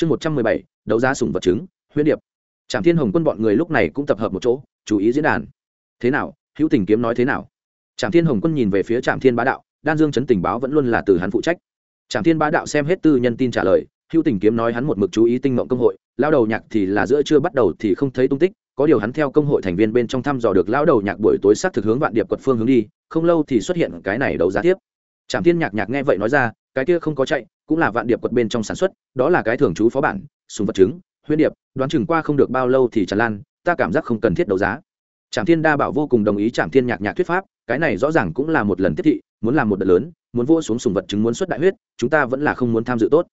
chương một trăm mười bảy, đấu giá sùng vật chứng huyết điệp. Trạm thiên hồng quân bọn người lúc này cũng tập hợp một chỗ, chú ý diễn đàn. Thế nào? Hữu tình kiếm nói thế nào? Trạm thiên hồng quân nhìn về phía trạm thiên bá đạo, đan dương chấn tình báo vẫn luôn là từ hắn phụ trách. Trạm thiên bá đạo xem hết tư nhân tin trả lời, hữu tình kiếm nói hắn một mực chú ý tinh mộng công hội lao đầu nhạc thì là giữa chưa bắt đầu thì không thấy tung tích, có điều hắn theo công hội thành viên bên trong thăm dò được lao đầu nhạc buổi tối sắc thực hướng vạn điệp quật phương hướng đi, không lâu thì xuất hiện cái này đấu giá tiếp. Trạm thiên nhạc nhạc nghe vậy nói ra, cái kia không có chạy cũng là vạn điệp quật bên trong sản xuất, đó là cái thường trú phó bản súng vật chứng huyễn điệp, đoán chừng qua không được bao lâu thì tràn lan, ta cảm giác không cần thiết đấu giá. Trạm thiên đa bảo vô cùng đồng ý trạm thiên nhạc nhạc thuyết pháp, cái này rõ ràng cũng là một lần tiếp thị, muốn làm một đợt lớn, muốn vô xuống sùng vật chứng muốn xuất đại huyết, chúng ta vẫn là không muốn tham dự tốt.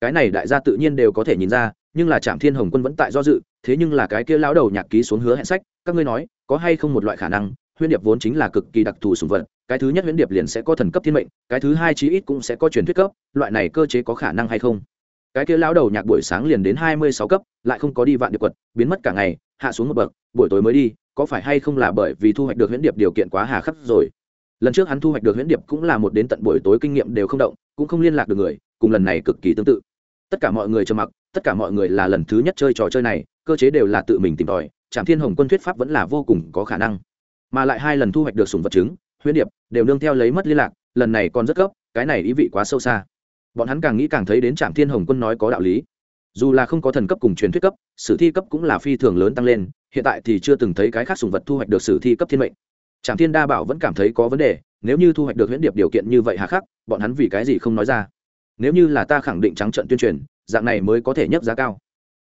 Cái này đại gia tự nhiên đều có thể nhìn ra, nhưng là trạm thiên hồng quân vẫn tại do dự, thế nhưng là cái kia lão đầu nhạc ký xuống hứa hẹn sách, các ngươi nói, có hay không một loại khả năng huyên điệp vốn chính là cực kỳ đặc thù sùng vật cái thứ nhất huyễn điệp liền sẽ có thần cấp thiên mệnh, cái thứ hai chí ít cũng sẽ có truyền thuyết cấp, loại này cơ chế có khả năng hay không? Cái kia lão đầu nhạc buổi sáng liền đến hai mươi sáu cấp, lại không có đi vạn điệp quật, biến mất cả ngày, hạ xuống một bậc, buổi tối mới đi, có phải hay không là bởi vì thu hoạch được huyễn điệp điều kiện quá hà khắc rồi? Lần trước hắn thu hoạch được huyễn điệp cũng là một đến tận buổi tối kinh nghiệm đều không động, cũng không liên lạc được người, cùng lần này cực kỳ tương tự. Tất cả mọi người trầm mặc, tất cả mọi người là lần thứ nhất chơi trò chơi này, cơ chế đều là tự mình tìm tòi, trạm thiên hồng quân thuyết pháp vẫn là vô cùng có khả năng. Mà lại hai lần thu hoạch được sùng vật chứng huyễn điệp, đều nương theo lấy mất liên lạc, lần này còn rất cấp cái này ý vị quá sâu xa. Bọn hắn càng nghĩ càng thấy đến trạm thiên hồng quân nói có đạo lý. Dù là không có thần cấp cùng truyền thuyết cấp, sử thi cấp cũng là phi thường lớn tăng lên, hiện tại thì chưa từng thấy cái khác sùng vật thu hoạch được sử thi cấp thiên mệnh. Trạm thiên đa bảo vẫn cảm thấy có vấn đề, nếu như thu hoạch được huyễn điệp điều kiện như vậy hà khắc, bọn hắn vì cái gì không nói ra? Nếu như là ta khẳng định trắng trận tuyên truyền, dạng này mới có thể nhấc giá cao.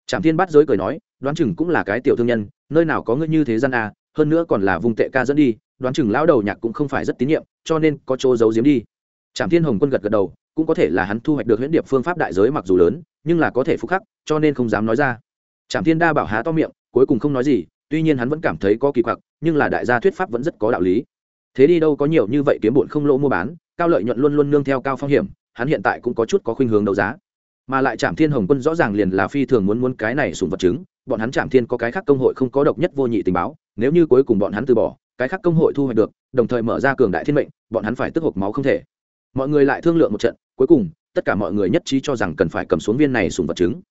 Trạm thiên bắt giới cười nói, đoán chừng cũng là cái tiểu thương nhân, nơi nào có ngươi như thế gian à hơn nữa còn là vùng tệ ca dẫn đi, đoán chừng lão đầu nhạc cũng không phải rất tín nhiệm, cho nên có chỗ giấu giếm đi. Trạm thiên hồng quân gật gật đầu, cũng có thể là hắn thu hoạch được huyễn điệp phương pháp đại giới mặc dù lớn, nhưng là có thể phúc khắc, cho nên không dám nói ra. Trạm thiên đa bảo há to miệng, cuối cùng không nói gì, tuy nhiên hắn vẫn cảm thấy có kỳ quặc, nhưng là đại gia thuyết pháp vẫn rất có đạo lý. Thế đi đâu có nhiều như vậy kiếm bụn không lỗ mua bán, cao lợi nhuận luôn luôn nương theo cao phong hiểm, hắn hiện tại cũng có chút có khuynh hướng đấu giá. Mà lại trạm thiên hồng quân rõ ràng liền là phi thường muốn muốn cái này sùng vật chứng bọn hắn chạm thiên có cái khác công hội không có độc nhất vô nhị tình báo, nếu như cuối cùng bọn hắn từ bỏ, cái khác công hội thu hoạch được, đồng thời mở ra cường đại thiên mệnh, bọn hắn phải tức hộp máu không thể. Mọi người lại thương lượng một trận, cuối cùng, tất cả mọi người nhất trí cho rằng cần phải cầm xuống viên này sùng vật chứng.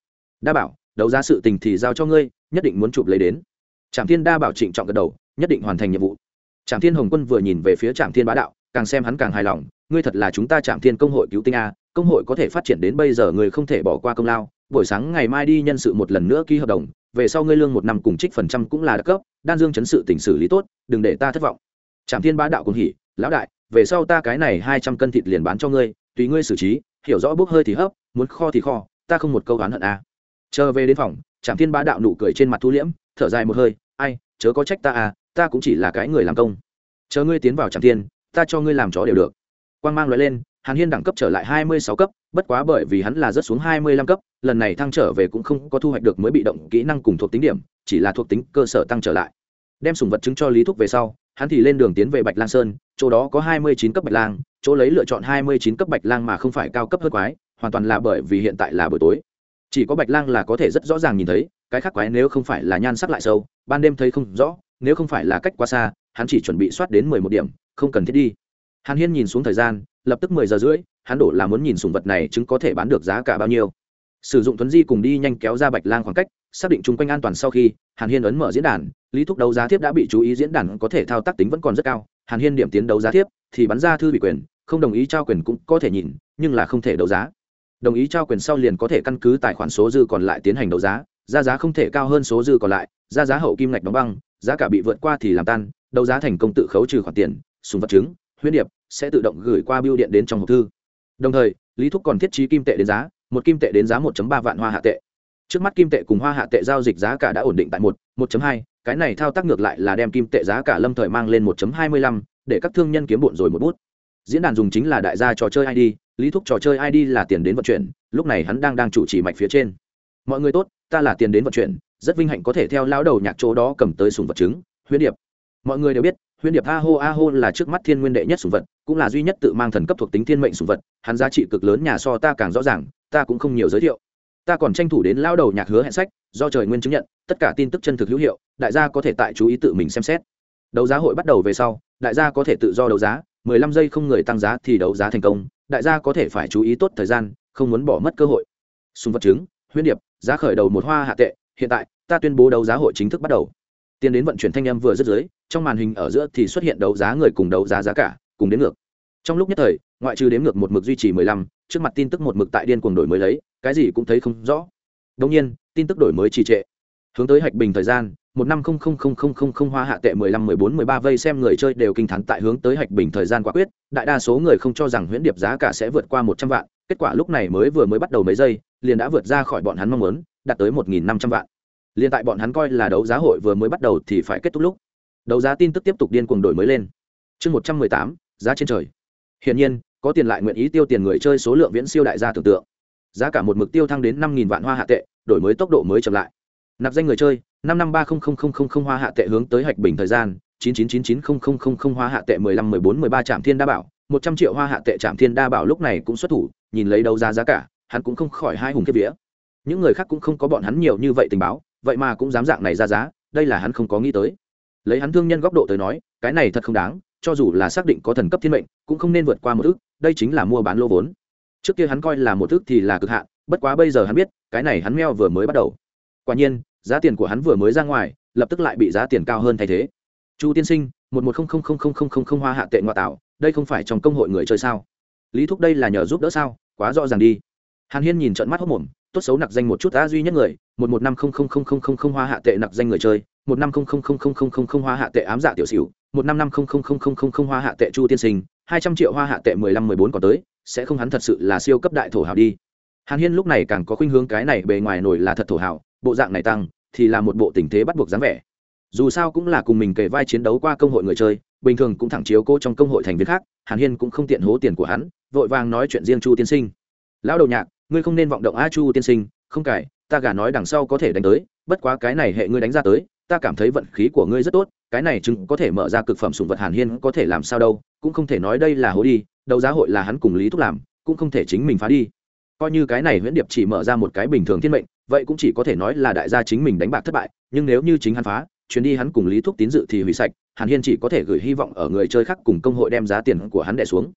Đa bảo, đấu giá sự tình thì giao cho ngươi, nhất định muốn chụp lấy đến. Trạm thiên đa bảo trịnh trọng gật đầu, nhất định hoàn thành nhiệm vụ. Trạm thiên hồng quân vừa nhìn về phía trạm thiên bá đạo, càng xem hắn càng hài lòng, ngươi thật là chúng ta trạm thiên công hội cứu tinh a, công hội có thể phát triển đến bây giờ người không thể bỏ qua công lao, buổi sáng ngày mai đi nhân sự một lần nữa ký hợp đồng về sau ngươi lương một năm cùng trích phần trăm cũng là đặc cấp, đan dương chấn sự tỉnh xử lý tốt, đừng để ta thất vọng. Trạm thiên bá đạo cùng hỉ, lão đại, về sau ta cái này hai trăm cân thịt liền bán cho ngươi, tùy ngươi xử trí, hiểu rõ bốc hơi thì hấp, muốn kho thì kho, ta không một câu oán hận a chờ về đến phòng trạm thiên bá đạo nụ cười trên mặt thu liễm, thở dài một hơi, ai, chớ có trách ta à ta cũng chỉ là cái người làm công. Chờ ngươi tiến vào trạm thiên, ta cho ngươi làm chó đều được. Quan g mang loại lên hàn hiên đẳng cấp trở lại hai mươi sáu cấp, bất quá bởi vì hắn là rớt xuống hai mươi lăm cấp, lần này thăng trở về cũng không có thu hoạch được mới bị động kỹ năng cùng thuộc tính điểm, chỉ là thuộc tính cơ sở tăng trở lại. Đem sùng vật chứng cho lý thúc về sau, hắn thì lên đường tiến về bạch lang sơn, chỗ đó có hai mươi chín cấp bạch lang, chỗ lấy lựa chọn hai mươi chín cấp bạch lang mà không phải cao cấp hơn quái, hoàn toàn là bởi vì hiện tại là buổi tối. Chỉ có bạch lang là có thể rất rõ ràng nhìn thấy, cái khác quái nếu không phải là nhan sắc lại sâu, ban đêm thấy không rõ, nếu không phải là cách quá xa, hắn chỉ chuẩn bị soát đến mười một điểm, không cần thiết đi. Hàn hiên nhìn xuống thời gian lập tức mười giờ rưỡi, hắn đổ là muốn nhìn sùng vật này chứng có thể bán được giá cả bao nhiêu. Sử dụng tuấn di cùng đi nhanh kéo ra bạch lang khoảng cách, xác định chung quanh an toàn sau khi, hàn hiên ấn mở diễn đàn, lý thúc đấu giá thiếp đã bị chú ý diễn đàn có thể thao tác tính vẫn còn rất cao. Hàn hiên điểm tiến đấu giá thiếp, thì bắn ra thư bị quyền, không đồng ý trao quyền cũng có thể nhìn, nhưng là không thể đấu giá. Đồng ý trao quyền sau liền có thể căn cứ tài khoản số dư còn lại tiến hành đấu giá, ra giá không thể cao hơn số dư còn lại, ra giá hậu kim ngạch đóng băng, giá cả bị vượt qua thì làm tan, đấu giá thành công tự khấu trừ khoản tiền súng vật chứng huyễn điệp sẽ tự động gửi qua bưu điện đến trong hộp thư. Đồng thời, lý thúc còn thiết trí kim tệ đến giá, một kim tệ đến giá 1 ba vạn hoa hạ tệ. Trước mắt kim tệ cùng hoa hạ tệ giao dịch giá cả đã ổn định tại một 1 hai, cái này thao tác ngược lại là đem kim tệ giá cả lâm thời mang lên 1 hai mươi lăm, để các thương nhân kiếm bộn rồi một bút. Diễn đàn dùng chính là đại gia trò chơi id lý thúc trò chơi id là tiền đến vận chuyển, lúc này hắn đang đang chủ trì mạch phía trên. Mọi người tốt, ta là tiền đến vận chuyển, rất vinh hạnh có thể theo lão đầu nhạc chỗ đó cầm tới sùng vật chứng huyễn điệp. Mọi người đều biết huyễn điệp a hô a hô là trước mắt thiên nguyên đệ nhất sùng vật, cũng là duy nhất tự mang thần cấp thuộc tính thiên mệnh sùng vật, hắn giá trị cực lớn, nhà so ta càng rõ ràng, ta cũng không nhiều giới thiệu. Ta còn tranh thủ đến lao đầu nhạc hứa hẹn sách, do trời nguyên chứng nhận, tất cả tin tức chân thực hữu hiệu, đại gia có thể tại chú ý tự mình xem xét. Đấu giá hội bắt đầu về sau, đại gia có thể tự do đấu giá 15 giây không người tăng giá thì đấu giá thành công, đại gia có thể phải chú ý tốt thời gian, không muốn bỏ mất cơ hội. Sùng vật chứng, huyễn điệp, giá khởi đầu một hoa hạ tệ, hiện tại, ta tuyên bố đấu giá hội chính thức bắt đầu tiền đến vận chuyển thanh âm vừa rất dưới, trong màn hình ở giữa thì xuất hiện đấu giá người cùng đấu giá giá cả, cùng đến ngược. Trong lúc nhất thời, ngoại trừ đếm ngược một mực duy trì mười lăm, trước mặt tin tức một mực tại điên cuồng đổi mới lấy, cái gì cũng thấy không rõ. Đông nhiên, tin tức đổi mới trì trệ. Hướng tới hạch bình thời gian, một năm không không không không không không hoa hạ tệ mười lăm, mười bốn, mười ba vây xem người chơi đều kinh thắng tại hướng tới hạch bình thời gian quả quyết, đại đa số người không cho rằng huyễn điệp giá cả sẽ vượt qua một trăm vạn, kết quả lúc này mới vừa mới bắt đầu mấy giây, liền đã vượt ra khỏi bọn hắn mong muốn, đạt tới một nghìn năm trăm vạn liền tại bọn hắn coi là đấu giá hội vừa mới bắt đầu thì phải kết thúc lúc, đấu giá tin tức tiếp tục điên cuồng đổi mới lên. Chương một trăm mười tám, giá trên trời. Hiển nhiên, có tiền lại nguyện ý tiêu tiền người chơi số lượng viễn siêu đại gia tưởng tượng. Giá cả một mực tiêu thăng đến năm nghìn vạn hoa hạ tệ, đổi mới tốc độ mới chậm lại. Nạp danh người chơi, năm năm ba không không không không không hoa hạ tệ hướng tới hạch bình thời gian, chín chín chín chín không không không không hoa hạ tệ mười lăm mười bốn mười ba trạm thiên đa bảo, một trăm triệu hoa hạ tệ trạm thiên đa bảo lúc này cũng xuất thủ, nhìn lấy đấu giá giá cả, hắn cũng không khỏi hai hùng kiếp vía. Những người khác cũng không có bọn hắn nhiều như vậy tình báo vậy mà cũng dám dạng này ra giá, đây là hắn không có nghĩ tới. Lấy hắn thương nhân góc độ tới nói, cái này thật không đáng, cho dù là xác định có thần cấp thiên mệnh, cũng không nên vượt qua một ước, đây chính là mua bán lô vốn. Trước kia hắn coi là một ước thì là cực hạn, bất quá bây giờ hắn biết, cái này hắn meo vừa mới bắt đầu. Quả nhiên, giá tiền của hắn vừa mới ra ngoài, lập tức lại bị giá tiền cao hơn thay thế. Chu tiên sinh, một một không không không không không không không hoa hạ tệ ngoại tạo, đây không phải trong công hội người chơi sao? Lý thúc đây là nhờ giúp đỡ sao? Quá rõ ràng đi. Hàn hiên nhìn trận mắt hốc mồm, tốt xấu nặc danh một chút đã duy nhất người một một năm không không không không không không hoa hạ tệ nặc danh người chơi một năm không không không không không không không hoa hạ tệ ám dạ tiểu xỉu một năm năm không không không không không không hoa hạ tệ chu tiên sinh hai trăm triệu hoa hạ tệ mười lăm mười bốn còn tới sẽ không hắn thật sự là siêu cấp đại thổ hào đi hàn hiên lúc này càng có khuynh hướng cái này bề ngoài nổi là thật thổ hào bộ dạng này tăng thì là một bộ tình thế bắt buộc dáng vẻ dù sao cũng là cùng mình kề vai chiến đấu qua công hội người chơi bình thường cũng thẳng chiếu cô trong công hội thành viên khác hàn hiên cũng không tiện hố tiền của hắn vội vàng nói chuyện riêng chu tiên sinh lão đầu nhạc ngươi không nên vọng động a chu tiên sinh không cải ta gà nói đằng sau có thể đánh tới, bất quá cái này hệ ngươi đánh ra tới, ta cảm thấy vận khí của ngươi rất tốt, cái này chứng có thể mở ra cực phẩm sùng vật hàn hiên có thể làm sao đâu, cũng không thể nói đây là hố đi, đấu giá hội là hắn cùng lý thúc làm, cũng không thể chính mình phá đi. Coi như cái này huyễn điệp chỉ mở ra một cái bình thường thiên mệnh, vậy cũng chỉ có thể nói là đại gia chính mình đánh bạc thất bại, nhưng nếu như chính hắn phá, chuyến đi hắn cùng lý thúc tín dự thì hủy sạch, hàn hiên chỉ có thể gửi hy vọng ở người chơi khác cùng công hội đem giá tiền của hắn đẻ xuống.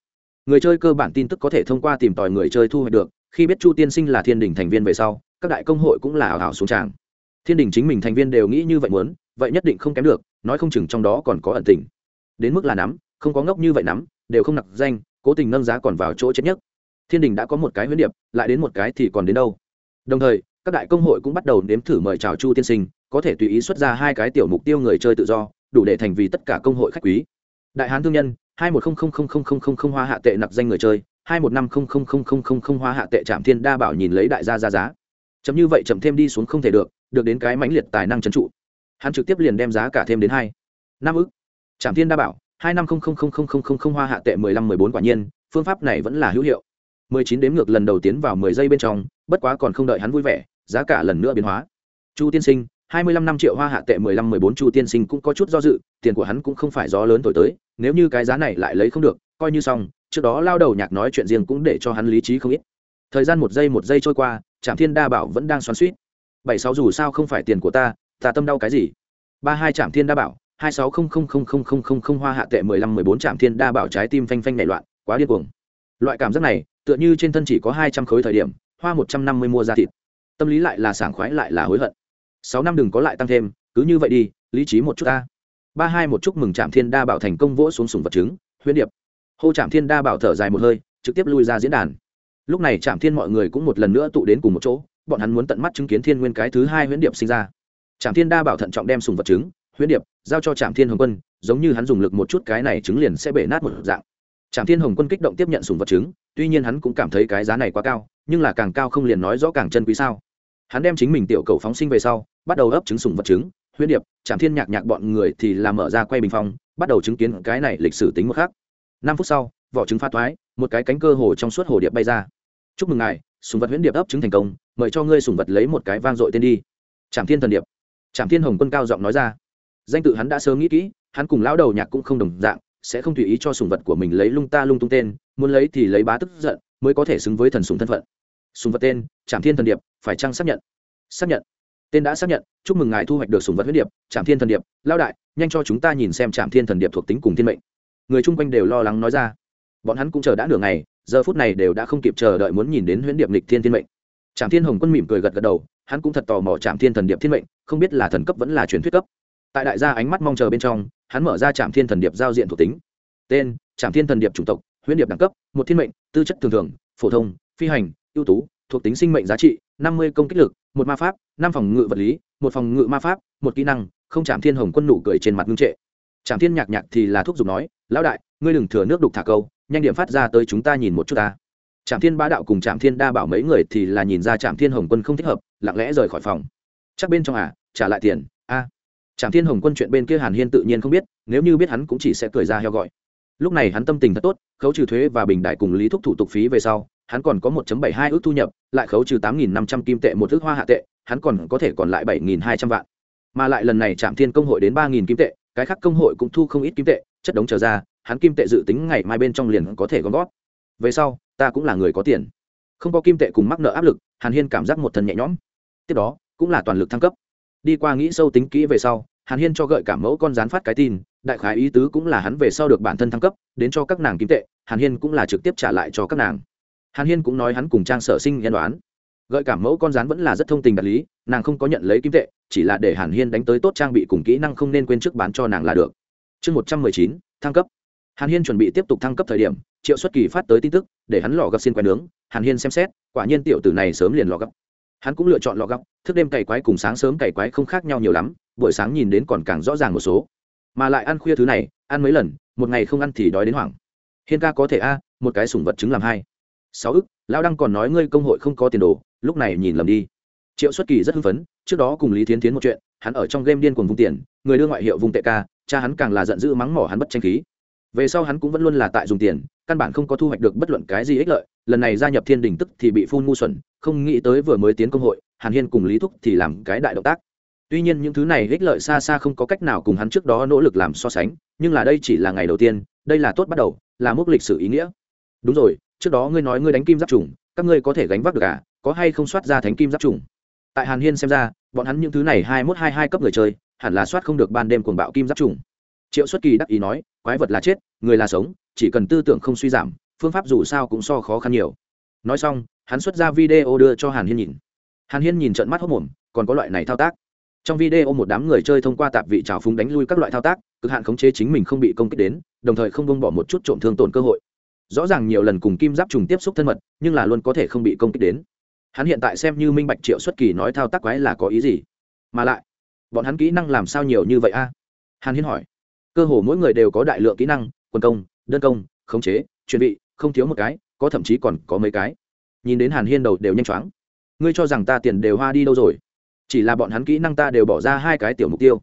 Người chơi cơ bản tin tức có thể thông qua tìm tòi người chơi thu hoạch được, khi biết chu tiên sinh là thiên đình thành viên về sau các đại công hội cũng là ảo ảo xuống tràng thiên đình chính mình thành viên đều nghĩ như vậy muốn vậy nhất định không kém được nói không chừng trong đó còn có ẩn tình đến mức là nắm không có ngốc như vậy nắm đều không nặc danh cố tình nâng giá còn vào chỗ chết nhất thiên đình đã có một cái huyễn điệp lại đến một cái thì còn đến đâu đồng thời các đại công hội cũng bắt đầu nếm thử mời chào chu tiên sinh có thể tùy ý xuất ra hai cái tiểu mục tiêu người chơi tự do đủ để thành vì tất cả công hội khách quý đại hán thương nhân hai một không không không không không không không hoa hạ tệ nặc danh người chơi hai một năm không không không không không không hoa hạ tệ trạm thiên đa bảo nhìn lấy đại gia ra giá chấm như vậy chậm thêm đi xuống không thể được được đến cái mãnh liệt tài năng trấn trụ. Hắn trực tiếp liền đem giá cả thêm đến hai, năm ức. Trạm thiên đa bảo, hai năm không không không không không không không hoa hạ tệ mười lăm mười bốn quả nhiên, phương pháp này vẫn là hữu hiệu. Mười chín đếm ngược lần đầu tiến vào mười giây bên trong, bất quá còn không đợi hắn vui vẻ, giá cả lần nữa biến hóa. Chu tiên sinh, hai mươi lăm năm triệu hoa hạ tệ mười lăm mười bốn chu tiên sinh cũng có chút do dự, tiền của hắn cũng không phải gió lớn thổi tới, nếu như cái giá này lại lấy không được, coi như xong, trước đó lao đầu nhạc nói chuyện riêng cũng để cho hắn lý trí không ít thời gian một giây một giây trôi qua trạm thiên đa bảo vẫn đang xoắn suýt bảy sáu dù sao không phải tiền của ta ta tâm đau cái gì? Ba hai trạm thiên đa bảo, hai sáu không không không không không không không hoa hạ tệ mười lăm mười bốn trạm thiên đa bảo trái tim phanh phanh nảy loạn, quá điên cuồng. Loại cảm giác này, tựa như trên thân chỉ có hai trăm khối thời điểm, hoa một trăm năm mươi mua ra thịt. Tâm lý lại là sảng khoái lại là hối hận. Sáu năm đừng có lại tăng thêm, cứ như vậy đi, lý trí một chút ta. Ba hai một chúc mừng trạm thiên đa bảo thành công vỗ xuống sùng vật chứng huyễn điệp. Hô trạm thiên đa bảo thở dài một hơi, trực tiếp lui ra diễn đàn lúc này trạm thiên mọi người cũng một lần nữa tụ đến cùng một chỗ, bọn hắn muốn tận mắt chứng kiến thiên nguyên cái thứ hai huyễn điệp sinh ra. Trạm thiên đa bảo thận trọng đem sùng vật trứng huyễn điệp, giao cho trạm thiên hồng quân, giống như hắn dùng lực một chút cái này trứng liền sẽ bể nát một dạng. Trạm thiên hồng quân kích động tiếp nhận sùng vật trứng tuy nhiên hắn cũng cảm thấy cái giá này quá cao, nhưng là càng cao không liền nói rõ càng chân quý sao. Hắn đem chính mình tiểu cầu phóng sinh về sau, bắt đầu ấp trứng sùng vật trứng huyễn điệp, trạm thiên nhạc nhạc bọn người thì làm mở ra quay bình phong, bắt đầu chứng kiến cái này lịch sử tính một khác năm phút sau, vỏ trứng pha toái một cái cánh cơ hồ trong suốt hồ điệp bay ra. Chúc mừng ngài, sùng vật huyễn điệp ấp trứng thành công, mời cho ngươi sùng vật lấy một cái vang dội tên đi. Trạm thiên thần điệp. Trạm thiên hồng quân cao giọng nói ra. Danh tự hắn đã sớm nghĩ kỹ, hắn cùng lão đầu nhạc cũng không đồng dạng, sẽ không tùy ý cho sùng vật của mình lấy lung ta lung tung tên, muốn lấy thì lấy bá tức giận, mới có thể xứng với thần sùng thân phận. Sùng vật tên trạm thiên thần điệp, phải chăng xác nhận? Xác nhận. Tên đã xác nhận, chúc mừng ngài thu hoạch được sùng vật huyết điệp trạm thiên thần điệp. Lao đại, nhanh cho chúng ta nhìn xem trạm thiên thần điệp thuộc tính cùng thiên mệnh. Người chung quanh đều lo lắng nói ra bọn hắn cũng chờ đã nửa ngày, giờ phút này đều đã không kịp chờ đợi muốn nhìn đến huyễn điệp lịch thiên thiên mệnh. Trạm thiên hồng quân mỉm cười gật gật đầu, hắn cũng thật tò mò trạm thiên thần điệp thiên mệnh, không biết là thần cấp vẫn là truyền thuyết cấp. Tại đại gia ánh mắt mong chờ bên trong, hắn mở ra trạm thiên thần điệp giao diện thuộc tính. Tên trạm thiên thần điệp chủng tộc, huyễn điệp đẳng cấp, một thiên mệnh, tư chất thường thường, phổ thông, phi hành, ưu tú, thuộc tính sinh mệnh giá trị, năm mươi công kích lực, một ma pháp, năm phòng ngự vật lý, một phòng ngự ma pháp, một kỹ năng, không chạm thiên hồng quân nụ cười trên mặt ngưng trệ. Chạm thiên nhạc nhạc thì là thuốc giục nói, lão đại, ngươi đừng thừa nước đục thả câu nhanh điểm phát ra tới chúng ta nhìn một chút ta. Trạm thiên bá đạo cùng trạm thiên đa bảo mấy người thì là nhìn ra trạm thiên hồng quân không thích hợp, lặng lẽ rời khỏi phòng. Chắc bên trong à trả lại tiền, a. Trạm thiên hồng quân chuyện bên kia hàn hiên tự nhiên không biết, nếu như biết hắn cũng chỉ sẽ cười ra heo gọi. Lúc này hắn tâm tình thật tốt, khấu trừ thuế và bình đại cùng lý thúc thủ tục phí về sau, hắn còn có 1 hai ước thu nhập, lại khấu trừ tám nghìn năm trăm kim tệ một ước hoa hạ tệ, hắn còn có thể còn lại bảy nghìn hai trăm vạn. Mà lại lần này trạm thiên công hội đến ba nghìn kim tệ, cái khác công hội cũng thu không ít kim tệ, chất đống trở ra hắn kim tệ dự tính ngày mai bên trong liền có thể gom gót về sau, ta cũng là người có tiền. Không có kim tệ cùng mắc nợ áp lực, hàn hiên cảm giác một thân nhẹ nhõm. Tiếp đó, cũng là toàn lực thăng cấp. Đi qua nghĩ sâu tính kỹ về sau, hàn hiên cho gợi cảm mẫu con rán phát cái tin, đại khái ý tứ cũng là hắn về sau được bản thân thăng cấp, đến cho các nàng kim tệ, hàn hiên cũng là trực tiếp trả lại cho các nàng. Hàn hiên cũng nói hắn cùng trang sở sinh nhân đoán. Gợi cảm mẫu con rán vẫn là rất thông tình đạt lý, nàng không có nhận lấy kim tệ, chỉ là để hàn hiên đánh tới tốt trang bị cùng kỹ năng không nên quên trước bán cho nàng là được. Chương một trăm mười chín, thăng cấp hàn hiên chuẩn bị tiếp tục thăng cấp thời điểm, triệu xuất kỳ phát tới tin tức, để hắn lò gấp xin quay nướng. Hàn hiên xem xét, quả nhiên tiểu tử này sớm liền lò gấp. Hắn cũng lựa chọn lò gấp, thức đêm cày quái cùng sáng sớm cày quái không khác nhau nhiều lắm, buổi sáng nhìn đến còn càng rõ ràng một số. Mà lại ăn khuya thứ này, ăn mấy lần, một ngày không ăn thì đói đến hoảng. Hiên ca có thể a, một cái sủng vật trứng làm hai. Sáu ức, lão đăng còn nói ngươi công hội không có tiền đồ, lúc này nhìn lầm đi. Triệu xuất kỳ rất hưng phấn, trước đó cùng lý thiến tiến một chuyện, hắn ở trong game điên cuồng vung tiền, người đưa ngoại hiệu vùng tệ ca, cha hắn càng là giận dữ mắng mỏ hắn bất tranh khí về sau hắn cũng vẫn luôn là tại dùng tiền, căn bản không có thu hoạch được bất luận cái gì ích lợi, lần này gia nhập thiên đình tức thì bị phun ngu xuẩn, không nghĩ tới vừa mới tiến công hội, hàn hiên cùng lý thúc thì làm cái đại động tác. Tuy nhiên những thứ này ích lợi xa xa không có cách nào cùng hắn trước đó nỗ lực làm so sánh, nhưng là đây chỉ là ngày đầu tiên, đây là tốt bắt đầu, là mốc lịch sử ý nghĩa. Đúng rồi, trước đó ngươi nói ngươi đánh kim giáp trùng, các ngươi có thể gánh vác được à có hay không soát ra thánh kim giáp trùng? Tại hàn hiên xem ra, bọn hắn những thứ này hai mốt hai hai cấp người chơi, hẳn là soát không được ban đêm cuồng bạo kim giáp trùng triệu xuất kỳ đắc ý nói, quái vật là chết, người là sống, chỉ cần tư tưởng không suy giảm, phương pháp dù sao cũng so khó khăn nhiều. Nói xong, hắn xuất ra video đưa cho hàn hiên nhìn. Hàn hiên nhìn trận mắt hốc mồm, còn có loại này thao tác. Trong video một đám người chơi thông qua tạp vị trào phúng đánh lui các loại thao tác, cực hạn khống chế chính mình không bị công kích đến, đồng thời không bông bỏ một chút trộm thương tổn cơ hội. Rõ ràng nhiều lần cùng kim giáp trùng tiếp xúc thân mật, nhưng là luôn có thể không bị công kích đến. Hắn hiện tại xem như minh bạch triệu xuất kỳ nói thao tác quái là có ý gì. Mà lại, bọn hắn kỹ năng làm sao nhiều như vậy a? Hàn hiên hỏi cơ hồ mỗi người đều có đại lượng kỹ năng quân công, đơn công, khống chế chuẩn bị không thiếu một cái, có thậm chí còn có mấy cái. Nhìn đến hàn hiên đầu đều nhanh chóng ngươi cho rằng ta tiền đều hoa đi đâu rồi? Chỉ là bọn hắn kỹ năng ta đều bỏ ra hai cái tiểu mục tiêu.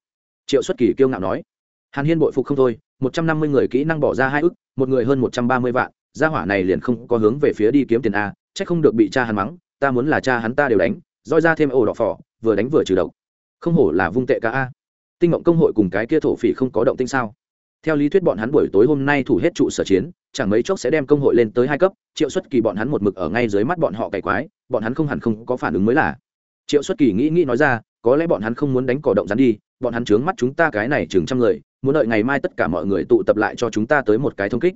Triệu xuất kỳ kiêu ngạo nói. Hàn hiên bội phục không thôi, một trăm năm mươi người kỹ năng bỏ ra hai ức, một người hơn một trăm ba mươi vạn, gia hỏa này liền không có hướng về phía đi kiếm tiền a c h ắ c không được bị cha hắn mắng, ta muốn là cha hắn ta đều đánh, roi ra thêm ổ đỏ phỏ, vừa đánh vừa trừ độc. Không hổ là vung tệ cả a tinh mộng công hội cùng cái kia thổ phỉ không có động tinh sao? Theo lý thuyết bọn hắn buổi tối hôm nay thủ hết trụ sở chiến, chẳng mấy chốc sẽ đem công hội lên tới hai cấp, triệu xuất kỳ bọn hắn một mực ở ngay dưới mắt bọn họ cày quái, bọn hắn không hẳn không có phản ứng mới là. Triệu xuất kỳ nghĩ nghĩ nói ra, có lẽ bọn hắn không muốn đánh cỏ động rắn đi, bọn hắn trướng mắt chúng ta cái này chừng trăm người, muốn đợi ngày mai tất cả mọi người tụ tập lại cho chúng ta tới một cái thông kích.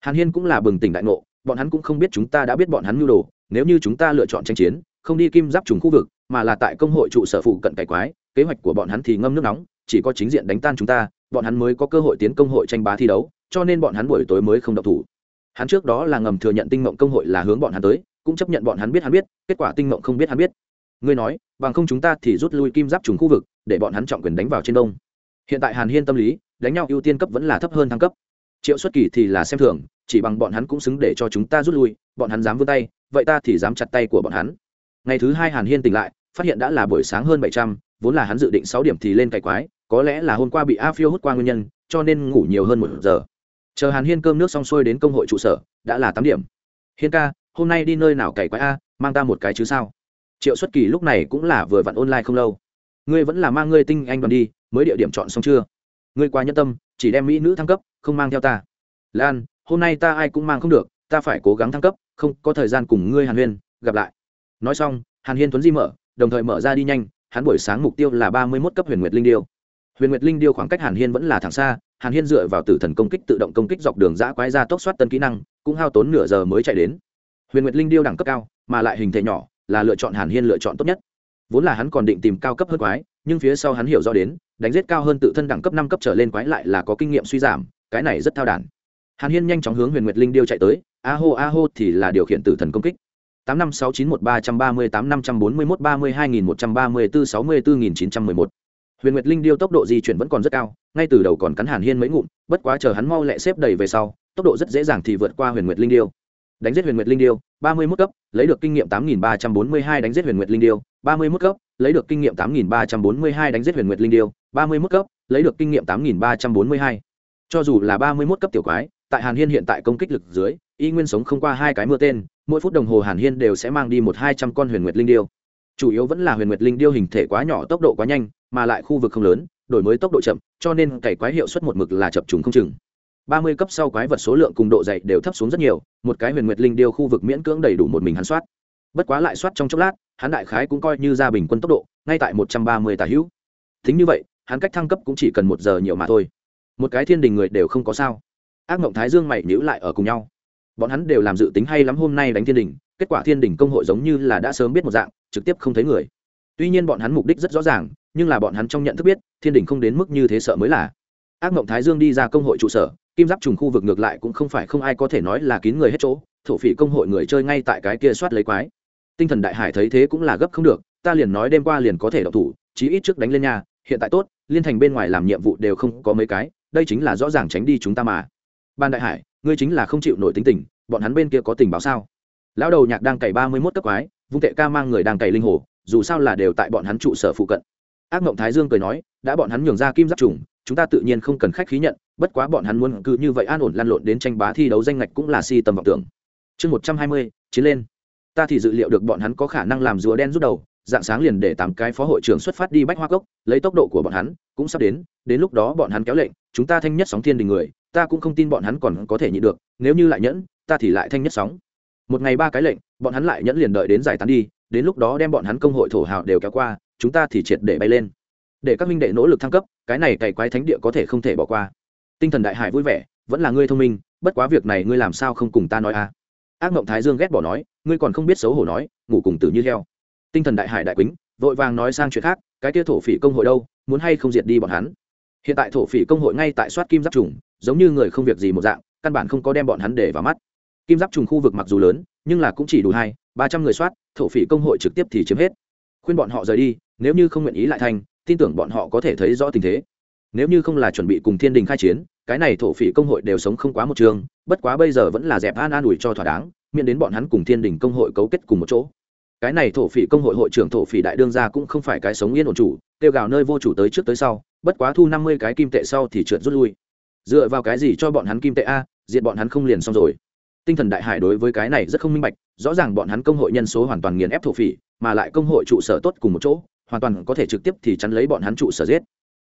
Hàn hiên cũng là bừng tỉnh đại ngộ, bọn hắn cũng không biết chúng ta đã biết bọn hắn mưu đồ, nếu như chúng ta lựa chọn tranh chiến, không đi kim giáp trùng khu vực, mà là tại công hội trụ sở phụ cận cải quái, kế hoạch của bọn hắn thì ngâm nước nóng chỉ có chính diện đánh tan chúng ta, bọn hắn mới có cơ hội tiến công hội tranh bá thi đấu, cho nên bọn hắn buổi tối mới không độc thủ. Hắn trước đó là ngầm thừa nhận tinh mộng công hội là hướng bọn hắn tới, cũng chấp nhận bọn hắn biết hắn biết, kết quả tinh mộng không biết hắn biết. Ngươi nói, bằng không chúng ta thì rút lui kim giáp trùng khu vực, để bọn hắn trọng quyền đánh vào trên đông. Hiện tại hàn hiên tâm lý, đánh nhau ưu tiên cấp vẫn là thấp hơn thăng cấp. Triệu xuất kỳ thì là xem thường, chỉ bằng bọn hắn cũng xứng để cho chúng ta rút lui, bọn hắn dám vươn tay, vậy ta thì dám chặt tay của bọn hắn. Ngày thứ hai hàn hiên tỉnh lại, phát hiện đã là buổi sáng hơn bảy trăm, vốn là hắn dự định sáu điểm thì lên cày quái có lẽ là hôm qua bị a phiêu hút qua nguyên nhân, cho nên ngủ nhiều hơn một giờ. Chờ hàn hiên cơm nước xong xuôi đến công hội trụ sở, đã là tám điểm. Hiên ca, hôm nay đi nơi nào cày quái a, mang ta một cái chứ sao? Triệu xuất kỳ lúc này cũng là vừa vặn online không lâu. Ngươi vẫn là mang ngươi tinh anh đoàn đi, mới địa điểm chọn xong chưa? Ngươi qua nhân tâm, chỉ đem mỹ nữ thăng cấp, không mang theo ta. Lan, hôm nay ta ai cũng mang không được, ta phải cố gắng thăng cấp, không có thời gian cùng ngươi hàn huyên, gặp lại. Nói xong, hàn hiên tuấn di mở, đồng thời mở ra đi nhanh, hắn buổi sáng mục tiêu là ba mươi mốt cấp huyền nguyệt linh điêu huyền nguyệt linh điêu khoảng cách hàn hiên vẫn là thẳng xa, hàn hiên dựa vào tử thần công kích tự động công kích dọc đường giã quái ra tốc soát tân kỹ năng, cũng hao tốn nửa giờ mới chạy đến. Huyền nguyệt linh điêu đẳng cấp cao, mà lại hình thể nhỏ, là lựa chọn hàn hiên lựa chọn tốt nhất. Vốn là hắn còn định tìm cao cấp hơn quái, nhưng phía sau hắn hiểu rõ đến, đánh giết cao hơn tự thân đẳng cấp năm cấp trở lên quái lại là có kinh nghiệm suy giảm, cái này rất thao đản. Hàn hiên nhanh chóng hướng huyền nguyệt linh điêu chạy tới, a hô a hô thì là điều khiển tử thần công kích. Tám năm sáu chín một ba trăm ba mươi tám năm trăm bốn mươi mốt ba mươi hai nghìn một trăm ba mươi bốn sáu mươi bốn nghìn chín trăm mười một huyền nguyệt linh điêu tốc độ di chuyển vẫn còn rất cao, ngay từ đầu còn cắn hàn hiên mấy ngụm, bất quá chờ hắn mau lẹ xếp đầy về sau, tốc độ rất dễ dàng thì vượt qua huyền nguyệt linh điêu. Đánh giết huyền nguyệt linh điêu, ba mươi mức cấp, lấy được kinh nghiệm tám nghìn ba trăm bốn mươi hai đánh giết huyền nguyệt linh điêu, ba mươi mức cấp, lấy được kinh nghiệm tám nghìn ba trăm bốn mươi hai đánh giết huyền nguyệt linh điêu, ba mươi mức cấp, lấy được kinh nghiệm tám nghìn ba trăm bốn mươi hai. Cho dù là ba mươi mốt cấp tiểu quái, tại hàn hiên hiện tại công kích lực dưới, y nguyên sống không qua hai cái mưa tên, mỗi phút đồng hồ hàn hiên đều sẽ mang đi một hai trăm con huyền nguyệt linh điêu. Chủ yếu vẫn là huyền nguyệt linh điêu hình thể quá nhỏ, tốc độ quá nhanh mà lại khu vực không lớn, đổi mới tốc độ chậm, cho nên cày quái hiệu suất một mực là chập trùng không chừng. Ba mươi cấp sau quái vật số lượng cùng độ dày đều thấp xuống rất nhiều, một cái huyền nguyệt linh điêu khu vực miễn cưỡng đầy đủ một mình hắn soát. Bất quá lại soát trong chốc lát, hắn đại khái cũng coi như ra bình quân tốc độ, ngay tại một trăm ba mươi tả hữu. Thính như vậy, hắn cách thăng cấp cũng chỉ cần một giờ nhiều mà thôi. Một cái thiên đình người đều không có sao. Ác mộng thái dương mày nhữ lại ở cùng nhau. Bọn hắn đều làm dự tính hay lắm hôm nay đánh thiên đình, kết quả thiên đình công hội giống như là đã sớm biết một dạng, trực tiếp không thấy người. Tuy nhiên bọn hắn mục đích rất rõ ràng nhưng là bọn hắn trong nhận thức biết, thiên đình không đến mức như thế sợ mới là. Ác mộng thái dương đi ra công hội trụ sở, kim giáp trùng khu vực ngược lại cũng không phải không ai có thể nói là kín người hết chỗ, thổ phỉ công hội người chơi ngay tại cái kia soát lấy quái. Tinh thần đại hải thấy thế cũng là gấp không được, ta liền nói đêm qua liền có thể đọc thủ, chí ít trước đánh lên nhà hiện tại tốt, liên thành bên ngoài làm nhiệm vụ đều không có mấy cái, đây chính là rõ ràng tránh đi chúng ta mà. Ban đại hải, ngươi chính là không chịu nổi tính tình, bọn hắn bên kia có tình báo sao? Lão đầu nhạc đang cày ba mươi mốt cấp quái, vung tệ ca mang người đang cày linh hồ, dù sao là đều tại bọn hắn trụ sở phụ cận ác mộng thái dương cười nói, đã bọn hắn nhường ra kim giáp trùng, chúng ta tự nhiên không cần khách khí nhận, bất quá bọn hắn muốn cứ như vậy an ổn lăn lộn đến tranh bá thi đấu danh ngạch cũng là si tầm vọng tưởng. Chương một trăm hai mươi, chiến lên. Ta thì dự liệu được bọn hắn có khả năng làm rùa đen rút đầu, dạng sáng liền để tám cái phó hội trưởng xuất phát đi bách hoa cốc, lấy tốc độ của bọn hắn, cũng sắp đến đến lúc đó bọn hắn kéo lệnh, chúng ta thanh nhất sóng thiên đình người, ta cũng không tin bọn hắn còn có thể nhịn được, nếu như lại nhẫn, ta thì lại thanh nhất sóng. Một ngày ba cái lệnh, bọn hắn lại nhẫn liền đợi đến giải tán đi, đến lúc đó đem bọn hắn công hội thổ hào đều kéo qua chúng ta thì triệt để bay lên. Để các minh đệ nỗ lực thăng cấp, cái này cày quái thánh địa có thể không thể bỏ qua. Tinh thần đại hải vui vẻ, vẫn là ngươi thông minh, bất quá việc này ngươi làm sao không cùng ta nói à? Ác mộng thái dương ghét bỏ nói, ngươi còn không biết xấu hổ nói, ngủ cùng tử như heo. Tinh thần đại hải đại quýnh vội vàng nói sang chuyện khác, cái kia thổ phỉ công hội đâu, muốn hay không diệt đi bọn hắn? Hiện tại thổ phỉ công hội ngay tại soát kim giáp trùng, giống như người không việc gì một dạng, căn bản không có đem bọn hắn để vào mắt. Kim giáp trùng khu vực mặc dù lớn, nhưng là cũng chỉ đủ hai, ba trăm người soát, thổ phỉ công hội trực tiếp thì chiếm hết khuyên bọn họ rời đi, nếu như không nguyện ý lại thành, tin tưởng bọn họ có thể thấy rõ tình thế. Nếu như không là chuẩn bị cùng thiên đình khai chiến, cái này thổ phỉ công hội đều sống không quá một trường, bất quá bây giờ vẫn là dẹp an an ủi cho thỏa đáng, miễn đến bọn hắn cùng thiên đình công hội cấu kết cùng một chỗ. Cái này thổ phỉ công hội hội trưởng thổ phỉ đại đương gia cũng không phải cái sống yên ổn chủ, kêu gào nơi vô chủ tới trước tới sau, bất quá thu năm mươi cái kim tệ sau thì trượt rút lui. Dựa vào cái gì cho bọn hắn kim tệ a diện bọn hắn không liền xong rồi? Tinh thần đại hải đối với cái này rất không minh bạch, rõ ràng bọn hắn công hội nhân số hoàn toàn nghiền ép thổ phỉ mà lại công hội trụ sở tốt cùng một chỗ, hoàn toàn có thể trực tiếp thì chắn lấy bọn hắn trụ sở giết.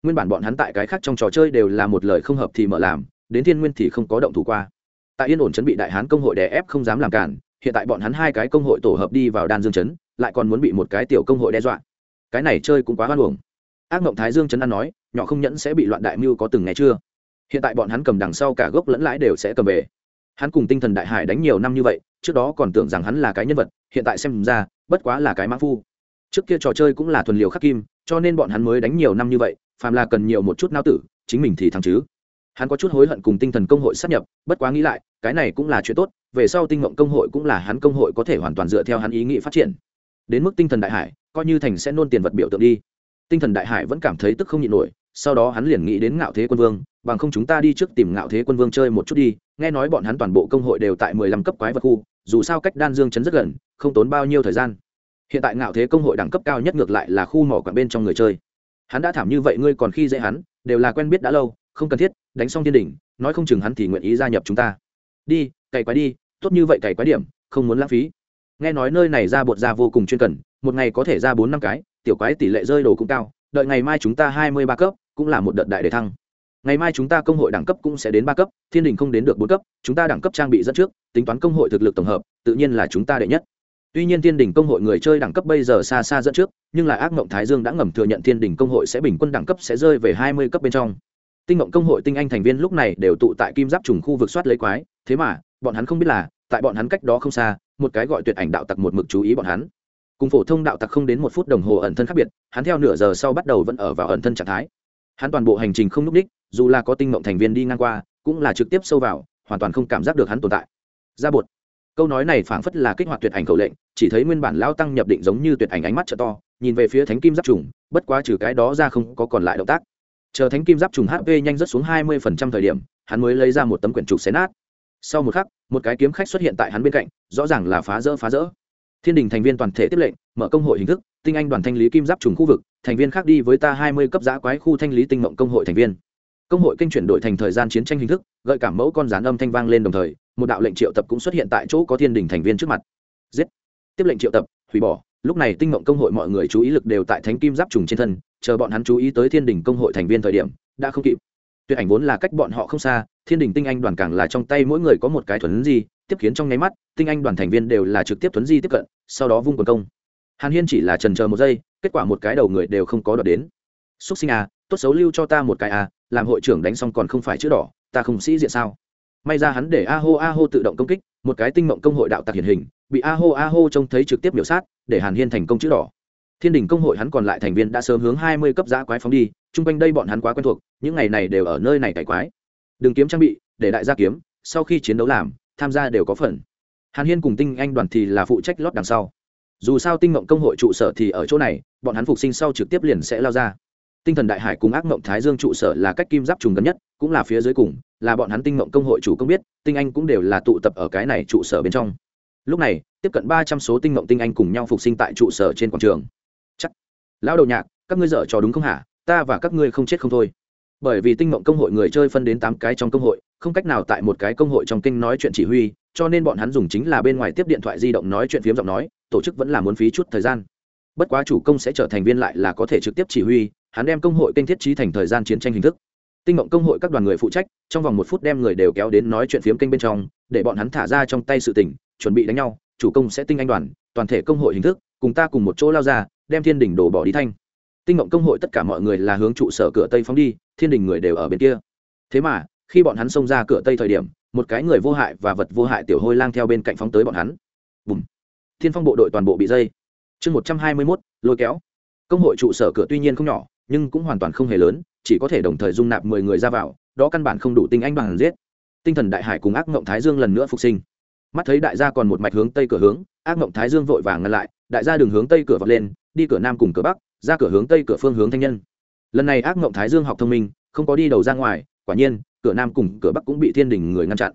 Nguyên bản bọn hắn tại cái khác trong trò chơi đều là một lời không hợp thì mở làm, đến thiên nguyên thì không có động thủ qua. Tại yên ổn chuẩn bị đại hán công hội đè ép không dám làm cản, hiện tại bọn hắn hai cái công hội tổ hợp đi vào đan dương chấn, lại còn muốn bị một cái tiểu công hội đe dọa. Cái này chơi cũng quá hoan hồng ác mộng thái dương chấn an nói, nhỏ không nhẫn sẽ bị loạn đại mưu có từng nghe chưa? Hiện tại bọn hắn cầm đằng sau cả gốc lẫn lãi đều sẽ cầm về. Hắn cùng tinh thần đại hải đánh nhiều năm như vậy trước đó còn tưởng rằng hắn là cái nhân vật, hiện tại xem ra, bất quá là cái mã phu. Trước kia trò chơi cũng là thuần liều khắc kim, cho nên bọn hắn mới đánh nhiều năm như vậy, phàm là cần nhiều một chút nao tử, chính mình thì thắng chứ. Hắn có chút hối hận cùng tinh thần công hội sát nhập, bất quá nghĩ lại, cái này cũng là chuyện tốt, về sau tinh mộng công hội cũng là hắn công hội có thể hoàn toàn dựa theo hắn ý nghĩ phát triển. Đến mức tinh thần đại hải, coi như thành sẽ nôn tiền vật biểu tượng đi. Tinh thần đại hải vẫn cảm thấy tức không nhịn nổi, sau đó hắn liền nghĩ đến ngạo thế quân vương, bằng không chúng ta đi trước tìm ngạo thế quân vương chơi một chút đi nghe nói bọn hắn toàn bộ công hội đều tại mười lăm cấp quái vật khu, dù sao cách đan dương chấn rất gần, không tốn bao nhiêu thời gian. Hiện tại ngạo thế công hội đẳng cấp cao nhất ngược lại là khu mỏ quảng bên trong người chơi. Hắn đã thảm như vậy, ngươi còn khi dễ hắn, đều là quen biết đã lâu, không cần thiết, đánh xong thiên đỉnh, nói không chừng hắn thì nguyện ý gia nhập chúng ta. Đi, cày quái đi, tốt như vậy cày quái điểm, không muốn lãng phí. Nghe nói nơi này ra bột ra vô cùng chuyên cần, một ngày có thể ra bốn năm cái, tiểu quái tỷ lệ rơi đồ cũng cao, đợi ngày mai chúng ta hai mươi ba cấp, cũng là một đợt đại để thăng ngày mai chúng ta công hội đẳng cấp cũng sẽ đến ba cấp, thiên đình không đến được bốn cấp, chúng ta đẳng cấp trang bị dẫn trước, tính toán công hội thực lực tổng hợp, tự nhiên là chúng ta đệ nhất. Tuy nhiên thiên đình công hội người chơi đẳng cấp bây giờ xa xa dẫn trước, nhưng là ác mộng thái dương đã ngầm thừa nhận thiên đình công hội sẽ bình quân đẳng cấp sẽ rơi về hai mươi cấp bên trong. Tinh mộng công hội tinh anh thành viên lúc này đều tụ tại kim giáp trùng khu vực soát lấy quái, thế mà, bọn hắn không biết là, tại bọn hắn cách đó không xa, một cái gọi tuyệt ảnh đạo tặc một mực chú ý bọn hắn. Cùng phổ thông đạo tặc không đến một phút đồng hồ ẩn thân khác biệt, hắn theo nửa giờ sau bắt đầu vẫn ở vào ẩn thân trạng thái. Hắn toàn bộ hành trình không núp đích dù là có tinh mộng thành viên đi ngang qua, cũng là trực tiếp sâu vào, hoàn toàn không cảm giác được hắn tồn tại. Ra bột. Câu nói này phảng phất là kích hoạt tuyệt ảnh khẩu lệnh, chỉ thấy nguyên bản lao tăng nhập định giống như tuyệt ảnh ánh mắt t to, nhìn về phía thánh kim giáp trùng, bất quá trừ cái đó ra không có còn lại động tác. Chờ thánh kim giáp trùng hp nhanh rất xuống hai mươi phần trăm thời điểm, hắn mới lấy ra một tấm quyển trục xé nát. Sau một khắc, một cái kiếm khách xuất hiện tại hắn bên cạnh, rõ ràng là phá rỡ phá rỡ. Thiên đình thành viên toàn thể tiếp lệnh, mở công hội hình thức, tinh anh đoàn thanh lý kim giáp trùng khu vực, thành viên khác đi với ta hai mươi cấp giã quái khu thanh lý tinh mộng công hội thành viên công hội kênh chuyển đổi thành thời gian chiến tranh hình thức, gợi cảm mẫu con rán âm thanh vang lên đồng thời, một đạo lệnh triệu tập cũng xuất hiện tại chỗ có thiên đình thành viên trước mặt. Giết! Tiếp lệnh triệu tập, hủy bỏ. Lúc này tinh mộng công hội mọi người chú ý lực đều tại thánh kim giáp trùng trên thân, chờ bọn hắn chú ý tới thiên đình công hội thành viên thời điểm, đã không kịp. Tuyệt ảnh vốn là cách bọn họ không xa, thiên đình tinh anh đoàn càng là trong tay mỗi người có một cái thuấn di, tiếp kiến trong nháy mắt, tinh anh đoàn thành viên đều là trực tiếp thuấn di tiếp cận, sau đó vung quần công. Hàn hiên chỉ là trần chờ một giây, kết quả một cái đầu người đều không có đoạt đến. Xúc sinh à tốt xấu lưu cho ta một cái à làm hội trưởng đánh xong còn không phải chữ đỏ, ta không sĩ diện sao? May ra hắn để a hô a hô tự động công kích, một cái tinh mộng công hội đạo tặc hiển hình, bị a hô a hô trông thấy trực tiếp biểu sát, để hàn hiên thành công chữ đỏ. Thiên đình công hội hắn còn lại thành viên đã sớm hướng hai mươi cấp giã quái phóng đi, chung quanh đây bọn hắn quá quen thuộc, những ngày này đều ở nơi này cải quái. Đừng kiếm trang bị, để đại gia kiếm, sau khi chiến đấu làm, tham gia đều có phần. Hàn hiên cùng tinh anh đoàn thì là phụ trách lót đằng sau. Dù sao tinh mộng công hội trụ sở thì ở chỗ này, bọn hắn phục sinh sau trực tiếp liền sẽ lao ra tinh thần đại hải cùng ác mộng thái dương trụ sở là cách kim giáp trùng gần nhất, cũng là phía dưới cùng, là bọn hắn tinh mộng công hội chủ công biết, tinh anh cũng đều là tụ tập ở cái này trụ sở bên trong. Lúc này, tiếp cận ba trăm số tinh mộng tinh anh cùng nhau phục sinh tại trụ sở trên quảng trường. Chắc. Lão đầu nhạc, các ngươi dở trò đúng không hả? Ta và các ngươi không chết không thôi. Bởi vì tinh mộng công hội người chơi phân đến tám cái trong công hội, không cách nào tại một cái công hội trong kinh nói chuyện chỉ huy, cho nên bọn hắn dùng chính là bên ngoài tiếp điện thoại di động nói chuyện phiếm giọng nói, tổ chức vẫn là muốn phí chút thời gian. Bất quá chủ công sẽ trở thành viên lại là có thể trực tiếp chỉ huy hắn đem công hội kênh thiết trí thành thời gian chiến tranh hình thức. Tinh mộng công hội các đoàn người phụ trách, trong vòng một phút đem người đều kéo đến nói chuyện phiếm kênh bên trong, để bọn hắn thả ra trong tay sự tỉnh chuẩn bị đánh nhau, chủ công sẽ tinh anh đoàn, toàn thể công hội hình thức, cùng ta cùng một chỗ lao ra, đem thiên đỉnh đổ bỏ đi thanh. Tinh mộng công hội tất cả mọi người là hướng trụ sở cửa tây phóng đi, thiên đình người đều ở bên kia. Thế mà, khi bọn hắn xông ra cửa tây thời điểm, một cái người vô hại và vật vô hại tiểu hôi lang theo bên cạnh phóng tới bọn hắn. Bùm! Thiên phong bộ đội toàn bộ bị dây. Chương một trăm hai mươi mốt, lôi kéo. Công hội trụ sở cửa tuy nhiên không nhỏ nhưng cũng hoàn toàn không hề lớn, chỉ có thể đồng thời dung nạp mười người ra vào, đó căn bản không đủ tinh anh bằng giết. Tinh thần đại hải cùng ác mộng thái dương lần nữa phục sinh. Mắt thấy đại gia còn một mạch hướng tây cửa hướng, ác mộng thái dương vội vàng ngăn lại, đại gia đường hướng tây cửa vọt lên, đi cửa nam cùng cửa bắc, ra cửa hướng tây cửa phương hướng thanh nhân. Lần này ác mộng thái dương học thông minh, không có đi đầu ra ngoài, quả nhiên, cửa nam cùng cửa bắc cũng bị thiên đình người ngăn chặn.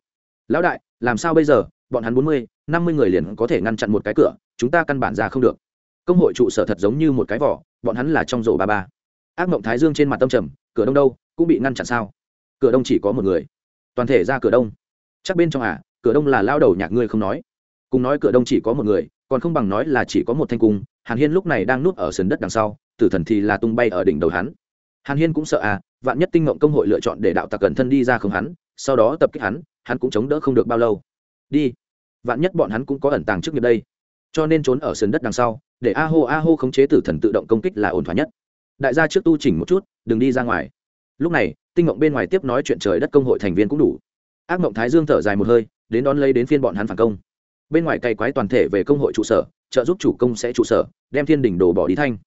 Lão đại, làm sao bây giờ? Bọn hắn bốn mươi, năm mươi người liền có thể ngăn chặn một cái cửa, chúng ta căn bản ra không được. Công hội trụ sở thật giống như một cái vỏ, bọn hắn là trong rổ ba ba ác mộng thái dương trên mặt tâm trầm, cửa đông đâu, cũng bị ngăn chặn sao? Cửa đông chỉ có một người. Toàn thể ra cửa đông. Chắc bên trong à cửa đông là lao đầu nhạc ngươi không nói. Cùng nói cửa đông chỉ có một người, còn không bằng nói là chỉ có một thanh cung, hàn hiên lúc này đang nuốt ở sườn đất đằng sau, tử thần thì là tung bay ở đỉnh đầu hắn. Hàn hiên cũng sợ à vạn nhất tinh mộng công hội lựa chọn để đạo tặc cẩn thân đi ra không hắn, sau đó tập kích hắn hắn cũng chống đỡ không được bao lâu. Đi. Vạn nhất bọn hắn cũng có ẩn tàng trước nghiệp đây. Cho nên trốn ở sườn đất đằng sau, để a hô a hô khống chế tử thần tự động công kích là ổn thỏa nhất đại gia trước tu chỉnh một chút, đừng đi ra ngoài. Lúc này, tinh mộng bên ngoài tiếp nói chuyện trời đất công hội thành viên cũng đủ. Ác mộng thái dương thở dài một hơi, đến đón lấy đến phiên bọn hắn phản công. Bên ngoài cày quái toàn thể về công hội trụ sở, trợ giúp chủ công sẽ trụ sở, đem thiên đình đồ bỏ đi thanh.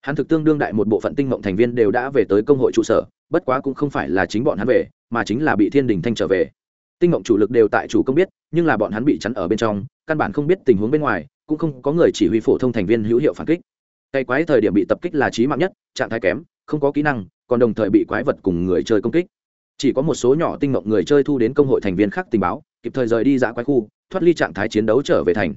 Hắn thực tương đương đại một bộ phận tinh mộng thành viên đều đã về tới công hội trụ sở, bất quá cũng không phải là chính bọn hắn về, mà chính là bị thiên đình thanh trở về. Tinh mộng chủ lực đều tại chủ công biết, nhưng là bọn hắn bị chắn ở bên trong, căn bản không biết tình huống bên ngoài, cũng không có người chỉ huy phổ thông thành viên hữu hiệu phản kích cây quái thời điểm bị tập kích là trí mạng nhất, trạng thái kém, không có kỹ năng, còn đồng thời bị quái vật cùng người chơi công kích. Chỉ có một số nhỏ tinh mộng người chơi thu đến công hội thành viên khác tình báo, kịp thời rời đi dã quái khu, thoát ly trạng thái chiến đấu trở về thành.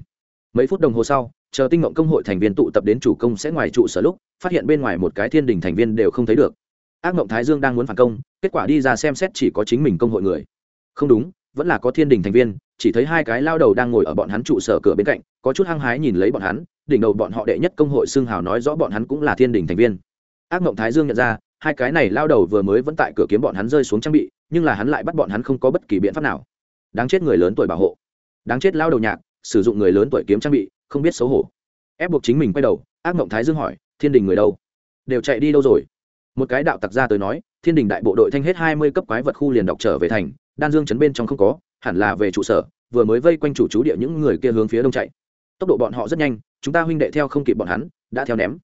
Mấy phút đồng hồ sau, chờ tinh mộng công hội thành viên tụ tập đến chủ công sẽ ngoài trụ sở lúc, phát hiện bên ngoài một cái thiên đình thành viên đều không thấy được. Ác mộng thái dương đang muốn phản công, kết quả đi ra xem xét chỉ có chính mình công hội người. Không đúng, vẫn là có thiên đình thành viên chỉ thấy hai cái lao đầu đang ngồi ở bọn hắn trụ sở cửa bên cạnh, có chút hăng hái nhìn lấy bọn hắn, đỉnh đầu bọn họ đệ nhất công hội xương hào nói rõ bọn hắn cũng là thiên đình thành viên. Ác mộng thái dương nhận ra, hai cái này lao đầu vừa mới vẫn tại cửa kiếm bọn hắn rơi xuống trang bị, nhưng là hắn lại bắt bọn hắn không có bất kỳ biện pháp nào. Đáng chết người lớn tuổi bảo hộ. Đáng chết lao đầu nhạc, sử dụng người lớn tuổi kiếm trang bị, không biết xấu hổ. Ép buộc chính mình quay đầu, ác mộng thái dương hỏi, thiên đình người đâu? Đều chạy đi đâu rồi? Một cái đạo tặc ra tới nói, thiên đình đại bộ đội thanh hết hai mươi cấp quái vật khu liền đọc trở về thành, đan dương chấn bên trong không có hẳn là về trụ sở, vừa mới vây quanh chủ chú địa những người kia hướng phía đông chạy. Tốc độ bọn họ rất nhanh, chúng ta huynh đệ theo không kịp bọn hắn, đã theo ném.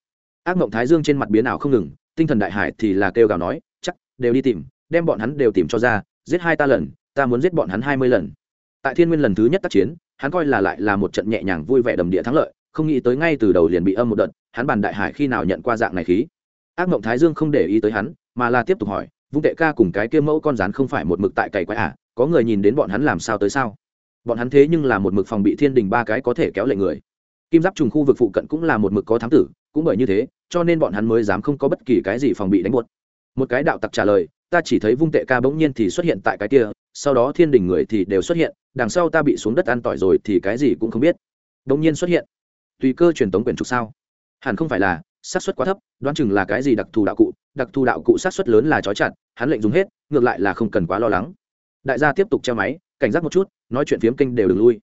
Ác mộng thái dương trên mặt biến ảo không ngừng, tinh thần đại hải thì là kêu gào nói, chắc, đều đi tìm, đem bọn hắn đều tìm cho ra, giết hai ta lần, ta muốn giết bọn hắn hai mươi lần. Tại thiên nguyên lần thứ nhất tác chiến, hắn coi là lại là một trận nhẹ nhàng vui vẻ đầm địa thắng lợi, không nghĩ tới ngay từ đầu liền bị âm một đợt, hắn bàn đại hải khi nào nhận qua dạng này khí. Ác mộng thái dương không để ý tới hắn, mà là tiếp tục hỏi, vung tệ ca cùng cái kia mẫu con rắn không phải một mực tại cày quái à? Có người nhìn đến bọn hắn làm sao tới sao? Bọn hắn thế nhưng là một mực phòng bị thiên đình ba cái có thể kéo lệ người. Kim giáp trùng khu vực phụ cận cũng là một mực có thám tử, cũng bởi như thế, cho nên bọn hắn mới dám không có bất kỳ cái gì phòng bị đánh buột một cái đạo tặc trả lời, ta chỉ thấy vung tệ ca bỗng nhiên thì xuất hiện tại cái kia, sau đó thiên đình người thì đều xuất hiện, đằng sau ta bị xuống đất ăn tỏi rồi thì cái gì cũng không biết. Bỗng nhiên xuất hiện. Tùy cơ truyền tống quyền trục sao? Hẳn không phải là, xác suất quá thấp, đoán chừng là cái gì đặc thù đạo cụ, đặc thù đạo cụ xác suất lớn là trói chặt, hắn lệnh dùng hết, ngược lại là không cần quá lo lắng đại gia tiếp tục treo máy, cảnh giác một chút, nói chuyện phiếm kênh đều đừng lui.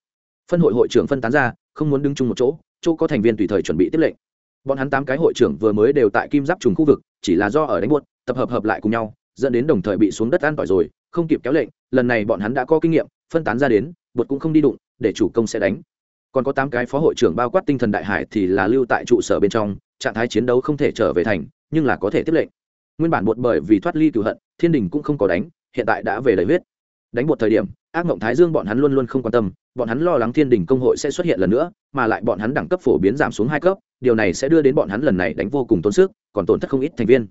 Phân hội hội trưởng phân tán ra, không muốn đứng chung một chỗ chỗ có thành viên tùy thời chuẩn bị tiếp lệnh. Bọn hắn tám cái hội trưởng vừa mới đều tại kim giáp trùng khu vực, chỉ là do ở đánh buốt, tập hợp hợp lại cùng nhau, dẫn đến đồng thời bị xuống đất an tỏi rồi, không kịp kéo lệnh, lần này bọn hắn đã có kinh nghiệm, phân tán ra đến bột cũng không đi đụng, để chủ công sẽ đánh. Còn có tám cái phó hội trưởng bao quát tinh thần đại hải thì là lưu tại trụ sở bên trong, trạng thái chiến đấu không thể trở về thành, nhưng là có thể tiếp lệnh. Nguyên bản bột bởi vì thoát ly cựu hận, thiên đình cũng không có đánh, hiện tại đã về đầy huyết đánh bột thời điểm, ác mộng thái dương bọn hắn luôn luôn không quan tâm, bọn hắn lo lắng thiên đình công hội sẽ xuất hiện lần nữa, mà lại bọn hắn đẳng cấp phổ biến giảm xuống hai cấp, điều này sẽ đưa đến bọn hắn lần này đánh vô cùng tốn sức, còn tổn thất không ít thành viên.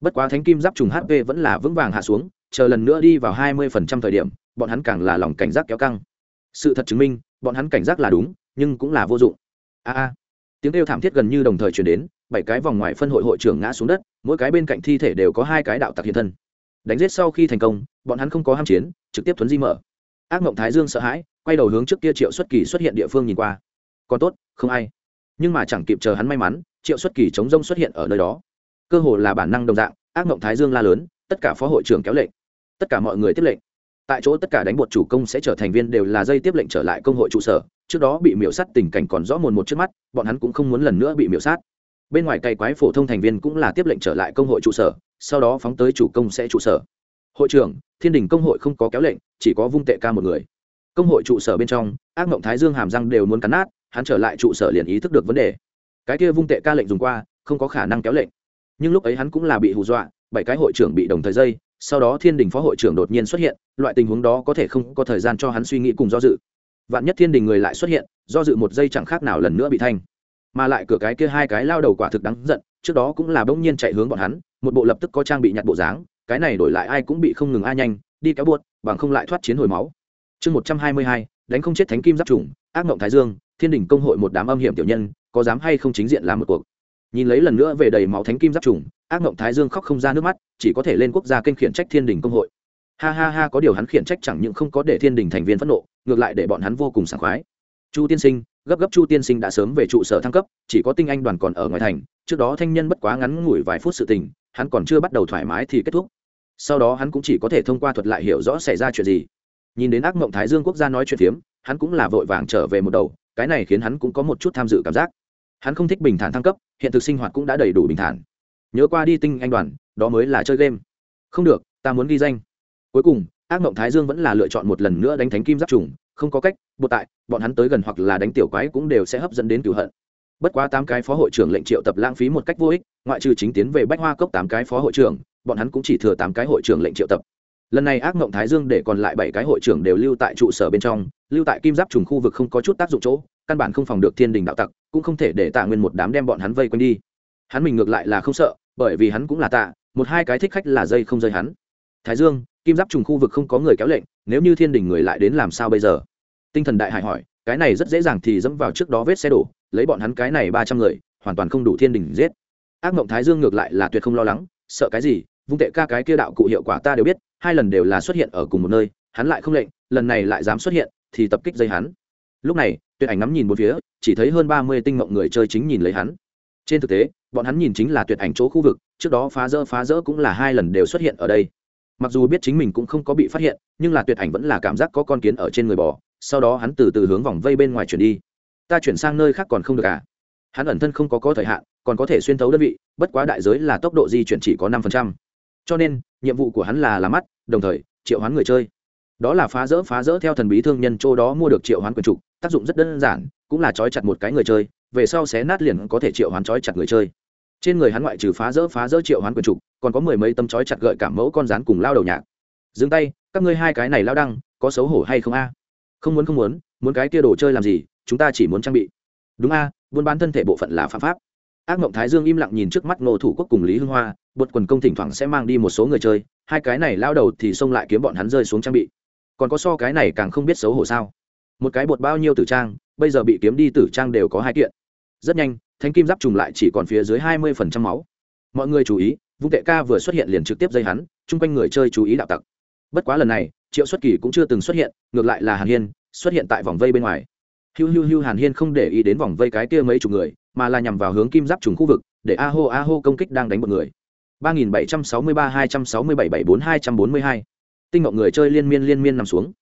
Bất quá thánh kim giáp trùng hp vẫn là vững vàng hạ xuống, chờ lần nữa đi vào hai mươi phần trăm thời điểm, bọn hắn càng là lòng cảnh giác kéo căng. Sự thật chứng minh, bọn hắn cảnh giác là đúng, nhưng cũng là vô dụng. A a. Tiếng kêu thảm thiết gần như đồng thời chuyển đến, bảy cái vòng ngoài phân hội hội trưởng ngã xuống đất, mỗi cái bên cạnh thi thể đều có hai cái đạo tặc hiện thân. Đánh giết sau khi thành công bọn hắn không có ham chiến, trực tiếp thuấn di mở. Ác mộng thái dương sợ hãi, quay đầu hướng trước kia triệu xuất kỳ xuất hiện địa phương nhìn qua. Còn tốt, không ai. Nhưng mà chẳng kịp chờ hắn may mắn, triệu xuất kỳ chống rông xuất hiện ở nơi đó. Cơ hồ là bản năng đồng dạng, ác mộng thái dương la lớn, tất cả phó hội trưởng kéo lệnh. Tất cả mọi người tiếp lệnh. Tại chỗ tất cả đánh bột chủ công sẽ trở thành viên đều là dây tiếp lệnh trở lại công hội trụ sở, trước đó bị miễu sát tình cảnh còn rõ mồn một trước mắt, bọn hắn cũng không muốn lần nữa bị miễu sát. Bên ngoài cày quái phổ thông thành viên cũng là tiếp lệnh trở lại công hội trụ sở, sau đó phóng tới chủ công sẽ trụ sở hội trưởng, thiên đình công hội không có kéo lệnh, chỉ có vung tệ ca một người. Công hội trụ sở bên trong, ác mộng thái dương hàm răng đều muốn cắn nát, hắn trở lại trụ sở liền ý thức được vấn đề. Cái kia vung tệ ca lệnh dùng qua, không có khả năng kéo lệnh. Nhưng lúc ấy hắn cũng là bị hù dọa, bảy cái hội trưởng bị đồng thời dây, sau đó thiên đình phó hội trưởng đột nhiên xuất hiện, loại tình huống đó có thể không có thời gian cho hắn suy nghĩ cùng do dự. Vạn nhất thiên đình người lại xuất hiện, do dự một giây chẳng khác nào lần nữa bị thanh. Mà lại cửa cái kia hai cái lao đầu quả thực đáng giận, trước đó cũng là bỗng nhiên chạy hướng bọn hắn, một bộ lập tức có trang bị nhặt bộ dáng cái này đổi lại ai cũng bị không ngừng a nhanh, đi kéo buốt, bằng không lại thoát chiến hồi máu. Chương một trăm hai mươi hai, đánh không chết thánh kim giáp trùng ác mộng thái dương, thiên đình công hội một đám âm hiểm tiểu nhân, có dám hay không chính diện làm một cuộc? Nhìn lấy lần nữa về đầy máu thánh kim giáp trùng ác mộng thái dương khóc không ra nước mắt, chỉ có thể lên quốc gia kênh khiển trách thiên đình công hội. Ha ha ha, có điều hắn khiển trách chẳng những không có để thiên đình thành viên phẫn nộ, ngược lại để bọn hắn vô cùng sảng khoái. Chu tiên sinh, gấp gấp chu tiên sinh đã sớm về trụ sở thăng cấp, chỉ có tinh anh đoàn còn ở ngoài thành, trước đó thanh nhân bất quá ngắn ngủi vài phút sự tình, hắn còn chưa bắt đầu thoải mái thì kết thúc sau đó hắn cũng chỉ có thể thông qua thuật lại hiểu rõ xảy ra chuyện gì. Nhìn đến ác mộng thái dương quốc gia nói chuyện phiếm, hắn cũng là vội vàng trở về một đầu, cái này khiến hắn cũng có một chút tham dự cảm giác. Hắn không thích bình thản thăng cấp, hiện thực sinh hoạt cũng đã đầy đủ bình thản. Nhớ qua đi tinh anh đoàn, đó mới là chơi game. Không được, ta muốn ghi danh. Cuối cùng, ác mộng thái dương vẫn là lựa chọn một lần nữa đánh thánh kim giáp trùng, không có cách bột tại, bọn hắn tới gần hoặc là đánh tiểu quái cũng đều sẽ hấp dẫn đến cửu hận. Bất quá tám cái phó hội trưởng lệnh triệu tập lãng phí một cách vô ích, ngoại trừ chính tiến về bách hoa cốc tám cái phó hội trưởng bọn hắn cũng chỉ thừa tám cái hội trưởng lệnh triệu tập. Lần này ác mộng thái dương để còn lại bảy cái hội trưởng đều lưu tại trụ sở bên trong, lưu tại kim giáp trùng khu vực không có chút tác dụng chỗ, căn bản không phòng được thiên đình đạo tặc, cũng không thể để tạ nguyên một đám đem bọn hắn vây quanh đi. Hắn mình ngược lại là không sợ, bởi vì hắn cũng là tạ, một hai cái thích khách là dây không dây hắn. Thái dương, kim giáp trùng khu vực không có người kéo lệnh, nếu như thiên đình người lại đến làm sao bây giờ? Tinh thần đại hải hỏi, cái này rất dễ dàng thì dẫm vào trước đó vết xe đổ, lấy bọn hắn cái này ba trăm người, hoàn toàn không đủ thiên đình giết. Ác mộng thái dương ngược lại là tuyệt không lo lắng sợ cái gì, vung tệ ca cái kia đạo cụ hiệu quả ta đều biết, hai lần đều là xuất hiện ở cùng một nơi, hắn lại không lệnh, lần này lại dám xuất hiện, thì tập kích dây hắn. Lúc này, tuyệt ảnh ngắm nhìn một phía, chỉ thấy hơn ba mươi tinh mộng người chơi chính nhìn lấy hắn. Trên thực tế, bọn hắn nhìn chính là tuyệt ảnh chỗ khu vực, trước đó phá rỡ phá rỡ cũng là hai lần đều xuất hiện ở đây. Mặc dù biết chính mình cũng không có bị phát hiện, nhưng là tuyệt ảnh vẫn là cảm giác có con kiến ở trên người bò, sau đó hắn từ từ hướng vòng vây bên ngoài chuyển đi. Ta chuyển sang nơi khác còn không được à? Hắn ẩn thân không có có thời hạn còn có thể xuyên thấu đơn vị, bất quá đại giới là tốc độ di chuyển chỉ có năm phần trăm. Cho nên, nhiệm vụ của hắn là làm mắt, đồng thời, triệu hoán người chơi. Đó là phá rỡ phá rỡ theo thần bí thương nhân châu đó mua được triệu hoán quyền trục, tác dụng rất đơn giản, cũng là trói chặt một cái người chơi, về sau xé nát liền có thể triệu hoán trói chặt người chơi. Trên người hắn ngoại trừ phá rỡ phá rỡ triệu hoán quyền trục, còn có mười mấy tấm trói chặt gợi cảm mẫu con rán cùng lao đầu nhạc. Dừng tay, các ngươi hai cái này lao đăng, có xấu hổ hay không a? Không muốn không muốn muốn cái kia đồ chơi làm gì, chúng ta chỉ muốn trang bị. Đúng a, buôn bán thân thể bộ phận là phạm pháp ác mộng thái dương im lặng nhìn trước mắt ngô thủ quốc cùng lý hưng hoa, bột quần công thỉnh thoảng sẽ mang đi một số người chơi, hai cái này lao đầu thì xông lại kiếm bọn hắn rơi xuống trang bị. Còn có so cái này càng không biết xấu hổ sao. Một cái bột bao nhiêu tử trang, bây giờ bị kiếm đi tử trang đều có hai kiện. Rất nhanh, thanh kim giáp trùng lại chỉ còn phía dưới hai mươi phần trăm máu. Mọi người chú ý, vung tệ ca vừa xuất hiện liền trực tiếp dây hắn, chung quanh người chơi chú ý đạo tặc. Bất quá lần này, triệu xuất kỳ cũng chưa từng xuất hiện, ngược lại là hàn hiên, xuất hiện tại vòng vây bên ngoài. Hiu hiu hiu hàn hiên không để ý đến vòng vây cái kia mấy chục người mà là nhằm vào hướng kim giáp trùng khu vực, để a hô a hô công kích đang đánh một người. ba nghìn bảy trăm sáu mươi ba hai trăm sáu mươi bảy bảy bốn hai trăm bốn mươi hai. Tinh mộng người chơi liên miên liên miên nằm xuống.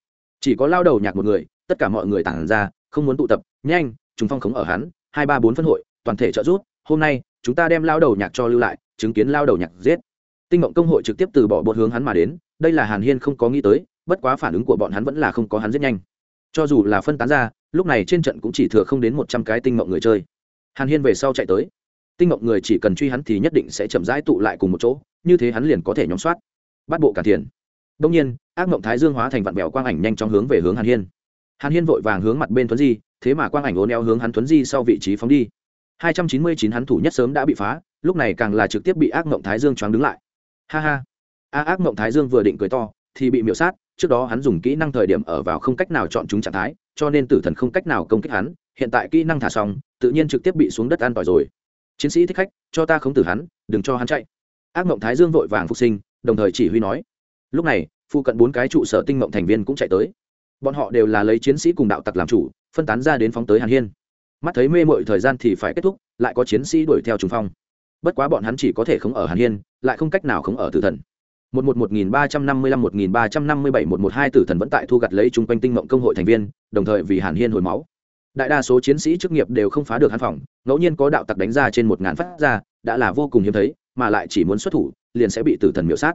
Chỉ có lao đầu nhạc một người, tất cả mọi người tản ra, không muốn tụ tập, nhanh chúng phong khống ở hắn, hai ba bốn phân hội, toàn thể trợ giúp, hôm nay, chúng ta đem lao đầu nhạc cho lưu lại, chứng kiến lao đầu nhạc giết. Tinh mộng công hội trực tiếp từ bỏ bột hướng hắn mà đến, đây là hàn hiên không có nghĩ tới, bất quá phản ứng của bọn hắn vẫn là không có hắn giết nhanh. Cho dù là phân tán ra, lúc này trên trận cũng chỉ thừa không đến một trăm cái tinh mộng người chơi hàn hiên về sau chạy tới. Tinh mộng người chỉ cần truy hắn thì nhất định sẽ chậm rãi tụ lại cùng một chỗ, như thế hắn liền có thể nhóm soát, bắt bộ cả tiền. Đông nhiên, ác mộng thái dương hóa thành vạn mèo quang ảnh nhanh chóng hướng về hướng hàn hiên. Hàn hiên vội vàng hướng mặt bên thuấn di, thế mà quang ảnh ố neo hướng hắn thuấn di sau vị trí phóng đi. Hai trăm chín mươi chín hắn thủ nhất sớm đã bị phá, lúc này càng là trực tiếp bị ác mộng thái dương choáng đứng lại. Ha ha. A, ác mộng thái dương vừa định cười to, thì bị miễu sát, trước đó hắn dùng kỹ năng thời điểm ở vào không cách nào chọn chúng trạng thái, cho nên tử thần không cách nào công kích hắn hiện tại kỹ năng thả xong, tự nhiên trực tiếp bị xuống đất an tỏi rồi. Chiến sĩ thích khách, cho ta không tử hắn, đừng cho hắn chạy. Ác mộng thái dương vội vàng phục sinh, đồng thời chỉ huy nói. Lúc này, phụ cận bốn cái trụ sở tinh mộng thành viên cũng chạy tới. Bọn họ đều là lấy chiến sĩ cùng đạo tặc làm chủ, phân tán ra đến phóng tới hàn hiên. Mắt thấy mê mội thời gian thì phải kết thúc, lại có chiến sĩ đuổi theo trùng phong. Bất quá bọn hắn chỉ có thể không ở hàn hiên, lại không cách nào không ở tử thần. Một một một nghìn ba trăm năm mươi lăm, một nghìn ba trăm năm mươi bảy, một một hai tử thần vẫn tại thu gặt lấy chung quanh tinh mộng công hội thành viên, đồng thời vì hàn hiên hồi máu đại đa số chiến sĩ chức nghiệp đều không phá được hắn phòng, ngẫu nhiên có đạo tặc đánh ra trên một ngàn phát ra, đã là vô cùng hiếm thấy, mà lại chỉ muốn xuất thủ, liền sẽ bị tử thần miễu sát.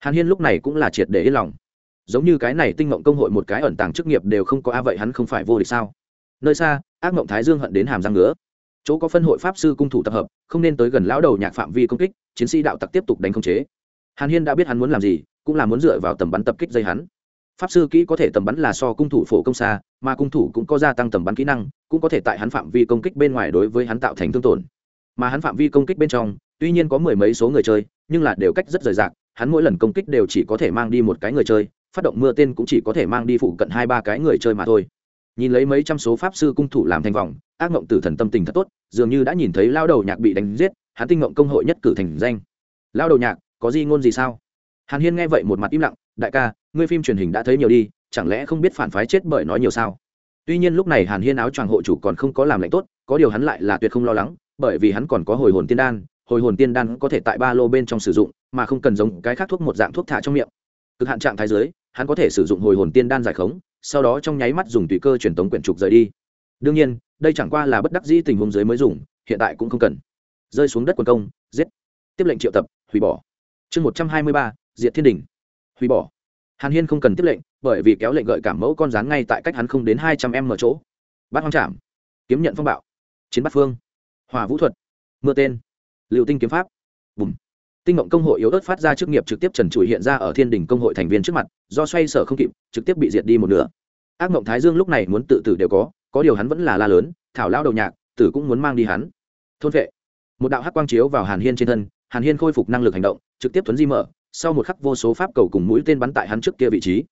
Hàn hiên lúc này cũng là triệt để yên lòng. Giống như cái này tinh mộng công hội một cái ẩn tàng chức nghiệp đều không có a, vậy hắn không phải vô địch sao? Nơi xa, ác mộng thái dương hận đến hàm răng nữa. chỗ có phân hội pháp sư cung thủ tập hợp, không nên tới gần lão đầu nhạc phạm vi công kích, chiến sĩ đạo tặc tiếp tục đánh không chế. Hàn hiên đã biết hắn muốn làm gì, cũng là muốn dựa vào tầm bắn tập kích dây hắn pháp sư kỹ có thể tầm bắn là so cung thủ phổ công xa, mà cung thủ cũng có gia tăng tầm bắn kỹ năng, cũng có thể tại hắn phạm vi công kích bên ngoài đối với hắn tạo thành thương tổn. Mà hắn phạm vi công kích bên trong, tuy nhiên có mười mấy số người chơi, nhưng là đều cách rất rời rạc, hắn mỗi lần công kích đều chỉ có thể mang đi một cái người chơi, phát động mưa tên cũng chỉ có thể mang đi phụ cận hai ba cái người chơi mà thôi. Nhìn lấy mấy trăm số pháp sư cung thủ làm thành vòng, ác mộng tử thần tâm tình thật tốt, dường như đã nhìn thấy lao đầu nhạc bị đánh giết, hắn tinh mộng công hội nhất cử thành danh. Lao đầu nhạc, có gì ngôn gì sao? Hàn hiên nghe vậy một mặt im lặng đại ca ngươi phim truyền hình đã thấy nhiều đi chẳng lẽ không biết phản phái chết bởi nói nhiều sao? Tuy nhiên lúc này hàn hiên áo choàng hộ chủ còn không có làm lệnh tốt có điều hắn lại là tuyệt không lo lắng bởi vì hắn còn có hồi hồn tiên đan hồi hồn tiên đan có thể tại ba lô bên trong sử dụng mà không cần giống cái khác thuốc một dạng thuốc thả trong miệng. Cực hạn trạng thái dưới, hắn có thể sử dụng hồi hồn tiên đan giải khống sau đó trong nháy mắt dùng tùy cơ truyền tống quyển trục rời đi. Đương nhiên đây chẳng qua là bất đắc dĩ tình huống dưới mới dùng hiện tại cũng không cần. Rơi xuống đất quần công giết. Tiếp lệnh triệu tập hủy bỏ. Chương một trăm hai mươi ba diệt thiên đình hủy bỏ. Hàn hiên không cần tiếp lệnh, bởi vì kéo lệnh gợi cảm mẫu con rán ngay tại cách hắn không đến hai trăm em mở chỗ. Bát hoang trảm, kiếm nhận phong bạo, chiến Bát phương hòa vũ thuật, mưa tên, liệu tinh kiếm pháp. Bùm. Tinh mộng công hội yếu ớt phát ra chức nghiệp trực tiếp trần trụi hiện ra ở thiên đình công hội thành viên trước mặt, do xoay sở không kịp, trực tiếp bị diệt đi một nửa. Ác mộng thái dương lúc này muốn tự tử đều có có điều hắn vẫn là la lớn, thảo lao đầu nhạc, tử cũng muốn mang đi hắn. Thôn vệ. Một đạo hắc quang chiếu vào hàn hiên trên thân, hàn hiên khôi phục năng lực hành động, trực tiếp thuấn di mở sau một khắc vô số pháp cầu cùng mũi tên bắn tại hắn trước kia vị trí.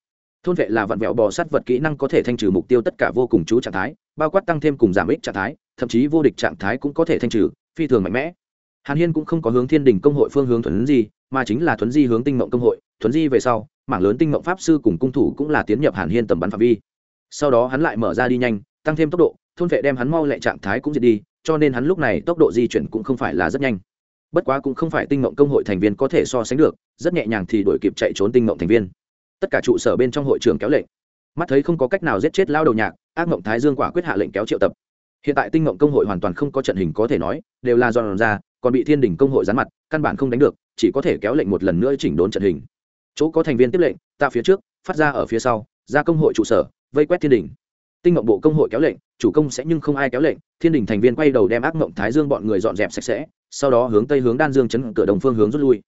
Thôn vệ là vặn vẹo bò sát vật kỹ năng có thể thanh trừ mục tiêu tất cả vô cùng chú trạng thái, bao quát tăng thêm cùng giảm ích trạng thái, thậm chí vô địch trạng thái cũng có thể thanh trừ, phi thường mạnh mẽ. Hàn hiên cũng không có hướng thiên đình công hội phương hướng thuấn di, mà chính là thuấn di hướng tinh mộng công hội thuấn di về sau, mảng lớn tinh mộng pháp sư cùng cung thủ cũng là tiến nhập hàn hiên tầm bắn phạm vi. Sau đó hắn lại mở ra đi nhanh, tăng thêm tốc độ, thôn vệ đem hắn mau lẹ trạng thái cũng diệt đi, cho nên hắn lúc này tốc độ di chuyển cũng không phải là rất nhanh bất quá cũng không phải tinh mộng công hội thành viên có thể so sánh được, rất nhẹ nhàng thì đổi kịp chạy trốn tinh mộng thành viên. Tất cả trụ sở bên trong hội trường kéo lệnh. Mắt thấy không có cách nào giết chết lao đầu nhạc, ác mộng thái dương quả quyết hạ lệnh kéo triệu tập. Hiện tại tinh mộng công hội hoàn toàn không có trận hình có thể nói, đều là do ra, còn bị thiên đình công hội gián mặt, căn bản không đánh được, chỉ có thể kéo lệnh một lần nữa chỉnh đốn trận hình. Chỗ có thành viên tiếp lệnh, tạ phía trước, phát ra ở phía sau, ra công hội trụ sở, vây quét thiên đình. Tinh mộng bộ công hội kéo lệnh, chủ công sẽ nhưng không ai kéo lệnh, thiên đình thành viên quay đầu đem ác mộng thái dương bọn người dọn dẹp sạch sẽ sau đó hướng tây hướng đan dương chấn cửa đồng phương hướng rút lui.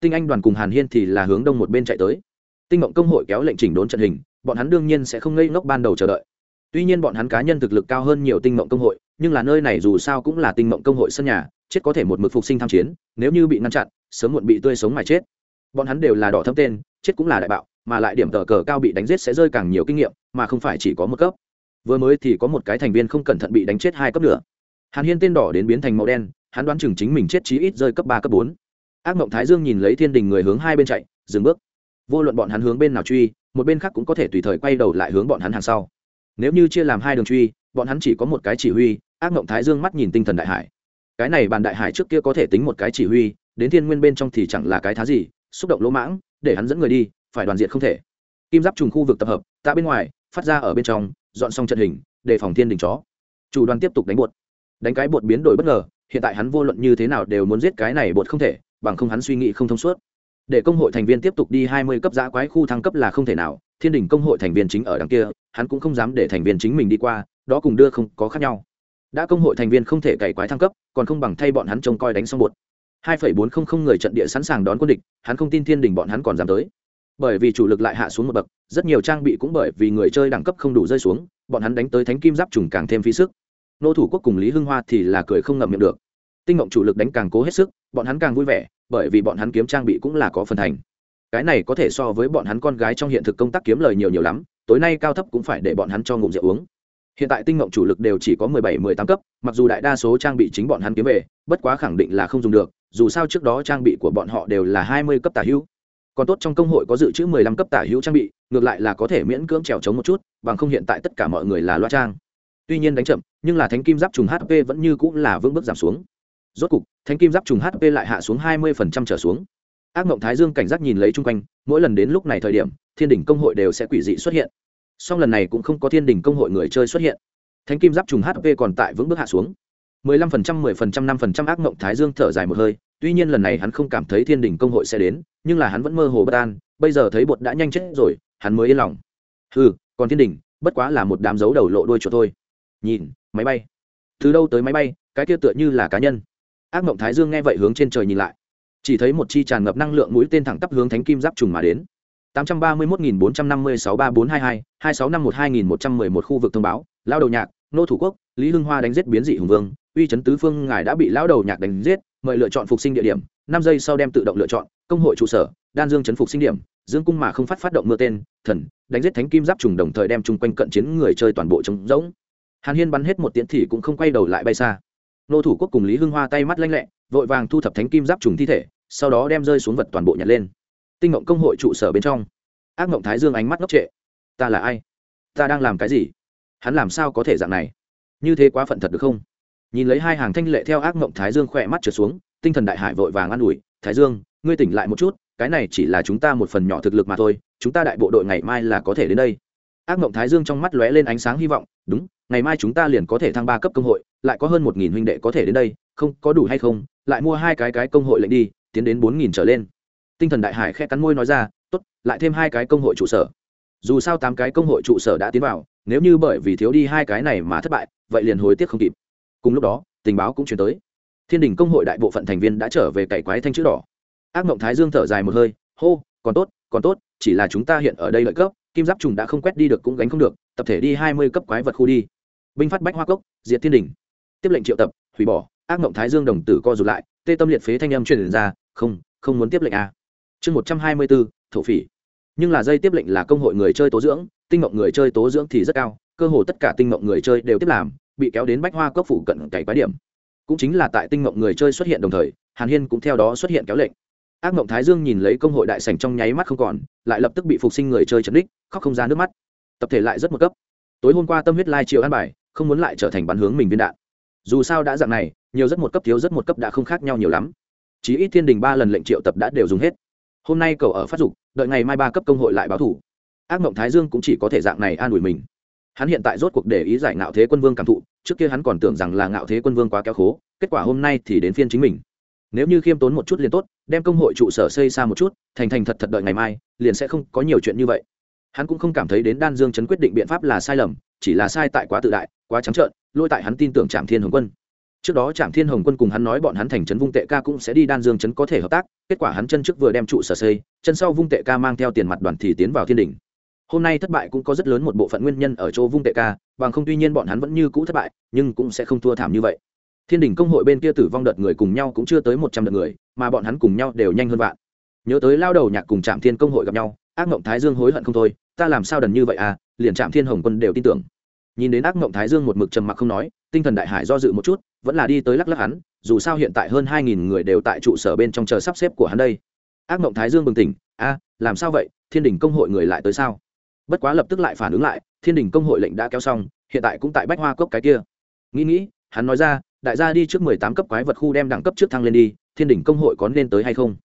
Tinh anh đoàn cùng hàn hiên thì là hướng đông một bên chạy tới. Tinh mộng công hội kéo lệnh chỉnh đốn trận hình, bọn hắn đương nhiên sẽ không ngây ngốc ban đầu chờ đợi. Tuy nhiên bọn hắn cá nhân thực lực cao hơn nhiều tinh mộng công hội, nhưng là nơi này dù sao cũng là tinh mộng công hội sân nhà, chết có thể một mực phục sinh tham chiến, nếu như bị ngăn chặn, sớm muộn bị tươi sống mà chết. Bọn hắn đều là đỏ thâm tên, chết cũng là đại bạo, mà lại điểm tờ cờ cao bị đánh giết sẽ rơi càng nhiều kinh nghiệm, mà không phải chỉ có một cấp. Vừa mới thì có một cái thành viên không cẩn thận bị đánh chết hai cấp nữa. Hàn hiên tên đỏ đến biến thành màu đen hắn đoán chừng chính mình chết chí ít rơi cấp ba, cấp bốn. Ác mộng thái dương nhìn lấy thiên đình người hướng hai bên chạy, dừng bước. Vô luận bọn hắn hướng bên nào truy, một bên khác cũng có thể tùy thời quay đầu lại hướng bọn hắn hàng sau. Nếu như chia làm hai đường truy, bọn hắn chỉ có một cái chỉ huy, ác mộng thái dương mắt nhìn tinh thần đại hải. Cái này bàn đại hải trước kia có thể tính một cái chỉ huy, đến thiên nguyên bên trong thì chẳng là cái thá gì, xúc động lỗ mãng, để hắn dẫn người đi, phải đoàn diện không thể. Kim giáp trùng khu vực tập hợp ta bên ngoài, phát ra ở bên trong, dọn xong trận hình đề phòng thiên đình chó. Chủ đoàn tiếp tục đánh bột. Đánh cái bột biến đổi bất ngờ hiện tại hắn vô luận như thế nào đều muốn giết cái này bột không thể, bằng không hắn suy nghĩ không thông suốt. Để công hội thành viên tiếp tục đi hai mươi cấp giã quái khu thăng cấp là không thể nào, thiên đình công hội thành viên chính ở đằng kia, hắn cũng không dám để thành viên chính mình đi qua, đó cùng đưa không có khác nhau. Đã công hội thành viên không thể cày quái thăng cấp, còn không bằng thay bọn hắn trông coi đánh xong bột. hai phẩy bốn không không người trận địa sẵn sàng đón quân địch, hắn không tin thiên đình bọn hắn còn dám tới. Bởi vì chủ lực lại hạ xuống một bậc, rất nhiều trang bị cũng bởi vì người chơi đẳng cấp không đủ rơi xuống, bọn hắn đánh tới thánh kim giáp trùng càng thêm phí sức nô thủ quốc cùng lý hưng hoa thì là cười không ngậm miệng được. Tinh ngộng chủ lực đánh càng cố hết sức, bọn hắn càng vui vẻ, bởi vì bọn hắn kiếm trang bị cũng là có phần thành. Cái này có thể so với bọn hắn con gái trong hiện thực công tác kiếm lời nhiều nhiều lắm, tối nay cao thấp cũng phải để bọn hắn cho ngụm rượu uống. Hiện tại tinh ngộng chủ lực đều chỉ có mười bảy, mười tám cấp, mặc dù đại đa số trang bị chính bọn hắn kiếm về, bất quá khẳng định là không dùng được, dù sao trước đó trang bị của bọn họ đều là hai mươi cấp tả hữu. Còn tốt trong công hội có dự trữ mười lăm cấp tả hữu trang bị, ngược lại là có thể miễn cưỡng trèo trống một chút, bằng không hiện tại tất cả mọi người là loa trang tuy nhiên đánh chậm, nhưng là thánh kim giáp trùng hp vẫn như cũng là vững bước giảm xuống. Rốt cục, thánh kim giáp trùng hp lại hạ xuống hai mươi trở xuống. Ác mộng thái dương cảnh giác nhìn lấy chung quanh, mỗi lần đến lúc này thời điểm, thiên đình công hội đều sẽ quỷ dị xuất hiện. Song lần này cũng không có thiên đình công hội người chơi xuất hiện. Thánh kim giáp trùng hp còn tại vững bước hạ xuống. 15% 10% 5% ác mộng thái dương thở dài một hơi, tuy nhiên lần này hắn không cảm thấy thiên đình công hội sẽ đến, nhưng là hắn vẫn mơ hồ bất an, bây giờ thấy bột đã nhanh chết rồi, hắn mới yên lòng. Ừ còn thiên đình bất quá là một đám dấu đầu lộ đuôi chuột thôi nhìn máy bay. Từ đâu tới máy bay cái kia tựa như là cá nhân. Ác mộng thái dương nghe vậy hướng trên trời nhìn lại. Chỉ thấy một chi tràn ngập năng lượng mũi tên thẳng tắp hướng thánh kim giáp trùng mà đến. 831.456-3422, 2651-2111 khu vực thông báo, lao đầu nhạc, nô thủ quốc, Lý Hưng Hoa đánh giết biến dị hùng vương, uy chấn tứ phương ngài đã bị lao đầu nhạc đánh giết, mời lựa chọn phục sinh địa điểm, năm giây sau đem tự động lựa chọn, công hội trụ sở, đan dương chấn phục sinh điểm, dương cung mà không phát phát động mưa tên, thần, đánh giết thánh kim giáp trùng đồng thời đem chung quanh cận chiến người chơi toàn bộ trống rỗng. Hàn Hiên bắn hết một tiễn thì cũng không quay đầu lại bay xa. Nô thủ quốc cùng Lý Hưng Hoa tay mắt lanh lẹ, vội vàng thu thập thánh kim giáp trùng thi thể, sau đó đem rơi xuống vật toàn bộ nhặt lên. Tinh ngộng công hội trụ sở bên trong. Ác ngộng thái dương ánh mắt ngốc trệ. Ta là ai? Ta đang làm cái gì? Hắn làm sao có thể dạng này? Như thế quá phận thật được không? Nhìn lấy hai hàng thanh lệ theo ác ngộng thái dương khỏe mắt trượt xuống tinh thần đại hải vội vàng an ủi thái dương ngươi tỉnh lại một chút cái này chỉ là chúng ta một phần nhỏ thực lực mà thôi chúng ta đại bộ đội ngày mai là có thể đến đây ác mộng thái dương trong mắt lóe lên ánh sáng hy vọng, đúng, ngày mai chúng ta liền có thể thăng ba cấp công hội, lại có hơn một nghìn huynh đệ có thể đến đây, không, có đủ hay không, lại mua hai cái cái công hội lệnh đi, tiến đến bốn nghìn trở lên. Tinh thần đại hải khẽ cắn môi nói ra, tốt, lại thêm hai cái công hội trụ sở. Dù sao tám cái công hội trụ sở đã tiến vào, nếu như bởi vì thiếu đi hai cái này mà thất bại, vậy liền hối tiếc không kịp. Cùng lúc đó, tình báo cũng chuyển tới. Thiên đình công hội đại bộ phận thành viên đã trở về cày quái thanh chữ đỏ. Ác mộng thái dương thở dài một hơi, hô, còn tốt còn tốt, chỉ là chúng ta hiện ở đây lợi cấp kim giáp trùng đã không quét đi được cũng gánh không được, tập thể đi hai mươi cấp quái vật khu đi. Binh phát bách hoa cốc, diệt thiên đình tiếp lệnh triệu tập, hủy bỏ, ác mộng thái dương đồng tử co rụt lại, tê tâm liệt phế thanh âm truyền ra, không không muốn tiếp lệnh à. Chương một trăm hai mươi bốn thổ phỉ. Nhưng là dây tiếp lệnh là công hội người chơi tố dưỡng, tinh mộng người chơi tố dưỡng thì rất cao, cơ hồ tất cả tinh mộng người chơi đều tiếp làm, bị kéo đến bách hoa cốc phủ cận cày quái điểm. Cũng chính là tại tinh mộng người chơi xuất hiện đồng thời, hàn hiên cũng theo đó xuất hiện kéo lệnh ác mộng thái dương nhìn lấy công hội đại sành trong nháy mắt không còn, lại lập tức bị phục sinh người chơi chấn đích khóc không ra nước mắt. Tập thể lại rất một cấp. Tối hôm qua tâm huyết lai chiều ăn bài, không muốn lại trở thành bắn hướng mình viên đạn. Dù sao đã dạng này, nhiều rất một cấp thiếu rất một cấp đã không khác nhau nhiều lắm. Chí ít thiên đình ba lần lệnh triệu tập đã đều dùng hết. Hôm nay cậu ở phát dục, đợi ngày mai ba cấp công hội lại báo thủ. Ác mộng thái dương cũng chỉ có thể dạng này an ủi mình. Hắn hiện tại rốt cuộc để ý giải ngạo thế quân vương cảm thụ, trước kia hắn còn tưởng rằng là ngạo thế quân vương quá kéo khố, kết quả hôm nay thì đến phiên chính mình nếu như khiêm tốn một chút liền tốt, đem công hội trụ sở xây xa một chút, thành thành thật thật đợi ngày mai, liền sẽ không có nhiều chuyện như vậy. Hắn cũng không cảm thấy đến đan dương chấn quyết định biện pháp là sai lầm, chỉ là sai tại quá tự đại, quá trắng trợn, lôi tại hắn tin tưởng trạm thiên hồng quân. Trước đó trạm thiên hồng quân cùng hắn nói bọn hắn thành trấn vung tệ ca cũng sẽ đi đan dương chấn có thể hợp tác, kết quả hắn chân trước vừa đem trụ sở xây, chân sau vung tệ ca mang theo tiền mặt đoàn thì tiến vào thiên đình hôm nay thất bại cũng có rất lớn một bộ phận nguyên nhân ở chỗ vung tệ ca, bằng không tuy nhiên bọn hắn vẫn như cũ thất bại, nhưng cũng sẽ không thua thảm như vậy thiên đình công hội bên kia tử vong đợt người cùng nhau cũng chưa tới một trăm đợt người, mà bọn hắn cùng nhau đều nhanh hơn vạn. Nhớ tới lao đầu nhạc cùng trạm thiên công hội gặp nhau, ác mộng thái dương hối hận không thôi, ta làm sao đần như vậy à? Liền trạm thiên hồng quân đều tin tưởng. Nhìn đến ác mộng thái dương một mực trầm mặc không nói, tinh thần đại hải do dự một chút, vẫn là đi tới lắc lắc hắn, dù sao hiện tại hơn hai nghìn người đều tại trụ sở bên trong chờ sắp xếp của hắn đây. Ác mộng thái dương bừng tỉnh, a, làm sao vậy? Thiên đình công hội người lại tới sao? Bất quá lập tức lại phản ứng lại, thiên đình công hội lệnh đã kéo xong, hiện tại cũng tại bách hoa cốc cái kia. Nghĩ nghĩ, hắn nói ra đại gia đi trước mười tám cấp quái vật khu đem đẳng cấp trước thăng lên đi, thiên đình công hội có nên tới hay không?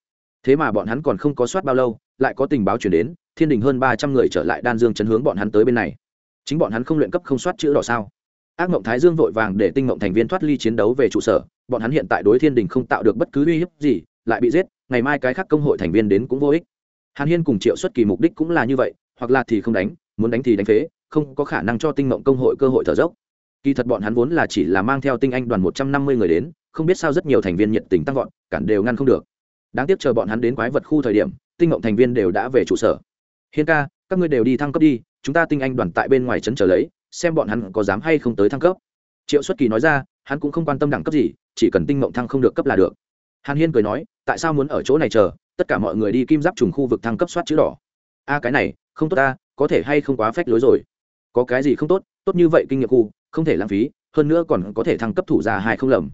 Thế mà bọn hắn còn không có soát bao lâu, lại có tình báo chuyển đến, thiên đình hơn ba trăm người trở lại đan dương chấn hướng bọn hắn tới bên này. Chính bọn hắn không luyện cấp không soát chữ đỏ sao? Ác mộng thái dương vội vàng để tinh mộng thành viên thoát ly chiến đấu về trụ sở, bọn hắn hiện tại đối thiên đình không tạo được bất cứ uy hiếp gì, lại bị giết, ngày mai cái khác công hội thành viên đến cũng vô ích. Hàn hiên cùng triệu xuất kỳ mục đích cũng là như vậy, hoặc là thì không đánh, muốn đánh thì đánh phế, không có khả năng cho tinh mộng công hội cơ hội thở dốc kỳ thật bọn hắn vốn là chỉ là mang theo tinh anh đoàn một trăm năm mươi người đến, không biết sao rất nhiều thành viên nhiệt tình tăng vọt, cản đều ngăn không được. Đáng tiếc chờ bọn hắn đến quái vật khu thời điểm, tinh ngộng thành viên đều đã về trụ sở. Hiên ca, các ngươi đều đi thăng cấp đi, chúng ta tinh anh đoàn tại bên ngoài trấn trở lấy, xem bọn hắn có dám hay không tới thăng cấp. Triệu xuất kỳ nói ra, hắn cũng không quan tâm đẳng cấp gì, chỉ cần tinh mộng thăng không được cấp là được. Hàn hiên cười nói, tại sao muốn ở chỗ này chờ, tất cả mọi người đi kim giáp trùng khu vực thăng cấp soát chữ đỏ. A, cái này, không tốt ta, có thể hay không quá phách lối rồi. Có cái gì không tốt tốt như vậy kinh nghiệm khu không thể lãng phí, hơn nữa còn có thể thăng cấp thủ ra hai không lầm.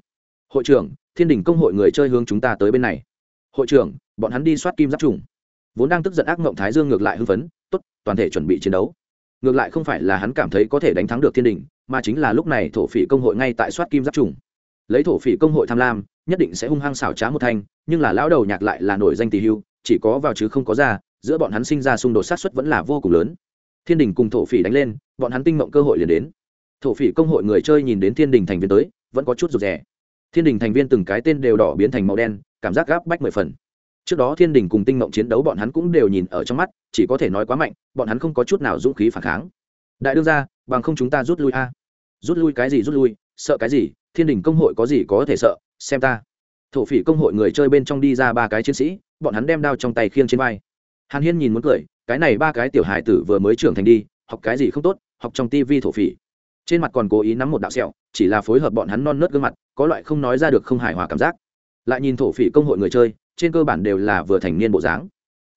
Hội trưởng, thiên đình công hội người chơi hướng chúng ta tới bên này. Hội trưởng, bọn hắn đi soát kim giáp trùng. Vốn đang tức giận ác mộng thái dương ngược lại hưng phấn, tốt, toàn thể chuẩn bị chiến đấu. Ngược lại không phải là hắn cảm thấy có thể đánh thắng được thiên đình, mà chính là lúc này thổ phỉ công hội ngay tại soát kim giáp trùng. Lấy thổ phỉ công hội tham lam, nhất định sẽ hung hăng xảo trá một thanh, nhưng là lão đầu nhạc lại là nổi danh tỷ hưu, chỉ có vào chứ không có ra, giữa bọn hắn sinh ra xung đột sát xuất vẫn là vô cùng lớn. Thiên đình cùng thổ phỉ đánh lên, bọn hắn tinh mộng cơ hội liền đến thổ phỉ công hội người chơi nhìn đến thiên đình thành viên tới, vẫn có chút rụt rè. Thiên đình thành viên từng cái tên đều đỏ biến thành màu đen, cảm giác gáp bách mười phần. Trước đó thiên đình cùng tinh mộng chiến đấu bọn hắn cũng đều nhìn ở trong mắt, chỉ có thể nói quá mạnh, bọn hắn không có chút nào dũng khí phản kháng. Đại đương ra bằng không chúng ta rút lui a. Rút lui cái gì rút lui, sợ cái gì, thiên đình công hội có gì có thể sợ, xem ta. Thổ phỉ công hội người chơi bên trong đi ra ba cái chiến sĩ, bọn hắn đem đao trong tay khiêng trên vai. Hàn hiên nhìn muốn cười, cái này ba cái tiểu hải tử vừa mới trưởng thành đi, học cái gì không tốt, học trong tivi thổ phỉ trên mặt còn cố ý nắm một đạo sẹo, chỉ là phối hợp bọn hắn non nớt gương mặt, có loại không nói ra được không hài hòa cảm giác. Lại nhìn thổ phỉ công hội người chơi, trên cơ bản đều là vừa thành niên bộ dáng.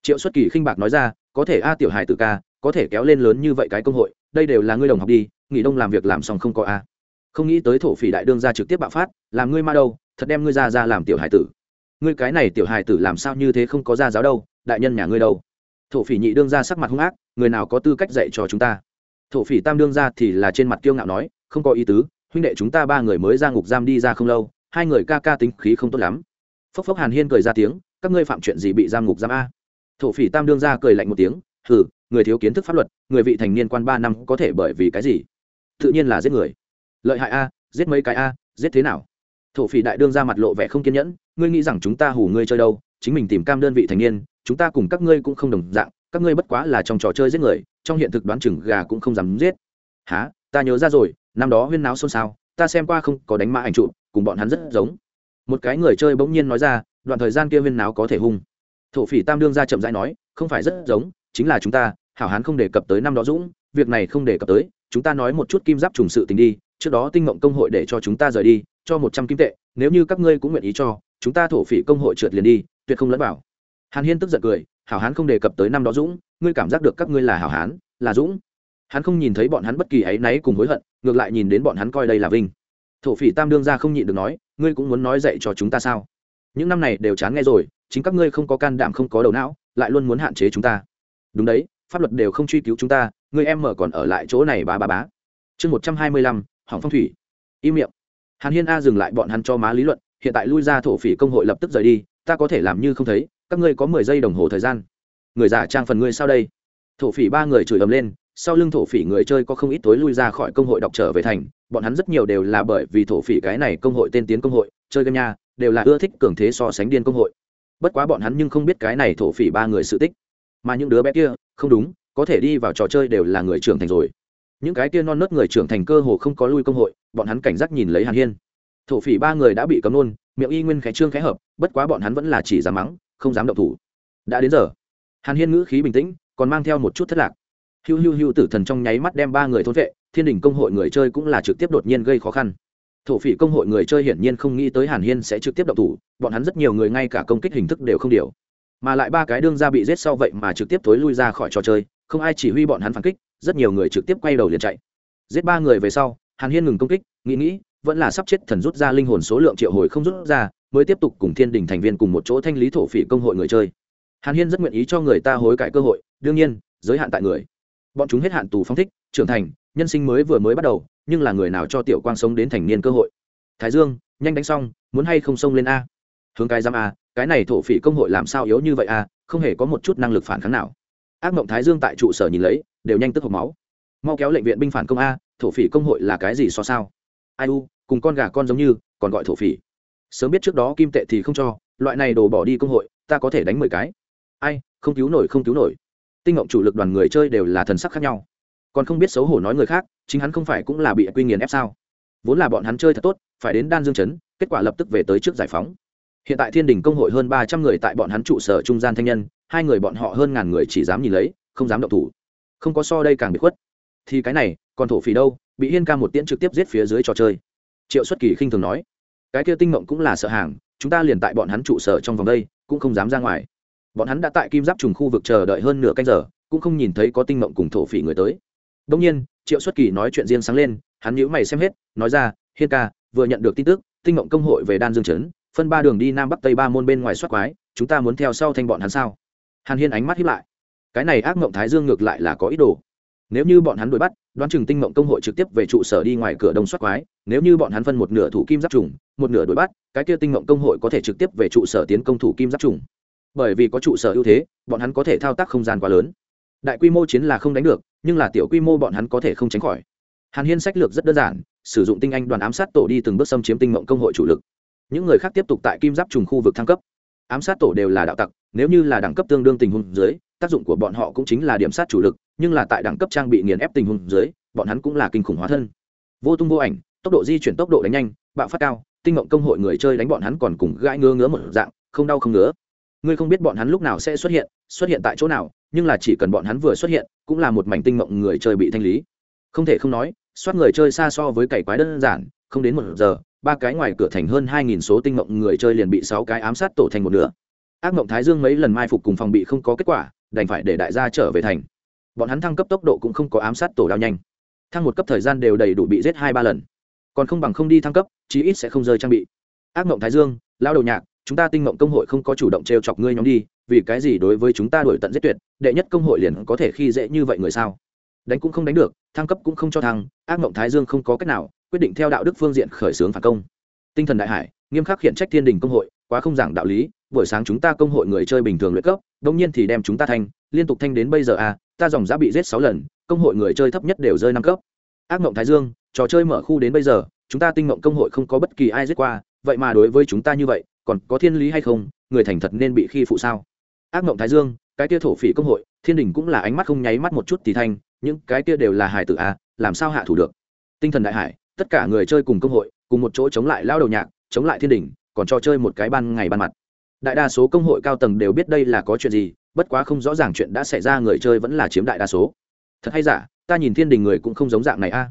Triệu xuất kỳ khinh bạc nói ra, có thể a tiểu hài tử ca, có thể kéo lên lớn như vậy cái công hội, đây đều là ngươi đồng học đi, nghỉ đông làm việc làm xong không có a. Không nghĩ tới thổ phỉ đại đương ra trực tiếp bạo phát, làm ngươi ma đâu, thật đem ngươi ra ra làm tiểu hài tử. Ngươi cái này tiểu hài tử làm sao như thế không có ra giáo đâu, đại nhân nhà ngươi đâu. Thổ phỉ nhị đương ra sắc mặt hung ác, người nào có tư cách dạy cho chúng ta? Thổ phỉ tam đương ra thì là trên mặt kiêu ngạo nói, không có ý tứ, huynh đệ chúng ta ba người mới ra ngục giam đi ra không lâu, hai người ca ca tính khí không tốt lắm. Phốc phốc hàn hiên cười ra tiếng, các ngươi phạm chuyện gì bị giam ngục giam a? Thổ phỉ tam đương ra cười lạnh một tiếng, hừ, người thiếu kiến thức pháp luật, người vị thành niên quan ba năm có thể bởi vì cái gì? Tự nhiên là giết người. Lợi hại a, giết mấy cái a, giết thế nào? Thổ phỉ đại đương ra mặt lộ vẻ không kiên nhẫn, ngươi nghĩ rằng chúng ta hù ngươi chơi đâu, chính mình tìm cam đơn vị thành niên, chúng ta cùng các ngươi cũng không đồng dạng các ngươi bất quá là trong trò chơi giết người, trong hiện thực đoán chừng gà cũng không dám giết. Há ta nhớ ra rồi, năm đó huyên náo xôn xao, ta xem qua không có đánh mã ảnh trụ, cùng bọn hắn rất giống. Một cái người chơi bỗng nhiên nói ra, đoạn thời gian kia huyên náo có thể hung. Thổ phỉ tam đương ra chậm rãi nói, không phải rất giống, chính là chúng ta, hảo hán không đề cập tới năm đó dũng, việc này không đề cập tới, chúng ta nói một chút kim giáp trùng sự tình đi, trước đó tinh mộng công hội để cho chúng ta rời đi, cho một trăm kim tệ, nếu như các ngươi cũng nguyện ý cho, chúng ta thổ phỉ công hội trượt liền đi, tuyệt không lẫn bảo hàn hiên tức giận cười hảo hán không đề cập tới năm đó dũng, ngươi cảm giác được các ngươi là hảo hán, là dũng. Hắn không nhìn thấy bọn hắn bất kỳ áy náy cùng hối hận, ngược lại nhìn đến bọn hắn coi đây là vinh. Thổ phỉ tam đương ra không nhịn được nói, ngươi cũng muốn nói dạy cho chúng ta sao? Những năm này đều chán nghe rồi, chính các ngươi không có can đảm, không có đầu não, lại luôn muốn hạn chế chúng ta. Đúng đấy, pháp luật đều không truy cứu chúng ta, ngươi em mở còn ở lại chỗ này bá bá bá. Chương một trăm hai mươi lăm, hỏng phong thủy. Im miệng. Hàn hiên a dừng lại bọn hắn cho má lý luận, hiện tại lui ra thổ phỉ công hội lập tức rời đi, ta có thể làm như không thấy các ngươi có mười giây đồng hồ thời gian. Người giả trang phần ngươi sao đây? Thổ phỉ ba người chửi ầm lên, sau lưng thổ phỉ người chơi có không ít tối lui ra khỏi công hội đọc trở về thành, bọn hắn rất nhiều đều là bởi vì thổ phỉ cái này công hội tên tiến công hội, chơi game nha, đều là ưa thích cường thế so sánh điên công hội. Bất quá bọn hắn nhưng không biết cái này thổ phỉ ba người sự tích. Mà những đứa bé kia, không đúng, có thể đi vào trò chơi đều là người trưởng thành rồi. Những cái kia non nớt người trưởng thành cơ hồ không có lui công hội, bọn hắn cảnh giác nhìn lấy hàn hiên. Thổ phỉ ba người đã bị cấm nôn miệng y nguyên khẽ trương khẽ hợp, bất quá bọn hắn vẫn là chỉ dám mắng không dám động thủ. Đã đến giờ. Hàn hiên ngữ khí bình tĩnh, còn mang theo một chút thất lạc. Hiu hiu hiu tử thần trong nháy mắt đem ba người thôn vệ, thiên đình công hội người chơi cũng là trực tiếp đột nhiên gây khó khăn. Thổ phỉ công hội người chơi hiển nhiên không nghĩ tới hàn hiên sẽ trực tiếp động thủ, bọn hắn rất nhiều người ngay cả công kích hình thức đều không điều. Mà lại ba cái đương ra bị giết sau vậy mà trực tiếp thối lui ra khỏi trò chơi, không ai chỉ huy bọn hắn phản kích, rất nhiều người trực tiếp quay đầu liền chạy. Giết ba người về sau, hàn hiên ngừng công kích, nghĩ nghĩ, vẫn là sắp chết thần rút ra linh hồn số lượng triệu hồi không rút ra mới tiếp tục cùng thiên đình thành viên cùng một chỗ thanh lý thổ phỉ công hội người chơi. Hàn hiên rất nguyện ý cho người ta hối cải cơ hội, đương nhiên, giới hạn tại người. Bọn chúng hết hạn tù phong thích, trưởng thành, nhân sinh mới vừa mới bắt đầu, nhưng là người nào cho tiểu quang sống đến thành niên cơ hội? Thái dương, nhanh đánh xong, muốn hay không xông lên a? Hướng cái giam a, cái này thổ phỉ công hội làm sao yếu như vậy a, không hề có một chút năng lực phản kháng nào. Ác mộng thái dương tại trụ sở nhìn lấy, đều nhanh tức hộp máu. Mau kéo lệnh viện binh phản công a, thổ phỉ công hội là cái gì so sao? Ai u, cùng con gà con giống như, còn gọi thổ phỉ sớm biết trước đó kim tệ thì không cho, loại này đồ bỏ đi công hội, ta có thể đánh mười cái. Ai, không cứu nổi, không cứu nổi. Tinh ngộng chủ lực đoàn người chơi đều là thần sắc khác nhau. Còn không biết xấu hổ nói người khác, chính hắn không phải cũng là bị quy nghiền ép sao? Vốn là bọn hắn chơi thật tốt, phải đến đan dương chấn, kết quả lập tức về tới trước giải phóng. Hiện tại thiên đình công hội hơn ba trăm người tại bọn hắn trụ sở trung gian thanh nhân, hai người bọn họ hơn ngàn người chỉ dám nhìn lấy, không dám động thủ. Không có so đây càng bị khuất. Thì cái này, còn thổ phỉ đâu, bị hiên ca một tiễn trực tiếp giết phía dưới trò chơi. Triệu xuất kỳ khinh thường nói cái kia tinh mộng cũng là sợ hàng chúng ta liền tại bọn hắn trụ sở trong vòng đây cũng không dám ra ngoài. Bọn hắn đã tại kim giáp trùng khu vực chờ đợi hơn nửa canh giờ cũng không nhìn thấy có tinh mộng cùng thổ phỉ người tới. Đông nhiên triệu xuất kỳ nói chuyện riêng sáng lên hắn nhíu mày xem hết nói ra hiên ca vừa nhận được tin tức tinh mộng công hội về đan dương Trấn, phân ba đường đi nam bắc tây ba môn bên ngoài soát quái chúng ta muốn theo sau thanh bọn hắn sao? Hàn hiên ánh mắt hiếp lại. Cái này ác mộng thái dương ngược lại là có ý đồ nếu như bọn hắn đuổi bắt, đoán chừng tinh mộng công hội trực tiếp về trụ sở đi ngoài cửa đông soát quái. Nếu như bọn hắn phân một nửa thủ kim giáp trùng, một nửa đuổi bắt, cái kia tinh mộng công hội có thể trực tiếp về trụ sở tiến công thủ kim giáp trùng. Bởi vì có trụ sở ưu thế, bọn hắn có thể thao tác không gian quá lớn. Đại quy mô chiến là không đánh được, nhưng là tiểu quy mô bọn hắn có thể không tránh khỏi. Hàn hiên sách lược rất đơn giản, sử dụng tinh anh đoàn ám sát tổ đi từng bước xâm chiếm tinh mộng công hội chủ lực. Những người khác tiếp tục tại kim giáp trùng khu vực thăng cấp. Ám sát tổ đều là đạo tặc, nếu như là đẳng cấp tương đương tình huống dưới, tác dụng của bọn họ cũng chính là điểm sát chủ lực nhưng là tại đẳng cấp trang bị nghiền ép tình huống dưới, bọn hắn cũng là kinh khủng hóa thân. Vô tung vô ảnh, tốc độ di chuyển tốc độ đánh nhanh, bạo phát cao, tinh mộng công hội người chơi đánh bọn hắn còn cùng gãi ngứa ngứa một dạng, không đau không ngứa. Ngươi không biết bọn hắn lúc nào sẽ xuất hiện xuất hiện tại chỗ nào, nhưng là chỉ cần bọn hắn vừa xuất hiện, cũng là một mảnh tinh mộng người chơi bị thanh lý. Không thể không nói, soát người chơi xa so với cày quái đơn giản, không đến một giờ, ba cái ngoài cửa thành hơn hai nghìn số tinh mộng người chơi liền bị sáu cái ám sát tổ thành một nửa. Ác mộng thái dương mấy lần mai phục cùng phòng bị không có kết quả, đành phải để đại gia trở về thành bọn hắn thăng cấp tốc độ cũng không có ám sát tổ đao nhanh. Thăng một cấp thời gian đều đầy đủ bị giết hai ba lần. Còn không bằng không đi thăng cấp, chí ít sẽ không rơi trang bị. Ác mộng thái dương lao đầu nhạc, chúng ta tinh mộng công hội không có chủ động t r e o chọc ngươi nhóm đi, vì cái gì đối với chúng ta đổi tận giết tuyệt, đệ nhất công hội liền có thể khi dễ như vậy người sao? Đánh cũng không đánh được, thăng cấp cũng không cho thăng, ác mộng thái dương không có cách nào, quyết định theo đạo đức phương diện khởi xướng phản công. Tinh thần đại hải, nghiêm khắc hiện trách thiên đình công hội, quá không giảng đạo lý, buổi sáng chúng ta công hội người chơi bình thường luyện cấp đông nhiên thì đem chúng ta thanh, liên tục thanh đến bây giờ à ta dòng giá bị giết sáu lần, công hội người chơi thấp nhất đều rơi năm cấp. Ác mộng thái dương, trò chơi mở khu đến bây giờ, chúng ta tinh mộng công hội không có bất kỳ ai giết qua, vậy mà đối với chúng ta như vậy, còn có thiên lý hay không, người thành thật nên bị khi phụ sao? Ác mộng thái dương, cái kia thổ phỉ công hội, thiên đình cũng là ánh mắt không nháy mắt một chút thì thanh những cái kia đều là hài tử à làm sao hạ thủ được? Tinh thần đại hải, tất cả người chơi cùng công hội, cùng một chỗ chống lại lao đầu nhạc, chống lại thiên đình, còn cho chơi một cái ban ngày ban mặt. Đại đa số công hội cao tầng đều biết đây là có chuyện gì bất quá không rõ ràng chuyện đã xảy ra, người chơi vẫn là chiếm đại đa số. Thật hay giả, ta nhìn thiên đình người cũng không giống dạng này a.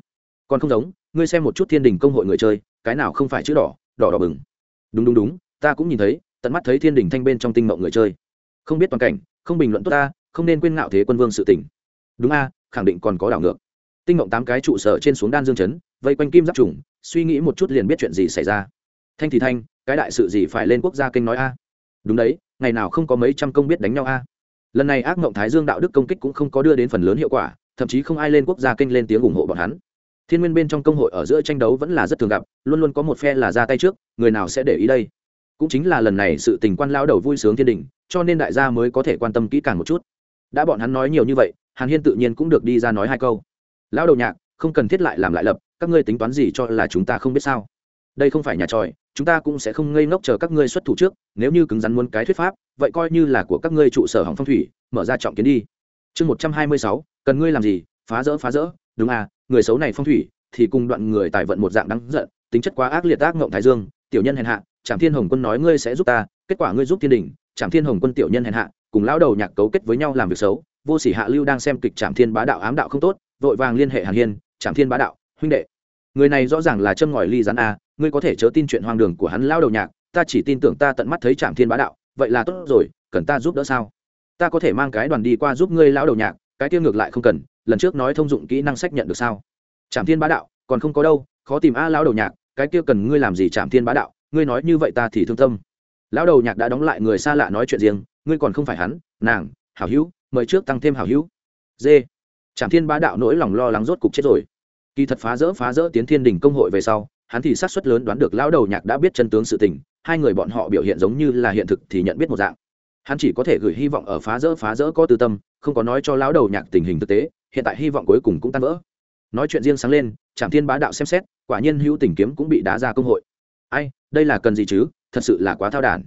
Còn không giống, ngươi xem một chút thiên đình công hội người chơi, cái nào không phải chữ đỏ đỏ đỏ bừng. Đúng đúng đúng, ta cũng nhìn thấy, tận mắt thấy thiên đình thanh bên trong tinh mộng người chơi. Không biết toàn cảnh, không bình luận tốt ta, không nên quên ngạo thế quân vương sự tỉnh đúng a, khẳng định còn có đảo ngược. Tinh mộng tám cái trụ sở trên xuống đan dương chấn, vây quanh kim giáp trùng, suy nghĩ một chút liền biết chuyện gì xảy ra. Thanh thì thanh, cái đại sự gì phải lên quốc gia kênh nói a? Đúng đấy, ngày nào không có mấy trăm công biết đánh nhau a? Lần này ác mộng thái dương đạo đức công kích cũng không có đưa đến phần lớn hiệu quả, thậm chí không ai lên quốc gia kênh lên tiếng ủng hộ bọn hắn. Thiên nguyên bên trong công hội ở giữa tranh đấu vẫn là rất thường gặp, luôn luôn có một phe là ra tay trước, người nào sẽ để ý đây? Cũng chính là lần này sự tình quan lao đầu vui sướng thiên đình, cho nên đại gia mới có thể quan tâm kỹ càng một chút. Đã bọn hắn nói nhiều như vậy, hàn hiên tự nhiên cũng được đi ra nói hai câu. Lão đầu nhạc, không cần thiết lại làm lại lập, các ngươi tính toán gì cho là chúng ta không biết sao? Đây không phải nhà tròi chúng ta cũng sẽ không ngây ngốc chờ các ngươi xuất thủ trước, nếu như cứng rắn muốn cái thuyết pháp, vậy coi như là của các ngươi trụ sở hỏng phong thủy, mở ra trọng kiến đi. Chương một trăm hai mươi sáu, cần ngươi làm gì? Phá rỡ phá rỡ. Đúng à người xấu này phong thủy, thì cùng đoạn người tài vận một dạng đáng giận, tính chất quá ác liệt ác ngộng thái dương. Tiểu nhân hèn hạ trạm thiên hồng quân nói ngươi sẽ giúp ta, kết quả ngươi giúp thiên đình trạm thiên hồng quân tiểu nhân hèn hạ, cùng lão đầu nhạc cấu kết với nhau làm việc xấu. Vô sỉ hạ lưu đang xem kịch trạm thiên bá đạo ám đạo không tốt, vội vàng liên hệ hàn hiên trạm thiên bá đạo, huynh đệ người này rõ ràng là châm ngòi ly rắn a, ngươi có thể chớ tin chuyện hoang đường của hắn lao đầu nhạc, ta chỉ tin tưởng ta tận mắt thấy trạm thiên bá đạo, vậy là tốt rồi, cần ta giúp đỡ sao? Ta có thể mang cái đoàn đi qua giúp ngươi lão đầu nhạc, cái tiêu ngược lại không cần, lần trước nói thông dụng kỹ năng sách nhận được sao? Trạm thiên bá đạo, còn không có đâu, khó tìm a lão đầu nhạc, cái kia cần ngươi làm gì trạm thiên bá đạo, ngươi nói như vậy ta thì thương tâm. Lão đầu nhạc đã đóng lại người xa lạ nói chuyện riêng, ngươi còn không phải hắn, nàng, hảo hữu, mời trước tăng thêm hảo hữu. D trạm thiên bá đạo nỗi lòng lo lắng rốt cục chết rồi kỳ thật phá rỡ phá rỡ tiến thiên đình công hội về sau, hắn thì sát suất lớn đoán được lão đầu nhạc đã biết chân tướng sự tình, hai người bọn họ biểu hiện giống như là hiện thực thì nhận biết một dạng. Hắn chỉ có thể gửi hy vọng ở phá rỡ phá rỡ có tư tâm, không có nói cho lão đầu nhạc tình hình thực tế, hiện tại hy vọng cuối cùng cũng tan vỡ. Nói chuyện riêng sáng lên trạm thiên bá đạo xem xét, quả nhiên hữu tình kiếm cũng bị đá ra công hội. Ai, đây là cần gì chứ, thật sự là quá thao đản.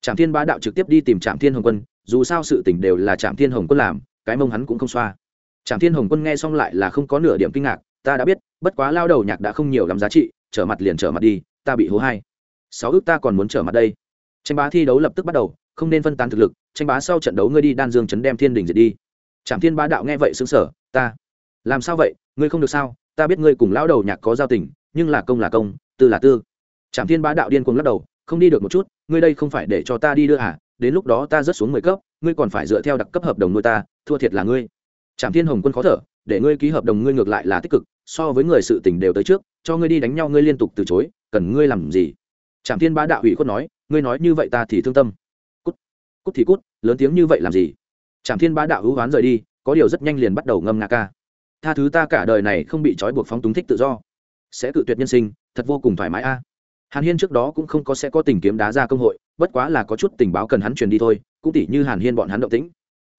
Trạm thiên bá đạo trực tiếp đi tìm trạm thiên hồng quân, dù sao sự tình đều là trạm thiên hồng quân làm, cái mông hắn cũng không xoa. Trạm thiên hồng quân nghe xong lại là không có nửa điểm kinh ngạc ta đã biết, bất quá lao đầu nhạc đã không nhiều lắm giá trị, trở mặt liền trở mặt đi, ta bị hố hai. Sáu ước ta còn muốn trở mặt đây. Tranh bá thi đấu lập tức bắt đầu, không nên phân tán thực lực, tranh bá sau trận đấu ngươi đi đan dương chấn đem thiên đình diệt đi. Trạm thiên bá đạo nghe vậy xứng sở ta. Làm sao vậy, ngươi không được sao, ta biết ngươi cùng lão đầu nhạc có giao tình, nhưng là công là công, tư là tư. Trạm thiên bá đạo điên cuồng lắc đầu, không đi được một chút, ngươi đây không phải để cho ta đi đưa à đến lúc đó ta rớt xuống mười cấp, ngươi còn phải dựa theo đặc cấp hợp đồng nuôi ta, thua thiệt là ngươi. Trạm thiên hồng quân khó thở để ngươi ký hợp đồng ngươi ngược lại là tích cực, so với người sự tình đều tới trước, cho ngươi đi đánh nhau ngươi liên tục từ chối, cần ngươi làm gì? Trạm thiên bá đạo ủy khuất nói, ngươi nói như vậy ta thì thương tâm. Cút cút thì cút, lớn tiếng như vậy làm gì? Trạm thiên bá đạo hữu hoán rời đi, có điều rất nhanh liền bắt đầu ngâm nga ca. Tha thứ ta cả đời này không bị trói buộc phóng túng thích tự do. Sẽ tự tuyệt nhân sinh, thật vô cùng thoải mái a. Hàn hiên trước đó cũng không có sẽ có tình kiếm đá ra công hội, bất quá là có chút tình báo cần hắn truyền đi thôi, cũng tỉ như hàn hiên bọn hắn động tĩnh.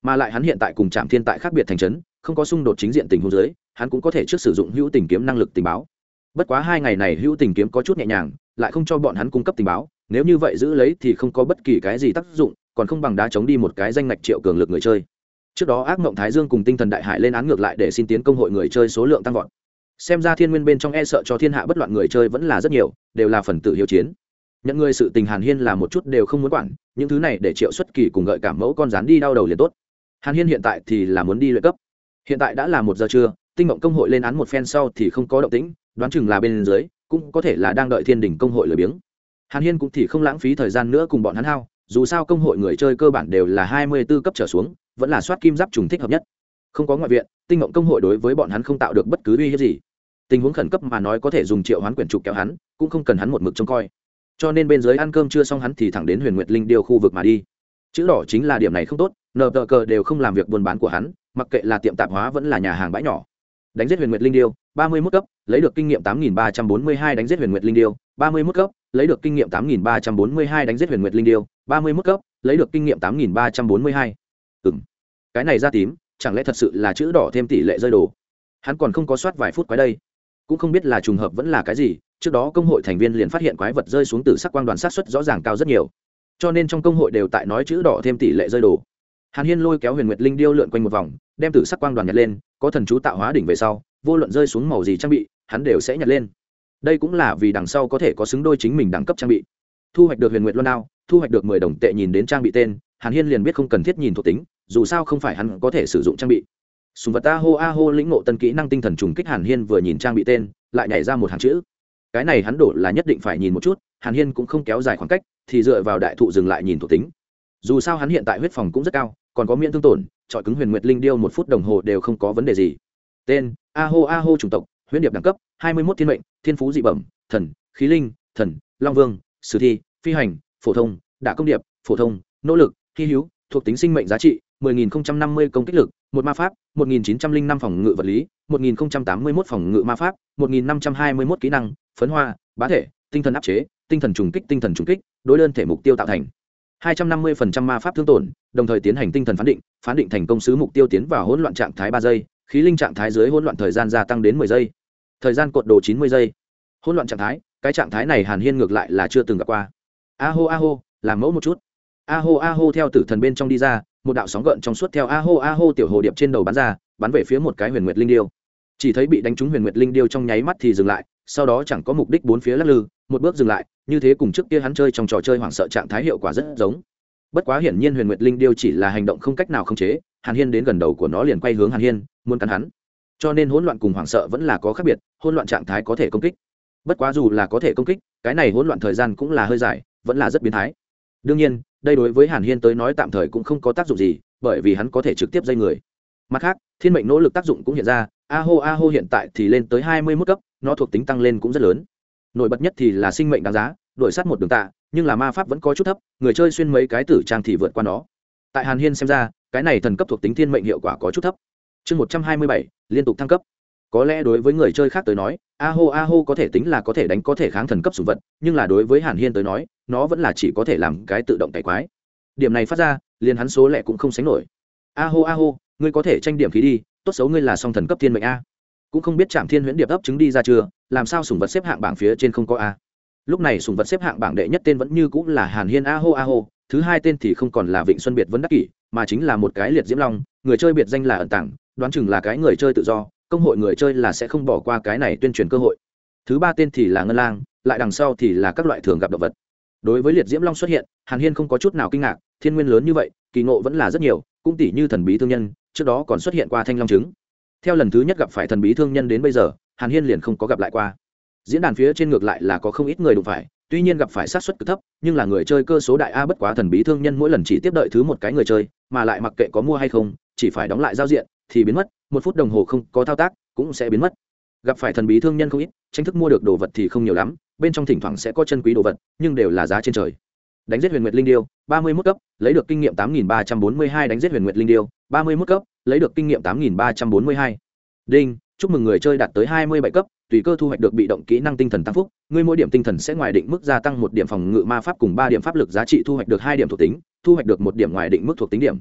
Mà lại hắn hiện tại cùng trạm thiên tại khác biệt thành trấn không có xung đột chính diện tình huống dưới, hắn cũng có thể trước sử dụng hữu tình kiếm năng lực tình báo. Bất quá hai ngày này hữu tình kiếm có chút nhẹ nhàng, lại không cho bọn hắn cung cấp tình báo, nếu như vậy giữ lấy thì không có bất kỳ cái gì tác dụng, còn không bằng đá chống đi một cái danh ngạch triệu cường lực người chơi. Trước đó ác mộng thái dương cùng tinh thần đại hải lên án ngược lại để xin tiến công hội người chơi số lượng tăng vọt. Xem ra thiên nguyên bên trong e sợ cho thiên hạ bất loạn người chơi vẫn là rất nhiều, đều là phần tử hiếu chiến. Nhận người sự tình hàn hiên là một chút đều không muốn quản, những thứ này để triệu xuất kỳ cùng gợi cảm mẫu con rán đi đau đầu liền tốt. Hàn hiên hiện tại thì là muốn đi luyện cấp hiện tại đã là một giờ trưa, tinh mộng công hội lên án một phen sau thì không có động tĩnh, đoán chừng là bên dưới, cũng có thể là đang đợi thiên đình công hội lười biếng. Hàn hiên cũng thì không lãng phí thời gian nữa cùng bọn hắn hao, dù sao công hội người chơi cơ bản đều là hai mươi b ố cấp trở xuống, vẫn là soát kim giáp trùng thích hợp nhất. Không có ngoại viện, tinh mộng công hội đối với bọn hắn không tạo được bất cứ uy hiếp gì. Tình huống khẩn cấp mà nói có thể dùng triệu hoán quyển trục kéo hắn, cũng không cần hắn một mực trông coi. Cho nên bên dưới ăn cơm chưa xong hắn thì thẳng đến huyền nguyệt linh điều khu vực mà đi. Chữ đỏ chính là điểm này không tốt nờ tờ cờ đều không làm việc buôn bán của hắn, mặc kệ là tiệm tạp hóa vẫn là nhà hàng bãi nhỏ. Đánh giết huyền nguyệt linh điêu, ba mươi mức cấp, lấy được kinh nghiệm tám nghìn ba trăm bốn mươi hai đánh giết huyền nguyệt linh điêu, ba mươi mức cấp, lấy được kinh nghiệm tám nghìn ba trăm bốn mươi hai đánh giết huyền nguyệt linh điêu, ba mươi mức cấp, lấy được kinh nghiệm tám nghìn ba trăm bốn mươi hai. Ừ m cái này ra tím, chẳng lẽ thật sự là chữ đỏ thêm tỷ lệ rơi đồ? Hắn còn không có soát vài phút quái đây. Cũng không biết là trùng hợp vẫn là cái gì, trước đó công hội thành viên liền phát hiện quái vật rơi xuống từ sắc quang đoàn sát xuất rõ ràng cao rất nhiều. Cho nên trong công hội đều tại nói chữ đỏ thêm tỷ lệ rơi đồ hàn hiên lôi kéo huyền nguyệt linh điêu lượn quanh một vòng, đem tử sắc quang đoàn nhặt lên, có thần chú tạo hóa đỉnh về sau, vô luận rơi xuống màu gì trang bị, hắn đều sẽ nhặt lên. Đây cũng là vì đằng sau có thể có xứng đôi chính mình đẳng cấp trang bị. Thu hoạch được huyền nguyệt luân đao, thu hoạch được mười đồng tệ nhìn đến trang bị tên, hàn hiên liền biết không cần thiết nhìn thuộc tính, dù sao không phải hắn có thể sử dụng trang bị. Sùng vật a hô a hô lĩnh ngộ tân kỹ năng tinh thần trùng kích hàn hiên vừa nhìn trang bị tên, lại nhảy ra một hàng chữ. Cái này hắn đổ là nhất định phải nhìn một chút, hàn hiên cũng không kéo dài khoảng cách, thì dựa vào đại thụ dừng lại nhìn thuộc tính. Dù sao hắn hiện tại huyết phòng cũng rất cao còn có miễn thương tổn trọi cứng huyền nguyệt linh điêu một phút đồng hồ đều không có vấn đề gì tên a hô a hô chủng tộc huyễn điệp đẳng cấp hai mươi mốt thiên mệnh thiên phú dị bẩm thần khí linh thần long vương sử thi phi hành phổ thông đả công điệp phổ thông nỗ lực hy hữu thuộc tính sinh mệnh giá trị 10.050 công kích lực, một ma pháp, 1.905 phòng ngự vật lý, 1.081 phòng ngự ma pháp, 1.521 kỹ năng, phấn hoa, bá thể, tinh thần áp chế, tinh thần trùng kích, tinh thần trùng kích, đối đơn thể mục tiêu tạo thành. 250% ma pháp thương tổn, đồng thời tiến hành tinh thần phán định, phán định thành công sứ mục tiêu tiến vào hỗn loạn trạng thái 3 giây, khí linh trạng thái dưới hỗn loạn thời gian gia tăng đến 10 giây. Thời gian cột đồ 90 giây. Hỗn loạn trạng thái, cái trạng thái này Hàn Hiên ngược lại là chưa từng gặp qua. A hô a hô, làm mẫu một chút. A hô a hô theo tử thần bên trong đi ra, một đạo sóng gợn trong suốt theo a hô a hô tiểu hồ điệp trên đầu bắn ra bắn về phía một cái huyền nguyệt linh điêu chỉ thấy bị đánh trúng huyền nguyệt linh điêu trong nháy mắt thì dừng lại sau đó chẳng có mục đích bốn phía lắc lư một bước dừng lại như thế cùng trước kia hắn chơi trong trò chơi hoảng sợ trạng thái hiệu quả rất giống. Bất quá hiển nhiên huyền nguyệt linh điêu chỉ là hành động không cách nào khống chế, hàn hiên đến gần đầu của nó liền quay hướng hàn hiên, muốn cắn hắn. Cho nên hỗn loạn cùng hoảng sợ vẫn là có khác biệt, hỗn loạn trạng thái có thể công kích. Bất quá dù là có thể công kích, cái này hỗn loạn thời gian cũng là hơi dài, vẫn là rất biến thái. Đương nhiên, đây đối với hàn hiên tới nói tạm thời cũng không có tác dụng gì, bởi vì hắn có thể trực tiếp dây người. Mặt khác, thiên mệnh nỗ lực tác dụng cũng hiện ra, a hô a hô hiện tại thì lên tới hai mươi mức cấp, nó thuộc tính tăng lên cũng rất lớn nổi bật nhất thì là sinh mệnh đáng giá đổi sát một đường tạ, nhưng là ma pháp vẫn có chút thấp, người chơi xuyên mấy cái tử trang thì vượt qua nó. Tại hàn hiên xem ra, cái này thần cấp thuộc tính thiên mệnh hiệu quả có chút thấp. Chương một trăm hai mươi bảy, liên tục thăng cấp. Có lẽ đối với người chơi khác tới nói a hô a hô có thể tính là có thể đánh, có thể kháng thần cấp sùng vật, nhưng là đối với hàn hiên tới nói, nó vẫn là chỉ có thể làm cái tự động cải quái. Điểm này phát ra, liền hắn số lẻ cũng không sánh nổi. A hô a hô ngươi có thể tranh điểm khí đi, tốt xấu ngươi là song thần cấp thiên mệnh a cũng không biết trạm thiên huyễn điệp ấp trứng đi ra chưa, làm sao sùng vật xếp hạng bảng phía trên không có a. Lúc này sùng vật xếp hạng bảng đệ nhất tên vẫn như cũng là hàn hiên a hô a hô, thứ hai tên thì không còn là vịnh xuân biệt vấn đắc kỷ, mà chính là một cái liệt diễm long, người chơi biệt danh là ẩn tảng đoán chừng là cái người chơi tự do, công hội người chơi là sẽ không bỏ qua cái này tuyên truyền cơ hội. Thứ ba tên thì là ngân lang, lại đằng sau thì là các loại thường gặp động vật. Đối với liệt diễm long xuất hiện, hàn hiên không có chút nào kinh ngạc, thiên nguyên lớn như vậy, kỳ ngộ vẫn là rất nhiều, cũng tỷ như thần bí thương nhân, trước đó còn xuất hiện qua thanh long trứng theo lần thứ nhất gặp phải thần bí thương nhân đến bây giờ, hàn hiên liền không có gặp lại qua. Diễn đàn phía trên ngược lại là có không ít người đụng phải, tuy nhiên gặp phải sát xuất cực thấp, nhưng là người chơi cơ số đại a bất quá thần bí thương nhân mỗi lần chỉ tiếp đợi thứ một cái người chơi, mà lại mặc kệ có mua hay không, chỉ phải đóng lại giao diện, thì biến mất, một phút đồng hồ không có thao tác, cũng sẽ biến mất. Gặp phải thần bí thương nhân không ít, tranh thức mua được đồ vật thì không nhiều lắm, bên trong thỉnh thoảng sẽ có chân quý đồ vật, nhưng đều là giá trên trời. Đánh giết huyền nguyệt linh điêu, ba mươi mức cấp, lấy được kinh nghiệm tám nghìn ba trăm bốn mươi hai đánh giết huyền nguyệt linh điêu, ba mươi mức cấp lấy được kinh nghiệm tám nghìn ba trăm bốn mươi hai. Đinh, chúc mừng người chơi đạt tới hai mươi bảy cấp, tùy cơ thu hoạch được bị động kỹ năng tinh thần tăng phúc ngươi mỗi điểm tinh thần sẽ ngoài định mức gia tăng một điểm phòng ngự ma pháp cùng ba điểm pháp lực giá trị thu hoạch được hai điểm thuộc tính, thu hoạch được một điểm ngoài định mức thuộc tính điểm.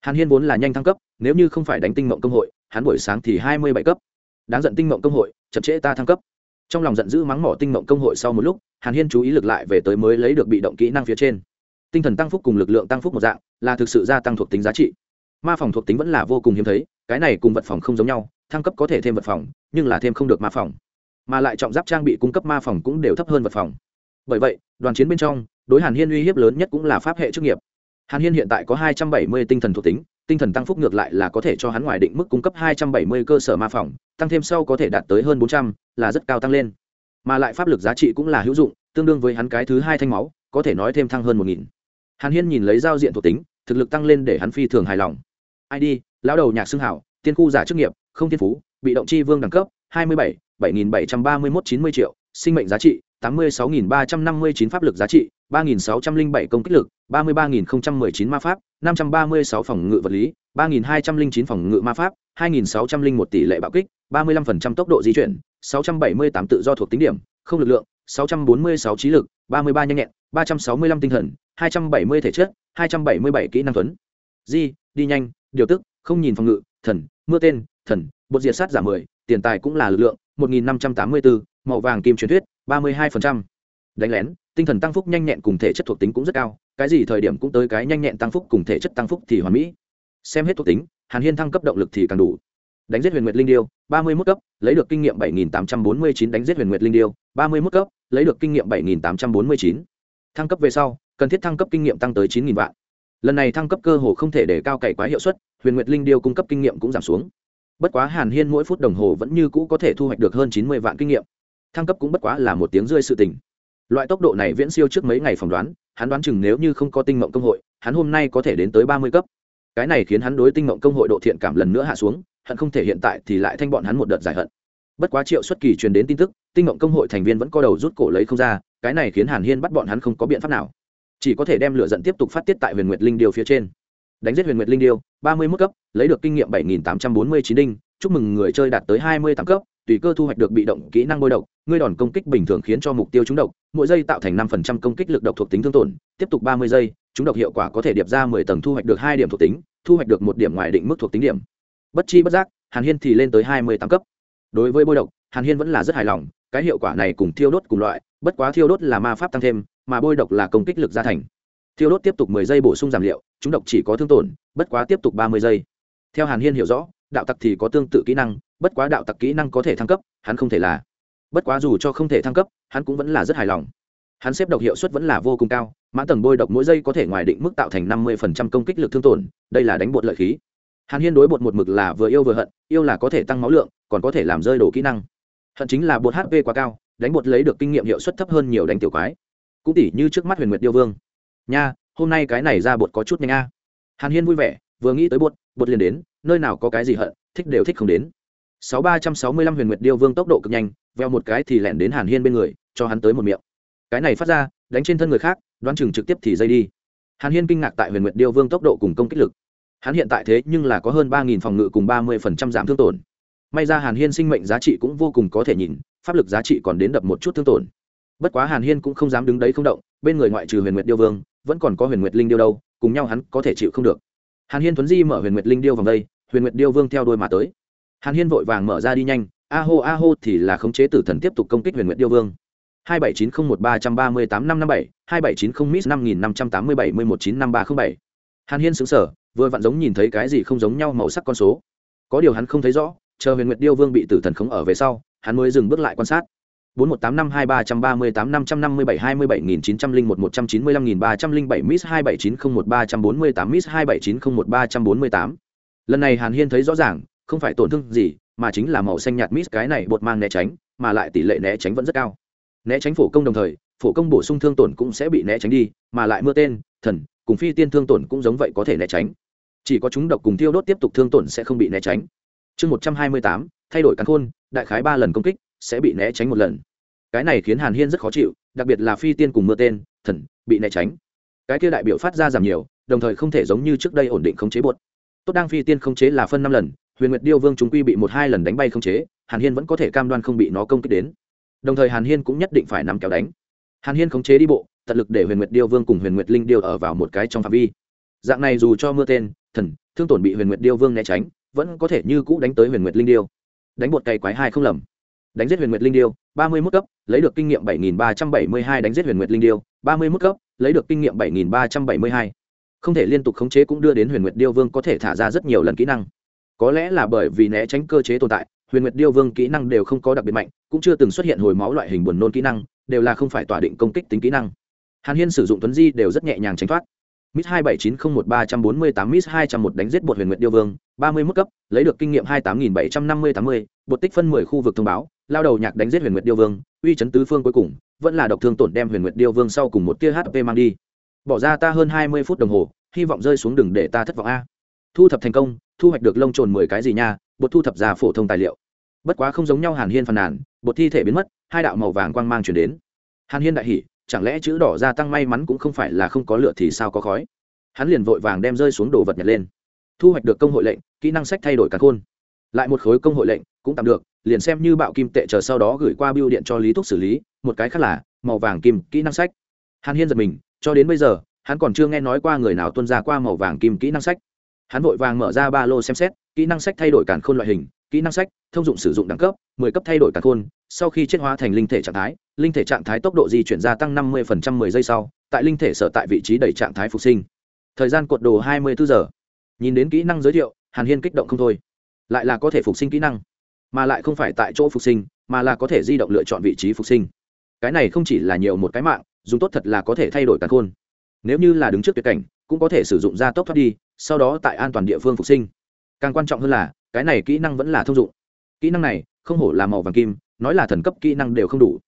Hàn hiên vốn là nhanh thăng cấp, nếu như không phải đánh tinh mộng công hội, hắn buổi sáng thì hai mươi bảy cấp. Đáng giận tinh mộng công hội, chậm trễ ta thăng cấp. Trong lòng giận dữ mắng mỏ tinh mộng công hội sau một lúc, hàn hiên chú ý lực lại về tới mới lấy được bị động kỹ năng phía trên. Tinh thần tăng phúc cùng lực lượng tăng phúc một dạng, là thực sự gia tăng thuộc tính giá trị ma phòng thuộc tính vẫn là vô cùng hiếm thấy, cái này cùng vật phòng không giống nhau, thăng cấp có thể thêm vật phòng, nhưng là thêm không được ma phòng. Mà lại trọng giáp trang bị cung cấp ma phòng cũng đều thấp hơn vật phòng. Bởi vậy, đoàn chiến bên trong, đối hàn hiên uy hiếp lớn nhất cũng là pháp hệ chức nghiệp. Hàn hiên hiện tại có hai trăm bảy mươi tinh thần thuộc tính, tinh thần tăng phúc ngược lại là có thể cho hắn ngoài định mức cung cấp hai trăm bảy mươi cơ sở ma phòng, tăng thêm sau có thể đạt tới hơn bốn trăm l là rất cao tăng lên. Mà lại pháp lực giá trị cũng là hữu dụng, tương đương với hắn cái thứ hai thanh máu, có thể nói thêm thăng hơn một nghìn. Hàn hiên nhìn lấy giao diện thuộc tính, thực lực tăng lên để hắn phi thường hài lòng id lão đầu nhạc xương hảo tiên khu giả chức nghiệp không thiên phú bị động chi vương đẳng cấp 27, 7731 90 triệu sinh mệnh giá trị 86.359 pháp lực giá trị 3.607 công kích lực 33.019 ma pháp 536 phòng ngự vật lý 3.209 phòng ngự ma pháp 2.601 tỷ lệ bạo kích 35% tốc độ di chuyển 678 tự do thuộc tính điểm không lực lượng 646 trí lực 33 nhanh nhẹn 365 tinh thần 270 thể chất 277 kỹ năng tuấn. Di đi nhanh điều tức, không nhìn phòng ngự, thần, mưa tên, thần, bột diệt sát giảm mười, tiền tài cũng là lực lượng, một nghìn năm trăm tám mươi bốn màu vàng kim truyền thuyết, ba mươi hai phần trăm. Đánh lén, tinh thần tăng phúc nhanh nhẹn cùng thể chất thuộc tính cũng rất cao, cái gì thời điểm cũng tới cái nhanh nhẹn tăng phúc cùng thể chất tăng phúc thì hoàn mỹ. Xem hết thuộc tính, hàn hiên thăng cấp động lực thì càng đủ. Đánh giết huyền nguyệt linh điêu, ba mươi mức cấp, lấy được kinh nghiệm bảy nghìn tám trăm bốn mươi chín, đánh giết huyền nguyệt linh điêu, ba mươi mức cấp, lấy được kinh nghiệm bảy nghìn tám trăm bốn mươi chín. Thăng cấp về sau, cần thiết thăng cấp kinh nghiệm tăng tới chín nghìn vạn lần này thăng cấp cơ hồ không thể để cao cày quá hiệu suất, huyền nguyệt linh điêu cung cấp kinh nghiệm cũng giảm xuống. Bất quá hàn hiên mỗi phút đồng hồ vẫn như cũ có thể thu hoạch được hơn chín mươi vạn kinh nghiệm. Thăng cấp cũng bất quá là một tiếng rơi sự tình. Loại tốc độ này viễn siêu trước mấy ngày phỏng đoán, hắn đoán chừng nếu như không có tinh mộng công hội, hắn hôm nay có thể đến tới ba mươi cấp. Cái này khiến hắn đối tinh mộng công hội độ thiện cảm lần nữa hạ xuống, hận không thể hiện tại thì lại thanh bọn hắn một đợt giải hận. Bất quá triệu xuất kỳ truyền đến tin tức, tinh mộng công hội thành viên vẫn có đầu rút cổ lấy không ra, cái này khiến hàn hiên bắt bọn hắn không có biện pháp nào chỉ có thể đem lửa giận tiếp tục phát tiết tại huyền nguyệt linh điêu phía trên. Đánh giết huyền nguyệt linh điêu, ba mươi mức cấp, lấy được kinh nghiệm bảy nghìn tám trăm bốn mươi chín đinh, chúc mừng người chơi đạt tới hai mươi tám cấp, tùy cơ thu hoạch được bị động kỹ năng bôi độc, ngươi đòn công kích bình thường khiến cho mục tiêu trúng độc, mỗi giây tạo thành năm phần trăm công kích lực độc thuộc tính thương tổn, tiếp tục ba mươi giây, trúng độc hiệu quả có thể điệp ra mười tầng thu hoạch được hai điểm thuộc tính, thu hoạch được một điểm ngoài định mức thuộc tính điểm. Bất chi bất giác, hàn hiên thì lên tới hai mươi tám cấp. Đối với bôi độc, hàn hiên vẫn là rất hài lòng, cái hiệu quả này cùng thiêu đốt cùng loại bất quá thiêu đốt là ma pháp tăng thêm, mà bôi độc là công kích lực gia thành. Thiêu đốt tiếp tục mười giây bổ sung giảm liệu, chúng độc chỉ có thương tổn, bất quá tiếp tục ba mươi giây. Theo hàn hiên hiểu rõ, đạo tặc thì có tương tự kỹ năng, bất quá đạo tặc kỹ năng có thể thăng cấp, hắn không thể là. Bất quá dù cho không thể thăng cấp, hắn cũng vẫn là rất hài lòng. Hắn xếp độc hiệu suất vẫn là vô cùng cao, mãn tầng bôi độc mỗi giây có thể ngoài định mức tạo thành năm mươi công kích lực thương tổn, đây là đánh bột lợi khí. Hàn hiên đối bột một mực là vừa yêu vừa hận, yêu là có thể tăng máu lượng, còn có thể làm rơi đổ kỹ năng. Hận chính là bột hp quá cao đánh bột lấy được kinh nghiệm hiệu suất thấp hơn nhiều đánh tiểu quái. Cũng tỉ như trước mắt huyền nguyệt điêu vương. Nha, hôm nay cái này ra bột có chút nhanh a. Hàn hiên vui vẻ, vừa nghĩ tới bột bột liền đến, nơi nào có cái gì hận, thích đều thích không đến. Sáu ba trăm sáu mươi lăm huyền nguyệt điêu vương tốc độ cực nhanh, veo một cái thì lẻn đến hàn hiên bên người, cho hắn tới một miệng. Cái này phát ra, đánh trên thân người khác, đoán chừng trực tiếp thì dây đi. Hàn hiên kinh ngạc tại huyền nguyệt điêu vương tốc độ cùng công kích lực. Hắn hiện tại thế nhưng là có hơn ba nghìn phòng ngự cùng ba mươi phần trăm giảm thương tổn. May ra hàn hiên sinh mệnh giá trị cũng vô cùng có thể nhìn pháp lực giá trị còn đến đập một chút thương tổn. Bất quá hàn hiên cũng không dám đứng đấy không động, bên người ngoại trừ huyền nguyệt điêu vương, vẫn còn có huyền nguyệt linh điêu đâu, cùng nhau hắn có thể chịu không được. Hàn hiên thuấn di mở huyền nguyệt linh điêu vòng đây, huyền nguyệt điêu vương theo đôi mà tới. Hàn hiên vội vàng mở ra đi nhanh, a hô a hô thì là khống chế tử thần tiếp tục công kích huyền nguyệt điêu vương. Hai bảy chín không một ba trăm ba mươi tám năm năm bảy, hai bảy chín không miss năm nghìn năm trăm tám mươi bảy mươi một chín năm ba không bảy. Hàn hiên xứng sở vừa vặn giống nhìn thấy cái gì không giống nhau màu sắc con số. Có điều hắn không thấy rõ, chờ huyền nguyệt điêu vương bị tử thần khống ở về sau hắn mới dừng bước lại quan sát 41852338585727901195307 Miss 279013408 Miss 279013408. Lần này Hàn Hiên thấy rõ ràng, không phải tổn thương gì, mà chính là màu xanh nhạt Miss cái này bột mang né tránh, mà lại tỷ lệ né tránh vẫn rất cao. Né tránh phổ công đồng thời, phổ công bổ sung thương tổn cũng sẽ bị né tránh đi, mà lại mưa tên, thần, cùng phi tiên thương tổn cũng giống vậy có thể né tránh. Chỉ có chúng độc cùng tiêu đốt tiếp tục thương tổn sẽ không bị né tránh. Chương 128, thay đổi cắn khôn, đại khái ba lần công kích, sẽ bị né tránh một lần. Cái này khiến hàn hiên rất khó chịu, đặc biệt là phi tiên cùng mưa tên, thần, bị né tránh. Cái kia đại biểu phát ra giảm nhiều, đồng thời không thể giống như trước đây ổn định khống chế bột. Tốt đang phi tiên khống chế là phân năm lần, huyền nguyệt điêu vương chúng quy bị một hai lần đánh bay khống chế, hàn hiên vẫn có thể cam đoan không bị nó công kích đến. Đồng thời hàn hiên cũng nhất định phải nắm kéo đánh. Hàn hiên khống chế đi bộ, tận lực để huyền nguyệt điêu vương cùng huyền nguyệt linh điêu ở vào một cái trong phạm vi. Dạng này dù cho mưa tên, thần, thương tổn bị huyền nguyệt điêu vương né tránh, vẫn có thể như cũ đánh tới huyền nguyệt linh điêu đánh bột cày quái hai không lầm. Đánh giết huyền nguyệt linh điêu, ba mươi mức cấp, lấy được kinh nghiệm bảy nghìn ba trăm bảy mươi hai đánh giết huyền nguyệt linh điêu, ba mươi mức cấp, lấy được kinh nghiệm bảy nghìn ba trăm bảy mươi hai. Không thể liên tục khống chế cũng đưa đến huyền nguyệt điêu vương có thể thả ra rất nhiều lần kỹ năng. Có lẽ là bởi vì né tránh cơ chế tồn tại, huyền nguyệt điêu vương kỹ năng đều không có đặc biệt mạnh, cũng chưa từng xuất hiện hồi máu loại hình buồn nôn kỹ năng, đều là không phải tỏa định công kích tính kỹ năng. Hàn hiên sử dụng tuấn di đều rất nhẹ nhàng tránh thoát. Miss hai bảy chín không một ba trăm bốn mươi tám mít hai trăm một đánh giết bột huyền nguyệt điêu vương, ba mươi mức cấp, lấy được kinh nghiệm hai tám nghìn bảy trăm năm mươi tám mươi, bột tích phân mười khu vực thông báo, lao đầu nhạc đánh giết huyền nguyệt điêu vương, uy chấn tứ phương cuối cùng, vẫn là độc thương tổn đem huyền nguyệt điêu vương sau cùng một tia hp mang đi. Bỏ ra ta hơn hai mươi phút đồng hồ, hy vọng rơi xuống đường để ta thất vọng a. Thu thập thành công, thu hoạch được lông trồn mười cái gì nha, bột thu thập ra phổ thông tài liệu. Bất quá không giống nhau hàn hiên phàn nàn, bột thi thể biến mất, hai đạo màu vàng quang mang truyền đến. Hàn hiên đại hỉ chẳng lẽ chữ đỏ gia tăng may mắn cũng không phải là không có lựa thì sao có khói? Hắn liền vội vàng đem rơi xuống đồ vật nhặt lên. Thu hoạch được công hội lệnh, kỹ năng sách thay đổi cả khôn. Lại một khối công hội lệnh, cũng tạm được, liền xem như bạo kim tệ chờ sau đó gửi qua biêu điện cho lý thúc xử lý, một cái khác là màu vàng kim kỹ năng sách. Hàn hiên giật mình, cho đến bây giờ, hắn còn chưa nghe nói qua người nào tuân ra qua màu vàng kim kỹ năng sách. Hắn vội vàng mở ra ba lô xem xét, kỹ năng sách thay đổi cản khôn loại hình, kỹ năng sách, thông dụng sử dụng đẳng cấp, mười cấp thay đổi cản khôn sau khi chết hóa thành linh thể trạng thái, linh thể trạng thái tốc độ di chuyển gia tăng năm mươi phần trăm mười giây sau, tại linh thể sở tại vị trí đầy trạng thái phục sinh. Thời gian cuộn đồ hai mươi bốn giờ. Nhìn đến kỹ năng giới thiệu, hàn hiên kích động không thôi. Lại là có thể phục sinh kỹ năng, mà lại không phải tại chỗ phục sinh, mà là có thể di động lựa chọn vị trí phục sinh. Cái này không chỉ là nhiều một cái mạng, dùng tốt thật là có thể thay đổi càn khôn. Nếu như là đứng trước tuyệt cảnh, cũng có thể sử dụng gia tốc thoát đi, sau đó tại an toàn địa phương phục sinh. Càng quan trọng hơn là, cái này kỹ năng vẫn là thông dụng. Kỹ năng này, không hổ là màu vàng kim nói là thần cấp kỹ năng đều không đủ.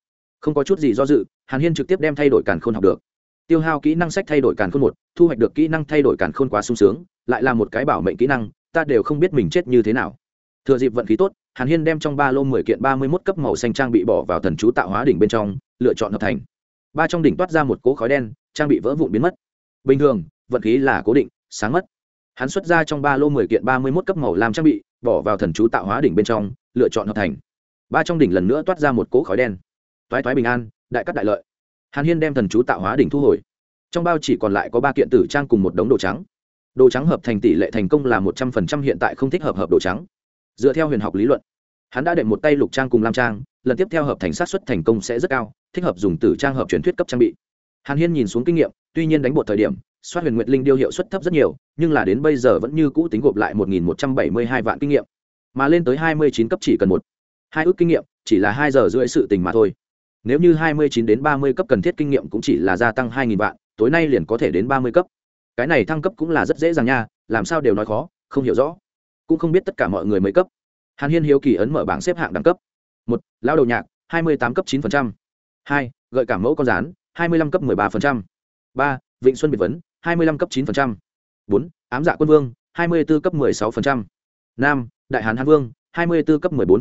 Không có chút gì do dự, hàn hiên trực tiếp đem thay đổi càn khôn học được. Tiêu hao kỹ năng sách thay đổi càn khôn một, thu hoạch được kỹ năng thay đổi càn khôn quá sung sướng, lại là một cái bảo mệnh kỹ năng, ta đều không biết mình chết như thế nào. Thừa dịp vận khí tốt, hàn hiên đem trong ba lô mười kiện ba mươi mốt cấp màu xanh trang bị bỏ vào thần chú tạo hóa đỉnh bên trong, lựa chọn hợp thành. Ba trong đỉnh toát ra một cỗ khói đen, trang bị vỡ vụn biến mất. Bình thường, vận khí là cố định, sáng mất. Hắn xuất ra trong ba lô mười kiện ba mươi mốt cấp màu làm trang bị, bỏ vào thần chú tạo hóa đỉnh bên trong, lựa chọn hợp thành ba trong đỉnh lần nữa toát ra một cỗ khói đen. Toái toái bình an, đại cắt đại lợi. Hàn hiên đem thần chú tạo hóa đỉnh thu hồi. Trong bao chỉ còn lại có ba kiện tử trang cùng một đống đồ trắng. Đồ trắng hợp thành tỷ lệ thành công là một trăm phần trăm, hiện tại không thích hợp hợp đồ trắng. Dựa theo huyền học lý luận, hắn đã đệm một tay lục trang cùng lam trang, lần tiếp theo hợp thành sát xuất thành công sẽ rất cao, thích hợp dùng tử trang hợp truyền thuyết cấp trang bị. Hàn hiên nhìn xuống kinh nghiệm, tuy nhiên đánh bột thời điểm, soát huyền nguyệt linh điêu hiệu suất thấp rất nhiều, nhưng là đến bây giờ vẫn như cũ tính gộp lại một nghìn một trăm bảy mươi hai vạn kinh nghiệm. Mà lên tới hai mươi chín cấp chỉ cần một hai ước kinh nghiệm, chỉ là hai giờ rưỡi sự tình mà thôi. Nếu như hai mươi chín đến ba mươi cấp cần thiết kinh nghiệm cũng chỉ là gia tăng hai nghìn vạn, tối nay liền có thể đến ba mươi cấp. Cái này thăng cấp cũng là rất dễ dàng nha, làm sao đều nói khó, không hiểu rõ. Cũng không biết tất cả mọi người mấy cấp. Hàn hiên hiếu kỳ ấn mở bảng xếp hạng đẳng cấp. Một lao đầu nhạc, hai mươi tám cấp chín hai, gợi cảm mẫu con rán, hai mươi lăm cấp mười ba ba, vịnh xuân biệt vấn, hai mươi lăm cấp chín bốn, ám dạ quân vương, hai mươi b ố cấp mười sáu năm, đại hán hán vương, hai mươi b ố cấp mười bốn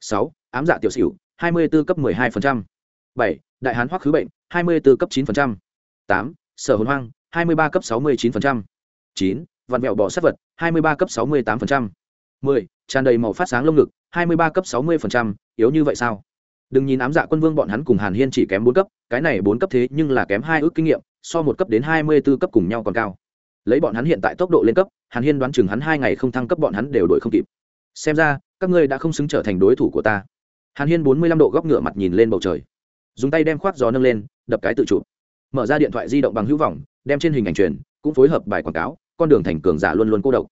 sáu, ám dạ tiểu xỉu, hai mươi b cấp mười hai bảy, đại hán hoắc khứ bệnh, hai mươi b ố cấp chín tám, sở hồn hoang, hai mươi ba cấp sáu mươi chín chín, vạn mẹo bỏ sát vật, hai mươi ba cấp sáu mươi tám mười, tràn đầy màu phát sáng lông ngực, hai mươi ba cấp sáu mươi yếu như vậy sao? Đừng nhìn ám dạ quân vương bọn hắn cùng hàn hiên chỉ kém bốn cấp, cái này bốn cấp thế nhưng là kém hai ước kinh nghiệm, so một cấp đến hai mươi b ố cấp cùng nhau còn cao. Lấy bọn hắn hiện tại tốc độ lên cấp, hàn hiên đoán chừng hắn hai ngày không thăng cấp bọn hắn đều đổi không kịp. Xem ra các ngươi đã không xứng trở thành đối thủ của ta. Hàn hiên bốn mươi lăm độ góc ngựa mặt nhìn lên bầu trời. Dùng tay đem khoác gió nâng lên, đập cái tự chụp. Mở ra điện thoại di động bằng hữu vọng, đem trên hình ảnh truyền, cũng phối hợp bài quảng cáo, con đường thành cường giả luôn luôn cô độc.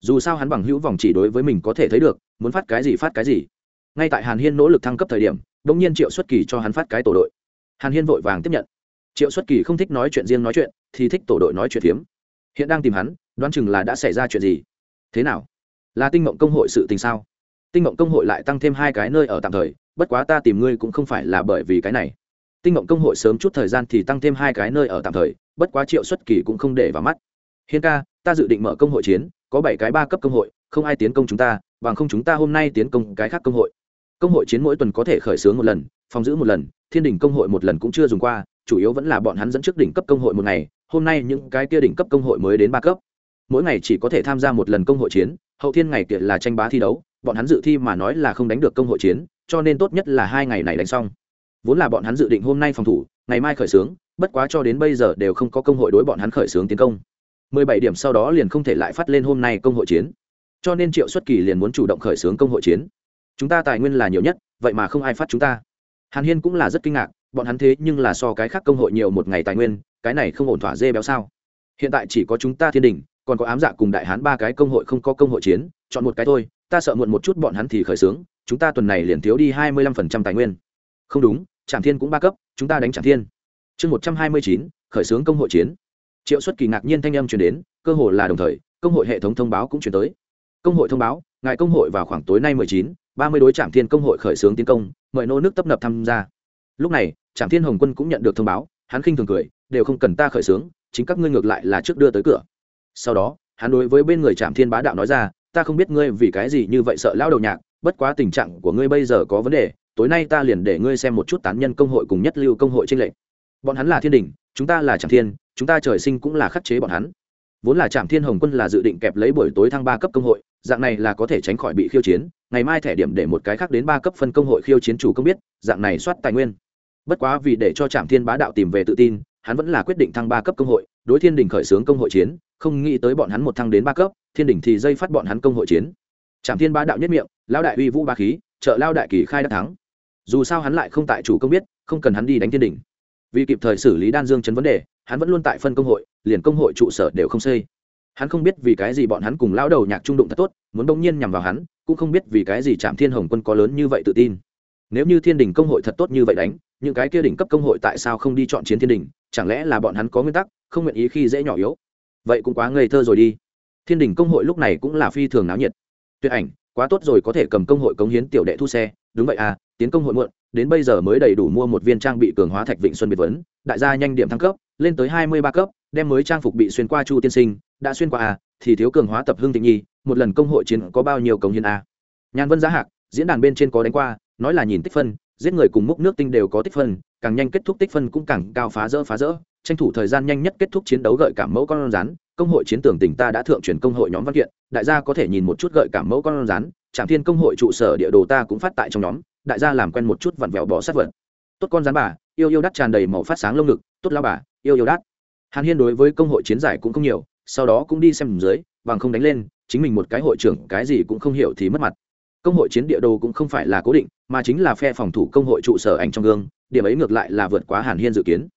Dù sao hắn bằng hữu vòng chỉ đối với mình có thể thấy được, muốn phát cái gì phát cái gì. Ngay tại hàn hiên nỗ lực thăng cấp thời điểm đ ỗ n g nhiên triệu xuất kỳ cho hắn phát cái tổ đội. Hàn hiên vội vàng tiếp nhận. Triệu xuất kỳ không thích nói chuyện riêng nói chuyện, thì thích tổ đội nói chuyện phiếm. Hiện đang tìm hắn, đoán chừng là đã xảy ra chuyện gì. Thế nào? Là tinh mộng công hội sự tình sao? Tinh mộng công hội lại tăng thêm hai cái nơi ở tạm thời, bất quá ta tìm ngươi cũng không phải là bởi vì cái này. Tinh mộng công hội sớm chút thời gian thì tăng thêm hai cái nơi ở tạm thời, bất quá triệu xuất kỳ cũng không để vào mắt. Hiên ca, ta dự định mở công hội chiến, có bảy cái ba cấp công hội, không ai tiến công chúng ta, bằng không chúng ta hôm nay tiến công cái khác công hội. Công hội chiến mỗi tuần có thể khởi xướng một lần, phòng giữ một lần, thiên đỉnh công hội một lần cũng chưa dùng qua, chủ yếu vẫn là bọn hắn dẫn trước đỉnh cấp công hội một ngày, hôm nay những cái kia đỉnh cấp công hội mới đến ba cấp. Mỗi ngày chỉ có thể tham gia một lần công hội chiến, hậu thiên ngày kia là tranh bá thi đấu bọn hắn dự thi mà nói là không đánh được công hội chiến, cho nên tốt nhất là hai ngày này đánh xong. Vốn là bọn hắn dự định hôm nay phòng thủ, ngày mai khởi xướng, bất quá cho đến bây giờ đều không có công hội đối bọn hắn khởi xướng tiến công. Mười bảy điểm sau đó liền không thể lại phát lên hôm nay công hội chiến. Cho nên triệu xuất kỳ liền muốn chủ động khởi xướng công hội chiến. Chúng ta tài nguyên là nhiều nhất, vậy mà không ai phát chúng ta. Hàn hiên cũng là rất kinh ngạc, bọn hắn thế nhưng là so cái khác công hội nhiều một ngày tài nguyên, cái này không ổn thỏa dê béo sao? Hiện tại chỉ có chúng ta thiên đình, còn có ám dạ cùng đại hán ba cái công hội không có công hội chiến, chọn một cái thôi ta sợ muộn một chút bọn hắn thì khởi xướng, chúng ta tuần này liền thiếu đi hai mươi lăm phần trăm tài nguyên. Không đúng trạm thiên cũng ba cấp, chúng ta đánh trạm thiên. Chương một trăm hai mươi chín, khởi xướng công hội chiến. Triệu xuất kỳ ngạc nhiên thanh âm truyền đến, cơ hội là đồng thời, công hội hệ thống thông báo cũng chuyển tới. Công hội thông báo, ngài công hội vào khoảng tối nay mười chín, ba mươi đối trạm thiên công hội khởi xướng tiến công, mời nô nước tấp nập tham gia. Lúc này trạm thiên hồng quân cũng nhận được thông báo, hắn khinh thường cười, đều không cần ta khởi xướng, chính các ngươi ngược lại là trước đưa tới cửa. Sau đó, hắn đối với bên người trạm thiên bá đạo nói ra ta không biết ngươi vì cái gì như vậy sợ lao đầu nhạc, bất quá tình trạng của ngươi bây giờ có vấn đề, tối nay ta liền để ngươi xem một chút tán nhân công hội cùng nhất lưu công hội trên lệnh bọn hắn là thiên đình, chúng ta là trạm thiên, chúng ta trời sinh cũng là khắc chế bọn hắn. Vốn là trạm thiên hồng quân là dự định kẹp lấy buổi tối thăng ba cấp công hội, dạng này là có thể tránh khỏi bị khiêu chiến, ngày mai thẻ điểm để một cái khác đến ba cấp phân công hội khiêu chiến chủ công biết, dạng này soát tài nguyên. Bất quá vì để cho trạm thiên bá đạo tìm về tự tin, hắn vẫn là quyết định thăng ba cấp công hội, đối thiên đình khởi xướng công hội chiến, không nghĩ tới bọn hắn một thăng đến ba cấp thiên đình thì dây phát bọn hắn công hội chiến. Trạm thiên bá đạo nhất miệng lao đại uy vũ ba khí, trợ lao đại kỳ khai đã thắng. Dù sao hắn lại không tại chủ công biết, không cần hắn đi đánh thiên đình. Vì kịp thời xử lý đan dương chấn vấn đề, hắn vẫn luôn tại phân công hội, liền công hội trụ sở đều không xây. Hắn không biết vì cái gì bọn hắn cùng lão đầu nhạc trung đụng thật tốt, muốn đông nhiên nhằm vào hắn, cũng không biết vì cái gì trạm thiên hồng quân có lớn như vậy tự tin. Nếu như thiên đình công hội thật tốt như vậy đánh, những cái kia đỉnh cấp công hội tại sao không đi chọn chiến thiên đình, chẳng lẽ là bọn hắn có nguyên tắc, không nguyện ý khi dễ nhỏ yếu? Vậy cũng quá ngây thơ rồi đi thiên đình công hội lúc này cũng là phi thường náo nhiệt. Tuyệt ảnh, quá tốt rồi có thể cầm công hội cống hiến tiểu đệ thu xe. Đúng vậy à tiến công hội muộn, đến bây giờ mới đầy đủ mua một viên trang bị cường hóa thạch vịnh xuân biệt vấn. Đại gia nhanh điểm thăng cấp, lên tới hai mươi ba cấp, đem mới trang phục bị xuyên qua chu tiên sinh, đã xuyên qua à thì thiếu cường hóa tập hương tịnh nhi, một lần công hội chiến có bao nhiêu cống hiến à. nhàn vân giá hạc, diễn đàn bên trên có đánh qua, nói là nhìn tích phân, giết người cùng múc nước tinh đều có tích phân, càng nhanh kết thúc tích phân cũng càng cao phá rỡ phá rỡ tranh thủ thời gian nhanh nhất kết thúc chiến đấu gợi cảm mẫu con rắn, công hội chiến tường tỉnh ta đã thượng chuyển công hội nhóm văn kiện, đại gia có thể nhìn một chút gợi cảm mẫu con rắn, trạm thiên công hội trụ sở địa đồ ta cũng phát tại trong nhóm, đại gia làm quen một chút vặn vẹo bỏ sát vật. Tốt con rắn bà, yêu yêu đắt tràn đầy màu phát sáng lông ngực, tốt lao bà, yêu yêu đắt. Hàn hiên đối với công hội chiến giải cũng không nhiều, sau đó cũng đi xem dưới, bằng không đánh lên, chính mình một cái hội trưởng, cái gì cũng không hiểu thì mất mặt. Công hội chiến địa đồ cũng không phải là cố định, mà chính là phe phòng thủ công hội trụ sở ảnh trong gương, điểm ấy ngược lại là vượt quá hàn hiên dự kiến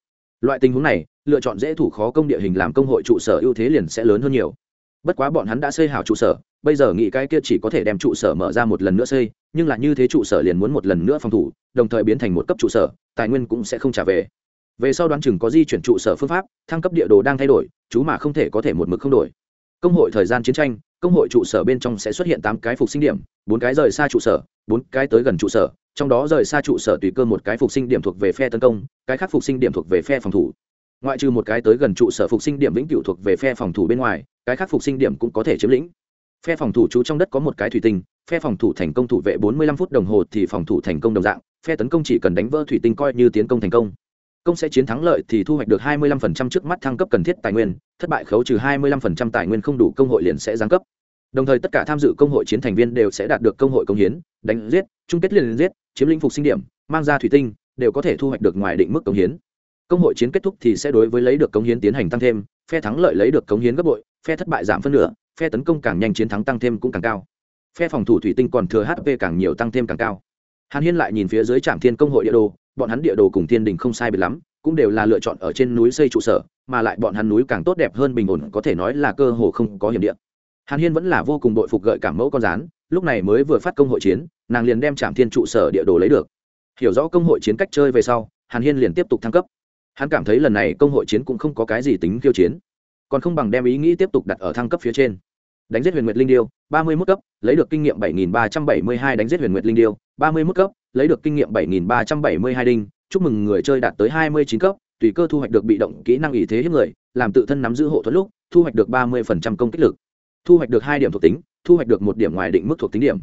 loại tình huống này, lựa chọn dễ thủ khó công địa hình làm công hội trụ sở ưu thế liền sẽ lớn hơn nhiều. Bất quá bọn hắn đã xây hảo trụ sở, bây giờ nghĩ cái kia chỉ có thể đem trụ sở mở ra một lần nữa xây, nhưng là như thế trụ sở liền muốn một lần nữa phòng thủ, đồng thời biến thành một cấp trụ sở, tài nguyên cũng sẽ không trả về. Về sau đoán chừng có di chuyển trụ sở phương pháp, thăng cấp địa đồ đang thay đổi, chú mà không thể có thể một mực không đổi. Công hội thời gian chiến tranh, công hội trụ sở bên trong sẽ xuất hiện tám cái phục sinh điểm, bốn cái rời xa trụ sở bốn cái tới gần trụ sở, trong đó rời xa trụ sở tùy cơ một cái phục sinh điểm thuộc về phe tấn công, cái khác phục sinh điểm thuộc về phe phòng thủ. Ngoại trừ một cái tới gần trụ sở phục sinh điểm vĩnh cửu thuộc về phe phòng thủ bên ngoài, cái khác phục sinh điểm cũng có thể chiếm lĩnh. Phe phòng thủ trú trong đất có một cái thủy tinh, phe phòng thủ thành công thủ vệ 45 phút đồng hồ thì phòng thủ thành công đồng dạng, phe tấn công chỉ cần đánh vỡ thủy tinh coi như tiến công thành công. Công sẽ chiến thắng lợi thì thu hoạch được 25% trước mắt thăng cấp cần thiết tài nguyên, thất bại khấu trừ 25% tài nguyên không đủ công hội liền sẽ giáng cấp đồng thời tất cả tham dự công hội chiến thành viên đều sẽ đạt được công hội công hiến, đánh giết, chung kết liền giết, chiếm lĩnh phục sinh điểm, mang ra thủy tinh, đều có thể thu hoạch được ngoài định mức công hiến. Công hội chiến kết thúc thì sẽ đối với lấy được công hiến tiến hành tăng thêm, phe thắng lợi lấy được công hiến gấp bội, phe thất bại giảm phân nửa, phe tấn công càng nhanh chiến thắng tăng thêm cũng càng cao. Phe phòng thủ thủy tinh còn thừa hp càng nhiều tăng thêm càng cao. Hàn hiên lại nhìn phía dưới trạm thiên công hội địa đồ, bọn hắn địa đồ cùng thiên đình không sai biệt lắm, cũng đều là lựa chọn ở trên núi xây trụ sở, mà lại bọn hắn núi càng tốt đẹp hơn bình ổn, có thể nói là cơ hồ không có hiểm địa hàn hiên vẫn là vô cùng đội phục gợi cảm mẫu con rán, lúc này mới vừa phát công hội chiến, nàng liền đem trạm thiên trụ sở địa đồ lấy được. Hiểu rõ công hội chiến cách chơi về sau, hàn hiên liền tiếp tục thăng cấp. Hắn cảm thấy lần này công hội chiến cũng không có cái gì tính khiêu chiến, còn không bằng đem ý nghĩ tiếp tục đặt ở thăng cấp phía trên. Đánh giết huyền nguyệt linh điêu, ba mươi mức cấp, lấy được kinh nghiệm bảy nghìn ba trăm bảy mươi hai đánh giết huyền nguyệt linh điêu, ba mươi mức cấp, lấy được kinh nghiệm bảy nghìn ba trăm bảy mươi hai đinh, chúc mừng người chơi đạt tới hai mươi chín cấp, tùy cơ thu hoạch được bị động kỹ năng ý thế hiếp người, làm tự thân nắm giữ hộ thuẫn lúc, thu hoạch được ba mươi công kích lực thu hoạch được hai điểm thuộc tính, thu hoạch được một điểm ngoài định mức thuộc tính điểm.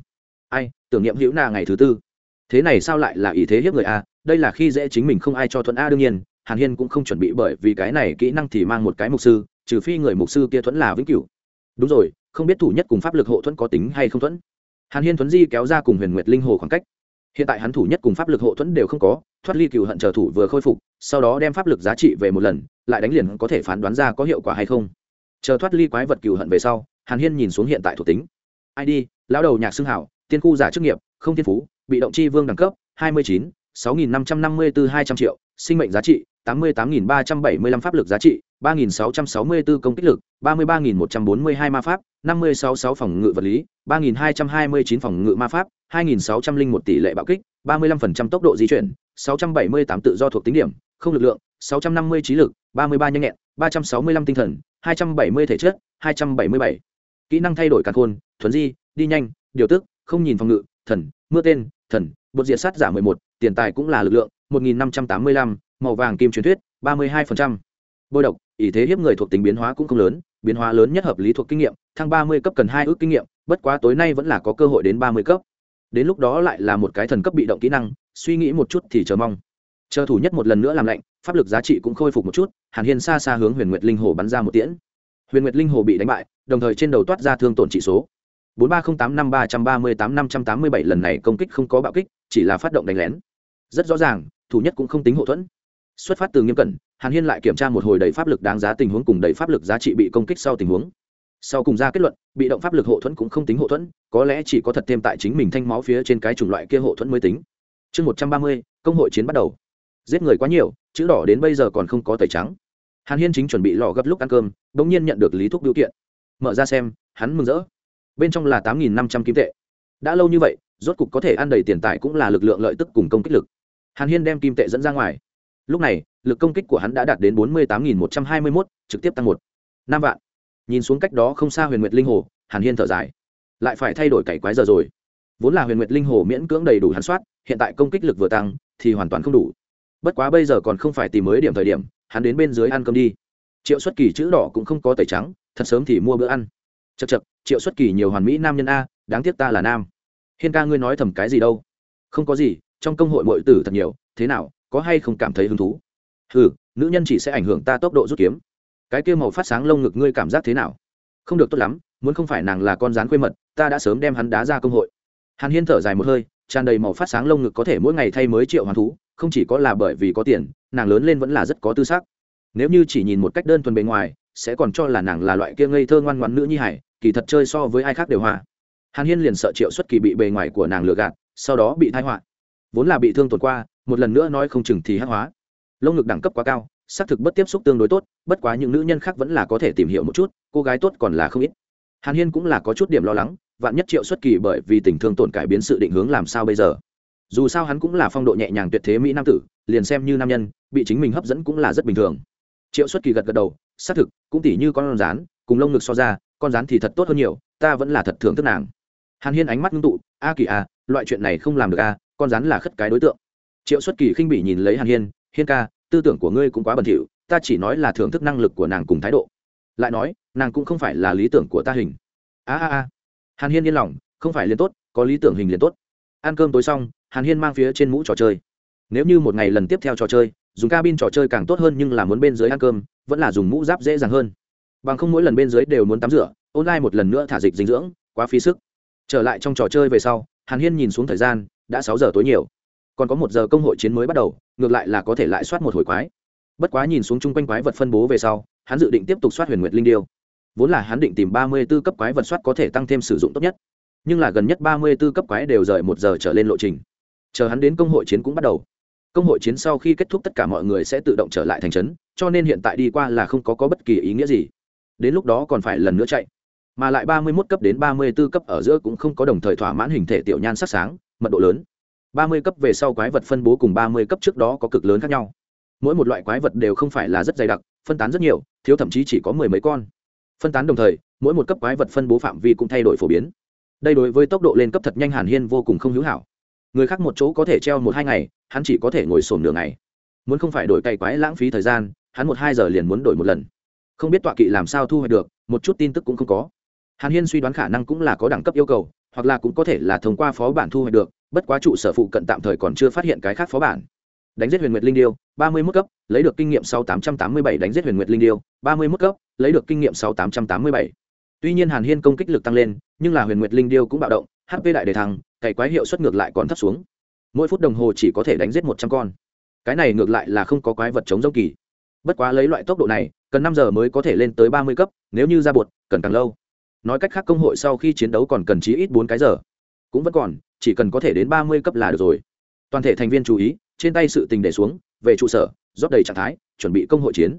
Ai, tưởng niệm hữu na ngày thứ tư. Thế này sao lại là ý thế hiếp người a? Đây là khi dễ chính mình không ai cho thuận a đương nhiên, hàn hiên cũng không chuẩn bị bởi vì cái này kỹ năng thì mang một cái mục sư, trừ phi người mục sư kia thuẫn là vĩnh cửu. Đúng rồi, không biết thủ nhất cùng pháp lực hộ thuẫn có tính hay không thuẫn. Hàn hiên thuấn di kéo ra cùng huyền nguyệt linh hồ khoảng cách. Hiện tại hắn thủ nhất cùng pháp lực hộ thuẫn đều không có, thoát ly cựu hận chờ thủ vừa khôi phục, sau đó đem pháp lực giá trị về một lần, lại đánh liền có thể phán đoán ra có hiệu quả hay không. Chờ thoát ly quái vật cựu hận về sau hàn hiên nhìn xuống hiện tại thuộc tính. Id lão đầu nhạc xưng hảo, tiên khu giả chức nghiệp, không thiên phú, bị động chi vương đẳng cấp, hai mươi chín, sáu nghìn năm trăm năm mươi bốn hai trăm triệu, sinh mệnh giá trị, tám mươi tám nghìn ba trăm bảy mươi lăm pháp lực giá trị, ba nghìn sáu trăm sáu mươi bốn công kích lực, ba mươi ba nghìn một trăm bốn mươi hai ma pháp, năm mươi sáu sáu phòng ngự vật lý, ba nghìn hai trăm hai mươi chín phòng ngự ma pháp, hai nghìn sáu trăm linh một tỷ lệ bạo kích, ba mươi lăm phần trăm tốc độ di chuyển, sáu trăm bảy mươi tám tự do thuộc tính điểm, không lực lượng, sáu trăm năm mươi trí lực, ba mươi ba nhanh nhẹn, ba trăm sáu mươi lăm tinh thần, hai trăm bảy mươi thể chất, hai trăm bảy mươi bảy kỹ năng thay đổi càn khôn thuần di đi nhanh điều tức không nhìn phòng ngự thần mưa tên thần bột diệt sát giả mười một tiền tài cũng là lực lượng một nghìn năm trăm tám mươi lăm màu vàng kim truyền thuyết ba mươi hai phần trăm, bôi độc ý thế hiếp người thuộc tính biến hóa cũng không lớn biến hóa lớn nhất hợp lý thuộc kinh nghiệm thăng ba mươi cấp cần hai ước kinh nghiệm bất quá tối nay vẫn là có cơ hội đến ba mươi cấp. Đến lúc đó lại là một cái thần cấp bị động kỹ năng suy nghĩ một chút thì chờ mong. Chờ thủ nhất một lần nữa làm lạnh pháp lực giá trị cũng khôi phục một chút hàn hiên xa xa hướng huyền nguyệt linh hồ bắn ra một tiễn. Huyền nguyệt linh hồ bị đánh bại đồng thời trên đầu toát ra thương tổn trị số. bốn ba không tám năm ba trăm ba mươi tám năm trăm tám mươi bảy lần này công kích không có bạo kích, chỉ là phát động đánh lén. Rất rõ ràng, thủ nhất cũng không tính hậu thuẫn. Xuất phát từ nghiêm cẩn, hàn hiên lại kiểm tra một hồi đầy pháp lực đáng giá tình huống cùng đầy pháp lực giá trị bị công kích sau tình huống. Sau cùng ra kết luận, bị động pháp lực hộ thuẫn cũng không tính hộ thuẫn, có lẽ chỉ có thật thêm tại chính mình thanh máu phía trên cái chủng loại kia hộ thuẫn mới tính. Chương một trăm ba mươi, công hội chiến bắt đầu. Giết người quá nhiều, chữ đỏ đến bây giờ còn không có tẩy trắng. Hàn hiên chính chuẩn bị lò gấp lúc ăn cơm, bỗng nhiên nhận được lý thúc biểu kiện mở ra xem, hắn mừng rỡ. Bên trong là tám nghìn năm trăm kim tệ. Đã lâu như vậy, rốt cục có thể ăn đầy tiền tài cũng là lực lượng lợi tức cùng công kích lực. Hàn hiên đem kim tệ dẫn ra ngoài. Lúc này, lực công kích của hắn đã đạt đến bốn mươi tám nghìn một trăm hai mươi mốt, trực tiếp tăng một. Năm vạn. Nhìn xuống cách đó không xa huyền nguyệt linh hồ, hàn hiên thở dài. Lại phải thay đổi cày quái giờ rồi. Vốn là huyền nguyệt linh hồ miễn cưỡng đầy đủ hắn soát, hiện tại công kích lực vừa tăng, thì hoàn toàn không đủ. Bất quá bây giờ còn không phải tìm mới điểm thời điểm, hắn đến bên dưới ăn cơm đi. Triệu xuất kỳ chữ đỏ cũng không có tẩy trắng thật sớm thì mua bữa ăn. Chật chật triệu xuất kỳ nhiều hoàn mỹ nam nhân a, đáng tiếc ta là nam. Hiên ca ngươi nói thầm cái gì đâu? Không có gì, trong công hội mọi tử thật nhiều, thế nào, có hay không cảm thấy hứng thú? Ừ nữ nhân chỉ sẽ ảnh hưởng ta tốc độ rút kiếm. Cái kia màu phát sáng lông ngực ngươi cảm giác thế nào? Không được tốt lắm, muốn không phải nàng là con rán quê mật, ta đã sớm đem hắn đá ra công hội. Hàn hiên thở dài một hơi, tràn đầy màu phát sáng lông ngực có thể mỗi ngày thay mới triệu hoàn thú, không chỉ có là bởi vì có tiền, nàng lớn lên vẫn là rất có tư xác nếu như chỉ nhìn một cách đơn thuần bề ngoài sẽ còn cho là nàng là loại kia ngây thơ ngoan ngoãn nữ nhi hải kỳ thật chơi so với ai khác đều hòa. Hàn hiên liền sợ triệu xuất kỳ bị bề ngoài của nàng lừa gạt, sau đó bị thái họa. Vốn là bị thương tổn qua, một lần nữa nói không chừng thì hát hóa. Lông ngực đẳng cấp quá cao, xác thực bất tiếp xúc tương đối tốt, bất quá những nữ nhân khác vẫn là có thể tìm hiểu một chút, cô gái tốt còn là không ít. Hàn hiên cũng là có chút điểm lo lắng, vạn nhất triệu xuất kỳ bởi vì tình thương tổn cải biến sự định hướng làm sao bây giờ? Dù sao hắn cũng là phong độ nhẹ nhàng tuyệt thế mỹ nam tử, liền xem như nam nhân, bị chính mình hấp dẫn cũng là rất bình thường. Triệu xuất kỳ gật gật đầu xác thực, cũng tỉ như con rán, cùng lông ngực so ra, con rán thì thật tốt hơn nhiều, ta vẫn là thật thưởng thức nàng. Hàn hiên ánh mắt ngưng tụ, a kỳ a loại chuyện này không làm được a con rắn là khất cái đối tượng. Triệu xuất kỳ khinh bỉ nhìn lấy hàn hiên hiên ca, tư tưởng của ngươi cũng quá bẩn thỉu, ta chỉ nói là thưởng thức năng lực của nàng cùng thái độ. Lại nói, nàng cũng không phải là lý tưởng của ta hình. A a a. Hàn hiên yên lòng, không phải liền tốt, có lý tưởng hình liền tốt. Ăn cơm tối xong, hàn hiên mang phía trên mũ trò chơi. Nếu như một ngày lần tiếp theo trò chơi, dùng cabin trò chơi càng tốt hơn nhưng là muốn bên dưới ăn cơm vẫn là dùng mũ giáp dễ dàng hơn. Bằng không mỗi lần bên dưới đều muốn tắm rửa, online một lần nữa thả dịch dinh dưỡng, quá phí sức. Trở lại trong trò chơi về sau, hàn hiên nhìn xuống thời gian, đã sáu giờ tối nhiều. Còn có một giờ công hội chiến mới bắt đầu, ngược lại là có thể lại soát một hồi quái. Bất quá nhìn xuống chung quanh quái vật phân bố về sau, hắn dự định tiếp tục soát huyền nguyệt linh điêu. Vốn là hắn định tìm ba mươi b ố cấp quái vật soát có thể tăng thêm sử dụng tốt nhất. Nhưng là gần nhất ba mươi b ố cấp quái đều rời một giờ trở lên lộ trình. Chờ hắn đến công hội chiến cũng bắt đầu công hội chiến sau khi kết thúc tất cả mọi người sẽ tự động trở lại thành trấn cho nên hiện tại đi qua là không có, có bất kỳ ý nghĩa gì. Đến lúc đó còn phải lần nữa chạy. Mà lại ba mươi 31 cấp đến ba mươi 34 cấp ở giữa cũng không có đồng thời thỏa mãn hình thể tiểu nhan sắc sáng mật độ lớn. ba mươi cấp về sau quái vật phân bố cùng ba mươi cấp trước đó có cực lớn khác nhau. Mỗi một loại quái vật đều không phải là rất dày đặc phân tán rất nhiều thiếu thậm chí chỉ có mười mấy con. Phân tán đồng thời mỗi một cấp quái vật phân bố phạm vi cũng thay đổi phổ biến. Đây đối với tốc độ lên cấp thật nhanh hàn hiên vô cùng không hữu hảo người khác một chỗ có thể treo một hai ngày, hắn chỉ có thể ngồi sổm nửa ngày. Muốn không phải đổi cày quái lãng phí thời gian, hắn một hai giờ liền muốn đổi một lần. Không biết tọa kỵ làm sao thu hoạch được, một chút tin tức cũng không có. Hàn hiên suy đoán khả năng cũng là có đẳng cấp yêu cầu, hoặc là cũng có thể là thông qua phó bản thu hoạch được, bất quá trụ sở phụ cận tạm thời còn chưa phát hiện cái khác phó bản. Đánh giết huyền nguyệt linh điêu, ba mươi mức cấp, lấy được kinh nghiệm sau tám trăm tám mươi bảy đánh giết huyền nguyệt linh điêu, ba mươi mức cấp, lấy được kinh nghiệm sau tám trăm tám mươi bảy. Tuy nhiên hàn hiên công kích lực tăng lên, nhưng là huyền nguyệt linh điêu cũng bạo động hp đại đề thăng, cày quái hiệu suất ngược lại còn thấp xuống. Mỗi phút đồng hồ chỉ có thể đánh giết một trăm con. Cái này ngược lại là không có quái vật chống dâu kỳ. Bất quá lấy loại tốc độ này, cần năm giờ mới có thể lên tới ba mươi cấp, nếu như ra bột, cần càng lâu. Nói cách khác công hội sau khi chiến đấu còn cần chí ít bốn cái giờ. Cũng vẫn còn, chỉ cần có thể đến ba mươi cấp là được rồi. Toàn thể thành viên chú ý, trên tay sự tình để xuống, về trụ sở, rót đầy trạng thái, chuẩn bị công hội chiến.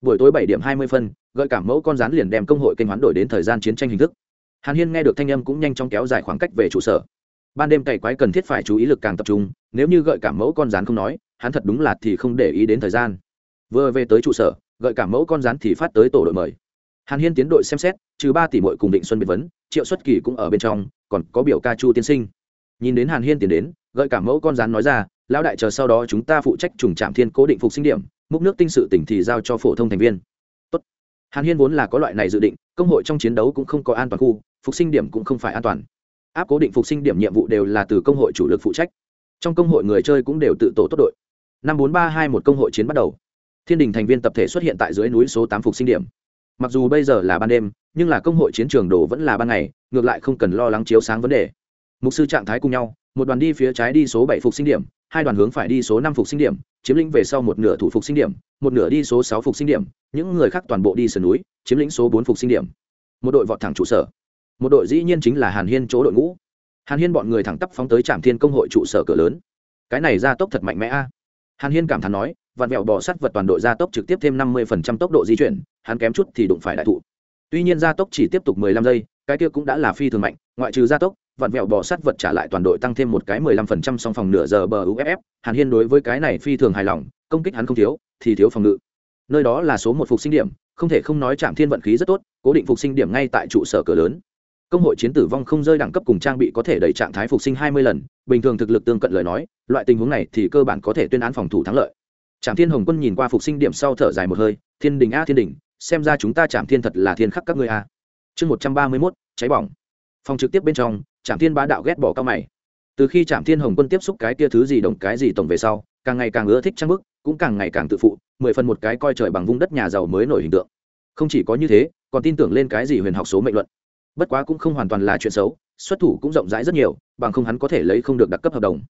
Buổi tối bảy điểm hai mươi phân, gợi cảm mẫu con rán liền đem công hội kênh hoán đổi đến thời gian chiến tranh hình thức hàn hiên nghe được thanh âm cũng nhanh chóng kéo dài khoảng cách về trụ sở. Ban đêm cày quái cần thiết phải chú ý lực càng tập trung, nếu như gợi cảm mẫu con rán không nói, hắn thật đúng là thì không để ý đến thời gian. Vừa về tới trụ sở, gợi cảm mẫu con rán thì phát tới tổ đội mời. Hàn hiên tiến đội xem xét, trừ ba tỷ mội cùng định xuân biệt vấn, triệu xuất kỳ cũng ở bên trong, còn có biểu ca chu tiên sinh. Nhìn đến hàn hiên tiến đến, gợi cảm mẫu con rán nói ra, lão đại chờ sau đó chúng ta phụ trách trùng trạm thiên cố định phục sinh điểm, múc nước tinh sự tỉnh thì giao cho phổ thông thành viên hàn hiên vốn là có loại này dự định, công hội trong chiến đấu cũng không có an toàn khu, phục sinh điểm cũng không phải an toàn. Áp cố định phục sinh điểm nhiệm vụ đều là từ công hội chủ lực phụ trách. Trong công hội người chơi cũng đều tự tổ tốt đội. Năm bốn ba hai một công hội chiến bắt đầu. Thiên đình thành viên tập thể xuất hiện tại dưới núi số tám phục sinh điểm. Mặc dù bây giờ là ban đêm, nhưng là công hội chiến trường đồ vẫn là ban ngày, ngược lại không cần lo lắng chiếu sáng vấn đề. Mục sư trạng thái cùng nhau một đoàn đi phía trái đi số bảy phục sinh điểm, hai đoàn hướng phải đi số năm phục sinh điểm, chiếm lĩnh về sau một nửa thủ phục sinh điểm, một nửa đi số sáu phục sinh điểm, những người khác toàn bộ đi sườn núi, chiếm lĩnh số bốn phục sinh điểm. Một đội vọt thẳng trụ sở. Một đội dĩ nhiên chính là hàn hiên chỗ đội ngũ. Hàn hiên bọn người thẳng tắp phóng tới trạm thiên công hội trụ sở cửa lớn. Cái này ra tốc thật mạnh mẽ a. Hàn hiên cảm thán nói vạn vẹo bỏ sắt vật toàn đội gia tốc trực tiếp thêm năm mươi tốc độ di chuyển, hắn kém chút thì đụng phải đại thụ. Tuy nhiên gia tốc chỉ tiếp tục 15 giây, cái kia cũng đã là phi thường mạnh, ngoại trừ gia tốc vặn vẹo bò sắt vật trả lại toàn đội tăng thêm một cái 15% song phòng nửa giờ bờ uff hàn hiên đối với cái này phi thường hài lòng, công kích hắn không thiếu, thì thiếu phòng ngự. Nơi đó là số một phục sinh điểm, không thể không nói trạm thiên vận khí rất tốt, cố định phục sinh điểm ngay tại trụ sở cửa lớn. Công hội chiến tử vong không rơi đẳng cấp cùng trang bị có thể đẩy trạng thái phục sinh 20 lần, bình thường thực lực tương cận lời nói, loại tình huống này thì cơ bản có thể tuyên án phòng thủ thắng lợi. Trạm thiên hồng quân nhìn qua phục sinh điểm sau thở dài một hơi, thiên đình a, thiên đình, xem ra chúng ta trạm thiên thật là thiên khắc các ngươi a. Chương một trăm ba mươi mốt, cháy bỏng. Phòng trực tiếp bên trong trạm thiên bá đạo ghét bỏ cao mày. Từ khi trạm thiên hồng quân tiếp xúc cái kia thứ gì đồng cái gì tổng về sau, càng ngày càng ưa thích trang bức, cũng càng ngày càng tự phụ, mười phần một cái coi trời bằng vung đất nhà giàu mới nổi hình tượng. Không chỉ có như thế, còn tin tưởng lên cái gì huyền học số mệnh luận. Bất quá cũng không hoàn toàn là chuyện xấu, xuất thủ cũng rộng rãi rất nhiều, bằng không hắn có thể lấy không được đặc cấp hợp đồng.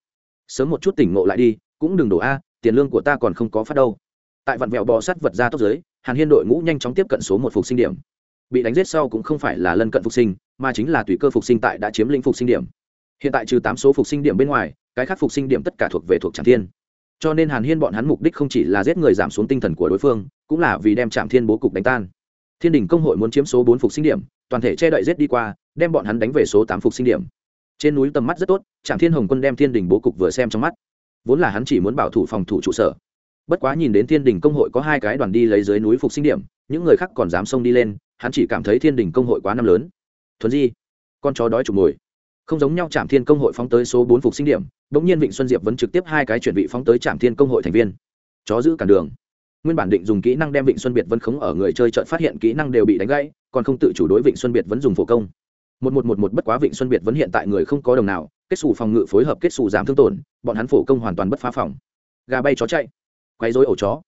Sớm một chút tỉnh ngộ lại đi, cũng đừng đổ a, tiền lương của ta còn không có phát đâu. Tại vạn vẹo bò sắt vật ra tốc giới, hàn hiên đội ngũ nhanh chóng tiếp cận số một phục sinh điểm. Bị đánh giết sau cũng không phải là lân cận phục sinh mà chính là tùy cơ phục sinh tại đã chiếm lĩnh phục sinh điểm. Hiện tại trừ tám số phục sinh điểm bên ngoài, cái khác phục sinh điểm tất cả thuộc về thuộc tràng thiên. Cho nên hàn hiên bọn hắn mục đích không chỉ là giết người giảm xuống tinh thần của đối phương, cũng là vì đem trạm thiên bố cục đánh tan. Thiên đình công hội muốn chiếm số bốn phục sinh điểm, toàn thể che đậy giết đi qua, đem bọn hắn đánh về số tám phục sinh điểm. Trên núi tầm mắt rất tốt trạm thiên hồng quân đem thiên đình bố cục vừa xem trong mắt. Vốn là hắn chỉ muốn bảo thủ phòng thủ trụ sở. Bất quá nhìn đến thiên đình công hội có hai cái đoàn đi lấy dưới núi phục sinh điểm, những người khác còn dám xông đi lên, hắn chỉ cảm thấy thiên đình công hội quá năm lớn thuần di, con chó đói chụp mồi. Không giống nhau trạm thiên công hội phóng tới số bốn phục sinh điểm đ ỗ n g nhiên vịnh xuân diệp vẫn trực tiếp hai cái chuẩn bị phóng tới trạm thiên công hội thành viên. Chó giữ cản đường. Nguyên bản định dùng kỹ năng đem vịnh xuân biệt vân khống ở người chơi trận phát hiện kỹ năng đều bị đánh gãy, còn không tự chủ đối vịnh xuân biệt vẫn dùng phổ công. Một một một một bất quá vịnh xuân biệt vẫn hiện tại người không có đồng nào, kết xù phòng ngự phối hợp kết xù giảm thương tổn, bọn hắn phổ công hoàn toàn bất phá phòng. Gà bay chó chạy. Quay dối ổ chó.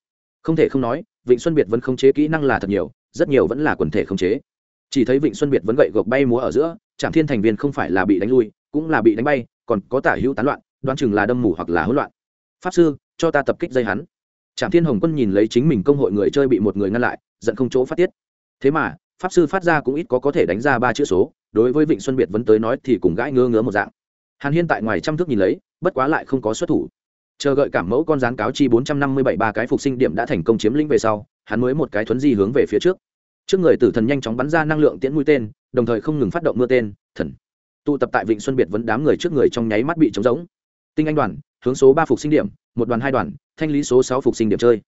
Không thể không nói, vịnh xuân biệt vẫn khống chế kỹ năng là thật nhiều, rất nhiều vẫn là quần thể khống chế chỉ thấy vịnh xuân biệt vẫn gậy gộc bay múa ở giữa trạm thiên thành viên không phải là bị đánh lui, cũng là bị đánh bay, còn có tả hữu tán loạn, đoán chừng là đâm mù hoặc là hỗn loạn. Pháp sư, cho ta tập kích dây hắn. Trạm thiên hồng quân nhìn lấy chính mình công hội người chơi bị một người ngăn lại, giận không chỗ phát tiết. Thế mà, pháp sư phát ra cũng ít có có thể đánh ra ba chữ số, đối với vịnh xuân biệt vẫn tới nói thì cùng gãi ngơ ngứa một dạng. Hàn hiên tại ngoài trăm thước nhìn lấy, bất quá lại không có xuất thủ. Chờ gợi cảm mẫu con rán cáo chi bốn trăm năm mươi bảy ba cái phục sinh điểm đã thành công chiếm lĩnh về sau, hắn mới một cái thuấn di hướng về phía trước trước người tử thần nhanh chóng bắn ra năng lượng tiễn mũi tên, đồng thời không ngừng phát động mưa tên, thần. Tụ tập tại vịnh xuân biệt vẫn đám người trước người trong nháy mắt bị trống rỗng. Tinh anh đoàn, hướng số ba phục sinh điểm, một đoàn hai đoàn, thanh lý số sáu phục sinh điểm chơi.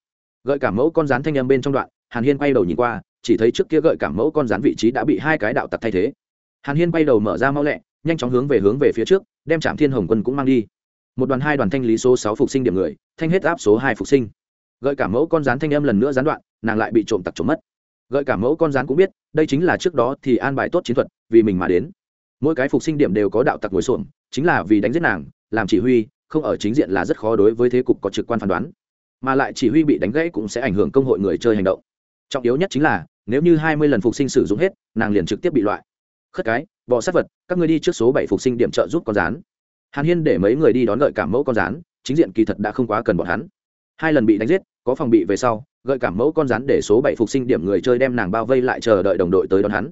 Gợi cảm mẫu con rán thanh âm bên trong đoạn, hàn hiên quay đầu nhìn qua, chỉ thấy trước kia gợi cảm mẫu con rán vị trí đã bị hai cái đạo tặc thay thế. Hàn hiên quay đầu mở ra mau lẹ, nhanh chóng hướng về hướng về phía trước, đem trạm thiên hồng quân cũng mang đi. Một đoàn hai đoàn thanh lý số sáu phục sinh điểm người, thanh hết áp số hai phục sinh. Gợi cảm mẫu con rán thanh âm lần nữa gián đoạn, nàng lại bị trộm tặc trộm mất gợi cảm mẫu con rán cũng biết, đây chính là trước đó thì an bài tốt chiến thuật, vì mình mà đến. Mỗi cái phục sinh điểm đều có đạo tặc ngồi xuồng chính là vì đánh giết nàng, làm chỉ huy, không ở chính diện là rất khó đối với thế cục có trực quan phán đoán. Mà lại chỉ huy bị đánh gãy cũng sẽ ảnh hưởng công hội người chơi hành động. Trọng yếu nhất chính là, nếu như hai mươi lần phục sinh sử dụng hết, nàng liền trực tiếp bị loại. Khất cái bọ sát vật, các người đi trước số bảy phục sinh điểm trợ giúp con rán hàn hiên để mấy người đi đón gợi cảm mẫu con rán chính diện kỳ thật đã không quá cần bọn hắn. Hai lần bị đánh giết có phòng bị về sau, gợi cảm mẫu con rắn để số bảy phục sinh điểm người chơi đem nàng bao vây lại chờ đợi đồng đội tới đón hắn.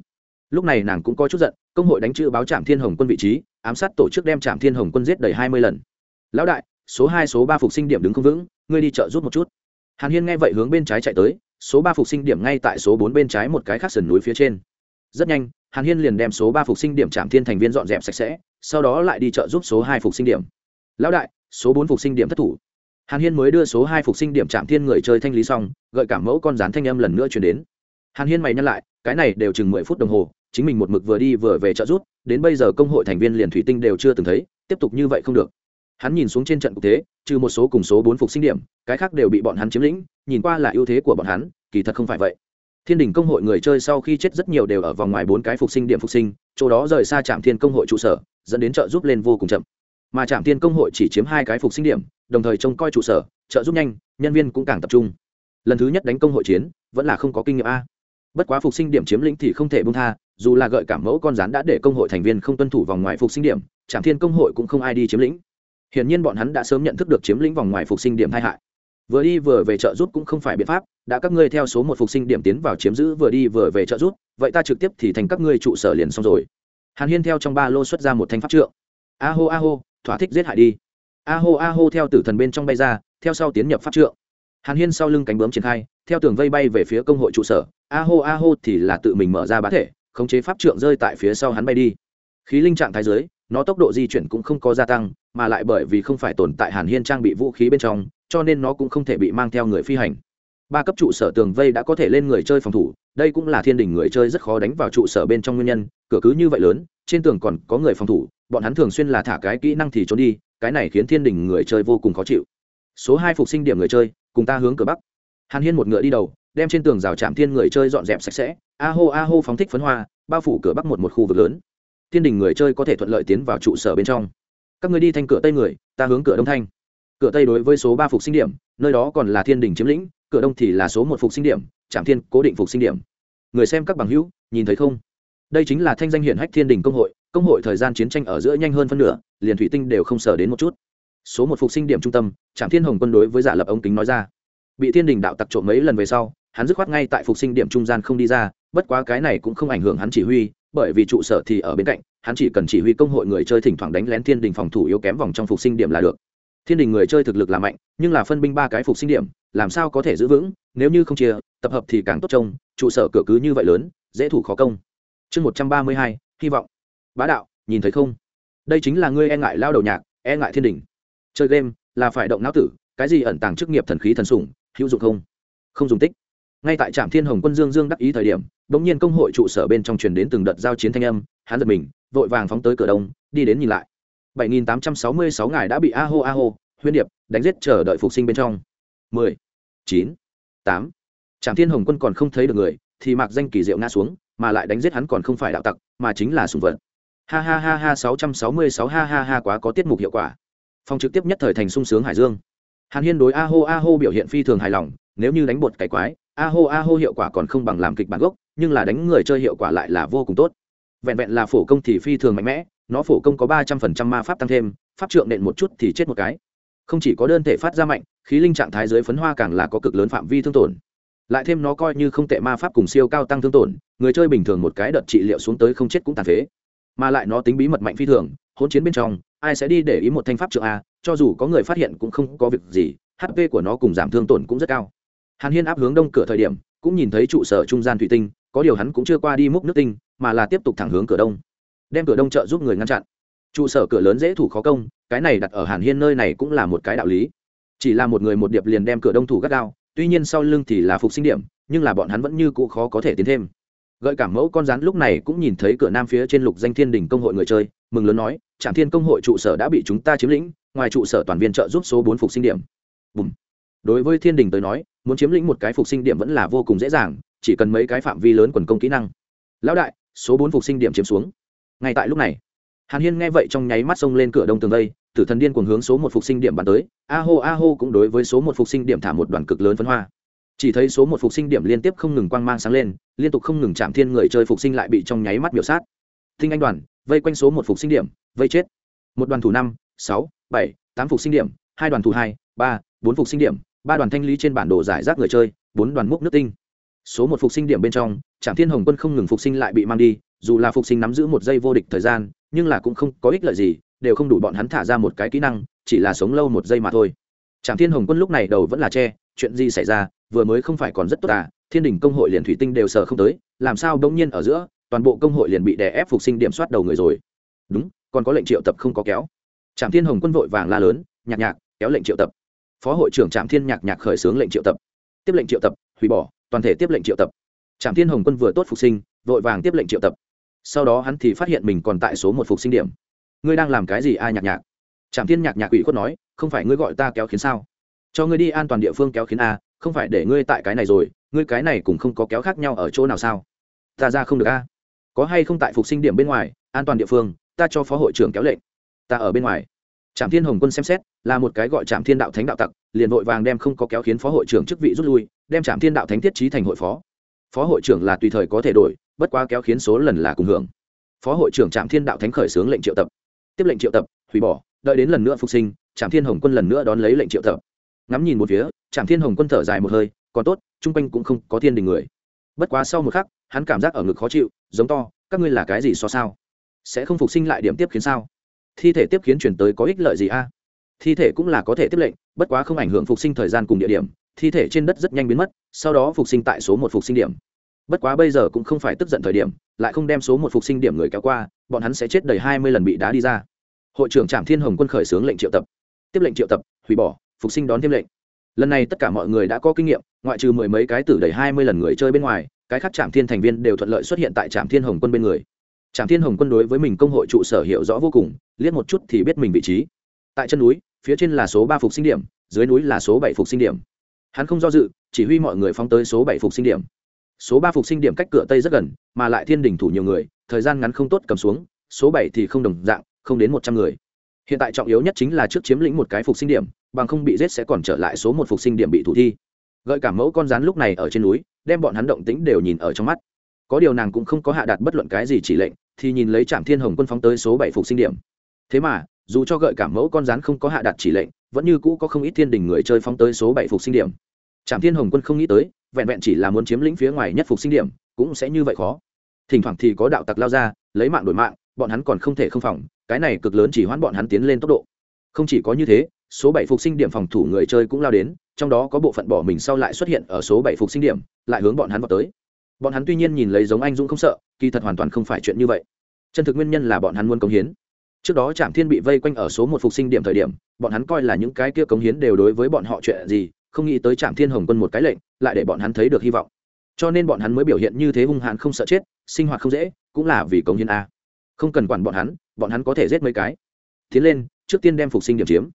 Lúc này nàng cũng có chút giận, công hội đánh chữ báo trạm thiên hồng quân vị trí, ám sát tổ chức đem trạm thiên hồng quân giết đầy hai mươi lần. Lão đại, số hai, số ba phục sinh điểm đứng không vững, ngươi đi chợ rút một chút. Hàn hiên nghe vậy hướng bên trái chạy tới, số ba phục sinh điểm ngay tại số bốn bên trái một cái khác sườn núi phía trên. Rất nhanh, hàn hiên liền đem số ba phục sinh điểm trạm thiên thành viên dọn dẹp sạch sẽ, sau đó lại đi chợ giúp số hai phục sinh điểm. Lão đại, số bốn phục sinh điểm thất thủ hàn hiên mới đưa số hai phục sinh điểm trạm thiên người chơi thanh lý xong, gợi cảm mẫu con rán thanh âm lần nữa chuyển đến. Hàn hiên mày nhắc lại, cái này đều chừng mười phút đồng hồ, chính mình một mực vừa đi vừa về trợ rút, đến bây giờ công hội thành viên liền thủy tinh đều chưa từng thấy, tiếp tục như vậy không được. Hắn nhìn xuống trên trận cục thế, trừ một số cùng số bốn phục sinh điểm, cái khác đều bị bọn hắn chiếm lĩnh, nhìn qua là ưu thế của bọn hắn, kỳ thật không phải vậy. Thiên đình công hội người chơi sau khi chết rất nhiều đều ở vòng ngoài bốn cái phục sinh điểm phục sinh, chỗ đó rời xa trạm thiên công hội trụ sở, dẫn đến trợ giúp lên vô cùng chậm mà trạm thiên công hội chỉ chiếm hai cái phục sinh điểm, đồng thời trông coi trụ sở, trợ giúp nhanh, nhân viên cũng càng tập trung. Lần thứ nhất đánh công hội chiến, vẫn là không có kinh nghiệm a. Bất quá phục sinh điểm chiếm lĩnh thì không thể bung tha, dù là gợi cảm mẫu con rắn đã để công hội thành viên không tuân thủ vòng ngoài phục sinh điểm, trạm thiên công hội cũng không ai đi chiếm lĩnh. Hiển nhiên bọn hắn đã sớm nhận thức được chiếm lĩnh vòng ngoài phục sinh điểm tai hại. Vừa đi vừa về trợ giúp cũng không phải biện pháp, đã các ngươi theo số một phục sinh điểm tiến vào chiếm giữ, vừa đi vừa về trợ giúp, vậy ta trực tiếp thì thành các ngươi trụ sở liền xong rồi. Hàn hiên theo trong ba lô xuất ra một thanh pháp trượng. A hô a hô thỏa thích giết hại đi. A hô a hô theo tử thần bên trong bay ra, theo sau tiến nhập pháp trượng. Hàn hiên sau lưng cánh bướm triển khai, theo tường vây bay về phía công hội trụ sở. A hô a hô thì là tự mình mở ra bá thể, khống chế pháp trượng rơi tại phía sau hắn bay đi. Khí linh trạng thái dưới, nó tốc độ di chuyển cũng không có gia tăng, mà lại bởi vì không phải tồn tại hàn hiên trang bị vũ khí bên trong, cho nên nó cũng không thể bị mang theo người phi hành ba cấp trụ sở tường vây đã có thể lên người chơi phòng thủ, đây cũng là thiên đình người chơi rất khó đánh vào trụ sở bên trong nguyên nhân, cửa cứ như vậy lớn, trên tường còn có người phòng thủ, bọn hắn thường xuyên là thả cái kỹ năng thì trốn đi, cái này khiến thiên đình người chơi vô cùng khó chịu. Số hai phục sinh điểm người chơi, cùng ta hướng cửa bắc. Hàn hiên một ngựa đi đầu, đem trên tường rào trạm thiên người chơi dọn dẹp sạch sẽ, a hô a hô phóng thích phấn hoa, bao phủ cửa bắc một một khu vực lớn. Thiên đình người chơi có thể thuận lợi tiến vào trụ sở bên trong. Các người đi thanh cửa tây người, ta hướng cửa đông thanh. Cửa tây đối với số ba phục sinh điểm, nơi đó còn là thiên đình chiếm lĩnh cửa đông thì là số một phục sinh điểm trạm thiên cố định phục sinh điểm. Người xem các bằng hữu, nhìn thấy không? Đây chính là thanh danh hiển hách thiên đình công hội công hội thời gian chiến tranh ở giữa nhanh hơn phân nửa, liền thủy tinh đều không sở đến một chút. Số một phục sinh điểm trung tâm trạm thiên hồng quân đối với giả lập ống kính nói ra. Bị thiên đình đạo tặc trộm mấy lần về sau, hắn dứt khoát ngay tại phục sinh điểm trung gian không đi ra, bất quá cái này cũng không ảnh hưởng hắn chỉ huy, bởi vì trụ sở thì ở bên cạnh, hắn chỉ cần chỉ huy công hội người chơi thỉnh thoảng đánh lén thiên đình phòng thủ yếu kém vòng trong phục sinh điểm là được thiên đình người chơi thực lực là mạnh, nhưng là phân binh ba cái phục sinh điểm, làm sao có thể giữ vững? Nếu như không chia, tập hợp thì càng tốt trông, trụ sở cửa cứ như vậy lớn, dễ thủ khó công. Chương một trăm ba mươi hai, hy vọng. Bá đạo, nhìn thấy không? Đây chính là ngươi e ngại lao đầu nhạc e ngại thiên đình. Chơi game, là phải động não tử, cái gì ẩn tàng chức nghiệp thần khí thần sủng, hữu dụng không? Không dùng tích. Ngay tại trạm thiên hồng quân dương dương đắc ý thời điểm đ ỗ n g nhiên công hội trụ sở bên trong truyền đến từng đợt giao chiến thanh âm, hắn giật mình, vội vàng phóng tới cửa đông, đi đến nhìn lại bảy nghìn tám trăm sáu mươi sáu ngài đã bị a hô a hô huyên điệp, đánh giết chờ đợi phục sinh bên trong. mười, chín, tám. Trạm thiên hồng quân còn không thấy được người, thì mạc danh kỳ diệu ngã xuống, mà lại đánh giết hắn còn không phải đạo tặc, mà chính là sùng vật. Ha ha ha ha, sáu trăm sáu mươi sáu, ha ha ha, quá có tiết mục hiệu quả. Phòng trực tiếp nhất thời thành sung sướng hải dương. Hàn hiên đối a hô a hô biểu hiện phi thường hài lòng, nếu như đánh bột cải quái, a hô a hô hiệu quả còn không bằng làm kịch bản gốc, nhưng là đánh người chơi hiệu quả lại là vô cùng tốt vẹn vẹn là phổ công thì phi thường mạnh mẽ, nó phổ công có ba trăm phần trăm ma pháp tăng thêm, pháp trượng nện một chút thì chết một cái. Không chỉ có đơn thể phát ra mạnh, khí linh trạng thái dưới phấn hoa càng là có cực lớn phạm vi thương tổn. Lại thêm nó coi như không tệ ma pháp cùng siêu cao tăng thương tổn, người chơi bình thường một cái đợt trị liệu xuống tới không chết cũng tàn phế. Mà lại nó tính bí mật mạnh phi thường, hỗn chiến bên trong, ai sẽ đi để ý một thanh pháp trượng a, cho dù có người phát hiện cũng không có việc gì hp của nó cùng giảm thương tổn cũng rất cao. Hàn hiên áp hướng đông cửa thời điểm, cũng nhìn thấy trụ sở trung gian thủy tinh, có điều hắn cũng chưa qua đi múc nước tinh mà là tiếp tục thẳng hướng cửa đông, đem cửa đông trợ giúp người ngăn chặn. Trụ sở cửa lớn dễ thủ khó công, cái này đặt ở hàn hiên nơi này cũng là một cái đạo lý. Chỉ là một người một điệp liền đem cửa đông thủ gắt gao, tuy nhiên sau lưng thì là phục sinh điểm, nhưng là bọn hắn vẫn như cũ khó có thể tiến thêm. Gợi cảm mẫu con rắn lúc này cũng nhìn thấy cửa nam phía trên lục danh thiên đình công hội người chơi, mừng lớn nói, trạm thiên công hội trụ sở đã bị chúng ta chiếm lĩnh, ngoài trụ sở toàn viên trợ giúp số bốn phục sinh điểm. Bùm. đối với thiên đình tới nói, muốn chiếm lĩnh một cái phục sinh điểm vẫn là vô cùng dễ dàng, chỉ cần mấy cái phạm vi lớn quần công kỹ năng. Lão đại số bốn phục sinh điểm chiếm xuống. Ngay tại lúc này, hàn hiên nghe vậy trong nháy mắt xông lên cửa đông tường vây, tử thần điên cuồng hướng số một phục sinh điểm bắn tới. A hô a hô cũng đối với số một phục sinh điểm thả một đoàn cực lớn phân hoa. Chỉ thấy số một phục sinh điểm liên tiếp không ngừng quang mang sáng lên, liên tục không ngừng chạm thiên người chơi phục sinh lại bị trong nháy mắt biểu sát. Thinh anh đoàn, vây quanh số một phục sinh điểm, vây chết. Một đoàn thủ năm, sáu, bảy, tám phục sinh điểm, hai đoàn thủ hai, ba, bốn phục sinh điểm, ba đoàn thanh lý trên bản đồ giải rác người chơi, bốn đoàn múc nước tinh số một phục sinh điểm bên trong trạm thiên hồng quân không ngừng phục sinh lại bị mang đi, dù là phục sinh nắm giữ một giây vô địch thời gian, nhưng là cũng không có ích lợi gì, đều không đủ bọn hắn thả ra một cái kỹ năng, chỉ là sống lâu một giây mà thôi. Trạm thiên hồng quân lúc này đầu vẫn là che, chuyện gì xảy ra, vừa mới không phải còn rất tốt à thiên đình công hội liền thủy tinh đều sờ không tới, làm sao đông nhiên ở giữa, toàn bộ công hội liền bị đè ép phục sinh điểm soát đầu người rồi. Đúng, còn có lệnh triệu tập không có kéo. Trạm thiên hồng quân vội vàng la lớn, nhạc nhạc, kéo lệnh triệu tập. Phó hội trưởng trạm thiên nhạc nhạc khởi xướng lệnh triệu tập. Tiếp lệnh triệu tập, hủy bỏ toàn thể tiếp lệnh triệu tập. Trạm thiên hồng quân vừa tốt phục sinh, vội vàng tiếp lệnh triệu tập. Sau đó hắn thì phát hiện mình còn tại số một phục sinh điểm. Ngươi đang làm cái gì ai nhạc nhạc? Trạm thiên nhạc nhạc ủy khuất nói, không phải ngươi gọi ta kéo khiến sao? Cho ngươi đi an toàn địa phương kéo khiến a, không phải để ngươi tại cái này rồi, ngươi cái này cũng không có kéo khác nhau ở chỗ nào sao? Ta ra không được a. Có hay không tại phục sinh điểm bên ngoài, an toàn địa phương, ta cho phó hội trưởng kéo lệnh. Ta ở bên ngoài. Trạm thiên hồng quân xem xét, là một cái gọi trạm thiên đạo thánh đạo tặc, liền vội vàng đem không có kéo khiến phó hội trưởng chức vị rút lui đem trạm thiên đạo thánh thiết trí thành hội phó. Phó hội trưởng là tùy thời có thể đổi, bất quá kéo khiến số lần là cùng hưởng. Phó hội trưởng trạm thiên đạo thánh khởi xướng lệnh triệu tập. Tiếp lệnh triệu tập, hủy bỏ, đợi đến lần nữa phục sinh trạm thiên hồng quân lần nữa đón lấy lệnh triệu tập. Ngắm nhìn một phía trạm thiên hồng quân thở dài một hơi, còn tốt, chung quanh cũng không có thiên đình người. Bất quá sau một khắc, hắn cảm giác ở ngực khó chịu, giống to, các ngươi là cái gì so sao? Sẽ không phục sinh lại điểm tiếp khiến sao? Thi thể tiếp khiến chuyển tới có ích lợi gì a? Thi thể cũng là có thể tiếp lệnh, bất quá không ảnh hưởng phục sinh thời gian cùng địa điểm thi thể trên đất rất nhanh biến mất, sau đó phục sinh tại số một phục sinh điểm. Bất quá bây giờ cũng không phải tức giận thời điểm, lại không đem số một phục sinh điểm người kéo qua, bọn hắn sẽ chết đầy hai mươi lần bị đá đi ra. Hội trưởng trạm thiên hồng quân khởi xướng lệnh triệu tập. Tiếp lệnh triệu tập, hủy bỏ, phục sinh đón thêm lệnh. Lần này tất cả mọi người đã có kinh nghiệm, ngoại trừ mười mấy cái tử đầy hai mươi lần người chơi bên ngoài, cái khác trạm thiên thành viên đều thuận lợi xuất hiện tại trạm thiên hồng quân bên người. Trạm thiên hồng quân đối với mình công hội trụ sở hiệu rõ vô cùng, liếc một chút thì biết mình vị trí. Tại chân núi, phía trên là số ba phục sinh điểm, dưới núi là số bảy phục sinh điểm hắn không do dự, chỉ huy mọi người phóng tới số bảy phục sinh điểm. Số ba phục sinh điểm cách cửa tây rất gần, mà lại thiên đình thủ nhiều người, thời gian ngắn không tốt cầm xuống, số bảy thì không đồng dạng, không đến một trăm người. Hiện tại trọng yếu nhất chính là trước chiếm lĩnh một cái phục sinh điểm, bằng không bị giết sẽ còn trở lại số một phục sinh điểm bị thủ thi. Gợi cảm mẫu con rắn lúc này ở trên núi, đem bọn hắn động tĩnh đều nhìn ở trong mắt. Có điều nàng cũng không có hạ đạt bất luận cái gì chỉ lệnh, thì nhìn lấy trạm thiên hồng quân phóng tới số bảy phục sinh điểm. Thế mà dù cho gợi cảm mẫu con rắn không có hạ đạt chỉ lệnh, vẫn như cũ có không ít thiên đình người chơi phóng tới số bảy phục sinh điểm. Trạm thiên hồng quân không nghĩ tới, vẹn vẹn chỉ là muốn chiếm lĩnh phía ngoài nhất phục sinh điểm, cũng sẽ như vậy khó. Thỉnh thoảng thì có đạo tặc lao ra, lấy mạng đổi mạng, bọn hắn còn không thể không phòng, cái này cực lớn chỉ hoãn bọn hắn tiến lên tốc độ. Không chỉ có như thế, số bảy phục sinh điểm phòng thủ người chơi cũng lao đến, trong đó có bộ phận bỏ mình sau lại xuất hiện ở số bảy phục sinh điểm, lại hướng bọn hắn vào tới. Bọn hắn tuy nhiên nhìn lấy giống anh dũng không sợ, kỳ thật hoàn toàn không phải chuyện như vậy. Chân thực nguyên nhân là bọn hắn muốn cống hiến trước đó trạm thiên bị vây quanh ở số một phục sinh điểm thời điểm, bọn hắn coi là những cái kia cống hiến đều đối với bọn họ chuyện gì, không nghĩ tới trạm thiên hồng quân một cái lệnh, lại để bọn hắn thấy được hy vọng. Cho nên bọn hắn mới biểu hiện như thế hung hãn không sợ chết, sinh hoạt không dễ, cũng là vì cống hiến a. Không cần quản bọn hắn bọn hắn có thể giết mấy cái. Tiến lên, trước tiên đem phục sinh điểm chiếm.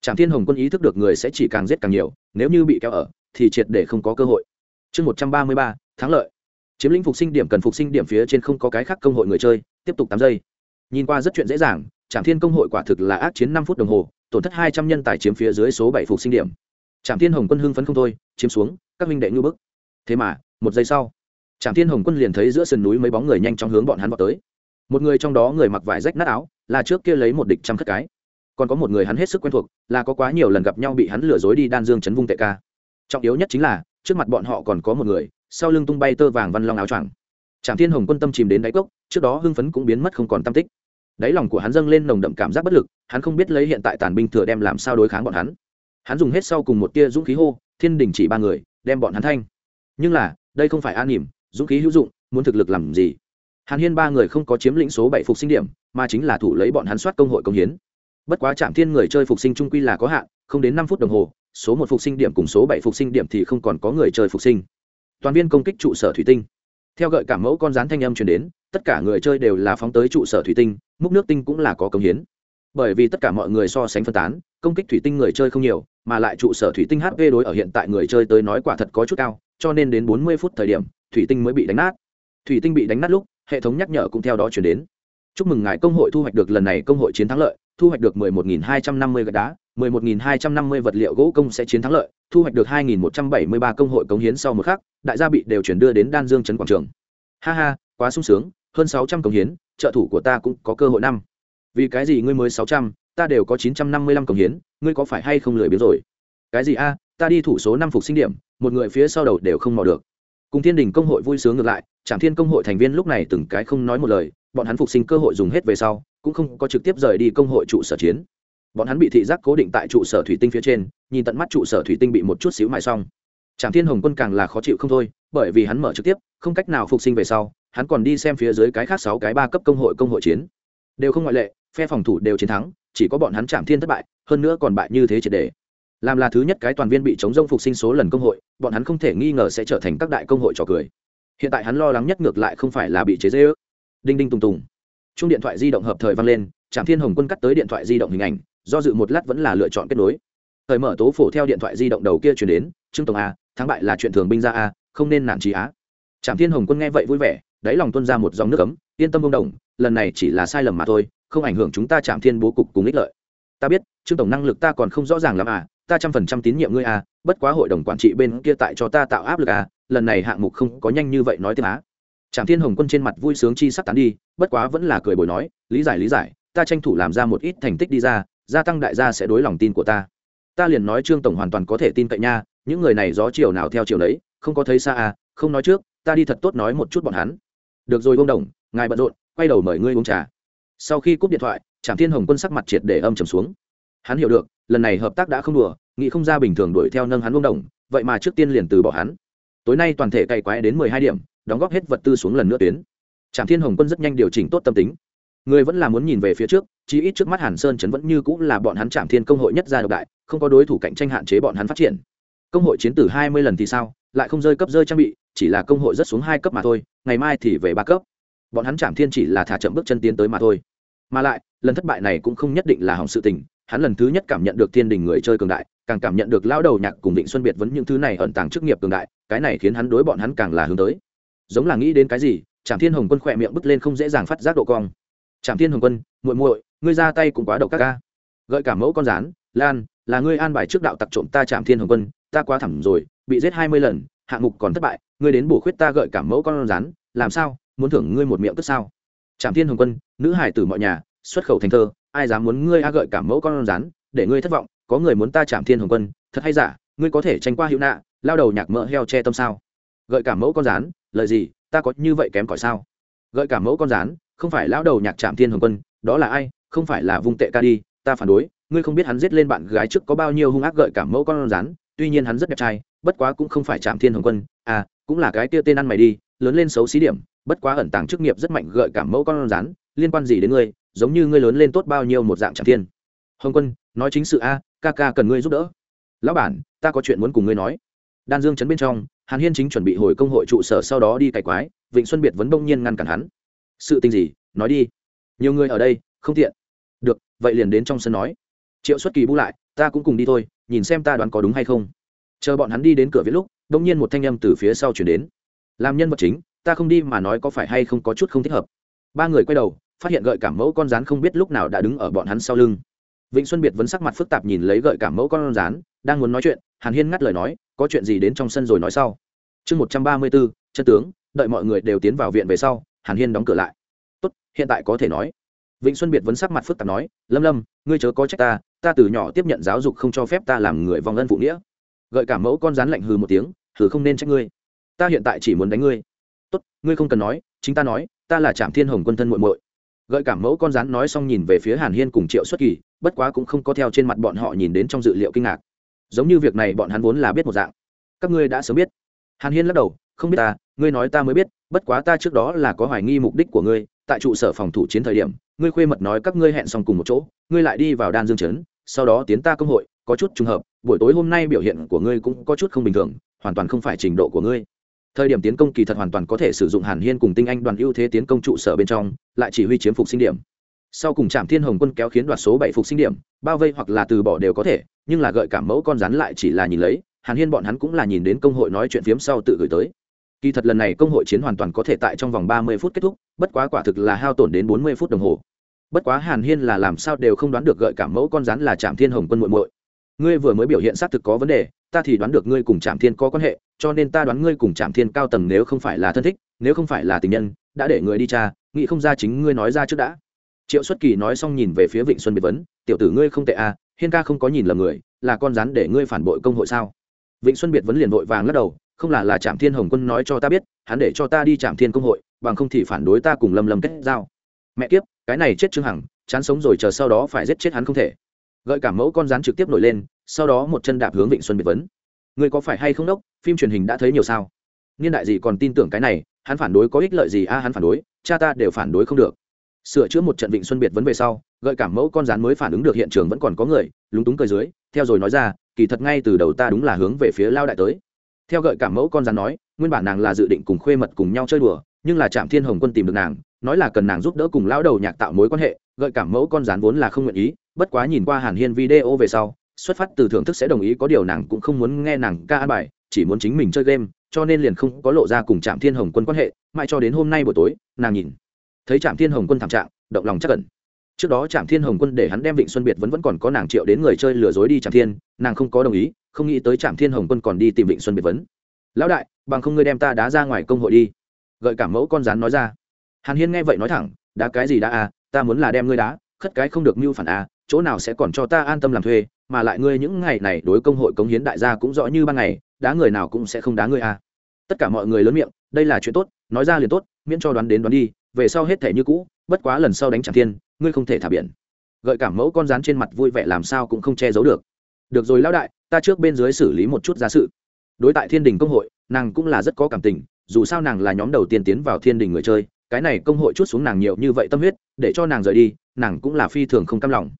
Trạm thiên hồng quân ý thức được người sẽ chỉ càng giết càng nhiều, nếu như bị kéo ở, thì triệt để không có cơ hội. Chương một trăm ba mươi ba, thắng lợi. Chiếm lĩnh phục sinh điểm cần phục sinh điểm phía trên không có cái khác công hội người chơi, tiếp tục tám giây. Nhìn qua rất chuyện dễ dàng trạm thiên công hội quả thực là ác chiến năm phút đồng hồ, tổn thất hai trăm nhân tài chiếm phía dưới số bảy phục sinh điểm. Trạm thiên hồng quân hưng phấn không thôi, chiếm xuống, các minh đệ ngư bức. Thế mà, một giây sau trạm thiên hồng quân liền thấy giữa sườn núi mấy bóng người nhanh chóng hướng bọn hắn vào tới. Một người trong đó người mặc vải rách nát áo, là trước kia lấy một địch trăm khất cái. Còn có một người hắn hết sức quen thuộc, là có quá nhiều lần gặp nhau bị hắn lừa dối đi đan dương chấn vung tệ ca. Trọng yếu nhất chính là, trước mặt bọn họ còn có một người, sau lưng tung bay tơ vàng văn long áo choàng. Trạm thiên hồng quân tâm chìm đến đáy cốc, trước đó hưng phấn cũng biến mất không còn tâm tích đáy lòng của hắn dâng lên nồng đậm cảm giác bất lực, hắn không biết lấy hiện tại tàn binh thừa đem làm sao đối kháng bọn hắn. Hắn dùng hết sau cùng một tia dũng khí hô, thiên đình chỉ ba người, đem bọn hắn thanh. Nhưng là, đây không phải an nỉm, dũng khí hữu dụng, muốn thực lực làm gì? Hàn hiên ba người không có chiếm lĩnh số bảy phục sinh điểm, mà chính là thủ lấy bọn hắn soát công hội công hiến. Bất quá trạm thiên người chơi phục sinh trung quy là có hạn, không đến năm phút đồng hồ, số một phục sinh điểm cùng số bảy phục sinh điểm thì không còn có người chơi phục sinh. Toàn viên công kích trụ sở thủy tinh. Theo gợi cảm mẫu con rán thanh âm truyền đến tất cả người chơi đều là phóng tới trụ sở thủy tinh, múc nước tinh cũng là có công hiến. Bởi vì tất cả mọi người so sánh phân tán, công kích thủy tinh người chơi không nhiều, mà lại trụ sở thủy tinh hp đối ở hiện tại người chơi tới nói quả thật có chút cao, cho nên đến bốn mươi phút thời điểm, thủy tinh mới bị đánh nát. Thủy tinh bị đánh nát lúc, hệ thống nhắc nhở cũng theo đó chuyển đến. Chúc mừng ngài công hội thu hoạch được lần này công hội chiến thắng lợi, thu hoạch được 11.250 gạch đá 11.250 vật liệu gỗ công sẽ chiến thắng lợi, thu hoạch được 2.173 công hội cống hiến sau một khắc, đại gia bị đều chuyển đưa đến đan dương trấn quảng trường. Ha ha quá sung sướng hơn 600 cống hiến trợ thủ của ta cũng có cơ hội năm. Vì cái gì ngươi mới 600, ta đều có 955 cống hiến ngươi có phải hay không lười biếng rồi? Cái gì a ta đi thủ số năm phục sinh điểm một người phía sau đầu đều không mò được. Cùng thiên đình công hội vui sướng ngược lại trạm thiên công hội thành viên lúc này từng cái không nói một lời bọn hắn phục sinh cơ hội dùng hết về sau cũng không có trực tiếp rời đi công hội trụ sở chiến. Bọn hắn bị thị giác cố định tại trụ sở thủy tinh phía trên nhìn tận mắt trụ sở thủy tinh bị một chút xíu mài xong. Trạm thiên hồng quân càng là khó chịu không thôi bởi vì hắn mở trực tiếp không cách nào phục sinh về sau hắn còn đi xem phía dưới cái khác sáu cái ba cấp công hội công hội chiến. Đều không ngoại lệ, phe phòng thủ đều chiến thắng, chỉ có bọn hắn chạm thiên thất bại, hơn nữa còn bại như thế triệt đề. Làm là thứ nhất cái toàn viên bị chống rông phục sinh số lần công hội, bọn hắn không thể nghi ngờ sẽ trở thành các đại công hội trò cười. Hiện tại hắn lo lắng nhất ngược lại không phải là bị chế dễ ước đinh đinh tùng tùng. Chung điện thoại di động hợp thời vang lên trạm thiên hồng quân cắt tới điện thoại di động hình ảnh, do dự một lát vẫn là lựa chọn kết nối. Thời mở tố phổ theo điện thoại di động đầu kia chuyển đến, trương tổng a thắng bại là chuyện thường binh ra a không nên nản trí á. Trạm thiên hồng quân nghe vậy vui vẻ đáy lòng tuân ra một dòng nước ấm, yên tâm ông đồng, lần này chỉ là sai lầm mà thôi, không ảnh hưởng chúng ta chạm thiên bố cục cùng ích lợi. Ta biết, trương tổng năng lực ta còn không rõ ràng lắm à ta trăm phần trăm tín nhiệm ngươi à bất quá hội đồng quản trị bên kia tại cho ta tạo áp lực à lần này hạng mục không có nhanh như vậy nói tiếng á. Trạm thiên hồng quân trên mặt vui sướng chi sắc tán đi, bất quá vẫn là cười bồi nói, lý giải lý giải, ta tranh thủ làm ra một ít thành tích đi ra, gia tăng đại gia sẽ đối lòng tin của ta. Ta liền nói trương tổng hoàn toàn có thể tin cậy nha, những người này gió chiều nào theo chiều đấy không có thấy xa à không nói trước, ta đi thật tốt nói một chút bọn hắn được rồi vương đồng, ngài bận rộn, quay đầu mời ngươi uống trà. Sau khi cúp điện thoại trạm thiên hồng quân sắc mặt triệt để âm trầm xuống. Hắn hiểu được, lần này hợp tác đã không đùa, nghĩ không ra bình thường đuổi theo nâng hắn vương đồng, vậy mà trước tiên liền từ bỏ hắn. Tối nay toàn thể cày quái đến mười hai điểm, đóng góp hết vật tư xuống lần nữa tuyến. Trạm thiên hồng quân rất nhanh điều chỉnh tốt tâm tính. Người vẫn là muốn nhìn về phía trước, chí ít trước mắt hàn sơn chấn vẫn như cũng là bọn hắn trạm thiên công hội nhất gia độc đại, không có đối thủ cạnh tranh hạn chế bọn hắn phát triển. Công hội chiến tử hai mươi lần thì sao, lại không rơi cấp rơi trang bị chỉ là công hội rất xuống hai cấp mà thôi, ngày mai thì về ba cấp. Bọn hắn chạm thiên chỉ là thả chậm bước chân tiến tới mà thôi. Mà lại, lần thất bại này cũng không nhất định là hỏng sự tình, hắn lần thứ nhất cảm nhận được thiên đình người chơi cường đại, càng cảm nhận được lão đầu nhạc cùng định xuân biệt vấn những thứ này ẩn tàng chức nghiệp cường đại, cái này khiến hắn đối bọn hắn càng là hướng tới. Giống là nghĩ đến cái gì trạm thiên hồng quân khỏe miệng bứt lên không dễ dàng phát giác độ cong. Trạm thiên hồng quân, muội muội, ngươi ra tay cũng quá độc các ca gợi cả mẫu con rán, lan, là ngươi an bài trước đạo tặc trộm ta trạm thiên hồng quân, ta quá thẳm rồi, bị giết hai mươi lần, hạng mục còn thất bại ngươi đến bổ khuyết ta gợi cảm mẫu con rắn, làm sao muốn thưởng ngươi một miệng tức sao trạm thiên hồng quân nữ hải tử mọi nhà xuất khẩu thành thơ ai dám muốn ngươi a gợi cảm mẫu con rắn? để ngươi thất vọng có người muốn ta trạm thiên hồng quân thật hay giả ngươi có thể tranh qua hữu nạ lao đầu nhạc mỡ heo che tâm sao gợi cảm mẫu con rắn, lời gì ta có như vậy kém cỏi sao gợi cảm mẫu con rắn, không phải lão đầu nhạc trạm thiên hồng quân đó là ai không phải là vung tệ ca đi ta phản đối ngươi không biết hắn giết lên bạn gái trước có bao nhiêu hung ác gợi cảm mẫu con rắn tuy nhiên hắn rất đẹp trai bất quá cũng không phải trạm thiên hồng quân à cũng là cái tia tên ăn mày đi, lớn lên xấu xí điểm, bất quá ẩn tàng chức nghiệp rất mạnh gợi cảm mẫu con rắn, liên quan gì đến ngươi, giống như ngươi lớn lên tốt bao nhiêu một dạng trạm thiên. Hồng quân, nói chính sự a, ca ca cần ngươi giúp đỡ. Lão bản, ta có chuyện muốn cùng ngươi nói. Đan dương chấn bên trong, hàn hiên chính chuẩn bị hồi công hội trụ sở sau đó đi cày quái, vịnh xuân biệt vẫn đông nhiên ngăn cản hắn. Sự tình gì, nói đi. Nhiều người ở đây, không tiện. Được, vậy liền đến trong sân nói. Triệu xuất kỳ bu lại, ta cũng cùng đi thôi, nhìn xem ta đoán có đúng hay không. Chờ bọn hắn đi đến cửa viết lúc đông nhiên một thanh âm từ phía sau chuyển đến. Làm nhân vật chính, ta không đi mà nói có phải hay không có chút không thích hợp. Ba người quay đầu, phát hiện gợi cảm mẫu con rán không biết lúc nào đã đứng ở bọn hắn sau lưng. Vĩnh xuân biệt vẫn sắc mặt phức tạp nhìn lấy gợi cảm mẫu con rán, đang muốn nói chuyện, hàn hiên ngắt lời nói, có chuyện gì đến trong sân rồi nói sau. Chương một trăm ba mươi bốn, chân tướng, đợi mọi người đều tiến vào viện về sau, hàn hiên đóng cửa lại. Tốt, hiện tại có thể nói. Vĩnh xuân biệt vẫn sắc mặt phức tạp nói, lâm lâm, ngươi chớ có trách ta ta từ nhỏ tiếp nhận giáo dục không cho phép ta làm người vong ân phụ nghĩa gợi cảm mẫu con rán lạnh hừ một tiếng, hừ, không nên trách ngươi. Ta hiện tại chỉ muốn đánh ngươi. Tốt, ngươi không cần nói, chính ta nói, ta là trạm thiên hồng quân thân muội muội. Gợi cảm mẫu con rắn nói xong nhìn về phía hàn hiên cùng triệu xuất kỳ, bất quá cũng không có theo trên mặt bọn họ nhìn đến trong dự liệu kinh ngạc. Giống như việc này bọn hắn vốn là biết một dạng. Các ngươi đã sớm biết. Hàn hiên lắc đầu, không biết ta, ngươi nói ta mới biết, bất quá ta trước đó là có hoài nghi mục đích của ngươi, tại trụ sở phòng thủ chiến thời điểm, ngươi khuê mật nói các ngươi hẹn xong cùng một chỗ, ngươi lại đi vào đan dương trấn sau đó tiến ta công hội, có chút trùng hợp, buổi tối hôm nay biểu hiện của ngươi cũng có chút không bình thường, hoàn toàn không phải trình độ của ngươi. Thời điểm tiến công kỳ thật hoàn toàn có thể sử dụng hàn hiên cùng tinh anh đoàn ưu thế tiến công trụ sở bên trong, lại chỉ huy chiếm phục sinh điểm. Sau cùng trạm thiên hồng quân kéo khiến đoạt số bảy phục sinh điểm, bao vây hoặc là từ bỏ đều có thể, nhưng là gợi cảm mẫu con rắn lại chỉ là nhìn lấy, hàn hiên bọn hắn cũng là nhìn đến công hội nói chuyện phiếm sau tự gửi tới. Kỳ thật lần này công hội chiến hoàn toàn có thể tại trong vòng ba mươi phút kết thúc, bất quá quả thực là hao tổn đến bốn mươi phút đồng hồ bất quá hàn hiên là làm sao đều không đoán được gợi cảm mẫu con rắn là trạm thiên hồng quân muội muội. Ngươi vừa mới biểu hiện xác thực có vấn đề, ta thì đoán được ngươi cùng trạm thiên có quan hệ, cho nên ta đoán ngươi cùng trạm thiên cao tầng nếu không phải là thân thích, nếu không phải là tình nhân, đã để người đi cha nghĩ không ra chính ngươi nói ra trước đã. Triệu xuất kỳ nói xong nhìn về phía vịnh xuân biệt vấn, tiểu tử ngươi không tệ à hiên ca không có nhìn lầm người, là con rắn để ngươi phản bội công hội sao? Vịnh xuân biệt vấn liền vội vàng lắc đầu, không là là trạm thiên hồng quân nói cho ta biết, hắn để cho ta đi trạm thiên công hội, bằng không thì phản đối ta cùng lâm lâm kết giao mẹ kiếp, cái này chết trương hằng, chán sống rồi chờ sau đó phải giết chết hắn không thể. Gợi cảm mẫu con rắn trực tiếp nổi lên, sau đó một chân đạp hướng vịnh xuân biệt vấn. Người có phải hay không đốc? Phim truyền hình đã thấy nhiều sao? Niên đại gì còn tin tưởng cái này, hắn phản đối có ích lợi gì? A, hắn phản đối, cha ta đều phản đối không được. Sửa chữa một trận vịnh xuân biệt vấn về sau, gợi cảm mẫu con rắn mới phản ứng được hiện trường vẫn còn có người, lúng túng cười dưới, theo rồi nói ra, kỳ thật ngay từ đầu ta đúng là hướng về phía lao đại tới. Theo gợi cảm mẫu con rắn nói, nguyên bản nàng là dự định cùng khuê mật cùng nhau chơi đùa, nhưng là trạm thiên hồng quân tìm được nàng nói là cần nàng giúp đỡ cùng lão đầu nhạc tạo mối quan hệ, gợi cảm mẫu con rán vốn là không nguyện ý, bất quá nhìn qua hàn hiên video về sau, xuất phát từ thưởng thức sẽ đồng ý có điều nàng cũng không muốn nghe nàng ca an bài, chỉ muốn chính mình chơi game, cho nên liền không có lộ ra cùng trạm thiên hồng quân quan hệ, mãi cho đến hôm nay buổi tối, nàng nhìn thấy trạm thiên hồng quân thảm trạng, động lòng chắc cẩn trước đó trạm thiên hồng quân để hắn đem vịnh xuân biệt vẫn vẫn còn có nàng triệu đến người chơi lừa dối đi trạm thiên, nàng không có đồng ý, không nghĩ tới trạm thiên hồng quân còn đi tìm vịnh xuân biệt vấn. Lão đại, bằng không ngươi đem ta đá ra ngoài công hội đi. Gợi cảm mẫu con rắn nói ra hàn hiên nghe vậy nói thẳng, đá cái gì đã à? Ta muốn là đem ngươi đá, khất cái không được mưu phản à chỗ nào sẽ còn cho ta an tâm làm thuê, mà lại ngươi những ngày này đối công hội cống hiến đại gia cũng rõ như ban ngày, đá người nào cũng sẽ không đá ngươi à. Tất cả mọi người lớn miệng, đây là chuyện tốt, nói ra liền tốt, miễn cho đoán đến đoán đi, về sau hết thể như cũ, bất quá lần sau đánh chẳng thiên ngươi không thể thả biển. Gợi cảm mẫu con rắn trên mặt vui vẻ làm sao cũng không che giấu được. Được rồi lão đại, ta trước bên dưới xử lý một chút gia sự. Đối tại thiên đình công hội, nàng cũng là rất có cảm tình, dù sao nàng là nhóm đầu tiên tiến vào thiên đình người chơi cái này công hội chút xuống nàng nhiều như vậy tâm huyết, để cho nàng rời đi, nàng cũng là phi thường không cam lòng.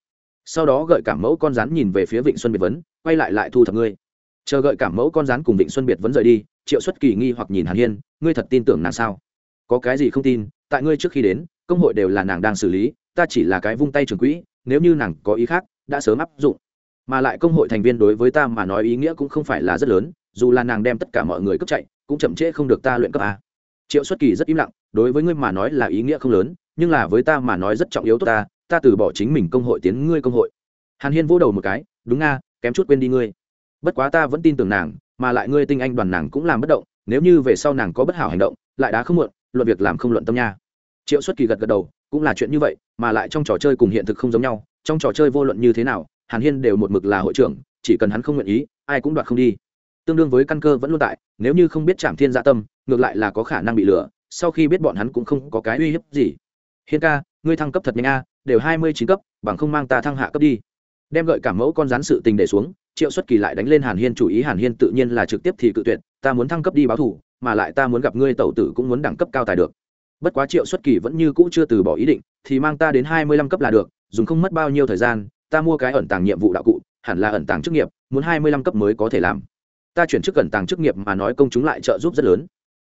Sau đó gợi cảm mẫu con rắn nhìn về phía vịnh xuân biệt vấn, quay lại lại thu thập ngươi. Chờ gợi cảm mẫu con rắn cùng vịnh xuân biệt vấn rời đi, triệu xuất kỳ nghi hoặc nhìn hàn hiên, ngươi thật tin tưởng nàng sao? Có cái gì không tin, tại ngươi trước khi đến, công hội đều là nàng đang xử lý, ta chỉ là cái vung tay trường quỹ, nếu như nàng có ý khác, đã sớm áp dụng. Mà lại công hội thành viên đối với ta mà nói ý nghĩa cũng không phải là rất lớn, dù là nàng đem tất cả mọi người cấp chạy, cũng chậm trễ không được ta luyện cấp a. Triệu xuất kỳ rất im lặng đối với ngươi mà nói là ý nghĩa không lớn, nhưng là với ta mà nói rất trọng yếu tốt ta ta từ bỏ chính mình công hội tiến ngươi công hội. Hàn hiên vỗ đầu một cái, đúng nga, kém chút quên đi ngươi. Bất quá ta vẫn tin tưởng nàng, mà lại ngươi tinh anh đoàn nàng cũng làm bất động, nếu như về sau nàng có bất hảo hành động, lại đã không muộn, luận việc làm không luận tâm nha. Triệu xuất kỳ gật gật đầu, cũng là chuyện như vậy, mà lại trong trò chơi cùng hiện thực không giống nhau, trong trò chơi vô luận như thế nào, hàn hiên đều một mực là hội trưởng, chỉ cần hắn không nguyện ý, ai cũng đoạt không đi. Tương đương với căn cơ vẫn luôn tại, nếu như không biết chạm thiên dạ tâm, ngược lại là có khả năng bị lừa sau khi biết bọn hắn cũng không có cái uy hiếp gì. Hiên ca, ngươi thăng cấp thật nhanh a, đều hai mươi chín cấp, bằng không mang ta thăng hạ cấp đi. Đem gợi cảm mẫu con rắn sự tình để xuống, triệu xuất kỳ lại đánh lên hàn hiên chủ ý, hàn hiên tự nhiên là trực tiếp thì cự tuyệt, ta muốn thăng cấp đi báo thủ, mà lại ta muốn gặp ngươi tẩu tử cũng muốn đẳng cấp cao tài được. Bất quá triệu xuất kỳ vẫn như cũ chưa từ bỏ ý định, thì mang ta đến hai mươi lăm cấp là được, dùng không mất bao nhiêu thời gian, ta mua cái ẩn tàng nhiệm vụ đạo cụ, hẳn là ẩn tàng chức nghiệp, muốn hai mươi lăm cấp mới có thể làm. Ta chuyển chức ẩn tàng chức nghiệp mà nói công chúng lại trợ giúp rất lớn.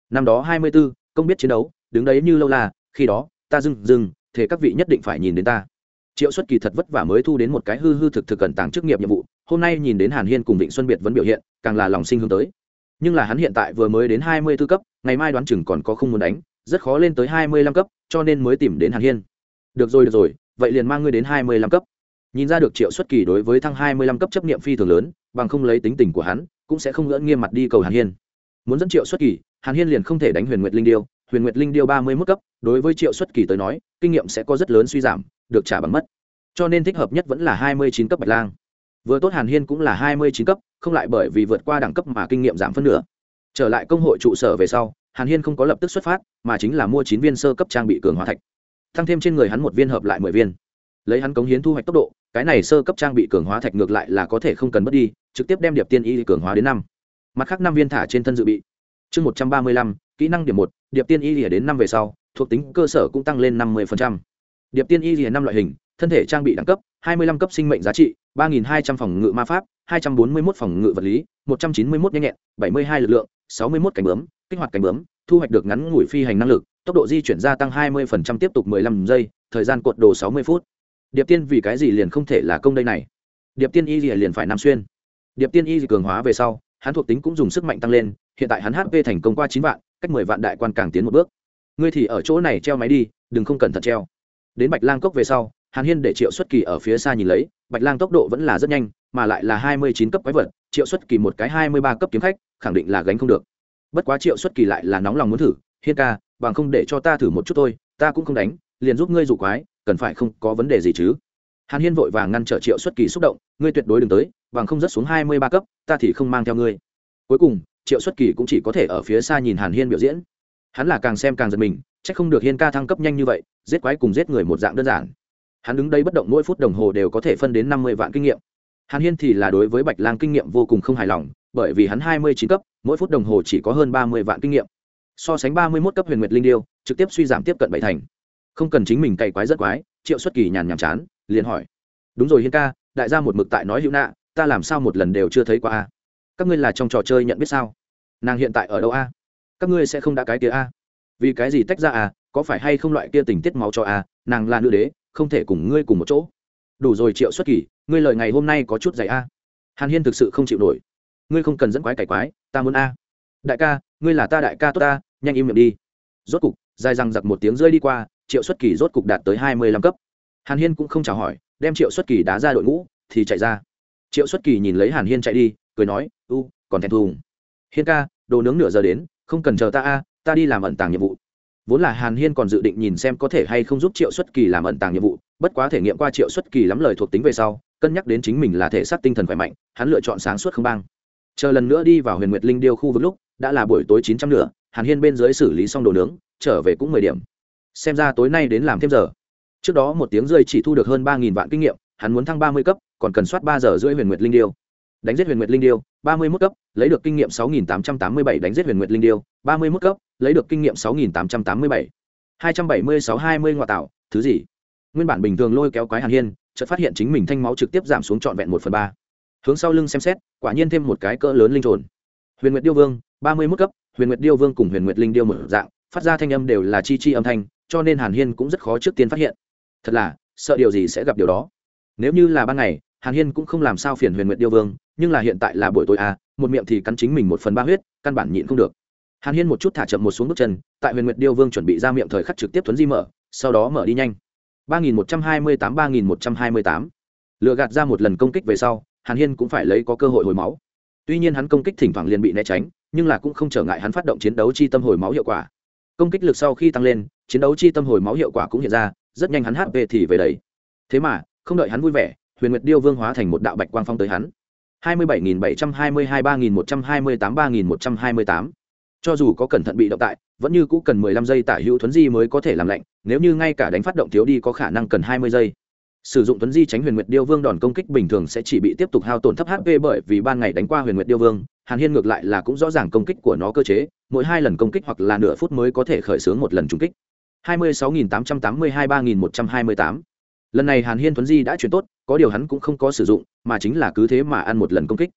Năm đó hai mươi b ố công biết chiến đấu, đứng đấy như lâu là khi đó, ta dưng dưng, thế các vị nhất định phải nhìn đến ta. Triệu xuất kỳ thật vất vả mới thu đến một cái hư hư thực thực cẩn tàng chức nghiệp nhiệm vụ, hôm nay nhìn đến hàn hiên cùng vịnh xuân biệt vẫn biểu hiện, càng là lòng sinh hướng tới. Nhưng là hắn hiện tại vừa mới đến hai mươi b ố cấp, ngày mai đoán chừng còn có không muốn đánh, rất khó lên tới hai mươi lăm cấp, cho nên mới tìm đến hàn hiên. Được rồi được rồi, vậy liền mang ngươi đến hai mươi lăm cấp. Nhìn ra được triệu xuất kỳ đối với thăng hai mươi lăm cấp chấp nghiệm phi thường lớn, bằng không lấy tính tình của hắn, cũng sẽ không ngỡ nghiêm mặt đi cầu hàn hiên. Muốn dẫn triệu xuất kỳ hàn hiên liền không thể đánh huyền nguyệt linh điêu. Huyền nguyệt linh điêu ba mươi mức cấp, đối với triệu xuất kỳ tới nói, kinh nghiệm sẽ có rất lớn suy giảm, được trả bằng mất. Cho nên thích hợp nhất vẫn là hai mươi chín cấp bạch lang. Vừa tốt hàn hiên cũng là hai mươi chín cấp, không lại bởi vì vượt qua đẳng cấp mà kinh nghiệm giảm phân nửa. Trở lại công hội trụ sở về sau, hàn hiên không có lập tức xuất phát, mà chính là mua chín viên sơ cấp trang bị cường hóa thạch. Thăng thêm trên người hắn một viên hợp lại mười viên. Lấy hắn cống hiến thu hoạch tốc độ, cái này sơ cấp trang bị cường hóa thạch ngược lại là có thể không cần mất đi, trực tiếp đem điệp tiên y cường hóa đến năm. Mặt khác năm viên thả trên thân dự bị chương một trăm ba mươi lăm, kỹ năng điểm một, điệp tiên y lìa đến năm về sau, thuộc tính cơ sở cũng tăng lên năm mươi điệp tiên y lìa năm loại hình, thân thể trang bị đẳng cấp, hai mươi lăm cấp sinh mệnh giá trị, ba nghìn hai trăm phòng ngự ma pháp, hai trăm bốn mươi một phòng ngự vật lý, một trăm chín mươi một nhanh nhẹn, bảy mươi hai lực lượng, sáu mươi một cánh bướm, kích hoạt cánh bướm, thu hoạch được ngắn ngủi phi hành năng lực, tốc độ di chuyển gia tăng hai mươi tiếp tục mười lăm giây, thời gian cột đồ sáu mươi phút. Điệp tiên vì cái gì liền không thể là công đây này? Điệp tiên y liền phải nam xuyên. Điệp tiên y cường hóa về sau, hắn thuộc tính cũng dùng sức mạnh tăng lên hiện tại hắn hp thành công qua chín vạn, cách mười vạn đại quan càng tiến một bước. Ngươi thì ở chỗ này treo máy đi, đừng không cẩn thận treo. Đến bạch lang cốc về sau, hàn hiên để triệu xuất kỳ ở phía xa nhìn lấy, bạch lang tốc độ vẫn là rất nhanh, mà lại là hai mươi chín cấp quái vật, triệu xuất kỳ một cái hai mươi ba cấp kiếm khách, khẳng định là gánh không được. Bất quá triệu xuất kỳ lại là nóng lòng muốn thử, hiên ca, bằng không để cho ta thử một chút thôi, ta cũng không đánh, liền giúp ngươi dụ quái, cần phải không có vấn đề gì chứ? Hàn hiên vội vàng ngăn trở triệu xuất kỳ xúc động, ngươi tuyệt đối đừng tới, bằng không rất xuống hai mươi ba cấp, ta thì không mang theo ngươi. Cuối cùng triệu xuất kỳ cũng chỉ có thể ở phía xa nhìn hàn hiên biểu diễn hắn là càng xem càng giật mình c h ắ c không được hiên ca thăng cấp nhanh như vậy giết quái cùng giết người một dạng đơn giản hắn đứng đây bất động mỗi phút đồng hồ đều có thể phân đến năm mươi vạn kinh nghiệm hàn hiên thì là đối với bạch lang kinh nghiệm vô cùng không hài lòng bởi vì hắn hai mươi chín cấp mỗi phút đồng hồ chỉ có hơn ba mươi vạn kinh nghiệm so sánh ba mươi mốt cấp huyền nguyệt linh điêu trực tiếp suy giảm tiếp cận bảy thành không cần chính mình cày quái rất quái triệu xuất kỳ nhàn nhàm chán liền hỏi đúng rồi hiên ca đại gia một mực tại nói hữu nạ ta làm sao một lần đều chưa thấy qua a các ngươi là trong trò chơi nhận biết sao? Nàng hiện tại ở đâu a? Các ngươi sẽ không đã cái kia a? Vì cái gì tách ra à? có phải hay không loại kia tình tiết máu cho à? nàng là nữ đế, không thể cùng ngươi cùng một chỗ. Đủ rồi triệu xuất kỳ, ngươi lời ngày hôm nay có chút dày a. Hàn hiên thực sự không chịu nổi. Ngươi không cần dẫn quái cải quái, ta muốn a. Đại ca, ngươi là ta đại ca tốt ta, nhanh im miệng đi. Rốt cục, dài răng giặc một tiếng rơi đi qua, triệu xuất kỳ rốt cục đạt tới hai mươi lăm cấp. Hàn hiên cũng không chào hỏi, đem triệu xuất kỳ đá ra đội ngũ, thì chạy ra. Triệu xuất kỳ nhìn lấy hàn hiên chạy đi cười nói, u, còn thèm thùng. Hiên ca, đồ nướng nửa giờ đến, không cần chờ ta a, ta đi làm ẩn tàng nhiệm vụ. Vốn là hàn hiên còn dự định nhìn xem có thể hay không giúp triệu xuất kỳ làm ẩn tàng nhiệm vụ, bất quá thể nghiệm qua triệu xuất kỳ lắm lời thuộc tính về sau, cân nhắc đến chính mình là thể xác tinh thần khỏe mạnh, hắn lựa chọn sáng suốt không bang chờ lần nữa đi vào huyền nguyệt linh điêu khu vực lúc, đã là buổi tối chín trăm nửa, hàn hiên bên dưới xử lý xong đồ nướng, trở về cũng mười điểm. Xem ra tối nay đến làm thêm giờ. Trước đó một tiếng rơi chỉ thu được hơn ba nghìn vạn kinh nghiệm, hắn muốn thăng ba mươi cấp, còn cần soát ba giờ rưỡi huyền nguyệt linh điêu đánh giết huyền nguyệt linh điêu, ba mươi mức cấp, lấy được kinh nghiệm sáu nghìn tám trăm tám mươi bảy, đánh giết huyền nguyệt linh điêu, ba mươi mức cấp, lấy được kinh nghiệm sáu nghìn tám trăm tám mươi bảy. hai trăm bảy mươi sáu hai mươi ngoại tạo, thứ gì? Nguyên bản bình thường lôi kéo quái hàn hiên, chợt phát hiện chính mình thanh máu trực tiếp giảm xuống trọn vẹn một phần ba. Hướng sau lưng xem xét, quả nhiên thêm một cái cỡ lớn linh trồn. Huyền nguyệt điêu vương, ba mươi mức cấp, huyền nguyệt điêu vương cùng huyền nguyệt linh điêu một dạng, phát ra thanh âm đều là chi chi âm thanh, cho nên hàn hiên cũng rất khó trước tiên phát hiện. Thật là, sợ điều gì sẽ gặp điều đó. Nếu như là ban ngày hàn hiên cũng không làm sao phiền huyền nguyệt điêu vương, nhưng là hiện tại là buổi tối à một miệng thì cắn chính mình một phần ba huyết, căn bản nhịn không được. Hàn hiên một chút thả chậm một xuống bước chân, tại huyền nguyệt điêu vương chuẩn bị ra miệng thời khắc trực tiếp thuấn di mở, sau đó mở đi nhanh. ba nghìn một trăm hai mươi tám, ba nghìn một trăm hai mươi tám. Lựa gạt ra một lần công kích về sau, hàn hiên cũng phải lấy có cơ hội hồi máu. Tuy nhiên hắn công kích thỉnh thoảng liền bị né tránh, nhưng là cũng không trở ngại hắn phát động chiến đấu chi tâm hồi máu hiệu quả. Công kích lực sau khi tăng lên, chiến đấu chi tâm hồi máu hiệu quả cũng hiện ra, rất nhanh hắn hp thì về đấy thế mà, không đợi hắn vui vẻ huyền nguyệt điêu vương hóa thành một đạo bạch quang phong tới hắn. hai mươi bảy nghìn bảy trăm hai mươi hai ba nghìn một trăm hai mươi tám ba nghìn một trăm hai mươi tám. Cho dù có cẩn thận bị động tại, vẫn như cũ cần mười lăm giây tả hữu thuấn di mới có thể làm lạnh, nếu như ngay cả đánh phát động thiếu đi có khả năng cần hai mươi giây. Sử dụng tuấn di tránh huyền nguyệt điêu vương đòn công kích bình thường sẽ chỉ bị tiếp tục hao tổn thấp hp bởi vì ban ngày đánh qua huyền nguyệt điêu vương, hàn hiên ngược lại là cũng rõ ràng công kích của nó cơ chế, mỗi hai lần công kích hoặc là nửa phút mới có thể khởi xướng một lần trúng kích. 26.882-3128 lần này hàn hiên tuấn di đã chuyển tốt có điều hắn cũng không có sử dụng, mà chính là cứ thế mà ăn một lần công kích.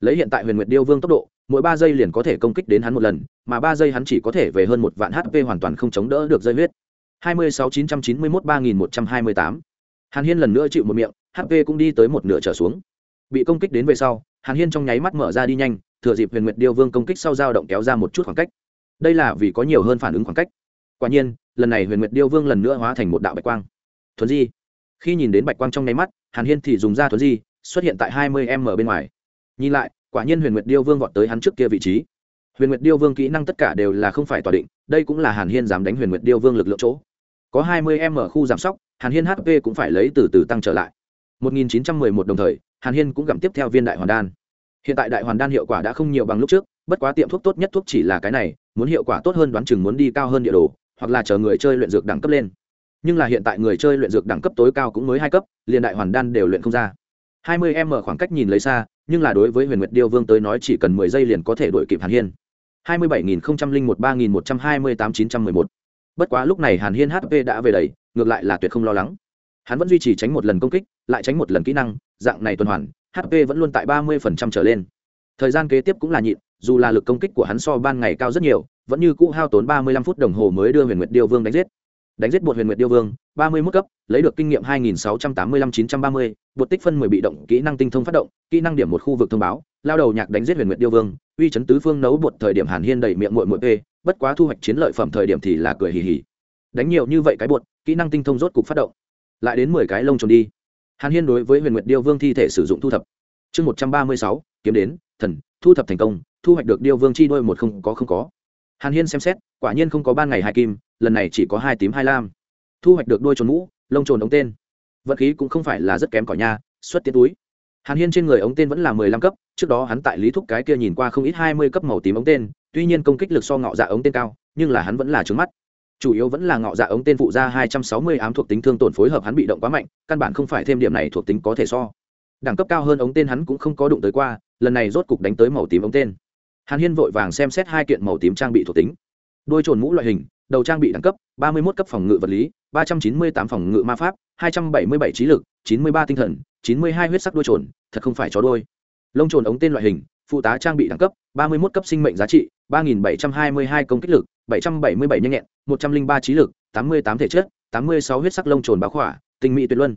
Lấy hiện tại huyền nguyệt điêu vương tốc độ, mỗi ba giây liền có thể công kích đến hắn một lần, mà ba giây hắn chỉ có thể về hơn một vạn hp hoàn toàn không chống đỡ được dây huyết. 26.991-3128 hàn hiên lần nữa chịu một miệng hp cũng đi tới một nửa trở xuống. Bị công kích đến về sau, hàn hiên trong nháy mắt mở ra đi nhanh, thừa dịp huyền nguyệt điêu vương công kích sau dao động kéo ra một chút khoảng cách. Đây là vì có nhiều hơn phản ứng khoảng cách. Quả nhiên, lần này huyền nguyệt điêu vương lần nữa hóa thành một đạo bạch quang. Thuần di, khi nhìn đến bạch quang trong nháy mắt hàn hiên thì dùng ra thuấn di, xuất hiện tại hai mươi m bên ngoài. Nhìn lại, quả nhiên huyền nguyệt điêu vương vọt tới hắn trước kia vị trí. Huyền nguyệt điêu vương kỹ năng tất cả đều là không phải tỏa định, đây cũng là hàn hiên dám đánh huyền nguyệt điêu vương lực lượng chỗ. Có hai mươi m khu giảm sóc, hàn hiên hp cũng phải lấy từ từ tăng trở lại. 1911 đồng thời, hàn hiên cũng gặm tiếp theo viên đại hoàn đan. Hiện tại đại hoàn đan hiệu quả đã không nhiều bằng lúc trước, bất quá tiệm thuốc tốt nhất thuốc chỉ là cái này, muốn hiệu quả tốt hơn đoán chừng muốn đi cao hơn địa đồ, hoặc là chờ người chơi luyện dược đẳng cấp lên nhưng là hiện tại người chơi luyện dược đẳng cấp tối cao cũng mới hai cấp, liền đại hoàn đan đều luyện không ra. 20 m khoảng cách nhìn lấy xa, nhưng là đối với huyền nguyệt điêu vương tới nói chỉ cần 10 giây liền có thể đuổi kịp hàn hiên. 27.001-3128-911 bất quá lúc này hàn hiên hp đã về đầy, ngược lại là tuyệt không lo lắng. Hắn vẫn duy trì tránh một lần công kích, lại tránh một lần kỹ năng, dạng này tuần hoàn hp vẫn luôn tại ba mươi phần trăm trở lên. Thời gian kế tiếp cũng là nhịn, dù là lực công kích của hắn so ban ngày cao rất nhiều, vẫn như cũ hao tốn ba mươi lăm phút đồng hồ mới đưa huyền nguyệt điêu vương đánh giết đánh giết bột huyền nguyệt điêu vương, ba mươi mức cấp, lấy được kinh nghiệm hai nghìn sáu trăm tám mươi lăm chín trăm ba mươi, bột tích phân mười bị động kỹ năng tinh thông phát động, kỹ năng điểm một khu vực thông báo, lao đầu nhạc đánh giết huyền nguyệt điêu vương, uy chấn tứ phương nấu bột thời điểm hàn hiên đầy miệng muội muội p bất quá thu hoạch chiến lợi phẩm thời điểm thì là cười hì hì. Đánh nhiều như vậy cái bột, kỹ năng tinh thông rốt cục phát động. Lại đến mười cái lông trồn đi. Hàn hiên đối với huyền nguyệt điêu vương thi thể sử dụng thu thập. Chương một trăm ba mươi sáu, kiếm đến, thần, thu thập thành công, thu hoạch được điêu vương chi đôi một không có không có. Hàn hiên xem xét, quả nhiên không có ban ngày hai kim lần này chỉ có hai tím hai lam. Thu hoạch được đôi trồn mũ, lông trồn ống tên. Vận khí cũng không phải là rất kém cỏi nha, xuất tiến túi. Hàn hiên trên người ống tên vẫn là mười lăm cấp, trước đó hắn tại lý thúc cái kia nhìn qua không ít hai mươi cấp màu tím ống tên, tuy nhiên công kích lực so ngọ dạ ống tên cao, nhưng là hắn vẫn là trứng mắt. Chủ yếu vẫn là ngọ dạ ống tên phụ ra hai trăm sáu mươi ám thuộc tính thương tổn phối hợp hắn bị động quá mạnh, căn bản không phải thêm điểm này thuộc tính có thể so. Đẳng cấp cao hơn ống tên hắn cũng không có đụng tới qua, lần này rốt cục đánh tới màu tím ống tên. Hàn hiên vội vàng xem xét hai kiện màu tím trang bị thuộc tính. Đôi trồn mũ loại hình đầu trang bị đẳng cấp, ba mươi một cấp phòng ngự vật lý, ba trăm chín mươi tám phòng ngự ma pháp, hai trăm bảy mươi bảy trí lực, chín mươi ba tinh thần, chín mươi hai huyết sắc đôi trồn, thật không phải chó đôi lông trồn ống tên loại hình, phụ tá trang bị đẳng cấp, ba mươi một cấp sinh mệnh giá trị, ba nghìn bảy trăm hai mươi hai công kích lực, bảy trăm bảy mươi bảy nhanh nhẹn, một trăm linh ba trí lực, tám mươi tám thể chất, tám mươi sáu huyết sắc lông trồn báo khỏa, tinh mỹ tuyệt luân.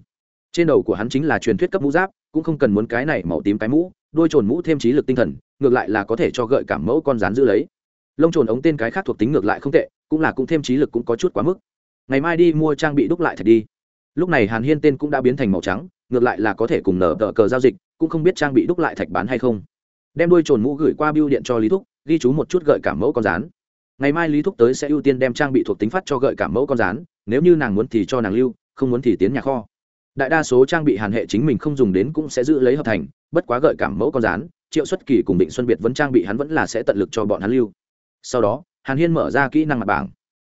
Trên đầu của hắn chính là truyền thuyết cấp mũ giáp, cũng không cần muốn cái này màu tím cái mũ đôi trồn mũ thêm trí lực tinh thần, ngược lại là có thể cho gợi cảm mẫu con rán giữ lấy. Lông trồn ống tên cái khác thuộc tính ngược lại không tệ cũng là cũng thêm trí lực cũng có chút quá mức. Ngày mai đi mua trang bị đúc lại thật đi. Lúc này hàn hiên tên cũng đã biến thành màu trắng, ngược lại là có thể cùng nở tờ cờ giao dịch, cũng không biết trang bị đúc lại thạch bán hay không. Đem đuôi trồn mũ gửi qua biêu điện cho lý thúc, ghi chú một chút gợi cảm mẫu con rán. Ngày mai lý thúc tới sẽ ưu tiên đem trang bị thuộc tính phát cho gợi cảm mẫu con rán, nếu như nàng muốn thì cho nàng lưu, không muốn thì tiến nhà kho. Đại đa số trang bị hàn hệ chính mình không dùng đến cũng sẽ giữ lấy hợp thành, bất quá gợi cảm mẫu con rán, triệu xuất kỳ cùng định xuân biệt vẫn trang bị hắn vẫn là sẽ tận lực cho bọn hắn lưu. Sau đó hàn hiên mở ra kỹ năng mặt bảng.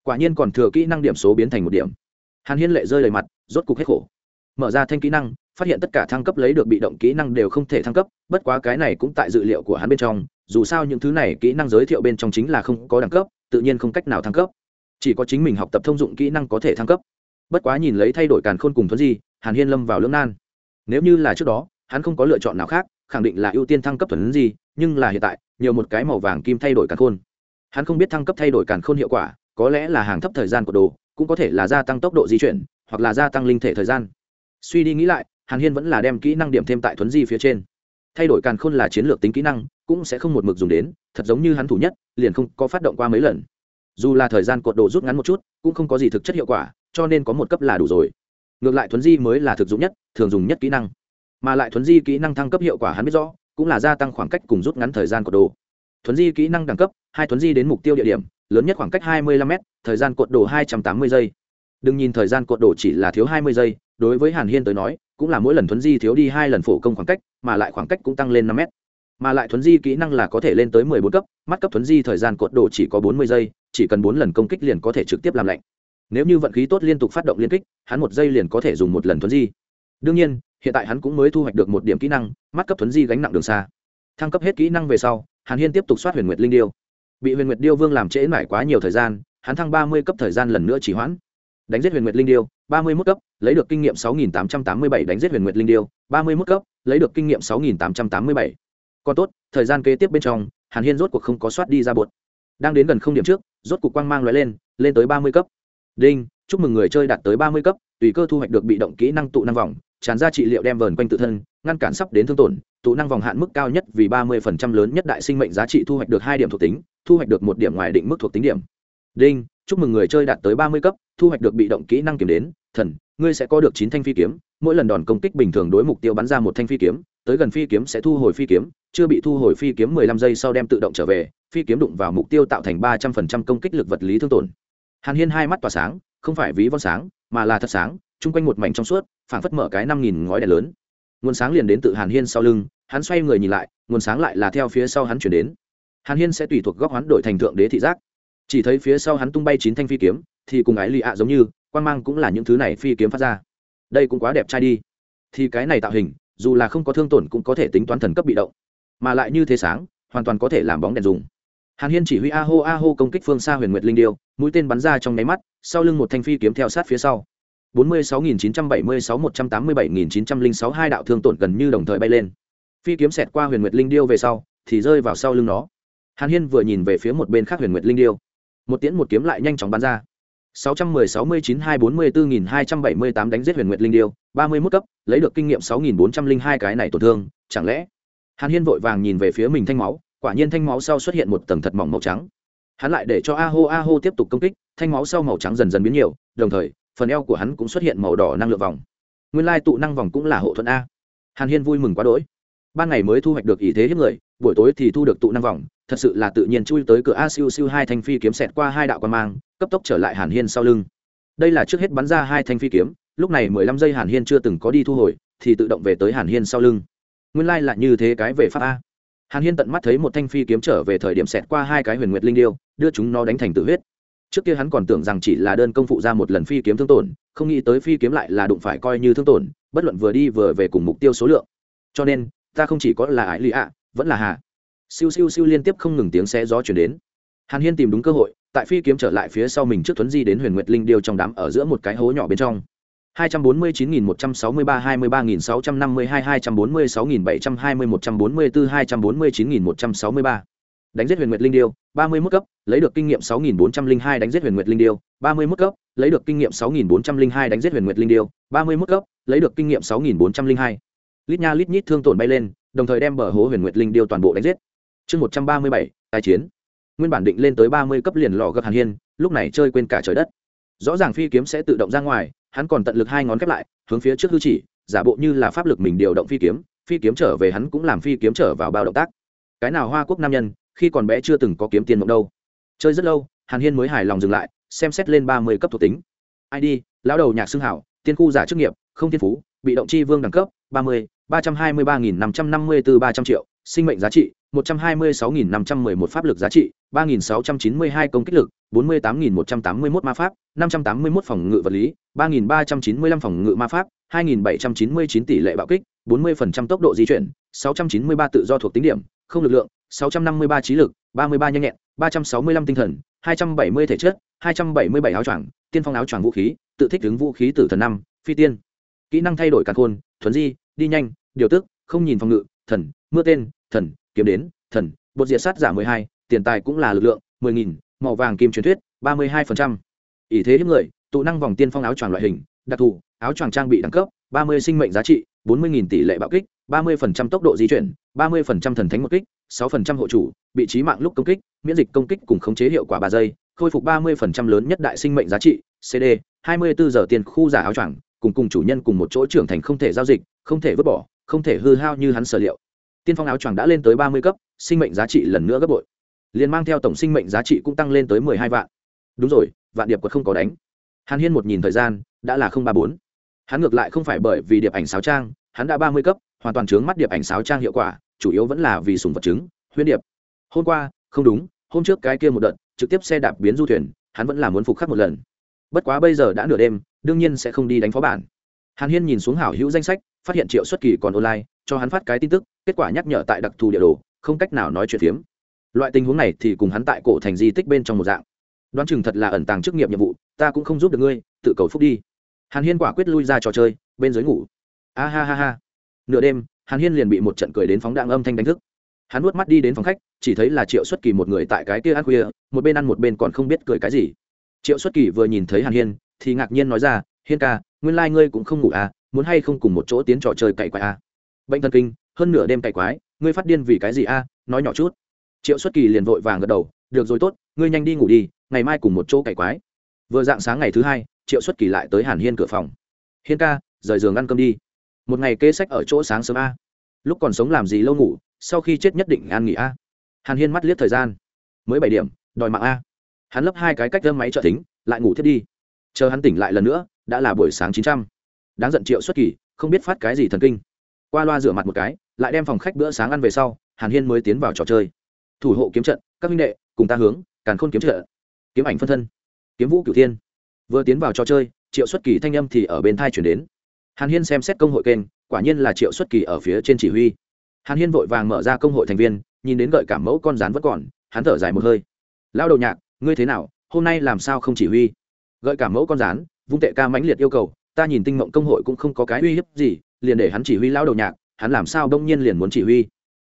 Quả nhiên còn thừa kỹ năng điểm số biến thành một điểm. Hàn hiên lệ rơi đầy mặt, rốt cục hết khổ. Mở ra thanh kỹ năng, phát hiện tất cả thăng cấp lấy được bị động kỹ năng đều không thể thăng cấp, bất quá cái này cũng tại dự liệu của hắn bên trong, dù sao những thứ này kỹ năng giới thiệu bên trong chính là không có đẳng cấp, tự nhiên không cách nào thăng cấp. Chỉ có chính mình học tập thông dụng kỹ năng có thể thăng cấp. Bất quá nhìn lấy thay đổi càn khôn cùng thuấn di, hàn hiên lâm vào lưỡng nan. Nếu như là trước đó, hắn không có lựa chọn nào khác, khẳng định là ưu tiên thăng cấp thuấn di, nhưng là hiện tại, nhiều một cái màu vàng kim thay đổi càn khôn hắn không biết thăng cấp thay đổi càn khôn hiệu quả, có lẽ là hàng thấp thời gian của đồ, cũng có thể là gia tăng tốc độ di chuyển, hoặc là gia tăng linh thể thời gian. Suy đi nghĩ lại, hàn hiên vẫn là đem kỹ năng điểm thêm tại thuấn di phía trên. Thay đổi càn khôn là chiến lược tính kỹ năng, cũng sẽ không một mực dùng đến, thật giống như hắn thủ nhất, liền không có phát động qua mấy lần. Dù là thời gian cột độ rút ngắn một chút, cũng không có gì thực chất hiệu quả, cho nên có một cấp là đủ rồi. Ngược lại thuấn di mới là thực dụng nhất, thường dùng nhất kỹ năng. Mà lại thuấn di kỹ năng thăng cấp hiệu quả hắn biết rõ, cũng là gia tăng khoảng cách cùng rút ngắn thời gian cột đồ thuấn di kỹ năng đẳng cấp hai thuấn di đến mục tiêu địa điểm lớn nhất khoảng cách 25 m thời gian cột đổ 280 giây. Đừng nhìn thời gian cột đổ chỉ là thiếu 20 giây đối với hàn hiên tới nói cũng là mỗi lần thuấn di thiếu đi hai lần phổ công khoảng cách mà lại khoảng cách cũng tăng lên 5m, mà lại thuấn di kỹ năng là có thể lên tới mười bốn cấp mắt cấp thuấn di thời gian cột đổ chỉ có bốn mươi giây chỉ cần bốn lần công kích liền có thể trực tiếp làm lạnh. Nếu như vận khí tốt liên tục phát động liên kích hắn một giây liền có thể dùng một lần thuấn di. Đương nhiên hiện tại hắn cũng mới thu hoạch được một điểm kỹ năng mắt cấp thuấn di gánh nặng đường xa. Thăng cấp hết kỹ năng về sau hàn hiên tiếp tục soát huyền nguyệt linh điêu. Bị huyền nguyệt điêu vương làm trễ mãi quá nhiều thời gian, hắn thăng ba mươi cấp thời gian lần nữa chỉ hoãn. Đánh giết huyền nguyệt linh điêu, ba mươi mốt cấp, lấy được kinh nghiệm sáu nghìn tám trăm tám mươi bảy đánh giết huyền nguyệt linh điêu, ba mươi mốt cấp, lấy được kinh nghiệm sáu nghìn tám trăm tám mươi bảy. Còn tốt, thời gian kế tiếp bên trong, hàn hiên rốt cuộc không có soát đi ra bột. Đang đến gần không điểm trước, rốt cuộc quang mang lóe lên lên tới ba mươi cấp. Đinh, chúc mừng người chơi đạt tới ba mươi cấp, tùy cơ thu hoạch được bị động kỹ năng tụ năng vòng, tràn ra trị liệu đem vờn quanh tự thân ngăn cản sắp đến thương tổn, tụ năng vòng hạn mức cao nhất vì ba mươi phần trăm lớn nhất đại sinh mệnh giá trị thu hoạch được hai điểm thuộc tính, thu hoạch được một điểm ngoài định mức thuộc tính điểm. Đinh, chúc mừng người chơi đạt tới ba mươi cấp, thu hoạch được bị động kỹ năng kiểm đến thần, ngươi sẽ có được chín thanh phi kiếm, mỗi lần đòn công kích bình thường đối mục tiêu bắn ra một thanh phi kiếm, tới gần phi kiếm sẽ thu hồi phi kiếm, chưa bị thu hồi phi kiếm mười lăm giây sau đem tự động trở về, phi kiếm đụng vào mục tiêu tạo thành ba trăm phần trăm công kích lực vật lý thương tổn. Hàn hiên hai mắt tỏa sáng, không phải ví von sáng, mà là thật sáng, chung quanh một mảnh trong suốt, phảng phất mở cái năm nghìn ngói đèn lớn nguồn sáng liền đến tự hàn hiên sau lưng, hắn xoay người nhìn lại, nguồn sáng lại là theo phía sau hắn chuyển đến. Hàn hiên sẽ tùy thuộc góc hắn đổi thành thượng đế thị giác. Chỉ thấy phía sau hắn tung bay chín thanh phi kiếm, thì cùng ái lì ạ giống như quan mang cũng là những thứ này phi kiếm phát ra. Đây cũng quá đẹp trai đi. Thì cái này tạo hình, dù là không có thương tổn cũng có thể tính toán thần cấp bị động. Mà lại như thế sáng, hoàn toàn có thể làm bóng đèn dùng. Hàn hiên chỉ huy a hô a hô công kích phương xa huyền nguyệt linh điêu, mũi tên bắn ra trong nháy mắt, sau lưng một thanh phi kiếm theo sát phía sau. 46.976-187.906 hai đạo thương tổn gần như đồng thời bay lên. Phi kiếm xẹt qua huyền nguyệt linh điêu về sau, thì rơi vào sau lưng nó. Hàn hiên vừa nhìn về phía một bên khác huyền nguyệt linh điêu. Một tiễn một kiếm lại nhanh chóng bắn ra. 610-69-244.278 đánh giết huyền nguyệt linh điêu 31 cấp, lấy được kinh nghiệm 6.402 cái này tổn thương, chẳng lẽ? Hàn hiên vội vàng nhìn về phía mình thanh máu, quả nhiên thanh máu sau xuất hiện một tầng thật mỏng màu trắng. Hắn lại để cho a hô a hô tiếp tục công kích, thanh máu sau màu trắng dần dần biến nhiều, đồng thời phần eo của hắn cũng xuất hiện màu đỏ năng lượng vòng. Nguyên lai tụ năng vòng cũng là hộ thuận a. Hàn hiên vui mừng quá đỗi. Ban ngày mới thu hoạch được ý thế hiếp người, buổi tối thì thu được tụ năng vòng, thật sự là tự nhiên chui tới cửa a siêu siêu hai thanh phi kiếm xẹt qua hai đạo quan mang, cấp tốc trở lại hàn hiên sau lưng. Đây là trước hết bắn ra hai thanh phi kiếm, lúc này mười lăm giây hàn hiên chưa từng có đi thu hồi, thì tự động về tới hàn hiên sau lưng. Nguyên lai là như thế cái về pháp a. Hàn hiên tận mắt thấy một thanh phi kiếm trở về thời điểm xẹt qua hai cái huyền nguyệt linh điêu, đưa chúng nó đánh thành tự huyết trước kia hắn còn tưởng rằng chỉ là đơn công phụ ra một lần phi kiếm thương tổn, không nghĩ tới phi kiếm lại là đụng phải coi như thương tổn, bất luận vừa đi vừa về cùng mục tiêu số lượng. Cho nên, ta không chỉ có là ải lì ạ, vẫn là hà. Siêu siêu siêu liên tiếp không ngừng tiếng xe gió chuyển đến. Hàn hiên tìm đúng cơ hội, tại phi kiếm trở lại phía sau mình trước thuấn di đến huyền nguyệt linh điêu trong đám ở giữa một cái hố nhỏ bên trong. 249.163 đánh giết huyền nguyệt linh điêu 31 cấp lấy được kinh nghiệm 6.402 đánh giết huyền nguyệt linh điêu 31 cấp lấy được kinh nghiệm 6.402 đánh giết huyền nguyệt linh điêu 31 cấp lấy được kinh nghiệm 6.402 lít nha lít nhít thương tổn bay lên đồng thời đem bờ hố huyền nguyệt linh điêu toàn bộ đánh giết. Chương 137, tài chiến. Nguyên bản định lên tới 30 cấp liền lò gấp hàn hiên lúc này chơi quên cả trời đất. Rõ ràng phi kiếm sẽ tự động ra ngoài hắn còn tận lực hai ngón khép lại hướng phía trước hư chỉ giả bộ như là pháp lực mình điều động phi kiếm phi kiếm trở về hắn cũng làm phi kiếm trở vào bao động tác. Cái nào hoa quốc nam nhân khi còn bé chưa từng có kiếm tiền mộng đâu. Chơi rất lâu, hàn hiên mới hài lòng dừng lại, xem xét lên ba mươi cấp thuộc tính. Id lão đầu nhạc xưng hảo, tiên khu giả chức nghiệp, không Tiên phú, bị động chi vương đẳng cấp, ba mươi, ba trăm hai mươi ba nghìn năm trăm năm mươi từ ba trăm triệu, sinh mệnh giá trị, một trăm hai mươi sáu nghìn năm trăm mười một pháp lực giá trị, ba nghìn sáu trăm chín mươi hai công kích lực, bốn mươi tám nghìn một trăm tám mươi một ma pháp, năm trăm tám mươi một phòng ngự vật lý, ba nghìn ba trăm chín mươi lăm phòng ngự ma pháp, hai nghìn bảy trăm chín mươi chín tỷ lệ bạo kích, bốn mươi phần trăm tốc độ di chuyển, sáu trăm chín mươi ba tự do thuộc tính điểm, không lực lượng sáu trăm năm mươi ba trí lực, ba mươi ba nhanh nhẹn, ba trăm sáu mươi lăm tinh thần, hai trăm bảy mươi thể chất, hai trăm bảy mươi bảy áo choàng, tiên phong áo choàng vũ khí, tự thích ứng vũ khí tử thần năm, phi tiên. Kỹ năng thay đổi càn khôn thuấn di, đi nhanh, điều tức, không nhìn phòng ngự, thần, mưa tên, thần, kiếm đến, thần, bột diệt sát giả mười hai, tiền tài cũng là lực lượng, mười nghìn, màu vàng kim truyền thuyết, ba mươi hai phần trăm. Thế hiếp người, tụ năng vòng tiên phong áo choàng loại hình, đặc thù, áo choàng trang bị đẳng cấp, ba mươi sinh mệnh giá trị, bốn mươi nghìn tỷ lệ bạo kích ba mươi phần trăm tốc độ di chuyển, ba mươi phần trăm thần thánh một kích 6% hộ chủ, vị trí mạng lúc công kích, miễn dịch công kích cùng khống chế hiệu quả 3 giây, khôi phục ba mươi phần trăm lớn nhất đại sinh mệnh giá trị cd hai mươi bốn giờ tiền khu giả áo choàng, cùng cùng chủ nhân cùng một chỗ trưởng thành không thể giao dịch, không thể vứt bỏ, không thể hư hao như hắn sở liệu. Tiên phong áo choàng đã lên tới ba mươi cấp, sinh mệnh giá trị lần nữa gấp bội. Liền mang theo tổng sinh mệnh giá trị cũng tăng lên tới mười hai vạn. Đúng rồi, vạn điệp quật không có đánh. Hàn hiên một nhìn thời gian, đã là không ba bốn. Hắn ngược lại không phải bởi vì điệp ảnh sáo trang, hắn đã ba mươi cấp hoàn toàn chướng mắt điệp ảnh sáo trang hiệu quả, chủ yếu vẫn là vì sùng vật chứng, huyễn điệp. Hôm qua, không đúng, hôm trước cái kia một đợt, trực tiếp xe đạp biến du thuyền, hắn vẫn là muốn phục khắc một lần. Bất quá bây giờ đã nửa đêm, đương nhiên sẽ không đi đánh phó bản. Hàn hiên nhìn xuống hảo hữu danh sách, phát hiện triệu xuất kỳ còn online, cho hắn phát cái tin tức, kết quả nhắc nhở tại đặc thù địa đồ, không cách nào nói chuyện phiếm. Loại tình huống này thì cùng hắn tại cổ thành di tích bên trong một dạng. Đoán chừng thật là ẩn tàng chức nghiệp nhiệm vụ, ta cũng không giúp được ngươi, tự cầu phúc đi. Hàn hiên quả quyết lui ra trò chơi, bên dưới ngủ. A ha ha ha nửa đêm hàn hiên liền bị một trận cười đến phóng đạn âm thanh đánh thức. Hắn nuốt mắt đi đến phòng khách chỉ thấy là triệu xuất kỳ một người tại cái kia ăn khuya một bên ăn một bên còn không biết cười cái gì. Triệu xuất kỳ vừa nhìn thấy hàn hiên thì ngạc nhiên nói ra hiên ca nguyên lai、like、ngươi cũng không ngủ à muốn hay không cùng một chỗ tiến trò chơi cày quái à. bệnh thần kinh hơn nửa đêm cày quái ngươi phát điên vì cái gì à, nói nhỏ chút. Triệu xuất kỳ liền vội vàng gật đầu được rồi tốt ngươi nhanh đi ngủ đi ngày mai cùng một chỗ cày quái. Vừa dạng sáng ngày thứ hai triệu xuất kỳ lại tới hàn hiên cửa phòng. Hiên ca rời giường ăn cơm đi một ngày kế sách ở chỗ sáng sớm a. Lúc còn sống làm gì lâu ngủ, sau khi chết nhất định an nghỉ a. Hàn hiên mắt liếc thời gian. Mới bảy điểm, đòi mạng a. Hắn lấp hai cái cách gâm máy trợ tính lại ngủ thiết đi. Chờ hắn tỉnh lại lần nữa, đã là buổi sáng chín trăm. Đáng giận triệu xuất kỳ, không biết phát cái gì thần kinh. Qua loa rửa mặt một cái, lại đem phòng khách bữa sáng ăn về sau, hàn hiên mới tiến vào trò chơi. Thủ hộ kiếm trận, các minh đệ, cùng ta hướng, càn khôn kiếm trận. Kiếm ảnh phân thân. Kiếm vũ cửu thiên. Vừa tiến vào trò chơi, triệu xuất kỳ thanh âm thì ở bên thai chuyển đến hàn hiên xem xét công hội kênh, quả nhiên là triệu xuất kỳ ở phía trên chỉ huy. Hàn hiên vội vàng mở ra công hội thành viên, nhìn đến gợi cảm mẫu con rán vẫn còn, hắn thở dài một hơi. Lao đầu nhạc, ngươi thế nào? Hôm nay làm sao không chỉ huy? Gợi cảm mẫu con rán vung tệ ca mãnh liệt yêu cầu, ta nhìn tinh mộng công hội cũng không có cái uy hiếp gì, liền để hắn chỉ huy lao đầu nhạc, hắn làm sao đông nhiên liền muốn chỉ huy?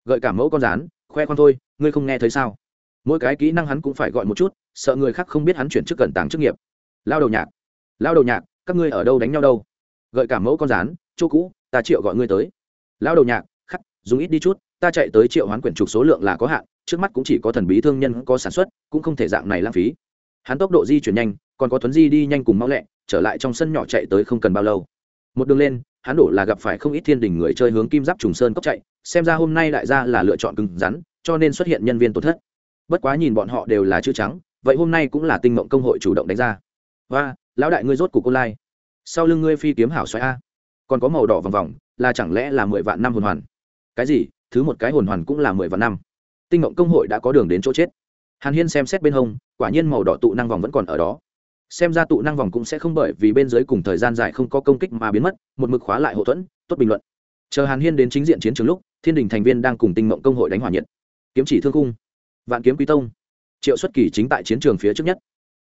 Gợi cảm mẫu con rán khoe con thôi, ngươi không nghe thấy sao? Mỗi cái kỹ năng hắn cũng phải gọi một chút, sợ người khác không biết hắn chuyển chức cẩn tàng chức nghiệp. Lao đầu nhạc lao đầu nhạc, các ngươi ở đâu đánh nhau đâu? Gợi cảm mẫu con rán, chỗ cũ, ta triệu gọi ngươi tới. Lao đầu nhạc, khắc, dùng ít đi chút, ta chạy tới triệu hoán quyển trục số lượng là có hạn, trước mắt cũng chỉ có thần bí thương nhân có sản xuất, cũng không thể dạng này lãng phí. Hắn tốc độ di chuyển nhanh, còn có thuấn di đi nhanh cùng mau lẹ, trở lại trong sân nhỏ chạy tới không cần bao lâu. Một đường lên, hắn đổ là gặp phải không ít thiên đình người chơi hướng kim giáp trùng sơn cốc chạy, xem ra hôm nay đại gia là lựa chọn cứng rắn, cho nên xuất hiện nhân viên tổn thất. Bất quá nhìn bọn họ đều là chữ trắng, vậy hôm nay cũng là tinh mộng công hội chủ động đánh ra. Và lão đại ngươi rốt của cô lai sau lưng ngươi phi kiếm hảo xoáy a. Còn có màu đỏ vòng vòng, là chẳng lẽ là mười vạn năm hồn hoàn? Cái gì? Thứ một cái hồn hoàn cũng là mười vạn năm. Tinh ngộng công hội đã có đường đến chỗ chết. Hàn hiên xem xét bên hông, quả nhiên màu đỏ tụ năng vòng vẫn còn ở đó. Xem ra tụ năng vòng cũng sẽ không bởi vì bên dưới cùng thời gian dài không có công kích mà biến mất, một mực khóa lại hậu thuẫn, tốt bình luận. Chờ hàn hiên đến chính diện chiến trường lúc, thiên đình thành viên đang cùng tinh mộng công hội đánh hỏa nhiệt. Kiếm chỉ thương cung vạn kiếm quý tông. Triệu xuất kỳ chính tại chiến trường phía trước nhất.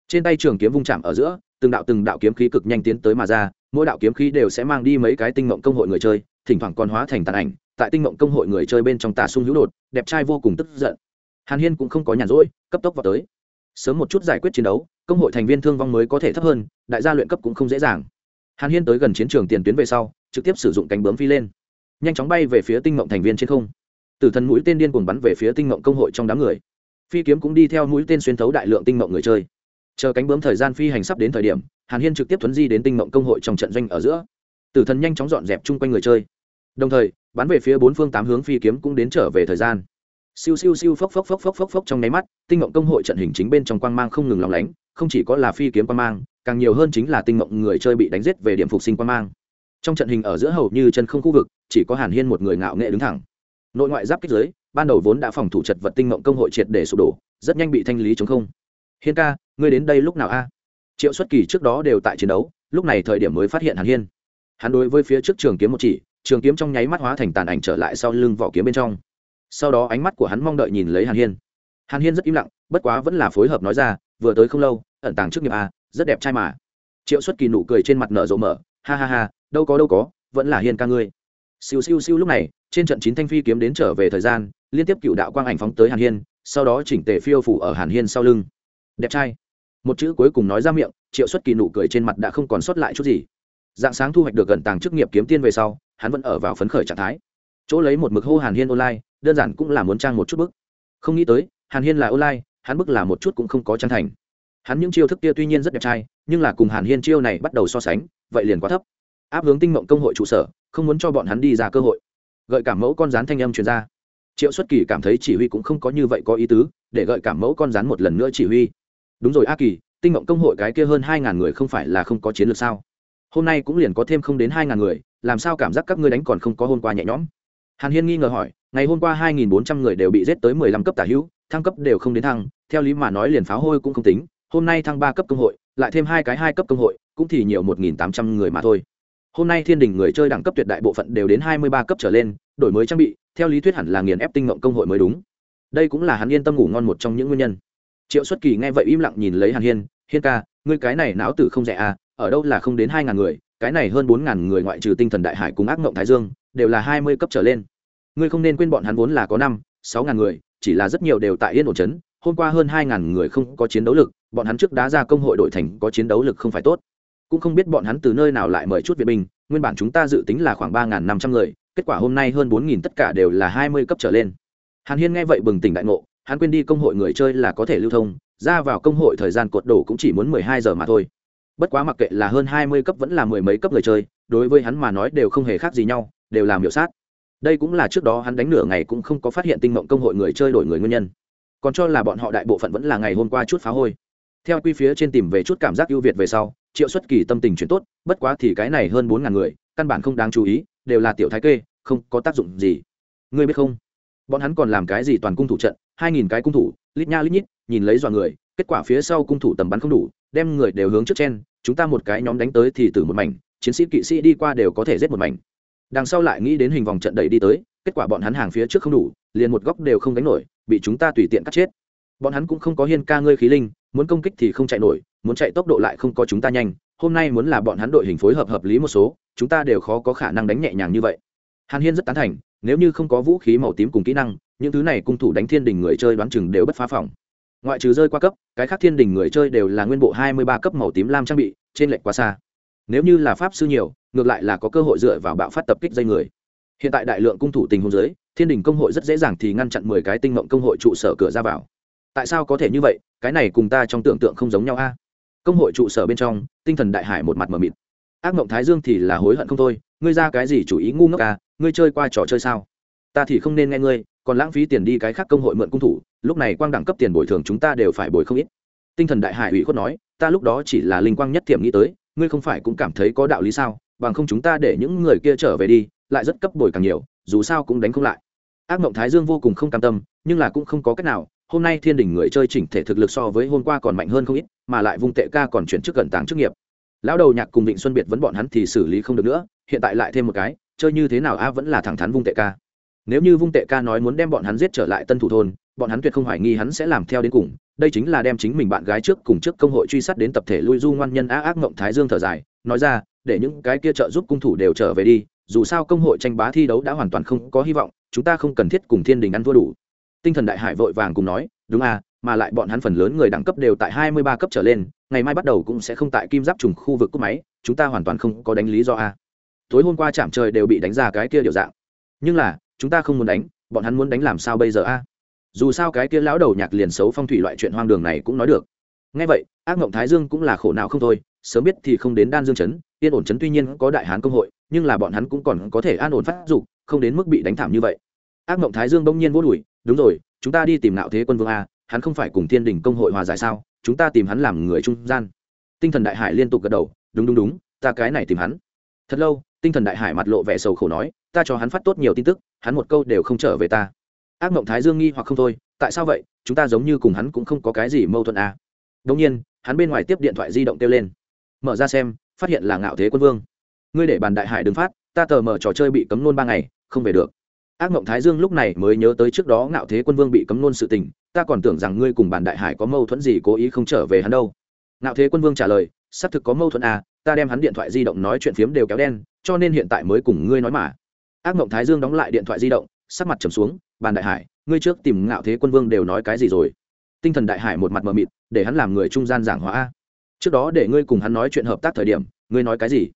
Trên tay trường kiếm vung chạm ở giữa từng đạo từng đạo kiếm khí cực nhanh tiến tới mà ra, mỗi đạo kiếm khí đều sẽ mang đi mấy cái tinh mộng công hội người chơi, thỉnh thoảng còn hóa thành tàn ảnh, tại tinh mộng công hội người chơi bên trong tà sung hữu đột, đẹp trai vô cùng tức giận. Hàn hiên cũng không có nhàn rỗi, cấp tốc vào tới. Sớm một chút giải quyết chiến đấu, công hội thành viên thương vong mới có thể thấp hơn, đại gia luyện cấp cũng không dễ dàng. Hàn hiên tới gần chiến trường tiền tuyến về sau, trực tiếp sử dụng cánh bướm phi lên. Nhanh chóng bay về phía tinh mộng thành viên trên không. Từ thần mũi tên điên cuồng bắn về phía tinh mộng công hội trong đám người. Phi kiếm cũng đi theo mũi tên xuyên thấu đại lượng tinh mộng người chơi chờ cánh bướm thời gian phi hành sắp đến thời điểm, hàn hiên trực tiếp thuấn di đến tinh mộng công hội trong trận doanh ở giữa. Tử thần nhanh chóng dọn dẹp chung quanh người chơi. Đồng thời, bắn về phía bốn phương tám hướng phi kiếm cũng đến trở về thời gian. Siêu siêu siêu phốc phốc phốc phốc phốc phốc trong nháy mắt, tinh mộng công hội trận hình chính bên trong quang mang không ngừng lòng lánh, không chỉ có là phi kiếm quang mang, càng nhiều hơn chính là tinh mộng người chơi bị đánh giết về điểm phục sinh quang mang. Trong trận hình ở giữa hầu như chân không khu vực, chỉ có hàn hiên một người ngạo nghệ đứng thẳng. Nội ngoại giáp kích giới, ban đầu vốn đã phòng thủ chật vật tinh mộng công hội triệt để sụp đổ, rất nhanh bị thanh lý chống không hiên ca, ngươi đến đây lúc nào a? Triệu xuất kỳ trước đó đều tại chiến đấu, lúc này thời điểm mới phát hiện hàn hiên. Hắn đối với phía trước trường kiếm một chỉ, trường kiếm trong nháy mắt hóa thành tàn ảnh trở lại sau lưng vỏ kiếm bên trong. Sau đó ánh mắt của hắn mong đợi nhìn lấy hàn hiên. Hàn hiên rất im lặng, bất quá vẫn là phối hợp nói ra, vừa tới không lâu, ẩn tàng trước nghiệp a, rất đẹp trai mà. Triệu xuất kỳ nụ cười trên mặt nở rộ mở, ha ha ha, đâu có đâu có, vẫn là hiên ca ngươi. Siêu siêu siêu lúc này, trên trận chín thanh phi kiếm đến trở về thời gian, liên tiếp cựu đạo quang ảnh phóng tới hàn hiên, sau đó chỉnh tề phiêu phủ ở hàn hiên sau lưng đẹp trai. Một chữ cuối cùng nói ra miệng, triệu xuất kỳ nụ cười trên mặt đã không còn sót lại chút gì. Dạng sáng thu hoạch được gần tàng chức nghiệp kiếm tiên về sau, hắn vẫn ở vào phấn khởi trạng thái. Chỗ lấy một mực hô hàn hiên online, đơn giản cũng là muốn trang một chút bức. Không nghĩ tới, hàn hiên là online, hắn bức là một chút cũng không có trang thành. Hắn những chiêu thức kia tuy nhiên rất đẹp trai, nhưng là cùng hàn hiên chiêu này bắt đầu so sánh, vậy liền quá thấp. Áp hướng tinh mộng công hội trụ sở, không muốn cho bọn hắn đi ra cơ hội. Gợi cảm mẫu con rán thanh âm truyền ra. Triệu xuất kỳ cảm thấy chỉ huy cũng không có như vậy có ý tứ, để gợi cảm mẫu con rán một lần nữa chỉ huy đúng rồi, a kỳ, tinh mộng công hội cái kia hơn hai ngàn người không phải là không có chiến lược sao? Hôm nay cũng liền có thêm không đến hai ngàn người, làm sao cảm giác các ngươi đánh còn không có hôm qua nhẹ nhõm? Hàn hiên nghi ngờ hỏi, ngày hôm qua hai nghìn bốn trăm người đều bị giết tới mười lăm cấp tả hữu, thăng cấp đều không đến thăng, theo lý mà nói liền pháo hôi cũng không tính, hôm nay thăng ba cấp công hội, lại thêm hai cái hai cấp công hội, cũng thì nhiều một nghìn tám trăm người mà thôi. Hôm nay thiên đình người chơi đẳng cấp tuyệt đại bộ phận đều đến hai mươi ba cấp trở lên, đổi mới trang bị, theo lý thuyết hẳn là nghiền ép tinh mộng công hội mới đúng. Đây cũng là hắn yên tâm ngủ ngon một trong những nguyên nhân triệu xuất kỳ nghe vậy im lặng nhìn lấy hàn hiên hiên ca, ngươi cái này não tử không rẻ à ở đâu là không đến hai ngàn người, cái này hơn bốn ngàn người ngoại trừ tinh thần đại hải cùng ác mộng thái dương, đều là hai mươi cấp trở lên. Ngươi không nên quên bọn hắn vốn là có năm, sáu ngàn người, chỉ là rất nhiều đều tại yên ổn trấn hôm qua hơn hai ngàn người không có chiến đấu lực, bọn hắn trước đá ra công hội đội thành có chiến đấu lực không phải tốt. Cũng không biết bọn hắn từ nơi nào lại mời chút viện binh, nguyên bản chúng ta dự tính là khoảng ba năm trăm người, kết quả hôm nay hơn bốn nghìn tất cả đều là hai mươi cấp trở lên. Hàn hiên nghe vậy bừng tỉnh đại ngộ hắn quên đi công hội người chơi là có thể lưu thông, ra vào công hội thời gian cột đổ cũng chỉ muốn mười hai giờ mà thôi. Bất quá mặc kệ là hơn hai mươi cấp vẫn là mười mấy cấp người chơi, đối với hắn mà nói đều không hề khác gì nhau, đều làm hiệu sát. Đây cũng là trước đó hắn đánh nửa ngày cũng không có phát hiện tinh mộng công hội người chơi đổi người nguyên nhân. Còn cho là bọn họ đại bộ phận vẫn là ngày hôm qua chút phá hôi. Theo quy phía trên tìm về chút cảm giác ưu việt về sau, triệu xuất kỳ tâm tình chuyển tốt, bất quá thì cái này hơn bốn ngàn người, căn bản không đáng chú ý, đều là tiểu thái kê, không có tác dụng gì. Ngươi biết không? Bọn hắn còn làm cái gì toàn cung thủ trận hai nghìn cái cung thủ, lít nha lít nhít, nhìn lấy dọa người, kết quả phía sau cung thủ tầm bắn không đủ, đem người đều hướng trước trên, chúng ta một cái nhóm đánh tới thì từ một mảnh, chiến sĩ kỵ sĩ đi qua đều có thể giết một mảnh. Đằng sau lại nghĩ đến hình vòng trận đẩy đi tới, kết quả bọn hắn hàng phía trước không đủ, liền một góc đều không đánh nổi, bị chúng ta tùy tiện cắt chết. Bọn hắn cũng không có hiên ca ngươi khí linh, muốn công kích thì không chạy nổi, muốn chạy tốc độ lại không có chúng ta nhanh, hôm nay muốn là bọn hắn đội hình phối hợp hợp lý một số, chúng ta đều khó có khả năng đánh nhẹ nhàng như vậy. Hàn hiên rất tán thành, nếu như không có vũ khí màu tím cùng kỹ năng những thứ này cung thủ đánh thiên đình người chơi đoán chừng đều bất phá phòng. Ngoại trừ rơi qua cấp, cái khác thiên đình người chơi đều là nguyên bộ hai mươi ba cấp màu tím lam trang bị, trên lệnh quá xa. Nếu như là pháp sư nhiều, ngược lại là có cơ hội dựa vào bạo phát tập kích dây người. Hiện tại đại lượng cung thủ tình hôn giới thiên đình công hội rất dễ dàng thì ngăn chặn mười cái tinh mộng công hội trụ sở cửa ra vào. Tại sao có thể như vậy? Cái này cùng ta trong tưởng tượng không giống nhau a. Công hội trụ sở bên trong, tinh thần đại hải một mặt mờ mịt. Ác mộng thái dương thì là hối hận không thôi, ngươi ra cái gì chủ ý ngu ngốc à? Ngươi chơi qua trò chơi sao? Ta thì không nên nghe ngươi còn lãng phí tiền đi cái khác công hội mượn cung thủ, lúc này quang đẳng cấp tiền bồi thường chúng ta đều phải bồi không ít. Tinh thần đại hải ủy khuất nói, ta lúc đó chỉ là linh quang nhất thiểm nghĩ tới, ngươi không phải cũng cảm thấy có đạo lý sao, bằng không chúng ta để những người kia trở về đi, lại rất cấp bồi càng nhiều, dù sao cũng đánh không lại. Ác mộng thái dương vô cùng không cam tâm, nhưng là cũng không có cách nào, hôm nay thiên đình người chơi chỉnh thể thực lực so với hôm qua còn mạnh hơn không ít, mà lại vung tệ ca còn chuyển chức cận tàng chức nghiệp. Lão đầu nhạc cùng vịnh xuân biệt vẫn bọn hắn thì xử lý không được nữa, hiện tại lại thêm một cái, chơi như thế nào a vẫn là thẳng thắn vung tệ ca nếu như vung tệ ca nói muốn đem bọn hắn giết trở lại tân thủ thôn, bọn hắn tuyệt không hoài nghi hắn sẽ làm theo đến cùng. Đây chính là đem chính mình bạn gái trước cùng trước công hội truy sát đến tập thể lui du ngoan nhân á ác mộng thái dương thở dài, nói ra, để những cái kia trợ giúp cung thủ đều trở về đi, dù sao công hội tranh bá thi đấu đã hoàn toàn không có hy vọng, chúng ta không cần thiết cùng thiên đình ăn thua đủ. Tinh thần đại hải vội vàng cùng nói, đúng à mà lại bọn hắn phần lớn người đẳng cấp đều tại hai mươi ba cấp trở lên, ngày mai bắt đầu cũng sẽ không tại kim giáp trùng khu vực cúp máy, chúng ta hoàn toàn không có đánh lý do a. Tối hôm qua chạm trời đều bị đánh ra cái kia điều dạng. Nhưng là chúng ta không muốn đánh, bọn hắn muốn đánh làm sao bây giờ a? Dù sao cái kia lão đầu nhạc liền xấu phong thủy loại chuyện hoang đường này cũng nói được. Ngay vậy, ác mộng thái dương cũng là khổ nào không thôi, sớm biết thì không đến đan dương chấn yên ổn chấn tuy nhiên có đại hán công hội, nhưng là bọn hắn cũng còn có thể an ổn phát dục, không đến mức bị đánh thảm như vậy. Ác mộng thái dương bỗng nhiên vô đùi đúng rồi, chúng ta đi tìm nạo thế quân vương a, hắn không phải cùng thiên đình công hội hòa giải sao? Chúng ta tìm hắn làm người trung gian. Tinh thần đại hải liên tục gật đầu, đúng đúng đúng, ta cái này tìm hắn. Thật lâu, tinh thần đại hải mặt lộ vẻ sầu khổ nói ta cho hắn phát tốt nhiều tin tức, hắn một câu đều không trở về ta. Ác mộng thái dương nghi hoặc không thôi, tại sao vậy? Chúng ta giống như cùng hắn cũng không có cái gì mâu thuẫn à. đông nhiên, hắn bên ngoài tiếp điện thoại di động kêu lên. Mở ra xem, phát hiện là ngạo thế quân vương. Ngươi để bàn đại hải đứng phát, ta tờ mở trò chơi bị cấm nôn ba ngày, không về được. Ác mộng thái dương lúc này mới nhớ tới trước đó ngạo thế quân vương bị cấm nôn sự tình, ta còn tưởng rằng ngươi cùng bàn đại hải có mâu thuẫn gì cố ý không trở về hắn đâu. Ngạo thế quân vương trả lời, xác thực có mâu thuẫn à ta đem hắn điện thoại di động nói chuyện phiếm đều kéo đen, cho nên hiện tại mới cùng ngươi nói mà ác mộng thái dương đóng lại điện thoại di động, sắc mặt trầm xuống, bàn đại hải, ngươi trước tìm ngạo thế quân vương đều nói cái gì rồi? Tinh thần đại hải một mặt mờ mịt, để hắn làm người trung gian giảng hóa trước đó để ngươi cùng hắn nói chuyện hợp tác thời điểm, ngươi nói cái gì?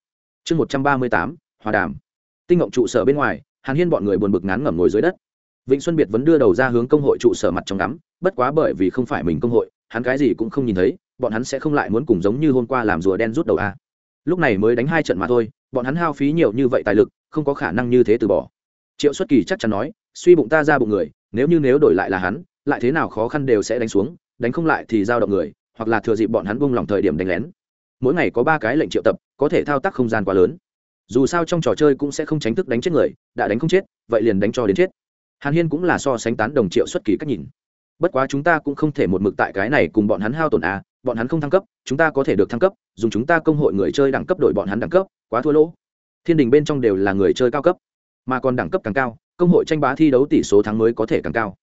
Chương một trăm ba mươi tám, hòa đàm. Tinh ngộng trụ sở bên ngoài, hàn hiên bọn người buồn bực ngán ngẩm ngồi dưới đất. Vịnh xuân biệt vẫn đưa đầu ra hướng công hội trụ sở mặt trong ngắm, bất quá bởi vì không phải mình công hội, hắn cái gì cũng không nhìn thấy, bọn hắn sẽ không lại muốn cùng giống như hôm qua làm rùa đen rút đầu a. Lúc này mới đánh hai trận mà thôi bọn hắn hao phí nhiều như vậy tài lực, không có khả năng như thế từ bỏ. Triệu xuất kỳ chắc chắn nói, suy bụng ta ra bụng người, nếu như nếu đổi lại là hắn, lại thế nào khó khăn đều sẽ đánh xuống, đánh không lại thì giao động người, hoặc là thừa dịp bọn hắn buông lỏng thời điểm đánh lén. Mỗi ngày có ba cái lệnh triệu tập, có thể thao tác không gian quá lớn. Dù sao trong trò chơi cũng sẽ không tránh thức đánh chết người, đã đánh không chết, vậy liền đánh cho đến chết. Hàn hiên cũng là so sánh tán đồng triệu xuất kỳ cách nhìn. Bất quá chúng ta cũng không thể một mực tại cái này cùng bọn hắn hao tổn à bọn hắn không thăng cấp, chúng ta có thể được thăng cấp, dùng chúng ta công hội người chơi đẳng cấp đổi bọn hắn đẳng cấp, quá thua lỗ. Thiên đình bên trong đều là người chơi cao cấp, mà còn đẳng cấp càng cao, công hội tranh bá thi đấu tỷ số thắng mới có thể càng cao.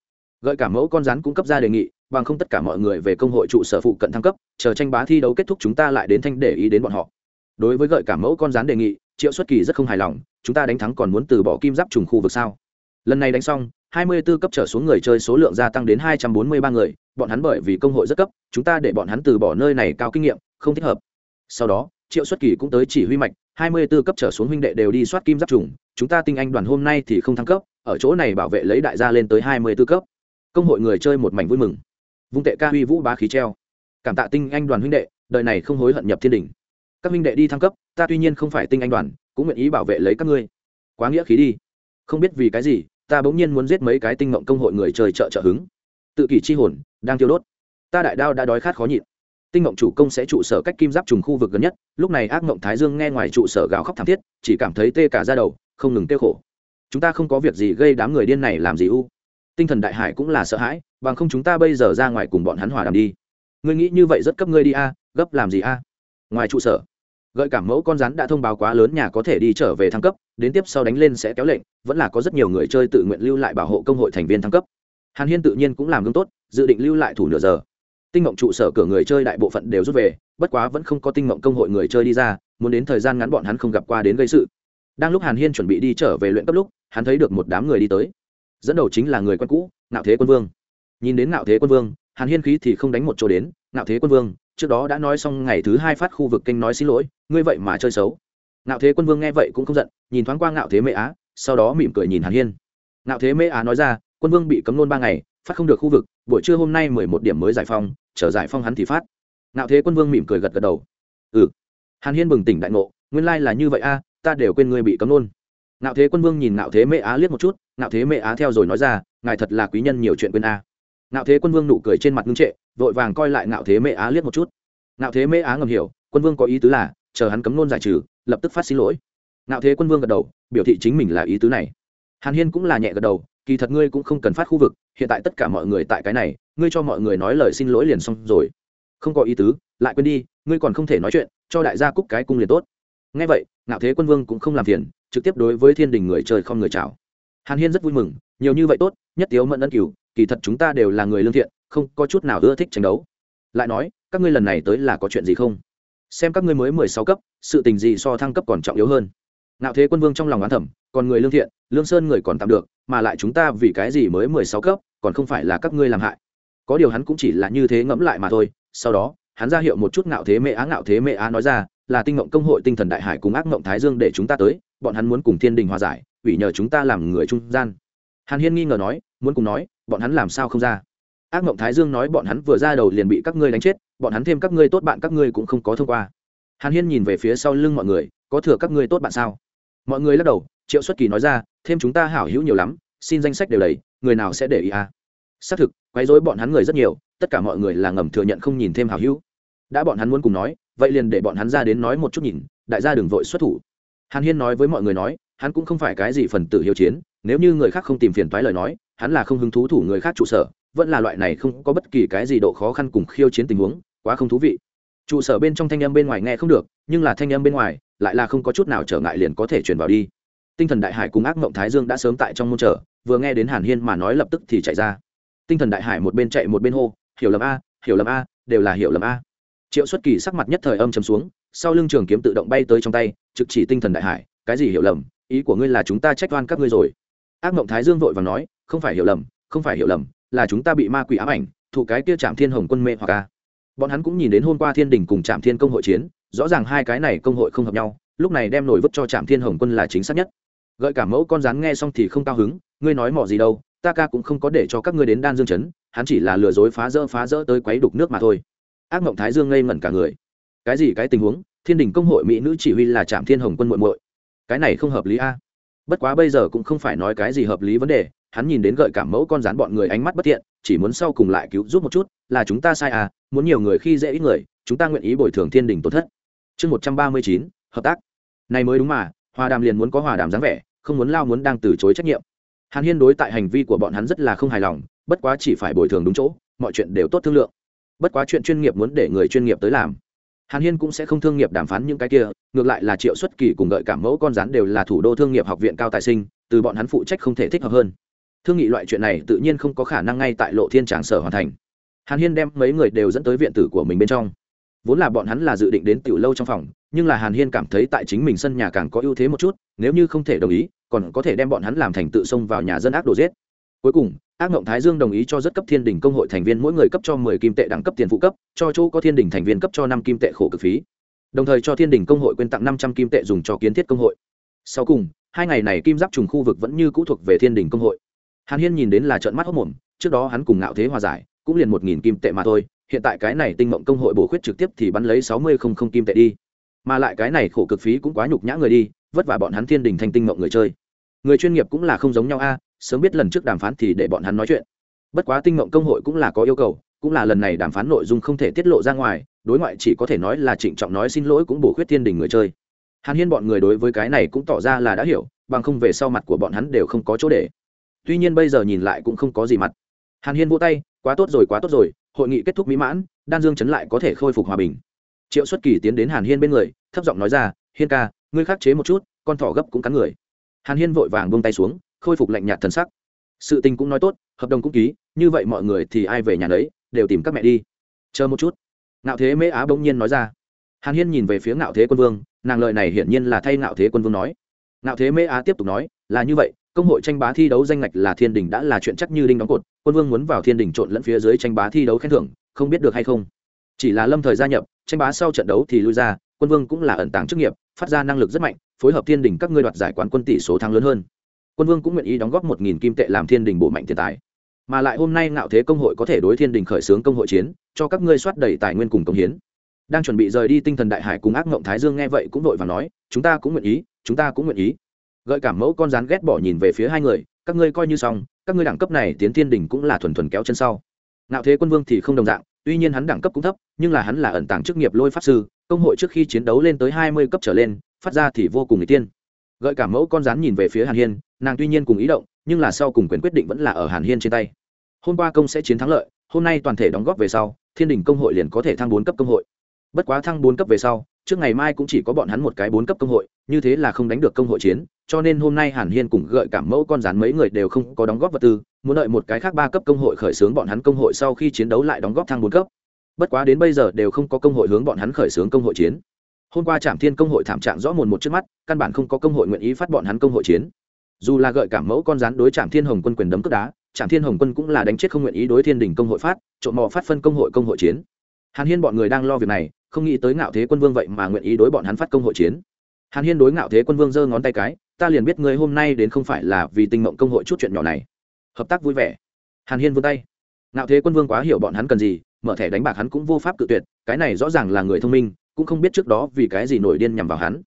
Gợi cả mẫu con rắn cung cấp ra đề nghị, bằng không tất cả mọi người về công hội trụ sở phụ cận thăng cấp, chờ tranh bá thi đấu kết thúc chúng ta lại đến thanh để ý đến bọn họ. Đối với gợi cả mẫu con rắn đề nghị, triệu xuất kỳ rất không hài lòng, chúng ta đánh thắng còn muốn từ bỏ kim giáp trùng khu vực sao? Lần này đánh xong 24 cấp trở xuống người chơi số lượng gia tăng đến 243 người, bọn hắn bởi vì công hội rất cấp, chúng ta để bọn hắn từ bỏ nơi này cao kinh nghiệm, không thích hợp. Sau đó, triệu xuất kỳ cũng tới chỉ huy mạch 24 cấp trở xuống huynh đệ đều đi soát kim giáp trùng, chúng ta tinh anh đoàn hôm nay thì không thăng cấp, ở chỗ này bảo vệ lấy đại gia lên tới 24 cấp. Công hội người chơi một mảnh vui mừng. Vung tệ ca huy vũ bá khí treo. Cảm tạ tinh anh đoàn huynh đệ, đời này không hối hận nhập thiên đỉnh. Các huynh đệ đi thăng cấp, ta tuy nhiên không phải tinh anh đoàn, cũng nguyện ý bảo vệ lấy các ngươi. Quá nghĩa khí đi. Không biết vì cái gì ta bỗng nhiên muốn giết mấy cái tinh mộng công hội người trời trợ trợ hứng. Tự kỷ chi hồn, đang tiêu đốt. Ta đại đao đã đói khát khó nhịn. Tinh mộng chủ công sẽ trụ sở cách kim giáp trùng khu vực gần nhất, lúc này ác mộng thái dương nghe ngoài trụ sở gào khóc thảm thiết, chỉ cảm thấy tê cả ra đầu, không ngừng tiêu khổ. Chúng ta không có việc gì gây đám người điên này làm gì u? Tinh thần đại hải cũng là sợ hãi, bằng không chúng ta bây giờ ra ngoài cùng bọn hắn hòa đàm đi. Ngươi nghĩ như vậy rất cấp ngươi đi a, gấp làm gì a? Ngoài trụ sở gợi cảm mẫu con rắn đã thông báo quá lớn nhà có thể đi trở về thăng cấp, đến tiếp sau đánh lên sẽ kéo lệnh, vẫn là có rất nhiều người chơi tự nguyện lưu lại bảo hộ công hội thành viên thăng cấp. Hàn hiên tự nhiên cũng làm gương tốt, dự định lưu lại thủ nửa giờ. Tinh mộng trụ sở cửa người chơi đại bộ phận đều rút về, bất quá vẫn không có tinh mộng công hội người chơi đi ra, muốn đến thời gian ngắn bọn hắn không gặp qua đến gây sự. Đang lúc hàn hiên chuẩn bị đi trở về luyện cấp lúc, hắn thấy được một đám người đi tới. Dẫn đầu chính là người quen cũ nạo thế quân vương. Nhìn đến nạo thế quân vương, hàn hiên khí thì không đánh một chỗ đến nạo thế quân vương trước đó đã nói xong ngày thứ hai phát khu vực kênh nói xin lỗi, ngươi vậy mà chơi xấu. Nạo thế quân vương nghe vậy cũng không giận, nhìn thoáng qua nạo thế mê á, sau đó mỉm cười nhìn hàn hiên. Nạo thế mê á nói ra, quân vương bị cấm nôn ba ngày, phát không được khu vực, buổi trưa hôm nay mười một điểm mới giải phong, chờ giải phong hắn thì phát. Nạo thế quân vương mỉm cười gật gật đầu. Ừ. Hàn hiên bừng tỉnh đại ngộ, nguyên lai là như vậy a, ta đều quên ngươi bị cấm nôn nạo thế quân vương nhìn nạo thế mê á liếc một chút nạo thế mê á theo rồi nói ra, ngài thật là quý nhân nhiều chuyện quên a nạo thế quân vương nụ cười trên mặt ngưng trệ, vội vàng coi lại nạo thế mê á liếc một chút. Nạo thế mê á ngầm hiểu, quân vương có ý tứ là, chờ hắn cấm nôn giải trừ, lập tức phát xin lỗi. Nạo thế quân vương gật đầu, biểu thị chính mình là ý tứ này. Hàn hiên cũng là nhẹ gật đầu, kỳ thật ngươi cũng không cần phát khu vực, hiện tại tất cả mọi người tại cái này, ngươi cho mọi người nói lời xin lỗi liền xong rồi. Không có ý tứ, lại quên đi, ngươi còn không thể nói chuyện, cho đại gia cúc cái cung liền tốt. Ngay vậy, ngạo thế quân vương cũng không làm phiền, trực tiếp đối với thiên đình người chơi không người chào. Hàn hiên rất vui mừng, nhiều như vậy tốt, nhất tiếu mẫn ân cửu kỳ thật chúng ta đều là người lương thiện, không có chút nào ưa thích tranh đấu. Lại nói, các ngươi lần này tới là có chuyện gì không? Xem các ngươi mới mười sáu cấp, sự tình gì so thăng cấp còn trọng yếu hơn. Nạo thế quân vương trong lòng oán thẩm còn người lương thiện, lương sơn người còn tạm được, mà lại chúng ta vì cái gì mới mười sáu cấp, còn không phải là các ngươi làm hại. Có điều hắn cũng chỉ là như thế ngẫm lại mà thôi, sau đó, hắn ra hiệu một chút ngạo thế mẹ á, ngạo thế mẹ á nói ra, là tinh mộng công hội tinh thần đại hải cùng ác mộng thái dương để chúng ta tới, bọn hắn muốn cùng thiên đình hòa giải, ủy nhờ chúng ta làm người trung gian. Hàn hiên nghi ngờ nói muốn cùng nói, bọn hắn làm sao không ra? Ác mộng thái dương nói bọn hắn vừa ra đầu liền bị các ngươi đánh chết, bọn hắn thêm các ngươi tốt bạn các ngươi cũng không có thông qua. Hàn hiên nhìn về phía sau lưng mọi người, có thừa các ngươi tốt bạn sao? Mọi người lắc đầu, triệu xuất kỳ nói ra, thêm chúng ta hảo hữu nhiều lắm, xin danh sách đều đầy, người nào sẽ để ý à xác thực, quấy rối bọn hắn người rất nhiều, tất cả mọi người là ngầm thừa nhận không nhìn thêm hảo hữu. Đã bọn hắn muốn cùng nói, vậy liền để bọn hắn ra đến nói một chút nhìn, đại gia đừng vội xuất thủ. Hàn hiên nói với mọi người nói, hắn cũng không phải cái gì phần tử hiếu chiến, nếu như người khác không tìm phiền toái lời nói hắn là không hứng thú thủ người khác trụ sở, vẫn là loại này không có bất kỳ cái gì độ khó khăn cùng khiêu chiến tình huống, quá không thú vị. Trụ sở bên trong thanh âm bên ngoài nghe không được, nhưng là thanh âm bên ngoài, lại là không có chút nào trở ngại liền có thể truyền vào đi. Tinh thần đại hải cùng ác mộng thái dương đã sớm tại trong môn trở, vừa nghe đến hàn hiên mà nói lập tức thì chạy ra. Tinh thần đại hải một bên chạy một bên hô, hiểu lầm a, hiểu lầm a, đều là hiểu lầm a. Triệu xuất kỳ sắc mặt nhất thời âm chấm xuống, sau lưng trường kiếm tự động bay tới trong tay, trực chỉ tinh thần đại hải, cái gì hiểu lầm? Ý của ngươi là chúng ta trách oan các ngươi rồi ác mộng thái dương vội và nói, không phải hiểu lầm, không phải hiểu lầm, là chúng ta bị ma quỷ ám ảnh thủ cái kia trạm thiên hồng quân mê hoặc a bọn hắn cũng nhìn đến hôm qua thiên đình cùng trạm thiên công hội chiến, rõ ràng hai cái này công hội không hợp nhau, lúc này đem nổi vứt cho trạm thiên hồng quân là chính xác nhất. Gợi cả mẫu con rắn nghe xong thì không cao hứng, ngươi nói mỏ gì đâu, ta ca cũng không có để cho các ngươi đến đan dương chấn hắn chỉ là lừa dối phá rỡ phá rỡ tới quấy đục nước mà thôi. Ác mộng thái dương ngây ngẩn cả người. Cái gì cái tình huống? Thiên đình công hội mỹ nữ chỉ huy là trạm thiên hồng quân muội muội. Cái này không hợp lý a bất quá bây giờ cũng không phải nói cái gì hợp lý vấn đề, hắn nhìn đến gợi cảm mẫu con rán bọn người ánh mắt bất thiện, chỉ muốn sau cùng lại cứu giúp một chút, là chúng ta sai à muốn nhiều người khi dễ ít người, chúng ta nguyện ý bồi thường thiên đình tổn thất. Chương một trăm ba mươi chín, hợp tác. Này mới đúng mà, hòa đàm liền muốn có hòa đàm dáng vẻ, không muốn lao muốn đang từ chối trách nhiệm. Hàn hiên đối tại hành vi của bọn hắn rất là không hài lòng, bất quá chỉ phải bồi thường đúng chỗ, mọi chuyện đều tốt thương lượng. Bất quá chuyện chuyên nghiệp muốn để người chuyên nghiệp tới làm hàn hiên cũng sẽ không thương nghiệp đàm phán những cái kia, ngược lại là triệu xuất kỳ cùng gợi cảm mẫu con rắn đều là thủ đô thương nghiệp học viện cao tài sinh, từ bọn hắn phụ trách không thể thích hợp hơn. Thương nghị loại chuyện này tự nhiên không có khả năng ngay tại lộ thiên tràng sở hoàn thành. Hàn hiên đem mấy người đều dẫn tới viện tử của mình bên trong. Vốn là bọn hắn là dự định đến tiểu lâu trong phòng, nhưng là hàn hiên cảm thấy tại chính mình sân nhà càng có ưu thế một chút, nếu như không thể đồng ý, còn có thể đem bọn hắn làm thành tự xông vào nhà dân ác đồ giết cuối cùng, ác mộng thái dương đồng ý cho rất cấp thiên đình công hội thành viên mỗi người cấp cho mười kim tệ đẳng cấp tiền phụ cấp, cho chỗ có thiên đình thành viên cấp cho năm kim tệ khổ cực phí. Đồng thời cho thiên đình công hội quyên tặng năm trăm kim tệ dùng cho kiến thiết công hội. Sau cùng, hai ngày này kim giáp trùng khu vực vẫn như cũ thuộc về thiên đình công hội. Hàn hiên nhìn đến là trận mắt hốc mồm, trước đó hắn cùng ngạo thế hòa giải, cũng liền một nghìn kim tệ mà thôi, hiện tại cái này tinh mộng công hội bổ khuyết trực tiếp thì bắn lấy sáu mươi không không kim tệ đi. Mà lại cái này khổ cực phí cũng quá nhục nhã người đi, vất vả bọn hắn thiên đình thành tinh mộng người chơi. Người chuyên nghiệp cũng là không giống nhau a sớm biết lần trước đàm phán thì để bọn hắn nói chuyện. Bất quá tinh mộng công hội cũng là có yêu cầu, cũng là lần này đàm phán nội dung không thể tiết lộ ra ngoài, đối ngoại chỉ có thể nói là trịnh trọng nói xin lỗi cũng bổ khuyết thiên đình người chơi. Hàn hiên bọn người đối với cái này cũng tỏ ra là đã hiểu, bằng không về sau mặt của bọn hắn đều không có chỗ để. Tuy nhiên bây giờ nhìn lại cũng không có gì mặt. Hàn hiên vỗ tay, quá tốt rồi, quá tốt rồi, hội nghị kết thúc mỹ mãn, đan dương chấn lại có thể khôi phục hòa bình. Triệu xuất kỳ tiến đến hàn hiên bên người, thấp giọng nói ra, hiên ca, ngươi khắc chế một chút, con thỏ gấp cũng cắn người. Hàn hiên vội vàng buông tay xuống khôi phục lạnh nhạt thần sắc. Sự tình cũng nói tốt, hợp đồng cũng ký, như vậy mọi người thì ai về nhà đấy đều tìm các mẹ đi. Chờ một chút. Ngạo thế mễ á bỗng nhiên nói ra. Hàn hiên nhìn về phía ngạo thế quân vương, nàng lợi này hiển nhiên là thay ngạo thế quân vương nói. Ngạo thế mễ á tiếp tục nói, là như vậy, công hội tranh bá thi đấu danh ngạch là thiên đình đã là chuyện chắc như đinh đóng cột, quân vương muốn vào thiên đình trộn lẫn phía dưới tranh bá thi đấu khen thưởng, không biết được hay không. Chỉ là lâm thời gia nhập, tranh bá sau trận đấu thì lui ra, quân vương cũng là ẩn tàng chức nghiệp, phát ra năng lực rất mạnh, phối hợp thiên đình các ngươi đoạt giải quán quân tỷ số thắng lớn hơn quân vương cũng nguyện ý đóng góp một nghìn kim tệ làm thiên đình bộ mạnh tiền tài. Mà lại hôm nay ngạo thế công hội có thể đối thiên đình khởi xướng công hội chiến, cho các ngươi soát đầy tài nguyên cùng công hiến. Đang chuẩn bị rời đi tinh thần đại hải cùng ác ngộng thái dương nghe vậy cũng vội và nói, chúng ta cũng nguyện ý, chúng ta cũng nguyện ý. Gợi cảm mẫu con rắn ghét bỏ nhìn về phía hai người, các ngươi coi như xong, các ngươi đẳng cấp này tiến thiên đình cũng là thuần thuần kéo chân sau. Ngạo thế quân vương thì không đồng dạng, tuy nhiên hắn đẳng cấp cũng thấp, nhưng là hắn là ẩn tàng chức nghiệp lôi pháp sư, công hội trước khi chiến đấu lên tới hai mươi cấp trở lên, phát ra thì vô cùng người tiên gợi cảm mẫu con rắn nhìn về phía hàn hiên nàng tuy nhiên cùng ý động, nhưng là sau cùng quyền quyết định vẫn là ở hàn hiên trên tay. Hôm qua công sẽ chiến thắng lợi, hôm nay toàn thể đóng góp về sau, thiên đình công hội liền có thể thăng bốn cấp công hội. Bất quá thăng bốn cấp về sau, trước ngày mai cũng chỉ có bọn hắn một cái bốn cấp công hội, như thế là không đánh được công hội chiến, cho nên hôm nay hàn hiên cùng gợi cảm mẫu con rắn mấy người đều không có đóng góp vật tư, muốn đợi một cái khác ba cấp công hội khởi xướng bọn hắn công hội sau khi chiến đấu lại đóng góp thăng bốn cấp. Bất quá đến bây giờ đều không có công hội hướng bọn hắn khởi xướng công hội chiến. Hôm qua trạm thiên công hội thảm trạng rõ mồn một trước mắt, căn bản không có công hội nguyện ý phát bọn hắn công hội chiến dù là gợi cảm mẫu con rắn đối trạm thiên hồng quân quyền đấm cướp đá, trạm thiên hồng quân cũng là đánh chết không nguyện ý đối thiên đình công hội phát, trộm mò phát phân công hội công hội chiến. Hàn hiên bọn người đang lo việc này, không nghĩ tới ngạo thế quân vương vậy mà nguyện ý đối bọn hắn phát công hội chiến. Hàn hiên đối ngạo thế quân vương giơ ngón tay cái, ta liền biết ngươi hôm nay đến không phải là vì tinh mộng công hội chút chuyện nhỏ này. Hợp tác vui vẻ. Hàn hiên vươn tay. Ngạo thế quân vương quá hiểu bọn hắn cần gì, mở thẻ đánh bạc hắn cũng vô pháp cự tuyệt, cái này rõ ràng là người thông minh, cũng không biết trước đó vì cái gì nổi điên nhằm vào hắn.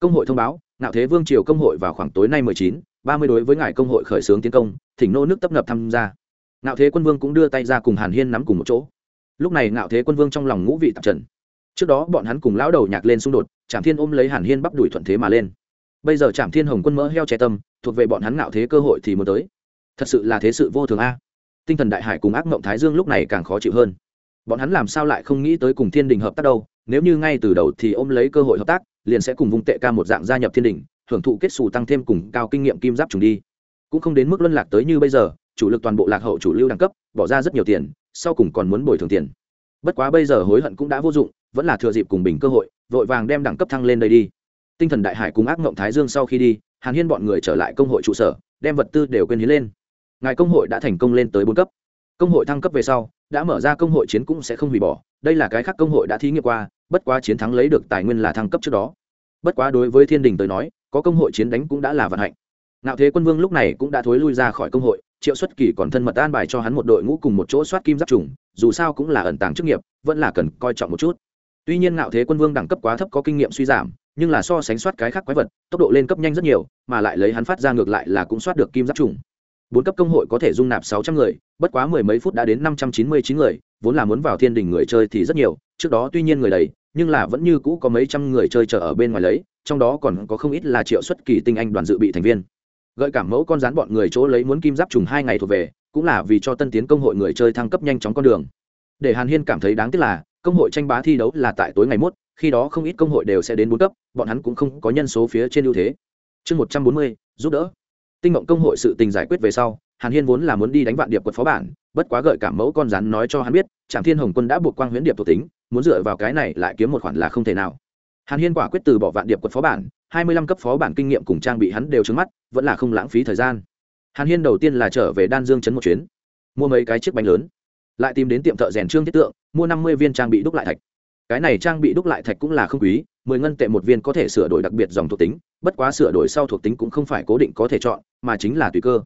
Công hội thông báo, ngạo thế vương triều công hội vào khoảng tối nay mười chín ba mươi đối với ngài công hội khởi xướng tiến công, thỉnh nô nước tấp nập tham gia. Ngạo thế quân vương cũng đưa tay ra cùng hàn hiên nắm cùng một chỗ. Lúc này ngạo thế quân vương trong lòng ngũ vị tạp trần. Trước đó bọn hắn cùng lão đầu nhạc lên xung đột, trảm thiên ôm lấy hàn hiên bắp đuổi thuận thế mà lên. Bây giờ trảm thiên hồng quân mỡ heo che tâm, thuộc về bọn hắn ngạo thế cơ hội thì muốn tới. Thật sự là thế sự vô thường a. Tinh thần đại hải cùng ác mộng thái dương lúc này càng khó chịu hơn. Bọn hắn làm sao lại không nghĩ tới cùng thiên đình hợp tác đâu, nếu như ngay từ đầu thì ôm lấy cơ hội hợp tác, liền sẽ cùng vùng tệ ca một dạng gia nhập thiên đình hưởng thụ kết xù tăng thêm cùng cao kinh nghiệm kim giáp trùng đi. Cũng không đến mức luân lạc tới như bây giờ, chủ lực toàn bộ lạc hậu chủ lưu đẳng cấp, bỏ ra rất nhiều tiền, sau cùng còn muốn bồi thường tiền. Bất quá bây giờ hối hận cũng đã vô dụng, vẫn là thừa dịp cùng bình cơ hội, vội vàng đem đẳng cấp thăng lên đây đi. Tinh thần đại hải cùng ác mộng thái dương sau khi đi, hàn hiên bọn người trở lại công hội trụ sở, đem vật tư đều quên hiến lên. Ngài công hội đã thành công lên tới bốn cấp. Công hội thăng cấp về sau, đã mở ra công hội chiến cũng sẽ không hủy bỏ, đây là cái khác công hội đã thí nghiệm qua, bất quá chiến thắng lấy được tài nguyên là thăng cấp trước đó. Bất quá đối với thiên đình tới nói có công hội chiến đánh cũng đã là vận hạnh. Ngạo thế quân vương lúc này cũng đã thối lui ra khỏi công hội, triệu xuất kỳ còn thân mật an bài cho hắn một đội ngũ cùng một chỗ soát kim giáp trùng, dù sao cũng là ẩn tàng chức nghiệp, vẫn là cần coi trọng một chút. Tuy nhiên ngạo thế quân vương đẳng cấp quá thấp có kinh nghiệm suy giảm, nhưng là so sánh soát cái khác quái vật, tốc độ lên cấp nhanh rất nhiều, mà lại lấy hắn phát ra ngược lại là cũng soát được kim giáp trùng. Bốn cấp công hội có thể dung nạp sáu trăm người, bất quá mười mấy phút đã đến năm trăm chín mươi chín người, vốn là muốn vào thiên đình người chơi thì rất nhiều, trước đó tuy nhiên người đầy, nhưng là vẫn như cũ có mấy trăm người chơi chờ ở bên ngoài lấy trong đó còn có không ít là triệu xuất kỳ tinh anh đoàn dự bị thành viên. Gợi cảm mẫu con rán bọn người chỗ lấy muốn kim giáp trùng hai ngày thuộc về, cũng là vì cho tân tiến công hội người chơi thăng cấp nhanh chóng con đường. Để hàn hiên cảm thấy đáng tiếc là, công hội tranh bá thi đấu là tại tối ngày mốt, khi đó không ít công hội đều sẽ đến bốn cấp, bọn hắn cũng không có nhân số phía trên ưu thế. Chương một trăm bốn mươi, giúp đỡ. Tinh mộng công hội sự tình giải quyết về sau, hàn hiên vốn là muốn đi đánh vạn điệp quật phó bản, bất quá gợi cảm mẫu con rắn nói cho hắn biết, trạm thiên hồng quân đã buộc quang huyễn điệp thuộc tính, muốn dựa vào cái này lại kiếm một khoản là không thể nào hàn hiên quả quyết từ bỏ vạn điệp quật phó bản, hai mươi lăm cấp phó bản kinh nghiệm cùng trang bị hắn đều trứng mắt, vẫn là không lãng phí thời gian. Hàn hiên đầu tiên là trở về đan dương chấn một chuyến, mua mấy cái chiếc bánh lớn, lại tìm đến tiệm thợ rèn trương thiết tượng, mua năm mươi viên trang bị đúc lại thạch. Cái này trang bị đúc lại thạch cũng là không quý, mười ngân tệ một viên có thể sửa đổi đặc biệt dòng thuộc tính, bất quá sửa đổi sau thuộc tính cũng không phải cố định có thể chọn, mà chính là tùy cơ.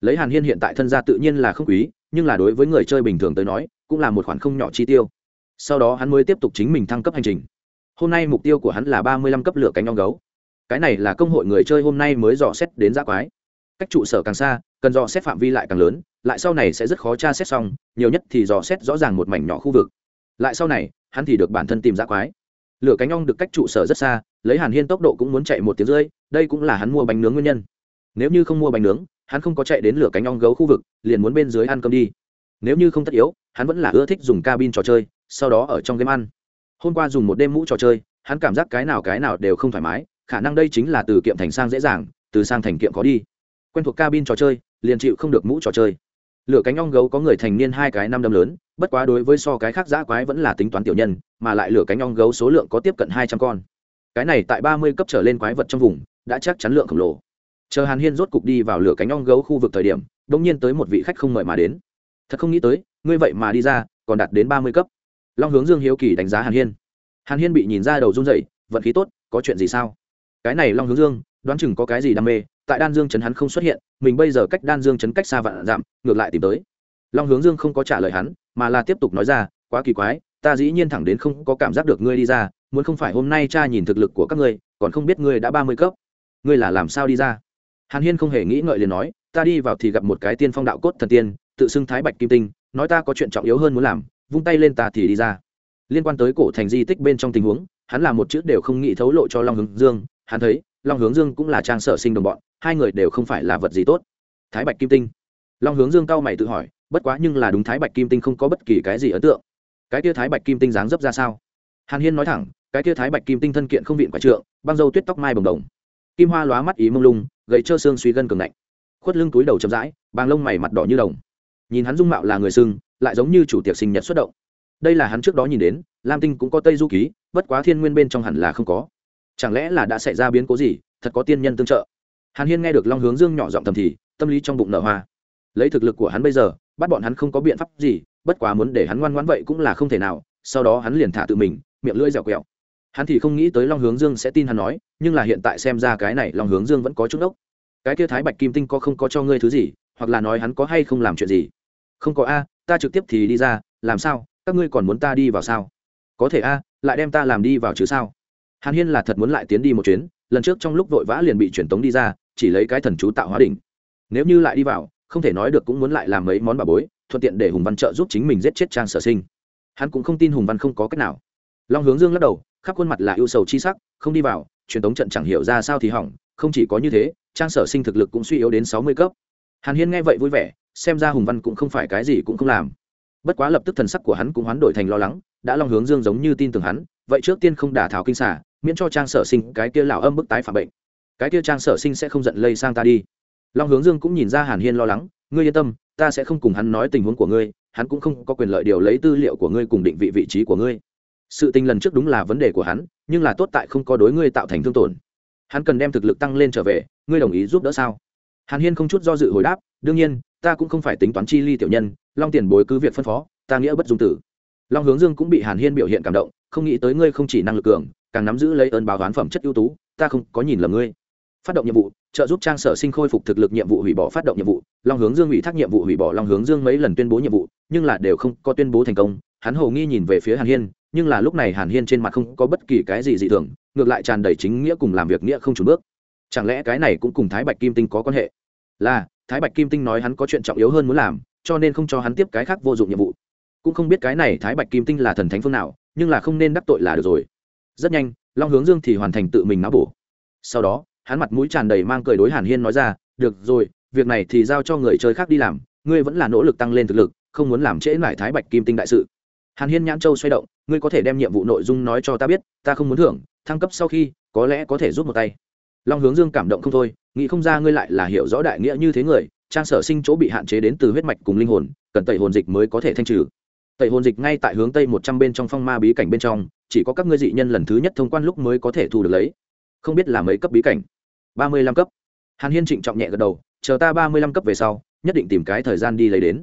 Lấy hàn hiên hiện tại thân gia tự nhiên là không quý, nhưng là đối với người chơi bình thường tới nói, cũng là một khoản không nhỏ chi tiêu. Sau đó hắn mới tiếp tục chính mình thăng cấp hành trình hôm nay mục tiêu của hắn là ba mươi lăm cấp lửa cánh ong gấu. Cái này là công hội người chơi hôm nay mới dò xét đến giã quái. Cách trụ sở càng xa, cần dò xét phạm vi lại càng lớn, lại sau này sẽ rất khó tra xét xong, nhiều nhất thì dò xét rõ ràng một mảnh nhỏ khu vực. Lại sau này, hắn thì được bản thân tìm giã quái. Lửa cánh ong được cách trụ sở rất xa, lấy hàn hiên tốc độ cũng muốn chạy một tiếng rưỡi, đây cũng là hắn mua bánh nướng nguyên nhân. Nếu như không mua bánh nướng, hắn không có chạy đến lửa cánh ong gấu khu vực, liền muốn bên dưới ăn cơm đi. Nếu như không tất yếu, hắn vẫn là ưa thích dùng cabin trò chơi, sau đó ở trong game ăn hôm qua dùng một đêm mũ trò chơi, hắn cảm giác cái nào cái nào đều không thoải mái, khả năng đây chính là từ kiệm thành sang dễ dàng, từ sang thành kiệm có đi. Quen thuộc cabin trò chơi, liền chịu không được mũ trò chơi. Lửa cánh ong gấu có người thành niên hai cái năm đâm lớn, bất quá đối với so cái khác giã quái vẫn là tính toán tiểu nhân, mà lại lửa cánh ong gấu số lượng có tiếp cận hai trăm con. Cái này tại ba mươi cấp trở lên quái vật trong vùng, đã chắc chắn lượng khổng lồ. Chờ hàn hiên rốt cục đi vào lửa cánh ong gấu khu vực thời điểm đ ỗ n g nhiên tới một vị khách không mời mà đến. Thật không nghĩ tới, ngươi vậy mà đi ra, còn đạt đến ba mươi cấp long hướng dương hiếu kỳ đánh giá hàn hiên. Hàn hiên bị nhìn ra đầu run dậy vận khí tốt, có chuyện gì sao? Cái này long hướng dương, đoán chừng có cái gì đam mê, tại đan dương chấn hắn không xuất hiện, mình bây giờ cách đan dương chấn cách xa vạn dặm, ngược lại tìm tới. Long hướng dương không có trả lời hắn, mà là tiếp tục nói ra, quá kỳ quái, ta dĩ nhiên thẳng đến không có cảm giác được ngươi đi ra, muốn không phải hôm nay cha nhìn thực lực của các ngươi, còn không biết ngươi đã ba mươi cấp. Ngươi là làm sao đi ra? Hàn hiên không hề nghĩ ngợi liền nói, ta đi vào thì gặp một cái tiên phong đạo cốt thần tiên, tự xưng thái bạch kim tinh, nói ta có chuyện trọng yếu hơn muốn làm vung tay lên ta thì đi ra. Liên quan tới cổ thành di tích bên trong tình huống, hắn là một chữ đều không nghĩ thấu lộ cho long hướng dương. Hắn thấy, long hướng dương cũng là trang sở sinh đồng bọn, hai người đều không phải là vật gì tốt. Thái bạch kim tinh. Long hướng dương cao mày tự hỏi, bất quá nhưng là đúng thái bạch kim tinh không có bất kỳ cái gì ấn tượng. Cái tia thái bạch kim tinh dáng dấp ra sao? Hàn hiên nói thẳng, cái tia thái bạch kim tinh thân kiện không viện quả trượng, băng dâu tuyết tóc mai bồng đồng. Kim hoa lóa mắt ý mông lung gậy trơ xương suy gân cường lạnh khuất lưng túi đầu chậm rãi, bàng lông mày mặt đỏ như đồng. Nhìn hắn dung mạo là người sưng lại giống như chủ tiệc sinh nhật xuất động. Đây là hắn trước đó nhìn đến, lam tinh cũng có tây du ký, bất quá thiên nguyên bên trong hẳn là không có. Chẳng lẽ là đã xảy ra biến cố gì, thật có tiên nhân tương trợ? Hàn hiên nghe được long hướng dương nhỏ giọng thầm thì, tâm lý trong bụng nở hoa. Lấy thực lực của hắn bây giờ, bắt bọn hắn không có biện pháp gì, bất quá muốn để hắn ngoan ngoãn vậy cũng là không thể nào, sau đó hắn liền thả tự mình, miệng lưỡi dẻo quẹo. Hắn thì không nghĩ tới long hướng dương sẽ tin hắn nói, nhưng là hiện tại xem ra cái này long hướng dương vẫn có chút ốc. Cái kia thái bạch kim tinh có không có cho ngươi thứ gì, hoặc là nói hắn có hay không làm chuyện gì? Không có a ta trực tiếp thì đi ra, làm sao? Các ngươi còn muốn ta đi vào sao? Có thể a, lại đem ta làm đi vào chứ sao? Hàn hiên là thật muốn lại tiến đi một chuyến, lần trước trong lúc vội vã liền bị truyền tống đi ra, chỉ lấy cái thần chú tạo hóa đỉnh. Nếu như lại đi vào, không thể nói được cũng muốn lại làm mấy món bà bối, thuận tiện để hùng văn trợ giúp chính mình giết chết trang sở sinh. Hắn cũng không tin hùng văn không có cách nào. Long hướng dương lắc đầu, khắp khuôn mặt là ưu sầu chi sắc, không đi vào, truyền tống trận chẳng hiểu ra sao thì hỏng, không chỉ có như thế, trang sở sinh thực lực cũng suy yếu đến sáu mươi cấp. Hàn hiên nghe vậy vui vẻ xem ra hùng văn cũng không phải cái gì cũng không làm. Bất quá lập tức thần sắc của hắn cũng hoán đổi thành lo lắng, đã long hướng dương giống như tin tưởng hắn, vậy trước tiên không đả thảo kinh xả miễn cho trang sở sinh cái kia lão âm bức tái phạm bệnh. Cái kia trang sở sinh sẽ không giận lây sang ta đi. Long hướng dương cũng nhìn ra hàn hiên lo lắng, ngươi yên tâm, ta sẽ không cùng hắn nói tình huống của ngươi, hắn cũng không có quyền lợi điều lấy tư liệu của ngươi cùng định vị vị trí của ngươi. Sự tình lần trước đúng là vấn đề của hắn, nhưng là tốt tại không có đối ngươi tạo thành thương tổn. Hắn cần đem thực lực tăng lên trở về, ngươi đồng ý giúp đỡ sao? Hàn hiên không chút do dự hồi đáp, đương nhiên ta cũng không phải tính toán chi ly tiểu nhân, long tiền bối cứ việc phân phó, ta nghĩa bất dung tử. Long hướng dương cũng bị hàn hiên biểu hiện cảm động, không nghĩ tới ngươi không chỉ năng lực cường, càng nắm giữ lấy ơn báo toán phẩm chất ưu tú, ta không có nhìn lầm ngươi. Phát động nhiệm vụ, trợ giúp trang sở sinh khôi phục thực lực nhiệm vụ hủy bỏ phát động nhiệm vụ, long hướng dương ủy thác nhiệm vụ hủy bỏ long hướng dương mấy lần tuyên bố nhiệm vụ, nhưng là đều không có tuyên bố thành công. Hắn hầu nghi nhìn về phía hàn hiên, nhưng là lúc này hàn hiên trên mặt không có bất kỳ cái gì dị thường, ngược lại tràn đầy chính nghĩa cùng làm việc nghĩa không chủ bước. Chẳng lẽ cái này cũng cùng thái bạch kim tinh có quan hệ? Là thái bạch kim tinh nói hắn có chuyện trọng yếu hơn muốn làm, cho nên không cho hắn tiếp cái khác vô dụng nhiệm vụ. Cũng không biết cái này thái bạch kim tinh là thần thánh phương nào, nhưng là không nên đắc tội là được rồi. Rất nhanh, long hướng dương thì hoàn thành tự mình náo bổ. Sau đó, hắn mặt mũi tràn đầy mang cười đối hàn hiên nói ra, được rồi, việc này thì giao cho người chơi khác đi làm, ngươi vẫn là nỗ lực tăng lên thực lực, không muốn làm trễ lại thái bạch kim tinh đại sự. Hàn hiên nhãn châu xoay động, ngươi có thể đem nhiệm vụ nội dung nói cho ta biết, ta không muốn thưởng, thăng cấp sau khi, có lẽ có thể giúp một tay long hướng dương cảm động không thôi, nghĩ không ra ngươi lại là hiểu rõ đại nghĩa như thế người, trang sở sinh chỗ bị hạn chế đến từ huyết mạch cùng linh hồn, cần tẩy hồn dịch mới có thể thanh trừ. Tẩy hồn dịch ngay tại hướng tây một trăm bên trong phong ma bí cảnh bên trong, chỉ có các ngươi dị nhân lần thứ nhất thông quan lúc mới có thể thu được lấy. Không biết là mấy cấp bí cảnh? ba mươi lăm cấp. Hàn hiên trịnh trọng nhẹ gật đầu, chờ ta ba mươi lăm cấp về sau, nhất định tìm cái thời gian đi lấy đến.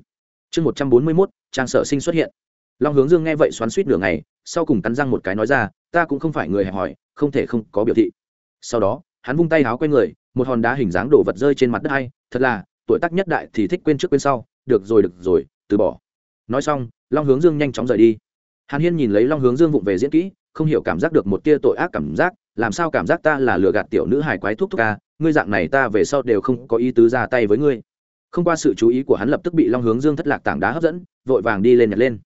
Chương một trăm bốn mươi mốt, trang sở sinh xuất hiện. Long hướng dương nghe vậy xoắn suýt nửa ngày, sau cùng cắn răng một cái nói ra, ta cũng không phải người hẹp hòi không thể không có biểu thị. Sau đó hắn vung tay áo quay người, một hòn đá hình dáng đổ vật rơi trên mặt đất hay, thật là, tuổi tác nhất đại thì thích quên trước quên sau, được rồi được rồi, từ bỏ. Nói xong, long hướng dương nhanh chóng rời đi. Hàn hiên nhìn lấy long hướng dương vụng về diễn kỹ, không hiểu cảm giác được một tia tội ác cảm giác, làm sao cảm giác ta là lừa gạt tiểu nữ hải quái thúc thúc ca, ngươi dạng này ta về sau đều không có ý tứ ra tay với ngươi. Không qua sự chú ý của hắn lập tức bị long hướng dương thất lạc tảng đá hấp dẫn, vội vàng đi lên nhặt lên.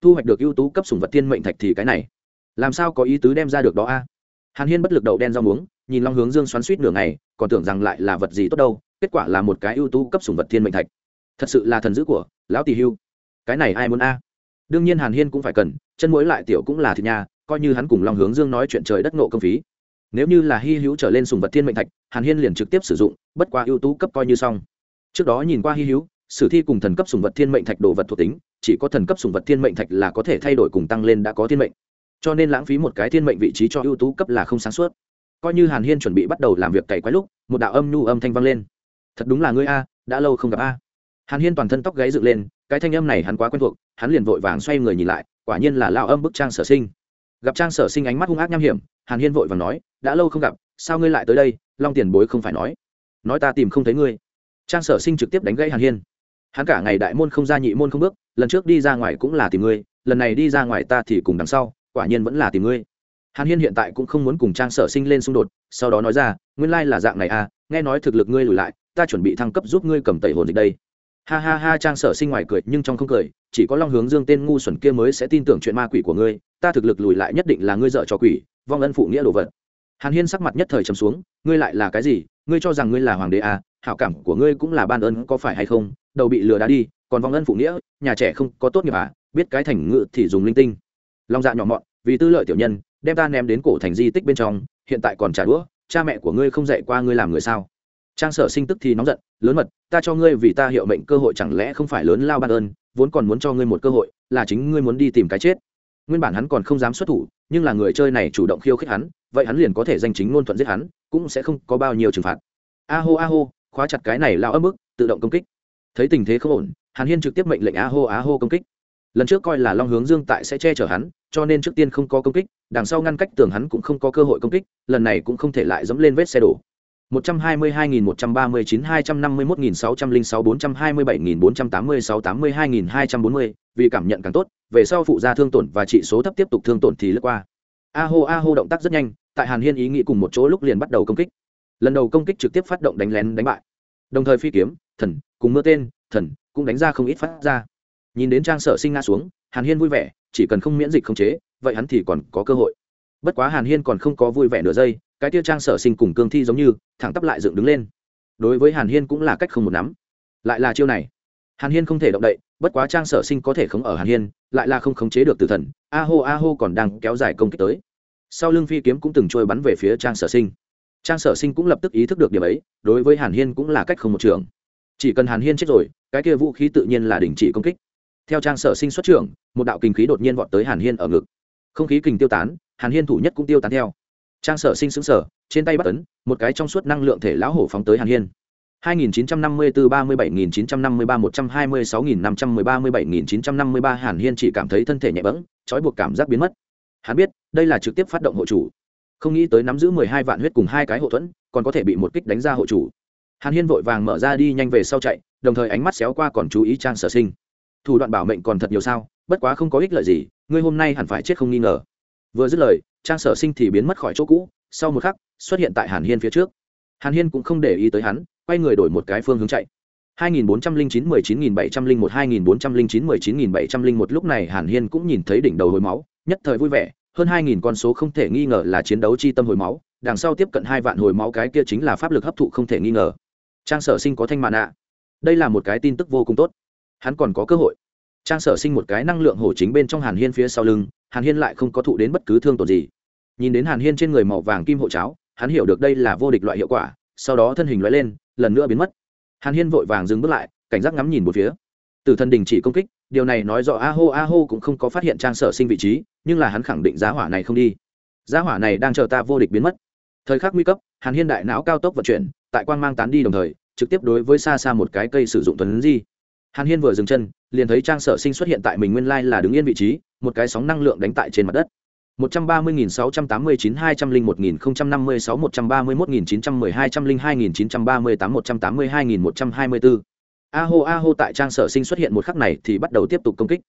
Thu hoạch được ưu tú cấp sùng vật tiên mệnh thạch thì cái này. Làm sao có ý tứ đem ra được đó a? Hàn hiên bất lực đậu đen rau muống nhìn long hướng dương xoắn suýt nửa ngày, còn tưởng rằng lại là vật gì tốt đâu, kết quả là một cái ưu tú cấp sùng vật thiên mệnh thạch. Thật sự là thần dữ của lão tỷ hưu. Cái này ai muốn a? Đương nhiên hàn hiên cũng phải cần, chân mũi lại tiểu cũng là thịt nhà coi như hắn cùng long hướng dương nói chuyện trời đất nộ công phí. Nếu như là hy hữu trở lên sùng vật thiên mệnh thạch, hàn hiên liền trực tiếp sử dụng, bất qua ưu tú cấp coi như xong. Trước đó nhìn qua hy hữu, sử thi cùng thần cấp sùng vật thiên mệnh thạch đồ vật thuộc tính, chỉ có thần cấp sùng vật thiên mệnh thạch là có thể thay đổi cùng tăng lên đã có thiên mệnh. Cho nên lãng phí một cái thiên mệnh vị trí cho ưu tú cấp là không sáng suốt coi như hàn hiên chuẩn bị bắt đầu làm việc cày quái lúc một đạo âm nhu âm thanh vang lên thật đúng là ngươi a đã lâu không gặp a hàn hiên toàn thân tóc gáy dựng lên cái thanh âm này hắn quá quen thuộc hắn liền vội vàng xoay người nhìn lại quả nhiên là lao âm bức trang sở sinh gặp trang sở sinh ánh mắt hung ác nham hiểm hàn hiên vội vàng nói đã lâu không gặp sao ngươi lại tới đây long tiền bối không phải nói nói ta tìm không thấy ngươi trang sở sinh trực tiếp đánh gãy hàn hiên hắn cả ngày đại môn không ra nhị môn không bước lần trước đi ra ngoài cũng là tìm ngươi lần này đi ra ngoài ta thì cùng đằng sau quả nhiên vẫn là tìm ngươi hàn hiên hiện tại cũng không muốn cùng trang sở sinh lên xung đột, sau đó nói ra, nguyên lai là dạng này à nghe nói thực lực ngươi lùi lại, ta chuẩn bị thăng cấp giúp ngươi cầm tẩy hồn dịch đây. Ha ha ha, trang sở sinh ngoài cười nhưng trong không cười, chỉ có long hướng dương tên ngu xuẩn kia mới sẽ tin tưởng chuyện ma quỷ của ngươi, ta thực lực lùi lại nhất định là ngươi dợ cho quỷ, vong ân phụ nghĩa đồ vật. Hàn hiên sắc mặt nhất thời trầm xuống, ngươi lại là cái gì? Ngươi cho rằng ngươi là hoàng đế à hảo cảm của ngươi cũng là ban ơn có phải hay không? Đầu bị lừa đá đi, còn vong ân phụ nghĩa, nhà trẻ không có tốt nghiệp à biết cái thành ngự thì dùng linh tinh. Long dạ nhỏ mọn, vì tư lợi tiểu nhân đem ta ném đến cổ thành di tích bên trong, hiện tại còn trả đũa, cha mẹ của ngươi không dạy qua ngươi làm người sao? Trang sở sinh tức thì nóng giận, lớn mật, ta cho ngươi vì ta hiệu mệnh cơ hội chẳng lẽ không phải lớn lao ban ơn, vốn còn muốn cho ngươi một cơ hội, là chính ngươi muốn đi tìm cái chết. Nguyên bản hắn còn không dám xuất thủ, nhưng là người chơi này chủ động khiêu khích hắn, vậy hắn liền có thể danh chính ngôn thuận giết hắn, cũng sẽ không có bao nhiêu trừng phạt. A hô a hô khóa chặt cái này lao ấm bức, tự động công kích. Thấy tình thế không ổn, hàn hiên trực tiếp mệnh lệnh a hô a hô công kích lần trước coi là long hướng dương tại sẽ che chở hắn cho nên trước tiên không có công kích đằng sau ngăn cách tường hắn cũng không có cơ hội công kích lần này cũng không thể lại dẫm lên vết xe đổ 122.139 251.606 427.486 82.240, vì cảm nhận càng tốt, về sau phụ gia thương tổn và trị số thấp tiếp tục thương tổn thì lướt qua. A hô a hô động tác rất nhanh, tại Hàn Hiên ý nghĩ cùng một chỗ lúc liền bắt đầu công kích. Lần đầu công kích trực tiếp phát động đánh lén đánh bại. Đồng thời phi kiếm, thần, cùng mưa tên, thần, cũng đánh ra không ít phát ra. Nhìn đến trang sở sinh nga xuống, Hàn Hiên vui vẻ, chỉ cần không miễn dịch không chế, vậy hắn thì còn có cơ hội. Bất quá Hàn Hiên còn không có vui vẻ nửa giây, cái tia trang sở sinh cùng cương thi giống như thẳng tắp lại dựng đứng lên. Đối với hàn hiên cũng là cách không một nắm. Lại là chiêu này. Hàn hiên không thể động đậy bất quá trang sở sinh có thể khống ở hàn hiên lại là không khống chế được tử thần a hô a hô còn đang kéo dài công kích tới. Sau lưng phi kiếm cũng từng trôi bắn về phía trang sở sinh. Trang sở sinh cũng lập tức ý thức được điểm ấy đối với hàn hiên cũng là cách không một trường. Chỉ cần hàn hiên chết rồi cái kia vũ khí tự nhiên là đình chỉ công kích theo trang sở sinh xuất trưởng một đạo kinh khí đột nhiên vọt tới hàn hiên ở ngực không khí kình tiêu tán hàn hiên thủ nhất cũng tiêu tán theo trang sở sinh xứng sở trên tay bắt ấn một cái trong suốt năng lượng thể lão hổ phóng tới hàn hiên 2954 37953 126.513 17953 Hàn Hiên chỉ cảm thấy thân thể nhẹ bẫng, trói buộc cảm giác biến mất. Hắn biết, đây là trực tiếp phát động hộ chủ. Không nghĩ tới nắm giữ 12 vạn huyết cùng hai cái hộ thuẫn, còn có thể bị một kích đánh ra hộ chủ. Hàn Hiên vội vàng mở ra đi nhanh về sau chạy, đồng thời ánh mắt xéo qua còn chú ý Trang Sở Sinh. Thủ đoạn bảo mệnh còn thật nhiều sao, bất quá không có ích lợi gì, ngươi hôm nay hẳn phải chết không nghi ngờ. Vừa dứt lời, Trang Sở Sinh thì biến mất khỏi chỗ cũ, sau một khắc, xuất hiện tại Hàn Hiên phía trước. Hàn Hiên cũng không để ý tới hắn, quay người đổi một cái phương hướng chạy 2409 19701 2409 19701 lúc này Hàn Hiên cũng nhìn thấy đỉnh đầu hồi máu, nhất thời vui vẻ, hơn 2000 con số không thể nghi ngờ là chiến đấu chi tâm hồi máu, đằng sau tiếp cận hai vạn hồi máu cái kia chính là pháp lực hấp thụ không thể nghi ngờ. Trang Sở Sinh có thanh mạn ạ. Đây là một cái tin tức vô cùng tốt. Hắn còn có cơ hội. trang sở sinh một cái năng lượng hổ chính bên trong hàn hiên phía sau lưng, hàn hiên lại không có thụ đến bất cứ thương tổn gì. Nhìn đến hàn hiên trên người màu vàng kim hộ cháo, hắn hiểu được đây là vô địch loại hiệu quả, sau đó thân hình loại lên, lần nữa biến mất. Hàn hiên vội vàng dừng bước lại, cảnh giác ngắm nhìn một phía. Từ thân đình chỉ công kích, điều này nói rõ a hô a hô cũng không có phát hiện trang sở sinh vị trí, nhưng là hắn khẳng định giá hỏa này không đi. Giá hỏa này đang chờ ta vô địch biến mất. Thời khắc nguy cấp, hàn hiên đại não cao tốc vận chuyển, tại quan mang tán đi đồng thời, trực tiếp đối với xa xa một cái cây sử dụng tuấn di hàn hiên vừa dừng chân liền thấy trang sở sinh xuất hiện tại mình nguyên lai là đứng yên vị trí một cái sóng năng lượng đánh tại trên mặt đất 130.689 201.056 131.910 202.938 182.124 A hô A hô tại trang sở sinh xuất hiện một khắc này thì bắt đầu tiếp tục công kích.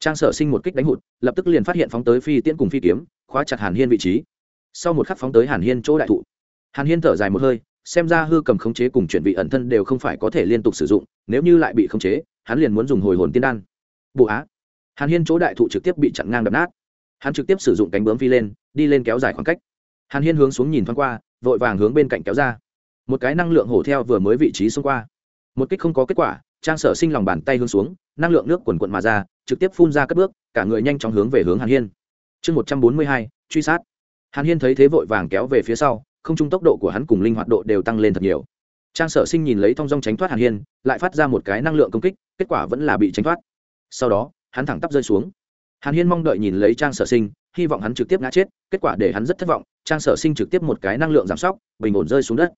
Trang sở sinh một kích đánh hụt, lập tức liền phát hiện phóng tới phi tiễn cùng phi kiếm, khóa chặt Hàn Hiên vị trí. Sau một khắc phóng tới Hàn Hiên chỗ đại thụ. Hàn Hiên thở dài một hơi, xem ra hư cầm khống chế cùng chuyển vị ẩn thân đều không phải có thể liên tục sử dụng, nếu như lại bị khống chế, hắn liền muốn dùng hồi hồn tiên đan. Bộ á. Hàn Hiên chỗ đại thụ trực tiếp bị chặn ngang đập nát. Hắn trực tiếp sử dụng cánh bướm phi lên, đi lên kéo dài khoảng cách. Hàn Hiên hướng xuống nhìn thoáng qua, vội vàng hướng bên cạnh kéo ra. Một cái năng lượng hổ theo vừa mới vị trí xông qua. Một kích không có kết quả, trang sở sinh lòng bàn tay hướng xuống năng lượng nước quần quận mà ra trực tiếp phun ra cất bước cả người nhanh chóng hướng về hướng hàn hiên chương một trăm bốn mươi hai truy sát hàn hiên thấy thế vội vàng kéo về phía sau không trung tốc độ của hắn cùng linh hoạt độ đều tăng lên thật nhiều trang sở sinh nhìn lấy thong dong tránh thoát hàn hiên, lại phát ra một cái năng lượng công kích, kết quả vẫn là bị tránh thoát. Sau đó, hắn thẳng tắp rơi xuống. Hàn hiên mong đợi nhìn lấy trang sở sinh, hy vọng hắn trực tiếp ngã chết, kết quả để hắn rất thất vọng, trang sở sinh trực tiếp một cái năng lượng giảm sóc, bình ổn rơi xuống đất.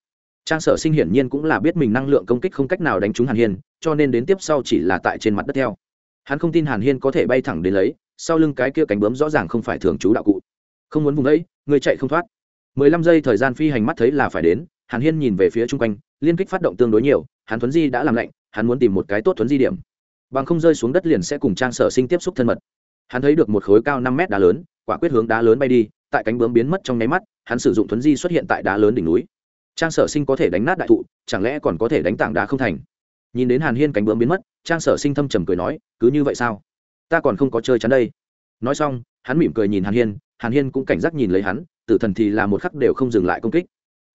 Trang sở sinh hiển nhiên cũng là biết mình năng lượng công kích không cách nào đánh trúng hàn hiên, cho nên đến tiếp sau chỉ là tại trên mặt đất theo. Hắn không tin hàn hiên có thể bay thẳng đến lấy, sau lưng cái kia cánh bướm rõ ràng không phải thường trú đạo cụ. Không muốn vùng ấy, người chạy không thoát. Mười lăm giây thời gian phi hành mắt thấy là phải đến hàn hiên nhìn về phía chung quanh, liên kích phát động tương đối nhiều, hắn thuấn di đã làm lạnh, hắn muốn tìm một cái tốt thuấn di điểm. Bằng không rơi xuống đất liền sẽ cùng trang sở sinh tiếp xúc thân mật. Hắn thấy được một khối cao năm mét đá lớn, quả quyết hướng đá lớn bay đi, tại cánh bướm biến mất trong nháy mắt, hắn sử dụng thuấn di xuất hiện tại đá lớn đỉnh núi. Trang sở sinh có thể đánh nát đại thụ, chẳng lẽ còn có thể đánh tảng đá không thành? Nhìn đến hàn hiên cánh bướm biến mất, trang sở sinh thâm trầm cười nói, cứ như vậy sao? Ta còn không có chơi chắn đây. Nói xong, hắn mỉm cười nhìn hàn hiên hàn hiên cũng cảnh giác nhìn lấy hắn, tử thần thì là một khắc đều không dừng lại công kích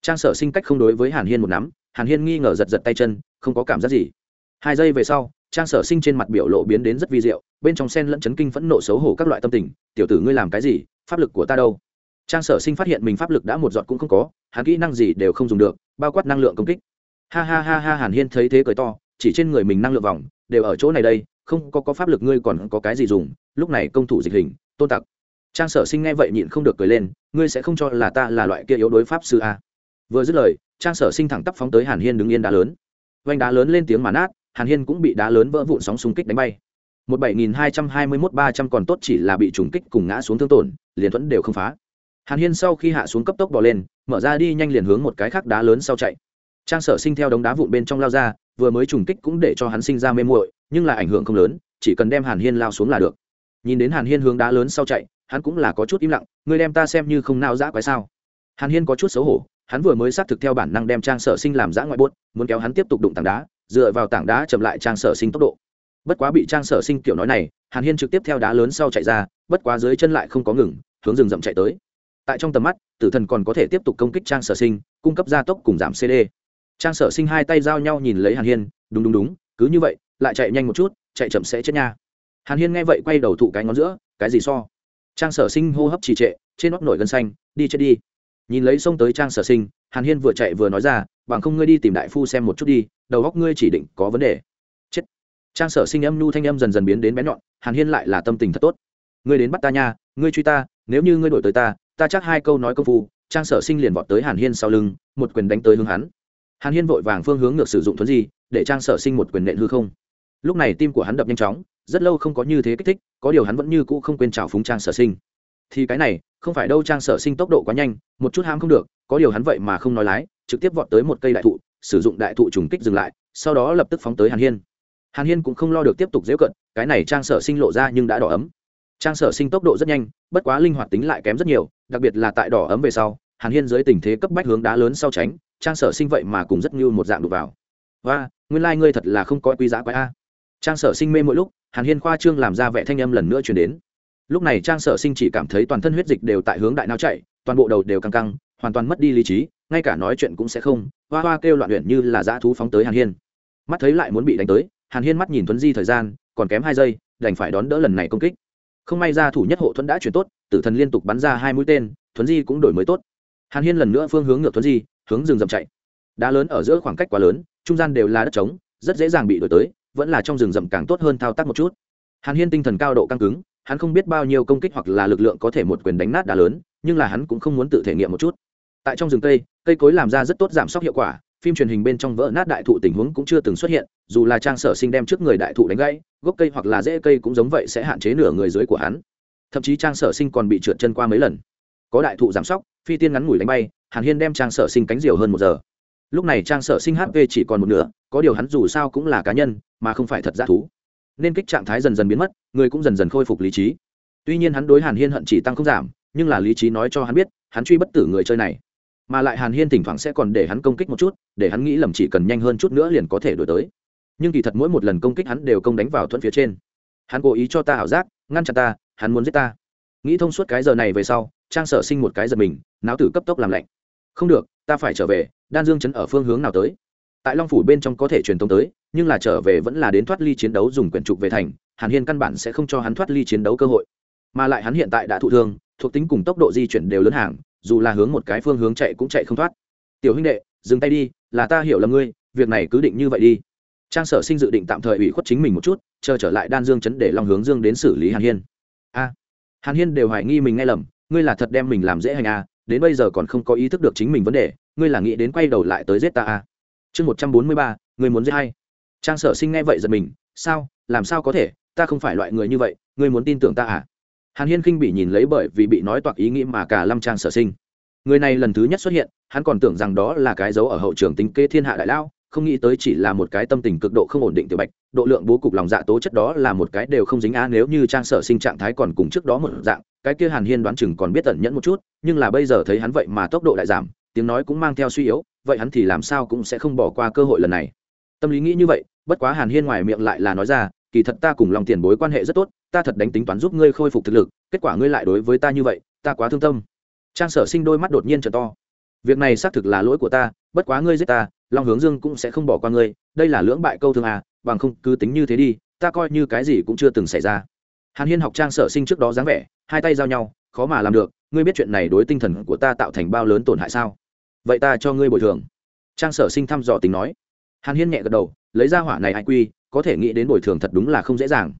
trang sở sinh cách không đối với hàn hiên một nắm, hàn hiên nghi ngờ giật giật tay chân, không có cảm giác gì. Hai giây về sau, trang sở sinh trên mặt biểu lộ biến đến rất vi diệu, bên trong sen lẫn chấn kinh phẫn nộ xấu hổ các loại tâm tình, tiểu tử ngươi làm cái gì? Pháp lực của ta đâu? Trang sở sinh phát hiện mình pháp lực đã một giọt cũng không có, hắn kỹ năng gì đều không dùng được, bao quát năng lượng công kích. Ha ha ha ha, hàn hiên thấy thế cười to, chỉ trên người mình năng lượng vòng, đều ở chỗ này đây, không có có pháp lực ngươi còn có cái gì dùng, lúc này công thủ dịch hình, tôn tặc. Trang sở sinh nghe vậy nhịn không được cười lên, ngươi sẽ không cho là ta là loại kia yếu đối pháp sư a vừa dứt lời, trang sở sinh thẳng tắp phóng tới hàn hiên đứng yên đá lớn. Vanh đá lớn lên tiếng mà nát, hàn hiên cũng bị đá lớn vỡ vụn sóng xung kích đánh bay. Một bảy nghìn hai trăm hai mươi mốt ba trăm còn tốt chỉ là bị trùng kích cùng ngã xuống thương tổn, liền thuẫn đều không phá. Hàn hiên sau khi hạ xuống cấp tốc bỏ lên, mở ra đi nhanh liền hướng một cái khác đá lớn sau chạy. Trang sở sinh theo đống đá vụn bên trong lao ra, vừa mới trùng kích cũng để cho hắn sinh ra mê muội, nhưng là ảnh hưởng không lớn, chỉ cần đem hàn hiên lao xuống là được. Nhìn đến hàn hiên hướng đá lớn sau chạy, hắn cũng là có chút im lặng, ngươi đem ta xem như không nao giã quái sao? Hàn hiên có chút xấu hổ hắn vừa mới xác thực theo bản năng đem trang sở sinh làm dã ngoại buốt, muốn kéo hắn tiếp tục đụng tảng đá, dựa vào tảng đá chậm lại trang sở sinh tốc độ. Bất quá bị trang sở sinh kiểu nói này, hàn hiên trực tiếp theo đá lớn sau chạy ra, bất quá dưới chân lại không có ngừng, hướng rừng rậm chạy tới. Tại trong tầm mắt, tử thần còn có thể tiếp tục công kích trang sở sinh, cung cấp gia tốc cùng giảm cd trang sở sinh hai tay giao nhau nhìn lấy hàn hiên, đúng đúng đúng, cứ như vậy, lại chạy nhanh một chút, chạy chậm sẽ chết nha. Hàn hiên nghe vậy quay đầu thụ cái ngón giữa, cái gì so? Trang sở sinh hô hấp trì trệ, trên nót nổi gân xanh, đi chết đi nhìn lấy xông tới trang sở sinh, hàn hiên vừa chạy vừa nói ra, bằng không ngươi đi tìm đại phu xem một chút đi, đầu góc ngươi chỉ định có vấn đề. Chết. Trang sở sinh âm nhu thanh âm dần dần biến đến bé nhọn, hàn hiên lại là tâm tình thật tốt. Ngươi đến bắt ta nha, ngươi truy ta, nếu như ngươi đổi tới ta ta chắc hai câu nói công phu. Trang sở sinh liền vọt tới hàn hiên sau lưng, một quyền đánh tới hướng hắn. Hàn hiên vội vàng phương hướng ngược sử dụng thuấn gì để trang sở sinh một quyền nện hư không. Lúc này tim của hắn đập nhanh chóng, rất lâu không có như thế kích thích, có điều hắn vẫn như cũ không quên trào phúng trang sở sinh. Thì cái này không phải đâu trang sở sinh tốc độ quá nhanh, một chút ham không được, có điều hắn vậy mà không nói lái, trực tiếp vọt tới một cây đại thụ, sử dụng đại thụ trùng kích dừng lại, sau đó lập tức phóng tới hàn hiên. Hàn hiên cũng không lo được tiếp tục dễ cận, cái này trang sở sinh lộ ra nhưng đã đỏ ấm. Trang sở sinh tốc độ rất nhanh, bất quá linh hoạt tính lại kém rất nhiều, đặc biệt là tại đỏ ấm về sau, hàn hiên dưới tình thế cấp bách hướng đá lớn sau tránh, trang sở sinh vậy mà cùng rất như một dạng đục vào. Và nguyên lai、like、ngươi thật là không có quý giá quái a. Trang sở sinh mê mỗi lúc, hàn hiên khoa trương làm ra vẻ thanh âm lần nữa chuyển đến lúc này trang sở sinh chỉ cảm thấy toàn thân huyết dịch đều tại hướng đại não chạy, toàn bộ đầu đều căng căng, hoàn toàn mất đi lý trí, ngay cả nói chuyện cũng sẽ không, hoa hoa kêu loạn luyện như là dã thú phóng tới hàn hiên. Mắt thấy lại muốn bị đánh tới, hàn hiên mắt nhìn thuấn di thời gian, còn kém hai giây, đành phải đón đỡ lần này công kích. Không may ra thủ nhất hộ thuẫn đã chuyển tốt, tử thần liên tục bắn ra hai mũi tên, thuấn di cũng đổi mới tốt. Hàn hiên lần nữa phương hướng ngược thuấn di, hướng rừng rậm chạy. Đá lớn ở giữa khoảng cách quá lớn, trung gian đều là đất trống, rất dễ dàng bị đổi tới, vẫn là trong rừng rậm càng tốt hơn thao tác một chút. Hàn hiên tinh thần cao độ căng cứng hắn không biết bao nhiêu công kích hoặc là lực lượng có thể một quyền đánh nát đá lớn, nhưng là hắn cũng không muốn tự thể nghiệm một chút. Tại trong rừng cây cây cối làm ra rất tốt giảm sốc hiệu quả, phim truyền hình bên trong vỡ nát đại thụ tình huống cũng chưa từng xuất hiện, dù là trang sở sinh đem trước người đại thụ đánh gãy, gốc cây hoặc là rễ cây cũng giống vậy sẽ hạn chế nửa người dưới của hắn. Thậm chí trang sở sinh còn bị trượt chân qua mấy lần. Có đại thụ giảm sóc, phi tiên ngắn ngủi đánh bay, hàn hiên đem trang sở sinh cánh diều hơn một giờ. Lúc này trang sở sinh hp chỉ còn một nửa, có điều hắn dù sao cũng là cá nhân, mà không phải thật g thú nên kích trạng thái dần dần biến mất, người cũng dần dần khôi phục lý trí. Tuy nhiên hắn đối hàn hiên hận chỉ tăng không giảm, nhưng là lý trí nói cho hắn biết, hắn truy bất tử người chơi này. Mà lại hàn hiên thỉnh thoảng sẽ còn để hắn công kích một chút, để hắn nghĩ lầm chỉ cần nhanh hơn chút nữa liền có thể đổi tới. Nhưng kỳ thật mỗi một lần công kích hắn đều công đánh vào thuận phía trên. Hắn cố ý cho ta ảo giác, ngăn chặn ta, hắn muốn giết ta. Nghĩ thông suốt cái giờ này về sau, trang sở sinh một cái giật mình não tử cấp tốc làm lạnh. Không được, ta phải trở về, đan dương chấn ở phương hướng nào tới? Tại long phủ bên trong có thể truyền thông tới nhưng là trở về vẫn là đến thoát ly chiến đấu dùng quyển trục về thành, hàn hiên căn bản sẽ không cho hắn thoát ly chiến đấu cơ hội. Mà lại hắn hiện tại đã thụ thương, thuộc tính cùng tốc độ di chuyển đều lớn hàng, dù là hướng một cái phương hướng chạy cũng chạy không thoát. Tiểu huynh đệ, dừng tay đi, là ta hiểu là ngươi, việc này cứ định như vậy đi. Trang sở sinh dự định tạm thời ủy khuất chính mình một chút, chờ trở lại đan dương chấn để long hướng dương đến xử lý hàn hiên. A. Hàn hiên đều hoài nghi mình nghe lầm, ngươi là thật đem mình làm dễ hành a đến bây giờ còn không có ý thức được chính mình vấn đề, ngươi là nghĩ đến quay đầu lại tới giết ta a chương một trăm bốn mươi ba, ngươi muốn giết hay? Trang sở sinh nghe vậy giật mình, sao? Làm sao có thể? Ta không phải loại người như vậy, ngươi muốn tin tưởng ta à? Hàn hiên khinh bị nhìn lấy bởi vì bị nói toạc ý nghĩ mà cả lâm trang sở sinh. Người này lần thứ nhất xuất hiện, hắn còn tưởng rằng đó là cái dấu ở hậu trường tính kê thiên hạ đại lao, không nghĩ tới chỉ là một cái tâm tình cực độ không ổn định tiểu bạch, độ lượng bố cục lòng dạ tố chất đó là một cái đều không dính á nếu như trang sở sinh trạng thái còn cùng trước đó một dạng, cái kia hàn hiên đoán chừng còn biết tận nhẫn một chút, nhưng là bây giờ thấy hắn vậy mà tốc độ lại giảm, tiếng nói cũng mang theo suy yếu, vậy hắn thì làm sao cũng sẽ không bỏ qua cơ hội lần này tâm lý nghĩ như vậy, bất quá hàn hiên ngoài miệng lại là nói ra, kỳ thật ta cùng lòng tiền bối quan hệ rất tốt, ta thật đánh tính toán giúp ngươi khôi phục thực lực, kết quả ngươi lại đối với ta như vậy, ta quá thương tâm. Trang sở sinh đôi mắt đột nhiên trở to. Việc này xác thực là lỗi của ta, bất quá ngươi giết ta, long hướng dương cũng sẽ không bỏ qua ngươi, đây là lưỡng bại câu thương à bằng không cứ tính như thế đi, ta coi như cái gì cũng chưa từng xảy ra. Hàn hiên học trang sở sinh trước đó dáng vẻ, hai tay giao nhau, khó mà làm được, ngươi biết chuyện này đối tinh thần của ta tạo thành bao lớn tổn hại sao? Vậy ta cho ngươi bồi thường. Trang sở sinh thăm dò tính nói hàn hiên nhẹ gật đầu, lấy ra hỏa này ai quy có thể nghĩ đến bồi thường thật đúng là không dễ dàng.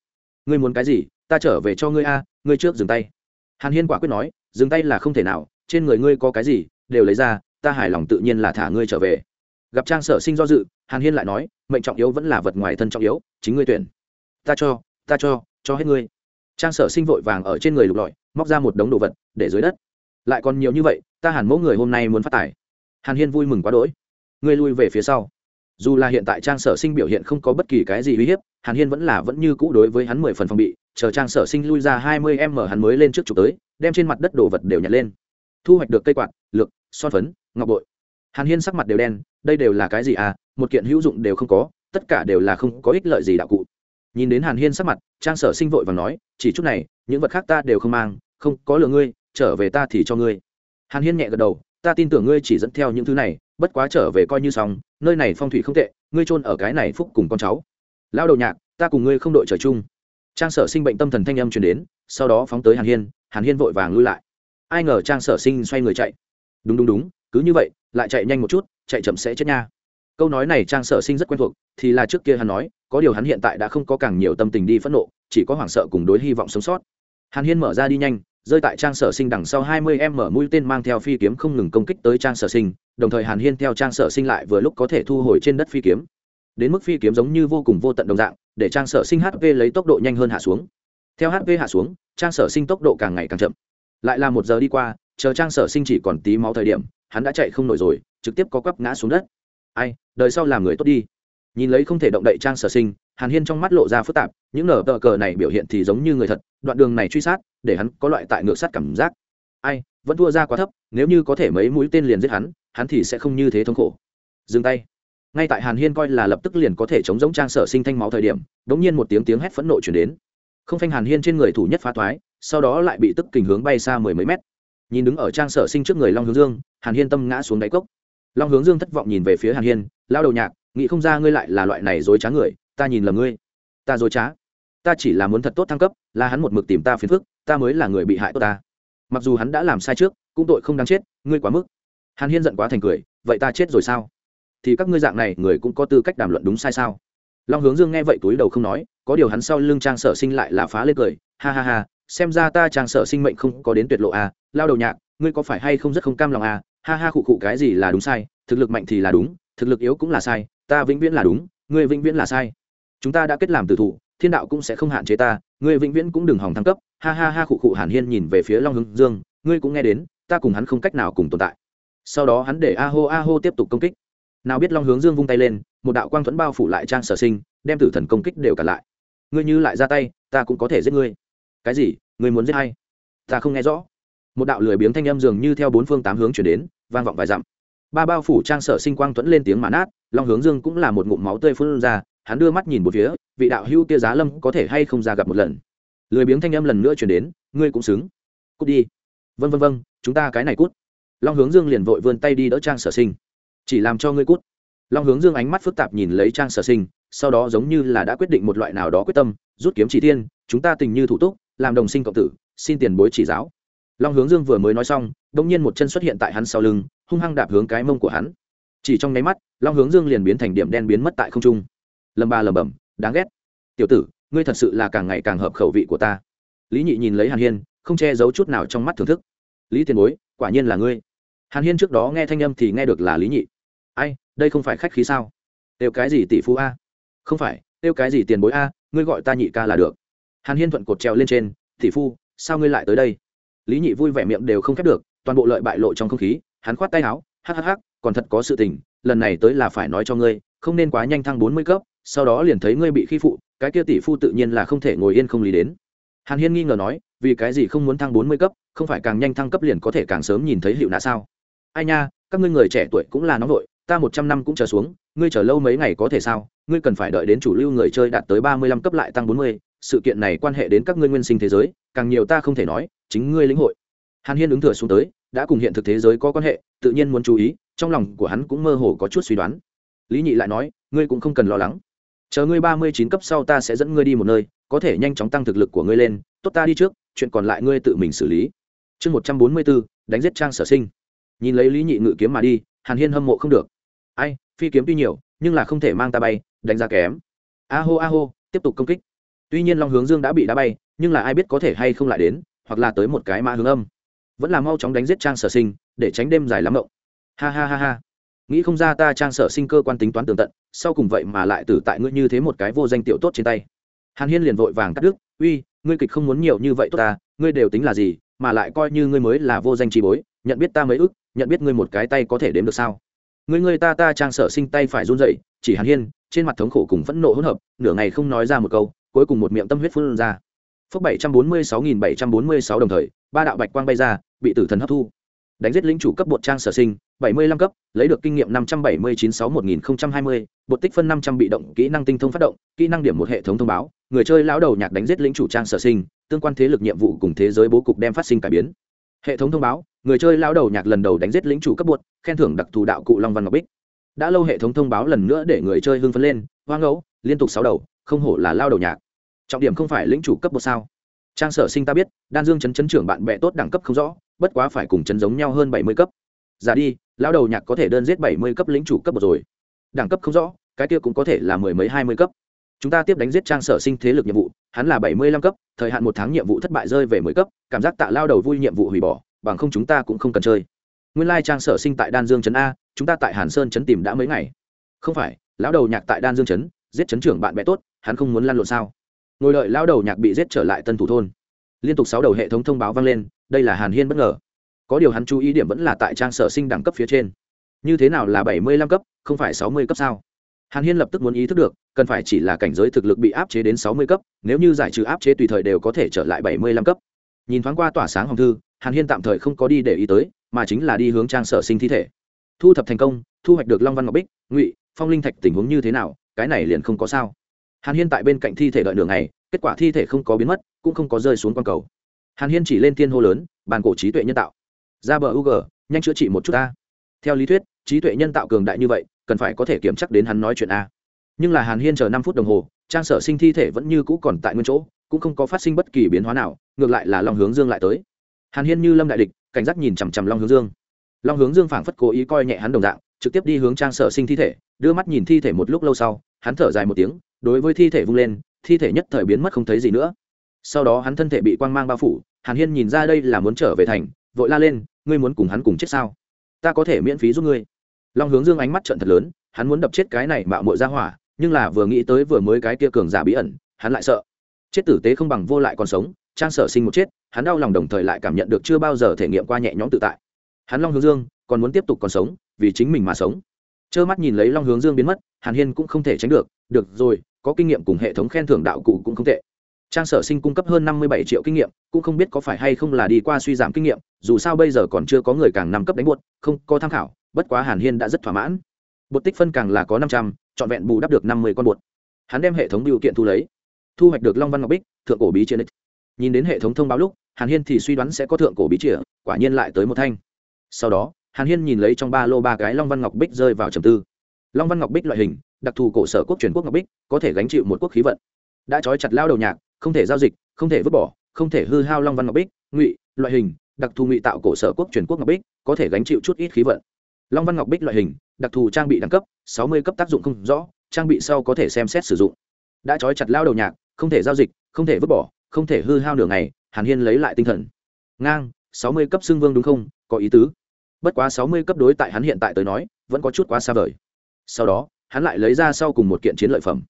Ngươi muốn cái gì, ta trở về cho ngươi a, ngươi trước dừng tay. Hàn hiên quả quyết nói, dừng tay là không thể nào, trên người ngươi có cái gì, đều lấy ra, ta hài lòng tự nhiên là thả ngươi trở về. Gặp trang sở sinh do dự, hàn hiên lại nói, mệnh trọng yếu vẫn là vật ngoài thân trọng yếu, chính ngươi tuyển. Ta cho ta cho cho hết ngươi. Trang sở sinh vội vàng ở trên người lục lọi, móc ra một đống đồ vật, để dưới đất. Lại còn nhiều như vậy, ta hàn mẫu người hôm nay muốn phát tài. Hàn hiên vui mừng quá đỗi. Ngươi lui về phía sau dù là hiện tại trang sở sinh biểu hiện không có bất kỳ cái gì uy hiếp, hàn hiên vẫn là vẫn như cũ đối với hắn mười phần phòng bị, chờ trang sở sinh lui ra hai mươi em mở hắn mới lên trước chụp tới, đem trên mặt đất đồ vật đều nhặt lên. Thu hoạch được cây quạt, lược, son phấn, ngọc bội. Hàn hiên sắc mặt đều đen, đây đều là cái gì à một kiện hữu dụng đều không có, tất cả đều là không có ích lợi gì đạo cụ. Nhìn đến hàn hiên sắc mặt, trang sở sinh vội và nói, chỉ chút này, những vật khác ta đều không mang, không có lừa ngươi, trở về ta thì cho ngươi. Hàn hiên nhẹ gật đầu, ta tin tưởng ngươi chỉ dẫn theo những thứ này, bất quá trở về coi như xong nơi này phong thủy không tệ, ngươi trôn ở cái này phúc cùng con cháu. Lao đầu nhạc, ta cùng ngươi không đội trời chung. Trang sở sinh bệnh tâm thần thanh âm truyền đến, sau đó phóng tới hàn hiên hàn hiên vội vàng lui lại. Ai ngờ trang sở sinh xoay người chạy. Đúng đúng đúng, cứ như vậy, lại chạy nhanh một chút, chạy chậm sẽ chết nha. Câu nói này trang sở sinh rất quen thuộc, thì là trước kia hắn nói, có điều hắn hiện tại đã không có càng nhiều tâm tình đi phẫn nộ, chỉ có hoảng sợ cùng đối hy vọng sống sót. Hàn hiên mở ra đi nhanh rơi tại trang sở sinh đằng sau hai mươi em mở mũi tên mang theo phi kiếm không ngừng công kích tới trang sở sinh, đồng thời hàn hiên theo trang sở sinh lại vừa lúc có thể thu hồi trên đất phi kiếm. Đến mức phi kiếm giống như vô cùng vô tận đồng dạng, để trang sở sinh hp lấy tốc độ nhanh hơn hạ xuống. Theo hp hạ xuống, trang sở sinh tốc độ càng ngày càng chậm. Lại là một giờ đi qua, chờ trang sở sinh chỉ còn tí máu thời điểm, hắn đã chạy không nổi rồi, trực tiếp có quắp ngã xuống đất. Ai, đời sau làm người tốt đi. Nhìn lấy không thể động đậy trang sở sinh hàn hiên trong mắt lộ ra phức tạp, những nở tờ cờ này biểu hiện thì giống như người thật, đoạn đường này truy sát, để hắn có loại tại ngược sát cảm giác. Ai, vẫn thua ra quá thấp, nếu như có thể mấy mũi tên liền giết hắn hắn thì sẽ không như thế thống khổ. Dừng tay. Ngay tại hàn hiên coi là lập tức liền có thể chống giống trang sở sinh thanh máu thời điểm đ ỗ n g nhiên một tiếng tiếng hét phẫn nộ chuyển đến. Không phanh hàn hiên trên người thủ nhất phá thoái, sau đó lại bị tức kình hướng bay xa mười mấy mét. Nhìn đứng ở trang sở sinh trước người long hướng dương, hàn hiên tâm ngã xuống đáy cốc. Long hướng dương thất vọng nhìn về phía hàn hiên lao đầu nhạc, nghĩ không ra ngươi lại là loại này dối trá người ta nhìn là ngươi. Ta dối trá. Ta chỉ là muốn thật tốt thăng cấp là hắn một mực tìm ta phiền phức ta mới là người bị hại tốt ta. Mặc dù hắn đã làm sai trước cũng tội không đáng chết ngươi quá mức. Hàn hiên giận quá thành cười vậy ta chết rồi sao? Thì các ngươi dạng này người cũng có tư cách đàm luận đúng sai sao? Long hướng dương nghe vậy túi đầu không nói có điều hắn sau lưng trang sở sinh lại là phá lên cười ha ha ha xem ra ta trang sở sinh mệnh không có đến tuyệt lộ à, lao đầu nhạc ngươi có phải hay không rất không cam lòng à, ha ha khụ khụ cái gì là đúng sai thực lực mạnh thì là đúng thực lực yếu cũng là sai ta vĩnh viễn là đúng ngươi vĩnh viễn là sai chúng ta đã kết làm từ thủ, thiên đạo cũng sẽ không hạn chế ta, ngươi vĩnh viễn cũng đừng hỏng thăng cấp. Ha ha ha, khụ khụ hàn hiên nhìn về phía long hướng dương, ngươi cũng nghe đến, ta cùng hắn không cách nào cùng tồn tại. Sau đó hắn để a hô a hô tiếp tục công kích. Nào biết long hướng dương vung tay lên, một đạo quang thuẫn bao phủ lại trang sở sinh, đem tử thần công kích đều cả lại. Ngươi như lại ra tay, ta cũng có thể giết ngươi. Cái gì? Ngươi muốn giết hay ta không nghe rõ. Một đạo lười biếng thanh âm dường như theo bốn phương tám hướng chuyển đến, vang vọng vài dặm. Ba bao phủ trang sở sinh quang thuẫn lên tiếng mã nát, long hướng dương cũng là một ngụm máu tươi phun ra hắn đưa mắt nhìn một phía, vị đạo hưu kia giá lâm có thể hay không ra gặp một lần? Lười biếng thanh âm lần nữa chuyển đến, ngươi cũng xứng. Cút đi. Vân vân vân chúng ta cái này cút. Long hướng dương liền vội vươn tay đi đỡ trang sở sinh. Chỉ làm cho ngươi cút. Long hướng dương ánh mắt phức tạp nhìn lấy trang sở sinh, sau đó giống như là đã quyết định một loại nào đó quyết tâm, rút kiếm chỉ tiên chúng ta tình như thủ túc, làm đồng sinh cộng tử, xin tiền bối chỉ giáo. Long hướng dương vừa mới nói xong đ ỗ n g nhiên một chân xuất hiện tại hắn sau lưng, hung hăng đạp hướng cái mông của hắn. Chỉ trong nháy mắt, long hướng dương liền biến thành điểm đen biến mất tại không trung lầm ba lầm bầm đáng ghét. Tiểu tử, ngươi thật sự là càng ngày càng hợp khẩu vị của ta. Lý nhị nhìn lấy hàn hiên, không che giấu chút nào trong mắt thưởng thức. Lý tiền bối, quả nhiên là ngươi. Hàn hiên trước đó nghe thanh âm thì nghe được là lý nhị. Ai, đây không phải khách khí sao? Tiêu cái gì tỷ phú a? Không phải, tiêu cái gì tiền bối a, ngươi gọi ta nhị ca là được. Hàn hiên thuận cột treo lên trên, tỷ phu sao ngươi lại tới đây? Lý nhị vui vẻ miệng đều không khép được, toàn bộ lợi bại lộ trong không khí, hắn khoát tay áo hhh còn thật có sự tình, lần này tới là phải nói cho ngươi, không nên quá nhanh thăng bốn mươi cấp sau đó liền thấy ngươi bị khi phụ, cái kia tỷ phu tự nhiên là không thể ngồi yên không lý đến. Hàn hiên nghi ngờ nói, vì cái gì không muốn thăng bốn mươi cấp, không phải càng nhanh thăng cấp liền có thể càng sớm nhìn thấy hiệu nạ sao? Ai nha, các ngươi người trẻ tuổi cũng là nóng vội, ta một trăm năm cũng chờ xuống, ngươi chờ lâu mấy ngày có thể sao? Ngươi cần phải đợi đến chủ lưu người chơi đạt tới ba mươi lăm cấp lại tăng bốn mươi, sự kiện này quan hệ đến các ngươi nguyên sinh thế giới, càng nhiều ta không thể nói, chính ngươi lĩnh hội. Hàn hiên ứng thừa xuống tới, đã cùng hiện thực thế giới có quan hệ, tự nhiên muốn chú ý, trong lòng của hắn cũng mơ hồ có chút suy đoán. Lý nhị lại nói, ngươi cũng không cần lo lắng chờ ngươi ba mươi chín cấp sau ta sẽ dẫn ngươi đi một nơi, có thể nhanh chóng tăng thực lực của ngươi lên, tốt ta đi trước, chuyện còn lại ngươi tự mình xử lý. Chương một trăm bốn mươi bốn đánh giết trang sở sinh. Nhìn lấy lý nhị ngự kiếm mà đi, hàn hiên hâm mộ không được. Ai, phi kiếm tuy nhiều, nhưng là không thể mang ta bay, đánh giá kém. A hô a hô, tiếp tục công kích. Tuy nhiên long hướng dương đã bị đá bay, nhưng là ai biết có thể hay không lại đến, hoặc là tới một cái mã hướng âm. Vẫn là mau chóng đánh giết trang sở sinh, để tránh đêm dài lắm mộng. Ha ha ha ha nghĩ không ra ta trang sở sinh cơ quan tính toán tường tận, sau cùng vậy mà lại tử tại ngươi như thế một cái vô danh tiểu tốt trên tay. Hàn hiên liền vội vàng cắt đứt, uy, ngươi kịch không muốn nhiều như vậy tốt ta, ngươi đều tính là gì, mà lại coi như ngươi mới là vô danh trí bối, nhận biết ta mấy ức, nhận biết ngươi một cái tay có thể đếm được sao? Ngươi ngươi ta ta trang sở sinh tay phải run rẩy, chỉ hàn hiên, trên mặt thống khổ cùng phẫn nộ hỗn hợp, nửa ngày không nói ra một câu, cuối cùng một miệng tâm huyết phun ra. Phước bảy trăm bốn mươi sáu nghìn bảy trăm bốn mươi sáu đồng thời, ba đạo bạch quang bay ra, bị tử thần hấp thu. Đánh giết lĩnh chủ cấp bột trang sở sinh bảy mươi lăm cấp, lấy được kinh nghiệm năm trăm bảy mươi chín sáu một nghìn hai mươi, bột tích phân năm trăm bị động, kỹ năng tinh thông phát động, kỹ năng điểm một hệ thống thông báo, người chơi lão đầu nhạc đánh giết lĩnh chủ trang sở sinh, tương quan thế lực nhiệm vụ cùng thế giới bố cục đem phát sinh cải biến. Hệ thống thông báo, người chơi lão đầu nhạc lần đầu đánh giết lĩnh chủ cấp bột, khen thưởng đặc thù đạo cụ long văn ngọc bích. Đã lâu hệ thống thông báo lần nữa để người chơi hưng phấn lên, hoang ngẫu, liên tục sáu đầu, không hổ là lao đầu nhạc. Trọng điểm không phải lĩnh chủ cấp bột sao? Trang sở sinh ta biết, đan dương chấn chấn trưởng bạn bè tốt đẳng cấp không rõ, bất quá phải cùng chấn giống nhau hơn bảy mươi cấp. Giả đi lão đầu nhạc có thể đơn giết bảy mươi cấp lĩnh chủ cấp một rồi. Đẳng cấp không rõ, cái kia cũng có thể là mười mấy, hai mươi cấp. Chúng ta tiếp đánh giết trang sở sinh thế lực nhiệm vụ, hắn là bảy mươi lăm cấp, thời hạn một tháng nhiệm vụ thất bại rơi về mười cấp, cảm giác tạ lao đầu vui nhiệm vụ hủy bỏ, bằng không chúng ta cũng không cần chơi. Nguyên lai trang sở sinh tại đan dương trấn a, chúng ta tại hàn sơn trấn tìm đã mấy ngày. Không phải, lão đầu nhạc tại đan dương trấn, giết trấn trưởng bạn bè tốt, hắn không muốn lăn lộn sao? Ngồi đợi lão đầu nhạc bị giết trở lại tân thủ thôn. Liên tục sáu đầu hệ thống thông báo vang lên, đây là hàn hiên bất ngờ có điều hắn chú ý điểm vẫn là tại trang sở sinh đẳng cấp phía trên. Như thế nào là bảy mươi lăm cấp, không phải sáu mươi cấp sao? Hàn hiên lập tức muốn ý thức được, cần phải chỉ là cảnh giới thực lực bị áp chế đến sáu mươi cấp, nếu như giải trừ áp chế tùy thời đều có thể trở lại bảy mươi lăm cấp. Nhìn thoáng qua tỏa sáng hồng thư, hàn hiên tạm thời không có đi để ý tới, mà chính là đi hướng trang sở sinh thi thể. Thu thập thành công, thu hoạch được long văn ngọc bích, ngụy, phong linh thạch tình huống như thế nào, cái này liền không có sao. Hàn hiên tại bên cạnh thi thể đợi đường này kết quả thi thể không có biến mất, cũng không có rơi xuống q cầu. Hàn hiên chỉ lên thiên hô lớn, bàn cổ trí tuệ nhân tạo ra bờ u g, nhanh chữa trị một chút ta. Theo lý thuyết, trí tuệ nhân tạo cường đại như vậy, cần phải có thể kiểm chắc đến hắn nói chuyện a. Nhưng là hàn hiên chờ năm phút đồng hồ, trang sở sinh thi thể vẫn như cũ còn tại nguyên chỗ, cũng không có phát sinh bất kỳ biến hóa nào, ngược lại là long hướng dương lại tới. Hàn hiên như lâm đại địch, cảnh giác nhìn chằm chằm long hướng dương. Long hướng dương phảng phất cố ý coi nhẹ hắn đồng dạng, trực tiếp đi hướng trang sở sinh thi thể, đưa mắt nhìn thi thể một lúc lâu sau, hắn thở dài một tiếng, đối với thi thể vung lên, thi thể nhất thời biến mất không thấy gì nữa. Sau đó hắn thân thể bị quang mang bao phủ, hàn hiên nhìn ra đây là muốn trở về thành vội la lên, ngươi muốn cùng hắn cùng chết sao? Ta có thể miễn phí giúp ngươi. Long hướng dương ánh mắt trận thật lớn, hắn muốn đập chết cái này mạo mội ra hỏa, nhưng là vừa nghĩ tới vừa mới cái kia cường giả bí ẩn, hắn lại sợ. Chết tử tế không bằng vô lại còn sống, trang sở sinh một chết, hắn đau lòng đồng thời lại cảm nhận được chưa bao giờ thể nghiệm qua nhẹ nhõm tự tại. Hắn long hướng dương còn muốn tiếp tục còn sống, vì chính mình mà sống. Trơ mắt nhìn lấy long hướng dương biến mất, hàn hiên cũng không thể tránh được được rồi, có kinh nghiệm cùng hệ thống khen thưởng đạo cụ cũng không tệ trang sở sinh cung cấp hơn năm mươi bảy triệu kinh nghiệm, cũng không biết có phải hay không là đi qua suy giảm kinh nghiệm, dù sao bây giờ còn chưa có người càng năm cấp đánh buốt không có tham khảo, bất quá hàn hiên đã rất thỏa mãn. Bột tích phân càng là có năm trăm, trọn vẹn bù đắp được năm mươi con bột hắn đem hệ thống điều kiện thu lấy, thu hoạch được long văn ngọc bích, thượng cổ bí chia nhìn đến hệ thống thông báo lúc, hàn hiên thì suy đoán sẽ có thượng cổ bí chìa, quả nhiên lại tới một thanh. Sau đó, hàn hiên nhìn lấy trong ba lô ba cái long văn ngọc bích rơi vào trầm tư. Long văn ngọc bích loại hình, đặc thù cổ sở quốc truyền quốc ngọc bích, có thể gánh chịu một quốc khí vận. Đã trói chặt lao đầu nhạc không thể giao dịch, không thể vứt bỏ, không thể hư hao long văn ngọc bích, ngụy, loại hình, đặc thù ngụy tạo cổ sở quốc truyền quốc ngọc bích, có thể gánh chịu chút ít khí vận. Long văn ngọc bích loại hình, đặc thù trang bị đẳng cấp, sáu mươi cấp tác dụng không rõ, trang bị sau có thể xem xét sử dụng. Đã trói chặt lao đầu nhạc, không thể giao dịch, không thể vứt bỏ, không thể hư hao nửa ngày, hàn hiên lấy lại tinh thần. Ngang, sáu mươi cấp xưng vương đúng không? Có ý tứ. Bất quá sáu mươi cấp đối tại hắn hiện tại tới nói, vẫn có chút quá xa vời. Sau đó, hắn lại lấy ra sau cùng một kiện chiến lợi phẩm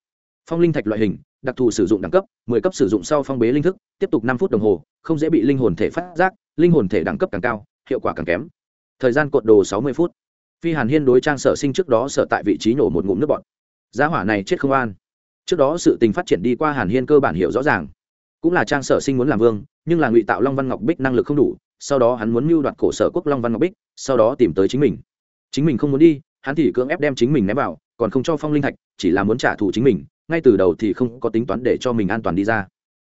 phong linh thạch loại hình, đặc thù sử dụng đẳng cấp, mười cấp sử dụng sau phong bế linh thức, tiếp tục năm phút đồng hồ, không dễ bị linh hồn thể phát giác, linh hồn thể đẳng cấp càng cao, hiệu quả càng kém. Thời gian cột đồ sáu mươi phút. Phi hàn hiên đối trang sở sinh trước đó sở tại vị trí nổ một ngụm nước bọt. Giá hỏa này chết không an. Trước đó sự tình phát triển đi qua hàn hiên cơ bản hiểu rõ ràng. Cũng là trang sở sinh muốn làm vương, nhưng là ngụy tạo long văn ngọc bích năng lực không đủ, sau đó hắn muốn mưu đoạt cổ sở quốc long văn ngọc bích, sau đó tìm tới chính mình. Chính mình không muốn đi, hắn thì cưỡng ép đem chính mình ném vào, còn không cho phong linh thạch, chỉ là muốn trả thù chính mình ngay từ đầu thì không có tính toán để cho mình an toàn đi ra.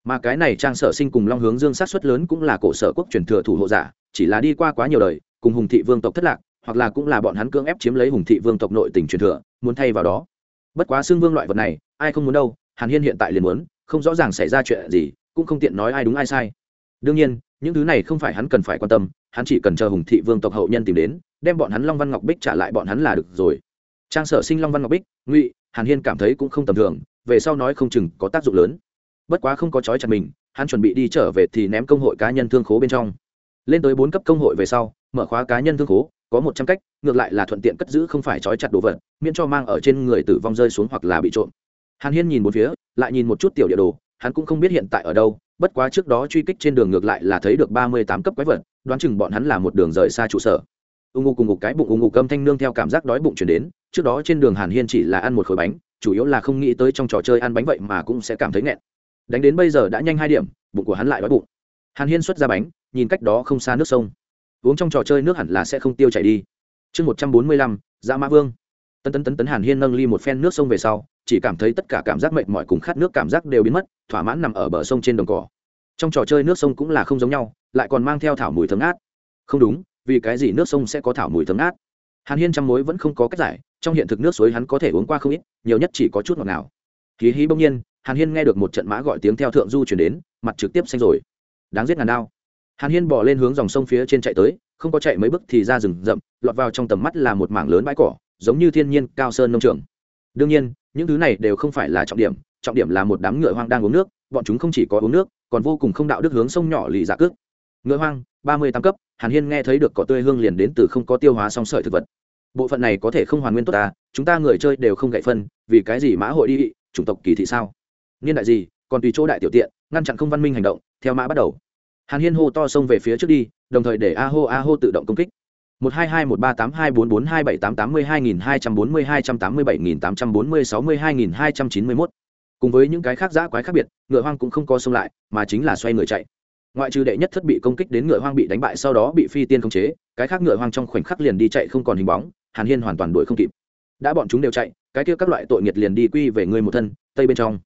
Mà cái này trang sở sinh cùng long hướng dương sát xuất lớn cũng là cổ sở quốc truyền thừa thủ hộ giả, chỉ là đi qua quá nhiều đời, cùng hùng thị vương tộc thất lạc, hoặc là cũng là bọn hắn cưỡng ép chiếm lấy hùng thị vương tộc nội tỉnh truyền thừa, muốn thay vào đó. Bất quá xương vương loại vật này, ai không muốn đâu, hàn hiên hiện tại liền muốn, không rõ ràng xảy ra chuyện gì, cũng không tiện nói ai đúng ai sai. Đương nhiên, những thứ này không phải hắn cần phải quan tâm, hắn chỉ cần chờ hùng thị vương tộc hậu nhân tìm đến, đem bọn hắn long văn ngọc bích trả lại bọn hắn là được rồi trang sở sinh long văn ngọc bích, ngụy, hàn hiên cảm thấy cũng không tầm thường, về sau nói không chừng có tác dụng lớn. Bất quá không có trói chặt mình, hắn chuẩn bị đi trở về thì ném công hội cá nhân thương khố bên trong. Lên tới bốn cấp công hội về sau, mở khóa cá nhân thương khố, có một trăm cách, ngược lại là thuận tiện cất giữ không phải trói chặt đồ vật, miễn cho mang ở trên người tử vong rơi xuống hoặc là bị trộm. Hàn hiên nhìn một phía, lại nhìn một chút tiểu địa đồ, hắn cũng không biết hiện tại ở đâu, bất quá trước đó truy kích trên đường ngược lại là thấy được ba mươi tám cấp quái vật, đoán chừng bọn hắn là một đường rời xa trụ sở. Ung ngục cùng ngục cái bụng ung ngục cơm thanh nương theo cảm giác đói bụng chuyển đến. Trước đó trên đường hàn hiên chỉ là ăn một khối bánh, chủ yếu là không nghĩ tới trong trò chơi ăn bánh vậy mà cũng sẽ cảm thấy nghẹn. Đánh đến bây giờ đã nhanh hai điểm, bụng của hắn lại đói bụng. Hàn hiên xuất ra bánh, nhìn cách đó không xa nước sông. Uống trong trò chơi nước hẳn là sẽ không tiêu chảy đi. Chương một trăm bốn mươi lăm, dã mã vương. Tân tấn tấn tấn hàn hiên nâng ly một phen nước sông về sau, chỉ cảm thấy tất cả cảm giác mệt mỏi cùng khát nước cảm giác đều biến mất, thỏa mãn nằm ở bờ sông trên đồng cỏ. Trong trò chơi nước sông cũng là không giống nhau, lại còn mang theo thảo mùi thấm át không đúng vì cái gì nước sông sẽ có thảo mùi thấm át hàn hiên trăm mối vẫn không có cách giải, trong hiện thực nước suối hắn có thể uống qua không ít, nhiều nhất chỉ có chút ngọt nào ký hí bỗng nhiên, hàn hiên nghe được một trận mã gọi tiếng theo thượng du chuyển đến, mặt trực tiếp xanh rồi. Đáng giết ngàn đao. Hàn hiên bỏ lên hướng dòng sông phía trên chạy tới, không có chạy mấy bước thì ra rừng rậm, lọt vào trong tầm mắt là một mảng lớn bãi cỏ, giống như thiên nhiên cao sơn nông trường. Đương nhiên, những thứ này đều không phải là trọng điểm trọng điểm là một đám ngựa hoang đang uống nước, bọn chúng không chỉ có uống nước, còn vô cùng không đạo đức hướng sông nhỏ lì giả cước ngựa hoang, ba mươi tám cấp, hàn hiên nghe thấy được cỏ tươi hương liền đến từ không có tiêu hóa song sợi thực vật. Bộ phận này có thể không hoàn nguyên tốt ta, chúng ta người chơi đều không gậy phân, vì cái gì mã hội đi, chủng tộc kỳ thị sao? Niên đại gì, còn tùy chỗ đại tiểu tiện, ngăn chặn không văn minh hành động, theo mã bắt đầu. Hàn hiên hô to xông về phía trước đi, đồng thời để a hô a hô tự động công kích. một hai hai một ba tám hai bốn bốn hai bảy tám tám mươi hai nghìn hai trăm bốn mươi hai trăm tám mươi bảy nghìn tám trăm bốn mươi sáu mươi hai nghìn hai trăm chín mươi mốt. Cùng với những cái khác giã quái khác biệt, ngựa hoang cũng không co xông lại, mà chính là xoay người chạy ngoại trừ đệ nhất thất bị công kích đến ngựa hoang bị đánh bại sau đó bị phi tiên khống chế, cái khác ngựa hoang trong khoảnh khắc liền đi chạy không còn hình bóng, hàn hiên hoàn toàn đuổi không kịp. Đã bọn chúng đều chạy, cái kia các loại tội nghiệt liền đi quy về người một thân, tây bên trong.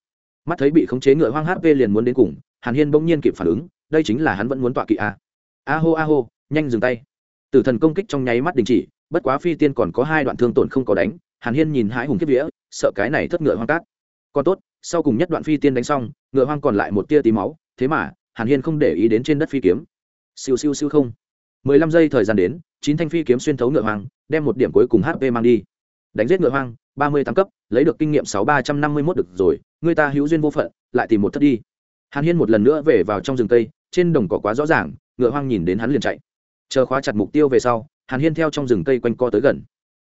Mắt thấy bị khống chế ngựa hoang hp liền muốn đến cùng, hàn hiên bỗng nhiên kịp phản ứng, đây chính là hắn vẫn muốn tọa kỵ a. A hô a hô, nhanh dừng tay. Tử thần công kích trong nháy mắt đình chỉ, bất quá phi tiên còn có hai đoạn thương tổn không có đánh, hàn hiên nhìn hãi hùng kiếp vía, sợ cái này thất ngựa hoang cát. Còn tốt, sau cùng nhất đoạn phi tiên đánh xong, ngựa hoang còn lại một tia tí máu, thế mà hàn hiên không để ý đến trên đất phi kiếm. Siêu siêu siêu không. Mười lăm giây thời gian đến, chín thanh phi kiếm xuyên thấu ngựa hoang, đem một điểm cuối cùng hp mang đi. Đánh giết ngựa hoang, ba mươi tám cấp, lấy được kinh nghiệm sáu ba trăm năm mươi mốt được rồi, người ta hữu duyên vô phận, lại tìm một thất đi. Hàn hiên một lần nữa về vào trong rừng cây, trên đồng cỏ quá rõ ràng, ngựa hoang nhìn đến hắn liền chạy. Chờ khóa chặt mục tiêu về sau, hàn hiên theo trong rừng cây quanh co tới gần.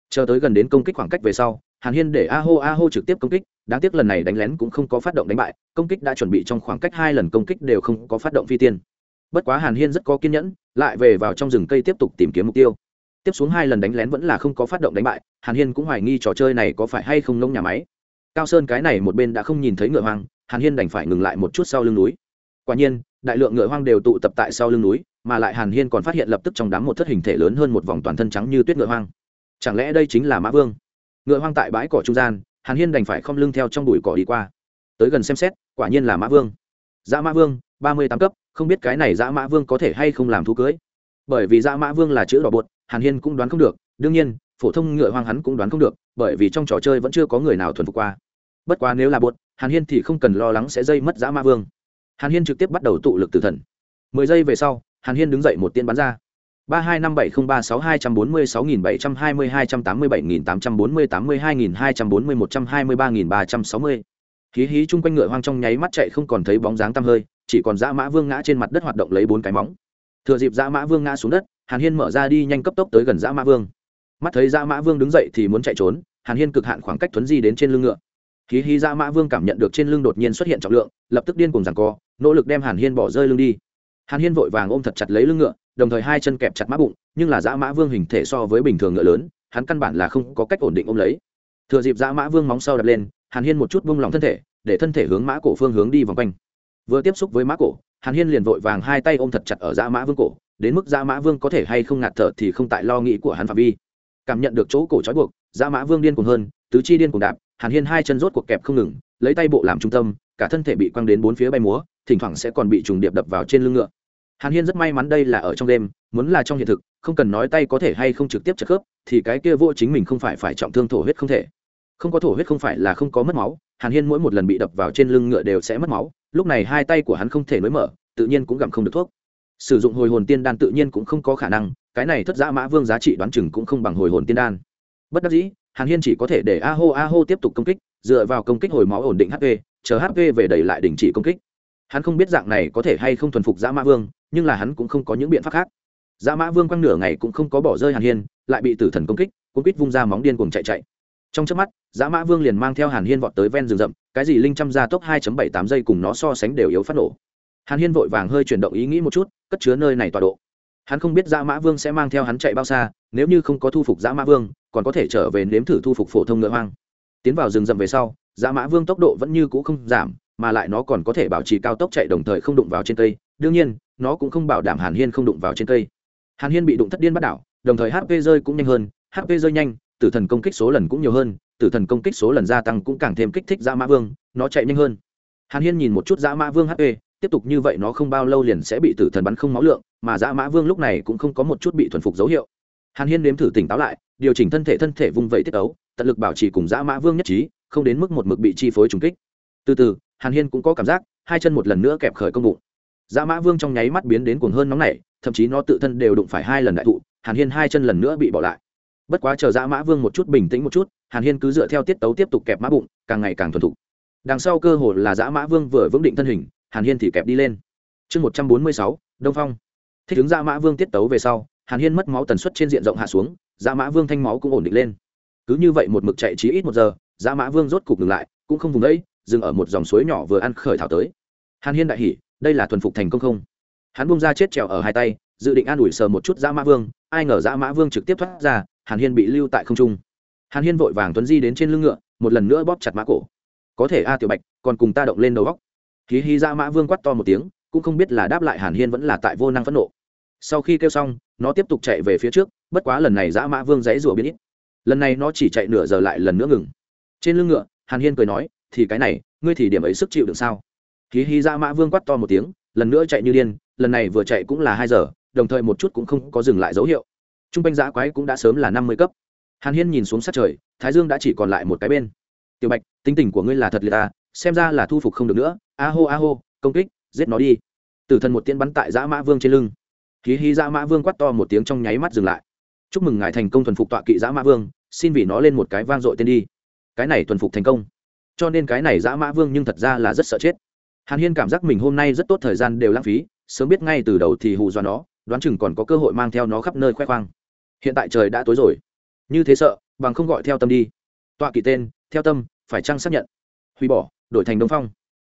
Chờ tới gần đến công kích khoảng cách về sau hàn hiên để a hô a hô trực tiếp công kích, đáng tiếc lần này đánh lén cũng không có phát động đánh bại, công kích đã chuẩn bị trong khoảng cách hai lần công kích đều không có phát động phi tiên. Bất quá hàn hiên rất có kiên nhẫn, lại về vào trong rừng cây tiếp tục tìm kiếm mục tiêu. Tiếp xuống hai lần đánh lén vẫn là không có phát động đánh bại, hàn hiên cũng hoài nghi trò chơi này có phải hay không nông nhà máy. Cao sơn cái này một bên đã không nhìn thấy ngựa hoang, hàn hiên đành phải ngừng lại một chút sau lưng núi. Quả nhiên, đại lượng ngựa hoang đều tụ tập tại sau lưng núi, mà lại hàn hiên còn phát hiện lập tức trong đám một thất hình thể lớn hơn một vòng toàn thân trắng như tuyết ngựa hoang. Chẳng lẽ đây chính là mã vương? Ngựa hoang tại bãi cỏ trung gian, hàn hiên đành phải không lưng theo trong bụi cỏ đi qua. Tới gần xem xét, quả nhiên là mã vương. Dã mã vương, ba mươi tám cấp, không biết cái này dã mã vương có thể hay không làm thú cưới. Bởi vì dã mã vương là chữ đỏ bột, hàn hiên cũng đoán không được, đương nhiên, phổ thông ngựa hoang hắn cũng đoán không được, bởi vì trong trò chơi vẫn chưa có người nào thuần phục qua. Bất quá nếu là bột, hàn hiên thì không cần lo lắng sẽ dây mất dã mã vương. Hàn hiên trực tiếp bắt đầu tụ lực tử thần. Mười giây về sau, hàn hiên đứng dậy một tiên bắn ra ba hai năm bảy không ba sáu hai trăm bốn mươi sáu nghìn bảy trăm hai mươi hai trăm tám mươi bảy nghìn tám trăm bốn mươi tám mươi hai nghìn hai trăm bốn mươi một trăm hai mươi ba nghìn ba trăm sáu mươi. Hí hí chung quanh ngựa hoang trong nháy mắt chạy không còn thấy bóng dáng tăm hơi, chỉ còn dã mã vương ngã trên mặt đất hoạt động lấy bốn cái móng. Thừa dịp dã mã vương ngã xuống đất, hàn hiên mở ra đi nhanh cấp tốc tới gần dã mã vương. Mắt thấy dã mã vương đứng dậy thì muốn chạy trốn, hàn hiên cực hạn khoảng cách thuấn di đến trên lưng ngựa. Hí hí dã mã vương cảm nhận được trên lưng đột nhiên xuất hiện trọng lượng, lập tức điên cùng rằng co, nỗ lực đem hàn hiên bỏ rơi lưng đi hàn hiên vội vàng ôm thật chặt lấy lưng ngựa, đồng thời hai chân kẹp chặt mã bụng, nhưng là dã mã vương hình thể so với bình thường ngựa lớn, hắn căn bản là không có cách ổn định ôm lấy. Thừa dịp dã mã vương móng sau đập lên, hàn hiên một chút bung lòng thân thể, để thân thể hướng mã cổ phương hướng đi vòng quanh. Vừa tiếp xúc với mã cổ, hàn hiên liền vội vàng hai tay ôm thật chặt ở dã mã vương cổ, đến mức dã mã vương có thể hay không ngạt thở thì không tại lo nghĩ của hắn phạm vi. Cảm nhận được chỗ cổ trói buộc, dã mã vương điên cuồng hơn, tứ chi điên cuồng đạp, hàn hiên hai chân rốt cuộc kẹp không ngừng, lấy tay bộ làm trung tâm, cả thân thể bị quăng đến bốn phía bay múa thỉnh thoảng sẽ còn bị trùng điệp đập vào trên lưng ngựa. Hàn hiên rất may mắn đây là ở trong đêm, muốn là trong hiện thực, không cần nói tay có thể hay không trực tiếp trợ khớp, thì cái kia vô chính mình không phải phải trọng thương thổ huyết không thể. Không có thổ huyết không phải là không có mất máu, hàn hiên mỗi một lần bị đập vào trên lưng ngựa đều sẽ mất máu, lúc này hai tay của hắn không thể nối mở, tự nhiên cũng gặm không được thuốc. Sử dụng hồi hồn tiên đan tự nhiên cũng không có khả năng, cái này thất giã mã vương giá trị đoán chừng cũng không bằng hồi hồn tiên đan. Bất đắc dĩ, hàn hiên chỉ có thể để a hô a hô tiếp tục công kích, dựa vào công kích hồi máu ổn định hp chờ hp về đẩy lại đình chỉ công kích hắn không biết dạng này có thể hay không thuần phục dã mã vương, nhưng là hắn cũng không có những biện pháp khác. Dã mã vương quăng nửa ngày cũng không có bỏ rơi hàn hiên, lại bị tử thần công kích, cuốn quýt vung ra móng điên cùng chạy chạy. Trong trước mắt, dã mã vương liền mang theo hàn hiên vọt tới ven rừng rậm, cái gì linh trăm gia tốc hai bảy tám giây cùng nó so sánh đều yếu phát nổ. Hàn hiên vội vàng hơi chuyển động ý nghĩ một chút, cất chứa nơi này tọa độ. Hắn không biết dã mã vương sẽ mang theo hắn chạy bao xa, nếu như không có thu phục dã mã vương, còn có thể trở về nếm thử thu phục phổ thông ngựa hoang. Tiến vào rừng rậm về sau, dã mã vương tốc độ vẫn như cũ không giảm mà lại nó còn có thể bảo trì cao tốc chạy đồng thời không đụng vào trên cây. Đương nhiên, nó cũng không bảo đảm hàn hiên không đụng vào trên cây. Hàn hiên bị đụng thất điên bắt đảo, đồng thời hp rơi cũng nhanh hơn. Hp rơi nhanh, tử thần công kích số lần cũng nhiều hơn, tử thần công kích số lần gia tăng cũng càng thêm kích thích dã mã vương, nó chạy nhanh hơn. Hàn hiên nhìn một chút dã mã vương hp tiếp tục như vậy nó không bao lâu liền sẽ bị tử thần bắn không máu lượng, mà dã mã vương lúc này cũng không có một chút bị thuần phục dấu hiệu. Hàn hiên nếm thử tỉnh táo lại, điều chỉnh thân thể thân thể vung vẩy tiết ấu, tận lực bảo trì cùng dã mã vương nhất trí, không đến mức một mực bị chi phối trùng kích. Từ từ hàn hiên cũng có cảm giác, hai chân một lần nữa kẹp khởi công bụng. Dã mã vương trong nháy mắt biến đến cuồng hơn nóng nảy, thậm chí nó tự thân đều đụng phải hai lần đại thụ, hàn hiên hai chân lần nữa bị bỏ lại. Bất quá chờ dã mã vương một chút bình tĩnh một chút, hàn hiên cứ dựa theo tiết tấu tiếp tục kẹp mã bụng, càng ngày càng thuần thục. Đằng sau cơ hồ là dã mã vương vừa vững định thân hình, hàn hiên thì kẹp đi lên. Chương một trăm bốn mươi sáu, đông phong. Thích ứng dã mã vương tiết tấu về sau, hàn hiên mất máu tần suất trên diện rộng hạ xuống, dã mã vương thanh máu cũng ổn định lên. Cứ như vậy một mực chạy trí ít một giờ, dã mã vương rốt cục ngừng lại, cũng không vùng đấy dừng ở một dòng suối nhỏ vừa ăn khởi thảo tới. Hàn hiên đại hỉ, đây là thuần phục thành công không? Hắn bung ra chết trèo ở hai tay, dự định an ủi sờ một chút dã mã vương, ai ngờ dã mã vương trực tiếp thoát ra, hàn hiên bị lưu tại không trung. Hàn hiên vội vàng tuấn di đến trên lưng ngựa, một lần nữa bóp chặt mã cổ. Có thể a tiểu bạch, còn cùng ta động lên đầu góc hí hy dã mã vương quắt to một tiếng, cũng không biết là đáp lại hàn hiên vẫn là tại vô năng phẫn nộ. Sau khi kêu xong, nó tiếp tục chạy về phía trước, bất quá lần này dã mã vương dãy rủa biết ít. Lần này nó chỉ chạy nửa giờ lại lần nữa ngừng. Trên lưng ngựa, hàn hiên cười nói thì cái này, ngươi thì điểm ấy sức chịu được sao? Khí hí ra mã vương quắt to một tiếng, lần nữa chạy như điên, lần này vừa chạy cũng là hai giờ, đồng thời một chút cũng không có dừng lại dấu hiệu. T r u n g quanh giã quái cũng đã sớm là năm mươi cấp. Hàn hiên nhìn xuống sát trời, thái dương đã chỉ còn lại một cái bên. Tiểu bạch, tính tình của ngươi là thật liệt ta, xem ra là thu phục không được nữa. A hô a hô, công kích, giết nó đi. Tử thần một tiên bắn tại giã mã vương trên lưng. Khí hí dã mã vương quát to một tiếng trong nháy mắt dừng lại. Chúc mừng ngài thành công thuần phục tọa kỵ giã mã vương, xin vì nó lên một cái vang dội tên đi. Cái này thuần phục thành công cho nên cái này dã mã vương nhưng thật ra là rất sợ chết. Hàn hiên cảm giác mình hôm nay rất tốt, thời gian đều lãng phí, sớm biết ngay từ đầu thì hù do nó, đoán chừng còn có cơ hội mang theo nó khắp nơi khoe khoang. Hiện tại trời đã tối rồi. Như thế sợ, bằng không gọi theo tâm đi. Tọa kỵ tên, theo tâm, phải chăng xác nhận? Hủy bỏ, đổi thành đông phong.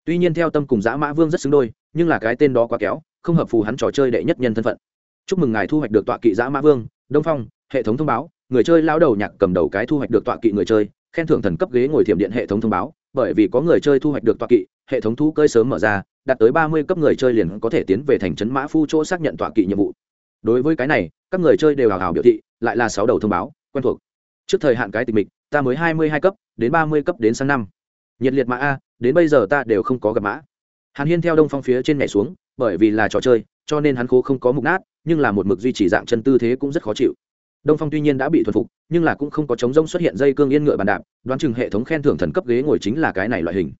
Tuy nhiên theo tâm cùng dã mã vương rất xứng đôi, nhưng là cái tên đó quá kéo, không hợp phù hắn trò chơi đệ nhất nhân thân phận. Chúc mừng ngài thu hoạch được tọa kỵ dã mã vương, đông phong, hệ thống thông báo, người chơi lao đầu nhạc cầm đầu cái thu hoạch được tọa kỵ người chơi khen thưởng thần cấp ghế ngồi thiểm điện hệ thống thông báo, bởi vì có người chơi thu hoạch được tọa kỵ, hệ thống thu cơi sớm mở ra, đạt tới ba mươi cấp người chơi liền có thể tiến về thành trấn mã phu chỗ xác nhận tọa kỵ nhiệm vụ. Đối với cái này, các người chơi đều hào hào biểu thị, lại là sáu đầu thông báo, quen thuộc. Trước thời hạn cái tịch mịch, ta mới hai mươi hai cấp, đến ba mươi cấp đến sang năm. Nhiệt liệt mã a, đến bây giờ ta đều không có gặp mã. Hàn hiên theo đông phong phía trên nhảy xuống, bởi vì là trò chơi, cho nên hắn khô không có mục nát, nhưng là một mực duy trì dạng chân tư thế cũng rất khó chịu đông phong tuy nhiên đã bị thuần phục, nhưng là cũng không có chống rông xuất hiện dây cương yên ngựa bàn đạp, đoán chừng hệ thống khen thưởng thần cấp ghế ngồi chính là cái này loại hình.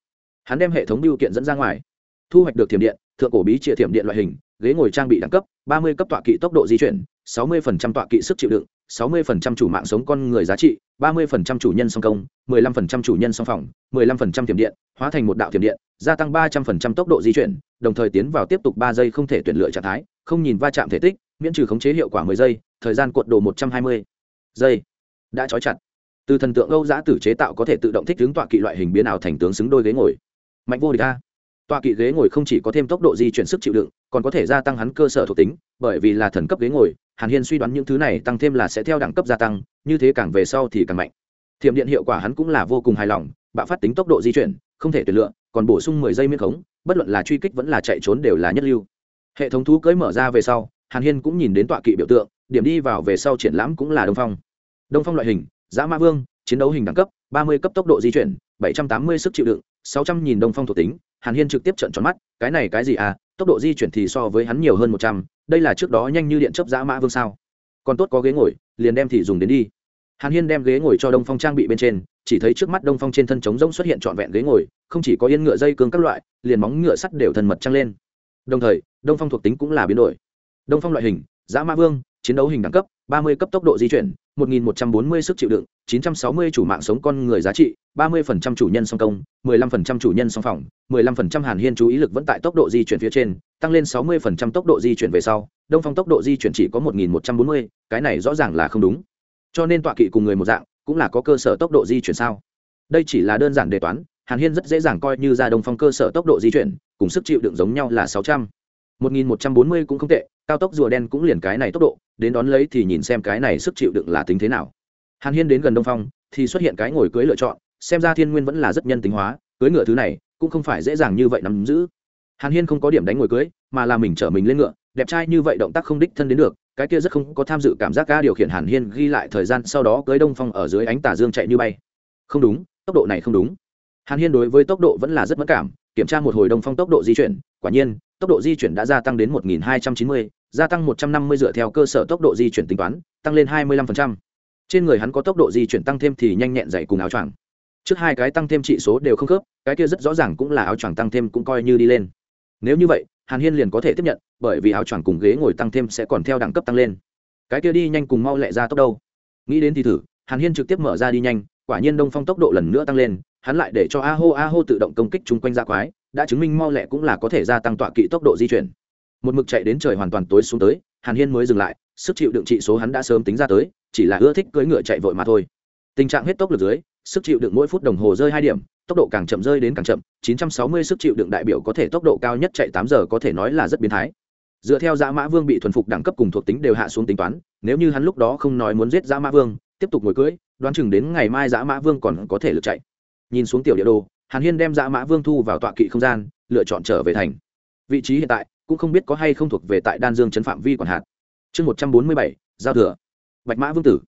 Hắn đem hệ thống biêu kiện dẫn ra ngoài, thu hoạch được thiểm điện, thượng cổ bí trịa thiểm điện loại hình, ghế ngồi trang bị đẳng cấp, ba mươi cấp tọa kỵ tốc độ di chuyển, sáu mươi tọa kỵ sức chịu đựng, sáu mươi chủ mạng sống con người giá trị, ba mươi chủ nhân song công, mười lăm chủ nhân song phòng, mười lăm thiểm điện, hóa thành một đạo thiểm điện, gia tăng ba trăm linh tốc độ di chuyển, đồng thời tiến vào tiếp tục ba giây không thể tuyển lựa trạng thái, không nhìn va chạm thể tích miễn trừ khống chế hiệu quả mười giây, thời gian cuộn đồ một trăm hai mươi giây. Đã trói chặt. Từ thần tượng âu giã tử chế tạo có thể tự động thích ứng tọa kỵ loại hình biến ảo thành tướng xứng đôi ghế ngồi. Mạnh vô địch a. Tọa kỵ ghế ngồi không chỉ có thêm tốc độ di chuyển sức chịu đựng, còn có thể gia tăng hắn cơ sở thuộc tính, bởi vì là thần cấp ghế ngồi, hàn hiên suy đoán những thứ này tăng thêm là sẽ theo đẳng cấp gia tăng, như thế càng về sau thì càng mạnh. Thiểm điện hiệu quả hắn cũng là vô cùng hài lòng, bạo phát tính tốc độ di chuyển, không thể tuyệt lựa, còn bổ sung mười giây miễn khống, bất luận là truy kích vẫn là chạy trốn đều là nhất lưu. Hệ thống thú cưỡi mở ra về sau hàn hiên cũng nhìn đến tọa kỵ biểu tượng, điểm đi vào về sau triển lãm cũng là đông phong. Đông phong loại hình giã ma vương, chiến đấu hình đẳng cấp, ba mươi cấp tốc độ di chuyển, bảy trăm tám mươi sức chịu đựng, sáu trăm nghìn đông phong thuộc tính. Hàn hiên trực tiếp trận tròn mắt, cái này cái gì à tốc độ di chuyển thì so với hắn nhiều hơn một trăm, đây là trước đó nhanh như điện chấp giã mã vương sao. Còn tốt có ghế ngồi, liền đem thì dùng đến đi. Hàn hiên đem ghế ngồi cho đông phong trang bị bên trên, chỉ thấy trước mắt đông phong trên thân trống rỗng xuất hiện trọn vẹn ghế ngồi, không chỉ có yên ngựa dây cương các loại, liền móng ngựa sắt đều thần mật trăng lên. Đồng thời, đông phong thuộc tính cũng là biến đổi đông phong loại hình giã mã vương, chiến đấu hình đẳng cấp, ba mươi cấp tốc độ di chuyển, một nghìn một trăm bốn mươi sức chịu đựng, chín trăm sáu mươi chủ mạng sống con người giá trị, ba mươi phần trăm chủ nhân song công, mười lăm phần trăm chủ nhân song phòng, mười lăm phần trăm hàn hiên chú ý lực vẫn tại tốc độ di chuyển phía trên, tăng lên sáu mươi phần trăm tốc độ di chuyển về sau, đông phong tốc độ di chuyển chỉ có một nghìn một trăm bốn mươi, cái này rõ ràng là không đúng. Cho nên tọa kỵ cùng người một dạng, cũng là có cơ sở tốc độ di chuyển sao? Đây chỉ là đơn giản đề toán, hàn hiên rất dễ dàng coi như ra đông phong cơ sở tốc độ di chuyển, cùng sức chịu đựng giống nhau là sáu trăm một nghìn một trăm bốn mươi cũng không tệ, cao tốc rùa đen cũng liền cái này tốc độ, đến đón lấy thì nhìn xem cái này sức chịu đựng là tính thế nào. Hàn hiên đến gần đông phong, thì xuất hiện cái ngồi cưới lựa chọn, xem ra thiên nguyên vẫn là rất nhân tính hóa, cưới ngựa thứ này, cũng không phải dễ dàng như vậy nắm giữ. Hàn hiên không có điểm đánh ngồi cưới, mà là mình trở mình lên ngựa, đẹp trai như vậy động tác không đích thân đến được, cái kia rất không có tham dự cảm giác ca điều khiển hàn hiên ghi lại thời gian sau đó cưới đông phong ở dưới ánh tà dương chạy như bay. Không đúng, tốc độ này không đúng. Hàn hiên đối với tốc độ vẫn là rất mẫn cảm kiểm tra một hồi đông phong tốc độ di chuyển quả nhiên tốc độ di chuyển đã gia tăng đến 1290, gia tăng 150 dựa theo cơ sở tốc độ di chuyển tính toán, tăng lên 25%. Trên người hắn có tốc độ di chuyển tăng thêm thì nhanh nhẹn dậy cùng áo choàng. Trước hai cái tăng thêm trị số đều không khớp, cái kia rất rõ ràng cũng là áo choàng tăng thêm cũng coi như đi lên. Nếu như vậy, Hàn Hiên liền có thể tiếp nhận, bởi vì áo choàng cùng ghế ngồi tăng thêm sẽ còn theo đẳng cấp tăng lên. Cái kia đi nhanh cùng mau lẹ ra tốc đâu? Nghĩ đến thì thử, Hàn Hiên trực tiếp mở ra đi nhanh, quả nhiên Đông Phong tốc độ lần nữa tăng lên, hắn lại để cho A hô A hô tự động công kích chung quanh ra quái, đã chứng minh mau lẹ cũng là có thể gia tăng tọa kỵ tốc độ di chuyển. Một mực chạy đến trời hoàn toàn tối xuống tới hàn hiên mới dừng lại sức chịu đựng trị số hắn đã sớm tính ra tới chỉ là ưa thích cưỡi ngựa chạy vội mà thôi. Tình trạng hết tốc lực dưới sức chịu đựng mỗi phút đồng hồ rơi hai điểm tốc độ càng chậm rơi đến càng chậm 960 sức chịu đựng đại biểu có thể tốc độ cao nhất chạy 8 giờ có thể nói là rất biến thái. Dựa theo dã mã vương bị thuần phục đẳng cấp cùng thuộc tính đều hạ xuống tính toán nếu như hắn lúc đó không nói muốn giết dã mã vương tiếp tục ngồi cưỡi đoán chừng đến ngày mai dã mã vương còn có thể lực chạy nhìn xuống tiểu địa đồ, hàn hiên đem dã mã vương thu vào tọa kỵ không gian, lựa chọn trở về thành. Vị trí hiện tại, cũng không biết có hay không thuộc về tại đan dương chấn phạm vi quản hạt. Chương một trăm bốn mươi bảy, giao thừa. Bạch mã vương tử.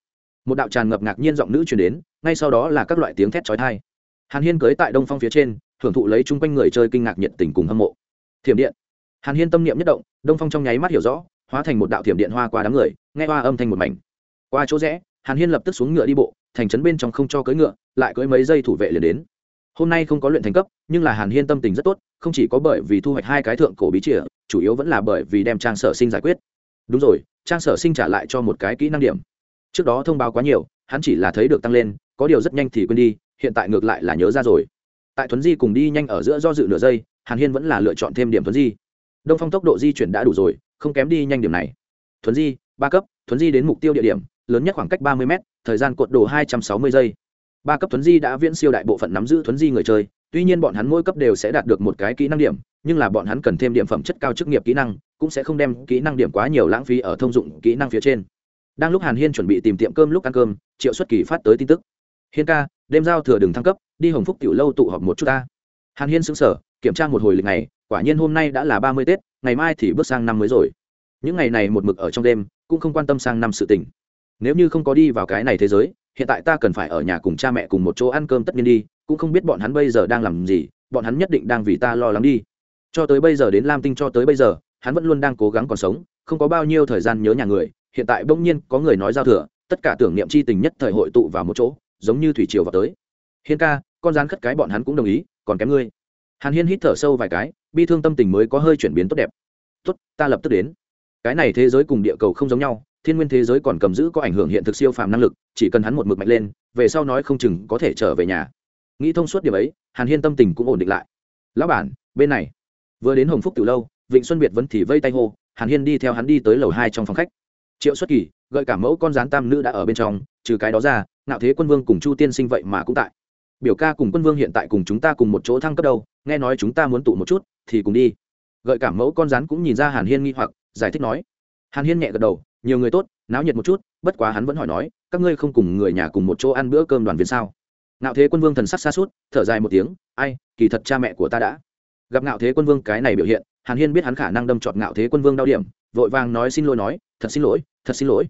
Một đạo tràn ngập ngạc nhiên giọng nữ truyền đến, ngay sau đó là các loại tiếng thét trói thai hàn hiên cưới tại đông phong phía trên, thưởng thụ lấy chung quanh người chơi kinh ngạc nhiệt tình cùng hâm mộ. Thiểm điện. Hàn hiên tâm niệm nhất động, đông phong trong nháy mắt hiểu rõ, hóa thành một đạo thiểm điện hoa qua đám người, nghe hoa âm thanh một mảnh. Qua chỗ rẽ, hàn hiên lập tức xuống ngựa đi bộ thành trấn bên trong không cho cưỡi ngựa, lại cưỡi mấy giây thủ vệ liền đến. Hôm nay không có luyện thành cấp, nhưng là hàn hiên tâm tình rất tốt, không chỉ có bởi vì thu hoạch hai cái thượng cổ bí chìa, chủ yếu vẫn là bởi vì đem trang sở sinh giải quyết. Đúng rồi, trang sở sinh trả lại cho một cái kỹ năng điểm. Trước đó thông báo quá nhiều, hắn chỉ là thấy được tăng lên, có điều rất nhanh thì quên đi, hiện tại ngược lại là nhớ ra rồi. Tại thuấn di cùng đi nhanh ở giữa do dự nửa giây, hàn hiên vẫn là lựa chọn thêm điểm thuấn di. Đông phong tốc độ di chuyển đã đủ rồi, không kém đi nhanh điểm này. Thuấn di, ba cấp, thuấn di đến mục tiêu địa điểm, lớn nhất khoảng cách ba mươi m thời gian cột đồ hai trăm sáu mươi giây. Ba cấp thuấn di đã viễn siêu đại bộ phận nắm giữ thuấn di người chơi, tuy nhiên bọn hắn mỗi cấp đều sẽ đạt được một cái kỹ năng điểm, nhưng là bọn hắn cần thêm điểm phẩm chất cao chức nghiệp kỹ năng, cũng sẽ không đem kỹ năng điểm quá nhiều lãng phí ở thông dụng kỹ năng phía trên. Đang lúc hàn hiên chuẩn bị tìm tiệm cơm lúc ăn cơm, triệu xuất kỳ phát tới tin tức. Hiên ca, đêm giao thừa đường thăng cấp, đi hồng phúc tiểu lâu tụ họp một chút ta. Hàn hiên xứng sở kiểm tra một hồi lịch này quả nhiên hôm nay đã là ba mươi tết, ngày mai thì bước sang năm mới rồi. Những ngày này một mực ở trong đêm, cũng không quan tâm sang năm sự tình nếu như không có đi vào cái này thế giới, hiện tại ta cần phải ở nhà cùng cha mẹ cùng một chỗ ăn cơm tất nhiên đi, cũng không biết bọn hắn bây giờ đang làm gì, bọn hắn nhất định đang vì ta lo lắng đi. Cho tới bây giờ đến lam tinh cho tới bây giờ, hắn vẫn luôn đang cố gắng còn sống, không có bao nhiêu thời gian nhớ nhà người, hiện tại bỗng nhiên có người nói giao thừa, tất cả tưởng niệm c h i tình nhất thời hội tụ vào một chỗ, giống như thủy triều vào tới. Hiên ca, con rán khất cái bọn hắn cũng đồng ý, còn kém ngươi. Hàn hiên hít thở sâu vài cái, bi thương tâm tình mới có hơi chuyển biến tốt đẹp. Tốt, ta lập tức đến. Cái này thế giới cùng địa cầu không giống nhau thiên nguyên thế giới còn cầm giữ có ảnh hưởng hiện thực siêu phàm năng lực, chỉ cần hắn một mực mạnh lên, về sau nói không chừng có thể trở về nhà. Nghĩ thông suốt điểm ấy, hàn hiên tâm tình cũng ổn định lại. Lão bản, bên này. Vừa đến hồng phúc từ lâu, vịnh xuân biệt vẫn thì vây tay hô, hàn hiên đi theo hắn đi tới lầu hai trong phòng khách. Triệu xuất kỳ, gợi cả mẫu con rán tam nữ đã ở bên trong, trừ cái đó ra nạo thế quân vương cùng chu tiên sinh vậy mà cũng tại. Biểu ca cùng quân vương hiện tại cùng chúng ta cùng một chỗ thăng cấp đâu, nghe nói chúng ta muốn tụ một chút, thì cùng đi. Gợi cảm mẫu con rắn cũng nhìn ra hàn hiên nghi hoặc, giải thích nói. Hàn hiên nhẹ gật đầu nhiều người tốt, náo nhiệt một chút, bất quá hắn vẫn hỏi nói, các ngươi không cùng người nhà cùng một chỗ ăn bữa cơm đoàn viên sao? Ngạo thế quân vương thần sắc xa suốt thở dài một tiếng, ai, kỳ thật cha mẹ của ta đã gặp ngạo thế quân vương cái này biểu hiện, hàn hiên biết hắn khả năng đâm trọt ngạo thế quân vương đau điểm, vội vàng nói xin lỗi nói, thật xin lỗi, thật xin lỗi.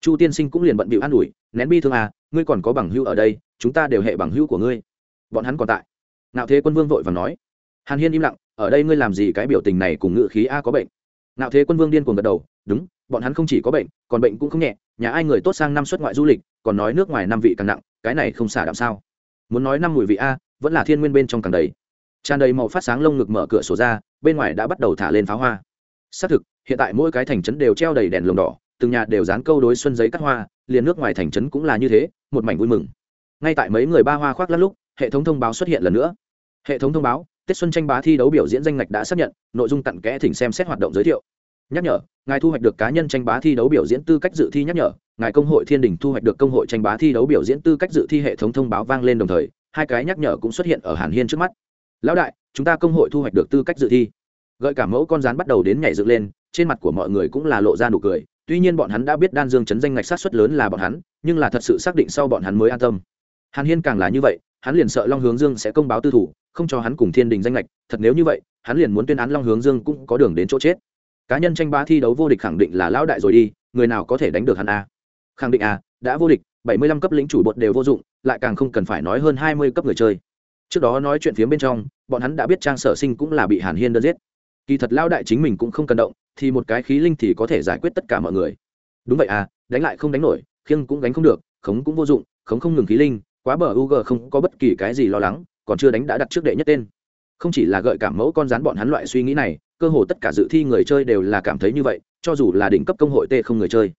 Chu tiên sinh cũng liền bận bịu an ủi, nén bi thương à ngươi còn có bằng hữu ở đây, chúng ta đều hệ bằng hữu của ngươi. Bọn hắn còn tại. Ngạo thế quân vương vội và nói, hàn hiên im lặng, ở đây ngươi làm gì cái biểu tình này cùng ngự khí a có bệnh? Ngạo thế quân vương điên cuồng gật đầu, đúng bọn hắn không chỉ có bệnh, còn bệnh cũng không nhẹ, nhà ai người tốt sang năm xuất ngoại du lịch, còn nói nước ngoài năm vị càng nặng, cái này không xả đạm sao? Muốn nói năm mùi vị a, vẫn là thiên nguyên bên trong càng đầy. Tràn đầy màu phát sáng lông ngực mở cửa sổ ra, bên ngoài đã bắt đầu thả lên pháo hoa. Xác thực, hiện tại mỗi cái thành trấn đều treo đầy đèn lồng đỏ, từng nhà đều dán câu đối xuân giấy cắt hoa, liền nước ngoài thành trấn cũng là như thế, một mảnh vui mừng. Ngay tại mấy người ba hoa khoác lát lúc, hệ thống thông báo xuất hiện lần nữa. Hệ thống thông báo, tết xuân tranh bá thi đấu biểu diễn danh ngạch đã xác nhận, nội dung tặng kẽ thỉnh xem xét hoạt động giới thiệu nhắc nhở, ngài thu hoạch được cá nhân tranh bá thi đấu biểu diễn tư cách dự thi nhắc nhở, ngài công hội thiên đình thu hoạch được công hội tranh bá thi đấu biểu diễn tư cách dự thi hệ thống thông báo vang lên đồng thời, hai cái nhắc nhở cũng xuất hiện ở hàn hiên trước mắt. Lão đại, chúng ta công hội thu hoạch được tư cách dự thi. Gợi cả mẫu con rán bắt đầu đến nhảy dựng lên, trên mặt của mọi người cũng là lộ ra nụ cười, tuy nhiên bọn hắn đã biết đan dương chấn danh ngạch sát xuất lớn là bọn hắn, nhưng là thật sự xác định sau bọn hắn mới an tâm. Hàn hiên càng là như vậy, hắn liền sợ long hướng dương sẽ công báo tư thủ, không cho hắn cùng thiên đình danh lệch thật nếu như vậy, hắn liền muốn tuyên án long hướng dương cũng có đường đến chỗ chết cá nhân tranh ba thi đấu vô địch khẳng định là lão đại rồi đi, người nào có thể đánh được hắn a? Khẳng định a, đã vô địch, bảy mươi lăm cấp lĩnh chủ bột đều vô dụng, lại càng không cần phải nói hơn hai mươi cấp người chơi. Trước đó nói chuyện phía bên trong, bọn hắn đã biết trang sở sinh cũng là bị hàn hiên đơn giết. Kỳ thật lão đại chính mình cũng không cần động, thì một cái khí linh thì có thể giải quyết tất cả mọi người. Đúng vậy à đánh lại không đánh nổi, khiêng cũng đánh không được, khống cũng vô dụng, khống không ngừng khí linh, quá bờ u g không có bất kỳ cái gì lo lắng, còn chưa đánh đã đặt trước đệ nhất tên. Không chỉ là gợi cảm mẫu con rắn bọn hắn loại suy nghĩ này cơ hồ tất cả dự thi người chơi đều là cảm thấy như vậy, cho dù là đỉnh cấp công hội t không người chơi.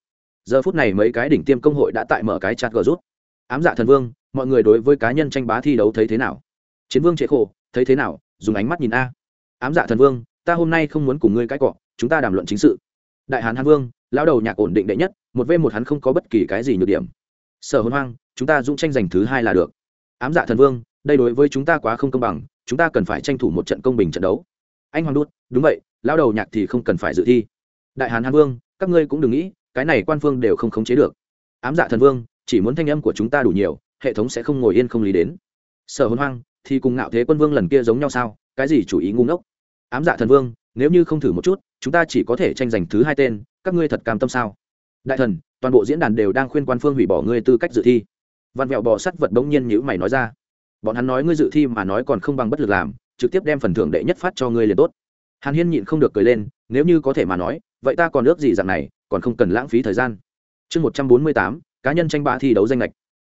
Giờ phút này mấy cái đỉnh tiêm công hội đã tại mở cái chat g rút. Ám dạ thần vương, mọi người đối với cá nhân tranh bá thi đấu thấy thế nào? Chiến vương chế khổ, thấy thế nào? Dùng ánh mắt nhìn a. Ám dạ thần vương, ta hôm nay không muốn cùng ngươi cãi cọ, chúng ta đàm luận chính sự. Đại hán hán vương, lão đầu nhạc ổn định đệ nhất, một v một hắn không có bất kỳ cái gì nhược điểm. Sở hồn hoang, chúng ta dũng tranh giành thứ hai là được. Ám dạ thần vương, đây đối với chúng ta quá không công bằng, chúng ta cần phải tranh thủ một trận công bình trận đấu anh hoàng đút, đúng vậy lao đầu nhạc thì không cần phải dự thi. Đại hán hán vương, các ngươi cũng đừng nghĩ, cái này quan phương đều không khống chế được. Ám dạ thần vương, chỉ muốn thanh âm của chúng ta đủ nhiều, hệ thống sẽ không ngồi yên không lý đến. Sở hồn hoang, thì cùng ngạo thế quân vương lần kia giống nhau sao? Cái gì chủ ý ngu ngốc? Ám dạ thần vương, nếu như không thử một chút, chúng ta chỉ có thể tranh giành thứ hai tên, các ngươi thật cam tâm sao? Đại thần, toàn bộ diễn đàn đều đang khuyên quan phương hủy bỏ ngươi tư cách dự thi. Văn vẹo bò sắt vật bỗng nhiên nhữ mày nói ra. Bọn hắn nói ngươi dự thi mà nói còn không bằng bất lực làm trực tiếp đem phần thưởng đệ nhất phát cho ngươi liền tốt. Hàn hiên nhịn không được cười lên, nếu như có thể mà nói, vậy ta còn ước gì dạng này, còn không cần lãng phí thời gian. Chương một trăm bốn mươi tám, cá nhân tranh bá thi đấu danh lệch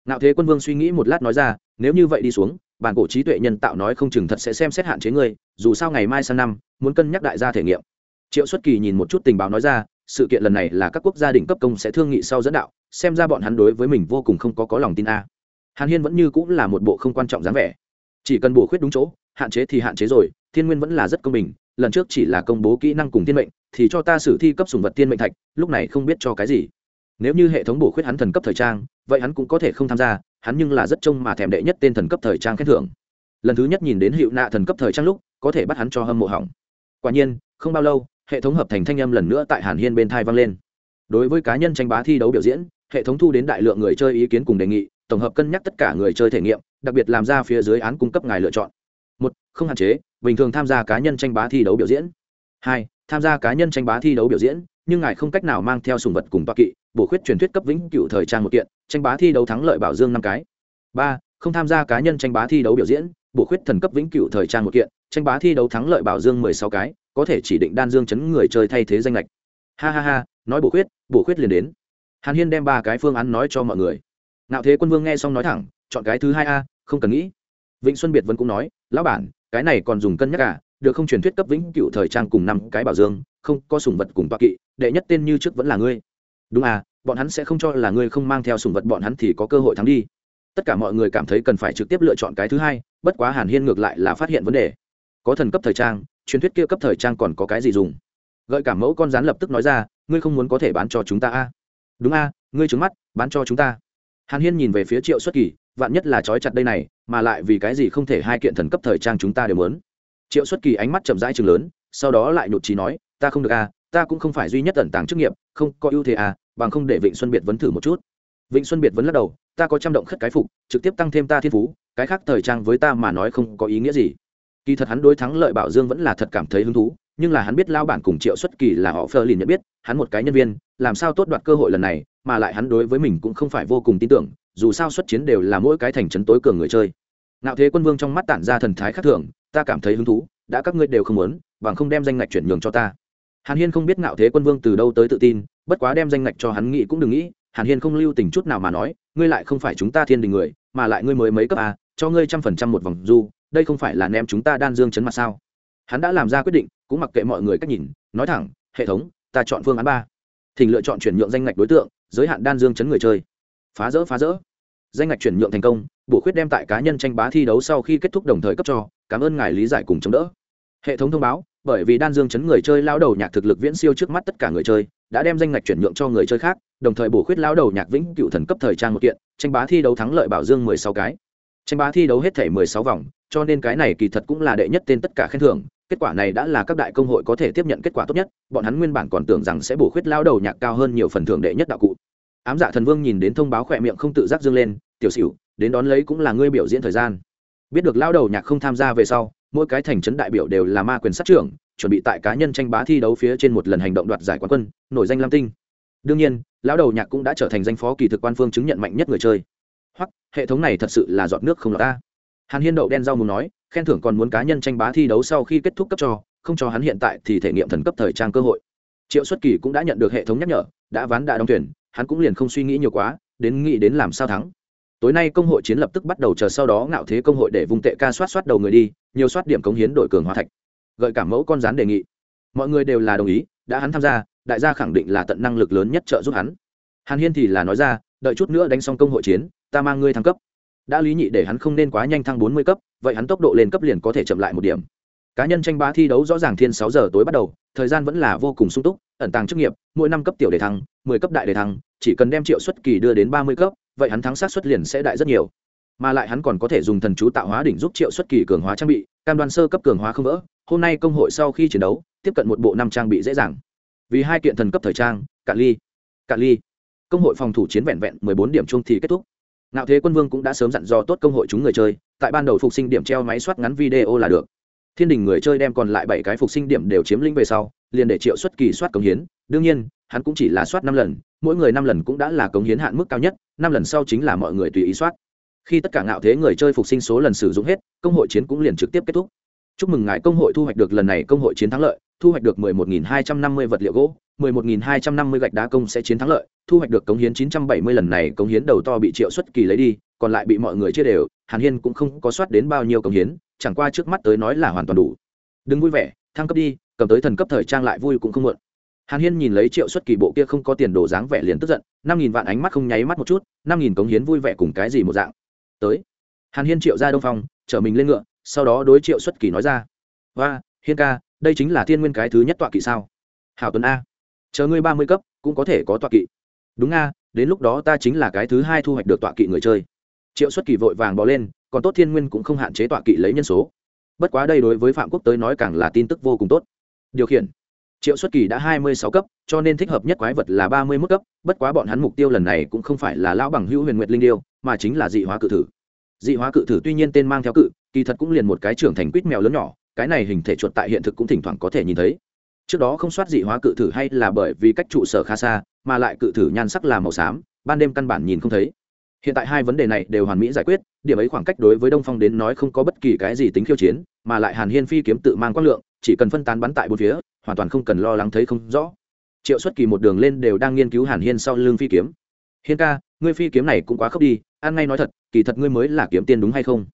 nạo thế quân vương suy nghĩ một lát nói ra, nếu như vậy đi xuống, bản cổ trí tuệ nhân tạo nói không chừng thật sẽ xem xét hạn chế ngươi, dù sao ngày mai sang năm, muốn cân nhắc đại gia thể nghiệm. Triệu xuất kỳ nhìn một chút tình báo nói ra, sự kiện lần này là các quốc gia đỉnh cấp công sẽ thương nghị sau dẫn đạo, xem ra bọn hắn đối với mình vô cùng không có có lòng tin a. Hàn hiên vẫn như cũng là một bộ không quan trọng dáng vẻ chỉ cần bổ khuyết đúng chỗ, hạn chế thì hạn chế rồi, thiên nguyên vẫn là rất công bình, lần trước chỉ là công bố kỹ năng cùng thiên mệnh, thì cho ta xử thi cấp sùng vật thiên mệnh thạch, lúc này không biết cho cái gì. Nếu như hệ thống bổ khuyết hắn thần cấp thời trang, vậy hắn cũng có thể không tham gia, hắn nhưng là rất trông mà thèm đệ nhất tên thần cấp thời trang khen thưởng. Lần thứ nhất nhìn đến hiệu nạ thần cấp thời trang lúc, có thể bắt hắn cho hâm mộ hỏng. Quả nhiên, không bao lâu, hệ thống hợp thành thanh âm lần nữa tại hàn hiên bên thai vang lên. Đối với cá nhân tranh bá thi đấu biểu diễn, hệ thống thu đến đại lượng người chơi ý kiến cùng đề nghị, tổng hợp cân nhắc tất cả người chơi thể nghiệm đặc biệt làm ra phía dưới án cung cấp ngài lựa chọn. Một, không hạn chế, bình thường tham gia cá nhân tranh bá thi đấu biểu diễn. Hai, tham gia cá nhân tranh bá thi đấu biểu diễn, nhưng ngài không cách nào mang theo sùng vật cùng toa kỵ, bổ khuyết truyền thuyết cấp vĩnh cựu thời trang một kiện, tranh bá thi đấu thắng lợi bảo dương năm cái. Ba, không tham gia cá nhân tranh bá thi đấu biểu diễn, bổ khuyết thần cấp vĩnh cựu thời trang một kiện, tranh bá thi đấu thắng lợi bảo dương mười sáu cái, có thể chỉ định đan dương chấn người chơi thay thế danh lệch. Ha ha ha, nói bổ khuyết bổ khuyết liền đến. Hàn hiên đem ba cái phương án nói cho mọi người. Nạo thế quân vương nghe xong nói thẳng chọn cái thứ hai a không cần nghĩ. Vĩnh xuân biệt vẫn cũng nói lão bản cái này còn dùng cân nhắc cả à, được không truyền thuyết cấp vĩnh cựu thời trang cùng năm cái bảo dương không có sùng vật cùng toa kỵ đệ nhất tên như trước vẫn là ngươi. Đúng à bọn hắn sẽ không cho là ngươi không mang theo sùng vật bọn hắn thì có cơ hội thắng đi. Tất cả mọi người cảm thấy cần phải trực tiếp lựa chọn cái thứ hai bất quá hàn hiên ngược lại là phát hiện vấn đề. Có thần cấp thời trang truyền thuyết kia cấp thời trang còn có cái gì dùng? Gợi cả mẫu con rán lập tức nói ra ngươi không muốn có thể bán cho chúng ta a à? đúng a ngươi trứng mắt bán cho chúng ta. Hàn hiên nhìn về phía triệu xuất kỳ vạn nhất là trói chặt đây này, mà lại vì cái gì không thể hai kiện thần cấp thời trang chúng ta đều muốn triệu xuất kỳ ánh mắt chậm rãi chừng lớn, sau đó lại nhột trí nói, ta không được à? ta cũng không phải duy nhất tận tàng chức nghiệp, không có ưu thế à? bằng không để vịnh xuân biệt vấn thử một chút vịnh xuân biệt vấn lắc đầu, ta có trăm động khất cái phục, trực tiếp tăng thêm ta thiên phú, cái khác thời trang với ta mà nói không có ý nghĩa gì kỳ thật hắn đối thắng lợi bảo dương vẫn là thật cảm thấy hứng thú, nhưng là hắn biết lao bản cùng triệu xuất kỳ là họ phơ liền nhận biết, hắn một cái nhân viên, làm sao tốt đoạt cơ hội lần này, mà lại hắn đối với mình cũng không phải vô cùng tin tưởng dù sao xuất chiến đều là mỗi cái thành trấn tối cường người chơi. Ngạo thế quân vương trong mắt tản ra thần thái khác thường, ta cảm thấy hứng thú, đã các ngươi đều không muốn, bằng không đem danh ngạch chuyển nhường cho ta. Hàn hiên không biết ngạo thế quân vương từ đâu tới tự tin, bất quá đem danh ngạch cho hắn nghĩ cũng đừng nghĩ, hàn hiên không lưu tình chút nào mà nói, ngươi lại không phải chúng ta thiên đình người, mà lại ngươi mới mấy cấp a cho ngươi trăm phần trăm một vòng du, đây không phải là ném chúng ta đan dương chấn mặt sao? Hắn đã làm ra quyết định, cũng mặc kệ mọi người cách nhìn, nói thẳng, hệ thống, ta chọn phương án ba. Thỉnh lựa chọn chuyển nhượng danh ngạch đối tượng, giới hạn đan dương chấn người chơi. Phá rỡ phá rỡ danh ngạch chuyển nhượng thành công, bổ khuyết đem tại cá nhân tranh bá thi đấu sau khi kết thúc đồng thời cấp cho. Cảm ơn ngài lý giải cùng chống đỡ. Hệ thống thông báo, bởi vì đan dương chấn người chơi lao đầu nhạc thực lực viễn siêu trước mắt tất cả người chơi, đã đem danh ngạch chuyển nhượng cho người chơi khác, đồng thời bổ khuyết lao đầu nhạc vĩnh cựu thần cấp thời trang một kiện, tranh bá thi đấu thắng lợi bảo dương mười sáu cái. Tranh bá thi đấu hết thể mười sáu vòng, cho nên cái này kỳ thật cũng là đệ nhất tên tất cả khen thưởng, kết quả này đã là các đại công hội có thể tiếp nhận kết quả tốt nhất, bọn hắn nguyên bản còn tưởng rằng sẽ bổ khuyết lao đầu nhạc cao hơn nhiều phần thưởng đệ nhất đạo cụ ám dạ thần vương nhìn đến thông báo khỏe miệng không tự giác dương lên, tiểu xỉu đến đón lấy cũng là ngươi biểu diễn thời gian. Biết được lao đầu nhạc không tham gia về sau, mỗi cái thành trấn đại biểu đều là ma quyền sát trưởng, chuẩn bị tại cá nhân tranh bá thi đấu phía trên một lần hành động đoạt giải quán quân, nổi danh lam tinh. Đương nhiên, lão đầu nhạc cũng đã trở thành danh phó kỳ thực quan phương chứng nhận mạnh nhất người chơi. Hoặc, hệ thống này thật sự là giọt nước không lọt ta hàn hiên đậu đen rau muốn nói, khen thưởng còn muốn cá nhân tranh bá thi đấu sau khi kết thúc cấp cho, không cho hắn hiện tại thì thể nghiệm thần cấp thời trang cơ hội. Triệu xuất kỳ cũng đã nhận được hệ thống nhắc nhở, đã ván đã đóng tuyển hắn cũng liền không suy nghĩ nhiều quá, đến nghĩ đến làm sao thắng. Tối nay công hội chiến lập tức bắt đầu chờ sau đó ngạo thế công hội để vùng tệ ca soát soát đầu người đi, nhiều soát điểm cống hiến đội cường hóa thạch. Gợi cảm mẫu con rán đề nghị. Mọi người đều là đồng ý, đã hắn tham gia, đại gia khẳng định là tận năng lực lớn nhất trợ giúp hắn. Hàn hiên thì là nói ra, đợi chút nữa đánh xong công hội chiến, ta mang ngươi thăng cấp. Đã lý nhị để hắn không nên quá nhanh thăng bốn mươi cấp, vậy hắn tốc độ lên cấp liền có thể chậm lại một điểm. Cá nhân tranh bá thi đấu rõ ràng thiên sáu giờ tối bắt đầu, thời gian vẫn là vô cùng sung túc ẩn tàng chức nghiệp, mỗi năm cấp tiểu đề thăng, mười cấp đại đề thăng, chỉ cần đem triệu xuất kỳ đưa đến ba mươi cấp, vậy hắn thắng sát xuất liền sẽ đại rất nhiều. Mà lại hắn còn có thể dùng thần chú tạo hóa đỉnh giúp triệu xuất kỳ cường hóa trang bị, cam đoan sơ cấp cường hóa không vỡ, hôm nay công hội sau khi chiến đấu, tiếp cận một bộ năm trang bị dễ dàng. Vì hai kiện thần cấp thời trang cạn ly cạn ly. Công hội phòng thủ chiến vẹn vẹn mười bốn điểm chung thì kết thúc. Ngạo thế quân vương cũng đã sớm dặn dò tốt công hội chúng người chơi, tại ban đầu phục sinh điểm treo máy soát ngắn video là được thiên đình người chơi đem còn lại bảy cái phục sinh điểm đều chiếm lĩnh về sau, liền để triệu xuất kỳ soát công hiến. Đương nhiên, hắn cũng chỉ là soát năm lần, mỗi người năm lần cũng đã là cống hiến hạn mức cao nhất, năm lần sau chính là mọi người tùy ý soát. Khi tất cả ngạo thế người chơi phục sinh số lần sử dụng hết, công hội chiến cũng liền trực tiếp kết thúc. Chúc mừng ngài công hội thu hoạch được lần này công hội chiến thắng lợi, thu hoạch được 11.250 vật liệu gỗ 11.250 gạch đá công sẽ chiến thắng lợi, thu hoạch được cống hiến 970 lần này cống hiến đầu to bị triệu xuất kỳ lấy đi, còn lại bị mọi người chia đều, hàn hiên cũng không có soát đến bao nhiêu công hiến chẳng qua trước mắt tới nói là hoàn toàn đủ. Đừng vui vẻ, thăng cấp đi, cầm tới thần cấp thời trang lại vui cũng không muộn. Hàn hiên nhìn lấy triệu xuất kỳ bộ kia không có tiền đồ dáng vẻ liền tức giận, năm nghìn vạn ánh mắt không nháy mắt một chút, năm nghìn cống hiến vui vẻ cùng cái gì một dạng. Tới. Hàn hiên triệu ra đông phong, chở mình lên ngựa, sau đó đối triệu xuất kỳ nói ra. Và hiên ca, đây chính là thiên nguyên cái thứ nhất tọa kỵ sao? Hảo tuấn a. Chờ ngươi ba mươi cấp, cũng có thể có tọa kỵ. Đúng a, đến lúc đó ta chính là cái thứ hai thu hoạch được tọa kỵ người chơi. Triệu xuất kỳ vội vàng bỏ lên còn tốt thiên nguyên cũng không hạn chế tọa kỵ lấy nhân số. Bất quá đây đối với phạm quốc tới nói càng là tin tức vô cùng tốt. Điều khiển. Triệu xuất kỳ đã hai mươi sáu cấp, cho nên thích hợp nhất quái vật là ba mươi mức cấp, bất quá bọn hắn mục tiêu lần này cũng không phải là lão bằng hữu huyền nguyệt linh điêu, mà chính là dị hóa cự thử. Dị hóa cự thử tuy nhiên tên mang theo cự, kỳ thật cũng liền một cái trưởng thành quýt mèo lớn nhỏ, cái này hình thể chuột tại hiện thực cũng thỉnh thoảng có thể nhìn thấy. Trước đó không soát dị hóa cự thử hay là bởi vì cách trụ sở khá xa, mà lại cự thử nhan sắc là màu xám, ban đêm căn bản nhìn không thấy hiện tại hai vấn đề này đều hoàn mỹ giải quyết, điểm ấy khoảng cách đối với đông phong đến nói không có bất kỳ cái gì tính khiêu chiến, mà lại hàn hiên phi kiếm tự mang quang lượng, chỉ cần phân tán bắn tại bốn phía, hoàn toàn không cần lo lắng thấy không rõ. Triệu xuất kỳ một đường lên đều đang nghiên cứu hàn hiên sau lưng phi kiếm. Hiên ca, ngươi phi kiếm này cũng quá khốc đi, ăn ngay nói thật, kỳ thật ngươi mới là kiếm tiên đúng hay không?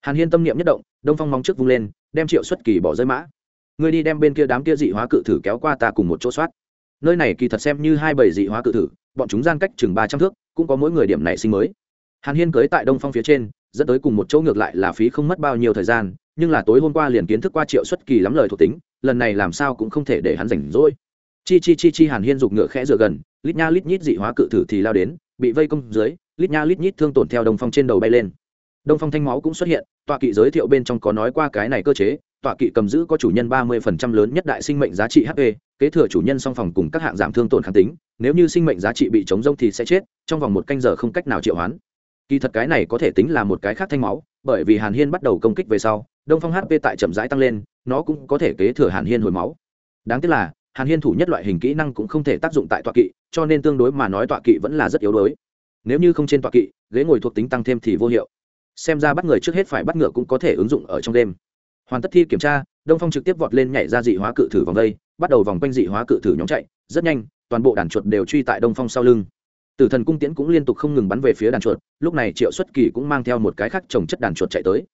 Hàn hiên tâm niệm nhất động, đông phong mong trước vung lên, đem triệu xuất kỳ bỏ rơi mã. Ngươi đi đem bên kia đám kia dị hóa cự thử kéo qua ta cùng một chỗ soát. Nơi này kỳ thật xem như hai bầy dị hóa cự thử, bọn chúng gian cách chừng ba trăm thước cũng có mỗi người điểm nảy sinh mới. Hàn hiên cưới tại đông phong phía trên, dẫn tới cùng một chỗ ngược lại là phí không mất bao nhiêu thời gian, nhưng là tối hôm qua liền kiến thức qua triệu xuất kỳ lắm lời thuộc tính, lần này làm sao cũng không thể để hắn rảnh rỗi. Chi chi chi chi hàn hiên giục ngựa khẽ dựa gần, lít nha lít nhít dị hóa cự thử thì lao đến, bị vây công dưới, lít nha lít nhít thương tổn theo đông phong trên đầu bay lên. Đông phong thanh máu cũng xuất hiện, tọa kỵ giới thiệu bên trong có nói qua cái này cơ chế tọa kỵ cầm giữ có chủ nhân ba mươi phần trăm lớn nhất đại sinh mệnh giá trị hp kế thừa chủ nhân song phòng cùng các hạng giảm thương tổn kháng tính, nếu như sinh mệnh giá trị bị chống rông thì sẽ chết, trong vòng một canh giờ không cách nào triệu hoán. Kỳ thật cái này có thể tính là một cái khác thanh máu, bởi vì hàn hiên bắt đầu công kích về sau, đông phong hp tại chậm rãi tăng lên, nó cũng có thể kế thừa hàn hiên hồi máu. Đáng tiếc là, hàn hiên thủ nhất loại hình kỹ năng cũng không thể tác dụng tại tọa kỵ, cho nên tương đối mà nói tọa kỵ vẫn là rất yếu đuối. Nếu như không trên tọa kỵ, ghế ngồi thuộc tính tăng thêm thì vô hiệu. Xem ra bắt người trước hết phải bắt ngựa cũng có thể ứng dụng ở trong đêm hoàn tất thi kiểm tra, đông phong trực tiếp vọt lên nhảy ra dị hóa cự thử vòng đây, bắt đầu vòng quanh dị hóa cự thử nhóm chạy, rất nhanh, toàn bộ đàn chuột đều truy tại đông phong sau lưng. Tử thần cung tiễn cũng liên tục không ngừng bắn về phía đàn chuột, lúc này triệu xuất kỳ cũng mang theo một cái khác trồng chất đàn chuột chạy tới.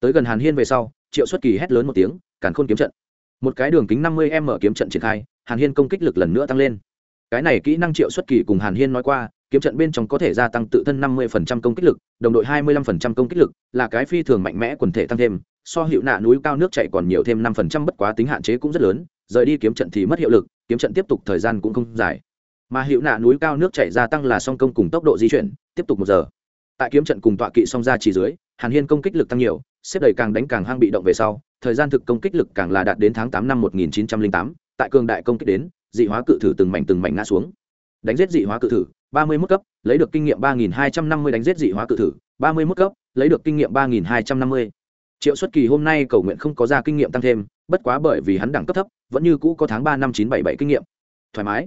Tới gần hàn hiên về sau, triệu xuất kỳ hét lớn một tiếng, càn khôn kiếm trận! Một cái đường kính năm mươi m kiếm trận triển khai, hàn hiên công kích lực lần nữa tăng lên. Cái này kỹ năng triệu xuất kỳ cùng hàn hiên nói qua, kiếm trận bên trong có thể gia tăng tự thân năm mươi công kích lực, đồng đội hai mươi 25% công kích lực, là cái phi thường mạnh mẽ quần thể tăng thêm so hiệu nạ núi cao nước chạy còn nhiều thêm năm phần trăm bất quá tính hạn chế cũng rất lớn, rời đi kiếm trận thì mất hiệu lực, kiếm trận tiếp tục thời gian cũng không dài. Mà hiệu nạ núi cao nước chạy gia tăng là song công cùng tốc độ di chuyển, tiếp tục một giờ. Tại kiếm trận cùng tọa kỵ song ra chỉ dưới, hàn hiên công kích lực tăng nhiều, xếp đầy càng đánh càng hang bị động về sau, thời gian thực công kích lực càng là đạt đến tháng tám năm một nghìn chín trăm linh tám, tại cường đại công kích đến, dị hóa cự thử từng mảnh từng mảnh ngã xuống. Đánh giết dị hóa cự thử, ba mươi mức cấp, lấy được kinh nghiệm ba nghìn hai trăm năm mươi, đánh giết dị hóa cự thử, ba mươi mức cấp, lấy được kinh nghiệm ba nghìn hai trăm năm mươi triệu xuất kỳ hôm nay cầu nguyện không có ra kinh nghiệm tăng thêm, bất quá bởi vì hắn đẳng cấp thấp, vẫn như cũ có tháng ba năm chín bảy bảy kinh nghiệm. Thoải mái.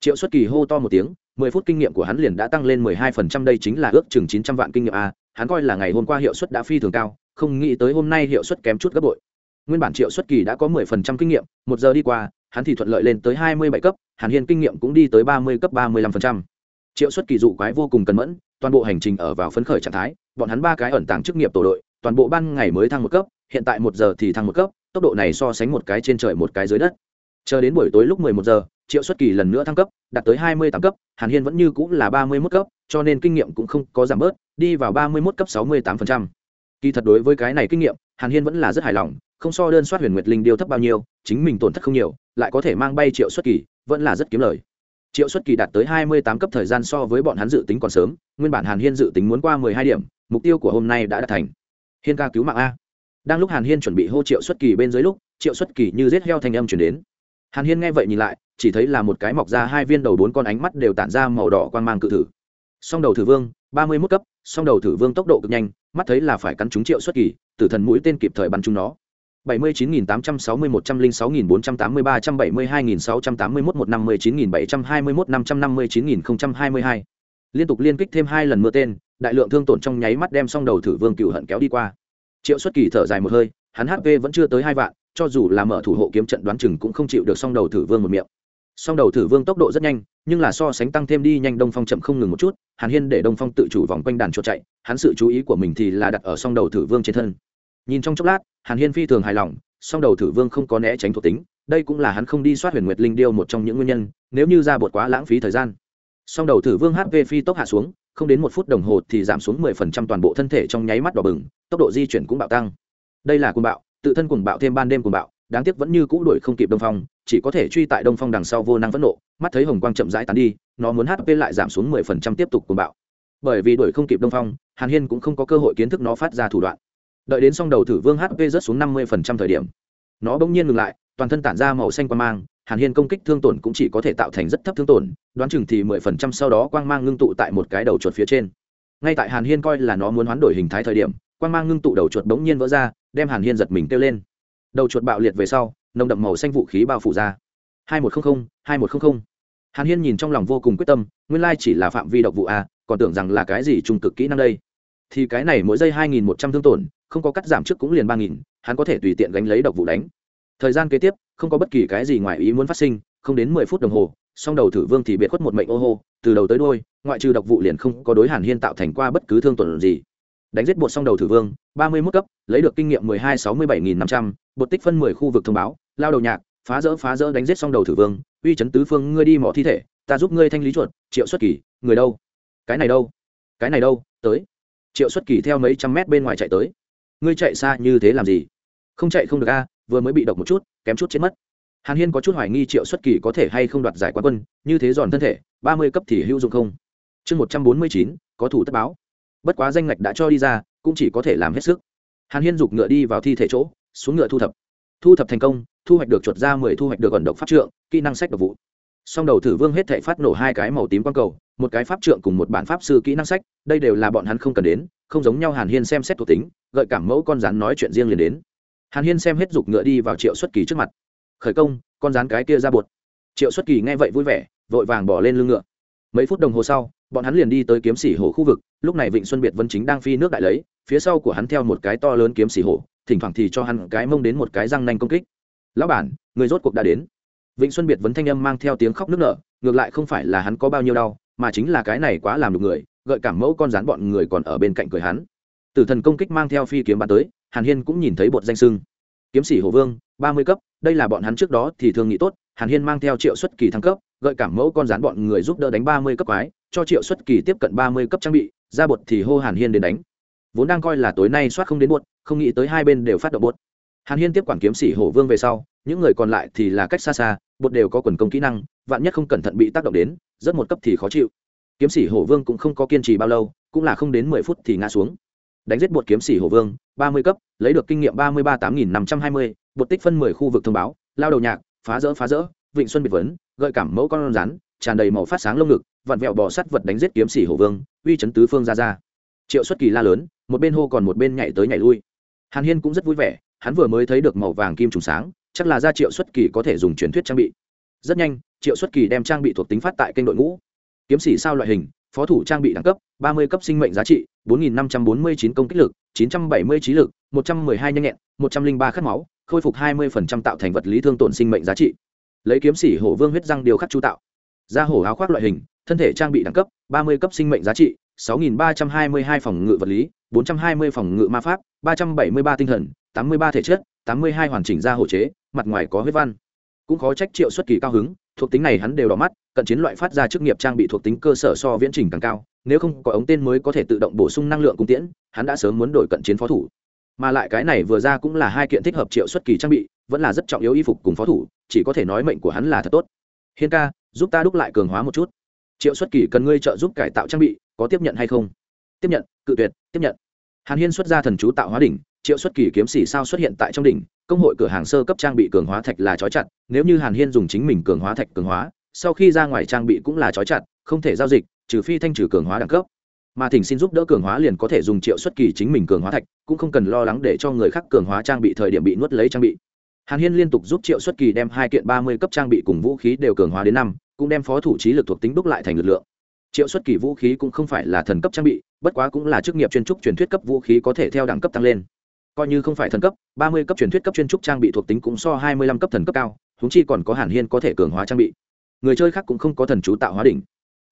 Triệu xuất kỳ hô to một tiếng, mười phút kinh nghiệm của hắn liền đã tăng lên mười hai phần trăm, đây chính là ước chừng chín trăm vạn kinh nghiệm a, hắn coi là ngày hôm qua hiệu suất đã phi thường cao, không nghĩ tới hôm nay hiệu suất kém chút gấp bội. Nguyên bản triệu xuất kỳ đã có mười phần trăm kinh nghiệm, một giờ đi qua, hắn thì thuận lợi lên tới hai mươi bảy cấp, hàn hiên kinh nghiệm cũng đi tới ba mươi cấp ba mươi lăm phần trăm. Triệu xuất kỳ dụ quái vô cùng cẩn mẫn, toàn bộ hành trình ở vào phấn khởi trạng thái, bọn hắn ba cái ẩn tàng chức nghiệp tổ đội toàn bộ ban ngày mới thăng một cấp, hiện tại một giờ thì thăng một cấp, tốc độ này so sánh một cái trên trời một cái dưới đất. Chờ đến buổi tối lúc mười một giờ, triệu xuất kỳ lần nữa thăng cấp, đạt tới hai mươi tám cấp, hàn hiên vẫn như cũng là ba mươi mốt cấp, cho nên kinh nghiệm cũng không có giảm bớt, đi vào ba mươi mốt cấp sáu mươi tám phần trăm. Kỳ thật đối với cái này kinh nghiệm, hàn hiên vẫn là rất hài lòng, không so đơn soát huyền nguyệt linh điêu thấp bao nhiêu, chính mình tổn thất không nhiều, lại có thể mang bay triệu xuất kỳ, vẫn là rất kiếm lời. Triệu xuất kỳ đạt tới hai mươi tám cấp thời gian so với bọn hắn dự tính còn sớm, nguyên bản hàn hiên dự tính muốn qua mười hai điểm, mục tiêu của hôm nay đã đạt thành hiên ca cứu mạng a. Đang lúc hàn hiên chuẩn bị hô triệu xuất kỳ bên dưới lúc, triệu xuất kỳ như rết heo thanh âm chuyển đến. Hàn hiên nghe vậy nhìn lại, chỉ thấy là một cái mọc ra hai viên đầu bốn con ánh mắt đều tản ra màu đỏ quan mang cự thử. Song đầu thử vương, ba mươi mốt cấp, song đầu thử vương tốc độ cực nhanh, mắt thấy là phải cắn trúng triệu xuất kỳ, tử thần mũi tên kịp thời bắn trúng nó. bảy mươi chín nghìn tám trăm sáu mươi một trăm linh sáu nghìn bốn trăm tám mươi ba trăm bảy mươi hai nghìn sáu trăm tám mươi một một năm mươi chín nghìn bảy trăm hai mươi một năm trăm năm mươi chín nghìn không trăm hai mươi hai. Liên tục liên kích thêm hai lần mưa tên đại lượng thương tổn trong nháy mắt đem xong đầu thử vương cựu hận kéo đi qua. Triệu xuất kỳ thở dài một hơi, hắn hp vẫn chưa tới hai vạn, cho dù là mở thủ hộ kiếm trận đoán chừng cũng không chịu được xong đầu thử vương một miệng. Song đầu thử vương tốc độ rất nhanh, nhưng là so sánh tăng thêm đi nhanh đông phong chậm không ngừng một chút, hàn hiên để đông phong tự chủ vòng quanh đàn chuột chạy, hắn sự chú ý của mình thì là đặt ở song đầu thử vương trên thân. Nhìn trong chốc lát, hàn hiên phi thường hài lòng, song đầu thử vương không có né tránh thuộc tính, đây cũng là hắn không đi soát huyền nguyệt linh điêu một trong những nguyên nhân, nếu như ra bột quá lãng phí thời gian. Song đầu thử vương hp phi tốc hạ xuống không đến một phút đồng hồ thì giảm xuống mười phần trăm toàn bộ thân thể trong nháy mắt đỏ bừng, tốc độ di chuyển cũng bạo tăng. Đây là cuồng bạo, tự thân cuồng bạo thêm ban đêm cuồng bạo, đáng tiếc vẫn như cũ đuổi không kịp đông phong, chỉ có thể truy tại đông phong đằng sau vô năng phẫn nộ, mắt thấy hồng quang chậm rãi tán đi, nó muốn hp lại giảm xuống mười phần trăm tiếp tục cuồng bạo. Bởi vì đuổi không kịp đông phong, hàn hiên cũng không có cơ hội kiến thức nó phát ra thủ đoạn. Đợi đến xong đầu thử vương hp rớt xuống năm mươi phần trăm thời điểm, nó bỗng nhiên ngừng lại, toàn thân tản ra màu xanh quang mang, hàn hiên công kích thương tổn cũng chỉ có thể tạo thành rất thấp thương tổn đoán chừng thì mười phần trăm sau đó quang mang ngưng tụ tại một cái đầu chuột phía trên. Ngay tại hàn hiên coi là nó muốn hoán đổi hình thái thời điểm, quang mang ngưng tụ đầu chuột bỗng nhiên vỡ ra, đem hàn hiên giật mình kêu lên. Đầu chuột bạo liệt về sau, nồng đậm màu xanh vũ khí bao phủ ra. Hai một trăm linh hai một trăm linh hàn hiên nhìn trong lòng vô cùng quyết tâm, nguyên lai chỉ là phạm vi độc vụ a, còn tưởng rằng là cái gì trung cực kỹ năng đây. Thì cái này mỗi giây hai nghìn một trăm thương tổn, không có cắt giảm trước cũng liền ba nghìn, hắn có thể tùy tiện gánh lấy độc vụ đánh. Thời gian kế tiếp, không có bất kỳ cái gì ngoài ý muốn phát sinh, không đến mười phút đồng hồ song đầu thử vương thì biệt khuất một mệnh ô hô, từ đầu tới đôi ngoại trừ độc vụ liền không có đối hàn hiên tạo thành qua bất cứ thương tuần gì. Đánh giết bột song đầu thử vương, ba mươi mốt cấp, lấy được kinh nghiệm mười hai sáu mươi bảy nghìn năm trăm, bột tích phân mười khu vực thông báo, lao đầu nhạc, phá rỡ phá rỡ đánh giết song đầu thử vương, uy chấn tứ phương, ngươi đi mỏ thi thể, ta giúp ngươi thanh lý chuột, triệu xuất kỳ, người đâu? Cái này đâu? Cái này đâu? Tới. Triệu xuất kỳ theo mấy trăm mét bên ngoài chạy tới. Ngươi chạy xa như thế làm gì? Không chạy không được a, vừa mới bị độc một chút, kém chút chết mất hàn hiên có chút hoài nghi triệu xuất kỳ có thể hay không đoạt giải quán quân, như thế giòn thân thể, ba mươi cấp thì hữu dụng không? Chương một trăm bốn mươi chín, có thủ tất báo. Bất quá danh ngạch đã cho đi ra, cũng chỉ có thể làm hết sức. Hàn hiên giục ngựa đi vào thi thể chỗ, xuống ngựa thu thập. Thu thập thành công, thu hoạch được chuột ra mười, thu hoạch được ẩn độc pháp trượng, kỹ năng sách độc vụ. Song đầu thử vương hết thể phát nổ hai cái màu tím quang cầu, một cái pháp trượng cùng một bản pháp sư kỹ năng sách, đây đều là bọn hắn không cần đến, không giống nhau hàn hiên xem xét thuộc tính, gợi cảm mẫu con rắn nói chuyện riêng liền đến. Hàn hiên xem hết giục ngựa đi vào triệu xuất kỳ trước mặt khởi công, con rán cái kia ra bột. Triệu xuất kỳ nghe vậy vui vẻ, vội vàng bỏ lên lưng ngựa. Mấy phút đồng hồ sau, bọn hắn liền đi tới kiếm sỉ hồ khu vực, lúc này vịnh xuân biệt vân chính đang phi nước đại lấy, phía sau của hắn theo một cái to lớn kiếm sỉ hồ, thỉnh thoảng thì cho hắn cái mông đến một cái răng nanh công kích. Lão bản, người rốt cuộc đã đến. Vịnh xuân biệt vấn thanh âm mang theo tiếng khóc nức nở, ngược lại không phải là hắn có bao nhiêu đau, mà chính là cái này quá làm được người, gợi cảm mẫu con rán bọn người còn ở bên cạnh cười hắn. Tử thần công kích mang theo phi kiếm bắn tới, hàn hiên cũng nhìn thấy bột danh sưng kiếm sĩ hồ vương, ba mươi cấp, đây là bọn hắn trước đó thì thường nghĩ tốt, hàn hiên mang theo triệu xuất kỳ thăng cấp, gợi cảm mẫu con rắn bọn người giúp đỡ đánh ba mươi cấp quái, cho triệu xuất kỳ tiếp cận ba mươi cấp trang bị, ra bột thì hô hàn hiên đến đánh. Vốn đang coi là tối nay soát không đến buốt không nghĩ tới hai bên đều phát động bột. Hàn hiên tiếp quản kiếm sĩ hổ vương về sau, những người còn lại thì là cách xa xa, bột đều có quần công kỹ năng, vạn nhất không cẩn thận bị tác động đến rất một cấp thì khó chịu. Kiếm sĩ hổ vương cũng không có kiên trì bao lâu, cũng là không đến mười phút thì ngã xuống đánh giết bột kiếm sĩ hổ vương, ba mươi cấp, lấy được kinh nghiệm ba mươi ba tám nghìn năm trăm hai mươi, bột tích phân mười khu vực thông báo, lao đầu nhạc, phá rỡ phá rỡ, vịnh xuân biệt vấn, gợi cảm mẫu con rắn, tràn đầy màu phát sáng lông ngực, vặn vẹo bò sắt vật đánh giết kiếm sĩ hổ vương, uy chấn tứ phương ra ra. Triệu xuất kỳ la lớn, một bên hô còn một bên nhảy tới nhảy lui. Hàn hiên cũng rất vui vẻ, hắn vừa mới thấy được màu vàng kim trùng sáng, chắc là ra triệu xuất kỳ có thể dùng truyền thuyết trang bị. Rất nhanh, triệu xuất kỳ đem trang bị thuộc tính phát tại kênh đội ngũ. Kiếm sĩ sao loại hình phó thủ trang bị đẳng cấp 30 cấp sinh mệnh giá trị 4549 công kích lực 970 trí lực 112 nhanh nhẹn 103 khát máu, khôi phục 20% tạo thành vật lý thương tổn sinh mệnh giá trị. Lấy kiếm sĩ hổ vương huyết răng điều khắc chú tạo. Da hổ áo khoác loại hình, thân thể trang bị đẳng cấp 30 cấp sinh mệnh giá trị 6322 phòng ngự vật lý 420 phòng ngự ma pháp 373 tinh thần 83 thể chất 82 hoàn chỉnh da hổ chế, mặt ngoài có huyết văn. Cũng khó trách triệu xuất kỳ cao hứng thuộc tính này hắn đều đỏ mắt, cận chiến loại phát ra chức nghiệp trang bị thuộc tính cơ sở so viễn trình càng cao, nếu không có ống tên mới có thể tự động bổ sung năng lượng cung tiễn, hắn đã sớm muốn đổi cận chiến phó thủ. Mà lại cái này vừa ra cũng là hai kiện thích hợp triệu xuất kỳ trang bị, vẫn là rất trọng yếu y phục cùng phó thủ, chỉ có thể nói mệnh của hắn là thật tốt. Hiên ca, giúp ta đúc lại cường hóa một chút. Triệu xuất kỳ cần ngươi trợ giúp cải tạo trang bị, có tiếp nhận hay không? Tiếp nhận, cự tuyệt, tiếp nhận. Hàn hiên xuất ra thần chú tạo hóa đỉnh triệu xuất kỳ kiếm xỉ sao xuất hiện tại trong đỉnh, công hội cửa hàng sơ cấp trang bị cường hóa thạch là trói chặt, nếu như hàn hiên dùng chính mình cường hóa thạch cường hóa, sau khi ra ngoài trang bị cũng là trói chặt, không thể giao dịch, trừ phi thanh trừ cường hóa đẳng cấp. Mà thỉnh xin giúp đỡ cường hóa liền có thể dùng triệu xuất kỳ chính mình cường hóa thạch, cũng không cần lo lắng để cho người khác cường hóa trang bị thời điểm bị nuốt lấy trang bị. Hàn hiên liên tục giúp triệu xuất kỳ đem hai kiện ba mươi cấp trang bị cùng vũ khí đều cường hóa đến năm, cũng đem phó thủ trí lực thuộc tính đúc lại thành lực lượng. Triệu xuất kỳ vũ khí cũng không phải là thần cấp trang bị, bất quá cũng là chức nghiệp chuyên trúc truyền thuyết cấp vũ khí có thể theo đẳng cấp tăng lên coi như không phải thần cấp, ba mươi cấp truyền thuyết cấp chuyên trúc trang bị thuộc tính cũng so hai mươi lăm cấp thần cấp cao húng chi còn có hàn hiên có thể cường hóa trang bị. Người chơi khác cũng không có thần chú tạo hóa đỉnh.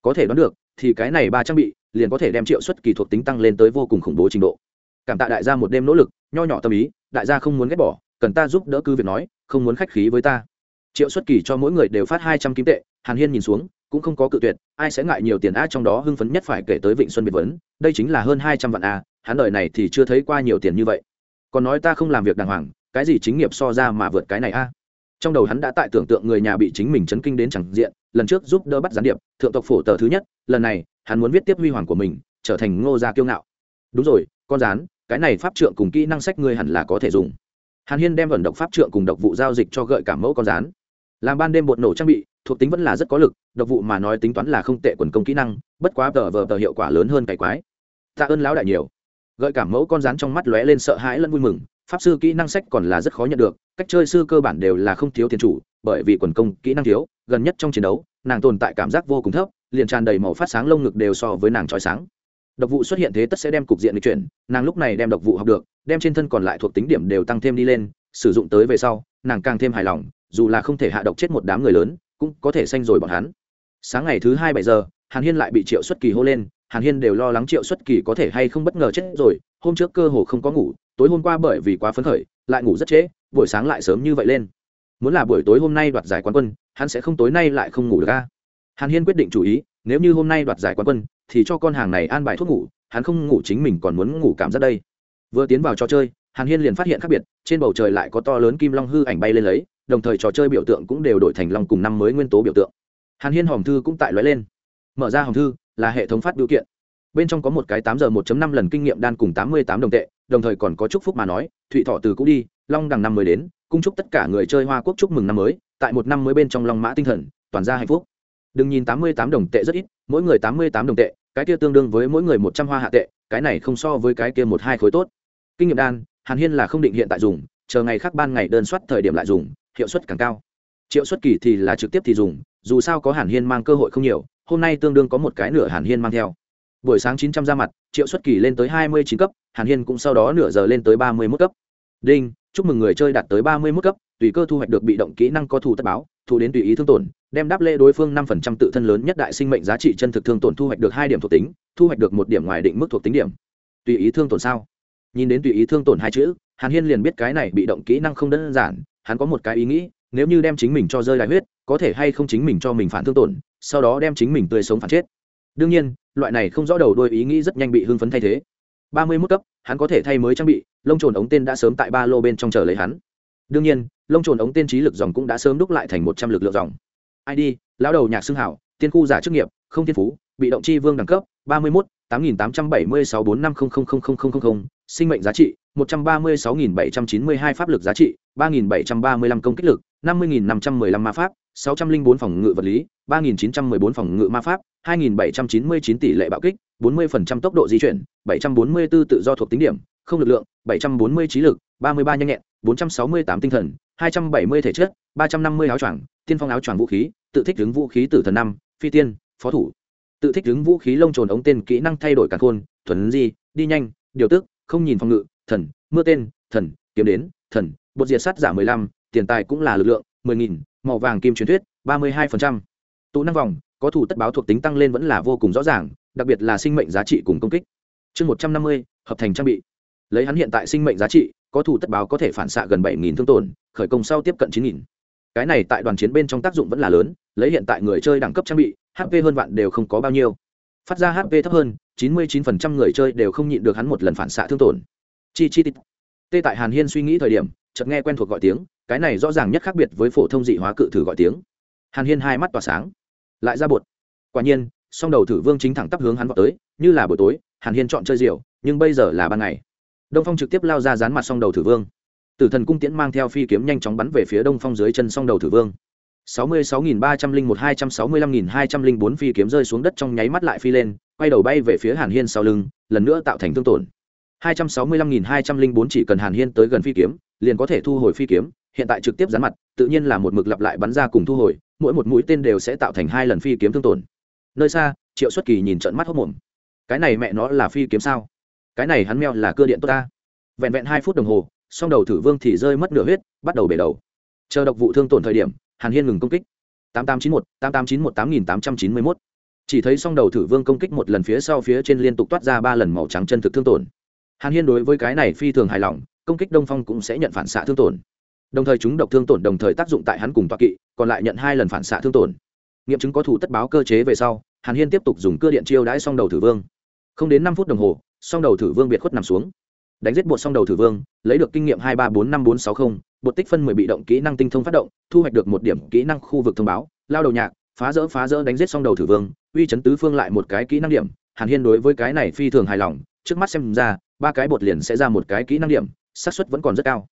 Có thể đoán được, thì cái này ba trang bị liền có thể đem triệu suất kỳ thuộc tính tăng lên tới vô cùng khủng bố trình độ. Cảm tạ đại gia một đêm nỗ lực, nho nhỏ tâm ý, đại gia không muốn ghét bỏ, cần ta giúp đỡ cứ việc nói, không muốn khách khí với ta. Triệu xuất kỳ cho mỗi người đều phát hai trăm kim tệ, hàn hiên nhìn xuống, cũng không có cự tuyệt, ai sẽ ngại nhiều tiền a trong đó hưng phấn nhất phải kể tới vịnh xuân biệt vấn, đây chính là hơn hai trăm vạn a hắn đời này thì chưa thấy qua nhiều tiền như vậy còn nói ta không làm việc đàng hoàng, cái gì chính nghiệp so ra mà vượt cái này a? Trong đầu hắn đã tại tưởng tượng người nhà bị chính mình chấn kinh đến chẳng diện, lần trước giúp đỡ bắt gián điệp, thượng tộc phổ tờ thứ nhất, lần này, hắn muốn viết tiếp huy hoàng của mình, trở thành ngô gia kiêu ngạo. Đúng rồi, con rán, cái này pháp trượng cùng kỹ năng sách ngươi hẳn là có thể dùng. Hàn hiên đem vận động pháp trượng cùng độc vụ giao dịch cho gợi cảm mẫu con rán. Làm ban đêm bột nổ trang bị, thuộc tính vẫn là rất có lực, độc vụ mà nói tính toán là không tệ quần công kỹ năng, bất quá tờ vờ tờ hiệu quả lớn hơn cày quái. Tạ ơn lão đại nhiều gợi cảm mẫu con rán trong mắt lóe lên sợ hãi lẫn vui mừng, pháp sư kỹ năng sách còn là rất khó nhận được, cách chơi sư cơ bản đều là không thiếu tiền chủ, bởi vì quần công kỹ năng thiếu, gần nhất trong chiến đấu, nàng tồn tại cảm giác vô cùng thấp, liền tràn đầy màu phát sáng lông ngực đều so với nàng trói sáng. Độc vụ xuất hiện thế tất sẽ đem cục diện lịch chuyển, nàng lúc này đem độc vụ học được, đem trên thân còn lại thuộc tính điểm đều tăng thêm đi lên, sử dụng tới về sau, nàng càng thêm hài lòng, dù là không thể hạ độc chết một đám người lớn, cũng có thể xanh rồi bọn hắn. Sáng ngày thứ hai bảy giờ, hàn hiên lại bị triệu xuất kỳ hô lên hàn hiên đều lo lắng triệu xuất kỳ có thể hay không bất ngờ chết rồi. Hôm trước cơ hồ không có ngủ, tối hôm qua bởi vì quá phấn khởi, lại ngủ rất trễ, buổi sáng lại sớm như vậy lên. Muốn là buổi tối hôm nay đoạt giải quán quân, hắn sẽ không tối nay lại không ngủ được ca hàn hiên quyết định chủ ý, nếu như hôm nay đoạt giải quán quân, thì cho con hàng này an bài thuốc ngủ, hắn không ngủ chính mình còn muốn ngủ cảm giác đây. Vừa tiến vào trò chơi, hàn hiên liền phát hiện khác biệt, trên bầu trời lại có to lớn kim long hư ảnh bay lên lấy, đồng thời trò chơi biểu tượng cũng đều đổi thành long cùng năm mới nguyên tố biểu tượng. Hàn hiên hòm thư cũng tại lóe lên. Mở ra hòm thư là hệ thống phát biểu kiện. Bên trong có một cái tám giờ 1 năm lần kinh nghiệm đan cùng tám mươi tám đồng tệ, đồng thời còn có chúc phúc mà nói, thụy thọ từ cũ đi, long đằng năm mới đến, cung chúc tất cả người chơi hoa quốc chúc mừng năm mới, tại một năm mới bên trong long mã tinh thần, toàn gia hạnh phúc. Đừng nhìn tám mươi tám đồng tệ rất ít, mỗi người tám mươi tám đồng tệ, cái kia tương đương với mỗi người một trăm hoa hạ tệ, cái này không so với cái kia một hai khối tốt. Kinh nghiệm đan, hàn hiên là không định hiện tại dùng, chờ ngày khác ban ngày đơn soát thời điểm lại dùng, hiệu suất càng cao. Triệu suất kỳ thì là trực tiếp thì dùng dù sao có hàn hiên mang cơ hội không nhiều, hôm nay tương đương có một cái nửa hàn hiên mang theo. Buổi sáng chín trăm ra mặt, triệu xuất kỳ lên tới hai mươi chín cấp, hàn hiên cũng sau đó nửa giờ lên tới ba mươi mốt cấp. Đinh, chúc mừng người chơi đạt tới ba mươi mốt cấp, tùy cơ thu hoạch được bị động kỹ năng có thù tất báo, thu đến tùy ý thương tổn, đem đáp lễ đối phương năm phần trăm tự thân lớn nhất đại sinh mệnh giá trị chân thực thương tổn thu hoạch được hai điểm thuộc tính, thu hoạch được một điểm ngoài định mức thuộc tính điểm. Tùy ý thương tổn sao? Nhìn đến tùy ý thương tổn hai chữ, hàn hiên liền biết cái này bị động kỹ năng không đơn giản, hắn có một cái ý nghĩ nếu như đem chính mình cho rơi đại huyết, có thể hay không chính mình cho mình phản thương tổn, sau đó đem chính mình tươi sống phản chết. Đương nhiên, loại này không rõ đầu đôi ý nghĩ rất nhanh bị hưng phấn thay thế. Ba mươi mức cấp, hắn có thể thay mới trang bị, lông trồn ống tên đã sớm tại ba lô bên trong chờ lấy hắn. Đương nhiên, lông trồn ống tên trí lực dòng cũng đã sớm đúc lại thành một trăm lực lượng dòng. Id lão đầu nhạc xưng hảo, tiên khu giả chức nghiệp, không thiên phú, bị động chi vương đẳng cấp, ba mươi mốt, tám nghìn tám trăm bảy mươi sáu bốn năm không không không không không không, sinh mệnh giá trị 136.792 pháp lực giá trị, 3.735 công kích lực, 50.515 ma pháp, 604 phòng ngự vật lý, 3.914 phòng ngự ma pháp, 2.799 tỷ lệ bạo kích, 40% tốc độ di chuyển, 744 tự do thuộc tính điểm, không lực lượng, 740 trí lực, 33 nhanh nhẹn, 468 tinh thần, 270 thể chất, 350 áo choàng, tiên phong áo choàng vũ khí, tự thích ứng vũ khí tử thần năm, phi tiên, phó thủ. Tự thích ứng vũ khí lông trồn ống tên kỹ năng thay đổi cả khôn, thuần di, đi nhanh, điều tức, không nhìn phòng ngự, thần, mưa tên, thần, kiếm đến, thần, bột diệt sắt giả mười lăm, tiền tài cũng là lực lượng, mười nghìn, màu vàng kim truyền thuyết, ba mươi hai phần trăm. Tụ năng vòng, có thủ tất báo thuộc tính tăng lên vẫn là vô cùng rõ ràng, đặc biệt là sinh mệnh giá trị cùng công kích. Chương một trăm năm mươi, hợp thành trang bị. Lấy hắn hiện tại sinh mệnh giá trị, có thủ tất báo có thể phản xạ gần bảy nghìn thương tổn, khởi công sau tiếp cận chín nghìn. Cái này tại đoàn chiến bên trong tác dụng vẫn là lớn, lấy hiện tại người chơi đẳng cấp trang bị hp hơn vạn đều không có bao nhiêu. Phát ra hp thấp hơn, chín mươi chín phần trăm người chơi đều không nhịn được hắn một lần phản xạ thương tổn chi chi tít. Tê tại hàn hiên suy nghĩ thời điểm, chợt nghe quen thuộc gọi tiếng, cái này rõ ràng nhất khác biệt với phổ thông dị hóa cự thử gọi tiếng. Hàn hiên hai mắt tỏa sáng. Lại ra bột. Quả nhiên, song đầu thử vương chính thẳng tắp hướng hắn vào tới, như là buổi tối, hàn hiên chọn chơi diều nhưng bây giờ là ban ngày. Đông phong trực tiếp lao ra dán mặt song đầu thử vương. Tử thần cung tiễn mang theo phi kiếm nhanh chóng bắn về phía đông phong dưới chân song đầu thử vương. sáu mươi sáu nghìn ba trăm linh một hai trăm sáu mươi lăm nghìn hai trăm linh bốn phi kiếm rơi xuống đất trong nháy mắt lại phi lên, quay đầu bay về phía hàn hiên sau lưng, lần nữa tạo thành thương tổn hai trăm sáu mươi lăm nghìn hai trăm linh bốn chỉ cần hàn hiên tới gần phi kiếm, liền có thể thu hồi phi kiếm, hiện tại trực tiếp dán mặt, tự nhiên là một mực lặp lại bắn ra cùng thu hồi, mỗi một mũi tên đều sẽ tạo thành hai lần phi kiếm thương tổn. Nơi xa, triệu xuất kỳ nhìn trận mắt hốc mồm cái này mẹ nó là phi kiếm sao? Cái này hắn meo là cơ điện tốt ta. Vẹn vẹn hai phút đồng hồ, song đầu thử vương thì rơi mất nửa huyết, bắt đầu bể đầu. Chờ độc vụ thương tổn thời điểm, hàn hiên ngừng công kích. tám tám chín một, tám tám chín một, tám nghìn tám trăm chín mươi mốt. Chỉ thấy song đầu thử vương công kích một lần phía sau phía trên liên tục toát ra ba lần màu trắng chân thực thương tổn hàn hiên đối với cái này phi thường hài lòng công kích đông phong cũng sẽ nhận phản xạ thương tổn. Đồng thời chúng độc thương tổn đồng thời tác dụng tại hắn cùng toa kỵ còn lại nhận hai lần phản xạ thương tổn. Nghiệm chứng có thủ tất báo cơ chế về sau hàn hiên tiếp tục dùng cưa điện chiêu đãi song đầu thử vương. Không đến năm phút đồng hồ song đầu thử vương biệt khuất nằm xuống. Đánh giết bột song đầu thử vương lấy được kinh nghiệm hai ba bốn năm bốn sáu không, bột tích phân mười bị động kỹ năng tinh thông phát động thu hoạch được một điểm kỹ năng khu vực thông báo lao đầu nhạc phá rỡ phá rỡ đánh giết song đầu thử vương uy chấn tứ phương lại một cái kỹ năng điểm. Hàn hiên đối với cái này phi thường hài lòng trước mắt xem ra ba cái bột liền sẽ ra một cái kỹ năng điểm, xác suất vẫn còn rất cao.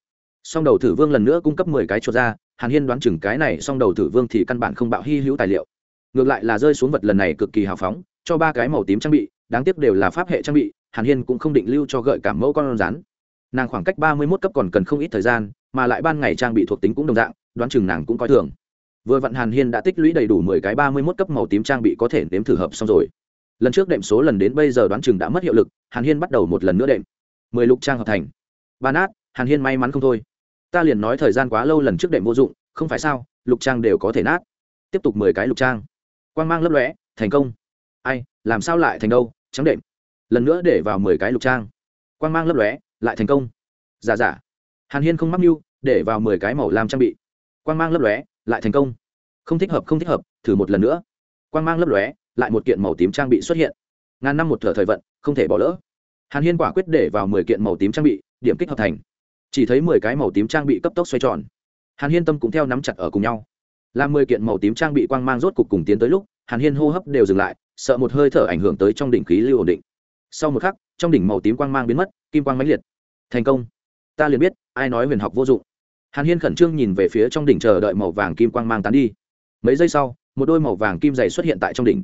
Song đầu thử vương lần nữa cung cấp mười cái chuột ra, hàn hiên đoán chừng cái này song đầu thử vương thì căn bản không bạo hy hữu tài liệu. Ngược lại là rơi xuống vật lần này cực kỳ hào phóng, cho ba cái màu tím trang bị, đáng tiếc đều là pháp hệ trang bị, hàn hiên cũng không định lưu cho gợi cảm mẫu con rắn. Nàng khoảng cách ba mươi mốt cấp còn cần không ít thời gian, mà lại ban ngày trang bị thuộc tính cũng đồng dạng, đoán chừng nàng cũng coi thường. Vừa vặn hàn hiên đã tích lũy đầy đủ mười cái ba mươi mốt cấp màu tím trang bị có thể nếm thử hợp xong rồi lần trước đệm số lần đến bây giờ đoán chừng đã mất hiệu lực, hàn hiên bắt đầu một lần nữa đệm. Mười lục trang hợp thành. Ba nát, hàn hiên may mắn không thôi. Ta liền nói thời gian quá lâu lần trước đệm vô dụng, không phải sao, lục trang đều có thể nát. Tiếp tục mười cái lục trang. Quang mang lấp lóe, thành công. Ai, làm sao lại thành đâu, trắng đệm. Lần nữa để vào mười cái lục trang. Quang mang lấp lóe, lại thành công. Giả giả. Hàn hiên không mắc mưu, để vào mười cái màu làm trang bị. Quang mang lấp lóe, lại thành công. Không thích hợp, không thích hợp, thử một lần nữa. Quang mang lấp lóe lại một kiện màu tím trang bị xuất hiện. Ngàn năm một thở thời vận, không thể bỏ lỡ. Hàn hiên quả quyết để vào mười kiện màu tím trang bị, điểm kích hợp thành. Chỉ thấy mười cái màu tím trang bị cấp tốc xoay tròn. Hàn hiên tâm cũng theo nắm chặt ở cùng nhau. Làm mười kiện màu tím trang bị quang mang rốt cục cùng tiến tới lúc, hàn hiên hô hấp đều dừng lại, sợ một hơi thở ảnh hưởng tới trong đỉnh khí lưu ổn định. Sau một khắc, trong đỉnh màu tím quang mang biến mất, kim quang mãnh liệt. Thành công. Ta liền biết, ai nói huyền học vô dụng. Hàn hiên khẩn trương nhìn về phía trong đỉnh chờ đợi màu vàng kim quang mang tán đi. Mấy giây sau, một đôi màu vàng kim dày xuất hiện tại trong đỉnh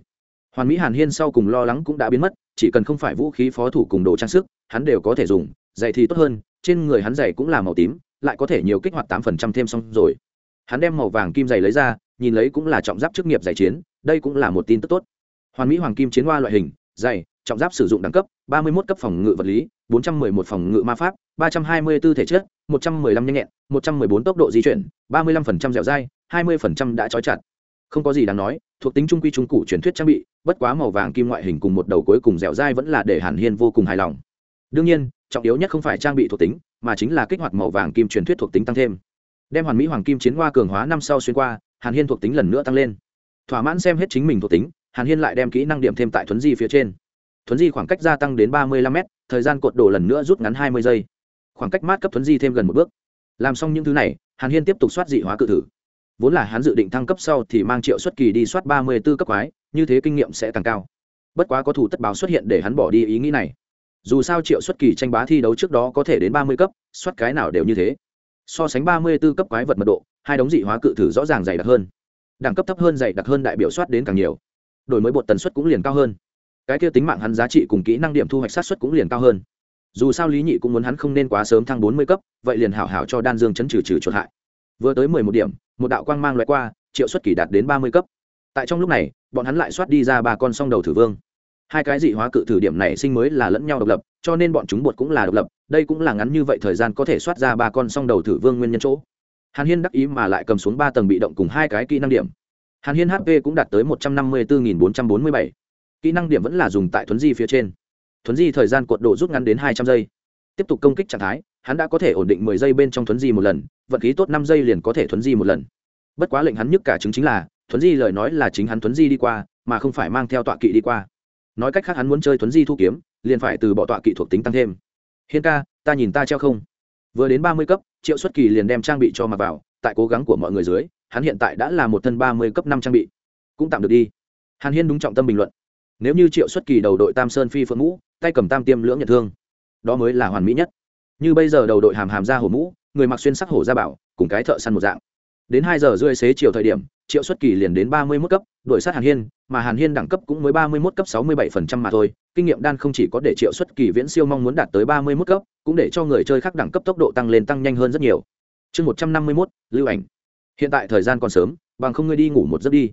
hoàn mỹ hàn hiên sau cùng lo lắng cũng đã biến mất, chỉ cần không phải vũ khí phó thủ cùng đồ trang sức, hắn đều có thể dùng, giày thì tốt hơn, trên người hắn giày cũng là màu tím, lại có thể nhiều kích hoạt tám phần trăm thêm xong rồi. Hắn đem màu vàng kim giày lấy ra, nhìn lấy cũng là trọng giáp chức nghiệp giải chiến, đây cũng là một tin tức tốt. Hoàn mỹ hoàng kim chiến hoa loại hình, giày, trọng giáp sử dụng đẳng cấp, ba mươi 31 cấp phòng ngự vật lý, bốn trăm một phòng ngự ma pháp, ba trăm hai mươi 324 thể chất, một trăm 115 nhanh nhẹn, một trăm bốn tốc độ di chuyển, ba mươi 35% dẻo dai, hai 20% đã trói chặt không có gì đáng nói, thuộc tính trung quy trung cụ truyền thuyết trang bị, bất quá màu vàng kim ngoại hình cùng một đầu cuối cùng dẻo dai vẫn là để hàn hiên vô cùng hài lòng. Đương nhiên, trọng yếu nhất không phải trang bị thuộc tính, mà chính là kích hoạt màu vàng kim truyền thuyết thuộc tính tăng thêm. Đem hoàn mỹ hoàng kim chiến hoa cường hóa năm sau xuyên qua, hàn hiên thuộc tính lần nữa tăng lên. Thỏa mãn xem hết chính mình thuộc tính, hàn hiên lại đem kỹ năng điểm thêm tại thuấn di phía trên. Thuấn di khoảng cách gia tăng đến ba mươi lăm m thời gian cột đổ lần nữa rút ngắn hai mươi giây. Khoảng cách mát cấp thuấn di thêm gần một bước. Làm xong những thứ này, hàn hiên tiếp tục soát dị hóa cự thử vốn là hắn dự định thăng cấp sau thì mang triệu xuất kỳ đi soát ba mươi b ố cấp quái, như thế kinh nghiệm sẽ càng cao. Bất quá có thủ tất báo xuất hiện để hắn bỏ đi ý nghĩ này. Dù sao triệu xuất kỳ tranh bá thi đấu trước đó có thể đến ba mươi cấp, soát cái nào đều như thế. So sánh ba mươi b ố cấp quái vật mật độ, hai đống dị hóa cự thử rõ ràng dày đặc hơn. Đẳng cấp thấp hơn dày đặc hơn đại biểu soát đến càng nhiều. Đổi mới bột tần suất cũng liền cao hơn. Cái kia tính mạng hắn giá trị cùng kỹ năng điểm thu hoạch sát xuất cũng liền cao hơn. Dù sao lý nhị cũng muốn hắn không nên quá sớm thăng bốn mươi cấp, vậy liền hảo hảo cho đan dương chấn trừ trừ chuột hại vừa tới mười một điểm, một đạo quang mang loại qua, triệu xuất kỷ đạt đến ba mươi cấp. Tại trong lúc này, bọn hắn lại soát đi ra ba con song đầu thử vương. Hai cái dị hóa cự thử điểm này sinh mới là lẫn nhau độc lập, cho nên bọn chúng bột cũng là độc lập, đây cũng là ngắn như vậy thời gian có thể soát ra ba con song đầu thử vương nguyên nhân chỗ. Hàn hiên đắc ý mà lại cầm xuống ba tầng bị động cùng hai cái kỹ năng điểm. Hàn hiên hp cũng đạt tới một trăm năm mươi bốn bốn trăm bốn mươi bảy. Kỹ năng điểm vẫn là dùng tại thuấn di phía trên. Thuấn di thời gian cuộn độ rút ngắn đến hai trăm giây. Tiếp tục công kích trạng thái hắn đã có thể ổn định mười giây bên trong thuấn di một lần, vận khí tốt năm giây liền có thể thuấn di một lần. Bất quá lệnh hắn nhất cả chứng chính là, thuấn di lời nói là chính hắn thuấn di đi qua, mà không phải mang theo tọa kỵ đi qua. Nói cách khác hắn muốn chơi thuấn di thu kiếm, liền phải từ bỏ tọa kỵ thuộc tính tăng thêm. Hiên ca, ta nhìn ta treo không? Vừa đến ba mươi cấp, triệu xuất kỳ liền đem trang bị cho mặc vào, tại cố gắng của mọi người dưới, hắn hiện tại đã là một thân ba mươi cấp năm trang bị. Cũng tạm được đi. Hàn hiên đúng trọng tâm bình luận. Nếu như triệu xuất kỳ đầu đội tam sơn phi phượng ngũ, tay cầm tam tiêm lưỡng nhận thương, đó mới là hoàn mỹ nhất như bây giờ đầu đội hàm hàm ra hổ mũ, người mặc xuyên sắc hổ ra bảo, cùng cái thợ săn một dạng. Đến hai giờ rưỡi xế chiều thời điểm, triệu xuất kỳ liền đến ba mươi mốt cấp, đội sát hàn hiên, mà hàn hiên đẳng cấp cũng mới ba mươi mốt cấp sáu mươi bảy phần trăm mà thôi. Kinh nghiệm đan không chỉ có để triệu xuất kỳ viễn siêu mong muốn đạt tới ba mươi mốt cấp, cũng để cho người chơi khác đẳng cấp tốc độ tăng lên tăng nhanh hơn rất nhiều. Chương một trăm năm mươi mốt, lưu ảnh. Hiện tại thời gian còn sớm, bằng không ngươi đi ngủ một giấc đi.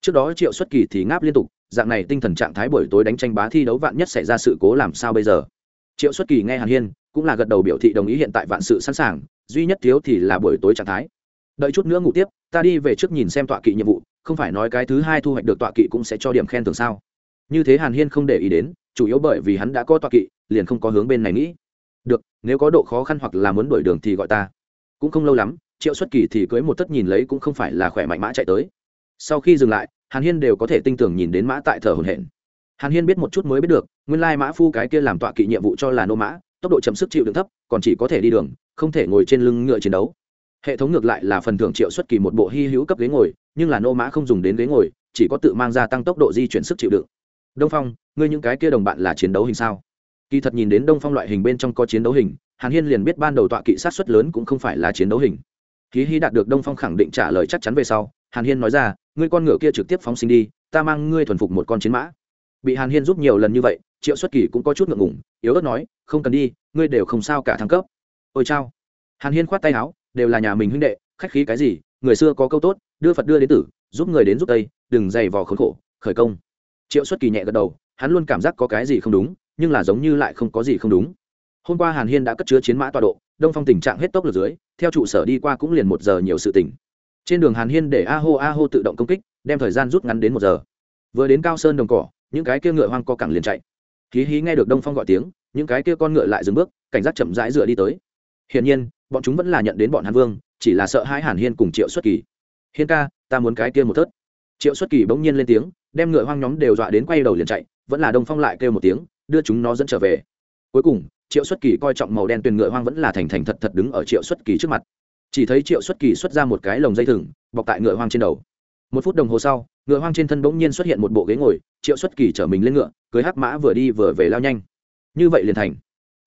Trước đó triệu xuất kỳ thì ngáp liên tục, dạng này tinh thần trạng thái buổi tối đánh tranh bá thi đấu vạn nhất xảy ra sự cố làm sao bây giờ? Triệu xuất kỳ nghe hàn hiên cũng là gật đầu biểu thị đồng ý hiện tại vạn sự sẵn sàng, duy nhất thiếu thì là buổi tối trạng thái. Đợi chút nữa ngủ tiếp, ta đi về trước nhìn xem tọa kỵ nhiệm vụ, không phải nói cái thứ hai thu hoạch được tọa kỵ cũng sẽ cho điểm khen thưởng sao? Như thế hàn hiên không để ý đến, chủ yếu bởi vì hắn đã có tọa kỵ, liền không có hướng bên này nghĩ. Được, nếu có độ khó khăn hoặc là muốn đổi đường thì gọi ta. Cũng không lâu lắm, triệu xuất kỳ thì cưới một tất nhìn lấy cũng không phải là khỏe mạnh mã chạy tới. Sau khi dừng lại, hàn hiên đều có thể tinh tưởng nhìn đến mã tại thở hồn hển. Hàn hiên biết một chút mới biết được, nguyên lai mã phu cái kia làm tọa kỵ nhiệm vụ cho là nô mã tốc độ chậm sức chịu đựng thấp, còn chỉ có thể đi đường, không thể ngồi trên lưng ngựa chiến đấu. Hệ thống ngược lại là phần thưởng triệu xuất kỳ một bộ hy hữu cấp ghế ngồi, nhưng là nô mã không dùng đến ghế ngồi, chỉ có tự mang ra tăng tốc độ di chuyển sức chịu đựng. Đông phong, ngươi những cái kia đồng bạn là chiến đấu hình sao? Kỳ thật nhìn đến đông phong loại hình bên trong có chiến đấu hình, hàn hiên liền biết ban đầu tọa kỵ sát xuất lớn cũng không phải là chiến đấu hình. Ký hy đạt được đông phong khẳng định trả lời chắc chắn về sau, hàn hiên nói ra, ngươi con ngựa kia trực tiếp phóng sinh đi, ta mang ngươi thuần phục một con chiến mã bị hàn hiên giúp nhiều lần như vậy, triệu xuất kỳ cũng có chút ngượng ngủng yếu ớt nói, không cần đi, ngươi đều không sao cả thăng cấp. Ôi chao. Hàn hiên khoát tay áo, đều là nhà mình huynh đệ, khách khí cái gì, người xưa có câu tốt, đưa phật đưa đến tử, giúp người đến giúp tây, đừng dày vò khốn khổ, khởi công. Triệu xuất kỳ nhẹ gật đầu, hắn luôn cảm giác có cái gì không đúng, nhưng là giống như lại không có gì không đúng. Hôm qua hàn hiên đã cất chứa chiến mã tọa độ, đông phong tình trạng hết tốc lượt dưới, theo trụ sở đi qua cũng liền một giờ nhiều sự tỉnh trên đường hàn hiên để a hô a hô tự động công kích, đem thời gian rút ngắn đến một giờ. Vừa đến cao sơn đồng cỏ những cái kia ngựa hoang co cẳng liền chạy. Hí hí nghe được đông phong gọi tiếng, những cái kia con ngựa lại dừng bước, cảnh giác chậm rãi dựa đi tới. Hiển nhiên, bọn chúng vẫn là nhận đến bọn hàn vương, chỉ là sợ hai hàn hiên cùng triệu xuất kỳ. Hiên ca, ta muốn cái kia một thớt. Triệu xuất kỳ bỗng nhiên lên tiếng, đem ngựa hoang nhóm đều dọa đến quay đầu liền chạy, vẫn là đông phong lại kêu một tiếng, đưa chúng nó dẫn trở về. Cuối cùng, triệu xuất kỳ coi trọng màu đen tuyền ngựa hoang vẫn là thành thành thật thật đứng ở triệu xuất kỳ trước mặt. Chỉ thấy triệu xuất kỳ xuất ra một cái lồng dây thừng, bọc tại ngựa hoang trên đầu. Một phút đồng hồ sau ngựa hoang trên thân bỗng nhiên xuất hiện một bộ ghế ngồi, triệu xuất kỳ chở mình lên ngựa, cưới hắc mã vừa đi vừa về lao nhanh. Như vậy liền thành.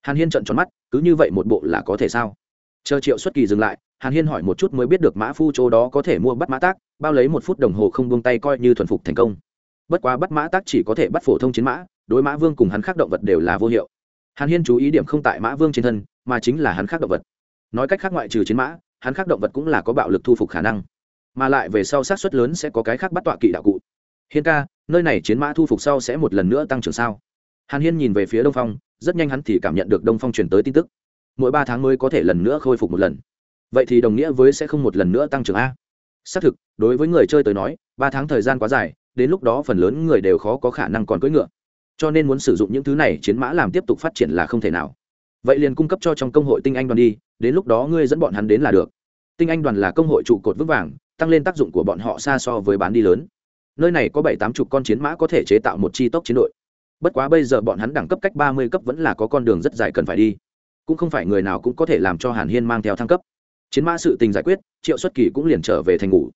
Hàn hiên trận tròn mắt, cứ như vậy một bộ là có thể sao? Chờ triệu xuất kỳ dừng lại, hàn hiên hỏi một chút mới biết được mã phu chỗ đó có thể mua bắt mã tác, bao lấy một phút đồng hồ không buông tay coi như thuần phục thành công. Bất quá bắt mã tác chỉ có thể bắt phổ thông chiến mã, đối mã vương cùng hắn khác động vật đều là vô hiệu. Hàn hiên chú ý điểm không tại mã vương trên thân, mà chính là hắn khác động vật. Nói cách khác ngoại trừ chiến mã, hắn khác động vật cũng là có bạo lực thu phục khả năng mà lại về sau sát xuất lớn sẽ có cái khác bắt tọa kỵ đạo cụ. Hiên ca, nơi này chiến mã thu phục sau sẽ một lần nữa tăng trưởng sao? Hàn hiên nhìn về phía đông phong, rất nhanh hắn thì cảm nhận được đông phong truyền tới tin tức. Mỗi ba tháng mới có thể lần nữa khôi phục một lần. Vậy thì đồng nghĩa với sẽ không một lần nữa tăng trưởng a. Xác thực, đối với người chơi tới nói, ba tháng thời gian quá dài, đến lúc đó phần lớn người đều khó có khả năng còn cưỡi ngựa. Cho nên muốn sử dụng những thứ này chiến mã làm tiếp tục phát triển là không thể nào. Vậy liền cung cấp cho trong công hội tinh anh đoàn đi, đến lúc đó ngươi dẫn bọn hắn đến là được. Tinh anh đoàn là công hội trụ cột vững vàng tăng lên tác dụng của bọn họ xa so với bán đi lớn. Nơi này có bảy tám chục con chiến mã có thể chế tạo một chi tốc chiến đội. Bất quá bây giờ bọn hắn đẳng cấp cách ba mươi cấp vẫn là có con đường rất dài cần phải đi. Cũng không phải người nào cũng có thể làm cho hàn hiên mang theo thăng cấp. Chiến mã sự tình giải quyết, triệu xuất kỳ cũng liền trở về thành ngủ.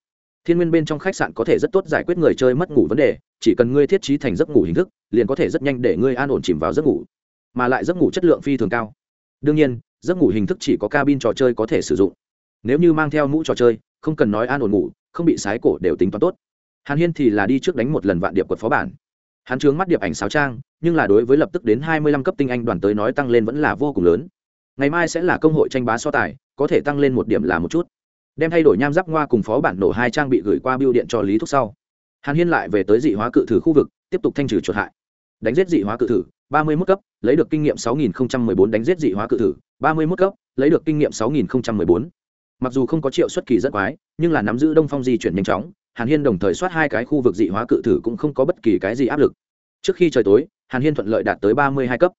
Thiên nguyên bên trong khách sạn có thể rất tốt giải quyết người chơi mất ngủ vấn đề, chỉ cần ngươi thiết trí thành giấc ngủ hình thức, liền có thể rất nhanh để ngươi an ổn chìm vào giấc ngủ. Mà lại giấc ngủ chất lượng phi thường cao. Đương nhiên, giấc ngủ hình thức chỉ có cabin trò chơi có thể sử dụng. Nếu như mang theo mũ trò chơi không cần nói an ổn ngủ, không bị sái cổ đều tính toán tốt. Hàn hiên thì là đi trước đánh một lần vạn điệp quật phó bản. Hắn chướng mắt điệp ảnh sáo trang, nhưng là đối với lập tức đến hai mươi lăm cấp tinh anh đoàn tới nói tăng lên vẫn là vô cùng lớn. Ngày mai sẽ là công hội tranh bá so tài, có thể tăng lên một điểm là một chút. Đem thay đổi nham giáp ngoa cùng phó bản nổ hai trang bị gửi qua biêu điện cho lý thúc sau. Hàn hiên lại về tới dị hóa cự thử khu vực, tiếp tục thanh trừ chuột hại. Đánh giết dị hóa cự thử, ba mươi mức cấp, lấy được kinh nghiệm sáu nghìn bốn, đánh giết dị hóa cự thử, ba mươi mức cấp, lấy được kinh nghiệm sáu nghìn bốn mặc dù không có triệu xuất kỳ rất quái, nhưng là nắm giữ đông phong di chuyển nhanh chóng, hàn hiên đồng thời soát hai cái khu vực dị hóa cự thử cũng không có bất kỳ cái gì áp lực. Trước khi trời tối, hàn hiên thuận lợi đạt tới ba mươi hai cấp.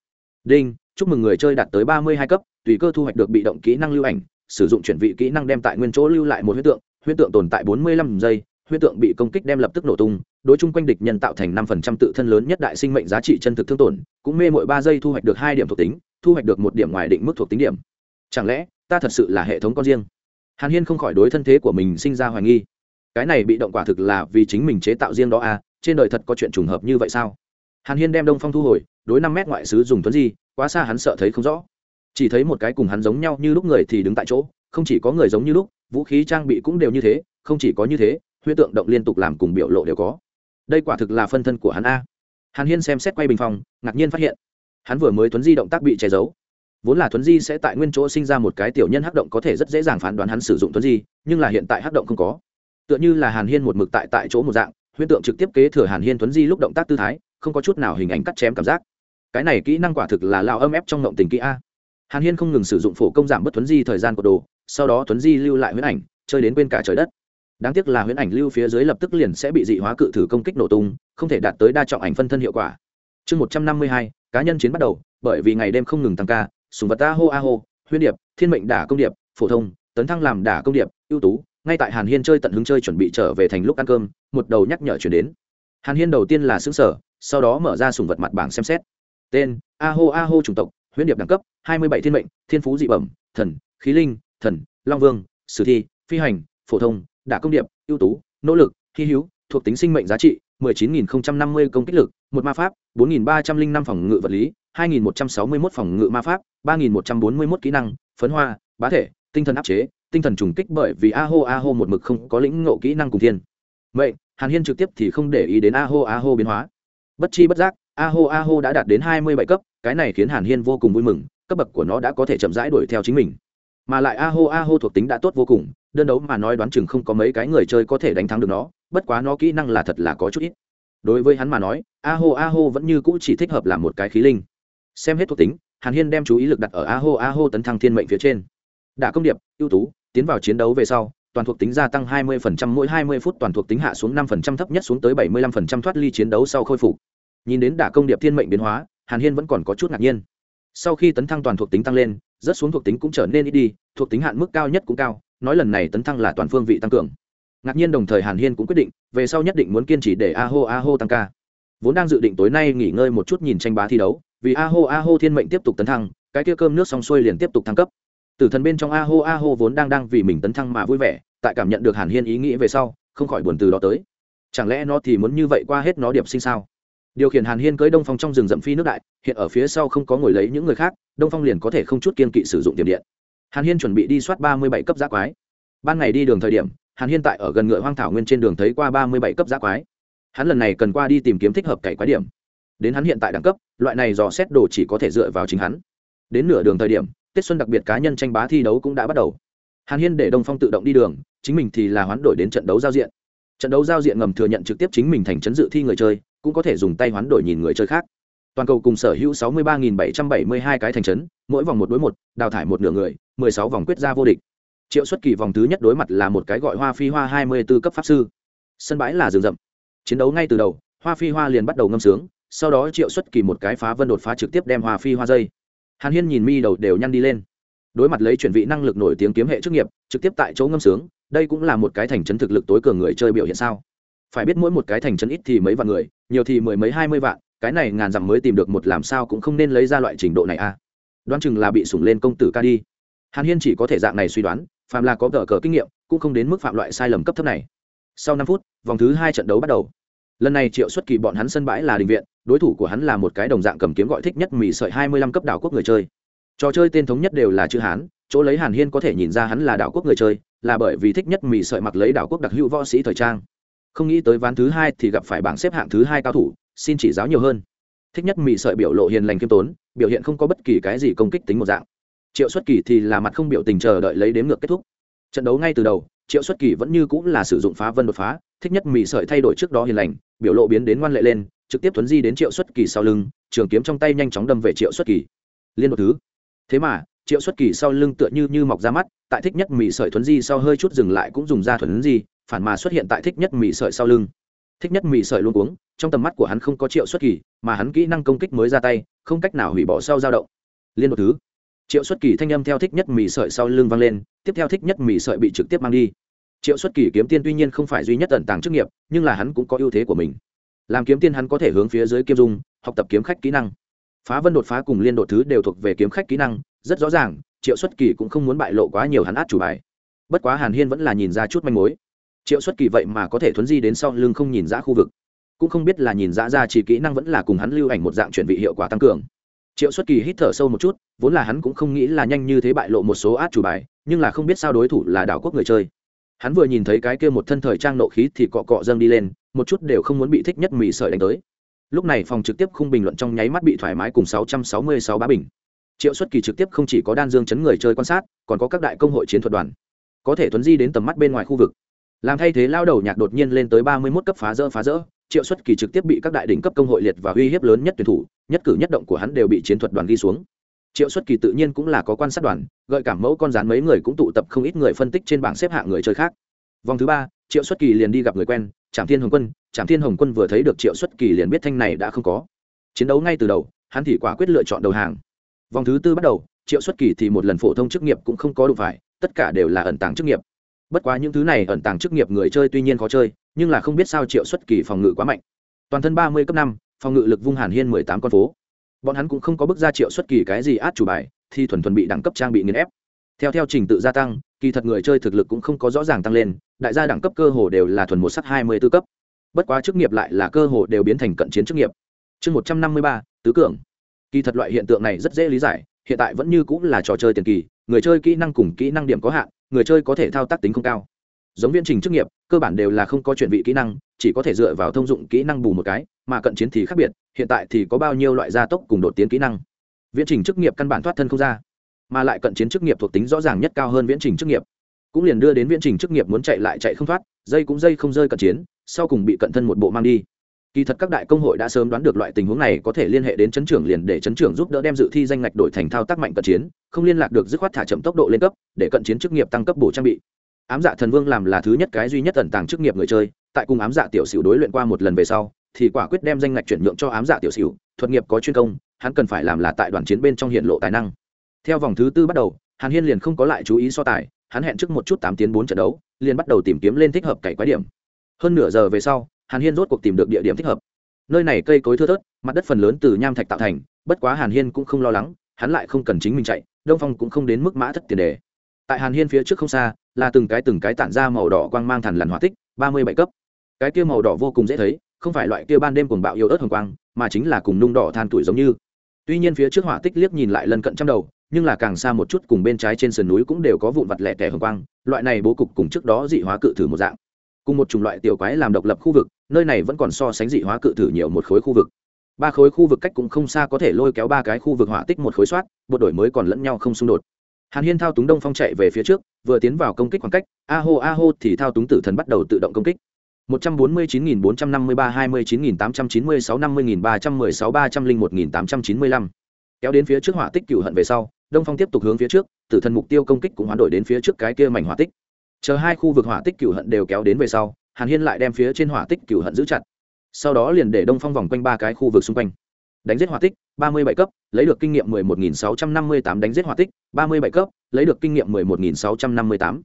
Đinh, chúc mừng người chơi đạt tới ba mươi hai cấp, tùy cơ thu hoạch được bị động kỹ năng lưu ảnh, sử dụng chuyển vị kỹ năng đem tại nguyên chỗ lưu lại một huyết tượng huyết tượng tồn tại bốn mươi lăm giây, huyết tượng bị công kích đem lập tức nổ tung, đối chung quanh địch nhân tạo thành năm phần trăm tự thân lớn nhất đại sinh mệnh giá trị chân thực thương tổn, cũng mê mỗi ba giây thu hoạch được hai điểm thuộc tính, thu hoạch được một điểm ngoài định mức thuộc tính điểm. Chẳng lẽ, ta thật sự là hệ thống con riêng? Hàn hiên không khỏi đối thân thế của mình sinh ra hoài nghi. Cái này bị động quả thực là vì chính mình chế tạo riêng đó à trên đời thật có chuyện trùng hợp như vậy sao? Hàn hiên đem đông phong thu hồi, đối năm mét ngoại sứ dùng tuấn di, quá xa hắn sợ thấy không rõ. Chỉ thấy một cái cùng hắn giống nhau như lúc người thì đứng tại chỗ, không chỉ có người giống như lúc, vũ khí trang bị cũng đều như thế, không chỉ có như thế, huyết tượng động liên tục làm cùng biểu lộ đều có. Đây quả thực là phân thân của hắn a. Hàn hiên xem xét quay bình phòng, ngạc nhiên phát hiện, hắn vừa mới tuấn di động tác bị che giấu vốn là thuấn di sẽ tại nguyên chỗ sinh ra một cái tiểu nhân hắc động có thể rất dễ dàng phán đoán hắn sử dụng thuấn di, nhưng là hiện tại hắc động không có. Tựa như là hàn hiên một mực tại tại chỗ một dạng, huyễn tượng trực tiếp kế thừa hàn hiên thuấn di lúc động tác tư thái, không có chút nào hình ảnh cắt chém cảm giác. Cái này kỹ năng quả thực là lao âm ép trong ngộng tình kỹ a. Hàn hiên không ngừng sử dụng phổ công giảm bất thuấn di thời gian của đồ, sau đó thuấn di lưu lại huyễn ảnh, chơi đến bên cả trời đất. Đáng tiếc là huyễn ảnh lưu phía dưới lập tức liền sẽ bị dị hóa cự thử công kích nổ tung, không thể đạt tới đa trọng ảnh phân thân hiệu quả. Chương một trăm năm mươi hai, cá nhân chiến bắt đầu, bởi vì ngày đêm không ngừng tăng ca sùng vật ta hô a hô Huyên điệp, thiên mệnh đả công điệp, phổ thông, tấn thăng làm đả công điệp, ưu tú, ngay tại hàn hiên chơi tận hứng chơi chuẩn bị trở về thành lúc ăn cơm, một đầu nhắc nhở chuyển đến. Hàn hiên đầu tiên là xứng sở sau đó mở ra sùng vật mặt bảng xem xét. Tên, a hô a hô chủng tộc, huyễn điệp đẳng cấp, hai mươi bảy thiên mệnh, thiên phú dị bẩm, thần, khí linh, thần, long vương, sử thi, phi hành, phổ thông, đả công điệp, ưu tú, nỗ lực, hy hữu, thuộc tính sinh mệnh giá trị 19.050 công kích lực, một ma pháp 4.305 phòng ngự vật lý 2.161 phòng ngự ma pháp 3.141 kỹ năng phấn hoa bá thể tinh thần áp chế tinh thần trùng kích bởi vì a hô a hô một mực không có lĩnh ngộ kỹ năng cùng thiên vậy hàn hiên trực tiếp thì không để ý đến a hô a hô biến hóa bất chi bất giác a hô a hô đã đạt đến hai mươi bảy cấp cái này khiến hàn hiên vô cùng vui mừng cấp bậc của nó đã có thể chậm rãi đuổi theo chính mình mà lại a hô a hô thuộc tính đã tốt vô cùng đơn đấu mà nói đoán chừng không có mấy cái người chơi có thể đánh thắng được nó bất quá nó kỹ năng là thật là có chút ít đối với hắn mà nói a hô a hô vẫn như cũ chỉ thích hợp làm một cái khí linh xem hết thuộc tính, hàn hiên đem chú ý lực đặt ở a hô a hô tấn thăng thiên mệnh phía trên. Đả công điệp, ưu tú, tiến vào chiến đấu về sau, toàn thuộc tính gia tăng 20% mỗi 20 phút toàn thuộc tính hạ xuống 5% thấp nhất xuống tới 75% thoát ly chiến đấu sau khôi phục. Nhìn đến đả công điệp thiên mệnh biến hóa, hàn hiên vẫn còn có chút ngạc nhiên. Sau khi tấn thăng toàn thuộc tính tăng lên rất xuống thuộc tính cũng trở nên ít đi, thuộc tính hạn mức cao nhất cũng cao, nói lần này tấn thăng là toàn phương vị tăng cường. Ngạc nhiên đồng thời hàn hiên cũng quyết định, về sau nhất định muốn kiên trì để a hô a hô tăng ca vốn đang dự định tối nay nghỉ ngơi một chút nhìn tranh bá thi đấu, vì a hô a hô thiên mệnh tiếp tục tấn thăng, cái kia cơm nước xong xuôi liền tiếp tục thăng cấp. Tử thần bên trong a hô a hô vốn đang đang vì mình tấn thăng mà vui vẻ, tại cảm nhận được hàn hiên ý nghĩ về sau, không khỏi buồn từ đó tới. Chẳng lẽ nó thì muốn như vậy qua hết nó điệp sinh sao? Điều khiển hàn hiên cưới đông phong trong rừng rậm phi nước đại, hiện ở phía sau không có ngồi lấy những người khác, đông phong liền có thể không chút kiên kỵ sử dụng tiềm điện. Hàn hiên chuẩn bị đi soát ba mươi bảy cấp giác quái. Ban ngày đi đường thời điểm, hàn hiên tại ở gần ngựa hoang thảo nguyên trên đường thấy qua ba mươi bảy cấp giác quái hắn lần này cần qua đi tìm kiếm thích hợp cày quái điểm. Đến hắn hiện tại đẳng cấp loại này dò xét đồ chỉ có thể dựa vào chính hắn. Đến nửa đường thời điểm tết xuân đặc biệt cá nhân tranh bá thi đấu cũng đã bắt đầu. Hàn hiên để đông phong tự động đi đường chính mình thì là hoán đổi đến trận đấu giao diện. Trận đấu giao diện ngầm thừa nhận trực tiếp chính mình thành chấn dự thi người chơi cũng có thể dùng tay hoán đổi nhìn người chơi khác. Toàn cầu cùng sở hữu 63.772 cái thành chấn, mỗi vòng một đối một đào thải một nửa người 16 vòng quyết ra vô địch. Triệu xuất kỳ vòng thứ nhất đối mặt là một cái gọi hoa phi hoa 24 cấp pháp sư. Sân bãi là rừng rậm chiến đấu ngay từ đầu, hoa phi hoa liền bắt đầu ngâm sướng, sau đó triệu xuất kỳ một cái phá vân đột phá trực tiếp đem hoa phi hoa dây. Hàn hiên nhìn mi đầu đều nhăn đi lên. Đối mặt lấy chuyển vị năng lực nổi tiếng kiếm hệ chức nghiệp, trực tiếp tại chỗ ngâm sướng, đây cũng là một cái thành trấn thực lực tối cường người chơi biểu hiện sao? Phải biết mỗi một cái thành trấn ít thì mấy vạn người, nhiều thì mười mấy hai mươi vạn, cái này ngàn dặm mới tìm được một làm sao cũng không nên lấy ra loại trình độ này a à. đoán chừng là bị sủng lên công tử ca đi. Hàn hiên chỉ có thể dạng này suy đoán, phàm là có cờ cờ kinh nghiệm, cũng không đến mức phạm loại sai lầm cấp thấp này sau năm phút, vòng thứ hai trận đấu bắt đầu. Lần này triệu xuất kỳ bọn hắn sân bãi là đình viện, đối thủ của hắn là một cái đồng dạng cầm kiếm gọi thích nhất mì sợi hai mươi lăm cấp đảo quốc người chơi. Trò chơi tên thống nhất đều là chữ hán, chỗ lấy hàn hiên có thể nhìn ra hắn là đảo quốc người chơi, là bởi vì thích nhất mì sợi mặc lấy đảo quốc đặc hữu võ sĩ thời trang. Không nghĩ tới ván thứ hai thì gặp phải bảng xếp hạng thứ hai cao thủ, xin chỉ giáo nhiều hơn. Thích nhất mì sợi biểu lộ hiền lành kiêm tốn, biểu hiện không có bất kỳ cái gì công kích tính một dạng. Triệu xuất kỳ thì là mặt không biểu tình chờ đợi lấy đếm ngược kết thúc. Trận đấu ngay từ đầu triệu xuất kỳ vẫn như cũng là sử dụng phá vân đột phá, thích nhất mỹ sợi thay đổi trước đó hiền lành, biểu lộ biến đến ngoan lệ lên, trực tiếp tuấn di đến triệu xuất kỳ sau lưng, trường kiếm trong tay nhanh chóng đâm về triệu xuất kỳ. Liên đột thứ. Thế mà, triệu xuất kỳ sau lưng tựa như như mọc ra mắt, tại thích nhất mỹ sợi thuấn di sau hơi chút dừng lại cũng dùng ra thuấn di, phản mà xuất hiện tại thích nhất mỹ sợi sau lưng. Thích nhất mỹ sợi luôn uống trong tầm mắt của hắn không có triệu xuất kỳ, mà hắn kỹ năng công kích mới ra tay, không cách nào hủy bỏ sau dao động. Liên đột thứ triệu xuất kỳ thanh âm theo thích nhất mì sợi sau lưng vang lên, tiếp theo thích nhất mì sợi bị trực tiếp mang đi. Triệu xuất kỳ kiếm tiên tuy nhiên không phải duy nhất tận tàng chức nghiệp, nhưng là hắn cũng có ưu thế của mình. Làm kiếm tiên hắn có thể hướng phía dưới kiêm dung, học tập kiếm khách kỹ năng. Phá vân đột phá cùng liên đột thứ đều thuộc về kiếm khách kỹ năng, rất rõ ràng, triệu xuất kỳ cũng không muốn bại lộ quá nhiều hắn át chủ bài. Bất quá hàn hiên vẫn là nhìn ra chút manh mối. Triệu xuất kỳ vậy mà có thể thuấn di đến sau lưng không nhìn ra khu vực. Cũng không biết là nhìn ra ra chỉ kỹ năng vẫn là cùng hắn lưu ảnh một dạng chuyển vị hiệu quả tăng cường triệu xuất kỳ hít thở sâu một chút, vốn là hắn cũng không nghĩ là nhanh như thế bại lộ một số át chủ bài, nhưng là không biết sao đối thủ là đảo quốc người chơi. Hắn vừa nhìn thấy cái kia một thân thời trang nộ khí thì cọ cọ dâng đi lên, một chút đều không muốn bị thích nhất mì sợi đánh tới. Lúc này phòng trực tiếp khung bình luận trong nháy mắt bị thoải mái cùng 666 bá bình. Triệu xuất kỳ trực tiếp không chỉ có đan dương chấn người chơi quan sát, còn có các đại công hội chiến thuật đoàn. Có thể tuấn di đến tầm mắt bên ngoài khu vực. Làm thay thế lao đầu nhạc đột nhiên lên tới ba mươi mốt cấp phá rỡ phá rỡ, triệu xuất kỳ trực tiếp bị các đại đỉnh cấp công hội liệt và uy hiếp lớn nhất tuyển thủ nhất cử nhất động của hắn đều bị chiến thuật đoàn ghi xuống. Triệu xuất kỳ tự nhiên cũng là có quan sát đoàn, gợi cảm mẫu con rán mấy người cũng tụ tập không ít người phân tích trên bảng xếp hạng người chơi khác. Vòng thứ ba, triệu xuất kỳ liền đi gặp người quen trạm thiên hồng quân. Trạm thiên hồng quân vừa thấy được triệu xuất kỳ liền biết thanh này đã không có. Chiến đấu ngay từ đầu, hắn thì quả quyết lựa chọn đầu hàng. Vòng thứ tư bắt đầu, triệu xuất kỳ thì một lần phổ thông chức nghiệp cũng không có đủ phải, tất cả đều là ẩn tàng chức nghiệp. Bất quá những thứ này ẩn tàng chức nghiệp người chơi tuy nhiên khó chơi, nhưng là không biết sao triệu xuất kỳ phòng ngự quá mạnh. Toàn thân ba mươi cấp năm phòng ngự lực vung hàn hiên mười tám con phố. Bọn hắn cũng không có bước ra triệu xuất kỳ cái gì át chủ bài, thì thuần thuần bị đẳng cấp trang bị nghiền ép. Theo theo trình tự gia tăng, kỳ thật người chơi thực lực cũng không có rõ ràng tăng lên, đại gia đẳng cấp cơ hồ đều là thuần một sắc hai mươi tư cấp. Bất quá chức nghiệp lại là cơ hồ đều biến thành cận chiến chức nghiệp. Chương một trăm năm mươi ba, tứ cường. Kỳ thật loại hiện tượng này rất dễ lý giải, hiện tại vẫn như cũng là trò chơi tiền kỳ, người chơi kỹ năng cùng kỹ năng điểm có hạn, người chơi có thể thao tác tính không cao. Giống viên trình chức nghiệp, cơ bản đều là không có chuyển vị kỹ năng chỉ có thể dựa vào thông dụng kỹ năng bù một cái, mà cận chiến thì khác biệt, hiện tại thì có bao nhiêu loại gia tốc cùng đột tiến kỹ năng? Viễn trình chức nghiệp căn bản thoát thân không ra, mà lại cận chiến chức nghiệp thuộc tính rõ ràng nhất cao hơn viễn trình chức nghiệp. Cũng liền đưa đến viễn trình chức nghiệp muốn chạy lại chạy không thoát, dây cũng dây không rơi cận chiến, sau cùng bị cận thân một bộ mang đi. Kỳ thật các đại công hội đã sớm đoán được loại tình huống này có thể liên hệ đến chấn trưởng liền để chấn trưởng giúp đỡ đem dự thi danh ngạch đổi thành thao tác mạnh cận chiến, không liên lạc được dứt khoát thả chậm tốc độ lên cấp, để cận chiến chức nghiệp tăng cấp bổ trang bị ám dạ thần vương làm là thứ nhất cái duy nhất ẩn tàng chức nghiệp người chơi, tại cùng ám dạ tiểu sửu đối luyện qua một lần về sau, thì quả quyết đem danh ngạch chuyển nhượng cho ám dạ tiểu sửu thuật nghiệp có chuyên công, hắn cần phải làm là tại đoàn chiến bên trong hiện lộ tài năng. Theo vòng thứ tư bắt đầu, hàn hiên liền không có lại chú ý so tài, hắn hẹn trước một chút tám tiếng bốn trận đấu, liền bắt đầu tìm kiếm lên thích hợp cày quái điểm. Hơn nửa giờ về sau, hàn hiên rốt cuộc tìm được địa điểm thích hợp. Nơi này cây cối thưa thớt, mặt đất phần lớn từ nham thạch tạo thành, bất quá hàn hiên cũng không lo lắng, hắn lại không cần chính mình chạy, đông phong cũng không đến mức mã thất tiền đề. Tại hàn hiên phía trước không xa là từng cái từng cái tản ra màu đỏ quang mang thằn lằn hỏa tích, ba mươi bảy cấp. Cái kia màu đỏ vô cùng dễ thấy, không phải loại kia ban đêm cuồng bạo yếu ớt hồng quang, mà chính là cùng nung đỏ than tuổi giống như. Tuy nhiên phía trước hỏa tích liếc nhìn lại lần cận trăm đầu, nhưng là càng xa một chút cùng bên trái trên sườn núi cũng đều có vụn vặt lẻ tẻ hồng quang, loại này bố cục cùng trước đó dị hóa cự thử một dạng. Cùng một chủng loại tiểu quái làm độc lập khu vực, nơi này vẫn còn so sánh dị hóa cự thử nhiều một khối khu vực. Ba khối khu vực cách cũng không xa có thể lôi kéo ba cái khu vực hỏa tích một khối soát bộ đổi mới còn lẫn nhau không xung đột. Hàn hiên thao túng đông phong chạy về phía trước vừa tiến vào công kích khoảng cách, a hô a hô thì thao túng tử thần bắt đầu tự động công kích. 149.453 29.896 50.316 301.895 kéo đến phía trước hỏa tích cựu hận về sau, đông phong tiếp tục hướng phía trước, tử thần mục tiêu công kích cũng hoán đổi đến phía trước cái kia mảnh hỏa tích. Chờ hai khu vực hỏa tích cựu hận đều kéo đến về sau, hàn hiên lại đem phía trên hỏa tích cựu hận giữ chặt. Sau đó liền để đông phong vòng quanh ba cái khu vực xung quanh đánh giết hỏa tích, ba mươi bảy cấp, lấy được kinh nghiệm mười một nghìn sáu trăm năm mươi tám, đánh giết hỏa tích, ba mươi bảy cấp, lấy được kinh nghiệm mười một nghìn sáu trăm năm mươi tám.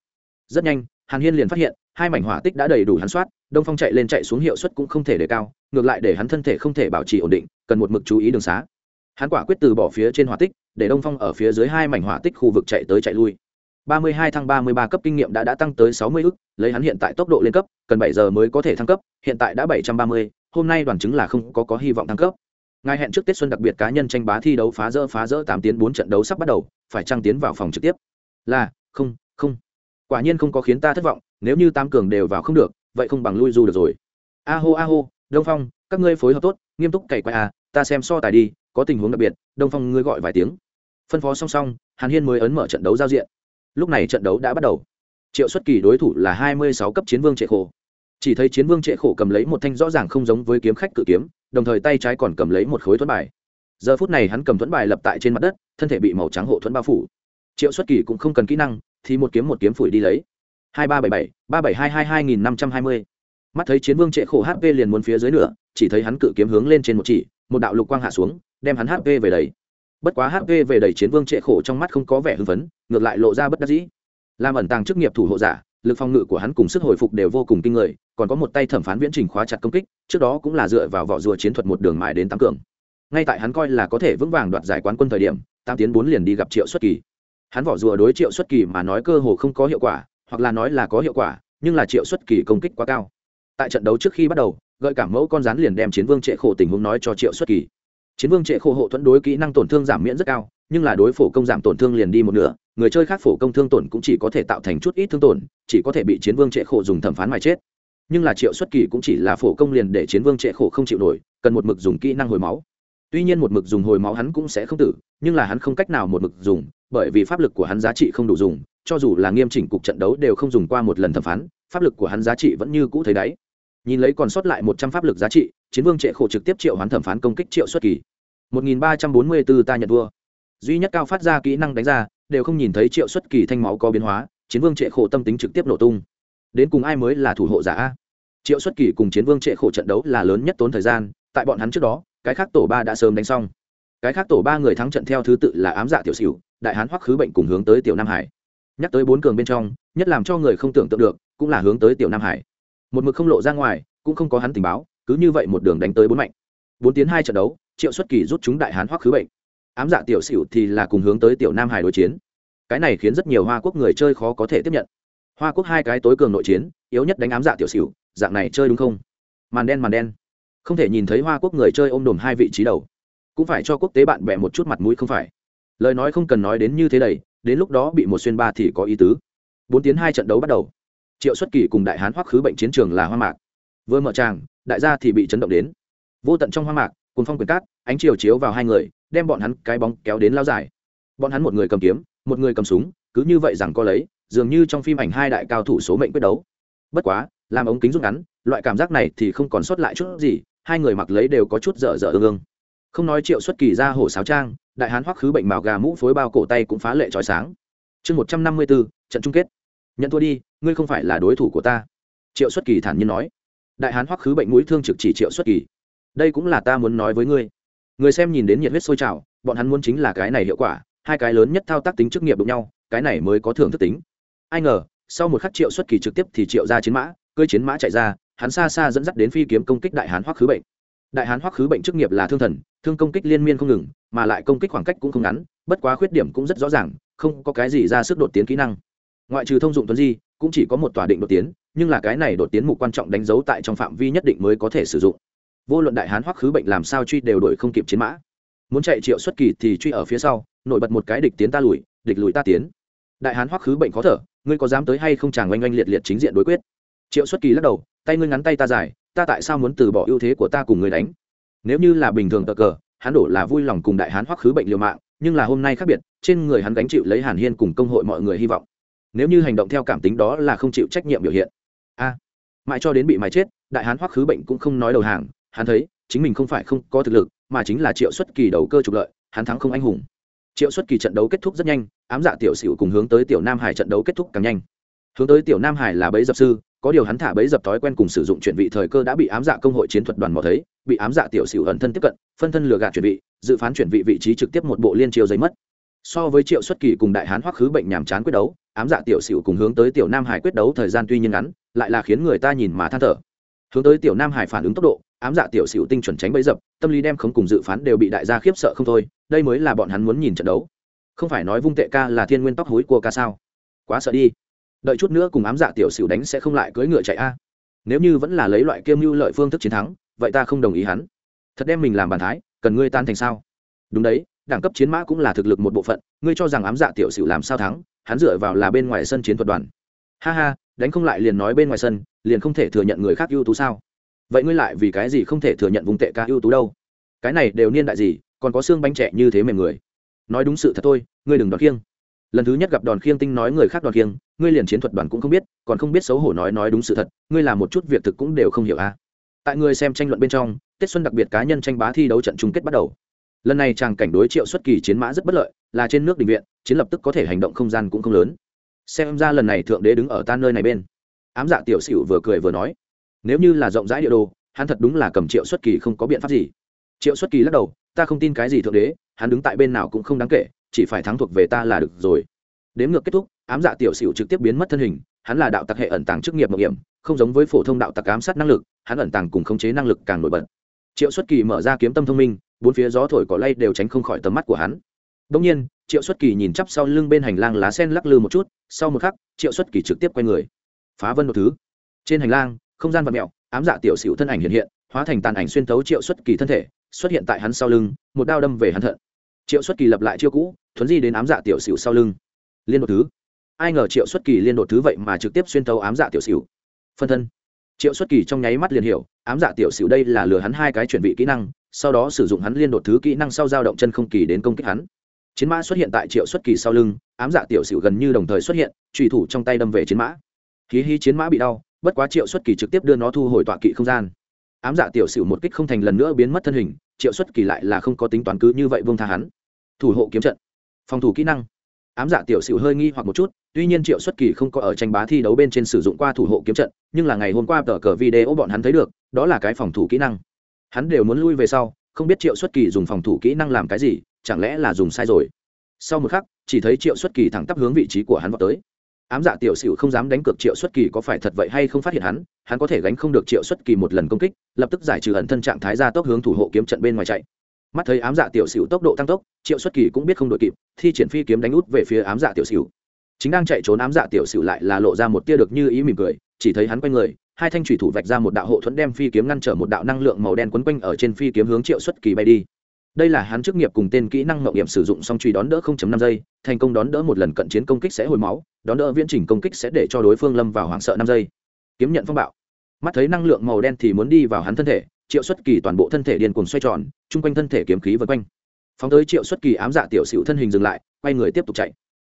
Rất nhanh, hàn hiên liền phát hiện, hai mảnh hỏa tích đã đầy đủ hắn soát, đông phong chạy lên chạy xuống hiệu suất cũng không thể đề cao, ngược lại để hắn thân thể không thể bảo trì ổn định, cần một mực chú ý đường xá. Hắn quả quyết từ bỏ phía trên hỏa tích, để đông phong ở phía dưới hai mảnh hỏa tích khu vực chạy tới chạy lui. ba mươi hai thăng ba mươi ba cấp kinh nghiệm đã đã tăng tới sáu mươi ức, lấy hắn hiện tại tốc độ lên cấp, cần bảy giờ mới có thể thăng cấp, hiện tại đã bảy trăm ba mươi, hôm nay đoàn chứng là không có có hy vọng thăng cấp ngài hẹn trước tết xuân đặc biệt cá nhân tranh bá thi đấu phá rỡ phá rỡ tám tiến bốn trận đấu sắp bắt đầu, phải trăng tiến vào phòng trực tiếp. Là, không không. Quả nhiên không có khiến ta thất vọng, nếu như tam cường đều vào không được, vậy không bằng lui du được rồi. A hô a hô, đông phong, các ngươi phối hợp tốt, nghiêm túc cày quay à ta xem so tài đi, có tình huống đặc biệt, đông phong ngươi gọi vài tiếng. Phân phó song song, hàn hiên mới ấn mở trận đấu giao diện. Lúc này trận đấu đã bắt đầu. Triệu xuất kỳ đối thủ là hai mươi sáu cấp chiến vương trệ khổ. Chỉ thấy chiến vương trệ khổ cầm lấy một thanh rõ ràng không giống với kiếm khách cự kiếm đồng thời tay trái còn cầm lấy một khối thuẫn bài. Giờ phút này hắn cầm thuẫn bài lập tại trên mặt đất, thân thể bị màu trắng hộ thuẫn bao phủ. Triệu xuất kỳ cũng không cần kỹ năng, thì một kiếm một kiếm phủi đi lấy. Hai ba bảy bảy, ba bảy hai hai hai nghìn năm trăm hai mươi. Mắt thấy chiến vương trệ khổ hp liền muốn phía dưới nữa chỉ thấy hắn cự kiếm hướng lên trên một chỉ, một đạo lục quang hạ xuống, đem hắn hp về đầy. Bất quá hp về đầy chiến vương trệ khổ trong mắt không có vẻ hưng phấn, ngược lại lộ ra bất đắc dĩ. Làm ẩn tàng chức nghiệp thủ hộ giả lực phòng ngự của hắn cùng sức hồi phục đều vô cùng kinh người, còn có một tay thẩm phán viễn trình khóa chặt công kích, trước đó cũng là dựa vào vỏ rùa chiến thuật một đường mãi đến tám cường. Ngay tại hắn coi là có thể vững vàng đoạt giải quán quân thời điểm tam tiến bốn liền đi gặp triệu xuất kỳ. Hắn vỏ rùa đối triệu xuất kỳ mà nói cơ hồ không có hiệu quả, hoặc là nói là có hiệu quả, nhưng là triệu xuất kỳ công kích quá cao. Tại trận đấu trước khi bắt đầu, gợi cảm mẫu con rắn liền đem chiến vương trệ khổ tình huống nói cho triệu xuất kỳ. Chiến vương trệ khổ hộ thuẫn đối kỹ năng tổn thương giảm miễn rất cao, nhưng là đối phổ công giảm tổn thương liền đi một nửa người chơi khác phổ công thương tổn cũng chỉ có thể tạo thành chút ít thương tổn, chỉ có thể bị chiến vương trệ khổ dùng thẩm phán mà chết. Nhưng là triệu xuất kỳ cũng chỉ là phổ công liền để chiến vương trệ khổ không chịu nổi, cần một mực dùng kỹ năng hồi máu. Tuy nhiên một mực dùng hồi máu hắn cũng sẽ không tử, nhưng là hắn không cách nào một mực dùng, bởi vì pháp lực của hắn giá trị không đủ dùng, cho dù là nghiêm chỉnh cục trận đấu đều không dùng qua một lần thẩm phán, pháp lực của hắn giá trị vẫn như cũ thấy đáy. Nhìn lấy còn sót lại một trăm pháp lực giá trị, chiến vương trệ khổ trực tiếp triệu hoán thẩm phán công kích triệu xuất kỳ. Một nghìn ba trăm bốn mươi bốn ta nhận vua duy nhất cao phát ra kỹ năng đánh ra đều không nhìn thấy triệu xuất kỳ thanh máu có biến hóa, chiến vương trệ khổ tâm tính trực tiếp nổ tung. Đến cùng ai mới là thủ hộ giả a? Triệu xuất kỳ cùng chiến vương trệ khổ trận đấu là lớn nhất tốn thời gian, tại bọn hắn trước đó, cái khác tổ ba đã sớm đánh xong. Cái khác tổ ba người thắng trận theo thứ tự là ám dạ tiểu xỉu, đại hán hoắc khứ bệnh cùng hướng tới tiểu nam hải. Nhắc tới bốn cường bên trong, nhất làm cho người không tưởng tượng được, cũng là hướng tới tiểu nam hải. Một mực không lộ ra ngoài, cũng không có hắn tình báo, cứ như vậy một đường đánh tới bốn mạnh. Bốn tiến hai trận đấu, triệu xuất kỳ rút chúng đại hán hoắc khứ bệnh ám dạ tiểu xỉu thì là cùng hướng tới tiểu nam hải đối chiến. Cái này khiến rất nhiều hoa quốc người chơi khó có thể tiếp nhận. Hoa quốc hai cái tối cường nội chiến, yếu nhất đánh ám dạ tiểu xỉu, dạng này chơi đúng không? Màn đen màn đen. Không thể nhìn thấy hoa quốc người chơi ôm đồm hai vị trí đầu. Cũng phải cho quốc tế bạn bè một chút mặt mũi không phải. Lời nói không cần nói đến như thế đầy, đến lúc đó bị một xuyên ba thì có ý tứ. Bốn tiến hai trận đấu bắt đầu. Triệu xuất kỳ cùng đại hán hoắc khứ bệnh chiến trường là hoa mạc. Vừa mở tràng, đại gia thì bị chấn động đến. Vô tận trong hoa mạc cùng phong quyền cát, ánh chiều chiếu vào hai người đem bọn hắn cái bóng kéo đến lao dài. Bọn hắn một người cầm kiếm, một người cầm súng, cứ như vậy rằng co lấy, dường như trong phim ảnh hai đại cao thủ số mệnh quyết đấu. Bất quá, làm ống kính rút ngắn, loại cảm giác này thì không còn sót lại chút gì, hai người mặc lấy đều có chút dở dở ương ương. Không nói triệu xuất kỳ ra hổ sáo trang, đại hán hoắc khứ bệnh màu gà mũ phối bao cổ tay cũng phá lệ trói sáng. Chương một trăm năm mươi bốn, trận chung kết. Nhận thua đi, ngươi không phải là đối thủ của ta. Triệu xuất kỳ thản nhiên nói. Đại hán hoắc khứ bệnh mũi thương trực chỉ triệu xuất kỳ. Đây cũng là ta muốn nói với ngươi người xem nhìn đến nhiệt huyết sôi trào, bọn hắn muốn chính là cái này hiệu quả, hai cái lớn nhất thao tác tính chức nghiệp đụng nhau, cái này mới có thưởng thức tính. Ai ngờ, sau một khắc triệu xuất kỳ trực tiếp thì triệu ra chiến mã cơi chiến mã chạy ra, hắn xa xa dẫn dắt đến phi kiếm công kích đại hán hoắc khứ bệnh. Đại hán hoắc khứ bệnh chức nghiệp là thương thần, thương công kích liên miên không ngừng, mà lại công kích khoảng cách cũng không ngắn, bất quá khuyết điểm cũng rất rõ ràng, không có cái gì ra sức đột tiến kỹ năng. Ngoại trừ thông dụng tuấn di, cũng chỉ có một tòa định đột tiến, nhưng là cái này đột tiến mục quan trọng đánh dấu tại trong phạm vi nhất định mới có thể sử dụng vô luận đại hán hoắc khứ bệnh làm sao truy đều đổi không kịp chiến mã. Muốn chạy triệu xuất kỳ thì truy ở phía sau, nổi bật một cái địch tiến ta lùi, địch lùi ta tiến. Đại hán hoắc khứ bệnh khó thở, ngươi có dám tới hay không chàng oanh oanh liệt liệt chính diện đối quyết? Triệu xuất kỳ lắc đầu, tay ngươi ngắn tay ta dài, ta tại sao muốn từ bỏ ưu thế của ta cùng người đánh? Nếu như là bình thường tờ cờ, hắn đổ là vui lòng cùng đại hán hoắc khứ bệnh liều mạng, nhưng là hôm nay khác biệt, trên người hắn gánh chịu lấy hàn hiên cùng công hội mọi người hy vọng. Nếu như hành động theo cảm tính đó là không chịu trách nhiệm biểu hiện. A, mãi cho đến bị mái chết, đại hán hoắc khứ bệnh cũng không nói đầu hàng hắn thấy, chính mình không phải không có thực lực, mà chính là triệu xuất kỳ đầu cơ trục lợi, hắn thắng không anh hùng. Triệu xuất kỳ trận đấu kết thúc rất nhanh, ám dạ tiểu xỉu cùng hướng tới tiểu nam hải trận đấu kết thúc càng nhanh. Hướng tới tiểu nam hải là bấy dập sư, có điều hắn thả bấy dập thói quen cùng sử dụng chuyển vị thời cơ đã bị ám dạ công hội chiến thuật đoàn mò thấy, bị ám dạ tiểu xỉu ẩn thân tiếp cận, phân thân lừa gạt chuyển vị, dự phán chuyển vị vị trí trực tiếp một bộ liên chiều giấy mất. So với triệu xuất kỳ cùng đại hán hoắc khứ bệnh nhàm chán quyết đấu, ám dạ tiểu xỉu cùng hướng tới tiểu nam hải quyết đấu thời gian tuy nhiên ngắn, lại là khiến người ta nhìn mà than thở. Hướng tới tiểu nam hải phản ứng tốc độ ám dạ tiểu xỉu tinh chuẩn tránh bấy dập, tâm lý đem không cùng dự phán đều bị đại gia khiếp sợ không thôi, đây mới là bọn hắn muốn nhìn trận đấu. Không phải nói vung tệ ca là thiên nguyên tóc hối của ca sao? Quá sợ đi. Đợi chút nữa cùng ám dạ tiểu xỉu đánh sẽ không lại cưỡi ngựa chạy a. Nếu như vẫn là lấy loại kiêm mưu lợi phương thức chiến thắng, vậy ta không đồng ý hắn. Thật đem mình làm bàn thái, cần ngươi tan thành sao? Đúng đấy, đẳng cấp chiến mã cũng là thực lực một bộ phận, ngươi cho rằng ám dạ tiểu xỉu làm sao thắng, hắn dựa vào là bên ngoài sân chiến thuật đoàn. Ha ha, đánh không lại liền nói bên ngoài sân, liền không thể thừa nhận người khác ưu tú sao? Vậy ngươi lại vì cái gì không thể thừa nhận vùng tệ ca ưu tú đâu? Cái này đều niên đại gì, còn có xương bánh trẻ như thế mềm người. Nói đúng sự thật thôi, ngươi đừng đòn khiêng. Lần thứ nhất gặp đòn khiêng tinh nói người khác đòn khiêng, ngươi liền chiến thuật đoàn cũng không biết, còn không biết xấu hổ nói nói đúng sự thật, ngươi làm một chút việc thực cũng đều không hiểu a à. tại ngươi xem tranh luận bên trong, tết xuân đặc biệt cá nhân tranh bá thi đấu trận chung kết bắt đầu. Lần này chàng cảnh đối triệu xuất kỳ chiến mã rất bất lợi, là trên nước định viện, chiến lập tức có thể hành động không gian cũng không lớn. Xem ra lần này thượng đế đứng ở tan nơi này bên. Ám dạ tiểu xỉu vừa cười vừa nói nếu như là rộng rãi địa đồ, hắn thật đúng là cầm triệu xuất kỳ không có biện pháp gì. Triệu xuất kỳ lắc đầu, ta không tin cái gì thượng đế, hắn đứng tại bên nào cũng không đáng kể, chỉ phải thắng thuộc về ta là được rồi. Đếm ngược kết thúc, ám dạ tiểu sửu trực tiếp biến mất thân hình, hắn là đạo tặc hệ ẩn tàng chức nghiệp mạo hiểm, không giống với phổ thông đạo tặc ám sát năng lực, hắn ẩn tàng cùng khống chế năng lực càng nổi bật. Triệu xuất kỳ mở ra kiếm tâm thông minh, bốn phía gió thổi cỏ lay đều tránh không khỏi tầm mắt của hắn. Đông nhiên, triệu xuất kỳ nhìn chắp sau lưng bên hành lang lá sen lắc lư một chút, sau một khắc, triệu xuất kỳ trực tiếp quay người. Phá vân một thứ. Trên hành lang không gian vật mẹo, ám dạ tiểu xỉu thân ảnh hiện hiện, hóa thành tàn ảnh xuyên thấu triệu xuất kỳ thân thể, xuất hiện tại hắn sau lưng, một đao đâm về hắn thận. Triệu xuất kỳ lập lại chiêu cũ, thuấn di đến ám dạ tiểu xỉu sau lưng. Liên đột thứ. Ai ngờ triệu xuất kỳ liên đột thứ vậy mà trực tiếp xuyên thấu ám dạ tiểu xỉu. Phân thân. Triệu xuất kỳ trong nháy mắt liền hiểu, ám dạ tiểu xỉu đây là lừa hắn hai cái chuẩn bị kỹ năng, sau đó sử dụng hắn liên đột thứ kỹ năng sau dao động chân không kỳ đến công kích hắn. Chiến mã xuất hiện tại triệu xuất kỳ sau lưng, ám dạ tiểu xỉu gần như đồng thời xuất hiện trùy thủ trong tay đâm về chiến mã. Hí hí chiến mã bị đau bất quá triệu xuất kỳ trực tiếp đưa nó thu hồi tọa kỵ không gian. Ám dạ tiểu xỉu một kích không thành lần nữa biến mất thân hình, triệu xuất kỳ lại là không có tính toán cứ như vậy vương tha hắn. Thủ hộ kiếm trận. Phòng thủ kỹ năng. Ám dạ tiểu sửu hơi nghi hoặc một chút, tuy nhiên triệu xuất kỳ không có ở tranh bá thi đấu bên trên sử dụng qua thủ hộ kiếm trận, nhưng là ngày hôm qua tờ cờ video bọn hắn thấy được, đó là cái phòng thủ kỹ năng. Hắn đều muốn lui về sau, không biết triệu xuất kỳ dùng phòng thủ kỹ năng làm cái gì, chẳng lẽ là dùng sai rồi. Sau một khắc, chỉ thấy triệu xuất kỳ thẳng tắp hướng vị trí của hắn vào tới ám dạ tiểu sửu không dám đánh cược triệu xuất kỳ có phải thật vậy hay không phát hiện hắn hắn có thể gánh không được triệu xuất kỳ một lần công kích, lập tức giải trừ ẩn thân trạng thái ra tốc hướng thủ hộ kiếm trận bên ngoài chạy. Mắt thấy ám dạ tiểu sửu tốc độ tăng tốc, triệu xuất kỳ cũng biết không đội kịp, thi triển phi kiếm đánh út về phía ám dạ tiểu sửu chính đang chạy trốn ám dạ tiểu sửu lại là lộ ra một tia được như ý mỉm cười, chỉ thấy hắn quay người, hai thanh thủy thủ vạch ra một đạo hộ thuẫn đem phi kiếm ngăn trở một đạo năng lượng màu đen quấn quanh ở trên phi kiếm hướng triệu xuất kỳ bay đi đây là hắn chức nghiệp cùng tên kỹ năng mậu điểm sử dụng song truy đón đỡ 0.5 giây, thành công đón đỡ một lần cận chiến công kích sẽ hồi máu, đón đỡ viễn trình công kích sẽ để cho đối phương lâm vào hoảng sợ năm giây. Kiếm nhận phong bạo. Mắt thấy năng lượng màu đen thì muốn đi vào hắn thân thể, triệu xuất kỳ toàn bộ thân thể điên cuồng xoay tròn, chung quanh thân thể kiếm khí vân quanh. Phóng tới triệu xuất kỳ ám dạ tiểu sửu thân hình dừng lại, quay người tiếp tục chạy.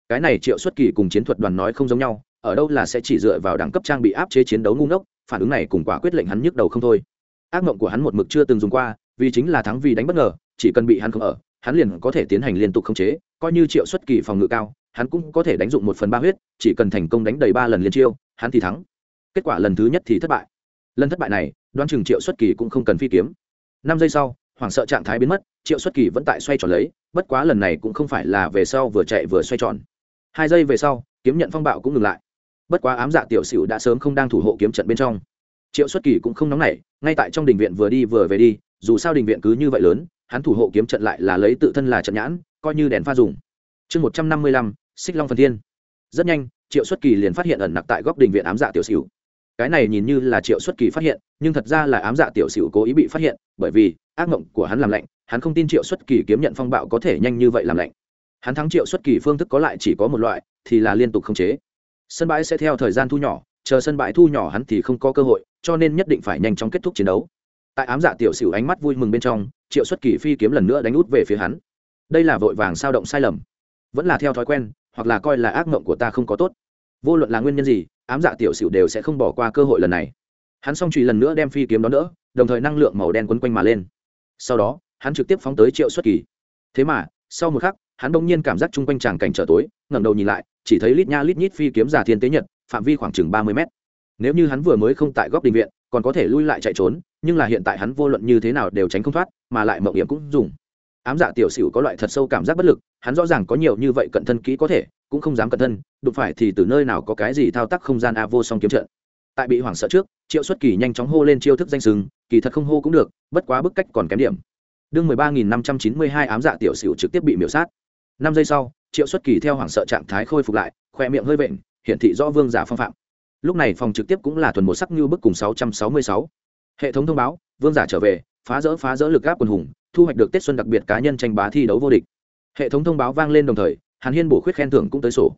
Cái này triệu xuất kỳ cùng chiến thuật đoàn nói không giống nhau, ở đâu là sẽ chỉ dựa vào đẳng cấp trang bị áp chế chiến đấu ngu ngốc, phản ứng này cùng quả quyết lệnh hắn nhức đầu không thôi. Ác mộng của hắn một mực chưa từng dùng qua, vì chính là thắng vì đánh bất ngờ chỉ cần bị hắn không ở, hắn liền có thể tiến hành liên tục khống chế, coi như triệu xuất kỳ phòng ngự cao, hắn cũng có thể đánh dụng một phần ba huyết, chỉ cần thành công đánh đầy ba lần liên chiêu, hắn thì thắng. Kết quả lần thứ nhất thì thất bại. Lần thất bại này đoan chừng triệu xuất kỳ cũng không cần phi kiếm. Năm giây sau, hoảng sợ trạng thái biến mất, triệu xuất kỳ vẫn tại xoay tròn lấy, bất quá lần này cũng không phải là về sau vừa chạy vừa xoay tròn. Hai giây về sau, kiếm nhận phong bạo cũng ngừng lại. Bất quá ám dạ tiểu sửu đã sớm không đang thủ hộ kiếm trận bên trong. Triệu xuất kỳ cũng không nóng nảy, ngay tại trong đình viện vừa đi vừa về đi, dù sao đình viện cứ như vậy lớn hắn thủ hộ kiếm trận lại là lấy tự thân là trận nhãn, coi như đèn pha dùng. Chương một trăm năm mươi lăm, xích long phần thiên. Rất nhanh, triệu xuất kỳ liền phát hiện ẩn nặc tại góc đình viện ám dạ tiểu xỉu. Cái này nhìn như là triệu xuất kỳ phát hiện, nhưng thật ra là ám dạ tiểu xỉu cố ý bị phát hiện, bởi vì ác mộng của hắn làm lạnh, hắn không tin triệu xuất kỳ kiếm nhận phong bạo có thể nhanh như vậy làm lạnh. Hắn thắng triệu xuất kỳ phương thức có lại chỉ có một loại, thì là liên tục khống chế. Sân bãi sẽ theo thời gian thu nhỏ, chờ sân bãi thu nhỏ hắn thì không có cơ hội, cho nên nhất định phải nhanh chóng kết thúc chiến đấu. Tại ám dạ tiểu xỉu ánh mắt vui mừng bên trong triệu xuất kỳ phi kiếm lần nữa đánh út về phía hắn. Đây là vội vàng sao động sai lầm. Vẫn là theo thói quen, hoặc là coi là ác mộng của ta không có tốt. Vô luận là nguyên nhân gì, ám dạ tiểu xỉu đều sẽ không bỏ qua cơ hội lần này. Hắn xong trùy lần nữa đem phi kiếm đó nữa đồng thời năng lượng màu đen quấn quanh mà lên. Sau đó, hắn trực tiếp phóng tới triệu xuất kỳ. Thế mà, sau một khắc, hắn bỗng nhiên cảm giác chung quanh tràng cảnh trở tối, ngẩng đầu nhìn lại, chỉ thấy lít nha lít nhít phi kiếm giả thiên tế nhật, phạm vi khoảng chừng ba mươi mét. Nếu như hắn vừa mới không tại góc đình viện, còn có thể lui lại chạy trốn, nhưng là hiện tại hắn vô luận như thế nào đều tránh không thoát mà lại mộng hiểm cũng dùng. Ám dạ tiểu sửu có loại thật sâu cảm giác bất lực, hắn rõ ràng có nhiều như vậy cận thân kỹ có thể, cũng không dám cận thân, đụng phải thì từ nơi nào có cái gì thao tác không gian a vô song kiếm trận. Tại bị hoảng sợ trước, triệu xuất kỳ nhanh chóng hô lên chiêu thức danh sừng, kỳ thật không hô cũng được, bất quá bức cách còn kém điểm. Đương mười ba nghìn năm trăm chín mươi hai ám dạ tiểu sửu trực tiếp bị miểu sát. Năm giây sau, triệu xuất kỳ theo hoảng sợ trạng thái khôi phục lại, khoe miệng hơi vện, hiển thị rõ vương giả phong phạm. Lúc này phòng trực tiếp cũng là thuần một sắc như bức cùng sáu trăm sáu mươi sáu. Hệ thống thông báo, vương giả trở về phá rỡ phá rỡ lực gáp quần hùng, thu hoạch được tết xuân đặc biệt cá nhân tranh bá thi đấu vô địch. Hệ thống thông báo vang lên đồng thời, hàn hiên bổ khuyết khen thưởng cũng tới sổ.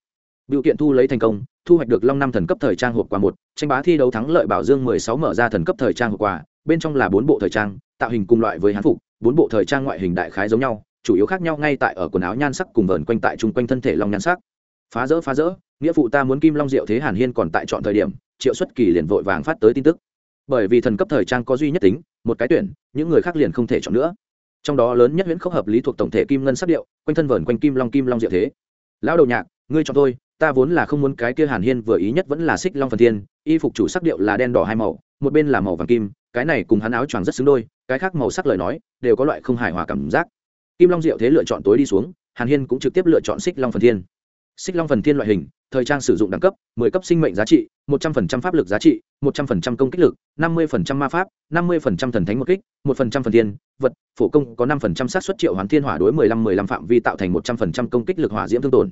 Biểu kiện thu lấy thành công, thu hoạch được long năm thần cấp thời trang hộp quà một, tranh bá thi đấu thắng lợi bảo dương mười sáu mở ra thần cấp thời trang hộp quà, bên trong là bốn bộ thời trang, tạo hình cùng loại với hán phục, bốn bộ thời trang ngoại hình đại khái giống nhau, chủ yếu khác nhau ngay tại ở quần áo nhan sắc cùng vờn quanh tại chung quanh thân thể long nhan sắc. Phá rỡ phá rỡ, nghĩa phụ ta muốn kim long diệu thế hàn hiên còn tại chọn thời điểm, triệu xuất kỳ liền vội vàng phát tới tin tức bởi vì thần cấp thời trang có duy nhất tính, một cái tuyển, những người khác liền không thể chọn nữa. Trong đó lớn nhất huyễn không hợp lý thuộc tổng thể kim ngân sắc điệu, quanh thân vờn quanh kim long kim long diệu thế. Lão đầu nhạc, ngươi chọn tôi ta vốn là không muốn cái kia hàn hiên vừa ý nhất vẫn là xích long phần thiên, y phục chủ sắc điệu là đen đỏ hai màu, một bên là màu vàng kim, cái này cùng hắn áo choàng rất xứng đôi, cái khác màu sắc lời nói, đều có loại không hài hòa cảm giác. Kim long diệu thế lựa chọn tối đi xuống, hàn hiên cũng trực tiếp lựa chọn xích long phần thiên. Xích long phần thiên loại hình thời trang sử dụng đẳng cấp 10 cấp sinh mệnh giá trị 100% pháp lực giá trị 100% công kích lực 50% ma pháp 50% thần thánh một kích 1% phần thiên, vật, phổ công có 5% sát xuất triệu hoàn thiên hỏa đối 15-15 phạm vi tạo thành 100% công kích lực hỏa diễm thương tổn.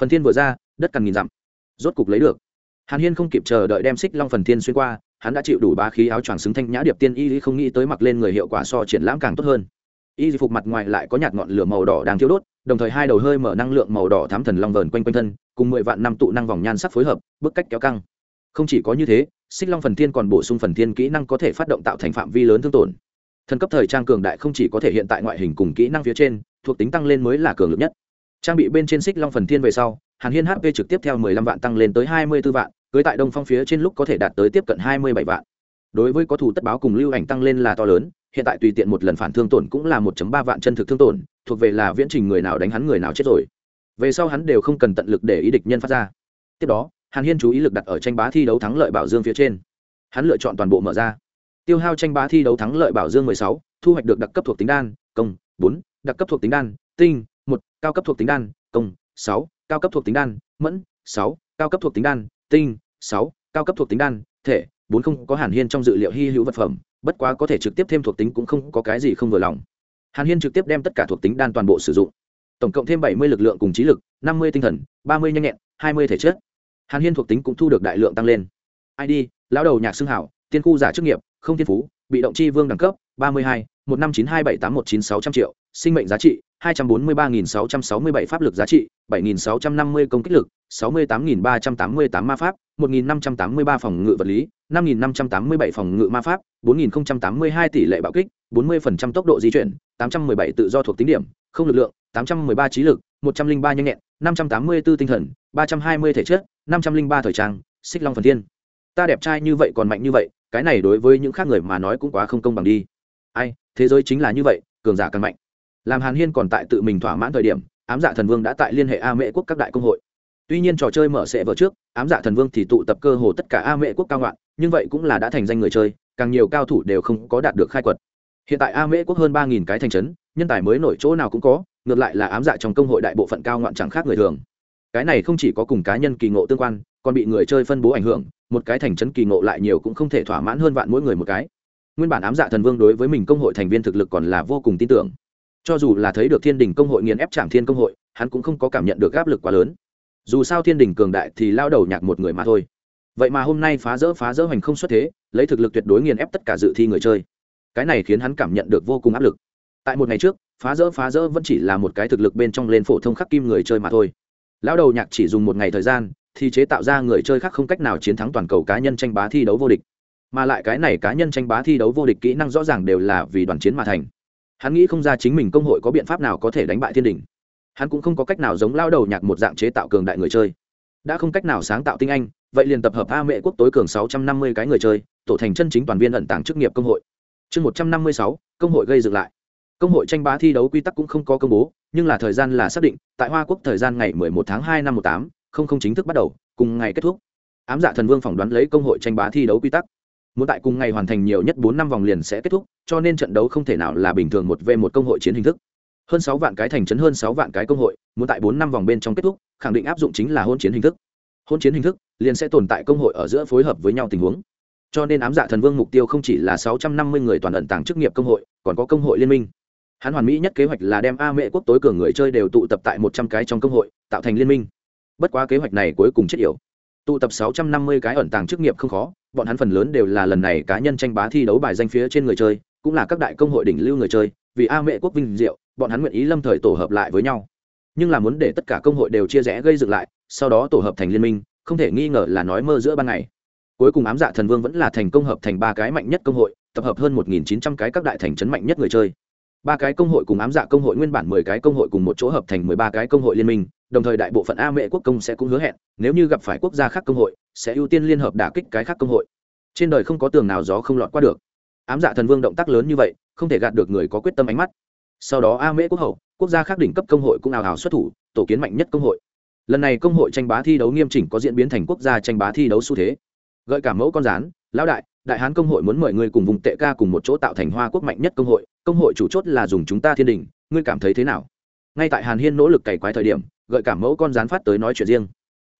Phần thiên vừa ra, đất cằn nghìn dặm. Rốt cục lấy được. Hàn hiên không kịp chờ đợi đem xích long phần thiên xuyên qua, hắn đã chịu đủ ba khí áo choàng xứng thanh nhã điệp tiên y không nghĩ tới mặc lên người hiệu quả so triển lãm càng tốt hơn. Y phục mặt ngoài lại có nhạt ngọn lửa màu đỏ đang thiêu đốt đồng thời hai đầu hơi mở năng lượng màu đỏ thám thần long vờn quanh quanh thân, cùng mười vạn năm tụ năng vòng nhan sắc phối hợp, bức cách kéo căng. Không chỉ có như thế, xích long phần thiên còn bổ sung phần thiên kỹ năng có thể phát động tạo thành phạm vi lớn thương tổn. Thần cấp thời trang cường đại không chỉ có thể hiện tại ngoại hình cùng kỹ năng phía trên, thuộc tính tăng lên mới là cường lực nhất. Trang bị bên trên xích long phần thiên về sau, hàn hiên hp trực tiếp theo mười lăm vạn tăng lên tới hai mươi b ố vạn, cưới tại đông phong phía trên lúc có thể đạt tới tiếp cận hai mươi bảy vạn. Đối với có thủ tất báo cùng lưu ảnh tăng lên là to lớn hiện tại tùy tiện một lần phản thương tổn cũng là một ba vạn chân thực thương tổn, thuộc về là viễn trình người nào đánh hắn người nào chết rồi. Về sau hắn đều không cần tận lực để ý địch nhân phát ra. Tiếp đó, hàn hiên chú ý lực đặt ở tranh bá thi đấu thắng lợi bảo dương phía trên. Hắn lựa chọn toàn bộ mở ra. Tiêu hao tranh bá thi đấu thắng lợi bảo dương mười sáu, thu hoạch được đặc cấp thuộc tính đan, công, bốn, đặc cấp thuộc tính đan, tinh, một, cao cấp thuộc tính đan, công, sáu, cao cấp thuộc tính đan, mẫn, sáu, cao cấp thuộc tính đan, tinh, sáu, cao cấp thuộc tính đan, thể, bốn không có hàn hiên trong dự liệu hy hữu vật phẩm bất quá có thể trực tiếp thêm thuộc tính cũng không có cái gì không vừa lòng. Hàn hiên trực tiếp đem tất cả thuộc tính đan toàn bộ sử dụng. Tổng cộng thêm bảy mươi lực lượng cùng trí lực, năm mươi tinh thần, ba mươi nhanh nhẹn, hai mươi thể chất. Hàn hiên thuộc tính cũng thu được đại lượng tăng lên. Id lão đầu nhạc xưng hảo, tiên khu giả chức nghiệp, không thiên phú, bị động chi vương đẳng cấp, ba mươi hai, một năm chín hai bảy tám một chín sáu trăm triệu, sinh mệnh giá trị 243.667 pháp lực giá trị, 7.650 công kích lực, 68.388 ma pháp, 1.583 phòng ngự vật lý, 5.587 phòng ngự ma pháp, 4.082 tỷ lệ bạo kích, 40% tốc độ di chuyển, 817 tự do thuộc tính điểm, không lực lượng, 813 trí lực, 103 nhanh nhẹn, 584 tinh thần, 320 thể chất, 503 thời trang, xích long phần thiên. Ta đẹp trai như vậy còn mạnh như vậy, cái này đối với những khác người mà nói cũng quá không công bằng đi. Ai, thế giới chính là như vậy, cường giả càng mạnh làm hàn hiên còn tại tự mình thỏa mãn thời điểm, ám dạ thần vương đã tại liên hệ a mễ quốc các đại công hội. Tuy nhiên trò chơi mở sẽ vỡ trước, ám dạ thần vương thì tụ tập cơ hồ tất cả a mễ quốc cao ngoạn nhưng vậy cũng là đã thành danh người chơi, càng nhiều cao thủ đều không có đạt được khai quật. Hiện tại a mễ quốc hơn ba nghìn cái thành trấn, nhân tài mới nổi chỗ nào cũng có, ngược lại là ám dạ trong công hội đại bộ phận cao ngoạn chẳng khác người thường. Cái này không chỉ có cùng cá nhân kỳ ngộ tương quan, còn bị người chơi phân bố ảnh hưởng, một cái thành trấn kỳ ngộ lại nhiều cũng không thể thỏa mãn hơn vạn mỗi người một cái. Nguyên bản ám dạ thần vương đối với mình công hội thành viên thực lực còn là vô cùng tin tưởng cho dù là thấy được thiên đình công hội nghiền ép trạm thiên công hội, hắn cũng không có cảm nhận được áp lực quá lớn. Dù sao thiên đình cường đại thì lao đầu nhạc một người mà thôi. Vậy mà hôm nay phá rỡ phá rỡ hoành không xuất thế, lấy thực lực tuyệt đối nghiền ép tất cả dự thi người chơi. Cái này khiến hắn cảm nhận được vô cùng áp lực. Tại một ngày trước, phá rỡ phá rỡ vẫn chỉ là một cái thực lực bên trong lên phổ thông khắc kim người chơi mà thôi. Lão đầu nhạc chỉ dùng một ngày thời gian, thì chế tạo ra người chơi khác không cách nào chiến thắng toàn cầu cá nhân tranh bá thi đấu vô địch. Mà lại cái này cá nhân tranh bá thi đấu vô địch kỹ năng rõ ràng đều là vì đoàn chiến mà thành hắn nghĩ không ra chính mình công hội có biện pháp nào có thể đánh bại thiên đình. Hắn cũng không có cách nào giống lao đầu nhạc một dạng chế tạo cường đại người chơi. Đã không cách nào sáng tạo tinh anh, vậy liền tập hợp a mệ quốc tối cường sáu trăm năm mươi cái người chơi, tổ thành chân chính toàn viên ẩn tàng chức nghiệp công hội. Chương một trăm năm mươi sáu, công hội gây dựng lại. Công hội tranh bá thi đấu quy tắc cũng không có công bố, nhưng là thời gian là xác định, tại hoa quốc thời gian ngày mười một tháng hai năm một tám, không không chính thức bắt đầu, cùng ngày kết thúc. Ám dạ thần vương phỏng đoán lấy công hội tranh bá thi đấu quy tắc muốn tại cùng ngày hoàn thành nhiều nhất bốn năm vòng liền sẽ kết thúc, cho nên trận đấu không thể nào là bình thường một v một công hội chiến hình thức. Hơn sáu vạn cái thành trấn, hơn sáu vạn cái công hội, muốn tại bốn năm vòng bên trong kết thúc, khẳng định áp dụng chính là hôn chiến hình thức. Hôn chiến hình thức liền sẽ tồn tại công hội ở giữa phối hợp với nhau tình huống. Cho nên ám dạ thần vương mục tiêu không chỉ là sáu trăm năm mươi người toàn ẩn tàng chức nghiệp công hội, còn có công hội liên minh. Hắn hoàn mỹ nhất kế hoạch là đem a mệ quốc tối cường người chơi đều tụ tập tại một trăm cái trong công hội, tạo thành liên minh. Bất quá kế hoạch này cuối cùng chết yểu tụ tập sáu trăm năm mươi cái ẩn tàng chức nghiệp không khó, bọn hắn phần lớn đều là lần này cá nhân tranh bá thi đấu bài danh phía trên người chơi, cũng là các đại công hội đỉnh lưu người chơi, vì a mẹ quốc vinh diệu, bọn hắn nguyện ý lâm thời tổ hợp lại với nhau. Nhưng là muốn để tất cả công hội đều chia rẽ gây dựng lại, sau đó tổ hợp thành liên minh, không thể nghi ngờ là nói mơ giữa ban ngày. Cuối cùng ám dạ thần vương vẫn là thành công hợp thành ba cái mạnh nhất công hội, tập hợp hơn một nghìn chín trăm cái các đại thành trấn mạnh nhất người chơi. Ba cái công hội cùng ám dạ công hội nguyên bản mười cái công hội cùng một chỗ hợp thành mười ba cái công hội liên minh đồng thời đại bộ phận a mệ quốc công sẽ cũng hứa hẹn, nếu như gặp phải quốc gia khác công hội, sẽ ưu tiên liên hợp đả kích cái khác công hội. Trên đời không có tường nào gió không lọt qua được. Ám dạ thần vương động tác lớn như vậy, không thể gạt được người có quyết tâm ánh mắt. Sau đó a mễ quốc hậu, quốc gia khác đỉnh cấp công hội cũng ào ào xuất thủ, tổ kiến mạnh nhất công hội. Lần này công hội tranh bá thi đấu nghiêm chỉnh có diễn biến thành quốc gia tranh bá thi đấu xu thế. Gợi cả mẫu con rán, lão đại đại hán công hội muốn mời ngươi cùng vùng tệ ca cùng một chỗ tạo thành hoa quốc mạnh nhất công hội công hội chủ chốt là dùng chúng ta thiên đình, ngươi cảm thấy thế nào? Ngay tại hàn hiên nỗ lực cày quái thời điểm gợi cảm mẫu con rán phát tới nói chuyện riêng.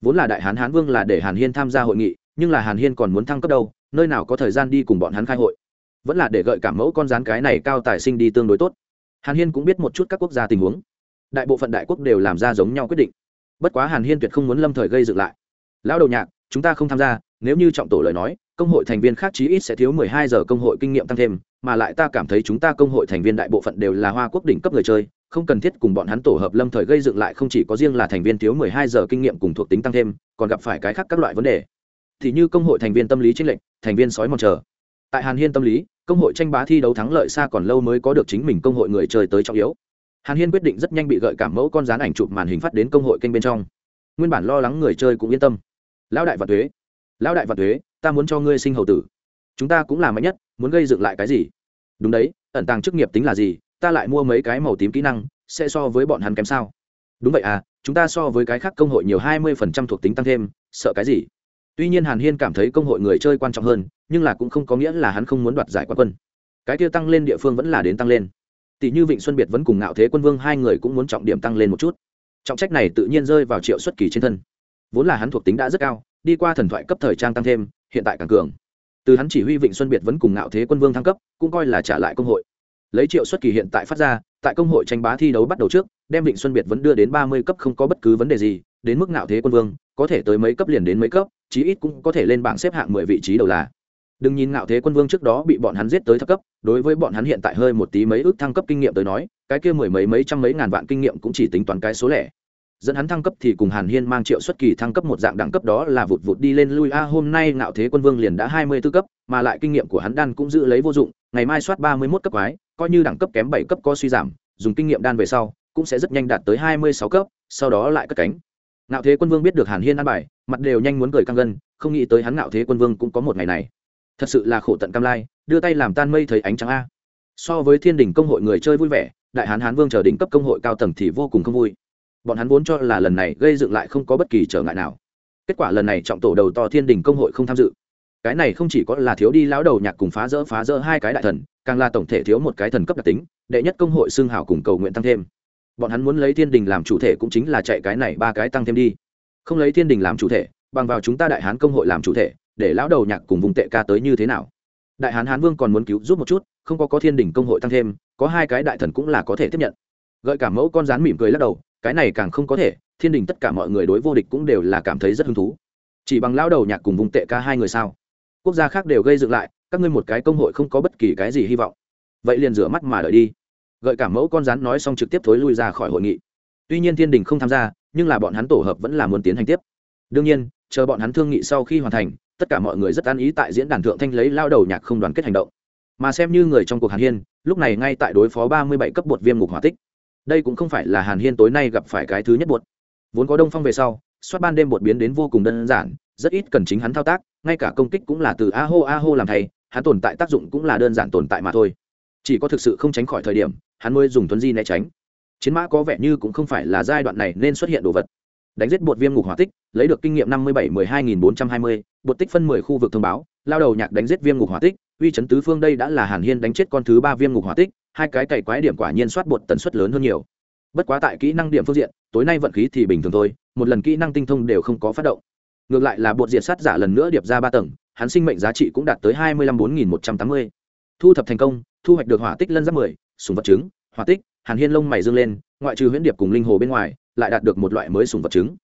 Vốn là đại hán hán vương là để hàn hiên tham gia hội nghị, nhưng là hàn hiên còn muốn thăng cấp đâu, nơi nào có thời gian đi cùng bọn hắn khai hội. Vẫn là để gợi cảm mẫu con rán cái này cao tài sinh đi tương đối tốt. Hàn hiên cũng biết một chút các quốc gia tình huống. Đại bộ phận đại quốc đều làm ra giống nhau quyết định. Bất quá hàn hiên tuyệt không muốn lâm thời gây dựng lại. Lão đầu nhạc, chúng ta không tham gia, nếu như trọng tổ lời nói, công hội thành viên khác chí ít sẽ thiếu mười hai giờ công hội kinh nghiệm tăng thêm, mà lại ta cảm thấy chúng ta công hội thành viên đại bộ phận đều là hoa quốc đỉnh cấp người chơi không cần thiết cùng bọn hắn tổ hợp lâm thời gây dựng lại không chỉ có riêng là thành viên thiếu mười hai giờ kinh nghiệm cùng thuộc tính tăng thêm còn gặp phải cái khác các loại vấn đề. Thì như công hội thành viên tâm lý tranh lệnh, thành viên sói mòn chờ. Tại hàn hiên tâm lý công hội tranh bá thi đấu thắng lợi xa còn lâu mới có được chính mình công hội người chơi tới trọng yếu. Hàn hiên quyết định rất nhanh bị gợi cảm mẫu con dán ảnh chụp màn hình phát đến công hội kênh bên trong. Nguyên bản lo lắng người chơi cũng yên tâm. Lão đại và thuế. Lão đại và thuế ta muốn cho ngươi sinh hầu tử. Chúng ta cũng là mạnh nhất muốn gây dựng lại cái gì? Đúng đấy ẩn tàng chức nghiệp tính là gì? Ta lại mua mấy cái màu tím kỹ năng, sẽ so với bọn hắn kém sao? Đúng vậy à chúng ta so với cái khác công hội nhiều hai mươi phần trăm thuộc tính tăng thêm, sợ cái gì? Tuy nhiên hàn hiên cảm thấy công hội người chơi quan trọng hơn, nhưng là cũng không có nghĩa là hắn không muốn đoạt giải quán quân. Cái kia tăng lên địa phương vẫn là đến tăng lên. Tỷ như vịnh xuân biệt vẫn cùng ngạo thế quân vương hai người cũng muốn trọng điểm tăng lên một chút. Trọng trách này tự nhiên rơi vào triệu xuất kỳ trên thân. Vốn là hắn thuộc tính đã rất cao, đi qua thần thoại cấp thời trang tăng thêm, hiện tại càng cường. Từ hắn chỉ huy vịnh xuân biệt vẫn cùng ngạo thế quân vương thăng cấp, cũng coi là trả lại công hội lấy triệu xuất kỳ hiện tại phát ra, tại công hội tranh bá thi đấu bắt đầu trước, đem vịnh xuân biệt vẫn đưa đến ba mươi cấp không có bất cứ vấn đề gì, đến mức ngạo thế quân vương, có thể tới mấy cấp liền đến mấy cấp, chí ít cũng có thể lên bảng xếp hạng mười vị trí đầu là. Đừng nhìn ngạo thế quân vương trước đó bị bọn hắn giết tới thấp cấp, đối với bọn hắn hiện tại hơi một tí mấy ước thăng cấp kinh nghiệm tới nói, cái kia mười mấy mấy trăm mấy ngàn vạn kinh nghiệm cũng chỉ tính toán cái số lẻ dẫn hắn thăng cấp thì cùng hàn hiên mang triệu xuất kỳ thăng cấp một dạng đẳng cấp đó là vụt vụt đi lên lui. A, hôm nay ngạo thế quân vương liền đã hai mươi b ố cấp, mà lại kinh nghiệm của hắn đan cũng giữ lấy vô dụng. Ngày mai soát ba mươi mốt cấp quái, coi như đẳng cấp kém bảy cấp có suy giảm, dùng kinh nghiệm đan về sau, cũng sẽ rất nhanh đạt tới hai mươi sáu cấp, sau đó lại cất cánh. Ngạo thế quân vương biết được hàn hiên ăn bài, mặt đều nhanh muốn cười căng gân, không nghĩ tới hắn ngạo thế quân vương cũng có một ngày này. Thật sự là khổ tận cam lai, đưa tay làm tan mây thấy ánh trắng a. So với thiên đình công hội người chơi vui vẻ, đại hán hán vương chờ đỉnh cấp công hội cao tầng thì vô cùng không vui bọn hắn vốn cho là lần này gây dựng lại không có bất kỳ trở ngại nào. Kết quả lần này trọng tổ đầu to thiên đình công hội không tham dự. Cái này không chỉ có là thiếu đi lão đầu nhạc cùng phá rỡ phá rỡ hai cái đại thần, càng là tổng thể thiếu một cái thần cấp đặc tính, đệ nhất công hội xương hảo cùng cầu nguyện tăng thêm. Bọn hắn muốn lấy thiên đình làm chủ thể cũng chính là chạy cái này ba cái tăng thêm đi. Không lấy thiên đình làm chủ thể, bằng vào chúng ta đại hán công hội làm chủ thể, để lão đầu nhạc cùng vùng tệ ca tới như thế nào? Đại hán hán vương còn muốn cứu giúp một chút, không có có thiên đình công hội tăng thêm, có hai cái đại thần cũng là có thể tiếp nhận. Gợi cả mẫu con rán mỉm cười lắc đầu cái này càng không có thể, thiên đình tất cả mọi người đối vô địch cũng đều là cảm thấy rất hứng thú. Chỉ bằng lão đầu nhạc cùng vùng tệ ca hai người sao? Quốc gia khác đều gây dựng lại, các ngươi một cái công hội không có bất kỳ cái gì hy vọng. Vậy liền rửa mắt mà đợi đi. Gợi cả mẫu con rắn nói xong trực tiếp thối lui ra khỏi hội nghị. Tuy nhiên thiên đình không tham gia, nhưng là bọn hắn tổ hợp vẫn là muốn tiến hành tiếp. Đương nhiên, chờ bọn hắn thương nghị sau khi hoàn thành, tất cả mọi người rất an ý tại diễn đàn thượng thanh lấy lao đầu nhạc không đoàn kết hành động. Mà xem như người trong cuộc hàn hiên, lúc này ngay tại đối phó ba mươi bảy cấp bột viêm ngục hỏa tích đây cũng không phải là hàn hiên tối nay gặp phải cái thứ nhất bột vốn có đông phong về sau soát ban đêm bột biến đến vô cùng đơn giản, rất ít cần chính hắn thao tác, ngay cả công kích cũng là từ a hô a hô làm thầy hắn tồn tại tác dụng cũng là đơn giản tồn tại mà thôi. Chỉ có thực sự không tránh khỏi thời điểm, hắn mới dùng tuấn di né tránh. Chiến mã có vẻ như cũng không phải là giai đoạn này nên xuất hiện đồ vật. Đánh giết bột viêm ngục hỏa tích, lấy được kinh nghiệm năm mươi bảy mười hai nghìn bốn trăm hai mươi, bột tích phân mười khu vực thông báo, lao đầu nhạc đánh giết viêm ngục hỏa tích uy chấn tứ phương đây đã là hàn hiên đánh chết con thứ ba viêm ngục hỏa tích, hai cái cày quái điểm quả nhiên soát bột tần suất lớn hơn nhiều. Bất quá tại kỹ năng điểm phương diện, tối nay vận khí thì bình thường thôi, một lần kỹ năng tinh thông đều không có phát động. Ngược lại là bột diệt sát giả lần nữa điệp ra ba tầng, hắn sinh mệnh giá trị cũng đạt tới hai mươi lăm bốn nghìn một trăm tám mươi. Thu thập thành công, thu hoạch được hỏa tích lân giáp mười sùng vật trứng, hỏa tích, hàn hiên lông mày dâng lên, ngoại trừ huyễn điệp cùng linh hồ bên ngoài, lại đạt được một loại mới sùng vật trứng.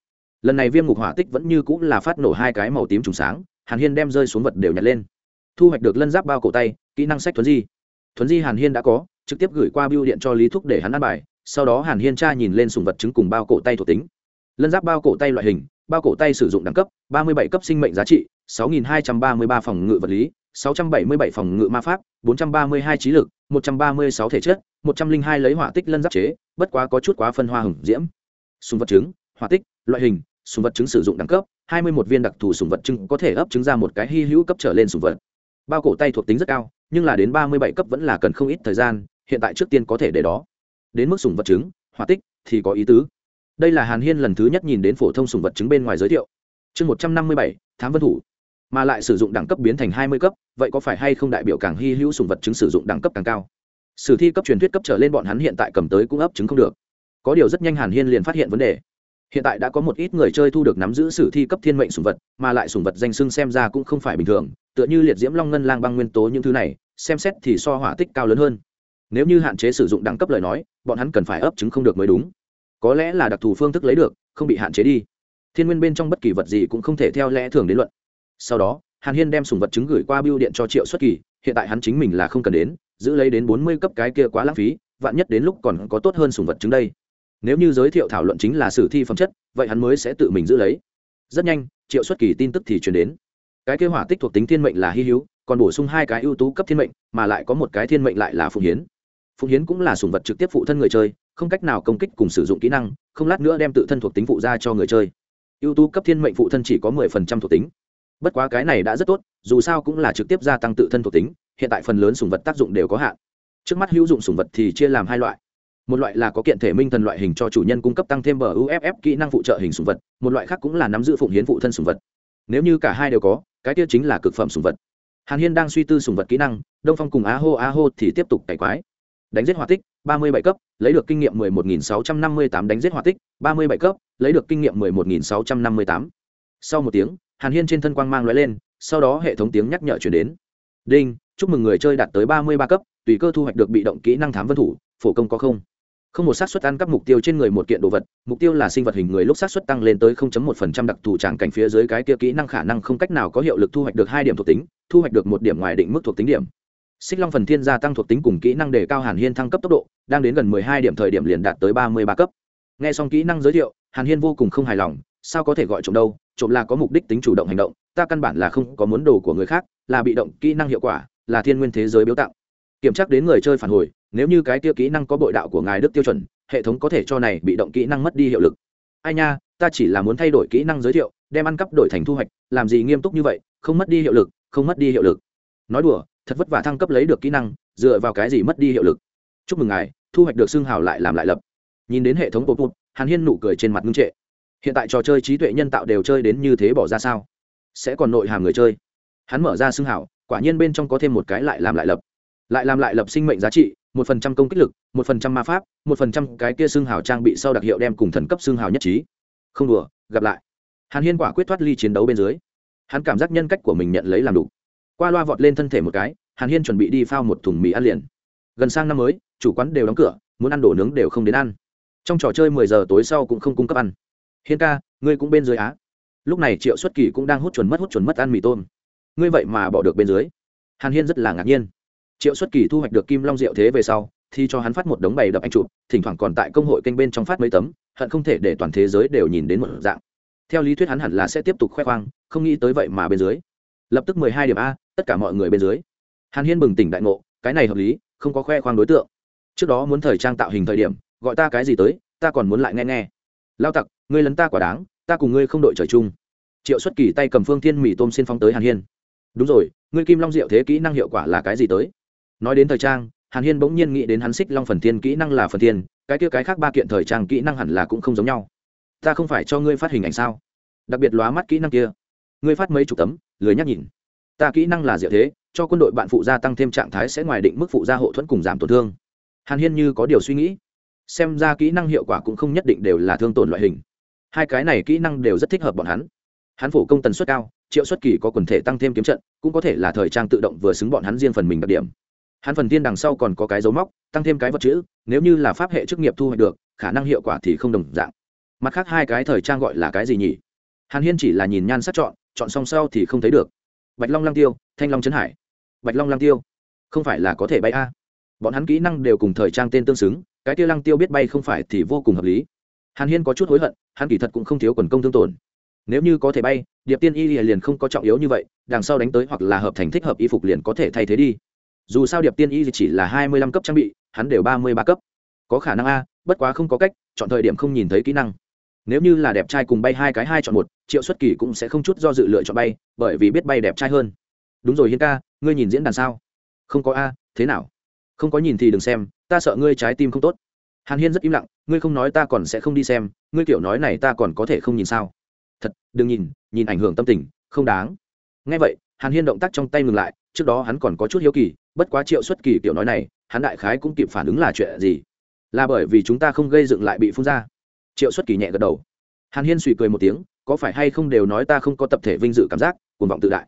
Lần này viêm ngục hỏa tích vẫn như cũng là phát nổ hai cái màu tím trùng sáng, hàn hiên đem rơi xuống vật đều nhặt lên thu hoạch được lân giáp bao cổ tay, kỹ năng sách thuấn di. Thuấn di hàn hiên đã có, trực tiếp gửi qua biêu điện cho lý thúc để hắn ăn bài, sau đó hàn hiên tra nhìn lên sùng vật chứng cùng bao cổ tay thuộc tính. Lân giáp bao cổ tay loại hình, bao cổ tay sử dụng đẳng cấp, ba mươi bảy cấp sinh mệnh giá trị, sáu nghìn hai trăm ba mươi ba phòng ngự vật lý, sáu trăm bảy mươi bảy phòng ngự ma pháp, bốn trăm ba mươi hai trí lực, một trăm ba mươi sáu thể chất, một trăm linh hai lấy hỏa tích lân giáp chế, bất quá có chút quá phân hoa hửng diễm. Sùng vật chứng, hỏa tích, loại hình, sùng vật chứng sử dụng đẳng cấp, hai mươi một viên đặc thù sùng vật chứng có thể ấp chứng ra một cái hy hữu cấp trở lên sùng vật bao cổ tay thuộc tính rất cao, nhưng là đến ba mươi bảy cấp vẫn là cần không ít thời gian, hiện tại trước tiên có thể để đó. Đến mức sùng vật chứng hỏa tích thì có ý tứ. Đây là hàn hiên lần thứ nhất nhìn đến phổ thông sùng vật chứng bên ngoài giới thiệu. Chương một trăm năm mươi bảy, thám vân thủ. Mà lại sử dụng đẳng cấp biến thành hai mươi cấp, vậy có phải hay không đại biểu càng hy hữu sùng vật chứng sử dụng đẳng cấp càng cao? Sử thi cấp truyền thuyết cấp trở lên bọn hắn hiện tại cầm tới cũng ấp chứng không được. Có điều rất nhanh hàn hiên liền phát hiện vấn đề hiện tại đã có một ít người chơi thu được nắm giữ sử thi cấp thiên mệnh sùng vật, mà lại sùng vật danh sưng xem ra cũng không phải bình thường, tựa như liệt diễm long ngân lang băng nguyên tố những thứ này, xem xét thì so hỏa tích cao lớn hơn. Nếu như hạn chế sử dụng đẳng cấp lời nói, bọn hắn cần phải ấp chứng không được mới đúng. Có lẽ là đặc thù phương thức lấy được, không bị hạn chế đi. Thiên nguyên bên trong bất kỳ vật gì cũng không thể theo lẽ thường đến luận. Sau đó, hàn hiên đem sùng vật chứng gửi qua biêu điện cho triệu xuất kỳ, hiện tại hắn chính mình là không cần đến, giữ lấy đến bốn mươi cấp cái kia quá lãng phí, vạn nhất đến lúc còn có tốt hơn sùng vật chứng đây nếu như giới thiệu thảo luận chính là sử thi phẩm chất, vậy hắn mới sẽ tự mình giữ lấy. Rất nhanh, triệu xuất kỳ tin tức thì chuyển đến. Cái kế hỏa tích thuộc tính thiên mệnh là hy hữu, còn bổ sung hai cái ưu tú cấp thiên mệnh, mà lại có một cái thiên mệnh lại là phụng hiến. Phụng hiến cũng là sùng vật trực tiếp phụ thân người chơi, không cách nào công kích cùng sử dụng kỹ năng, không lát nữa đem tự thân thuộc tính phụ ra cho người chơi. Ưu tú cấp thiên mệnh phụ thân chỉ có mười phần trăm thuộc tính. Bất quá cái này đã rất tốt, dù sao cũng là trực tiếp gia tăng tự thân thuộc tính, hiện tại phần lớn sùng vật tác dụng đều có hạn. Trước mắt hữu dụng sùng vật thì chia làm hai loại một loại là có kiện thể minh thần loại hình cho chủ nhân cung cấp tăng thêm bờ uff kỹ năng phụ trợ hình sùng vật, một loại khác cũng là nắm giữ phụng hiến phụ thân sùng vật. Nếu như cả hai đều có, cái tiêu chính là cực phẩm sùng vật. Hàn hiên đang suy tư sùng vật kỹ năng, đông phong cùng á hô á hô thì tiếp tục cải quái. Đánh giết hỏa tích, ba mươi bảy cấp, lấy được kinh nghiệm mười một nghìn sáu trăm năm mươi tám, đánh giết hỏa tích, ba mươi bảy cấp, lấy được kinh nghiệm mười một nghìn sáu trăm năm mươi tám. Sau một tiếng, hàn hiên trên thân quang mang l lên, sau đó hệ thống tiếng nhắc nhở chuyển đến. Đinh, chúc mừng người chơi đạt tới ba mươi ba cấp, tùy cơ thu hoạch được bị động kỹ năng thám vân thủ, phổ công có không? Không một xác suất ăn cắp mục tiêu trên người một kiện đồ vật, mục tiêu là sinh vật hình người lúc xác suất tăng lên tới 0.1% đặc thù tràng cảnh phía dưới cái kia kỹ năng khả năng không cách nào có hiệu lực thu hoạch được hai điểm thuộc tính, thu hoạch được một điểm ngoài định mức thuộc tính điểm. Xích long phần thiên gia tăng thuộc tính cùng kỹ năng để cao hàn hiên thăng cấp tốc độ, đang đến gần 12 điểm thời điểm liền đạt tới 33 cấp. Nghe xong kỹ năng giới thiệu, hàn hiên vô cùng không hài lòng, sao có thể gọi trộm đâu, trộm là có mục đích tính chủ động hành động, ta căn bản là không có muốn đồ của người khác, là bị động kỹ năng hiệu quả, là thiên nguyên thế giới biếu tặng kiểm tra đến người chơi phản hồi, nếu như cái tiêu kỹ năng có bội đạo của ngài đức tiêu chuẩn, hệ thống có thể cho này bị động kỹ năng mất đi hiệu lực. Ai nha, ta chỉ là muốn thay đổi kỹ năng giới thiệu, đem ăn cắp đổi thành thu hoạch, làm gì nghiêm túc như vậy, không mất đi hiệu lực, không mất đi hiệu lực. Nói đùa, thật vất vả thăng cấp lấy được kỹ năng, dựa vào cái gì mất đi hiệu lực. Chúc mừng ngài, thu hoạch được xương hào lại làm lại lập. Nhìn đến hệ thống bột bột hàn hiên nụ cười trên mặt ngưng trệ. Hiện tại trò chơi trí tuệ nhân tạo đều chơi đến như thế bỏ ra sao? Sẽ còn nội hàm người chơi. Hắn mở ra xương hào, quả nhiên bên trong có thêm một cái lại làm lại lập lại làm lại lập sinh mệnh giá trị, một phần trăm công kích lực, một phần trăm ma pháp, một phần trăm cái kia xương hào trang bị sau đặc hiệu đem cùng thần cấp xương hào nhất trí. Không đùa, gặp lại. Hàn hiên quả quyết thoát ly chiến đấu bên dưới. Hắn cảm giác nhân cách của mình nhận lấy làm đủ. Qua loa vọt lên thân thể một cái, hàn hiên chuẩn bị đi phao một thùng mì ăn liền. Gần sang năm mới, chủ quán đều đóng cửa, muốn ăn đồ nướng đều không đến ăn. Trong trò chơi mười giờ tối sau cũng không cung cấp ăn. Hiên ca, ngươi cũng bên dưới á. Lúc này triệu xuất kỳ cũng đang hút chuẩn mất hút chuẩn mất ăn mì tôm. Ngươi vậy mà bỏ được bên dưới. Hàn hiên rất là ngạc nhiên triệu xuất kỳ thu hoạch được kim long diệu thế về sau, thì cho hắn phát một đống bày đập anh chụp, thỉnh thoảng còn tại công hội kênh bên trong phát mấy tấm, hận không thể để toàn thế giới đều nhìn đến một dạng. Theo lý thuyết hắn hẳn là sẽ tiếp tục khoe khoang, không nghĩ tới vậy mà bên dưới. Lập tức mười hai điểm a, tất cả mọi người bên dưới. Hàn hiên bừng tỉnh đại ngộ, cái này hợp lý, không có khoe khoang đối tượng. Trước đó muốn thời trang tạo hình thời điểm, gọi ta cái gì tới, ta còn muốn lại nghe nghe. Lao tặc, ngươi lấn ta quả đáng, ta cùng ngươi không đội trời chung. Triệu xuất kỳ tay cầm phương thiên mỹ tôm xin phóng tới hàn hiên. Đúng rồi, ngươi kim long diệu thế kỹ năng hiệu quả là cái gì tới? Nói đến thời trang, hàn hiên bỗng nhiên nghĩ đến hắn xích long phần thiên kỹ năng là phần thiên, cái kia cái khác ba kiện thời trang kỹ năng hẳn là cũng không giống nhau. Ta không phải cho ngươi phát hình ảnh sao? Đặc biệt lóa mắt kỹ năng kia. Ngươi phát mấy chục tấm, lười nhắc nhìn. Ta kỹ năng là diệu thế, cho quân đội bạn phụ gia tăng thêm trạng thái sẽ ngoài định mức phụ gia hộ thuẫn cùng giảm tổn thương. Hàn hiên như có điều suy nghĩ. Xem ra kỹ năng hiệu quả cũng không nhất định đều là thương tổn loại hình. Hai cái này kỹ năng đều rất thích hợp bọn hắn. Hắn phổ công tần suất cao, triệu xuất kỳ có quần thể tăng thêm kiếm trận, cũng có thể là thời trang tự động vừa xứng bọn hắn riêng phần mình đặc điểm hắn phần tiên đằng sau còn có cái dấu móc, tăng thêm cái vật chữ, nếu như là pháp hệ chức nghiệp thu hoạch được, khả năng hiệu quả thì không đồng dạng. Mặt khác hai cái thời trang gọi là cái gì nhỉ? Hàn hiên chỉ là nhìn nhan sắc chọn chọn xong sau thì không thấy được. Bạch long lang tiêu, thanh long trấn hải. Bạch long lang tiêu, không phải là có thể bay a. Bọn hắn kỹ năng đều cùng thời trang tên tương xứng, cái tiêu lăng tiêu biết bay không phải thì vô cùng hợp lý. Hàn hiên có chút hối hận, hắn kỳ thật cũng không thiếu quần công thương tổn. Nếu như có thể bay, điệp tiên y liền không có trọng yếu như vậy, đằng sau đánh tới hoặc là hợp thành thích hợp y phục liền có thể thay thế đi dù sao điệp tiên y chỉ là hai mươi lăm cấp trang bị, hắn đều ba mươi ba cấp. Có khả năng a, bất quá không có cách, chọn thời điểm không nhìn thấy kỹ năng. Nếu như là đẹp trai cùng bay hai cái hai chọn một, triệu xuất kỳ cũng sẽ không chút do dự lựa chọn bay, bởi vì biết bay đẹp trai hơn. Đúng rồi hiên ca, ngươi nhìn diễn đàn sao? Không có a, thế nào? Không có nhìn thì đừng xem, ta sợ ngươi trái tim không tốt. Hàn hiên rất im lặng, ngươi không nói ta còn sẽ không đi xem, ngươi kiểu nói này ta còn có thể không nhìn sao? Thật, đừng nhìn nhìn ảnh hưởng tâm tình, không đáng. Ngay vậy, hàn hiên động tác trong tay ngừng lại, trước đó hắn còn có chút hiếu kỳ bất quá triệu xuất kỳ kiểu nói này, hắn đại khái cũng kịp phản ứng là chuyện gì? Là bởi vì chúng ta không gây dựng lại bị phun ra. Triệu xuất kỳ nhẹ gật đầu. Hàn hiên suy cười một tiếng, có phải hay không đều nói ta không có tập thể vinh dự cảm giác, cuồng vọng tự đại.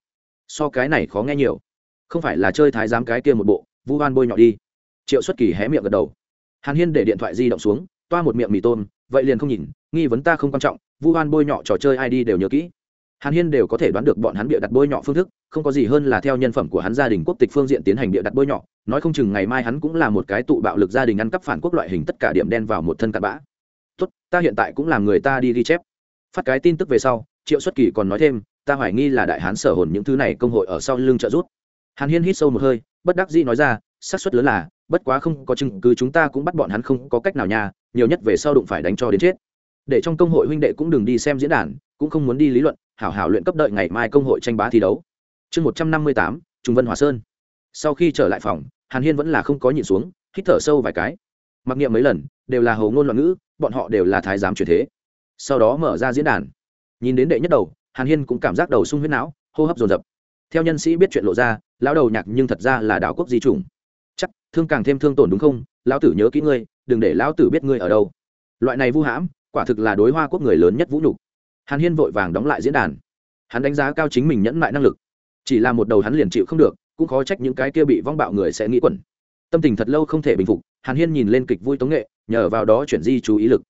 So cái này khó nghe nhiều. Không phải là chơi thái giám cái kia một bộ, vu van bôi nhọ đi. Triệu xuất kỳ hé miệng gật đầu. Hàn hiên để điện thoại di động xuống, toa một miệng mì tôm, vậy liền không nhìn, nghi vấn ta không quan trọng, vu van bôi nhọ trò chơi id đều nhớ kỹ hàn hiên đều có thể đoán được bọn hắn bịa đặt bôi nhọ phương thức, không có gì hơn là theo nhân phẩm của hắn gia đình quốc tịch phương diện tiến hành bịa đặt bôi nhọ. Nói không chừng ngày mai hắn cũng là một cái tụ bạo lực gia đình ăn cắp phản quốc loại hình tất cả điểm đen vào một thân cặn bã. Tốt, ta hiện tại cũng làm người ta đi ghi chép. Phát cái tin tức về sau, triệu xuất kỳ còn nói thêm, ta hoài nghi là đại hán sở hồn những thứ này công hội ở sau lưng trợ rút. hàn hiên hít sâu một hơi, bất đắc dĩ nói ra, xác suất lớn là, bất quá không có chứng cứ chúng ta cũng bắt bọn hắn không có cách nào nha, nhiều nhất về sau đụng phải đánh cho đến chết. Để trong công hội huynh đệ cũng đừng đi xem diễn đàn, cũng không muốn đi lý luận hảo hảo luyện cấp đợi ngày mai công hội tranh bá thi đấu. Chương một trăm năm mươi tám trung vân hòa sơn. Sau khi trở lại phòng, hàn hiên vẫn là không có nhịn xuống, hít thở sâu vài cái. Mặc niệm mấy lần, đều là hầu ngôn loạn ngữ, bọn họ đều là thái giám truyền thế. Sau đó mở ra diễn đàn. Nhìn đến đệ nhất đầu, hàn hiên cũng cảm giác đầu sung huyết não, hô hấp dồn dập. Theo nhân sĩ biết chuyện lộ ra, lão đầu nhạc nhưng thật ra là đảo quốc di chủng chắc, thương càng thêm thương tổn đúng không? Lão tử nhớ kỹ ngươi, đừng để lão tử biết ngươi ở đâu. Loại này vu hãm, quả thực là đối hoa quốc người lớn nhất vũ nhục hàn hiên vội vàng đóng lại diễn đàn. Hắn đánh giá cao chính mình nhẫn mại năng lực. Chỉ là một đầu hắn liền chịu không được, cũng khó trách những cái kia bị vong bạo người sẽ nghĩ quẩn. Tâm tình thật lâu không thể bình phục, hàn hiên nhìn lên kịch vui tống nghệ, nhờ vào đó chuyển di chú ý lực.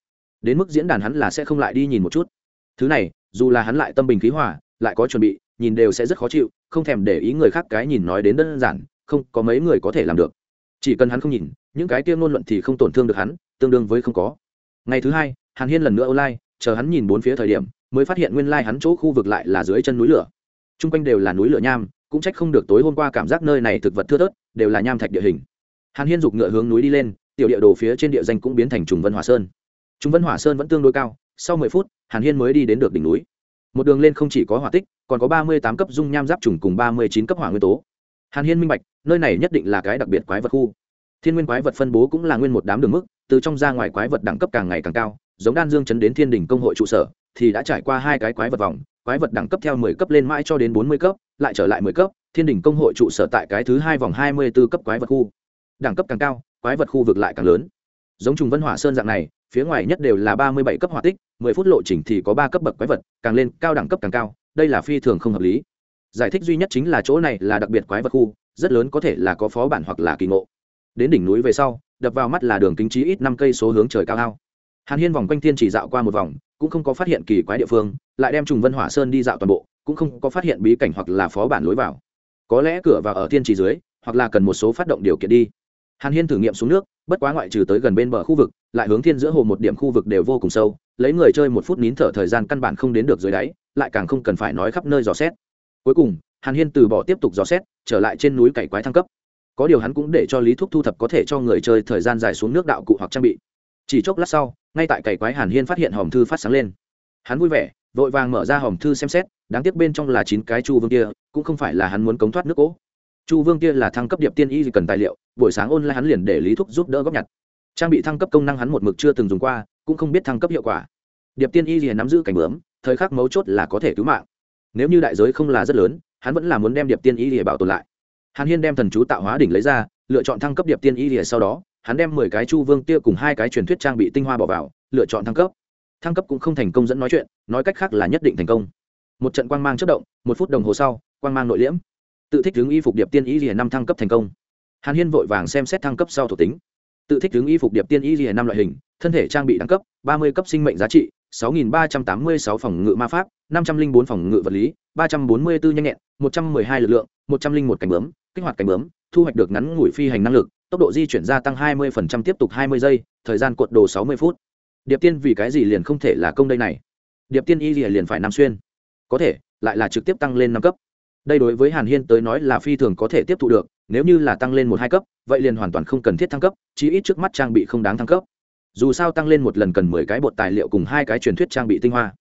Đến mức diễn đàn hắn là sẽ không lại đi nhìn một chút. Thứ này, dù là hắn lại tâm bình khí hòa, lại có chuẩn bị, nhìn đều sẽ rất khó chịu, không thèm để ý người khác cái nhìn nói đến đơn giản, không có mấy người có thể làm được. Chỉ cần hắn không nhìn, những cái kia ngôn luận thì không tổn thương được hắn, tương đương với không có. Ngày thứ hai, hàn hiên lần nữa online, chờ hắn nhìn bốn phía thời điểm mới phát hiện nguyên lai hắn chỗ khu vực lại là dưới chân núi lửa. T r u n g quanh đều là núi lửa nham, cũng trách không được tối hôm qua cảm giác nơi này thực vật thưa thớt, đều là nham thạch địa hình. Hàn hiên giục ngựa hướng núi đi lên, tiểu địa đồ phía trên địa danh cũng biến thành trùng vân hòa sơn. Trùng vân hòa sơn vẫn tương đối cao, sau mười phút, hàn hiên mới đi đến được đỉnh núi. Một đường lên không chỉ có hỏa tích, còn có ba mươi tám cấp dung nham giáp trùng cùng ba mươi chín cấp hỏa nguyên tố. Hàn hiên minh bạch, nơi này nhất định là cái đặc biệt quái vật khu. Thiên nguyên quái vật phân bố cũng là nguyên một đám đường mức, từ trong ra ngoài quái vật đẳng cấp càng ngày càng cao, giống đan dương chấn đến thiên đình công hội trụ sở thì đã trải qua hai cái quái vật vòng, quái vật đẳng cấp theo mười cấp lên mãi cho đến bốn mươi cấp, lại trở lại mười cấp, thiên đình công hội trụ sở tại cái thứ hai vòng hai mươi b ố cấp quái vật khu. Đẳng cấp càng cao, quái vật khu vực lại càng lớn. Giống trùng vân hỏa sơn dạng này, phía ngoài nhất đều là ba mươi bảy cấp hỏa tích, mười phút lộ trình thì có ba cấp bậc quái vật, càng lên cao đẳng cấp càng cao, đây là phi thường không hợp lý. Giải thích duy nhất chính là chỗ này là đặc biệt quái vật khu, rất lớn có thể là có phó bản hoặc là kỳ ngộ. Đến đỉnh núi về sau, đập vào mắt là đường kính trí ít năm cây số hướng trời cao ao. Hàn hiên vòng quanh thiên chỉ dạo qua một vòng cũng không có phát hiện kỳ quái địa phương, lại đem trùng vân hỏa sơn đi dạo toàn bộ, cũng không có phát hiện bí cảnh hoặc là phó bản lối vào. Có lẽ cửa vào ở thiên trì dưới, hoặc là cần một số phát động điều kiện đi. Hàn hiên thử nghiệm xuống nước, bất quá ngoại trừ tới gần bên bờ khu vực, lại hướng thiên giữa hồ một điểm khu vực đều vô cùng sâu, lấy người chơi một phút nín thở thời gian căn bản không đến được dưới đáy, lại càng không cần phải nói khắp nơi dò xét. Cuối cùng, hàn hiên từ bỏ tiếp tục dò xét, trở lại trên núi cày quái thăng cấp. Có điều hắn cũng để cho lý thúc thu thập có thể cho người chơi thời gian dài xuống nước đạo cụ hoặc trang bị chỉ chốc lát sau, ngay tại cày quái hàn hiên phát hiện hòm thư phát sáng lên. Hắn vui vẻ, vội vàng mở ra hòm thư xem xét, đáng tiếc bên trong là chín cái chu vương kia, cũng không phải là hắn muốn cống thoát nước cỗ chu vương kia là thăng cấp điệp tiên y cần tài liệu, buổi sáng ôn lại hắn liền để lý thúc giúp đỡ góp nhặt. Trang bị thăng cấp công năng hắn một mực chưa từng dùng qua, cũng không biết thăng cấp hiệu quả. Điệp tiên y liền nắm giữ cảnh bướm, thời khắc mấu chốt là có thể cứu mạng. Nếu như đại giới không là rất lớn, hắn vẫn là muốn đem điệp tiên y để bảo tồn lại. Hàn hiên đem thần chú tạo hóa đỉnh lấy ra, lựa chọn thăng cấp điệp tiên y lìa sau đó hắn đem mười cái chu vương tia cùng hai cái truyền thuyết trang bị tinh hoa bỏ vào, lựa chọn thăng cấp. Thăng cấp cũng không thành công dẫn nói chuyện, nói cách khác là nhất định thành công. Một trận quang mang chất động, một phút đồng hồ sau, quang mang nội liễm. Tự thích hướng y phục điệp tiên y liền năm thăng cấp thành công. Hàn hiên vội vàng xem xét thăng cấp sau thuộc tính. Tự thích hướng y phục điệp tiên y liền năm loại hình, thân thể trang bị đẳng cấp, ba mươi cấp sinh mệnh giá trị, sáu nghìn ba trăm tám mươi sáu phòng ngự ma pháp, năm trăm linh bốn phòng ngự vật lý, ba trăm bốn mươi bốn nhanh nhẹn, một trăm mười hai lực lượng, một trăm linh một cảnh bướm, kích hoạt cảnh bướm, thu hoạch được ngắn ngủi phi hành năng lực tốc độ di chuyển gia tăng 20% tiếp tục 20 giây, thời gian cuộn đồ 60 phút. Điệp tiên vì cái gì liền không thể là công đây này? Điệp tiên y liền phải năm xuyên. Có thể, lại là trực tiếp tăng lên năm cấp. Đây đối với hàn hiên tới nói là phi thường có thể tiếp thu được, nếu như là tăng lên một hai cấp, vậy liền hoàn toàn không cần thiết thăng cấp, chí ít trước mắt trang bị không đáng thăng cấp. Dù sao tăng lên một lần cần mười cái bột tài liệu cùng hai cái truyền thuyết trang bị tinh hoa.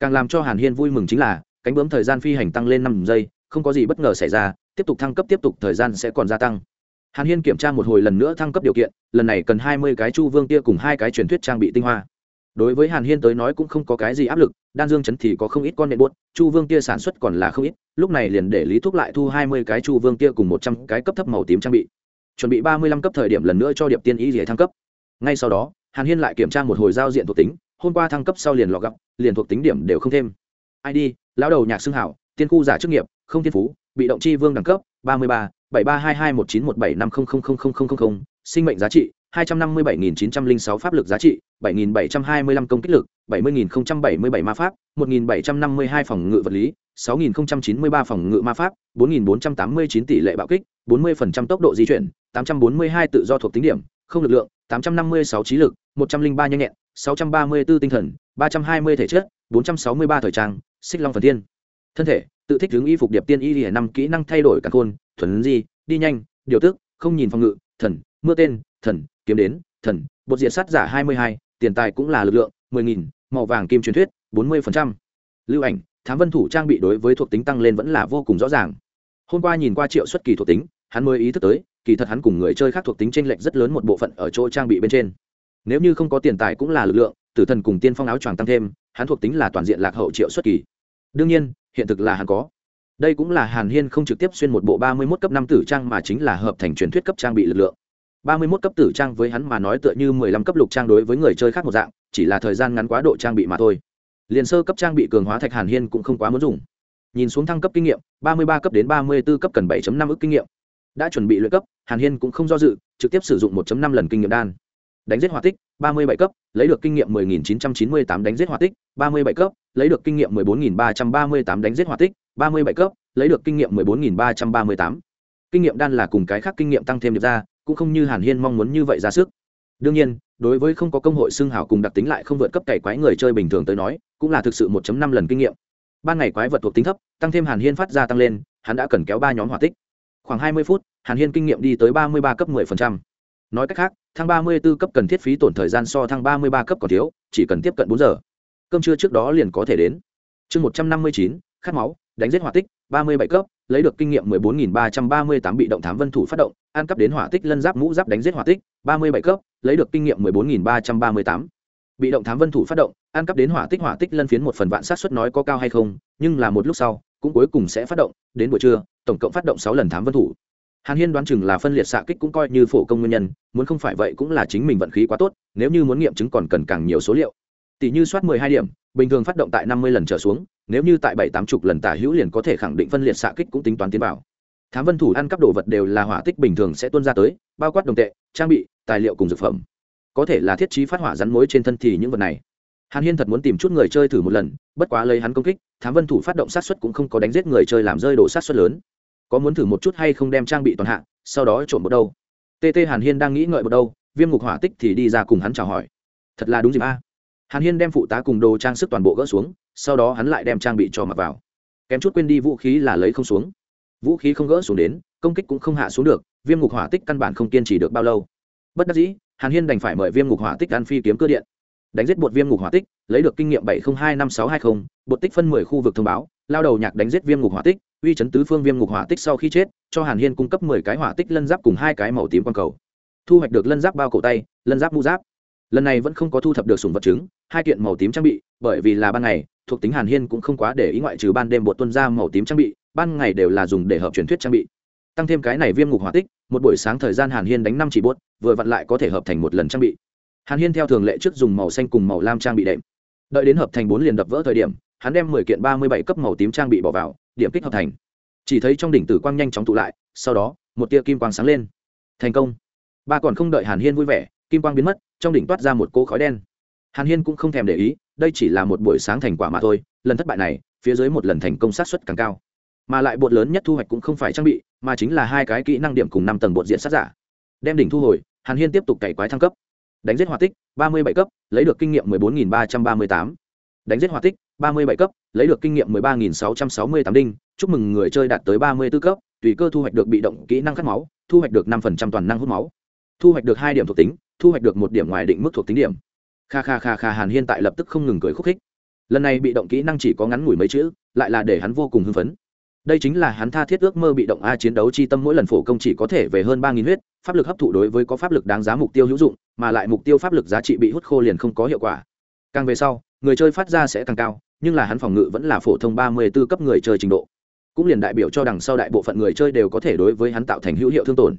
Càng làm cho hàn hiên vui mừng chính là, cánh bướm thời gian phi hành tăng lên năm giây, không có gì bất ngờ xảy ra, tiếp tục thăng cấp tiếp tục thời gian sẽ còn gia tăng hàn hiên kiểm tra một hồi lần nữa thăng cấp điều kiện, lần này cần hai mươi cái chu vương tia cùng hai cái truyền thuyết trang bị tinh hoa. Đối với hàn hiên tới nói cũng không có cái gì áp lực, đan dương chấn thì có không ít con nện buốt, chu vương tia sản xuất còn là không ít, lúc này liền để lý thúc lại thu hai mươi cái chu vương tia cùng một trăm cái cấp thấp màu tím trang bị. Chuẩn bị ba mươi lăm cấp thời điểm lần nữa cho điệp tiên ý để thăng cấp. Ngay sau đó, hàn hiên lại kiểm tra một hồi giao diện thuộc tính, hôm qua thăng cấp sau liền lọ gặp, liền thuộc tính điểm đều không thêm. Id lão đầu nhạc xưng hảo, tiên khu giả chức nghiệp, không thiên phú, bị động chi vương đẳng cấp, ba mươi ba bảy ba hai hai một chín một bảy năm không không không không không không không, sinh mệnh giá trị, hai trăm năm mươi bảy nghìn chín trăm linh sáu, pháp lực giá trị, bảy nghìn bảy trăm hai mươi lăm công kích lực, bảy mươi nghìn không trăm bảy mươi bảy ma pháp, một nghìn bảy trăm năm mươi hai phòng ngự vật lý, sáu nghìn không trăm chín mươi ba phòng ngự ma pháp, bốn nghìn bốn trăm tám mươi chín tỷ lệ bạo kích, bốn mươi phần trăm tốc độ di chuyển, tám trăm bốn mươi hai tự do thuộc tính điểm, không lực lượng, tám trăm năm mươi sáu trí lực, một trăm linh ba nhanh nhẹn, sáu trăm ba mươi b ố tinh thần, ba trăm hai mươi thể chất, bốn trăm sáu mươi ba thời trang, xích long phần thiên. Thân thể, tự thích hướng y phục điệp tiên y lìa năm kỹ năng thay đổi cả khôn thuần di, đi nhanh, điều tức, không nhìn phòng ngự, thần, mưa tên, thần, kiếm đến, thần, bột diệt sát giả hai mươi hai, tiền tài cũng là lực lượng, mười nghìn, màu vàng kim truyền thuyết, bốn mươi phần trăm. Lưu ảnh, thám vân thủ trang bị đối với thuộc tính tăng lên vẫn là vô cùng rõ ràng. Hôm qua nhìn qua triệu xuất kỳ thuộc tính, hắn mới ý thức tới, kỳ thật hắn cùng người chơi khác thuộc tính tranh lệch rất lớn một bộ phận ở chỗ trang bị bên trên. Nếu như không có tiền tài cũng là lực lượng, tử thần cùng tiên phong áo choàng tăng thêm, hắn thuộc tính là toàn diện lạc hậu triệu xuất kỳ. Đương nhiên, hiện thực là hắn có đây cũng là hàn hiên không trực tiếp xuyên một bộ ba mươi mốt cấp năm tử trang mà chính là hợp thành truyền thuyết cấp trang bị lực lượng. ba mươi mốt cấp tử trang với hắn mà nói tựa như mười lăm cấp lục trang đối với người chơi khác một dạng, chỉ là thời gian ngắn quá độ trang bị mà thôi. Liền sơ cấp trang bị cường hóa thạch hàn hiên cũng không quá muốn dùng. Nhìn xuống thăng cấp kinh nghiệm, ba mươi ba cấp đến ba mươi b ố cấp cần bảy năm ước kinh nghiệm. Đã chuẩn bị luyện cấp, hàn hiên cũng không do dự, trực tiếp sử dụng một năm lần kinh nghiệm đan. Đánh giết hỏa tích, ba mươi bảy cấp, lấy được kinh nghiệm 10.998 đánh giết hỏa tích, ba mươi bảy cấp, lấy được kinh nghiệm 14.338 đánh giết hỏa tích ba mươi bảy cấp, lấy được kinh nghiệm 14.338 kinh nghiệm đan là cùng cái khác kinh nghiệm tăng thêm được ra, cũng không như hàn hiên mong muốn như vậy ra sức. Đương nhiên, đối với không có công hội xưng hào cùng đặc tính lại không vượt cấp cày quái người chơi bình thường tới nói, cũng là thực sự 1 năm lần kinh nghiệm. Ban ngày quái vật thuộc tính thấp, tăng thêm hàn hiên phát ra tăng lên, hắn đã cần kéo ba nhóm hỏa tích. Khoảng hai mươi phút, hàn hiên kinh nghiệm đi tới ba mươi ba cấp 10%. nói cách khác, thăng ba mươi b ố cấp cần thiết phí tổn thời gian so thăng ba mươi ba cấp còn thiếu, chỉ cần tiếp cận bốn giờ. Cơm trưa trước đó liền có thể đến. Chương một trăm năm mươi chín, khát máu đánh giết hỏa tích, ba mươi bảy cấp, lấy được kinh nghiệm mười bốn nghìn ba trăm ba mươi tám bị động thám vân thủ phát động, ăn cắp đến hỏa tích lân giáp mũ giáp đánh giết hỏa tích, ba mươi bảy cấp, lấy được kinh nghiệm mười bốn nghìn ba trăm ba mươi tám bị động thám vân thủ phát động, ăn cắp đến hỏa tích hỏa tích lân phiến một phần vạn sát suất nói có cao hay không, nhưng là một lúc sau, cũng cuối cùng sẽ phát động, đến buổi trưa, tổng cộng phát động sáu lần thám vân thủ. Hàn hiên đoán chừng là phân liệt xạ kích cũng coi như phổ công nguyên nhân, muốn không phải vậy cũng là chính mình vận khí quá tốt, nếu như muốn nghiệm chứng còn cần càng nhiều số liệu. Tỷ như soát mười hai điểm, bình thường phát động tại năm mươi lần trở xuống nếu như tại bảy tám chục lần tả hữu liền có thể khẳng định phân liệt xạ kích cũng tính toán tiến vào, thám vân thủ ăn cắp đồ vật đều là hỏa tích bình thường sẽ tuân ra tới bao quát đồng tệ trang bị tài liệu cùng dược phẩm. Có thể là thiết trí phát hỏa rắn mối trên thân thì những vật này. Hàn hiên thật muốn tìm chút người chơi thử một lần bất quá lấy hắn công kích thám vân thủ phát động sát xuất cũng không có đánh giết người chơi làm rơi đổ sát xuất lớn. Có muốn thử một chút hay không đem trang bị toàn hạ sau đó trộm một đâu? Tt hàn hiên đang nghĩ ngợi một đâu viêm ngục hỏa tích thì đi ra cùng hắn chào hỏi. Thật là đúng dịp a hàn hiên đem phụ tá cùng đồ trang sức toàn bộ gỡ xuống, sau đó hắn lại đem trang bị cho mặc vào. Kém chút quên đi vũ khí là lấy không xuống. Vũ khí không gỡ xuống đến, công kích cũng không hạ xuống được, viêm ngục hỏa tích căn bản không kiên trì được bao lâu. Bất đắc dĩ, hàn hiên đành phải mời viêm ngục hỏa tích ăn phi kiếm cơ điện. Đánh giết bột viêm ngục hỏa tích, lấy được kinh nghiệm bảy trăm hai năm sáu hai mươi bột tích phân mười khu vực thông báo, lao đầu nhạc đánh giết viêm ngục hỏa tích, uy chấn tứ phương viêm ngục hỏa tích sau khi chết, cho hàn hiên cung cấp mười cái hỏa tích lân giáp cùng hai cái màu tím quang cầu. Thu hoạch được lân giáp bao cổ tay, lân giáp mũ giáp. Lần này vẫn không có thu thập được sùng vật chứng hai kiện màu tím trang bị, bởi vì là ban ngày, thuộc tính hàn hiên cũng không quá để ý ngoại trừ ban đêm bột tuân ra màu tím trang bị, ban ngày đều là dùng để hợp truyền thuyết trang bị. Tăng thêm cái này viêm ngục hỏa tích, một buổi sáng thời gian hàn hiên đánh năm chỉ bốt vừa vặn lại có thể hợp thành một lần trang bị. Hàn hiên theo thường lệ trước dùng màu xanh cùng màu lam trang bị đệm. Đợi đến hợp thành bốn liền đập vỡ thời điểm, hắn đem mười kiện ba mươi bảy cấp màu tím trang bị bỏ vào, điểm kích hợp thành. Chỉ thấy trong đỉnh tử quang nhanh chóng tụ lại, sau đó, một tia kim quang sáng lên. Thành công. Ba còn không đợi hàn hiên vui vẻ, kim quang biến mất, trong đỉnh toát ra một cỗ khói đen hàn hiên cũng không thèm để ý, đây chỉ là một buổi sáng thành quả mà thôi, lần thất bại này, phía dưới một lần thành công sát xuất càng cao. Mà lại bột lớn nhất thu hoạch cũng không phải trang bị, mà chính là hai cái kỹ năng điểm cùng năm tầng bột diện sát giả. Đem đỉnh thu hồi, hàn hiên tiếp tục cày quái thăng cấp. Đánh giết hỏa tích, ba mươi bảy cấp, lấy được kinh nghiệm mười bốn nghìn ba trăm ba mươi tám. Đánh giết hỏa tích, ba mươi bảy cấp, lấy được kinh nghiệm mười ba nghìn sáu trăm sáu mươi tám đinh. Chúc mừng người chơi đạt tới ba mươi b ố cấp, tùy cơ thu hoạch được bị động kỹ năng cắt máu, thu hoạch được năm toàn năng hút máu. Thu hoạch được hai điểm thuộc tính, thu hoạch được một điểm ngoài định mức thuộc tính điểm kha kha kha kha hàn hiên tại lập tức không ngừng cười khúc khích. Lần này bị động kỹ năng chỉ có ngắn ngủi mấy chữ, lại là để hắn vô cùng hưng phấn. Đây chính là hắn tha thiết ước mơ bị động a chiến đấu chi tâm mỗi lần phổ công chỉ có thể về hơn ba nghìn huyết, pháp lực hấp thụ đối với có pháp lực đáng giá mục tiêu hữu dụng, mà lại mục tiêu pháp lực giá trị bị hút khô liền không có hiệu quả. Càng về sau, người chơi phát ra sẽ càng cao, nhưng là hắn phòng ngự vẫn là phổ thông ba mươi b ố cấp người chơi trình độ. Cũng liền đại biểu cho đằng sau đại bộ phận người chơi đều có thể đối với hắn tạo thành hữu hiệu thương tổn.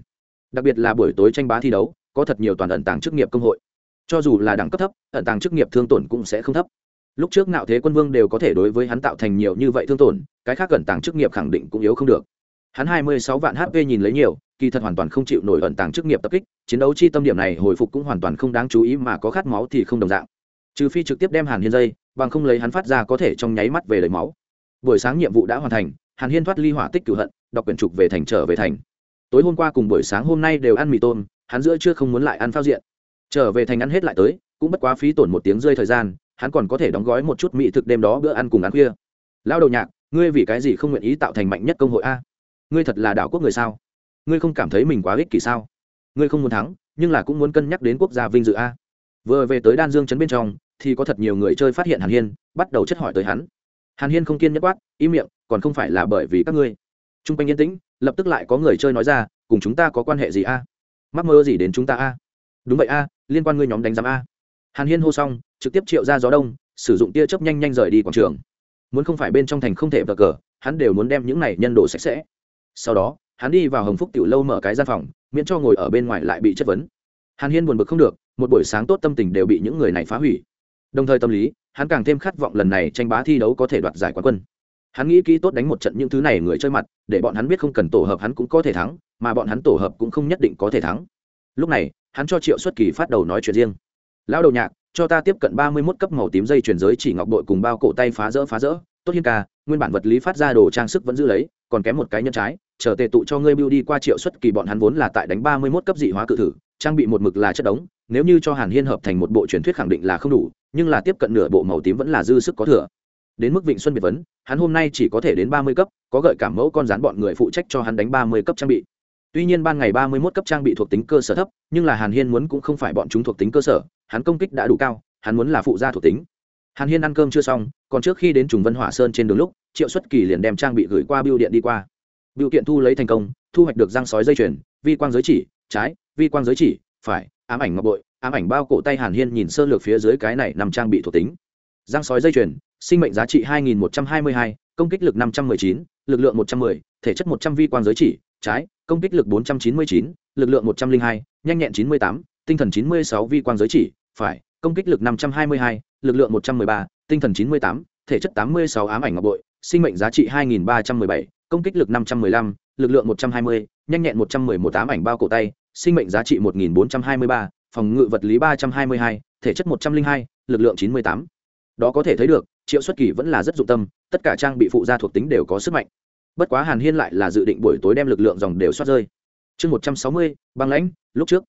Đặc biệt là buổi tối tranh bá thi đấu, có thật nhiều toàn ẩn tàng chức nghiệp công hội cho dù là đẳng cấp thấp, ẩn tàng chức nghiệp thương tổn cũng sẽ không thấp. Lúc trước nạo thế quân vương đều có thể đối với hắn tạo thành nhiều như vậy thương tổn, cái khác ẩn tàng chức nghiệp khẳng định cũng yếu không được. Hắn hai mươi sáu vạn hp nhìn lấy nhiều, kỳ thật hoàn toàn không chịu nổi ẩn tàng chức nghiệp tập kích, chiến đấu chi tâm điểm này hồi phục cũng hoàn toàn không đáng chú ý mà có khát máu thì không đồng dạng. Trừ phi trực tiếp đem hàn hiên dây, bằng không lấy hắn phát ra có thể trong nháy mắt về lấy máu. Buổi sáng nhiệm vụ đã hoàn thành, hàn hiên thoát ly hỏa tích cửu hận, đọc quyển trục về thành trở về thành. Tối hôm qua cùng buổi sáng hôm nay đều ăn mì tôm, hắn giữa chưa không muốn lại ăn phao diện trở về thành ăn hết lại tới, cũng bất quá phí tổn một tiếng rơi thời gian, hắn còn có thể đóng gói một chút mỹ thực đêm đó bữa ăn cùng ăn khuya. Lao đầu nhạc, ngươi vì cái gì không nguyện ý tạo thành mạnh nhất công hội a? Ngươi thật là đảo quốc người sao? Ngươi không cảm thấy mình quá ích kỷ sao? Ngươi không muốn thắng, nhưng là cũng muốn cân nhắc đến quốc gia vinh dự a. Vừa về tới đan dương trấn bên trong, thì có thật nhiều người chơi phát hiện hàn hiên, bắt đầu chất hỏi tới hắn. Hàn hiên không kiên nhất quát im miệng, còn không phải là bởi vì các ngươi? T r u n g quanh yên tĩnh, lập tức lại có người chơi nói ra, cùng chúng ta có quan hệ gì a? Mắc mơ gì đến chúng ta a? Đúng vậy a, liên quan ngươi nhóm đánh giám a. Hàn hiên hô xong, trực tiếp triệu ra gió đông, sử dụng tia chớp nhanh nhanh rời đi quảng trường. Muốn không phải bên trong thành không thể vờ cờ, hắn đều muốn đem những này nhân đồ sạch sẽ. Sau đó, hắn đi vào hồng phúc tiểu lâu mở cái gian phòng, miễn cho ngồi ở bên ngoài lại bị chất vấn. Hàn hiên buồn bực không được, một buổi sáng tốt tâm tình đều bị những người này phá hủy. Đồng thời tâm lý, hắn càng thêm khát vọng lần này tranh bá thi đấu có thể đoạt giải quán quân. Hắn nghĩ kỹ tốt đánh một trận những thứ này người chơi mặt, để bọn hắn biết không cần tổ hợp hắn cũng có thể thắng, mà bọn hắn tổ hợp cũng không nhất định có thể thắng. Lúc này hắn cho triệu xuất kỳ phát đầu nói chuyện riêng. Lão đầu nhạc, cho ta tiếp cận ba mươi mốt cấp màu tím dây chuyển giới chỉ ngọc bội cùng bao cổ tay phá rỡ phá rỡ. Tốt hiên ca, nguyên bản vật lý phát ra đồ trang sức vẫn giữ lấy, còn kém một cái nhân trái. Chờ tệ tụ cho ngươi bưu đi qua triệu xuất kỳ bọn hắn vốn là tại đánh ba mươi mốt cấp dị hóa cự thử, trang bị một mực là chất đống. Nếu như cho hàn hiên hợp thành một bộ truyền thuyết khẳng định là không đủ, nhưng là tiếp cận nửa bộ màu tím vẫn là dư sức có thừa. Đến mức vịnh xuân biệt vấn, hắn hôm nay chỉ có thể đến ba mươi cấp, có gợi cảm mẫu con rán bọn người phụ trách cho hắn đánh ba mươi cấp trang bị tuy nhiên ban ngày ba mươi mốt cấp trang bị thuộc tính cơ sở thấp nhưng là hàn hiên muốn cũng không phải bọn chúng thuộc tính cơ sở hắn công kích đã đủ cao hắn muốn là phụ gia thuộc tính. Hàn hiên ăn cơm chưa xong còn trước khi đến trùng vân hỏa sơn trên đường lúc triệu xuất kỳ liền đem trang bị gửi qua biêu điện đi qua. Biêu kiện thu lấy thành công thu hoạch được răng sói dây chuyền vi quang giới chỉ trái vi quang giới chỉ phải ám ảnh ngọc bội ám ảnh bao cổ tay hàn hiên nhìn sơ lược phía dưới cái này nằm trang bị thuộc tính. Răng sói dây chuyền sinh mệnh giá trị 2122, công kích lực 519, lực lượng 110, thể chất 100 vi quang giới chỉ trái công kích lực 499, lực lượng 102, nhanh nhẹn 98, tinh thần 96 vi quang giới chỉ phải công kích lực 522, lực lượng 113, tinh thần 98, thể chất 86 ám ảnh ngọc bội sinh mệnh giá trị 2317, công kích lực 515, lực lượng 120, nhanh nhẹn 111 ám ảnh bao cổ tay sinh mệnh giá trị 1423, phòng ngự vật lý 322, thể chất 102, lực lượng 98. Đó có thể thấy được, Triệu Xuất Kỳ vẫn là rất dụng tâm, tất cả trang bị phụ gia thuộc tính đều có sức mạnh. Bất quá Hàn Hiên lại là dự định buổi tối đem lực lượng dòng đều soát rơi. Chương 160, băng lãnh, lúc trước.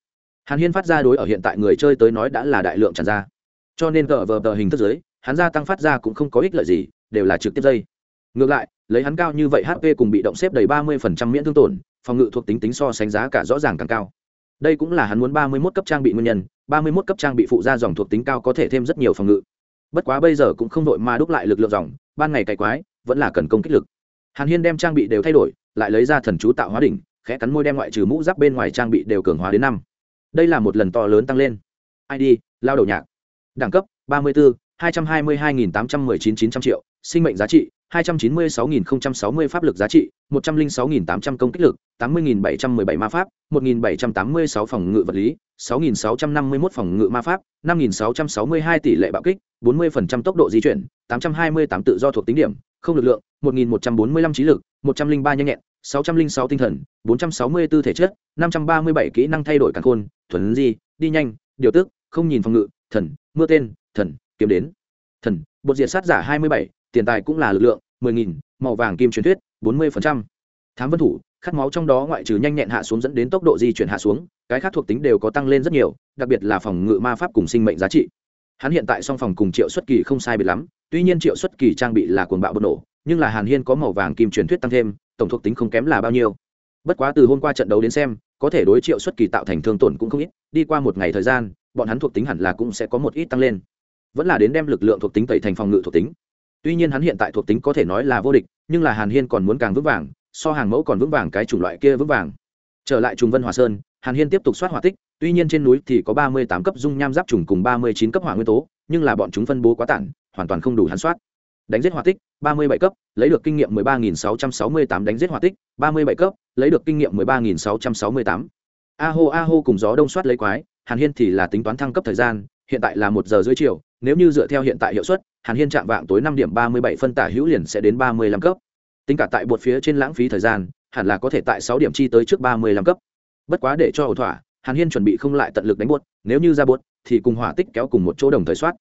Hàn Hiên phát ra đối ở hiện tại người chơi tới nói đã là đại lượng tràn ra. Cho nên cờ vờ tờ hình thức giới, hắn gia tăng phát ra cũng không có ích lợi gì, đều là trực tiếp dây. Ngược lại, lấy hắn cao như vậy HP cùng bị động xếp đầy 30% miễn thương tổn, phòng ngự thuộc tính tính so sánh giá cả rõ ràng càng cao đây cũng là hắn muốn ba mươi mốt cấp trang bị nguyên nhân ba mươi mốt cấp trang bị phụ ra dòng thuộc tính cao có thể thêm rất nhiều phòng ngự bất quá bây giờ cũng không đội mà đúc lại lực lượng dòng ban ngày cày quái vẫn là cần công kích lực hàn hiên đem trang bị đều thay đổi lại lấy ra thần chú tạo hóa đỉnh khẽ cắn môi đem ngoại trừ mũ giáp bên ngoài trang bị đều cường hóa đến năm. Đây là một lần to lớn tăng lên. Id lao đầu nhạc. Đẳng cấp ba mươi bốn hai trăm hai mươi hai nghìn tám trăm mười chín chín trăm triệu sinh mệnh giá trị 296.060 pháp lực giá trị, 106.800 công kích lực, 80.717 ma pháp, 1.786 phòng ngự vật lý, 6.651 phòng ngự ma pháp, 5.662 tỷ lệ bạo kích, 40% tốc độ di chuyển, 828 tự do thuộc tính điểm, không lực lượng, 1.145 trí lực, 103 nhanh nhẹn, 606 tinh thần, 464 thể chất, 537 kỹ năng thay đổi càn khôn, thuần di, đi nhanh, điều tức, không nhìn phòng ngự, thần, mưa tên, thần, kiếm đến. Thần, bột diệt sát giả 27, tiền tài cũng là lực lượng mười nghìn màu vàng kim truyền thuyết bốn mươi phần trăm thám vân thủ khát máu trong đó ngoại trừ nhanh nhẹn hạ xuống dẫn đến tốc độ di chuyển hạ xuống cái khác thuộc tính đều có tăng lên rất nhiều đặc biệt là phòng ngự ma pháp cùng sinh mệnh giá trị hắn hiện tại song phòng cùng triệu xuất kỳ không sai biệt lắm tuy nhiên triệu xuất kỳ trang bị là cuồng bạo bột nổ, nhưng là hàn hiên có màu vàng kim truyền thuyết tăng thêm, tổng thuộc tính không kém là bao nhiêu. Bất quá từ hôm qua trận đấu đến xem, có thể đối triệu xuất kỳ tạo thành thương tổn cũng không ít, đi qua một ngày thời gian, bọn hắn thuộc tính hẳn là cũng sẽ có một ít tăng lên. Vẫn là đến đem lực lượng thuộc tính tẩy thành phòng ngự thuộc tính. Tuy nhiên hắn hiện tại thuộc tính có thể nói là vô địch, nhưng là hàn hiên còn muốn càng vững vàng, so hàng mẫu còn vững vàng cái chủng loại kia vững vàng. Trở lại trùng vân hòa sơn, hàn hiên tiếp tục soát hỏa tích, tuy nhiên trên núi thì có ba mươi tám cấp dung nham giáp trùng cùng ba mươi chín cấp hỏa nguyên tố, nhưng là bọn chúng phân bố quá tản hoàn toàn không đủ hắn soát. Đánh giết hỏa tích, ba mươi bảy cấp, lấy được kinh nghiệm mười ba nghìn sáu trăm sáu mươi tám, đánh giết hỏa tích, ba mươi bảy cấp, lấy được kinh nghiệm mười ba nghìn sáu trăm sáu mươi tám. A hô a hô cùng gió đông soát lấy quái, hàn hiên thì là tính toán thăng cấp thời gian, hiện tại là một giờ dưới chiều, nếu như dựa theo hiện tại hiệu suất, hàn hiên chạm vạng tối năm điểm ba mươi bảy phân tả hữu liền sẽ đến ba mươi lăm cấp. Tính cả tại bột phía trên lãng phí thời gian, hẳn là có thể tại sáu điểm chi tới trước ba mươi lăm cấp. Bất quá để cho ẩu thỏa, hàn hiên chuẩn bị không lại tận lực đánh bột, nếu như ra bột, thì cùng hỏa tích kéo cùng một chỗ đồng thời soát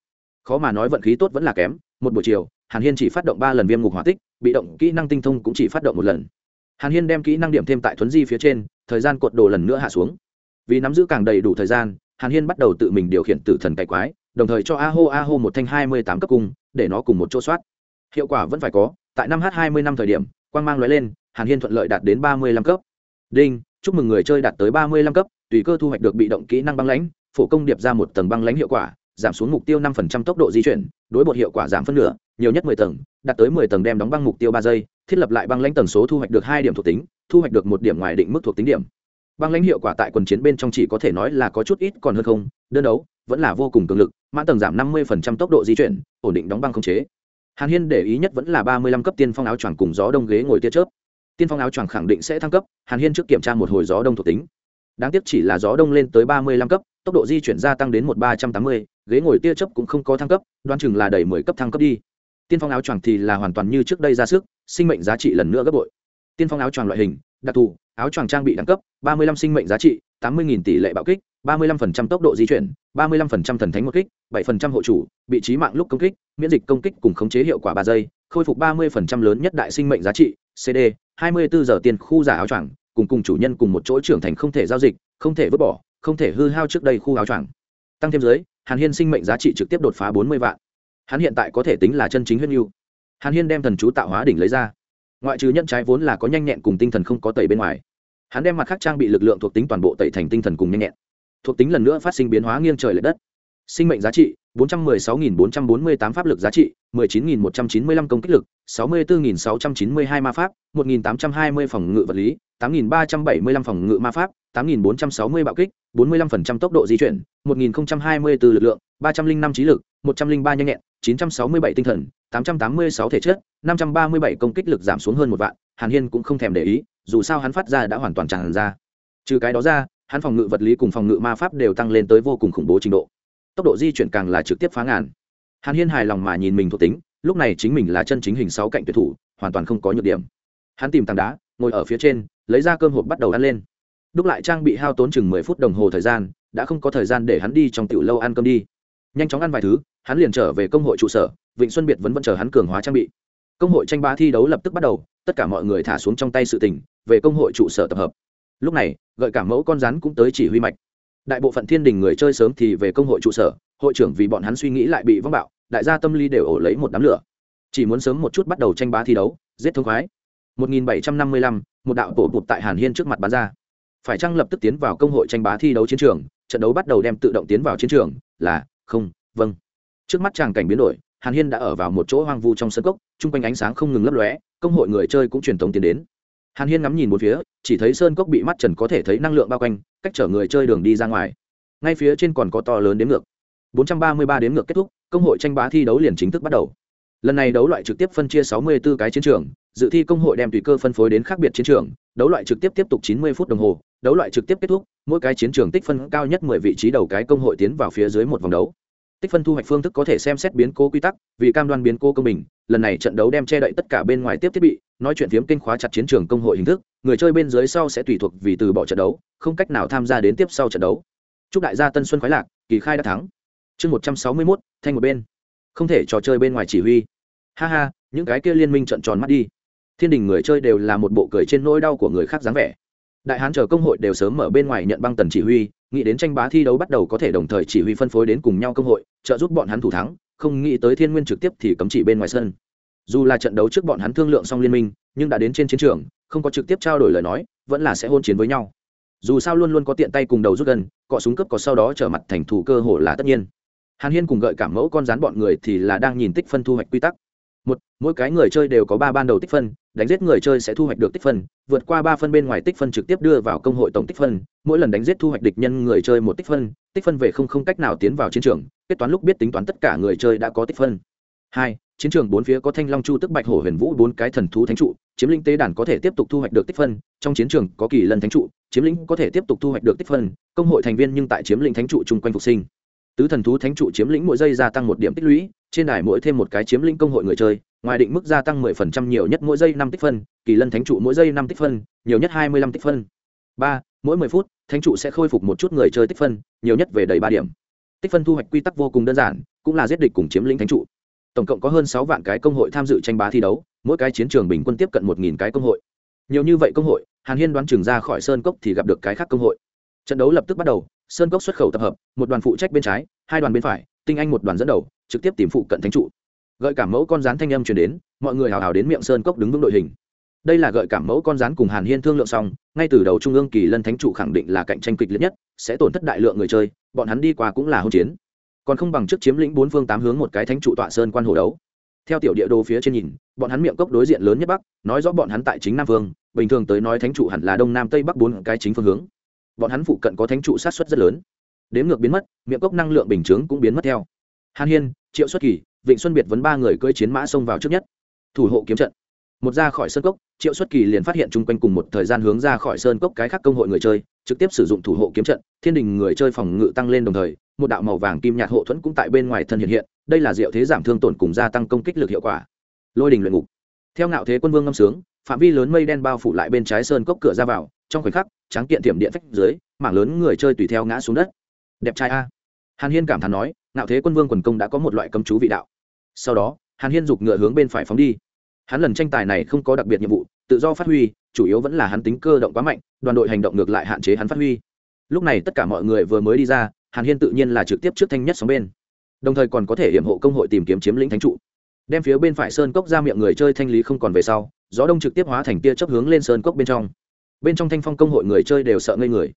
khó mà nói vận khí tốt vẫn là kém, một buổi chiều, hàn hiên chỉ phát động ba lần viêm ngục hỏa tích, bị động kỹ năng tinh thông cũng chỉ phát động một lần. Hàn hiên đem kỹ năng điểm thêm tại thuấn di phía trên, thời gian cột đồ lần nữa hạ xuống. Vì nắm giữ càng đầy đủ thời gian, hàn hiên bắt đầu tự mình điều khiển tử thần cải quái, đồng thời cho a hô a hô một thanh hai mươi tám cấp cung, để nó cùng một chỗ soát. Hiệu quả vẫn phải có, tại năm h hai mươi năm thời điểm, quang mang l lên, hàn hiên thuận lợi đạt đến ba mươi lăm cấp. Đinh, chúc mừng người chơi đạt tới ba mươi lăm cấp, tùy cơ thu hoạch được bị động kỹ năng băng lãnh, phổ công điệp ra một tầng băng lãnh hiệu quả giảm xuống mục tiêu năm phần trăm tốc độ di chuyển, đối bột hiệu quả giảm phân nửa, nhiều nhất mười tầng, đạt tới mười tầng đem đóng băng mục tiêu ba giây, thiết lập lại băng lãnh tần số thu hoạch được hai điểm thuộc tính, thu hoạch được một điểm ngoài định mức thuộc tính điểm. Băng lãnh hiệu quả tại quần chiến bên trong chỉ có thể nói là có chút ít còn hơn không, đơn đấu, vẫn là vô cùng cường lực mã tầng giảm năm mươi tốc độ di chuyển, ổn định đóng băng không chế. Hàn hiên để ý nhất vẫn là ba mươi lăm cấp tiên phong áo choàng cùng gió đông ghế ngồi tia chớp. Tiên phong áo choàng khẳng định sẽ thăng cấp, hàn hiên trước kiểm tra một hồi gió đông thuộc tính. Đáng tiếc chỉ là gió đông lên tới ba mươi lăm cấp tốc độ di chuyển gia tăng đến một ba trăm tám mươi, ghế ngồi tia chớp cũng không có thăng cấp, đoán chừng là đầy mười cấp thăng cấp đi. Tiên phong áo choàng thì là hoàn toàn như trước đây ra sức, sinh mệnh giá trị lần nữa gấp bội. Tiên phong áo choàng loại hình, đặc thù, áo choàng trang bị đẳng cấp, ba mươi lăm sinh mệnh giá trị, tám mươi tỷ lệ bạo kích, ba mươi lăm phần trăm tốc độ di chuyển, ba mươi lăm phần trăm thần thánh một kích, bảy phần trăm hộ chủ bị trí mạng lúc công kích, miễn dịch công kích cùng khống chế hiệu quả ba giây, khôi phục ba mươi phần trăm lớn nhất đại sinh mệnh giá trị cd hai mươi bốn giờ tiền khu giả áo choàng, cùng cùng chủ nhân cùng một chỗ trưởng thành không thể giao dịch, không thể vứt bỏ không thể hư hao trước đây khu áo choàng. Tăng thêm dưới, hàn hiên sinh mệnh giá trị trực tiếp đột phá bốn mươi vạn. Hắn hiện tại có thể tính là chân chính huyết nhu hàn hiên đem thần chú tạo hóa đỉnh lấy ra. Ngoại trừ nhận trái vốn là có nhanh nhẹn cùng tinh thần không có tẩy bên ngoài, hắn đem mặt khác trang bị lực lượng thuộc tính toàn bộ tẩy thành tinh thần cùng nhanh nhẹn. Thuộc tính lần nữa phát sinh biến hóa nghiêng trời l ệ đất. Sinh mệnh giá trị 416.448 pháp lực giá trị 19.195 công kích lực 64.692 ma pháp 1.820 phòng ngự vật lý 8.375 phòng ngự ma pháp 8.460 bạo kích 45% tốc độ di chuyển 1.024 lực lượng 305 trí lực 103 nhanh nhẹn 967 tinh thần 886 thể chất 537 công kích lực giảm xuống hơn một vạn. Hàn hiên cũng không thèm để ý, dù sao hắn phát ra đã hoàn toàn tràn ra. Trừ cái đó ra, hắn phòng ngự vật lý cùng phòng ngự ma pháp đều tăng lên tới vô cùng khủng bố trình độ. Tốc độ di chuyển càng là trực tiếp phá ngàn. Hàn hiên hài lòng mà nhìn mình thuộc tính, lúc này chính mình là chân chính hình sáu cạnh tuyệt thủ, hoàn toàn không có nhược điểm. Hắn tìm tảng đá, ngồi ở phía trên lấy ra cơm hộp bắt đầu ăn lên. Đúc lại trang bị hao tốn chừng mười phút đồng hồ thời gian đã không có thời gian để hắn đi trong tiểu lâu ăn cơm đi. Nhanh chóng ăn vài thứ hắn liền trở về công hội trụ sở vịnh xuân biệt vẫn vẫn chờ hắn cường hóa trang bị. Công hội tranh bá thi đấu lập tức bắt đầu tất cả mọi người thả xuống trong tay sự tình về công hội trụ sở tập hợp. Lúc này gợi cả mẫu con rắn cũng tới chỉ huy mạch. Đại bộ phận thiên đình người chơi sớm thì về công hội trụ sở hội trưởng vì bọn hắn suy nghĩ lại bị vắng bạo đại gia tâm lý đều ổ lấy một đám lửa. Chỉ muốn sớm một chút bắt đầu tranh bá thi đấu giết thương khoái. 1755, một đạo tổ bụt tại hàn hiên trước mặt bán ra. Phải chăng lập tức tiến vào công hội tranh bá thi đấu chiến trường, trận đấu bắt đầu đem tự động tiến vào chiến trường, là, không vâng. Trước mắt chàng cảnh biến đổi, hàn hiên đã ở vào một chỗ hoang vu trong sân cốc, chung quanh ánh sáng không ngừng lấp lóe, công hội người chơi cũng truyền thống tiến đến. Hàn hiên ngắm nhìn một phía, chỉ thấy sơn cốc bị mắt trần có thể thấy năng lượng bao quanh, cách chở người chơi đường đi ra ngoài. Ngay phía trên còn có to lớn đến ngược. 433 đến ngược kết thúc, công hội tranh bá thi đấu liền chính thức bắt đầu. Lần này đấu loại trực tiếp phân chia 64 cái chiến trường dự thi công hội đem tùy cơ phân phối đến khác biệt chiến trường, đấu loại trực tiếp tiếp tục 90 phút đồng hồ, đấu loại trực tiếp kết thúc, mỗi cái chiến trường tích phân cao nhất 10 vị trí đầu cái công hội tiến vào phía dưới một vòng đấu. Tích phân thu hoạch phương thức có thể xem xét biến cố quy tắc, vì cam đoan biến cố công bình, lần này trận đấu đem che đậy tất cả bên ngoài tiếp thiết bị, nói chuyện phiếm kênh khóa chặt chiến trường công hội hình thức, người chơi bên dưới sau sẽ tùy thuộc vì từ bỏ trận đấu, không cách nào tham gia đến tiếp sau trận đấu. Chúc đại gia tân xuân khoái lạc, kỳ khai đã thắng. Chương một trăm sáu mươi mốt, thanh một bên. Không thể trò chơi bên ngoài chỉ huy. Ha ha, những cái kia liên minh trận tròn mắt đi thiên đình người chơi đều là một bộ cười trên nỗi đau của người khác dáng vẻ. Đại hán chờ công hội đều sớm mở bên ngoài nhận băng tần chỉ huy, nghĩ đến tranh bá thi đấu bắt đầu có thể đồng thời chỉ huy phân phối đến cùng nhau công hội, trợ giúp bọn hắn thủ thắng, không nghĩ tới thiên nguyên trực tiếp thì cấm chỉ bên ngoài sân. Dù là trận đấu trước bọn hắn thương lượng xong liên minh, nhưng đã đến trên chiến trường, không có trực tiếp trao đổi lời nói, vẫn là sẽ hôn chiến với nhau. Dù sao luôn luôn có tiện tay cùng đầu rút gần, cọ súng cấp có sau đó trở mặt thành thủ cơ hội là tất nhiên. Hàn hiên cùng gợi cảm mẫu con rán bọn người thì là đang nhìn tích phân thu hoạch quy tắc một, mỗi cái người chơi đều có ba ban đầu tích phân, đánh giết người chơi sẽ thu hoạch được tích phân, vượt qua ba phân bên ngoài tích phân trực tiếp đưa vào công hội tổng tích phân. Mỗi lần đánh giết thu hoạch địch nhân người chơi một tích phân tích phân về không không cách nào tiến vào chiến trường, kết toán lúc biết tính toán tất cả người chơi đã có tích phân. Hai, chiến trường bốn phía có thanh long chu tức bạch hổ huyền vũ bốn cái thần thú thánh trụ, chiếm lĩnh tế đàn có thể tiếp tục thu hoạch được tích phân, trong chiến trường có kỳ lần thánh trụ, chiếm lĩnh có thể tiếp tục thu hoạch được tích phân, công hội thành viên nhưng tại chiếm lĩnh thánh trụ chung quanh phục sinh tứ thần thú thánh trụ chiếm lĩnh mỗi giây gia tăng một điểm tích lũy, trên đài mỗi thêm một cái chiếm lĩnh công hội người chơi, ngoài định mức gia tăng 10% nhiều nhất mỗi giây năm tích phân, kỳ lân thánh trụ mỗi giây năm tích phân, nhiều nhất 25 tích phân. Ba, mỗi 10 phút, thánh trụ sẽ khôi phục một chút người chơi tích phân, nhiều nhất về đầy ba điểm. Tích phân thu hoạch quy tắc vô cùng đơn giản, cũng là giết địch cùng chiếm lĩnh thánh trụ. Tổng cộng có hơn sáu vạn cái công hội tham dự tranh bá thi đấu, mỗi cái chiến trường bình quân tiếp cận một nghìn cái công hội. Nhiều như vậy công hội, hàn hiên đoán chừng ra khỏi sơn cốc thì gặp được cái khác công hội. Trận đấu lập tức bắt đầu sơn cốc xuất khẩu tập hợp, một đoàn phụ trách bên trái, hai đoàn bên phải, tinh anh một đoàn dẫn đầu, trực tiếp tìm phụ cận thánh trụ. Gợi cảm mẫu con rán thanh âm truyền đến, mọi người hào hào đến miệng sơn cốc đứng vững đội hình. Đây là gợi cảm mẫu con rán cùng hàn hiên thương lượng xong, ngay từ đầu trung ương kỳ lân thánh trụ khẳng định là cạnh tranh kịch liệt nhất, sẽ tổn thất đại lượng người chơi, bọn hắn đi qua cũng là hỗn chiến. Còn không bằng trước chiếm lĩnh bốn phương tám hướng một cái thánh trụ tọa sơn quan hồ đấu. Theo tiểu địa đồ phía trên nhìn, bọn hắn miệng cốc đối diện lớn nhất bắc, nói rõ bọn hắn tại chính nam phương bình thường tới nói thánh trụ hẳn là đông nam tây bắc bốn cái chính phương hướng bọn hắn phụ cận có thánh trụ sát xuất rất lớn. Đếm ngược biến mất, miệng cốc năng lượng bình chướng cũng biến mất theo. Hàn hiên, triệu xuất kỳ, vịnh xuân biệt vấn ba người cưỡi chiến mã xông vào trước nhất. Thủ hộ kiếm trận. Một ra khỏi sơn cốc, triệu xuất kỳ liền phát hiện chung quanh cùng một thời gian hướng ra khỏi sơn cốc cái khác công hội người chơi, trực tiếp sử dụng thủ hộ kiếm trận, thiên đình người chơi phòng ngự tăng lên đồng thời, một đạo màu vàng kim nhạt hộ thuẫn cũng tại bên ngoài thân hiện hiện, đây là diệu thế giảm thương tổn cùng gia tăng công kích lực hiệu quả. Lôi đình luyện ngục. Theo ngạo thế quân vương ngâm sướng, phạm vi lớn mây đen bao phủ lại bên trái sơn cốc cửa ra vào trong khoảnh khắc, tráng kiện tiệm điện phách dưới, mảng lớn người chơi tùy theo ngã xuống đất. Đẹp trai a. Hàn hiên cảm thán nói nạo thế quân vương quần công đã có một loại cấm chú vị đạo. Sau đó, hàn hiên giục ngựa hướng bên phải phóng đi. Hắn lần tranh tài này không có đặc biệt nhiệm vụ, tự do phát huy, chủ yếu vẫn là hắn tính cơ động quá mạnh, đoàn đội hành động ngược lại hạn chế hắn phát huy. Lúc này tất cả mọi người vừa mới đi ra, hàn hiên tự nhiên là trực tiếp trước thanh nhất sóng bên. Đồng thời còn có thể hiểm hộ công hội tìm kiếm chiếm lĩnh thánh trụ. Đem phía bên phải sơn cốc ra miệng người chơi thanh lý không còn về sau, gió đông trực tiếp hóa thành tia chấp hướng lên sơn cốc bên trong bên trong thanh phong công hội người chơi đều sợ ngây người.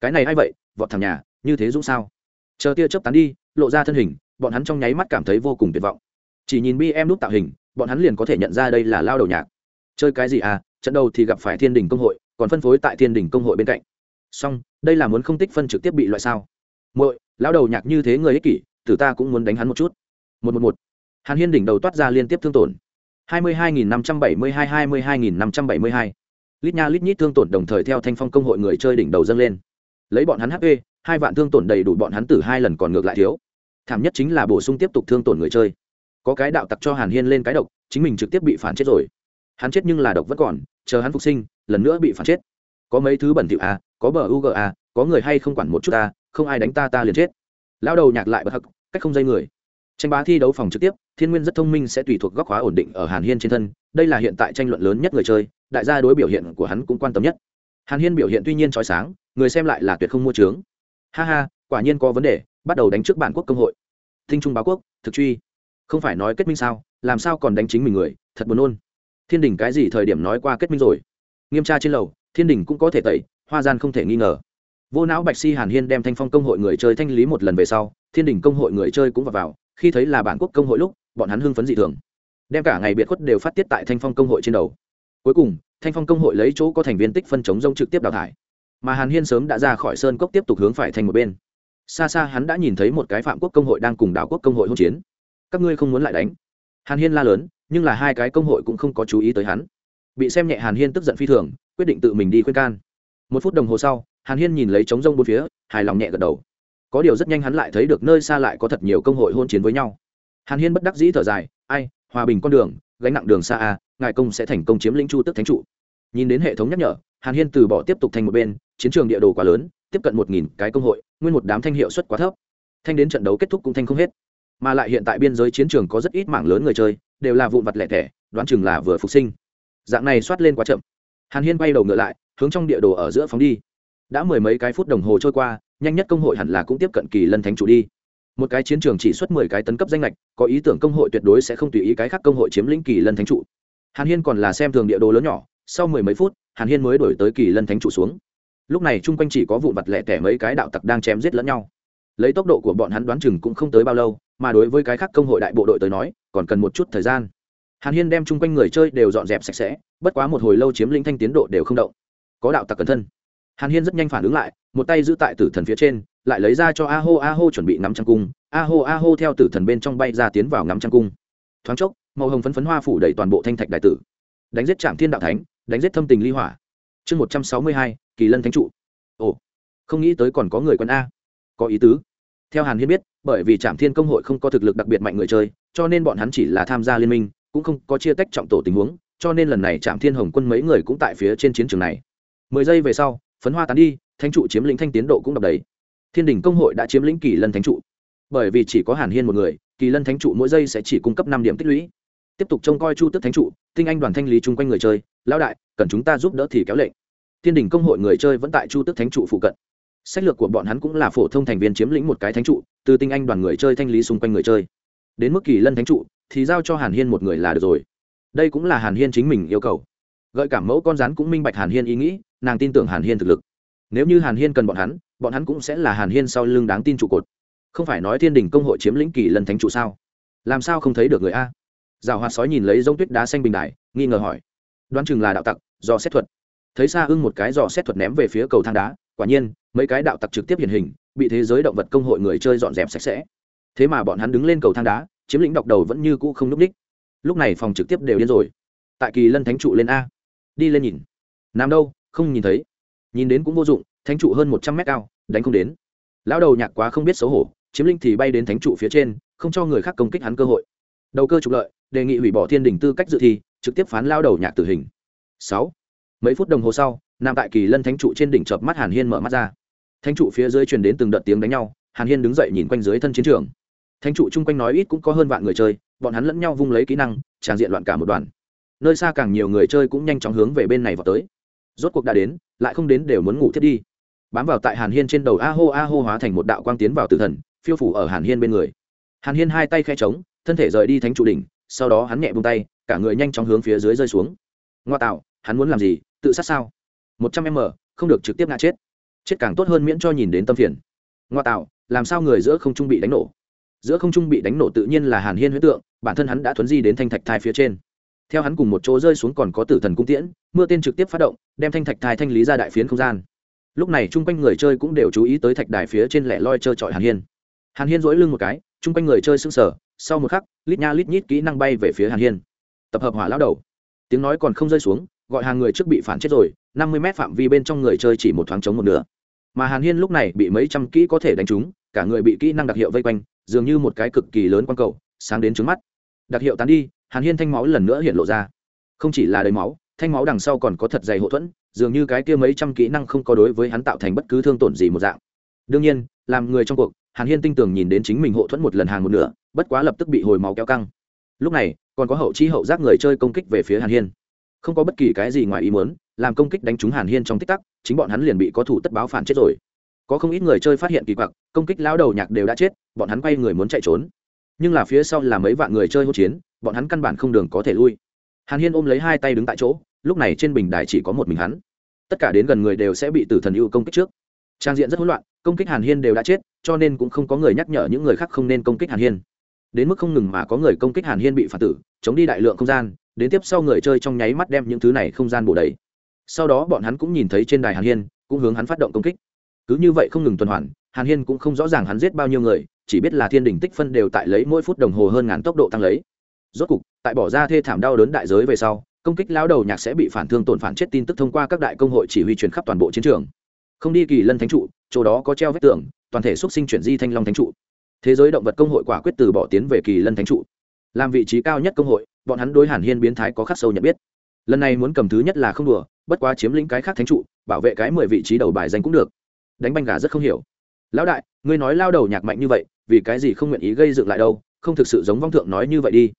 Cái này a i vậy? Vọt thằng nhà, như thế dũng sao? Chờ tia chớp tán đi, lộ ra thân hình, bọn hắn trong nháy mắt cảm thấy vô cùng tuyệt vọng. Chỉ nhìn bi em đúc tạo hình, bọn hắn liền có thể nhận ra đây là lao đầu nhạc. Chơi cái gì à? Trận đầu thì gặp phải thiên đình công hội, còn phân phối tại thiên đình công hội bên cạnh. Song đây là muốn không tích phân trực tiếp bị loại sao? Muội, lao đầu nhạc như thế người ích kỷ, tử ta cũng muốn đánh hắn một chút. Một một một. Hàn hiên đỉnh đầu toát ra liên tiếp thương tổn. Hai mươi hai nghìn năm trăm bảy mươi hai hai mươi hai nghìn năm trăm bảy mươi hai lít nha lít nhít thương tổn đồng thời theo thanh phong công hội người chơi đỉnh đầu dâng lên. Lấy bọn hắn hp hai vạn thương tổn đầy đủ bọn hắn từ hai lần còn ngược lại thiếu. Thảm nhất chính là bổ sung tiếp tục thương tổn người chơi. Có cái đạo tặc cho hàn hiên lên cái độc chính mình trực tiếp bị phản chết rồi. Hắn chết nhưng là độc vẫn còn chờ hắn phục sinh lần nữa bị phản chết. Có mấy thứ bẩn thỉu a có bờ u g a có người hay không quản một chút ta không ai đánh ta ta liền chết. Lao đầu nhạc lại bật hắc, cách không dây người. Tranh bá thi đấu phòng trực tiếp thiên nguyên rất thông minh sẽ tùy thuộc góc khóa ổn định ở hàn hiên trên thân đây là hiện tại tranh luận lớn nhất người chơi đại gia đối biểu hiện của hắn cũng quan tâm nhất. Hàn hiên biểu hiện tuy nhiên trói sáng người xem lại là tuyệt không mua trướng ha ha quả nhiên có vấn đề bắt đầu đánh trước bản quốc công hội. Thinh trung báo quốc thực truy. Không phải nói kết minh sao làm sao còn đánh chính mình người thật buồn nôn. Thiên đình cái gì thời điểm nói qua kết minh rồi? Nghiêm tra trên lầu thiên đình cũng có thể tẩy hoa gian không thể nghi ngờ. Vô não bạch si hàn hiên đem thanh phong công hội người chơi thanh lý một lần về sau thiên đình công hội người chơi cũng vào, vào khi thấy là bản quốc công hội lúc bọn hắn hưng phấn dị thường. Đem cả ngày biệt khuất đều phát tiết tại thanh phong công hội trên đầu cuối cùng, thanh phong công hội lấy chỗ có thành viên tích phân chống rông trực tiếp đào thải. Mà hàn hiên sớm đã ra khỏi sơn cốc tiếp tục hướng phải thành một bên. Xa xa hắn đã nhìn thấy một cái phạm quốc công hội đang cùng đảo quốc công hội hỗn chiến. Các ngươi không muốn lại đánh. Hàn hiên la lớn, nhưng là hai cái công hội cũng không có chú ý tới hắn. Bị xem nhẹ hàn hiên tức giận phi thường, quyết định tự mình đi khuyên can. Một phút đồng hồ sau, hàn hiên nhìn lấy trống rông bốn phía, hài lòng nhẹ gật đầu. Có điều rất nhanh hắn lại thấy được nơi xa lại có thật nhiều công hội hôn chiến với nhau. Hàn hiên bất đắc dĩ thở dài, ai, hòa bình con đường gánh nặng đường xa a, ngài công sẽ thành công chiếm lĩnh chu tức thánh trụ. Nhìn đến hệ thống nhắc nhở, hàn hiên từ bỏ tiếp tục thành một bên, chiến trường địa đồ quá lớn, tiếp cận một nghìn cái công hội, nguyên một đám thanh hiệu suất quá thấp. Thanh đến trận đấu kết thúc cũng thanh không hết. Mà lại hiện tại biên giới chiến trường có rất ít mảng lớn người chơi, đều là vụn vặt lẻ thẻ, đoán chừng là vừa phục sinh. Dạng này soát lên quá chậm. Hàn hiên bay đầu ngựa lại, hướng trong địa đồ ở giữa phóng đi. Đã mười mấy cái phút đồng hồ trôi qua, nhanh nhất công hội hẳn là cũng tiếp cận kỳ lân thánh trụ đi một cái chiến trường chỉ xuất mười cái tấn cấp danh lệch, có ý tưởng công hội tuyệt đối sẽ không tùy ý cái khác công hội chiếm lĩnh kỳ lân thánh trụ. Hàn hiên còn là xem thường địa đồ lớn nhỏ, sau mười mấy phút, hàn hiên mới đổi tới kỳ lân thánh trụ xuống. Lúc này chung quanh chỉ có vụ vặt lẻ tẻ mấy cái đạo tặc đang chém giết lẫn nhau. Lấy tốc độ của bọn hắn đoán chừng cũng không tới bao lâu, mà đối với cái khác công hội đại bộ đội tới nói, còn cần một chút thời gian. Hàn hiên đem chung quanh người chơi đều dọn dẹp sạch sẽ, bất quá một hồi lâu chiếm lĩnh thanh tiến độ đều không động. Có đạo tặc cẩn thân hàn hiên rất nhanh phản ứng lại, một tay giữ tại tử thần phía trên, lại lấy ra cho a hô a hô chuẩn bị ngắm trăng cung. A hô a hô theo tử thần bên trong bay ra tiến vào ngắm trăng cung. Thoáng chốc, màu hồng phấn phấn hoa phủ đầy toàn bộ thanh thạch đại tử. Đánh giết trạm thiên đạo thánh, đánh giết thâm tình ly hỏa. Chương một trăm sáu mươi hai, kỳ lân thánh trụ. Ồ, không nghĩ tới còn có người quân a. Có ý tứ. Theo hàn hiên biết, bởi vì trạm thiên công hội không có thực lực đặc biệt mạnh người chơi, cho nên bọn hắn chỉ là tham gia liên minh, cũng không có chia tách trọng tổ tình huống, cho nên lần này trạm thiên hồng quân mấy người cũng tại phía trên chiến trường này. Mười giây về sau phấn hoa tán đi, Thánh trụ chiếm lĩnh thanh tiến độ cũng đập đầy. Thiên đình công hội đã chiếm lĩnh kỳ lân thánh trụ. Bởi vì chỉ có hàn hiên một người, kỳ lân thánh trụ mỗi giây sẽ chỉ cung cấp năm điểm tích lũy. Tiếp tục trông coi chu tức thánh trụ, tinh anh đoàn thanh lý chung quanh người chơi, lão đại, cần chúng ta giúp đỡ thì kéo lệnh. Thiên đình công hội người chơi vẫn tại chu tức thánh trụ phụ cận. Sách lược của bọn hắn cũng là phổ thông thành viên chiếm lĩnh một cái thánh trụ, từ tinh anh đoàn người chơi thanh lý xung quanh người chơi. Đến mức kỳ lân thánh trụ, thì giao cho hàn hiên một người là được rồi. Đây cũng là hàn hiên chính mình yêu cầu gợi cảm mẫu con rắn cũng minh bạch hàn hiên ý nghĩ, nàng tin tưởng hàn hiên thực lực. Nếu như hàn hiên cần bọn hắn bọn hắn cũng sẽ là hàn hiên sau lưng đáng tin trụ cột. Không phải nói thiên đình công hội chiếm lĩnh kỳ lần thánh trụ sao? Làm sao không thấy được người a? Rào hoạt sói nhìn lấy giống tuyết đá xanh bình đại nghi ngờ hỏi. Đoán chừng là đạo tặc, do xét thuật. Thấy xa ưng một cái dò xét thuật ném về phía cầu thang đá, quả nhiên, mấy cái đạo tặc trực tiếp hiện hình, bị thế giới động vật công hội người chơi dọn dẹp sạch sẽ. Thế mà bọn hắn đứng lên cầu thang đá, chiếm lĩnh đọc đầu vẫn như cũ không n ú c ních lúc này phòng trực tiếp đều điên rồi. Tại kỳ lân thánh trụ lên a đi lên nhìn. Nằm đâu, không nhìn thấy. Nhìn đến cũng vô dụng, thánh trụ hơn một trăm mét cao, đánh không đến. Lão đầu nhạc quá không biết xấu hổ, chiếm linh thì bay đến thánh trụ phía trên, không cho người khác công kích hắn cơ hội. Đầu cơ trục lợi, đề nghị hủy bỏ thiên đình tư cách dự thi, trực tiếp phán lao đầu nhạc tử hình. Sáu. Mấy phút đồng hồ sau nằm tại kỳ lân thánh trụ trên đỉnh chợp mắt hàn hiên mở mắt ra. Thánh trụ phía dưới truyền đến từng đợt tiếng đánh nhau, hàn hiên đứng dậy nhìn quanh dưới thân chiến trường. Thánh trụ chung quanh nói ít cũng có hơn vạn người chơi, bọn hắn lẫn nhau vung lấy kỹ năng, tràn diện loạn cả một đoàn nơi xa càng nhiều người chơi cũng nhanh chóng hướng về bên này vào tới. Rốt cuộc đã đến, lại không đến đều muốn ngủ thiết đi. Bám vào tại hàn hiên trên đầu a hô a hô hóa thành một đạo quang tiến vào tử thần, phiêu phủ ở hàn hiên bên người. Hàn hiên hai tay khe trống thân thể rời đi thánh trụ đỉnh, sau đó hắn nhẹ bung tay, cả người nhanh chóng hướng phía dưới rơi xuống. Ngoa tạo, hắn muốn làm gì, tự sát sao? Một trăm m, không được trực tiếp ngã chết. Chết càng tốt hơn miễn cho nhìn đến tâm phiền. Ngoa tạo, làm sao người giữa không trung bị đánh nổ? Giữa không trung bị đánh nổ tự nhiên là hàn hiên huyết tượng, bản thân hắn đã thuấn di đến thanh thạch thai phía trên theo hắn cùng một chỗ rơi xuống còn có tử thần cung tiễn, mưa tên trực tiếp phát động, đem thanh thạch thai thanh lý ra đại phiến không gian. Lúc này chung quanh người chơi cũng đều chú ý tới thạch đài phía trên lẻ loi trơ trọi hàn hiên. Hàn hiên dỗi lưng một cái, chung quanh người chơi sững sở sau một khắc, lít nha lít nhít kỹ năng bay về phía hàn hiên. Tập hợp hỏa lao đầu. Tiếng nói còn không rơi xuống, gọi hàng người trước bị phản chết rồi, năm mươi mét phạm vi bên trong người chơi chỉ một thoáng chống một nửa. Mà hàn hiên lúc này bị mấy trăm kỹ có thể đánh trúng, cả người bị kỹ năng đặc hiệu vây quanh, dường như một cái cực kỳ lớn quang cầu, sáng đến trứng mắt. Đặc hiệu tán đi hàn hiên thanh máu lần nữa hiện lộ ra. Không chỉ là đầy máu, thanh máu đằng sau còn có thật dày hậu thuẫn, dường như cái kia mấy trăm kỹ năng không có đối với hắn tạo thành bất cứ thương tổn gì một dạng. Đương nhiên, làm người trong cuộc, hàn hiên tinh tường nhìn đến chính mình Hậu thuẫn một lần hàng một nửa, bất quá lập tức bị hồi máu kéo căng. Lúc này, còn có hậu chi hậu giác người chơi công kích về phía hàn hiên. Không có bất kỳ cái gì ngoài ý muốn, làm công kích đánh trúng hàn hiên trong tích tắc, chính bọn hắn liền bị có thủ tất báo phản chết rồi. Có không ít người chơi phát hiện kỳ quặc, công kích lão đầu nhạc đều đã chết, bọn hắn quay người muốn chạy trốn. Nhưng là phía sau là mấy vạn người chơi hỗn chiến bọn hắn căn bản không đường có thể lui. Hàn hiên ôm lấy hai tay đứng tại chỗ, lúc này trên bình đài chỉ có một mình hắn. Tất cả đến gần người đều sẽ bị tử thần ưu công kích trước. Trang diện rất hỗn loạn, công kích hàn hiên đều đã chết, cho nên cũng không có người nhắc nhở những người khác không nên công kích hàn hiên. Đến mức không ngừng mà có người công kích hàn hiên bị phản tử, chống đi đại lượng không gian, đến tiếp sau người chơi trong nháy mắt đem những thứ này không gian bổ đầy. Sau đó bọn hắn cũng nhìn thấy trên đài hàn hiên, cũng hướng hắn phát động công kích. Cứ như vậy không ngừng tuần hoàn, hàn hiên cũng không rõ ràng hắn giết bao nhiêu người, chỉ biết là thiên đình tích phân đều tại lấy mỗi phút đồng hồ hơn ngàn tốc độ tăng lấy rốt cục, tại bỏ ra thê thảm đau đớn đại giới về sau, công kích lao đầu nhạc sẽ bị phản thương tổn phản chết tin tức thông qua các đại công hội chỉ huy truyền khắp toàn bộ chiến trường. Không đi kỳ lân thánh trụ, chỗ đó có treo vết tường, toàn thể xuất sinh chuyển di thanh long thánh trụ. Thế giới động vật công hội quả quyết từ bỏ tiến về kỳ lân thánh trụ. Làm vị trí cao nhất công hội, bọn hắn đối hàn hiên biến thái có khắc sâu nhận biết. Lần này muốn cầm thứ nhất là không đùa, bất quá chiếm lĩnh cái khác thánh trụ, bảo vệ cái mười vị trí đầu bài danh cũng được. Đánh banh gà rất không hiểu. Lão đại, ngươi nói lao đầu nhạc mạnh như vậy, vì cái gì không nguyện ý gây dựng lại đâu, không thực sự giống vong thượng nói như vậy đi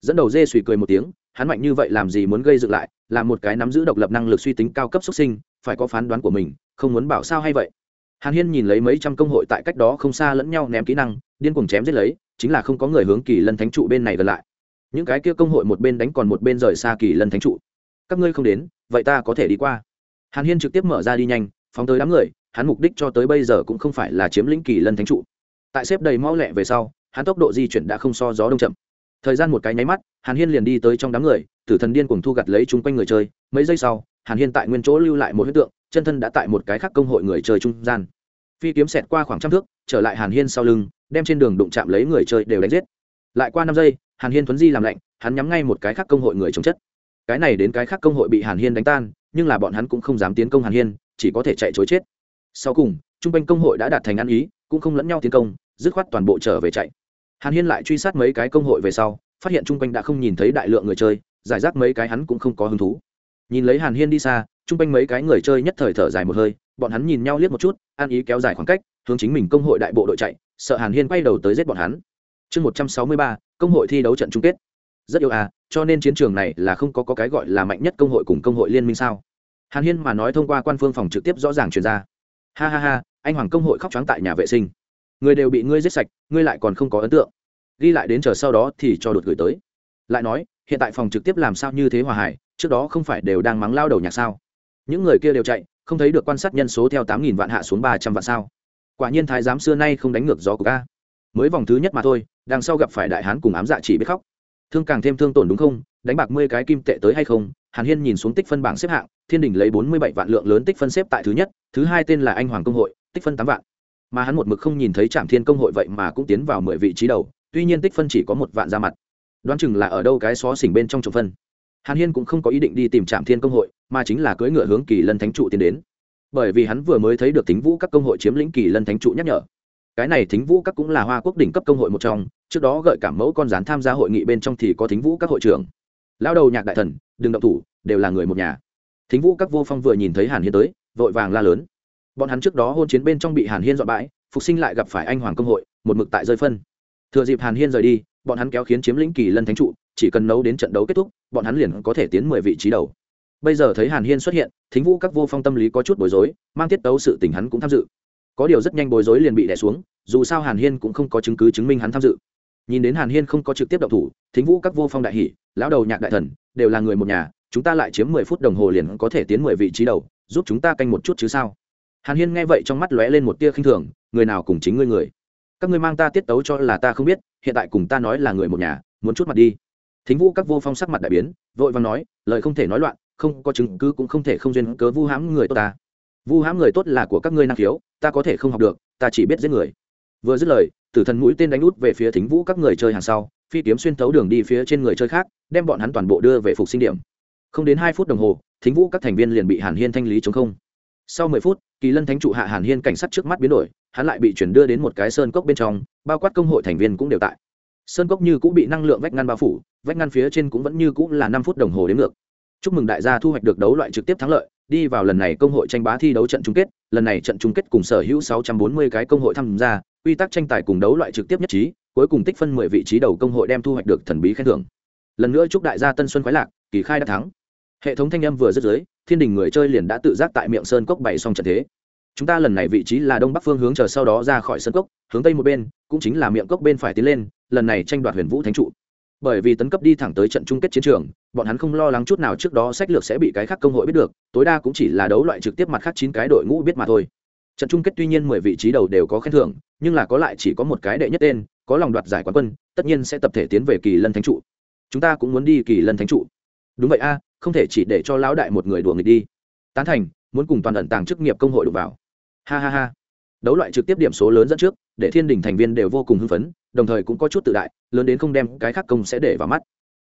dẫn đầu dê suy cười một tiếng, hắn mạnh như vậy làm gì muốn gây dựng lại, là một cái nắm giữ độc lập năng lực suy tính cao cấp xuất sinh, phải có phán đoán của mình, không muốn bảo sao hay vậy. Hàn hiên nhìn lấy mấy trăm công hội tại cách đó không xa lẫn nhau ném kỹ năng, điên cuồng chém giết lấy, chính là không có người hướng kỳ lân thánh trụ bên này gần lại. Những cái kia công hội một bên đánh còn một bên rời xa kỳ lân thánh trụ. Các ngươi không đến, vậy ta có thể đi qua. Hàn hiên trực tiếp mở ra đi nhanh, phóng tới đám người, hắn mục đích cho tới bây giờ cũng không phải là chiếm lĩnh kỳ lân thánh trụ. Tại xếp đầy mau lẹ về sau, hắn tốc độ di chuyển đã không so gió đông chậm thời gian một cái nháy mắt, hàn hiên liền đi tới trong đám người, tử thần điên cùng thu gặt lấy chung quanh người chơi. Mấy giây sau, hàn hiên tại nguyên chỗ lưu lại một hiện tượng, chân thân đã tại một cái khác công hội người chơi trung gian. Phi kiếm xẹt qua khoảng trăm thước, trở lại hàn hiên sau lưng, đem trên đường đụng chạm lấy người chơi đều đánh giết. Lại qua năm giây, hàn hiên thuấn di làm lạnh, hắn nhắm ngay một cái khác công hội người chống chất. Cái này đến cái khác công hội bị hàn hiên đánh tan, nhưng là bọn hắn cũng không dám tiến công hàn hiên, chỉ có thể chạy chối chết. Sau cùng, trung quanh công hội đã đạt thành ăn ý, cũng không lẫn nhau tiến công, dứt khoát toàn bộ trở về chạy hàn hiên lại truy sát mấy cái công hội về sau phát hiện trung quanh đã không nhìn thấy đại lượng người chơi giải rác mấy cái hắn cũng không có hứng thú. Nhìn lấy hàn hiên đi xa trung quanh mấy cái người chơi nhất thời thở dài một hơi bọn hắn nhìn nhau liếc một chút an ý kéo dài khoảng cách hướng chính mình công hội đại bộ đội chạy sợ hàn hiên quay đầu tới giết bọn hắn. Chương một trăm sáu mươi ba công hội thi đấu trận chung kết. Rất yêu à cho nên chiến trường này là không có, có cái gọi là mạnh nhất công hội cùng công hội liên minh sao? Hàn hiên mà nói thông qua quan phương phòng trực tiếp rõ ràng truyền ra. Ha ha ha anh hoàng công hội khóc trắng tại nhà vệ sinh người đều bị ngươi giết sạch, ngươi lại còn không có ấn tượng. Ghi lại đến chờ sau đó thì cho đột gửi tới. Lại nói, hiện tại phòng trực tiếp làm sao như thế hòa hải trước đó không phải đều đang mắng lao đầu nhạc sao? Những người kia đều chạy, không thấy được quan sát nhân số theo tám nghìn vạn hạ xuống ba trăm vạn sao? Quả nhiên thái giám xưa nay không đánh ngược gió của ca. Mới vòng thứ nhất mà thôi, đằng sau gặp phải đại hán cùng ám dạ chỉ biết khóc. Thương càng thêm thương tổn đúng không? Đánh bạc mươi cái kim tệ tới hay không? Hàn hiên nhìn xuống tích phân bảng xếp hạng, thiên đình lấy bốn mươi bảy vạn lượng lớn tích phân xếp tại thứ nhất, thứ hai tên là anh hoàng công hội, tích phân tám vạn mà hắn một mực không nhìn thấy trạm thiên công hội vậy mà cũng tiến vào mười vị trí đầu, tuy nhiên tích phân chỉ có một vạn ra mặt. Đoán chừng là ở đâu cái xó xỉnh bên trong trồng phân. Hàn hiên cũng không có ý định đi tìm trạm thiên công hội, mà chính là cưỡi ngựa hướng kỳ lân thánh trụ tiến đến. Bởi vì hắn vừa mới thấy được tính vũ các công hội chiếm lĩnh kỳ lân thánh trụ nhắc nhở. Cái này thính vũ các cũng là hoa quốc đỉnh cấp công hội một trong, trước đó gợi cảm mẫu con rán tham gia hội nghị bên trong thì có thính vũ các hội trưởng. Lao đầu nhạc đại thần, đừng động thủ, đều là người một nhà. Thính vũ các vô phong vừa nhìn thấy hàn hiên tới, vội vàng la lớn bọn hắn trước đó hôn chiến bên trong bị hàn hiên dọn bãi, phục sinh lại gặp phải anh hoàng công hội, một mực tại rơi phân. Thừa dịp hàn hiên rời đi, bọn hắn kéo khiến chiếm lĩnh kỳ lân thánh trụ, chỉ cần nấu đến trận đấu kết thúc, bọn hắn liền có thể tiến mười vị trí đầu. Bây giờ thấy hàn hiên xuất hiện, thính vũ các vô phong tâm lý có chút bối rối, mang tiết tấu sự tình hắn cũng tham dự. Có điều rất nhanh bối rối liền bị đẻ xuống, dù sao hàn hiên cũng không có chứng cứ chứng minh hắn tham dự. Nhìn đến hàn hiên không có trực tiếp động thủ, thính vũ các vô phong đại hỷ lão đầu nhạc đại thần, đều là người một nhà, chúng ta lại chiếm mười phút đồng hồ liền có thể tiến mười vị trí đầu, giúp chúng ta canh một chút chứ sao? Hàn hiên nghe vậy trong mắt lóe lên một tia khinh thường, người nào cùng chính ngươi người? Các ngươi mang ta tiết tấu cho là ta không biết, hiện tại cùng ta nói là người một nhà, muốn chút mặt đi. Thính vũ các vô phong sắc mặt đại biến, vội vàng nói, lời không thể nói loạn, không có chứng cứ cũng không thể không duyên cớ vu hãm người tốt ta. Vu hãm người tốt là của các ngươi năng khiếu, ta có thể không học được, ta chỉ biết giết người. Vừa dứt lời, tử thần mũi tên đánh út về phía thính vũ các người chơi hàng sau, phi kiếm xuyên thấu đường đi phía trên người chơi khác, đem bọn hắn toàn bộ đưa về phục sinh điểm. Không đến hai phút đồng hồ, thính vũ các thành viên liền bị hàn hiên thanh lý chống không sau mười phút, kỳ lân thánh trụ hạ hàn hiên cảnh sát trước mắt biến đổi, hắn lại bị chuyển đưa đến một cái sơn cốc bên trong, bao quát công hội thành viên cũng đều tại. Sơn cốc như cũng bị năng lượng vách ngăn bao phủ, vách ngăn phía trên cũng vẫn như cũng là năm phút đồng hồ đến ngược. Chúc mừng đại gia thu hoạch được đấu loại trực tiếp thắng lợi, đi vào lần này công hội tranh bá thi đấu trận chung kết, lần này trận chung kết cùng sở hữu 640 cái công hội tham gia, quy tắc tranh tài cùng đấu loại trực tiếp nhất trí, cuối cùng tích phân 10 vị trí đầu công hội đem thu hoạch được thần bí khen thưởng. Lần nữa chúc đại gia tân xuân khoái lạc, kỳ khai đã thắng. Hệ thống thanh âm vừa dứt dưới thiên đình người chơi liền đã tự giác tại miệng sơn cốc bày xong trận thế. Chúng ta lần này vị trí là đông bắc phương hướng chờ sau đó ra khỏi sân cốc, hướng tây một bên, cũng chính là miệng cốc bên phải tiến lên, lần này tranh đoạt huyền vũ thánh trụ. Bởi vì tấn cấp đi thẳng tới trận chung kết chiến trường, bọn hắn không lo lắng chút nào trước đó sách lược sẽ bị cái khác công hội biết được, tối đa cũng chỉ là đấu loại trực tiếp mặt khác chín cái đội ngũ biết mà thôi. Trận chung kết tuy nhiên mười vị trí đầu đều có khen thưởng, nhưng là có lại chỉ có một cái đệ nhất tên, có lòng đoạt giải quán quân, tất nhiên sẽ tập thể tiến về kỳ lân thánh trụ. Chúng ta cũng muốn đi kỳ lân thánh trụ. Đúng vậy a không thể chỉ để cho lão đại một người đùa nghịch đi. Tán thành, muốn cùng toàn ẩn tàng chức nghiệp công hội đụng vào. Ha ha ha. Đấu loại trực tiếp điểm số lớn dẫn trước, để thiên đình thành viên đều vô cùng hưng phấn, đồng thời cũng có chút tự đại, lớn đến không đem cái khác công sẽ để vào mắt.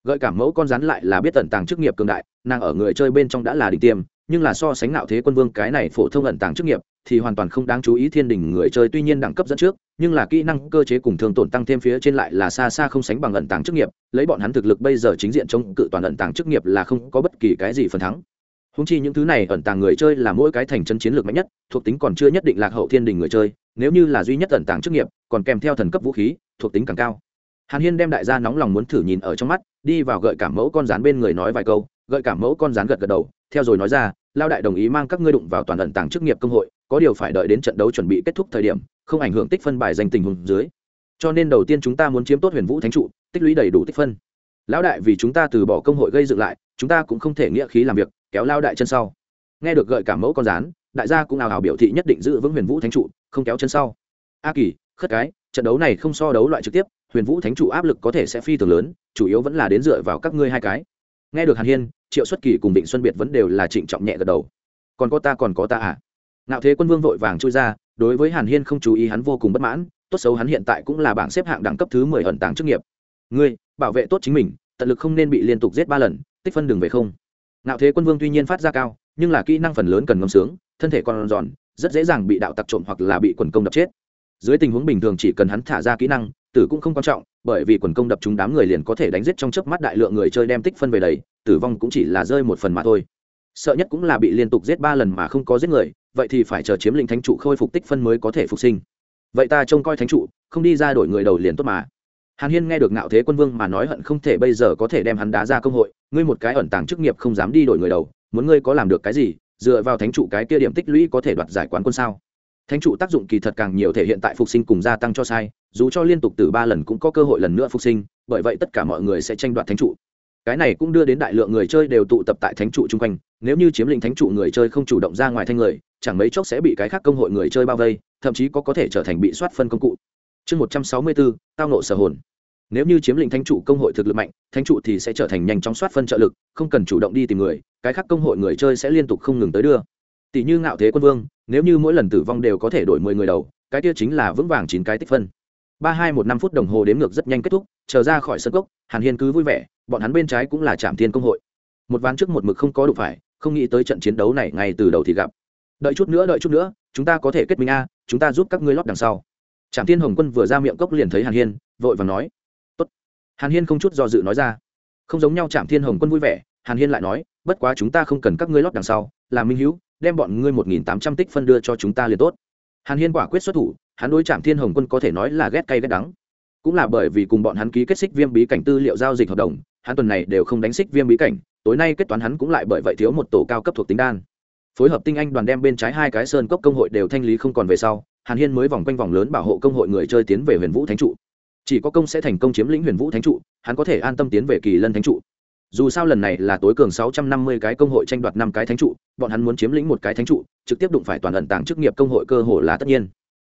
Gợi cảm mẫu con rắn lại là biết tận tàng chức nghiệp cường đại, nàng ở người chơi bên trong đã là đỉnh tiêm nhưng là so sánh nạo thế quân vương cái này phổ thông ẩn tàng chức nghiệp, thì hoàn toàn không đáng chú ý thiên đình người chơi tuy nhiên đẳng cấp dẫn trước, nhưng là kỹ năng, cơ chế cùng thường tổn tăng thêm phía trên lại là xa xa không sánh bằng ẩn tàng chức nghiệp, lấy bọn hắn thực lực bây giờ chính diện chống cự toàn ẩn tàng chức nghiệp là không có bất kỳ cái gì phần thắng. Húng chi những thứ này ẩn tàng người chơi là mỗi cái thành chân chiến lược mạnh nhất, thuộc tính còn chưa nhất định lạc hậu thiên đình người chơi, nếu như là duy nhất ẩn tàng chức nghiệp, còn kèm theo thần cấp vũ khí, thuộc tính càng cao. Hàn hiên đem đại gia nóng lòng muốn thử nhìn ở trong mắt, đi vào gợi cảm mẫu con rán bên người nói vài câu, gợi cảm mẫu con rán gật gật đầu theo rồi nói ra, lao đại đồng ý mang các ngươi đụng vào toàn ẩn tàng chức nghiệp công hội, có điều phải đợi đến trận đấu chuẩn bị kết thúc thời điểm, không ảnh hưởng tích phân bài danh tình huống dưới. Cho nên đầu tiên chúng ta muốn chiếm tốt huyền vũ thánh trụ, tích lũy đầy đủ tích phân. Lão đại, vì chúng ta từ bỏ công hội gây dựng lại, chúng ta cũng không thể nghĩa khí làm việc, kéo lao đại chân sau. Nghe được gợi cảm mẫu con rán, đại gia cũng ào ào biểu thị nhất định giữ vững huyền vũ thánh trụ, không kéo chân sau. A kỳ, khất cái, trận đấu này không so đấu loại trực tiếp, huyền vũ thánh trụ áp lực có thể sẽ phi thường lớn, chủ yếu vẫn là đến dựa vào các ngươi hai cái. Nghe được hàn hiên triệu xuất kỳ cùng định xuân biệt vẫn đều là trịnh trọng nhẹ gật đầu. Còn có ta, còn có ta à? Nạo thế quân vương vội vàng chui ra, đối với hàn hiên không chú ý hắn vô cùng bất mãn, tốt xấu hắn hiện tại cũng là bảng xếp hạng đẳng cấp thứ mười ẩn tàng chức nghiệp. Ngươi, bảo vệ tốt chính mình, tận lực không nên bị liên tục giết ba lần, tích phân đường về không. Nạo thế quân vương tuy nhiên phát ra cao, nhưng là kỹ năng phần lớn cần ngâm sướng, thân thể còn giòn, rất dễ dàng bị đạo tặc trộm hoặc là bị quần công đập chết. Dưới tình huống bình thường chỉ cần hắn thả ra kỹ năng, tử cũng không quan trọng, bởi vì quần công đập chúng đám người liền có thể đánh giết trong chớp mắt đại lượng người chơi đem tích phân về đầy tử vong cũng chỉ là rơi một phần mà thôi. Sợ nhất cũng là bị liên tục giết ba lần mà không có giết người, vậy thì phải chờ chiếm lĩnh thánh trụ khôi phục tích phân mới có thể phục sinh. Vậy ta trông coi thánh trụ, không đi ra đổi người đầu liền tốt mà. Hàn hiên nghe được ngạo thế quân vương mà nói hận không thể bây giờ có thể đem hắn đá ra công hội, ngươi một cái ẩn tàng chức nghiệp không dám đi đổi người đầu, muốn ngươi có làm được cái gì, dựa vào thánh trụ cái kia điểm tích lũy có thể đoạt giải quán quân sao? Thánh trụ tác dụng kỳ thật càng nhiều thể hiện tại phục sinh cùng gia tăng cho sai, dù cho liên tục từ ba lần cũng có cơ hội lần nữa phục sinh, bởi vậy tất cả mọi người sẽ tranh đoạt thánh trụ cái này cũng đưa đến đại lượng người chơi đều tụ tập tại thánh trụ chung quanh. Nếu như chiếm lĩnh thánh trụ người chơi không chủ động ra ngoài thanh người, chẳng mấy chốc sẽ bị cái khác công hội người chơi bao vây, thậm chí có có thể trở thành bị soát phân công cụ. Chương một trăm sáu mươi bốn, tao nộ sở hồn. Nếu như chiếm lĩnh thánh trụ công hội thực lực mạnh, thánh trụ thì sẽ trở thành nhanh chóng soát phân trợ lực, không cần chủ động đi tìm người, cái khác công hội người chơi sẽ liên tục không ngừng tới đưa. Tỷ như ngạo thế quân vương, nếu như mỗi lần tử vong đều có thể đổi mười người đầu, cái kia chính là vững vàng chín cái tích phân ba hai một năm phút đồng hồ đếm ngược rất nhanh kết thúc, chờ ra khỏi sân cốc, hàn hiên cứ vui vẻ, bọn hắn bên trái cũng là trạm thiên công hội. Một ván trước một mực không có đủ phải, không nghĩ tới trận chiến đấu này ngay từ đầu thì gặp. Đợi chút nữa, đợi chút nữa, chúng ta có thể kết minh a, chúng ta giúp các ngươi lót đằng sau. Trạm thiên hồng quân vừa ra miệng cốc liền thấy hàn hiên, vội và nói, Tốt. hàn hiên không chút do dự nói ra, không giống nhau trạm thiên hồng quân vui vẻ. Hàn hiên lại nói, bất quá chúng ta không cần các ngươi lót đằng sau là minh hữu đem bọn ngươi một nghìn tám trăm tích phân đưa cho chúng ta liền tốt. Hàn hiên quả quyết xuất thủ hắn đối trạm thiên hồng quân có thể nói là ghét cay ghét đắng. Cũng là bởi vì cùng bọn hắn ký kết xích viêm bí cảnh tư liệu giao dịch hợp đồng, hắn tuần này đều không đánh xích viêm bí cảnh, tối nay kết toán hắn cũng lại bởi vậy thiếu một tổ cao cấp thuộc tính đan. Phối hợp tinh anh đoàn đem bên trái hai cái sơn cốc công hội đều thanh lý không còn về sau, hàn hiên mới vòng quanh vòng lớn bảo hộ công hội người chơi tiến về huyền vũ thánh trụ. Chỉ có công sẽ thành công chiếm lĩnh huyền vũ thánh trụ, hắn có thể an tâm tiến về kỳ lân thánh trụ. Dù sao lần này là tối cường sáu trăm năm mươi cái công hội tranh đoạt năm cái thánh trụ, bọn hắn muốn chiếm lĩnh một cái thánh trụ, trực tiếp đụng phải toàn ẩn tàng chức nghiệp công hội cơ hồ là tất nhiên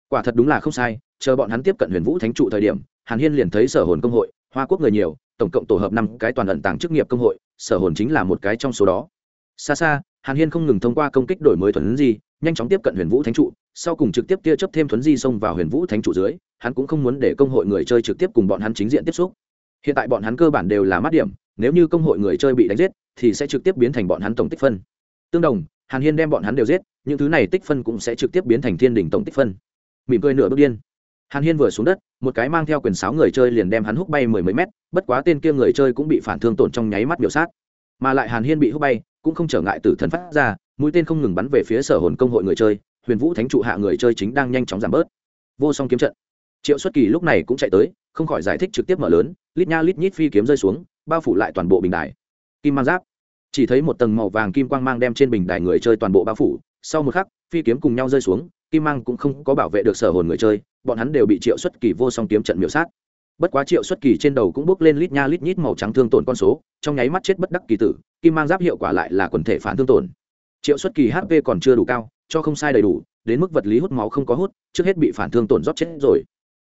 quả thật đúng là không sai, chờ bọn hắn tiếp cận huyền vũ thánh trụ thời điểm, hàn hiên liền thấy sở hồn công hội, hoa quốc người nhiều, tổng cộng tổ hợp năm cái toàn ẩn tàng chức nghiệp công hội, sở hồn chính là một cái trong số đó. Xa xa, hàn hiên không ngừng thông qua công kích đổi mới thuần di, nhanh chóng tiếp cận huyền vũ thánh trụ, sau cùng trực tiếp kia chấp thêm thuấn di xông vào huyền vũ thánh trụ dưới, hắn cũng không muốn để công hội người chơi trực tiếp cùng bọn hắn chính diện tiếp xúc. Hiện tại bọn hắn cơ bản đều là mát điểm, nếu như công hội người chơi bị đánh giết, thì sẽ trực tiếp biến thành bọn hắn tổng tích phân. Tương đồng, hàn hiên đem bọn hắn đều giết, những thứ này tích phân cũng sẽ trực tiếp biến thành thiên đỉnh tổng tích phân mỉm cười nửa bước điên. Hàn hiên vừa xuống đất, một cái mang theo quyền sáo người chơi liền đem hắn hút bay mười mấy mét, bất quá tên kia người chơi cũng bị phản thương tổn trong nháy mắt biểu sát. Mà lại hàn hiên bị hút bay, cũng không trở ngại tử thần phát ra, mũi tên không ngừng bắn về phía sở hồn công hội người chơi, huyền vũ thánh trụ hạ người chơi chính đang nhanh chóng giảm bớt. Vô song kiếm trận. Triệu xuất kỳ lúc này cũng chạy tới, không khỏi giải thích trực tiếp mở lớn, lít nha lít nhít phi kiếm rơi xuống, bao phủ lại toàn bộ bình đài. Kim mang giáp. Chỉ thấy một tầng màu vàng kim quang mang đem trên bình đài người chơi toàn bộ bao phủ, sau một khắc, phi kiếm cùng nhau rơi xuống kim mang cũng không có bảo vệ được sở hồn người chơi, bọn hắn đều bị triệu xuất kỳ vô song kiếm trận miểu sát. Bất quá triệu xuất kỳ trên đầu cũng bước lên lít nha lít nhít màu trắng thương tổn con số, trong nháy mắt chết bất đắc kỳ tử, kim mang giáp hiệu quả lại là quần thể phản thương tổn. Triệu xuất kỳ hp còn chưa đủ cao, cho không sai đầy đủ, đến mức vật lý hút máu không có hút, trước hết bị phản thương tổn rót chết rồi.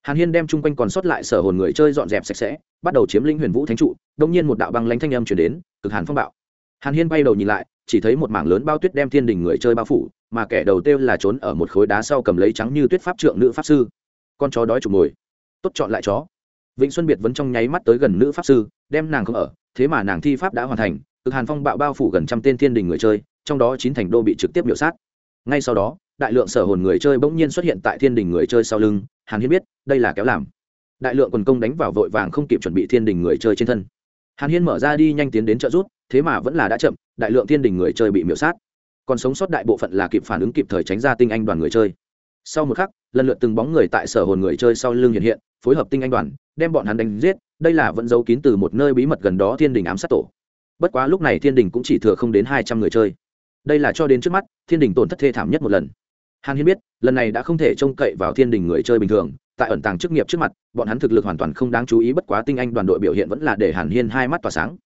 Hàn hiên đem chung quanh còn sót lại sở hồn người chơi dọn dẹp sạch sẽ, bắt đầu chiếm lĩnh huyền vũ thánh trụ, đông nhiên một đạo băng lanh thanh âm chuyển đến, cực hàn phong bạo hàn hiên bay đầu nhìn lại, chỉ thấy một mảng lớn bao tuyết đem thiên đình người chơi bao phủ, mà kẻ đầu tiêu là trốn ở một khối đá sau cầm lấy trắng như tuyết pháp trượng nữ pháp sư. Con chó đói chụp mồi. Tốt chọn lại chó. Vịnh xuân biệt vẫn trong nháy mắt tới gần nữ pháp sư, đem nàng không ở, thế mà nàng thi pháp đã hoàn thành, cực hàn phong bạo bao phủ gần trăm tên thiên đình người chơi, trong đó chín thành đô bị trực tiếp miểu sát. Ngay sau đó, đại lượng sở hồn người chơi bỗng nhiên xuất hiện tại thiên đình người chơi sau lưng, hàn hiên biết, đây là kéo làm. Đại lượng quần công đánh vào vội vàng không kịp chuẩn bị thiên đình người chơi trên thân. Hàn hiên mở ra đi nhanh tiến đến trợ rút thế mà vẫn là đã chậm, đại lượng thiên đình người chơi bị miễu sát. Còn sống sót đại bộ phận là kịp phản ứng kịp thời tránh ra tinh anh đoàn người chơi. Sau một khắc, lần lượt từng bóng người tại sở hồn người chơi sau lưng hiện hiện, phối hợp tinh anh đoàn, đem bọn hắn đánh giết, đây là vẫn giấu kín từ một nơi bí mật gần đó thiên đình ám sát tổ. Bất quá lúc này thiên đình cũng chỉ thừa không đến hai trăm người chơi. Đây là cho đến trước mắt, thiên đình tổn thất thê thảm nhất một lần. Hàn hiên biết, lần này đã không thể trông cậy vào thiên đình người chơi bình thường, tại ẩn tàng chức nghiệp trước mặt, bọn hắn thực lực hoàn toàn không đáng chú ý, bất quá tinh anh đoàn đội biểu hiện vẫn là để hàn hiên hai mắt tỏa sáng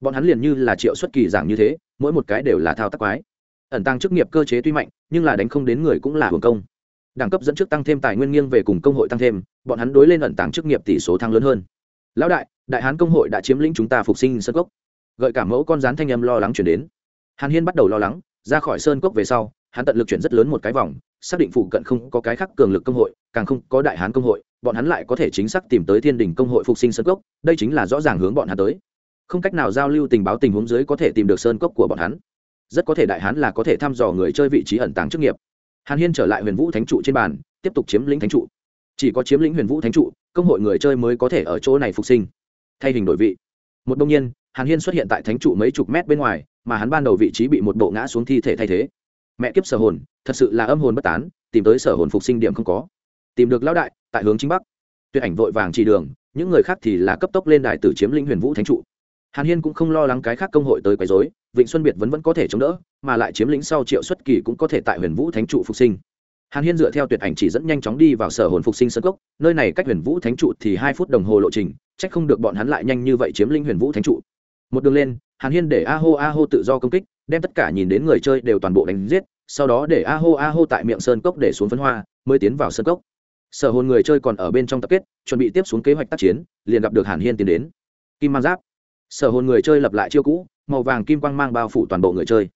bọn hắn liền như là triệu xuất kỳ giảng như thế, mỗi một cái đều là thao tác quái. Ẩn tăng chức nghiệp cơ chế tuy mạnh, nhưng là đánh không đến người cũng là hưởng công. Đẳng cấp dẫn trước tăng thêm tài nguyên nghiêng về cùng công hội tăng thêm, bọn hắn đối lên ẩn tàng chức nghiệp tỷ số thăng lớn hơn. Lão đại đại hán công hội đã chiếm lĩnh chúng ta phục sinh sân cốc. Gợi cả mẫu con rán thanh âm lo lắng chuyển đến. Hàn hiên bắt đầu lo lắng, ra khỏi sơn cốc về sau, hắn tận lực chuyển rất lớn một cái vòng, xác định phụ cận không có cái khác cường lực công hội, càng không có đại hán công hội, bọn hắn lại có thể chính xác tìm tới thiên đình công hội phục sinh sơn cốc, đây chính là rõ ràng hướng bọn hắn tới không cách nào giao lưu tình báo tình huống dưới có thể tìm được sơn cốc của bọn hắn. Rất có thể đại hán là có thể thăm dò người chơi vị trí ẩn tàng chức nghiệp. Hàn hiên trở lại huyền vũ thánh trụ trên bàn, tiếp tục chiếm lĩnh thánh trụ. Chỉ có chiếm lĩnh huyền vũ thánh trụ, công hội người chơi mới có thể ở chỗ này phục sinh. Thay hình đổi vị. Một đông nhiên, hàn hiên xuất hiện tại thánh trụ mấy chục mét bên ngoài, mà hắn ban đầu vị trí bị một bộ ngã xuống thi thể thay thế. Mẹ kiếp sở hồn, thật sự là âm hồn bất tán, tìm tới sở hồn phục sinh điểm không có. Tìm được lão đại, tại hướng chính bắc. Tuyệt ảnh vội vàng chỉ đường, những người khác thì là cấp tốc lên đài tử chiếm lĩnh huyền vũ thánh trụ hàn hiên cũng không lo lắng cái khác công hội tới quấy dối vịnh xuân biệt vẫn vẫn có thể chống đỡ, mà lại chiếm lĩnh sau triệu xuất kỳ cũng có thể tại huyền vũ thánh trụ phục sinh. Hàn hiên dựa theo tuyệt ảnh chỉ dẫn nhanh chóng đi vào sở hồn phục sinh sân cốc, nơi này cách huyền vũ thánh trụ thì hai phút đồng hồ lộ trình c h ắ c không được bọn hắn lại nhanh như vậy chiếm lĩnh huyền vũ thánh trụ. Một đường lên, hàn hiên để a hô a hô tự do công kích, đem tất cả nhìn đến người chơi đều toàn bộ đánh giết, sau đó để a hô a hô tại miệng sơn cốc để xuống phân hoa, mới tiến vào sơn cốc. Sở hồn người chơi còn ở bên trong tập kết, chuẩn bị tiếp xuống kế hoạch tác chiến, liền gặp được hàn hiên tiến đến. Kim mang giáp sở hồn người chơi lập lại chiêu cũ, màu vàng kim quang mang bao phủ toàn bộ người chơi.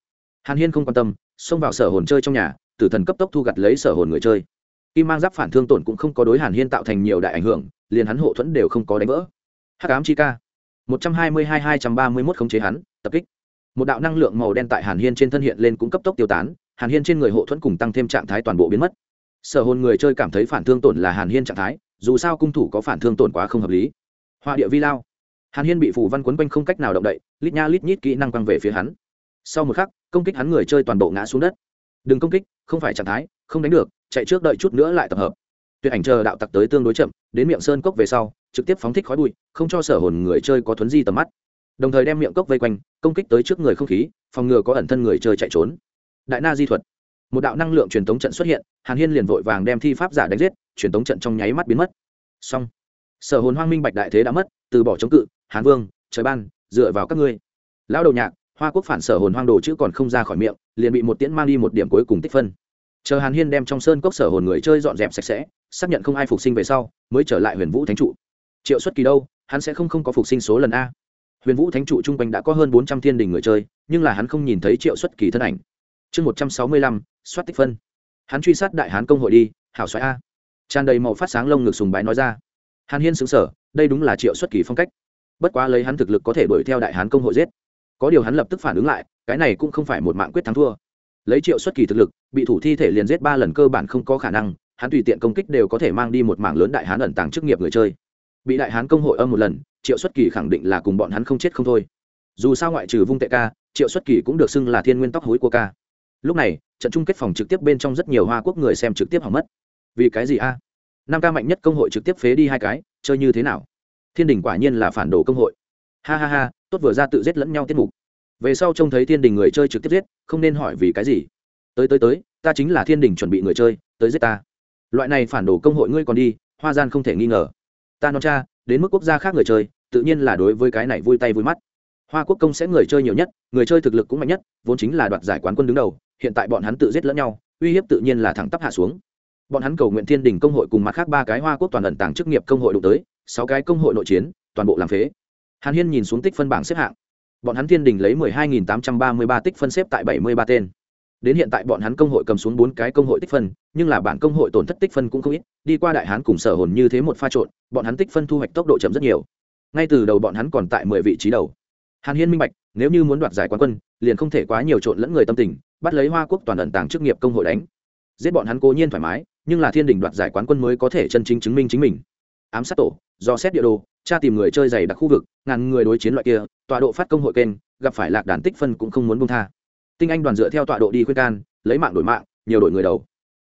Hàn hiên không quan tâm, xông vào sở hồn chơi trong nhà, tử thần cấp tốc thu gặt lấy sở hồn người chơi. Kim mang giáp phản thương tổn cũng không có đối hàn hiên tạo thành nhiều đại ảnh hưởng, liền hắn hộ thuẫn đều không có đánh vỡ. Hắc ám chi ca. Một trăm hai mươi hai hai trăm ba mươi mốt khống chế hắn, tập kích. Một đạo năng lượng màu đen tại hàn hiên trên thân hiện lên cũng cấp tốc tiêu tán, hàn hiên trên người hộ thuẫn cùng tăng thêm trạng thái toàn bộ biến mất. Sở hồn người chơi cảm thấy phản thương tổn là hàn hiên trạng thái, dù sao cung thủ có phản thương tổn quá không hợp lý. Hoa địa vi lao hàn hiên bị phủ văn quấn quanh không cách nào động đậy, lít nha lít nhít kỹ năng quăng về phía hắn. Sau một khắc, công kích hắn người chơi toàn bộ ngã xuống đất. Đừng công kích, không phải trạng thái, không đánh được, chạy trước đợi chút nữa lại tập hợp. Tuyệt ảnh chờ đạo tặc tới tương đối chậm, đến miệng sơn cốc về sau, trực tiếp phóng thích khói bụi, không cho sở hồn người chơi có thuấn di tầm mắt. Đồng thời đem miệng cốc vây quanh, công kích tới trước người không khí, phòng ngừa có ẩn thân người chơi chạy trốn. Đại na di thuật. Một đạo năng lượng truyền tống trận xuất hiện, hàn hiên liền vội vàng đem thi pháp giả đánh giết, truyền tống trận trong nháy mắt biến mất. Xong. Sở hồn hoang minh bạch đại thế đã mất, từ bỏ chống cự Hán vương, trời ban, dựa vào các ngươi. Lão đầu nhạc, hoa quốc phản sở hồn hoang đồ chữ còn không ra khỏi miệng, liền bị một tiễn mang đi một điểm cuối cùng tích phân. Chờ hàn hiên đem trong sơn cốc sở hồn người chơi dọn dẹp sạch sẽ, xác nhận không ai phục sinh về sau, mới trở lại huyền vũ thánh trụ. Triệu xuất kỳ đâu? Hắn sẽ không không có phục sinh số lần a. Huyền vũ thánh trụ chung quanh đã có hơn bốn trăm thiên đình người chơi, nhưng là hắn không nhìn thấy triệu xuất kỳ thân ảnh. Chương một trăm sáu mươi lăm, soát tích phân. Hắn truy sát đại hán công hội đi, hảo xoáy a. Tràn đầy màu phát sáng lông ngực sùng bái nói ra. Hàn hiên xứng sở đây đúng là triệu xuất kỳ phong cách bất quá lấy hắn thực lực có thể đuổi theo đại hán công hội giết. Có điều hắn lập tức phản ứng lại, cái này cũng không phải một mạng quyết thắng thua. Lấy triệu xuất kỳ thực lực, bị thủ thi thể liền giết ba lần cơ bản không có khả năng, hắn tùy tiện công kích đều có thể mang đi một mảng lớn đại hán ẩn tàng chức nghiệp người chơi. Bị đại hán công hội âm một lần, triệu xuất kỳ khẳng định là cùng bọn hắn không chết không thôi. Dù sao ngoại trừ vung tệ ca, triệu xuất kỳ cũng được xưng là thiên nguyên tóc hối của ca. Lúc này, trận chung kết phòng trực tiếp bên trong rất nhiều hoa quốc người xem trực tiếp hỏng mất. Vì cái gì a? Năm ca mạnh nhất công hội trực tiếp phế đi hai cái, chơi như thế nào? Thiên đình quả nhiên là phản đồ công hội. Ha ha ha, tốt vừa ra tự giết lẫn nhau tiết mục. Về sau trông thấy thiên đình người chơi trực tiếp giết, không nên hỏi vì cái gì. Tới tới tới, ta chính là thiên đình chuẩn bị người chơi, tới giết ta. Loại này phản đồ công hội ngươi còn đi, hoa gian không thể nghi ngờ. Ta nói cha, đến mức quốc gia khác người chơi, tự nhiên là đối với cái này vui tay vui mắt. Hoa quốc công sẽ người chơi nhiều nhất, người chơi thực lực cũng mạnh nhất, vốn chính là đoạt giải quán quân đứng đầu, hiện tại bọn hắn tự giết lẫn nhau, uy hiếp tự nhiên là thẳng tắp hạ xuống. Bọn hắn cầu nguyện thiên đình công hội cùng mặt khác ba cái hoa quốc toàn ẩn tàng chức nghiệp công hội đụng tới sáu cái công hội nội chiến, toàn bộ làm phế. Hàn hiên nhìn xuống tích phân bảng xếp hạng. Bọn hắn thiên đình lấy mười hai nghìn tám trăm ba mươi ba tích phân xếp tại bảy mươi ba tên. Đến hiện tại bọn hắn công hội cầm xuống bốn cái công hội tích phân, nhưng là bản công hội tổn thất tích phân cũng không ít, đi qua đại hán cùng sở hồn như thế một pha trộn, bọn hắn tích phân thu hoạch tốc độ chậm rất nhiều. Ngay từ đầu bọn hắn còn tại mười vị trí đầu. Hàn hiên minh bạch, nếu như muốn đoạt giải quán quân, liền không thể quá nhiều trộn lẫn người tâm tình, bắt lấy hoa quốc toàn ẩn tàng chức nghiệp công hội đánh. Giết bọn hắn cố nhiên thoải mái, nhưng là thiên đình đoạt giải quán quân mới có thể chân chính chứng minh chính mình. Ám sát tổ do xét địa đồ, tra tìm người chơi dày đặc khu vực, ngàn người đối chiến loại kia, tọa độ phát công hội kênh, gặp phải lạc đàn tích phân cũng không muốn bông tha. Tinh anh đoàn dựa theo tọa độ đi khuyên can, lấy mạng đổi mạng, nhiều đổi người đầu.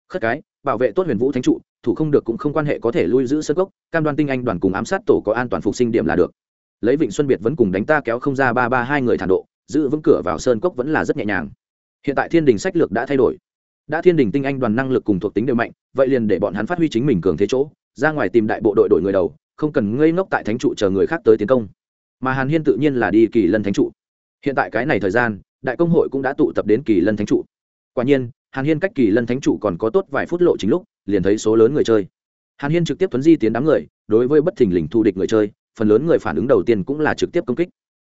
Khất cái, bảo vệ tốt huyền vũ thánh trụ, thủ không được cũng không quan hệ có thể lui giữ sơ gốc, cam đoan tinh anh đoàn cùng ám sát tổ có an toàn phục sinh điểm là được. Lấy vịnh xuân biệt vẫn cùng đánh ta kéo không ra ba ba hai người thản độ, giữ vững cửa vào sơn cốc vẫn là rất nhẹ nhàng. Hiện tại thiên đình sách lược đã thay đổi. Đã thiên đình tinh anh đoàn năng lực cùng thuộc tính đều mạnh, vậy liền để bọn hắn phát huy chính mình cường thế chỗ, ra ngoài tìm đại bộ đội đổi người đầu không cần ngây ngốc tại thánh trụ chờ người khác tới tiến công. Mà hàn hiên tự nhiên là đi kỳ lân thánh trụ. Hiện tại cái này thời gian, đại công hội cũng đã tụ tập đến kỳ lân thánh trụ. Quả nhiên, hàn hiên cách kỳ lân thánh trụ còn có tốt vài phút lộ chính lúc, liền thấy số lớn người chơi. Hàn hiên trực tiếp tuấn di tiến đám người, đối với bất thình lình thu địch người chơi, phần lớn người phản ứng đầu tiên cũng là trực tiếp công kích.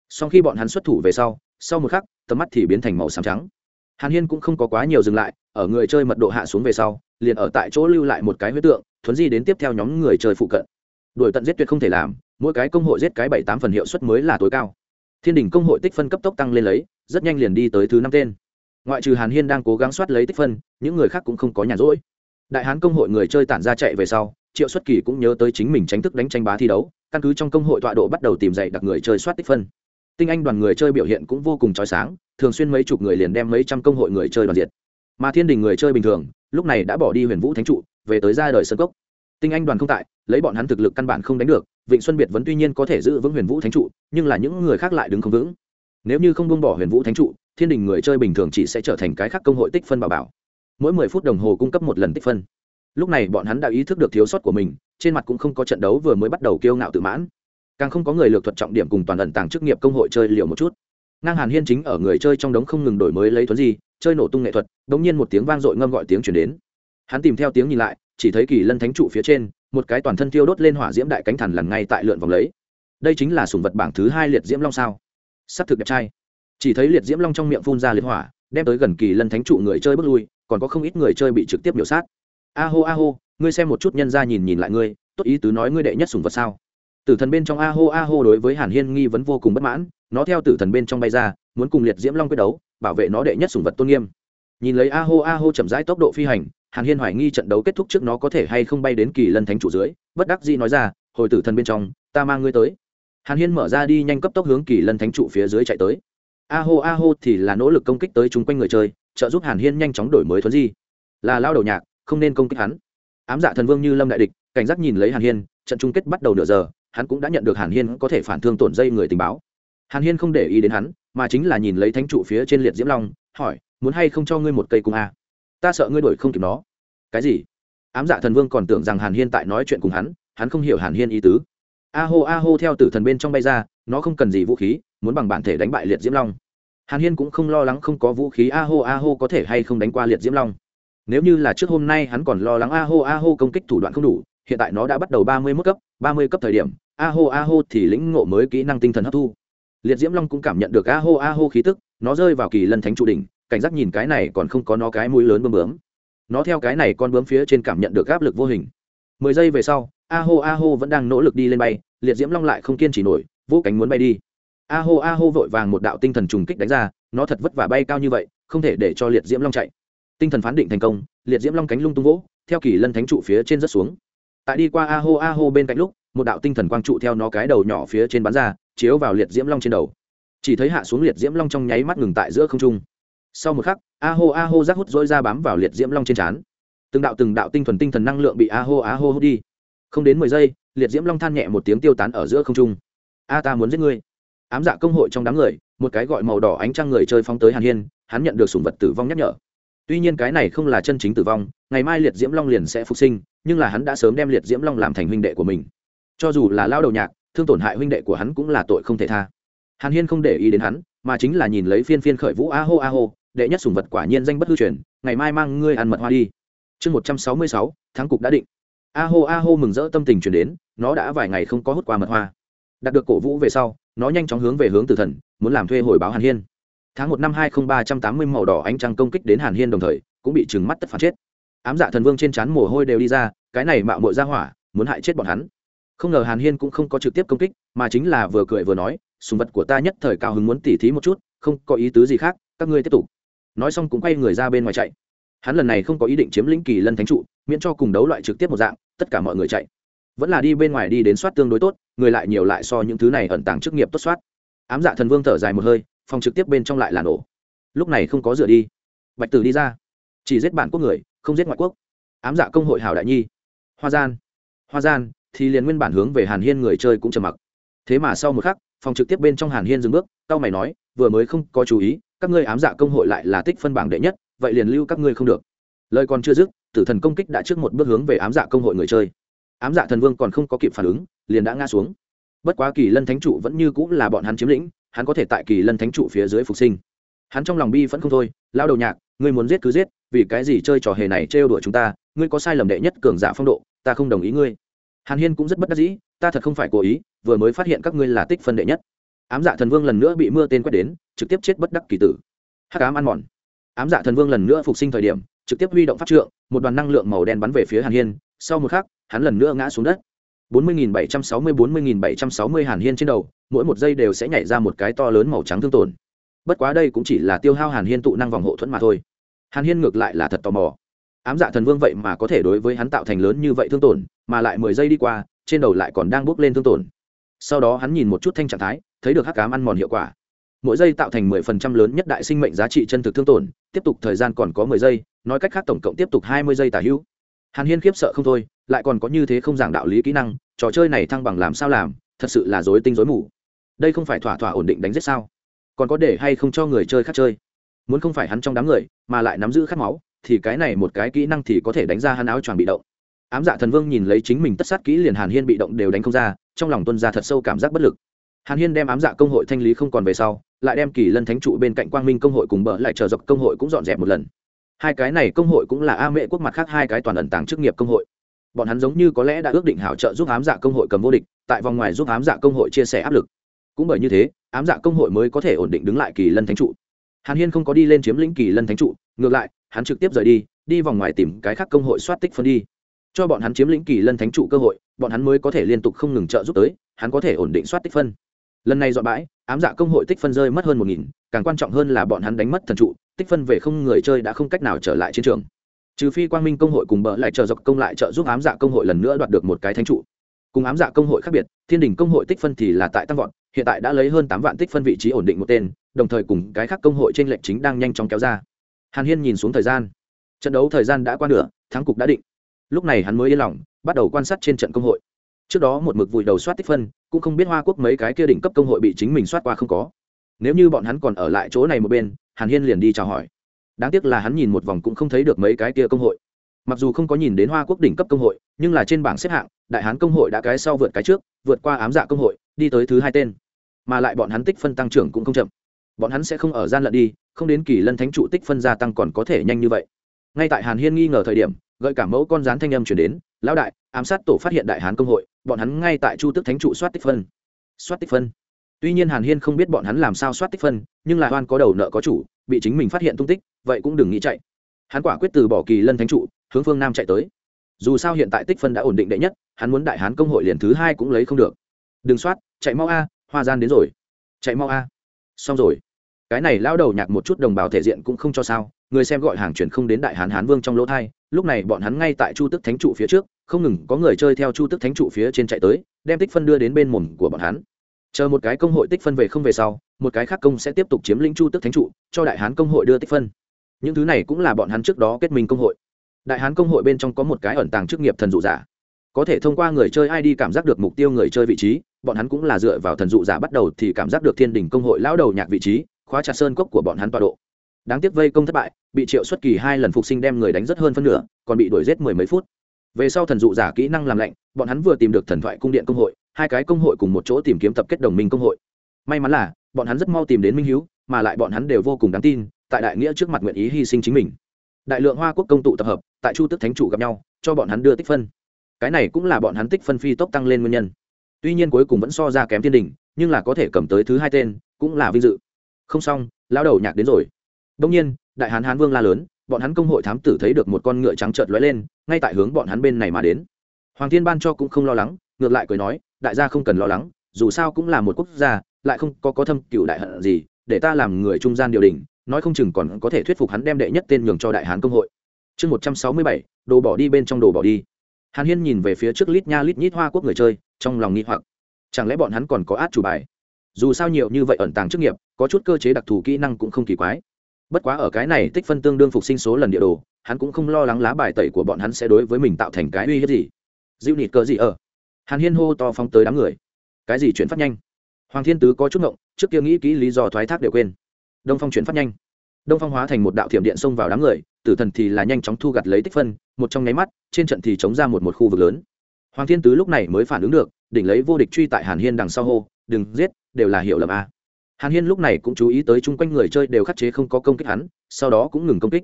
Sau khi bọn hắn xuất thủ về sau sau một khắc, tầm mắt thì biến thành màu xám trắng. Hàn hiên cũng không có quá nhiều dừng lại, ở người chơi mật độ hạ xuống về sau, liền ở tại chỗ lưu lại một cái huyết tượng, thuấn di đến tiếp theo nhóm người chơi phụ cận đuổi tận giết tuyệt không thể làm, mỗi cái công hội giết cái bảy tám phần hiệu suất mới là tối cao. Thiên đình công hội tích phân cấp tốc tăng lên lấy, rất nhanh liền đi tới thứ năm tên. Ngoại trừ hàn hiên đang cố gắng soát lấy tích phân, những người khác cũng không có nhàn rỗi. Đại hán công hội người chơi tản ra chạy về sau, triệu xuất kỳ cũng nhớ tới chính mình tránh thức đánh tranh bá thi đấu, căn cứ trong công hội tọa độ bắt đầu tìm dạy đặc người chơi soát tích phân. Tinh anh đoàn người chơi biểu hiện cũng vô cùng trói sáng, thường xuyên mấy chục người liền đem mấy trăm công hội người chơi đoàn diệt. Mà thiên đình người chơi bình thường, lúc này đã bỏ đi huyền vũ thánh trụ, về tới ra đời sân cốc tinh anh đoàn không tại, lấy bọn hắn thực lực căn bản không đánh được, vịnh xuân biệt vẫn tuy nhiên có thể giữ vững huyền vũ thánh trụ, nhưng là những người khác lại đứng không vững. Nếu như không buông bỏ huyền vũ thánh trụ, thiên đình người chơi bình thường chỉ sẽ trở thành cái khác công hội tích phân bảo bảo. Mỗi mười phút đồng hồ cung cấp một lần tích phân. Lúc này bọn hắn đã ý thức được thiếu sót của mình, trên mặt cũng không có trận đấu vừa mới bắt đầu kiêu ngạo tự mãn. Càng không có người lược thuật trọng điểm cùng toàn ẩn tàng chức nghiệp công hội chơi liều một chút. Ngang hàn hiên chính ở người chơi trong đống không ngừng đổi mới lấy thuấn gì chơi nổ tung nghệ thuật đ ỗ n g nhiên một tiếng vang dội ngâm gọi tiếng chuyển đến. Hắn tìm theo tiếng nhìn lại chỉ thấy kỳ lân thánh trụ phía trên, một cái toàn thân tiêu đốt lên hỏa diễm đại cánh thần lần ngay tại lượn vòng lấy. Đây chính là sùng vật bảng thứ hai liệt diễm long sao. S ắ c thực đẹp trai. Chỉ thấy liệt diễm long trong miệng phun ra liệt hỏa, đem tới gần kỳ lân thánh trụ người chơi bước lui, còn có không ít người chơi bị trực tiếp biểu sát. A hô a hô, ngươi xem một chút nhân ra nhìn nhìn lại ngươi, tốt ý tứ nói ngươi đệ nhất sùng vật sao. Tử thần bên trong a hô a hô đối với hàn hiên nghi vấn vô cùng bất mãn, nó theo tử thần bên trong bay ra, muốn cùng liệt diễm long quyết đấu, bảo vệ nó đệ nhất sùng vật tôn nghiêm. Nhìn lấy a hô a hô chậm rãi tốc độ phi hành hàn hiên hoài nghi trận đấu kết thúc trước nó có thể hay không bay đến kỳ lân thánh chủ dưới, bất đắc dĩ nói ra, hồi tử thần bên trong, ta mang ngươi tới. Hàn hiên mở ra đi nhanh cấp tốc hướng kỳ lân thánh trụ phía dưới chạy tới. A hô a hô thì là nỗ lực công kích tới chung quanh người chơi, trợ giúp hàn hiên nhanh chóng đổi mới thuấn di. Là lao đầu nhạc, không nên công kích hắn. Ám dạ thần vương như lâm đại địch, cảnh giác nhìn lấy hàn hiên, trận chung kết bắt đầu nửa giờ, hắn cũng đã nhận được hàn hiên có thể phản thương tổn dây người tình báo. Hàn hiên không để ý đến hắn, mà chính là nhìn lấy thánh trụ phía trên liệt diễm long, hỏi, muốn hay không cho ngươi một cây cung a? Ta sợ ngươi đổi không kịp nó. Cái gì? Ám dạ thần vương còn tưởng rằng hàn hiên tại nói chuyện cùng hắn hắn không hiểu hàn hiên ý tứ. A hô a hô theo tử thần bên trong bay ra, nó không cần gì vũ khí, muốn bằng bản thể đánh bại liệt diễm long. Hàn hiên cũng không lo lắng không có vũ khí, a hô a hô có thể hay không đánh qua liệt diễm long. Nếu như là trước hôm nay hắn còn lo lắng a hô a hô công kích thủ đoạn không đủ, hiện tại nó đã bắt đầu ba mươi mức cấp, ba mươi cấp thời điểm, a hô a hô thì lĩnh ngộ mới kỹ năng tinh thần hấp thu. Liệt diễm long cũng cảm nhận được a hô a hô khí tức, nó rơi vào kỳ lân thánh trụ đỉnh cảnh giác nhìn cái này còn không có nó cái mũi lớn bơm bướm. Nó theo cái này con bướm phía trên cảm nhận được áp lực vô hình. Mười giây về sau, a hô a hô vẫn đang nỗ lực đi lên bay, liệt diễm long lại không kiên trì nổi vỗ cánh muốn bay đi. A hô a hô vội vàng một đạo tinh thần trùng kích đánh ra, nó thật vất vả bay cao như vậy, không thể để cho liệt diễm long chạy. Tinh thần phán định thành công, liệt diễm long cánh lung tung vỗ, theo kỳ lân thánh trụ phía trên rất xuống. Tại đi qua a hô a hô bên cạnh lúc, một đạo tinh thần quang trụ theo nó cái đầu nhỏ phía trên bắn ra, chiếu vào liệt diễm long trên đầu. Chỉ thấy hạ xuống liệt diễm long trong nháy mắt ngừng tại giữa không trung sau một khắc a hô a hô rác hút dối ra bám vào liệt diễm long trên trán. Từng đạo từng đạo tinh thuần, tinh thần năng lượng bị a hô a hô hút đi. Không đến mười giây, liệt diễm long than nhẹ một tiếng tiêu tán ở giữa không trung. A, ta muốn giết ngươi. Ám dạ công hội trong đám người, một cái gọi màu đỏ ánh trăng người chơi phóng tới hàn hiên, hắn nhận được sủng vật tử vong nhắc nhở. Tuy nhiên cái này không là chân chính tử vong, ngày mai liệt diễm long liền sẽ phục sinh, nhưng là hắn đã sớm đem liệt diễm long làm thành huynh đệ của mình. Cho dù là lao đầu nhạc, thương tổn hại huynh đệ của hắn cũng là tội không thể tha. Hàn hiên không để ý đến hắn, mà chính là nhìn lấy phiên phiên khởi vũ a hô a hô đệ nhất sủng vật quả nhiên danh bất hư truyền, ngày mai mang ngươi ăn mật hoa đi. Chương một trăm sáu mươi sáu, tháng cục đã định. A hô a hô mừng rỡ tâm tình chuyển đến, nó đã vài ngày không có hút qua mật hoa. Đạt được cổ vũ về sau, nó nhanh chóng hướng về hướng tử thần, muốn làm thuê hồi báo hàn hiên. Tháng một năm hai nghìn ba trăm tám mươi màu đỏ ánh trăng công kích đến hàn hiên đồng thời, cũng bị trừng mắt tất phản chết. Ám dạ thần vương trên trán mồ hôi đều đi ra, cái này mạo mội ra hỏa, muốn hại chết bọn hắn. Không ngờ hàn hiên cũng không có trực tiếp công kích, mà chính là vừa cười vừa nói, sùng vật của ta nhất thời cao hứng muốn tỉ thí một chút, không có ý tứ gì khác, các ngươi tiếp tục nói xong cũng quay người ra bên ngoài chạy. Hắn lần này không có ý định chiếm lĩnh kỳ lân thánh trụ, miễn cho cùng đấu loại trực tiếp một dạng, tất cả mọi người chạy. Vẫn là đi bên ngoài đi đến soát tương đối tốt, người lại nhiều lại so những thứ này ẩn tàng chức nghiệp tốt soát. Ám dạ thần vương thở dài một hơi, phòng trực tiếp bên trong lại là nổ. Lúc này không có dựa đi. Bạch tử đi ra. Chỉ giết bản quốc người, không giết ngoại quốc. Ám dạ công hội hảo đại nhi. Hoa gian. Hoa gian, thì liền nguyên bản hướng về hàn hiên người chơi cũng trầm mặc. Thế mà sau một khắc, phòng trực tiếp bên trong hàn hiên dừng bước tao mày nói, vừa mới không có chú ý các ngươi ám dạ công hội lại là tích phân bảng đệ nhất, vậy liền lưu các ngươi không được. Lời còn chưa dứt, tử thần công kích đã trước một bước hướng về ám dạ công hội người chơi. Ám dạ thần vương còn không có kịp phản ứng, liền đã ngã xuống. Bất quá kỳ lân thánh trụ vẫn như cũng là bọn hắn chiếm lĩnh, hắn có thể tại kỳ lân thánh trụ phía dưới phục sinh. Hắn trong lòng bi vẫn không thôi lao đầu nhạc, ngươi muốn giết cứ giết, vì cái gì chơi trò hề này trêu đuổi chúng ta, ngươi có sai lầm đệ nhất cường giả phong độ, ta không đồng ý ngươi. Hàn hiên cũng rất bất đắc dĩ, ta thật không phải cố ý, vừa mới phát hiện các ngươi là tích phân đệ nhất ám dạ thần vương lần nữa bị mưa tên quét đến, trực tiếp chết bất đắc kỳ tử. Hắc ám ăn mòn. Ám dạ thần vương lần nữa phục sinh thời điểm, trực tiếp huy động pháp trượng, một đoàn năng lượng màu đen bắn về phía hàn hiên. Sau một khắc, hắn lần nữa ngã xuống đất. 40.760-40.760 hàn hiên trên đầu, mỗi một giây đều sẽ nhảy ra một cái to lớn màu trắng thương tổn. Bất quá đây cũng chỉ là tiêu hao hàn hiên tụ năng vòng hộ thuẫn mà thôi. Hàn hiên ngược lại là thật tò mò. Ám dạ thần vương vậy mà có thể đối với hắn tạo thành lớn như vậy thương tổn, mà lại mười giây đi qua, trên đầu lại còn đang bốc lên thương tổn sau đó hắn nhìn một chút thanh trạng thái, thấy được hắc cám ăn mòn hiệu quả. Mỗi giây tạo thành mười phần trăm lớn nhất đại sinh mệnh giá trị chân thực thương tổn, tiếp tục thời gian còn có mười giây, nói cách khác tổng cộng tiếp tục hai mươi giây tả hữu. Hàn hiên khiếp sợ không thôi, lại còn có như thế không giảng đạo lý kỹ năng, trò chơi này thăng bằng làm sao làm, thật sự là dối tinh dối mù. Đây không phải thỏa thỏa ổn định đánh giết sao? Còn có để hay không cho người chơi khác chơi? Muốn không phải hắn trong đám người, mà lại nắm giữ khát máu, thì cái này một cái kỹ năng thì có thể đánh ra hắn áo choàng bị động ám dạ thần vương nhìn lấy chính mình tất sát kỹ liền hàn hiên bị động đều đánh không ra, trong lòng tuân ra thật sâu cảm giác bất lực. Hàn hiên đem ám dạ công hội thanh lý không còn về sau, lại đem kỳ lân thánh trụ bên cạnh quang minh công hội cùng bỡ lại chờ dọc công hội cũng dọn dẹp một lần. Hai cái này công hội cũng là a mễ quốc mặt khác hai cái toàn ẩn tàng chức nghiệp công hội. Bọn hắn giống như có lẽ đã ước định hảo trợ giúp ám dạ công hội cầm vô địch, tại vòng ngoài giúp ám dạ công hội chia sẻ áp lực. Cũng bởi như thế, ám dạ công hội mới có thể ổn định đứng lại kỳ lân thánh trụ. Hàn hiên không có đi lên chiếm lĩnh kỳ lân thánh trụ, ngược lại, hắn trực tiếp rời đi đi vòng ngoài tìm cái khác công hội soát tích phân đi cho bọn hắn chiếm lĩnh kỳ lân thánh trụ cơ hội, bọn hắn mới có thể liên tục không ngừng trợ giúp tới, hắn có thể ổn định soát tích phân. Lần này dọn bãi, ám dạ công hội tích phân rơi mất hơn một nghìn, càng quan trọng hơn là bọn hắn đánh mất thần trụ, tích phân về không người chơi đã không cách nào trở lại chiến trường. Trừ phi quang minh công hội cùng bỡ lại chờ dọc công lại trợ giúp ám dạ công hội lần nữa đoạt được một cái thánh trụ. Cùng ám dạ công hội khác biệt, thiên đình công hội tích phân thì là tại tăng vọt, hiện tại đã lấy hơn tám vạn tích phân vị trí ổn định một tên, đồng thời cùng cái khác công hội trên lệnh chính đang nhanh chóng kéo ra. Hàn hiên nhìn xuống thời gian. Trận đấu thời gian đã qua nửa, thắng cục đã định lúc này hắn mới yên lòng, bắt đầu quan sát trên trận công hội. Trước đó một mực vùi đầu soát tích phân, cũng không biết hoa quốc mấy cái kia đỉnh cấp công hội bị chính mình soát qua không có. Nếu như bọn hắn còn ở lại chỗ này một bên, hàn hiên liền đi chào hỏi. Đáng tiếc là hắn nhìn một vòng cũng không thấy được mấy cái kia công hội. Mặc dù không có nhìn đến hoa quốc đỉnh cấp công hội, nhưng là trên bảng xếp hạng, đại hán công hội đã cái sau vượt cái trước, vượt qua ám dạ công hội, đi tới thứ hai tên. Mà lại bọn hắn tích phân tăng trưởng cũng không chậm. Bọn hắn sẽ không ở gian lận đi, không đến kỳ lân thánh trụ tích phân gia tăng còn có thể nhanh như vậy. Ngay tại hàn hiên nghi ngờ thời điểm gợi cả mẫu con rán thanh âm chuyển đến, lão đại, ám sát tổ phát hiện đại hán công hội, bọn hắn ngay tại chu tức thánh trụ soát tích phân. Soát tích phân? Tuy nhiên hàn hiên không biết bọn hắn làm sao soát tích phân, nhưng là oan có đầu nợ có chủ, bị chính mình phát hiện tung tích, vậy cũng đừng nghĩ chạy. Hắn quả quyết từ bỏ kỳ lân thánh trụ, hướng phương nam chạy tới. Dù sao hiện tại tích phân đã ổn định đệ nhất, hắn muốn đại hán công hội liền thứ hai cũng lấy không được. Đừng soát, chạy mau a, hoa gian đến rồi. Chạy mau a. Xong rồi. Cái này lao đầu nhạc một chút đồng bào thể diện cũng không cho sao người xem gọi hàng chuyển không đến đại hán hán vương trong lỗ thai, lúc này bọn hắn ngay tại chu tức thánh trụ phía trước, không ngừng có người chơi theo chu tức thánh trụ phía trên chạy tới, đem tích phân đưa đến bên mồm của bọn hắn. Chờ một cái công hội tích phân về không về sau, một cái khác công sẽ tiếp tục chiếm lĩnh chu tức thánh trụ, cho đại hán công hội đưa tích phân. Những thứ này cũng là bọn hắn trước đó kết minh công hội. Đại hán công hội bên trong có một cái ẩn tàng chức nghiệp thần dụ giả. Có thể thông qua người chơi id cảm giác được mục tiêu người chơi vị trí, bọn hắn cũng là dựa vào thần dụ giả bắt đầu thì cảm giác được thiên đình công hội lão đầu nhạc vị trí, khóa chặt sơn cốc của bọn hắn tọa độ đáng tiếc vây công thất bại, bị triệu xuất kỳ hai lần phục sinh đem người đánh rất hơn phân nửa, còn bị đuổi giết mười mấy phút. Về sau thần dụ giả kỹ năng làm lạnh, bọn hắn vừa tìm được thần thoại cung điện công hội, hai cái công hội cùng một chỗ tìm kiếm tập kết đồng minh công hội. May mắn là, bọn hắn rất mau tìm đến minh hiếu, mà lại bọn hắn đều vô cùng đáng tin, tại đại nghĩa trước mặt nguyện ý hy sinh chính mình. Đại lượng hoa quốc công tụ tập hợp, tại chu tức thánh chủ gặp nhau, cho bọn hắn đưa tích phân. Cái này cũng là bọn hắn tích phân phi tốc tăng lên nguyên nhân. Tuy nhiên cuối cùng vẫn so ra kém thiên đình nhưng là có thể cầm tới thứ hai tên, cũng là vinh dự. Không xong lao đầu nhạc đến rồi đông nhiên, đại hán hán vương la lớn, bọn hắn công hội thám tử thấy được một con ngựa trắng chợt lóe lên, ngay tại hướng bọn hắn bên này mà đến. Hoàng thiên ban cho cũng không lo lắng, ngược lại cười nói, đại gia không cần lo lắng, dù sao cũng là một quốc gia, lại không có có thâm cựu đại hận gì, để ta làm người trung gian điều đình, nói không chừng còn có thể thuyết phục hắn đem đệ nhất tên nhường cho đại hán công hội. Chương một trăm sáu mươi bảy, đồ bỏ đi bên trong đồ bỏ đi. Hàn hiên nhìn về phía trước lít nha lít nhít hoa quốc người chơi, trong lòng nghi hoặc. Chẳng lẽ bọn hắn còn có át chủ bài? Dù sao nhiều như vậy ẩn tàng chức nghiệp, có chút cơ chế đặc thù kỹ năng cũng không kỳ quái bất quá ở cái này tích phân tương đương phục sinh số lần địa đồ, hắn cũng không lo lắng lá bài tẩy của bọn hắn sẽ đối với mình tạo thành cái uy hiếp gì. Dịu nịt cờ gì ở? Hàn hiên hô to phóng tới đám người. Cái gì chuyển phát nhanh? Hoàng thiên tứ có chút ngộng, trước kia nghĩ kỹ lý do thoái thác đều quên. Đông phong chuyển phát nhanh. Đông phong hóa thành một đạo thiểm điện xông vào đám người, tử thần thì là nhanh chóng thu gặt lấy tích phân, một trong nháy mắt, trên trận thì chống ra một một khu vực lớn. Hoàng thiên tứ lúc này mới phản ứng được, đỉnh lấy vô địch truy tại hàn hiên đằng sau hô, đừng giết, đều là hiểu lầm a hàn hiên lúc này cũng chú ý tới chung quanh người chơi đều khắc chế không có công kích hắn, sau đó cũng ngừng công kích.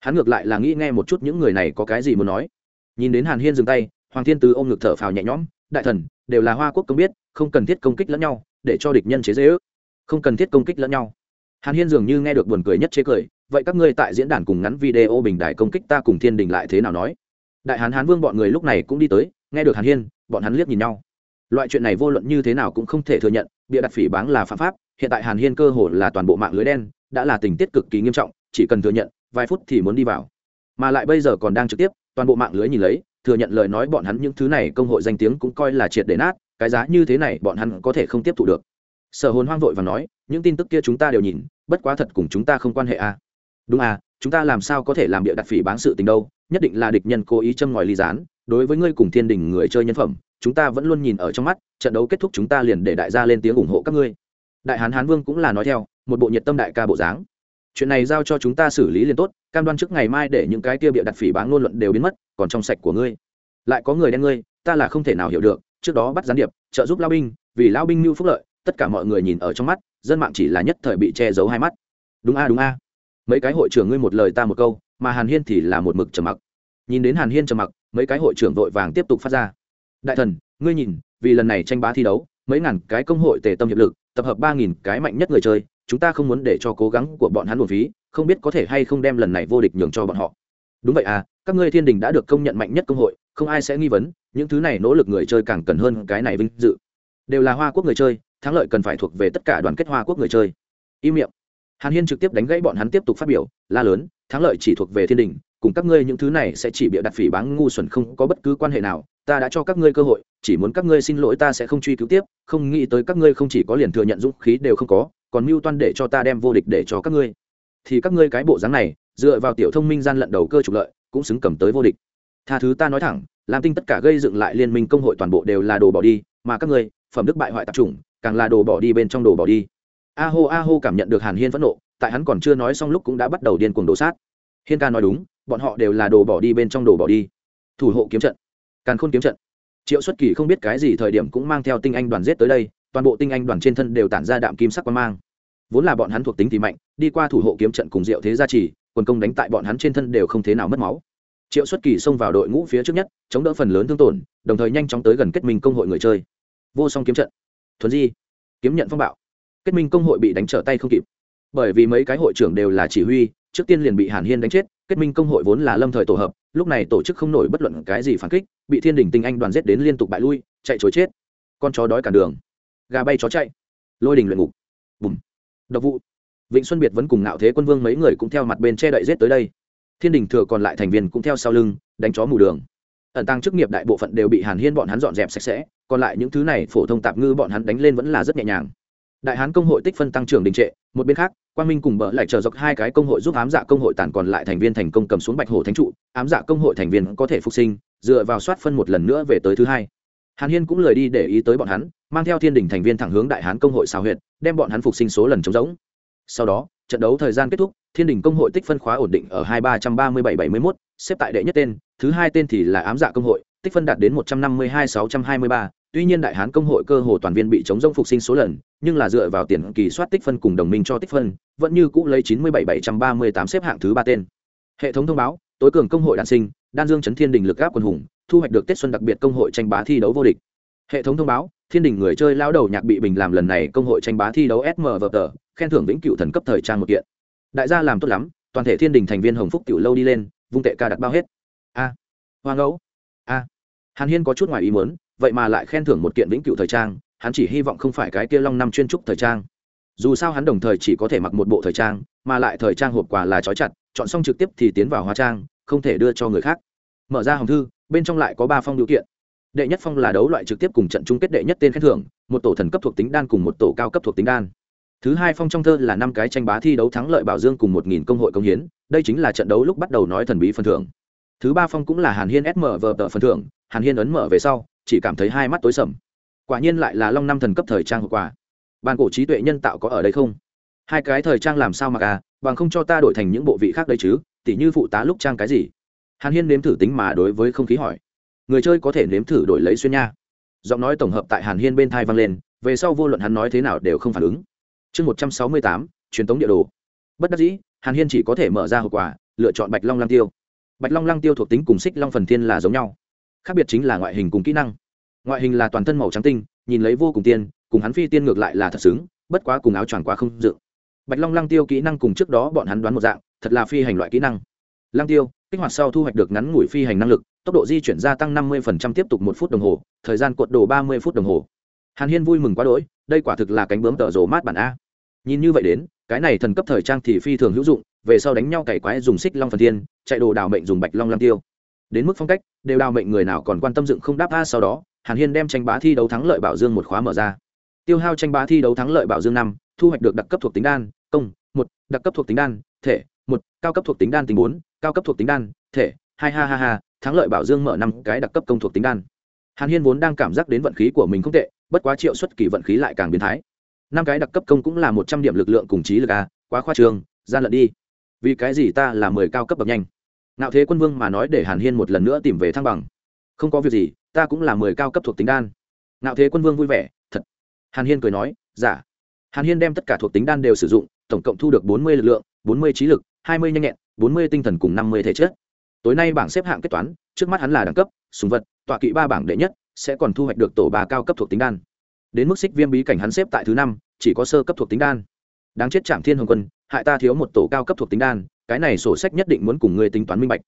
Hắn ngược lại là nghĩ nghe một chút những người này có cái gì muốn nói. Nhìn đến hàn hiên dừng tay, hoàng thiên tứ ôm ngực thở phào nhẹ nhõm, đại thần, đều là hoa quốc công biết, không cần thiết công kích lẫn nhau, để cho địch nhân chế dễ ước. Không cần thiết công kích lẫn nhau. Hàn hiên dường như nghe được buồn cười nhất chế cười, vậy các ngươi tại diễn đàn cùng ngắn video bình đại công kích ta cùng thiên đình lại thế nào nói? Đại hán hán vương bọn người lúc này cũng đi tới, nghe được hàn hiên, bọn hắn liếc nhìn nhau. Loại chuyện này vô luận như thế nào cũng không thể thừa nhận bịa đặt phỉ báng là phạm pháp, hiện tại hàn hiên cơ hồ là toàn bộ mạng lưới đen, đã là tình tiết cực kỳ nghiêm trọng, chỉ cần thừa nhận, vài phút thì muốn đi vào mà lại bây giờ còn đang trực tiếp, toàn bộ mạng lưới nhìn lấy, thừa nhận lời nói bọn hắn những thứ này công hội danh tiếng cũng coi là triệt để nát, cái giá như thế này bọn hắn có thể không tiếp thu được sở hồn hoang vội và nói, những tin tức kia chúng ta đều nhìn, bất quá thật cùng chúng ta không quan hệ à. đúng à chúng ta làm sao có thể làm bịa đặt phỉ báng sự tình đâu, nhất định là địch nhân cố ý châm ngòi ly gián, đối với ngươi cùng thiên đình người chơi nhân phẩm chúng ta vẫn luôn nhìn ở trong mắt, trận đấu kết thúc chúng ta liền để đại gia lên tiếng ủng hộ các ngươi. Đại hán hán vương cũng là nói theo, một bộ nhiệt tâm đại ca bộ dáng. Chuyện này giao cho chúng ta xử lý liền tốt, cam đoan trước ngày mai để những cái kia bịa đặt phỉ báng ngôn luận đều biến mất, còn trong sạch của ngươi. Lại có người đen ngươi, ta là không thể nào hiểu được, trước đó bắt gián điệp, trợ giúp lao binh, vì lao binh mưu phúc lợi, tất cả mọi người nhìn ở trong mắt, dân mạng chỉ là nhất thời bị che giấu hai mắt. Đúng a đúng a. Mấy cái hội trưởng ngươi một lời ta một câu, mà hàn hiên thì là một mực trầm mặc. Nhìn đến hàn hiên trầm mặc, mấy cái hội trưởng vội vàng tiếp tục phát ra đại thần, ngươi nhìn, vì lần này tranh bá thi đấu, mấy ngàn cái công hội tề tâm hiệp lực, tập hợp ba nghìn cái mạnh nhất người chơi, chúng ta không muốn để cho cố gắng của bọn hắn buồn phí, không biết có thể hay không đem lần này vô địch nhường cho bọn họ. Đúng vậy à các ngươi thiên đình đã được công nhận mạnh nhất công hội, không ai sẽ nghi vấn, những thứ này nỗ lực người chơi càng cần hơn cái này vinh dự. Đều là hoa quốc người chơi, thắng lợi cần phải thuộc về tất cả đoàn kết hoa quốc người chơi. Im miệng. Hàn hiên trực tiếp đánh gãy bọn hắn tiếp tục phát biểu, la lớn thắng lợi chỉ thuộc về thiên đình, cùng các ngươi những thứ này sẽ chỉ bịa đặt phỉ báng ngu xuẩn không có bất cứ quan hệ nào, ta đã cho các ngươi cơ hội, chỉ muốn các ngươi xin lỗi ta sẽ không truy cứu tiếp, không nghĩ tới các ngươi không chỉ có liền thừa nhận dũng khí đều không có, còn mưu toan để cho ta đem vô địch để cho các ngươi. Thì các ngươi cái bộ dáng này, dựa vào tiểu thông minh gian lận đầu cơ trục lợi, cũng xứng cầm tới vô địch. Tha thứ ta nói thẳng làm tinh tất cả gây dựng lại liên minh công hội toàn bộ đều là đồ bỏ đi, mà các ngươi, phẩm đức bại hoại tạp chủng, càng là đồ bỏ đi bên trong đồ bỏ đi. A hô a hô cảm nhận được hàn hiên phẫn nộ tại hắn còn chưa nói xong lúc cũng đã bắt đầu điên cuồng đổ sát. Hiên ca nói đúng, bọn họ đều là đồ bỏ đi bên trong đồ bỏ đi. Thủ hộ kiếm trận. Càn khôn kiếm trận. Triệu xuất kỳ không biết cái gì thời điểm cũng mang theo tinh anh đoàn giết tới đây, toàn bộ tinh anh đoàn trên thân đều tản ra đạm kim sắc quan mang. Vốn là bọn hắn thuộc tính thì mạnh, đi qua thủ hộ kiếm trận cùng diệu thế gia trì, quần công đánh tại bọn hắn trên thân đều không thế nào mất máu. Triệu xuất kỳ xông vào đội ngũ phía trước nhất, chống đỡ phần lớn thương tổn, đồng thời nhanh chóng tới gần kết minh công hội người chơi. Vô song kiếm trận. Thuần di. Kiếm nhận phong bạo. Kết minh công hội bị đánh trở tay không kịp bởi vì mấy cái hội trưởng đều là chỉ huy, trước tiên liền bị hàn hiên đánh chết, kết minh công hội vốn là lâm thời tổ hợp, lúc này tổ chức không nổi bất luận cái gì phản kích, bị thiên đình tinh anh đoàn giết đến liên tục bại lui, chạy chối chết. Con chó đói cả đường. Gà bay chó chạy. Lôi đình luyện ngục. Bùm. Độc vụ. Vịnh xuân biệt vẫn cùng ngạo thế quân vương mấy người cũng theo mặt bên che đậy giết tới đây. Thiên đình thừa còn lại thành viên cũng theo sau lưng, đánh chó mù đường. Ẩn tăng chức nghiệp đại bộ phận đều bị hàn hiên bọn hắn dọn dẹp sạch sẽ, còn lại những thứ này phổ thông tạp ngư bọn hắn đánh lên vẫn là rất nhẹ nhàng đại hán công hội tích phân tăng trưởng đình trệ, một bên khác, quang minh cùng bỡ lại chờ dọc hai cái công hội giúp ám dạ công hội tàn còn lại thành viên thành công cầm xuống bạch hổ thánh trụ, ám dạ công hội thành viên có thể phục sinh, dựa vào soát phân một lần nữa về tới thứ hai. Hàn hiên cũng lời đi để ý tới bọn hắn, mang theo thiên đình thành viên thẳng hướng đại hán công hội xào huyệt, đem bọn hắn phục sinh số lần trống rỗng. Sau đó, trận đấu thời gian kết thúc, thiên đình công hội tích phân khóa ổn định ở hai ba trăm ba mươi bảy bảy mươi mốt, xếp tại đệ nhất tên, thứ hai tên thì là ám dạ công hội, tích phân đạt đến một trăm năm mươi hai sáu trăm hai mươi ba, tuy nhiên đại hán công hội cơ hồ toàn viên bị chống rông phục sinh số lần nhưng là dựa vào tiền kỳ soát tích phân cùng đồng minh cho tích phân vẫn như cũ lấy chín mươi bảy bảy trăm ba mươi tám xếp hạng thứ ba tên. Hệ thống thông báo tối cường công hội đản sinh đan dương chấn thiên đình lực áp quân hùng thu hoạch được tết xuân đặc biệt công hội tranh bá thi đấu vô địch. Hệ thống thông báo thiên đình người chơi lao đầu nhạc bị bình làm lần này công hội tranh bá thi đấu sm tờ khen thưởng vĩnh cửu thần cấp thời trang một kiện. Đại gia làm tốt lắm toàn thể thiên đình thành viên hồng phúc cửu lâu đi lên vung tệ ca đặt bao hết. A à, hoa ngẫu a. Hàn hiên có chút ngoài ý muốn vậy mà lại khen thưởng một kiện vĩnh cửu thời trang hắn chỉ hy vọng không phải cái kia long năm chuyên trúc thời trang. Dù sao hắn đồng thời chỉ có thể mặc một bộ thời trang, mà lại thời trang hộp quà là trói chặt, chọn xong trực tiếp thì tiến vào hóa trang, không thể đưa cho người khác. Mở ra hồng thư, bên trong lại có ba phong điều kiện. Đệ nhất phong là đấu loại trực tiếp cùng trận chung kết đệ nhất tên khen thưởng, một tổ thần cấp thuộc tính đan cùng một tổ cao cấp thuộc tính đan. Thứ hai phong trong thơ là năm cái tranh bá thi đấu thắng lợi bảo dương cùng một nghìn công hội công hiến, đây chính là trận đấu lúc bắt đầu nói thần bí phần thưởng. Thứ ba phong cũng là hàn hiên sm vờ tờ phần thưởng, hàn hiên ấn mở về sau, chỉ cảm thấy hai mắt tối sầm quả nhiên lại là long năm thần cấp thời trang hậu quả. Bàn cổ trí tuệ nhân tạo có ở đây không? Hai cái thời trang làm sao mặc à bằng không cho ta đổi thành những bộ vị khác đây chứ, tỉ như phụ tá lúc trang cái gì? Hàn hiên nếm thử tính mà đối với không khí hỏi. Người chơi có thể nếm thử đổi lấy xuyên nha. Giọng nói tổng hợp tại hàn hiên bên thai vang lên, về sau vô luận hắn nói thế nào đều không phản ứng. Chương một trăm sáu mươi tám, truyền thống địa đồ. Bất đắc dĩ, hàn hiên chỉ có thể mở ra hậu quả, lựa chọn bạch long Lang tiêu. Bạch long Lang tiêu thuộc tính cùng xích long phần thiên là giống nhau, khác biệt chính là ngoại hình cùng kỹ năng ngoại hình là toàn thân màu trắng tinh, nhìn lấy vô cùng tiên, cùng hắn phi tiên ngược lại là thật xứng, bất quá cùng áo choàng quá không dự bạch long lăng tiêu kỹ năng cùng trước đó bọn hắn đoán một dạng, thật là phi hành loại kỹ năng. Lăng tiêu, kích hoạt sau thu hoạch được ngắn ngủi phi hành năng lực, tốc độ di chuyển gia tăng năm mươi tiếp tục một phút đồng hồ, thời gian cuộn đồ ba mươi phút đồng hồ. Hàn hiên vui mừng quá đỗi, đây quả thực là cánh bướm tở rồ mát bản a. Nhìn như vậy đến, cái này thần cấp thời trang thì phi thường hữu dụng, về sau đánh nhau cày quái dùng xích long phần thiên, chạy đồ đào mệnh dùng bạch long lăng tiêu. Đến mức phong cách, đều đào mệnh người nào còn quan tâm dựng không đáp a sau đó hàn hiên đem tranh bá thi đấu thắng lợi bảo dương một khóa mở ra. Tiêu hao tranh bá thi đấu thắng lợi bảo dương năm, thu hoạch được đặc cấp thuộc tính đan, công, một, đặc cấp thuộc tính đan, thể, một, cao cấp thuộc tính đan tính bốn, cao cấp thuộc tính đan, thể, hai, ha ha ha, thắng lợi bảo dương mở năm cái đặc cấp công thuộc tính đan. Hàn hiên vốn đang cảm giác đến vận khí của mình không tệ, bất quá triệu xuất kỳ vận khí lại càng biến thái. Năm cái đặc cấp công cũng là một trăm điểm lực lượng cùng trí lực a, quá khoa trường gian lận đi. Vì cái gì ta là mười cao cấp bậc nhanh? Nạo thế quân vương mà nói để hàn hiên một lần nữa tìm về thăng bằng. Không có việc gì ta cũng là mười cao cấp thuộc tính đan. Ngạo thế quân vương vui vẻ, thật. Hàn hiên cười nói giả dạ. hàn hiên đem tất cả thuộc tính đan đều sử dụng, tổng cộng thu được bốn mươi lực lượng, bốn mươi trí lực, hai mươi nhanh nhẹn, bốn mươi tinh thần cùng năm mươi thể chất. Tối nay bảng xếp hạng kết toán, trước mắt hắn là đẳng cấp, sùng vật, tọa kỵ ba bảng đệ nhất, sẽ còn thu hoạch được tổ bà cao cấp thuộc tính đan. Đến mức xích viêm bí cảnh hắn xếp tại thứ năm, chỉ có sơ cấp thuộc tính đan. Đáng chết trạm thiên hồng quân, hại ta thiếu một tổ cao cấp thuộc tính đan, cái này sổ sách nhất định muốn cùng ngươi tính toán minh bạch.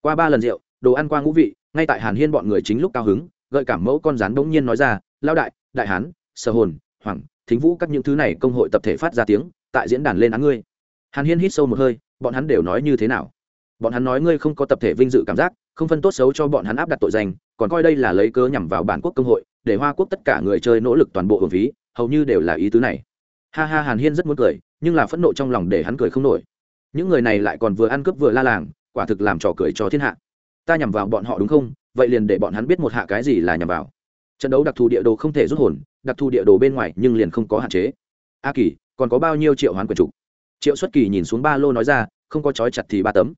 Qua ba lần rượu, đồ ăn qua ngũ vị ngay tại hàn hiên bọn người chính lúc cao hứng, gợi cảm mẫu con rắn bỗng nhiên nói ra lao đại đại hán, sở hồn, hoàng, thính vũ các những thứ này công hội tập thể phát ra tiếng, tại diễn đàn lên án ngươi. Hàn hiên hít sâu một hơi, bọn hắn đều nói như thế nào? Bọn hắn nói ngươi không có tập thể vinh dự cảm giác, không phân tốt xấu cho bọn hắn áp đặt tội danh, còn coi đây là lấy cớ nhằm vào bản quốc công hội, để hoa quốc tất cả người chơi nỗ lực toàn bộ hưởng phí, hầu như đều là ý tứ này. Ha ha, hàn hiên rất muốn cười, nhưng là phẫn nộ trong lòng để hắn cười không nổi. Những người này lại còn vừa ăn cướp vừa la làng, quả thực làm trò cười cho thiên hạ ta nhằm vào bọn họ đúng không? Vậy liền để bọn hắn biết một hạ cái gì là nhằm vào. Trận đấu đặc thù địa đồ không thể rút hồn, đặc thù địa đồ bên ngoài nhưng liền không có hạn chế. A kỳ, còn có bao nhiêu triệu hoán quyền trục triệu xuất kỳ nhìn xuống ba lô nói ra, không có trói chặt thì ba tấm.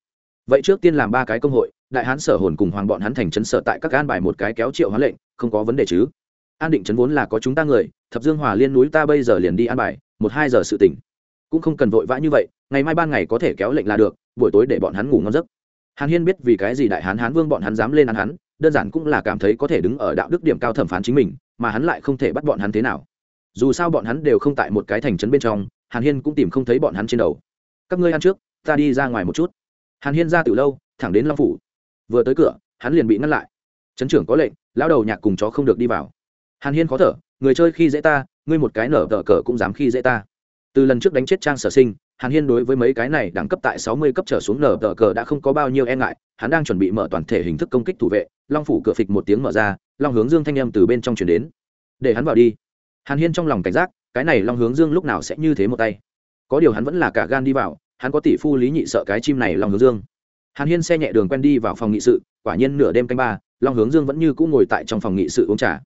Vậy trước tiên làm ba cái công hội, đại hán sở hồn cùng hoàng bọn hắn thành trấn sở tại các gan bài một cái kéo triệu hoán lệnh, không có vấn đề chứ? An định trấn vốn là có chúng ta người, thập dương hòa liên núi ta bây giờ liền đi an bài, một hai giờ sự tỉnh. Cũng không cần vội vã như vậy, ngày mai ban ngày có thể kéo lệnh là được, buổi tối để bọn hắn ngủ ngon giấc hàn hiên biết vì cái gì đại hán hán vương bọn hắn dám lên ăn hắn, đơn giản cũng là cảm thấy có thể đứng ở đạo đức điểm cao thẩm phán chính mình, mà hắn lại không thể bắt bọn hắn thế nào. Dù sao bọn hắn đều không tại một cái thành trấn bên trong, hàn hiên cũng tìm không thấy bọn hắn trên đầu. Các ngươi ăn trước, ta đi ra ngoài một chút. Hàn hiên ra từ lâu, thẳng đến long phủ. Vừa tới cửa, hắn liền bị ngăn lại. Trấn trưởng có lệnh, lão đầu nhạc cùng chó không được đi vào. Hàn hiên khó thở, người chơi khi dễ ta, ngươi một cái nở tờ cờ cũng dám khi dễ ta. Từ lần trước đánh chết trang sở sinh hàn hiên đối với mấy cái này đẳng cấp tại sáu mươi cấp trở xuống nở tờ cờ đã không có bao nhiêu e ngại, hắn đang chuẩn bị mở toàn thể hình thức công kích thủ vệ, long phủ cửa phịch một tiếng mở ra, long hướng dương thanh â m từ bên trong chuyển đến. Để hắn vào đi. Hàn hiên trong lòng cảnh giác, cái này long hướng dương lúc nào sẽ như thế một tay? Có điều hắn vẫn là cả gan đi vào, hắn có tỷ phu lý nhị sợ cái chim này long hướng dương. Hàn hiên xe nhẹ đường quen đi vào phòng nghị sự, quả nhiên nửa đêm canh ba, long hướng dương vẫn như cũng ngồi tại trong phòng nghị sự uống trà.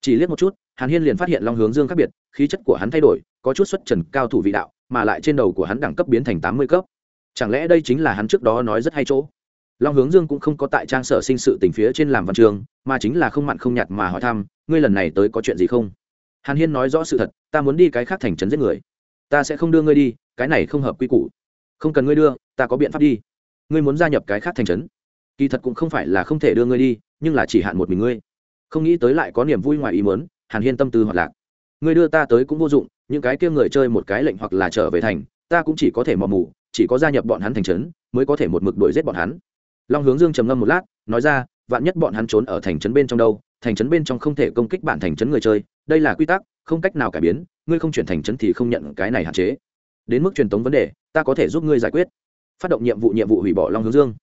Chỉ liếc một chút, hàn hiên liền phát hiện long hướng dương khác biệt, khí chất của hắn thay đổi, có chút xuất trần cao thủ vị đạo mà lại trên đầu của hắn đẳng cấp biến thành tám mươi cấp. Chẳng lẽ đây chính là hắn trước đó nói rất hay chỗ? Long hướng dương cũng không có tại trang sở sinh sự tình phía trên làm văn trường, mà chính là không mặn không nhạt mà hỏi thăm, ngươi lần này tới có chuyện gì không? Hàn hiên nói rõ sự thật, ta muốn đi cái khác thành trấn giết người. Ta sẽ không đưa ngươi đi, cái này không hợp quy củ. Không cần ngươi đưa, ta có biện pháp đi. Ngươi muốn gia nhập cái khác thành trấn? Kỳ thật cũng không phải là không thể đưa ngươi đi, nhưng là chỉ hạn một mình ngươi. Không nghĩ tới lại có niềm vui ngoài ý muốn, hàn hiên tâm tư hoạt lạc. Ngươi đưa ta tới cũng vô dụng những cái kia người chơi một cái lệnh hoặc là trở về thành, ta cũng chỉ có thể mò mù, chỉ có gia nhập bọn hắn thành trấn, mới có thể một mực đuổi giết bọn hắn. Long hướng dương trầm ngâm một lát, nói ra, vạn nhất bọn hắn trốn ở thành trấn bên trong đâu, thành trấn bên trong không thể công kích bản thành trấn người chơi, đây là quy tắc, không cách nào cải biến, ngươi không chuyển thành trấn thì không nhận cái này hạn chế. Đến mức truyền tống vấn đề, ta có thể giúp ngươi giải quyết. Phát động nhiệm vụ nhiệm vụ hủy bỏ long hướng dương.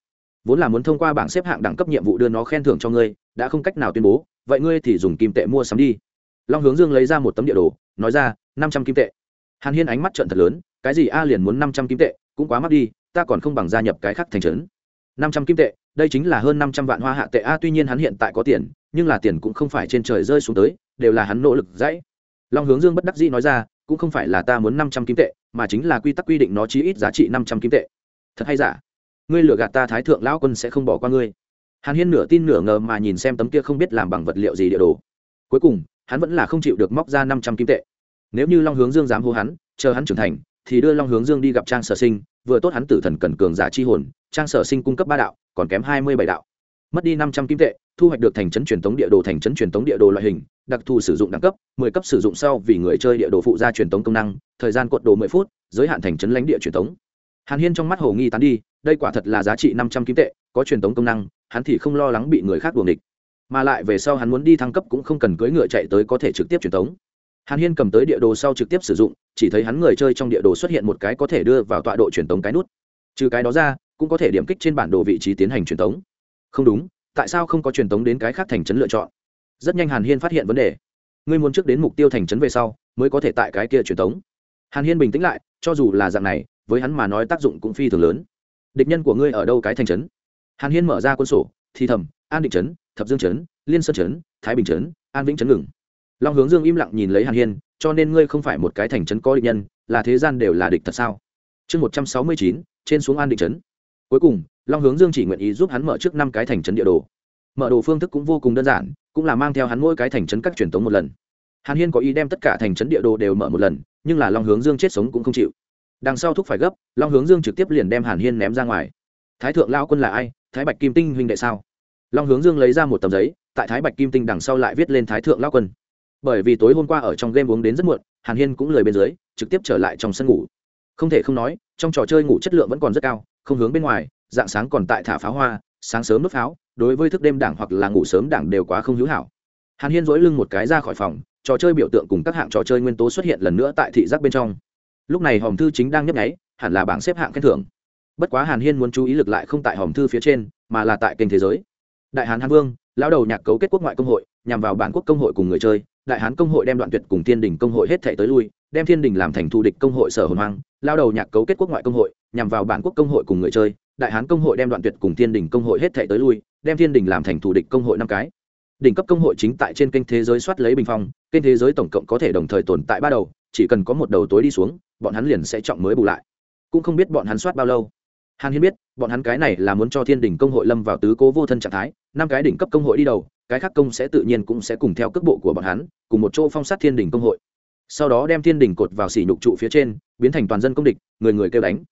Vốn là muốn thông qua bảng xếp hạng đẳng cấp nhiệm vụ đưa nó khen thưởng cho ngươi, đã không cách nào tuyên bố, vậy ngươi thì dùng kim tệ mua sắm đi. Long hướng dương lấy ra một tấm địa đồ, nói ra năm trăm kim tệ. Hàn hiên ánh mắt trận thật lớn, cái gì a liền muốn năm trăm kim tệ, cũng quá mắc đi, ta còn không bằng gia nhập cái khác thành trấn. Năm trăm kim tệ, đây chính là hơn năm trăm vạn hoa hạ tệ a, tuy nhiên hắn hiện tại có tiền, nhưng là tiền cũng không phải trên trời rơi xuống tới, đều là hắn nỗ lực dãy. Long hướng dương bất đắc dĩ nói ra, cũng không phải là ta muốn năm trăm kim tệ, mà chính là quy tắc quy định nó chí ít giá trị năm trăm kim tệ. Thật hay giả? Ngươi lừa gạt ta thái thượng lão quân sẽ không bỏ qua ngươi. Hàn hiên nửa tin nửa ngờ mà nhìn xem tấm kia không biết làm bằng vật liệu gì địa đồ. Cuối cùng, hắn vẫn là không chịu được móc ra năm trăm kim tệ nếu như long hướng dương dám hô hắn, chờ hắn trưởng thành, thì đưa long hướng dương đi gặp trang sở sinh, vừa tốt hắn tử thần cần cường giả chi hồn, trang sở sinh cung cấp ba đạo, còn kém hai mươi bảy đạo. Mất đi năm trăm kim tệ, thu hoạch được thành trấn truyền tống địa đồ, thành trấn truyền tống địa đồ loại hình, đặc thù sử dụng đẳng cấp, mười cấp sử dụng sau vì người chơi địa đồ phụ gia truyền tống công năng, thời gian cột đồ mười phút, giới hạn thành trấn lãnh địa truyền tống. Hàn hiên trong mắt hồ nghi tán đi, đây quả thật là giá trị năm trăm kim tệ, có truyền tống công năng, hắn thì không lo lắng bị người khác buồng địch mà lại về sau hắn muốn đi thăng cấp cũng không cần cưỡi ngựa chạy tới có thể trực tiếp truyền tống hàn hiên cầm tới địa đồ sau trực tiếp sử dụng, chỉ thấy hắn người chơi trong địa đồ xuất hiện một cái có thể đưa vào tọa độ truyền tống cái nút. Trừ cái đó ra, cũng có thể điểm kích trên bản đồ vị trí tiến hành truyền tống. Không đúng, tại sao không có truyền tống đến cái khác thành trấn lựa chọn? Rất nhanh hàn hiên phát hiện vấn đề. Ngươi muốn trước đến mục tiêu thành trấn về sau, mới có thể tại cái kia truyền tống. Hàn hiên bình tĩnh lại, cho dù là dạng này, với hắn mà nói tác dụng cũng phi thường lớn. Địch nhân của ngươi ở đâu cái thành trấn? Hàn hiên mở ra quân sổ thi thầm, an định trấn, thập dương trấn, liên sơn trấn, thái bình trấn, an vĩnh trấn ngừng long hướng dương im lặng nhìn lấy hàn hiên, cho nên ngươi không phải một cái thành trấn có địch nhân, là thế gian đều là địch thật sao? Chương một trăm sáu mươi chín, trên xuống an định trấn. Cuối cùng, long hướng dương chỉ nguyện ý giúp hắn mở trước năm cái thành trấn địa đồ. Mở đồ phương thức cũng vô cùng đơn giản, cũng là mang theo hắn mỗi cái thành trấn các truyền thống một lần. Hàn hiên có ý đem tất cả thành trấn địa đồ đều mở một lần, nhưng là long hướng dương chết sống cũng không chịu. Đằng sau thúc phải gấp, long hướng dương trực tiếp liền đem hàn hiên ném ra ngoài. Thái thượng lao quân là ai? Thái bạch kim tinh huynh đệ sao? Long hướng dương lấy ra một tấm giấy, tại thái bạch kim tinh đằng sau lại viết lên thái thượng lao quân bởi vì tối hôm qua ở trong game uống đến rất muộn, hàn hiên cũng lời bên dưới, trực tiếp trở lại trong sân ngủ. Không thể không nói, trong trò chơi ngủ chất lượng vẫn còn rất cao, không hướng bên ngoài, dạng sáng còn tại thả pháo hoa, sáng sớm đốt pháo, đối với thức đêm đảng hoặc là ngủ sớm đảng đều quá không hữu hảo. Hàn hiên dỗi lưng một cái ra khỏi phòng, trò chơi biểu tượng cùng các hạng trò chơi nguyên tố xuất hiện lần nữa tại thị giác bên trong. Lúc này hòm thư chính đang nhấp nháy, hẳn là bảng xếp hạng khen thưởng. Bất quá hàn hiên muốn chú ý lực lại không tại hòm thư phía trên, mà là tại kênh thế giới. Đại hán hàn vương, lão đầu nhạc cấu kết quốc ngoại công hội, nhằm vào bản quốc công hội cùng người chơi đại hán công hội đem đoạn tuyệt cùng thiên đình công hội hết thể tới lui đem thiên đình làm thành thù địch công hội sở hồn hoang lao đầu nhạc cấu kết quốc ngoại công hội nhằm vào bản quốc công hội cùng người chơi đại hán công hội đem đoạn tuyệt cùng thiên đình công hội hết thể tới lui đem thiên đình làm thành thù địch công hội năm cái đỉnh cấp công hội chính tại trên kênh thế giới soát lấy bình phong kênh thế giới tổng cộng có thể đồng thời tồn tại ba đầu chỉ cần có một đầu tối đi xuống bọn hắn liền sẽ trọng mới bù lại cũng không biết bọn hắn soát bao lâu hàn hiên biết bọn hắn cái này là muốn cho thiên đình công hội lâm vào tứ cố vô thân trạng thái năm cái đỉnh cấp công hội đi đầu cái khác công sẽ tự nhiên cũng sẽ cùng theo cước bộ của bọn hắn, cùng một chỗ phong sát thiên đình công hội. Sau đó đem thiên đình cột vào xỉ nhục trụ phía trên, biến thành toàn dân công địch, người người kêu đánh.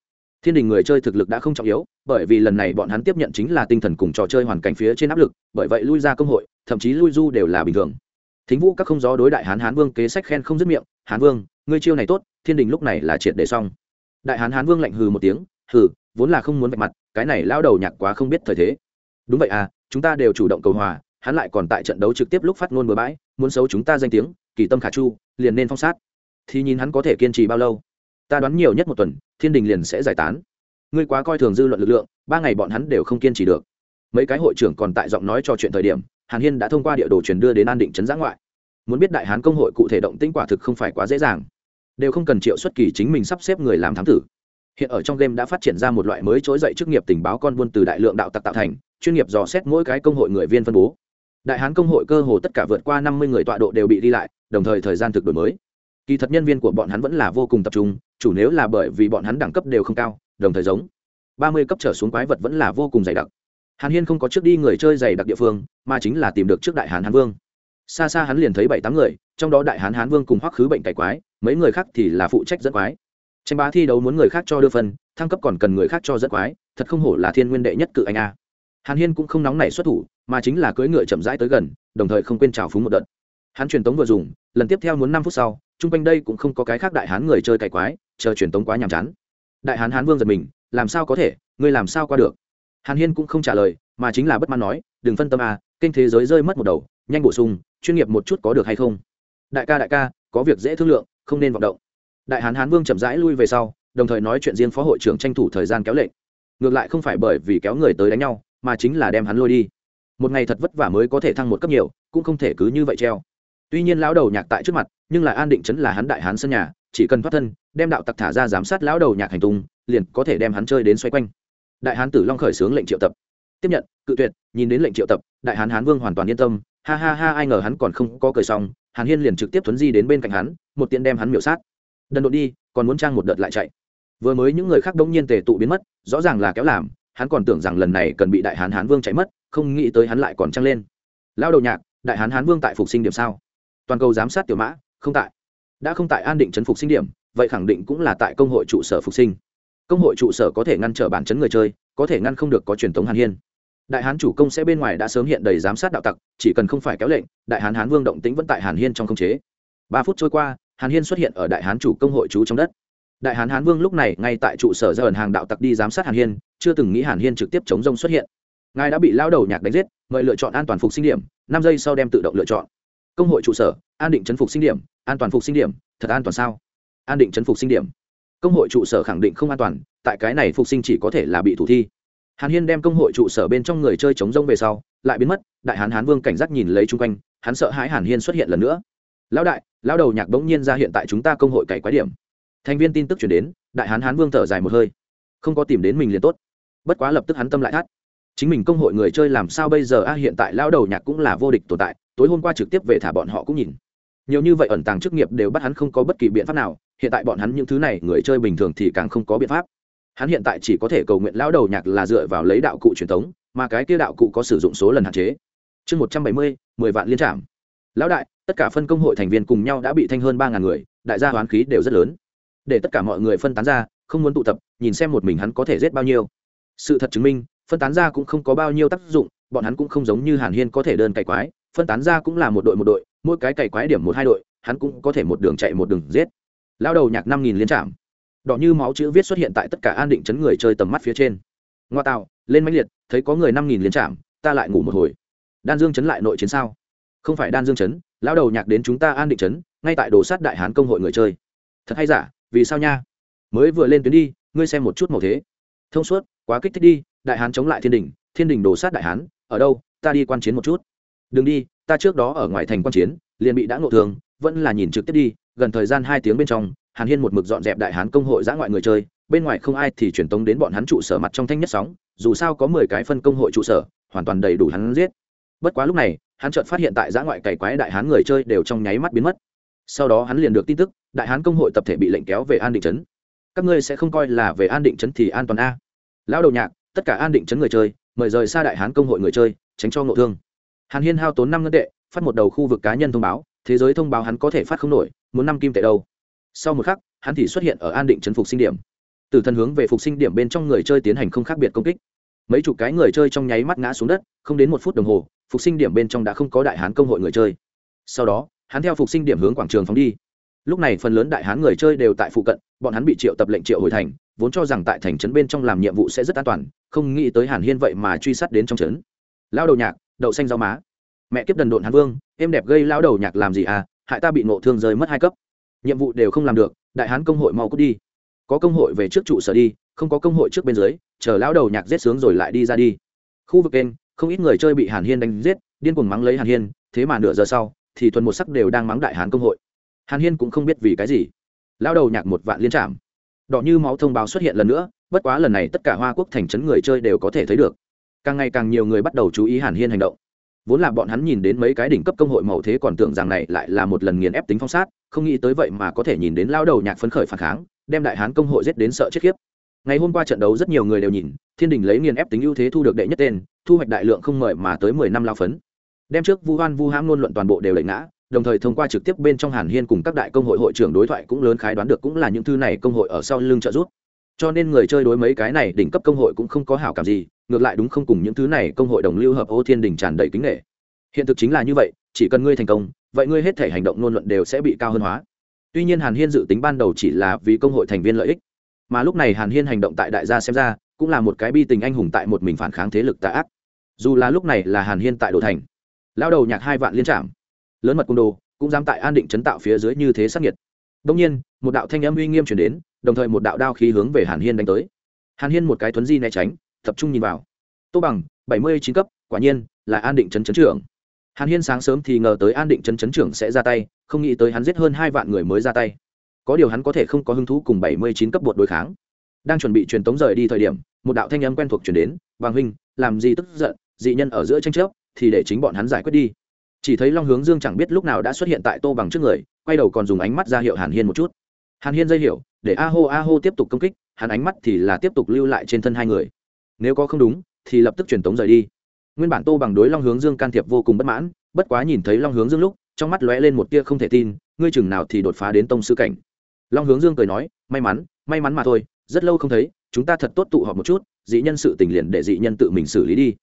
Thiên đình người chơi thực lực đã không trọng yếu, bởi vì lần này bọn hắn tiếp nhận chính là tinh thần cùng trò chơi hoàn cảnh phía trên áp lực, bởi vậy lui ra công hội, thậm chí lui du đều là bình thường. Thính vũ các không gió đối đại hán hán vương kế sách khen không dứt miệng, hán vương, ngươi chiêu này tốt, thiên đình lúc này là triệt để xong. Đại hán hán vương lạnh hừ một tiếng, hừ, vốn là không muốn vạch mặt, cái này lao đầu nhạc quá không biết thời thế. Đúng vậy à chúng ta đều chủ động cầu hòa hắn lại còn tại trận đấu trực tiếp lúc phát ngôn bừa bãi, muốn xấu chúng ta danh tiếng, kỳ tâm khả chu, liền nên phong sát. Thì nhìn hắn có thể kiên trì bao lâu. Ta đoán nhiều nhất một tuần, thiên đình liền sẽ giải tán. Ngươi quá coi thường dư luận lực lượng, ba ngày bọn hắn đều không kiên trì được. Mấy cái hội trưởng còn tại giọng nói cho chuyện thời điểm, hàn hiên đã thông qua địa đồ truyền đưa đến an định trấn giã ngoại. Muốn biết đại hán công hội cụ thể động tĩnh quả thực không phải quá dễ dàng. Đều không cần triệu xuất kỳ chính mình sắp xếp người làm thám tử. Hiện ở trong game đã phát triển ra một loại mới trỗi dậy chức nghiệp tình báo con buôn từ đại lượng đạo tặc tạo thành, chuyên nghiệp dò xét mỗi cái công hội người viên phân bố đại hán công hội cơ hồ tất cả vượt qua năm mươi người tọa độ đều bị đi lại, đồng thời thời gian thực đổi mới. Kỳ thật nhân viên của bọn hắn vẫn là vô cùng tập trung, chủ nếu là bởi vì bọn hắn đẳng cấp đều không cao, đồng thời giống ba mươi cấp trở xuống quái vật vẫn là vô cùng dày đặc. Hàn hiên không có trước đi người chơi dày đặc địa phương, mà chính là tìm được trước đại hán hán vương. Xa xa hắn liền thấy bảy tám người, trong đó đại hán hán vương cùng hoắc khứ bệnh cải quái, mấy người khác thì là phụ trách dẫn quái. Tranh bá thi đấu muốn người khác cho đưa phân, thăng cấp còn cần người khác cho dẫn quái, thật không hổ là thiên nguyên đệ nhất cự anh a. Hàn hiên cũng không nóng nảy xuất thủ mà chính là cưỡi ngựa chậm rãi tới gần, đồng thời không quên trào phúng một đợt. Hắn truyền tống vừa dùng, lần tiếp theo muốn năm phút sau, chung quanh đây cũng không có cái khác đại hán người chơi cày quái, chờ truyền tống quá nhàm chán. Đại hán hán vương giật mình, làm sao có thể? Ngươi làm sao qua được? Hàn hiên cũng không trả lời, mà chính là bất mãn nói, đừng phân tâm à kênh thế giới rơi mất một đầu, nhanh bổ sung, chuyên nghiệp một chút có được hay không? Đại ca đại ca, có việc dễ thương lượng, không nên vọng động. Đại hán hán vương chậm rãi lui về sau, đồng thời nói chuyện riêng phó hội trưởng tranh thủ thời gian kéo lệnh. Ngược lại không phải bởi vì kéo người tới đánh nhau, mà chính là đem hắn lôi đi một ngày thật vất vả mới có thể thăng một cấp nhiều, cũng không thể cứ như vậy treo. Tuy nhiên lão đầu nhạc tại trước mặt, nhưng lại an định chấn là hắn đại hán sân nhà, chỉ cần thoát thân, đem đạo tặc thả ra giám sát lão đầu nhạc hành tung, liền có thể đem hắn chơi đến xoay quanh. Đại hán tử long khởi xướng lệnh triệu tập. Tiếp nhận, cự tuyệt, nhìn đến lệnh triệu tập, đại hán hán vương hoàn toàn yên tâm, ha ha ha, ai ngờ hắn còn không có cười xong, hàn hiên liền trực tiếp thuấn di đến bên cạnh hắn, một tiện đem hắn miểu sát. Đần độ đi, còn muốn trang một đợt lại chạy. Vừa mới những người khác đông nhiên tề tụ biến mất, rõ ràng là kéo làm hắn còn tưởng rằng lần này cần bị đại hán hán vương chạy mất, không nghĩ tới hắn lại còn trăng lên. Lao đầu nhạc, đại hán hán vương tại phục sinh điểm sao? Toàn cầu giám sát tiểu mã, không tại. Đã không tại an định chấn phục sinh điểm, vậy khẳng định cũng là tại công hội trụ sở phục sinh. Công hội trụ sở có thể ngăn trở bản chấn người chơi, có thể ngăn không được có truyền thống hàn hiên. Đại hán chủ công sẽ bên ngoài đã sớm hiện đầy giám sát đạo tặc, chỉ cần không phải kéo lệnh, đại hán hán vương động tĩnh vẫn tại hàn hiên trong không chế. Ba phút trôi qua, hàn hiên xuất hiện ở đại hán chủ công hội chú trong đất đại hán hán vương lúc này ngay tại trụ sở ra ẩn hàng đạo tặc đi giám sát hàn hiên, chưa từng nghĩ hàn hiên trực tiếp chống rông xuất hiện. Ngài đã bị lao đầu nhạc đánh giết, mời lựa chọn an toàn phục sinh điểm, năm giây sau đem tự động lựa chọn. Công hội trụ sở, an định chấn phục sinh điểm, an toàn phục sinh điểm, thật an toàn sao? An định chấn phục sinh điểm. Công hội trụ sở khẳng định không an toàn, tại cái này phục sinh chỉ có thể là bị thủ thi. Hàn hiên đem công hội trụ sở bên trong người chơi chống rông về sau, lại biến mất, đại hán hán vương cảnh giác nhìn lấy chung quanh, hắn sợ hãi hàn hiên xuất hiện lần nữa. Lão đại, lão đầu nhạc bỗng nhiên ra hiện tại chúng ta công hội cày quái điểm thành viên tin tức chuyển đến, đại hán hán vương thở dài một hơi. Không có tìm đến mình liền tốt. Bất quá lập tức hắn tâm lại thắt. Chính mình công hội người chơi làm sao bây giờ? A, hiện tại lão đầu nhạc cũng là vô địch tồn tại, tối hôm qua trực tiếp về thả bọn họ cũng nhìn. Nhiều như vậy ẩn tàng chức nghiệp đều bắt hắn không có bất kỳ biện pháp nào, hiện tại bọn hắn những thứ này, người chơi bình thường thì càng không có biện pháp. Hắn hiện tại chỉ có thể cầu nguyện lão đầu nhạc là dựa vào lấy đạo cụ truyền thống, mà cái kia đạo cụ có sử dụng số lần hạn chế. Chương một trăm bảy mươi, mười vạn liên trạm lão đại, tất cả phân công hội thành viên cùng nhau đã bị thanh hơn ba ngàn người, đại gia hoán khí đều rất lớn để tất cả mọi người phân tán ra, không muốn tụ tập, nhìn xem một mình hắn có thể giết bao nhiêu. Sự thật chứng minh, phân tán ra cũng không có bao nhiêu tác dụng, bọn hắn cũng không giống như hàn hiên có thể đơn cày quái, phân tán ra cũng là một đội một đội, mỗi cái cày quái điểm một hai đội, hắn cũng có thể một đường chạy một đường giết. Lao đầu nhạc năm nghìn liên trạm. Đỏ như máu chữ viết xuất hiện tại tất cả an định chấn người chơi tầm mắt phía trên. Ngoa tạo, lên mãnh liệt, thấy có người năm nghìn liên trạm, ta lại ngủ một hồi. Đan dương chấn lại nội chiến sao? Không phải đan dương chấn lão đầu nhạc đến chúng ta an định chấn, ngay tại đồ sát đại hán công hội người chơi. Thật hay giả? Vì sao nha? Mới vừa lên tuyến đi, ngươi xem một chút màu thế. Thông suốt, quá kích thích đi, đại hán chống lại thiên đình thiên đình đổ sát đại hán, ở đâu, ta đi quan chiến một chút. Đừng đi, ta trước đó ở ngoài thành quan chiến, liền bị đã ngộ thường vẫn là nhìn trực tiếp đi, gần thời gian hai tiếng bên trong, hàn hiên một mực dọn dẹp đại hán công hội giã ngoại người chơi, bên ngoài không ai thì truyền tống đến bọn hắn trụ sở mặt trong thanh nhất sóng, dù sao có mười cái phân công hội trụ sở, hoàn toàn đầy đủ hắn giết. Bất quá lúc này, hắn chợt phát hiện tại giã ngoại cày quái đại hán người chơi đều trong nháy mắt biến mất sau đó hắn liền được tin tức, đại hán công hội tập thể bị lệnh kéo về an định trấn. Các ngươi sẽ không coi là về an định trấn thì an toàn a. Lão đầu nhạc, tất cả an định trấn người chơi, mời rời xa đại hán công hội người chơi, tránh cho ngộ thương. Hàn hiên hao tốn năm ngân tệ, phát một đầu khu vực cá nhân thông báo, thế giới thông báo hắn có thể phát không nổi, muốn năm kim tệ đâu. Sau một khắc, hắn thì xuất hiện ở an định trấn phục sinh điểm. Từ thân hướng về phục sinh điểm bên trong người chơi tiến hành không khác biệt công kích. Mấy chục cái người chơi trong nháy mắt ngã xuống đất, không đến một phút đồng hồ, phục sinh điểm bên trong đã không có đại hán công hội người chơi. Sau đó hắn theo phục sinh điểm hướng quảng trường phóng đi. Lúc này phần lớn đại hán người chơi đều tại phụ cận, bọn hắn bị triệu tập lệnh triệu hồi thành, vốn cho rằng tại thành trấn bên trong làm nhiệm vụ sẽ rất an toàn, không nghĩ tới hàn hiên vậy mà truy sát đến trong trấn. Lao đầu nhạc, đậu xanh rau má. Mẹ kiếp đần độn hàn vương, em đẹp gây lao đầu nhạc làm gì à? Hại ta bị nộ thương rơi mất hai cấp. Nhiệm vụ đều không làm được, đại hán công hội mau cút đi. Có công hội về trước trụ sở đi, không có công hội trước bên dưới, chờ lão đầu nhạc giết sướng rồi lại đi ra đi. Khu vực kênh, không ít người chơi bị hàn hiên đánh giết, điên cuồng mắng lấy hàn hiên, thế mà nửa giờ sau thì thuần một sắc đều đang mắng đại hán công hội. Hàn hiên cũng không biết vì cái gì. Lao đầu nhạc một vạn liên trạm đỏ như máu thông báo xuất hiện lần nữa, bất quá lần này tất cả hoa quốc thành trấn người chơi đều có thể thấy được. Càng ngày càng nhiều người bắt đầu chú ý hàn hiên hành động. Vốn là bọn hắn nhìn đến mấy cái đỉnh cấp công hội màu thế còn tưởng rằng này lại là một lần nghiền ép tính phong sát, không nghĩ tới vậy mà có thể nhìn đến lao đầu nhạc phấn khởi phản kháng, đem đại hán công hội giết đến sợ chết khiếp. Ngày hôm qua trận đấu rất nhiều người đều nhìn, thiên đình lấy nghiền ép tính ưu thế thu được đệ nhất tên, thu hoạch đại lượng không mời mà tới mười năm lao phấn đem trước vu hoan vu hãm ngôn luận toàn bộ đều lệ ngã, đồng thời thông qua trực tiếp bên trong hàn hiên cùng các đại công hội hội trưởng đối thoại cũng lớn khái đoán được cũng là những thư này công hội ở sau lưng trợ giúp. Cho nên người chơi đối mấy cái này đỉnh cấp công hội cũng không có hảo cảm gì, ngược lại đúng không cùng những thứ này công hội đồng lưu hợp ô thiên đình tràn đầy kính nghệ hiện thực chính là như vậy, chỉ cần ngươi thành công, vậy ngươi hết thể hành động ngôn luận đều sẽ bị cao hơn hóa. Tuy nhiên hàn hiên dự tính ban đầu chỉ là vì công hội thành viên lợi ích, mà lúc này hàn hiên hành động tại đại gia xem ra, cũng là một cái bi tình anh hùng tại một mình phản kháng thế lực tạ ác. Dù là lúc này là hàn hiên tại đồ thành lao đầu nhạc hai vạn liên trạm. Lớn mật cung đồ, cũng dám tại an định chấn tạo phía dưới như thế sắc nhiệt đông nhiên, một đạo thanh âm uy nghiêm chuyển đến, đồng thời một đạo đao khí hướng về hàn hiên đánh tới. Hàn hiên một cái thuấn di né tránh, tập trung nhìn vào. Tô bằng, bảy mươi chín cấp, quả nhiên, là an định chấn chấn trưởng. Hàn hiên sáng sớm thì ngờ tới an định chấn chấn trưởng sẽ ra tay, không nghĩ tới hắn giết hơn hai vạn người mới ra tay. Có điều hắn có thể không có hứng thú cùng bảy mươi chín cấp bột đối kháng. Đang chuẩn bị truyền tống rời đi thời điểm, một đạo thanh âm quen thuộc chuyển đến, vàng huynh, làm gì tức giận, dị nhân ở giữa tranh chấp thì để chính bọn hắn giải quyết đi. Chỉ thấy long hướng dương chẳng biết lúc nào đã xuất hiện tại tô bằng trước người, quay đầu còn dùng ánh mắt ra hiệu hàn hiên một chút. Hàn hiên dây hiểu, để a hô a hô tiếp tục công kích, hắn ánh mắt thì là tiếp tục lưu lại trên thân hai người. Nếu có không đúng, thì lập tức truyền tống rời đi. Nguyên bản tô bằng đối long hướng dương can thiệp vô cùng bất mãn, bất quá nhìn thấy long hướng dương lúc, trong mắt lóe lên một tia không thể tin, ngươi chừng nào thì đột phá đến tông sư cảnh. Long hướng dương cười nói, may mắn may mắn mà thôi, rất lâu không thấy, chúng ta thật tốt tụ họp một chút, dị nhân sự tình liền để dị nhân tự mình xử lý đi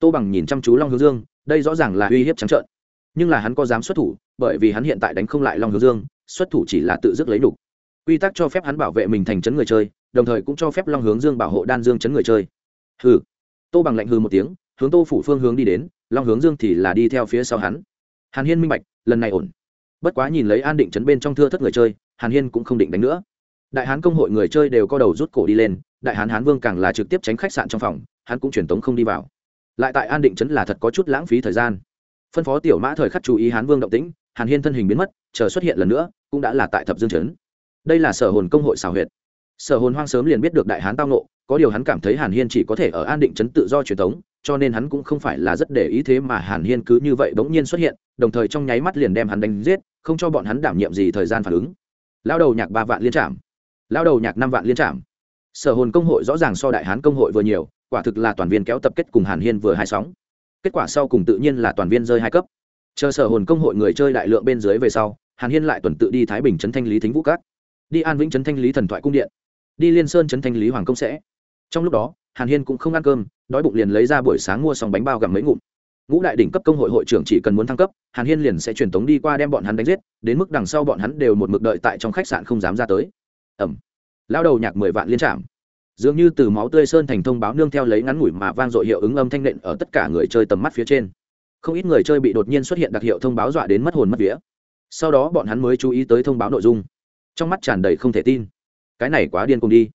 tô bằng nhìn chăm chú long hướng dương, đây rõ ràng là uy hiếp trắng trợn. Nhưng là hắn có dám xuất thủ, bởi vì hắn hiện tại đánh không lại long hướng dương, xuất thủ chỉ là tự dứt lấy đủ. quy tắc cho phép hắn bảo vệ mình thành chấn người chơi, đồng thời cũng cho phép long hướng dương bảo hộ đan dương chấn người chơi. Hừ. Tô bằng lạnh hừ một tiếng, hướng tô phủ phương hướng đi đến, long hướng dương thì là đi theo phía sau hắn. Hàn hiên minh bạch, lần này ổn. Bất quá nhìn lấy an định chấn bên trong thưa thất người chơi, hàn hiên cũng không định đánh nữa. Đại hán công hội người chơi đều có đầu rút cổ đi lên, đại hán hán vương càng là trực tiếp tránh khách sạn trong phòng, hắn cũng truyền tống không đi vào lại tại an định Trấn là thật có chút lãng phí thời gian. Phân phó tiểu mã thời khắc chú ý hán vương động tĩnh, hàn hiên thân hình biến mất, chờ xuất hiện lần nữa, cũng đã là tại thập dương trấn. đây là sở hồn công hội xào huyệt. Sở hồn hoang sớm liền biết được đại hán tao nộ có điều hắn cảm thấy hàn hiên chỉ có thể ở an định Trấn tự do truyền thống, cho nên hắn cũng không phải là rất để ý thế mà hàn hiên cứ như vậy bỗng nhiên xuất hiện, đồng thời trong nháy mắt liền đem hắn đánh giết, không cho bọn hắn đảm nhiệm gì thời gian phản ứng. Lao đầu nhạc ba vạn liên trạm lao đầu nhạc năm vạn liên trạm sở hồn công hội rõ ràng so đại hán công hội vừa nhiều, quả thực là toàn viên kéo tập kết cùng hàn hiên vừa hai sóng. Kết quả sau cùng tự nhiên là toàn viên rơi hai cấp. Chờ sở hồn công hội người chơi đại lượng bên dưới về sau, hàn hiên lại tuần tự đi thái bình trấn thanh lý thính vũ cát đi an vĩnh trấn thanh lý thần thoại cung điện. Đi liên sơn trấn thanh lý hoàng công sẽ. Trong lúc đó, hàn hiên cũng không ăn cơm, đói bụng liền lấy ra buổi sáng mua xong bánh bao gặm mấy ngụm. Ngũ đại đỉnh cấp công hội hội trưởng chỉ cần muốn thăng cấp, hàn hiên liền sẽ truyền tống đi qua đem bọn hắn đánh giết, đến mức đằng sau bọn hắn đều một mực đợi tại trong khách sạn không dám ra tới. Ẩm lao đầu nhạc mười vạn liên trạm. Dường như từ máu tươi sơn thành thông báo nương theo lấy ngắn ngủi mà vang dội hiệu ứng âm thanh nện ở tất cả người chơi tầm mắt phía trên. Không ít người chơi bị đột nhiên xuất hiện đặc hiệu thông báo dọa đến mất hồn mất vía. Sau đó bọn hắn mới chú ý tới thông báo nội dung. Trong mắt tràn đầy không thể tin. Cái này quá điên cùng đi.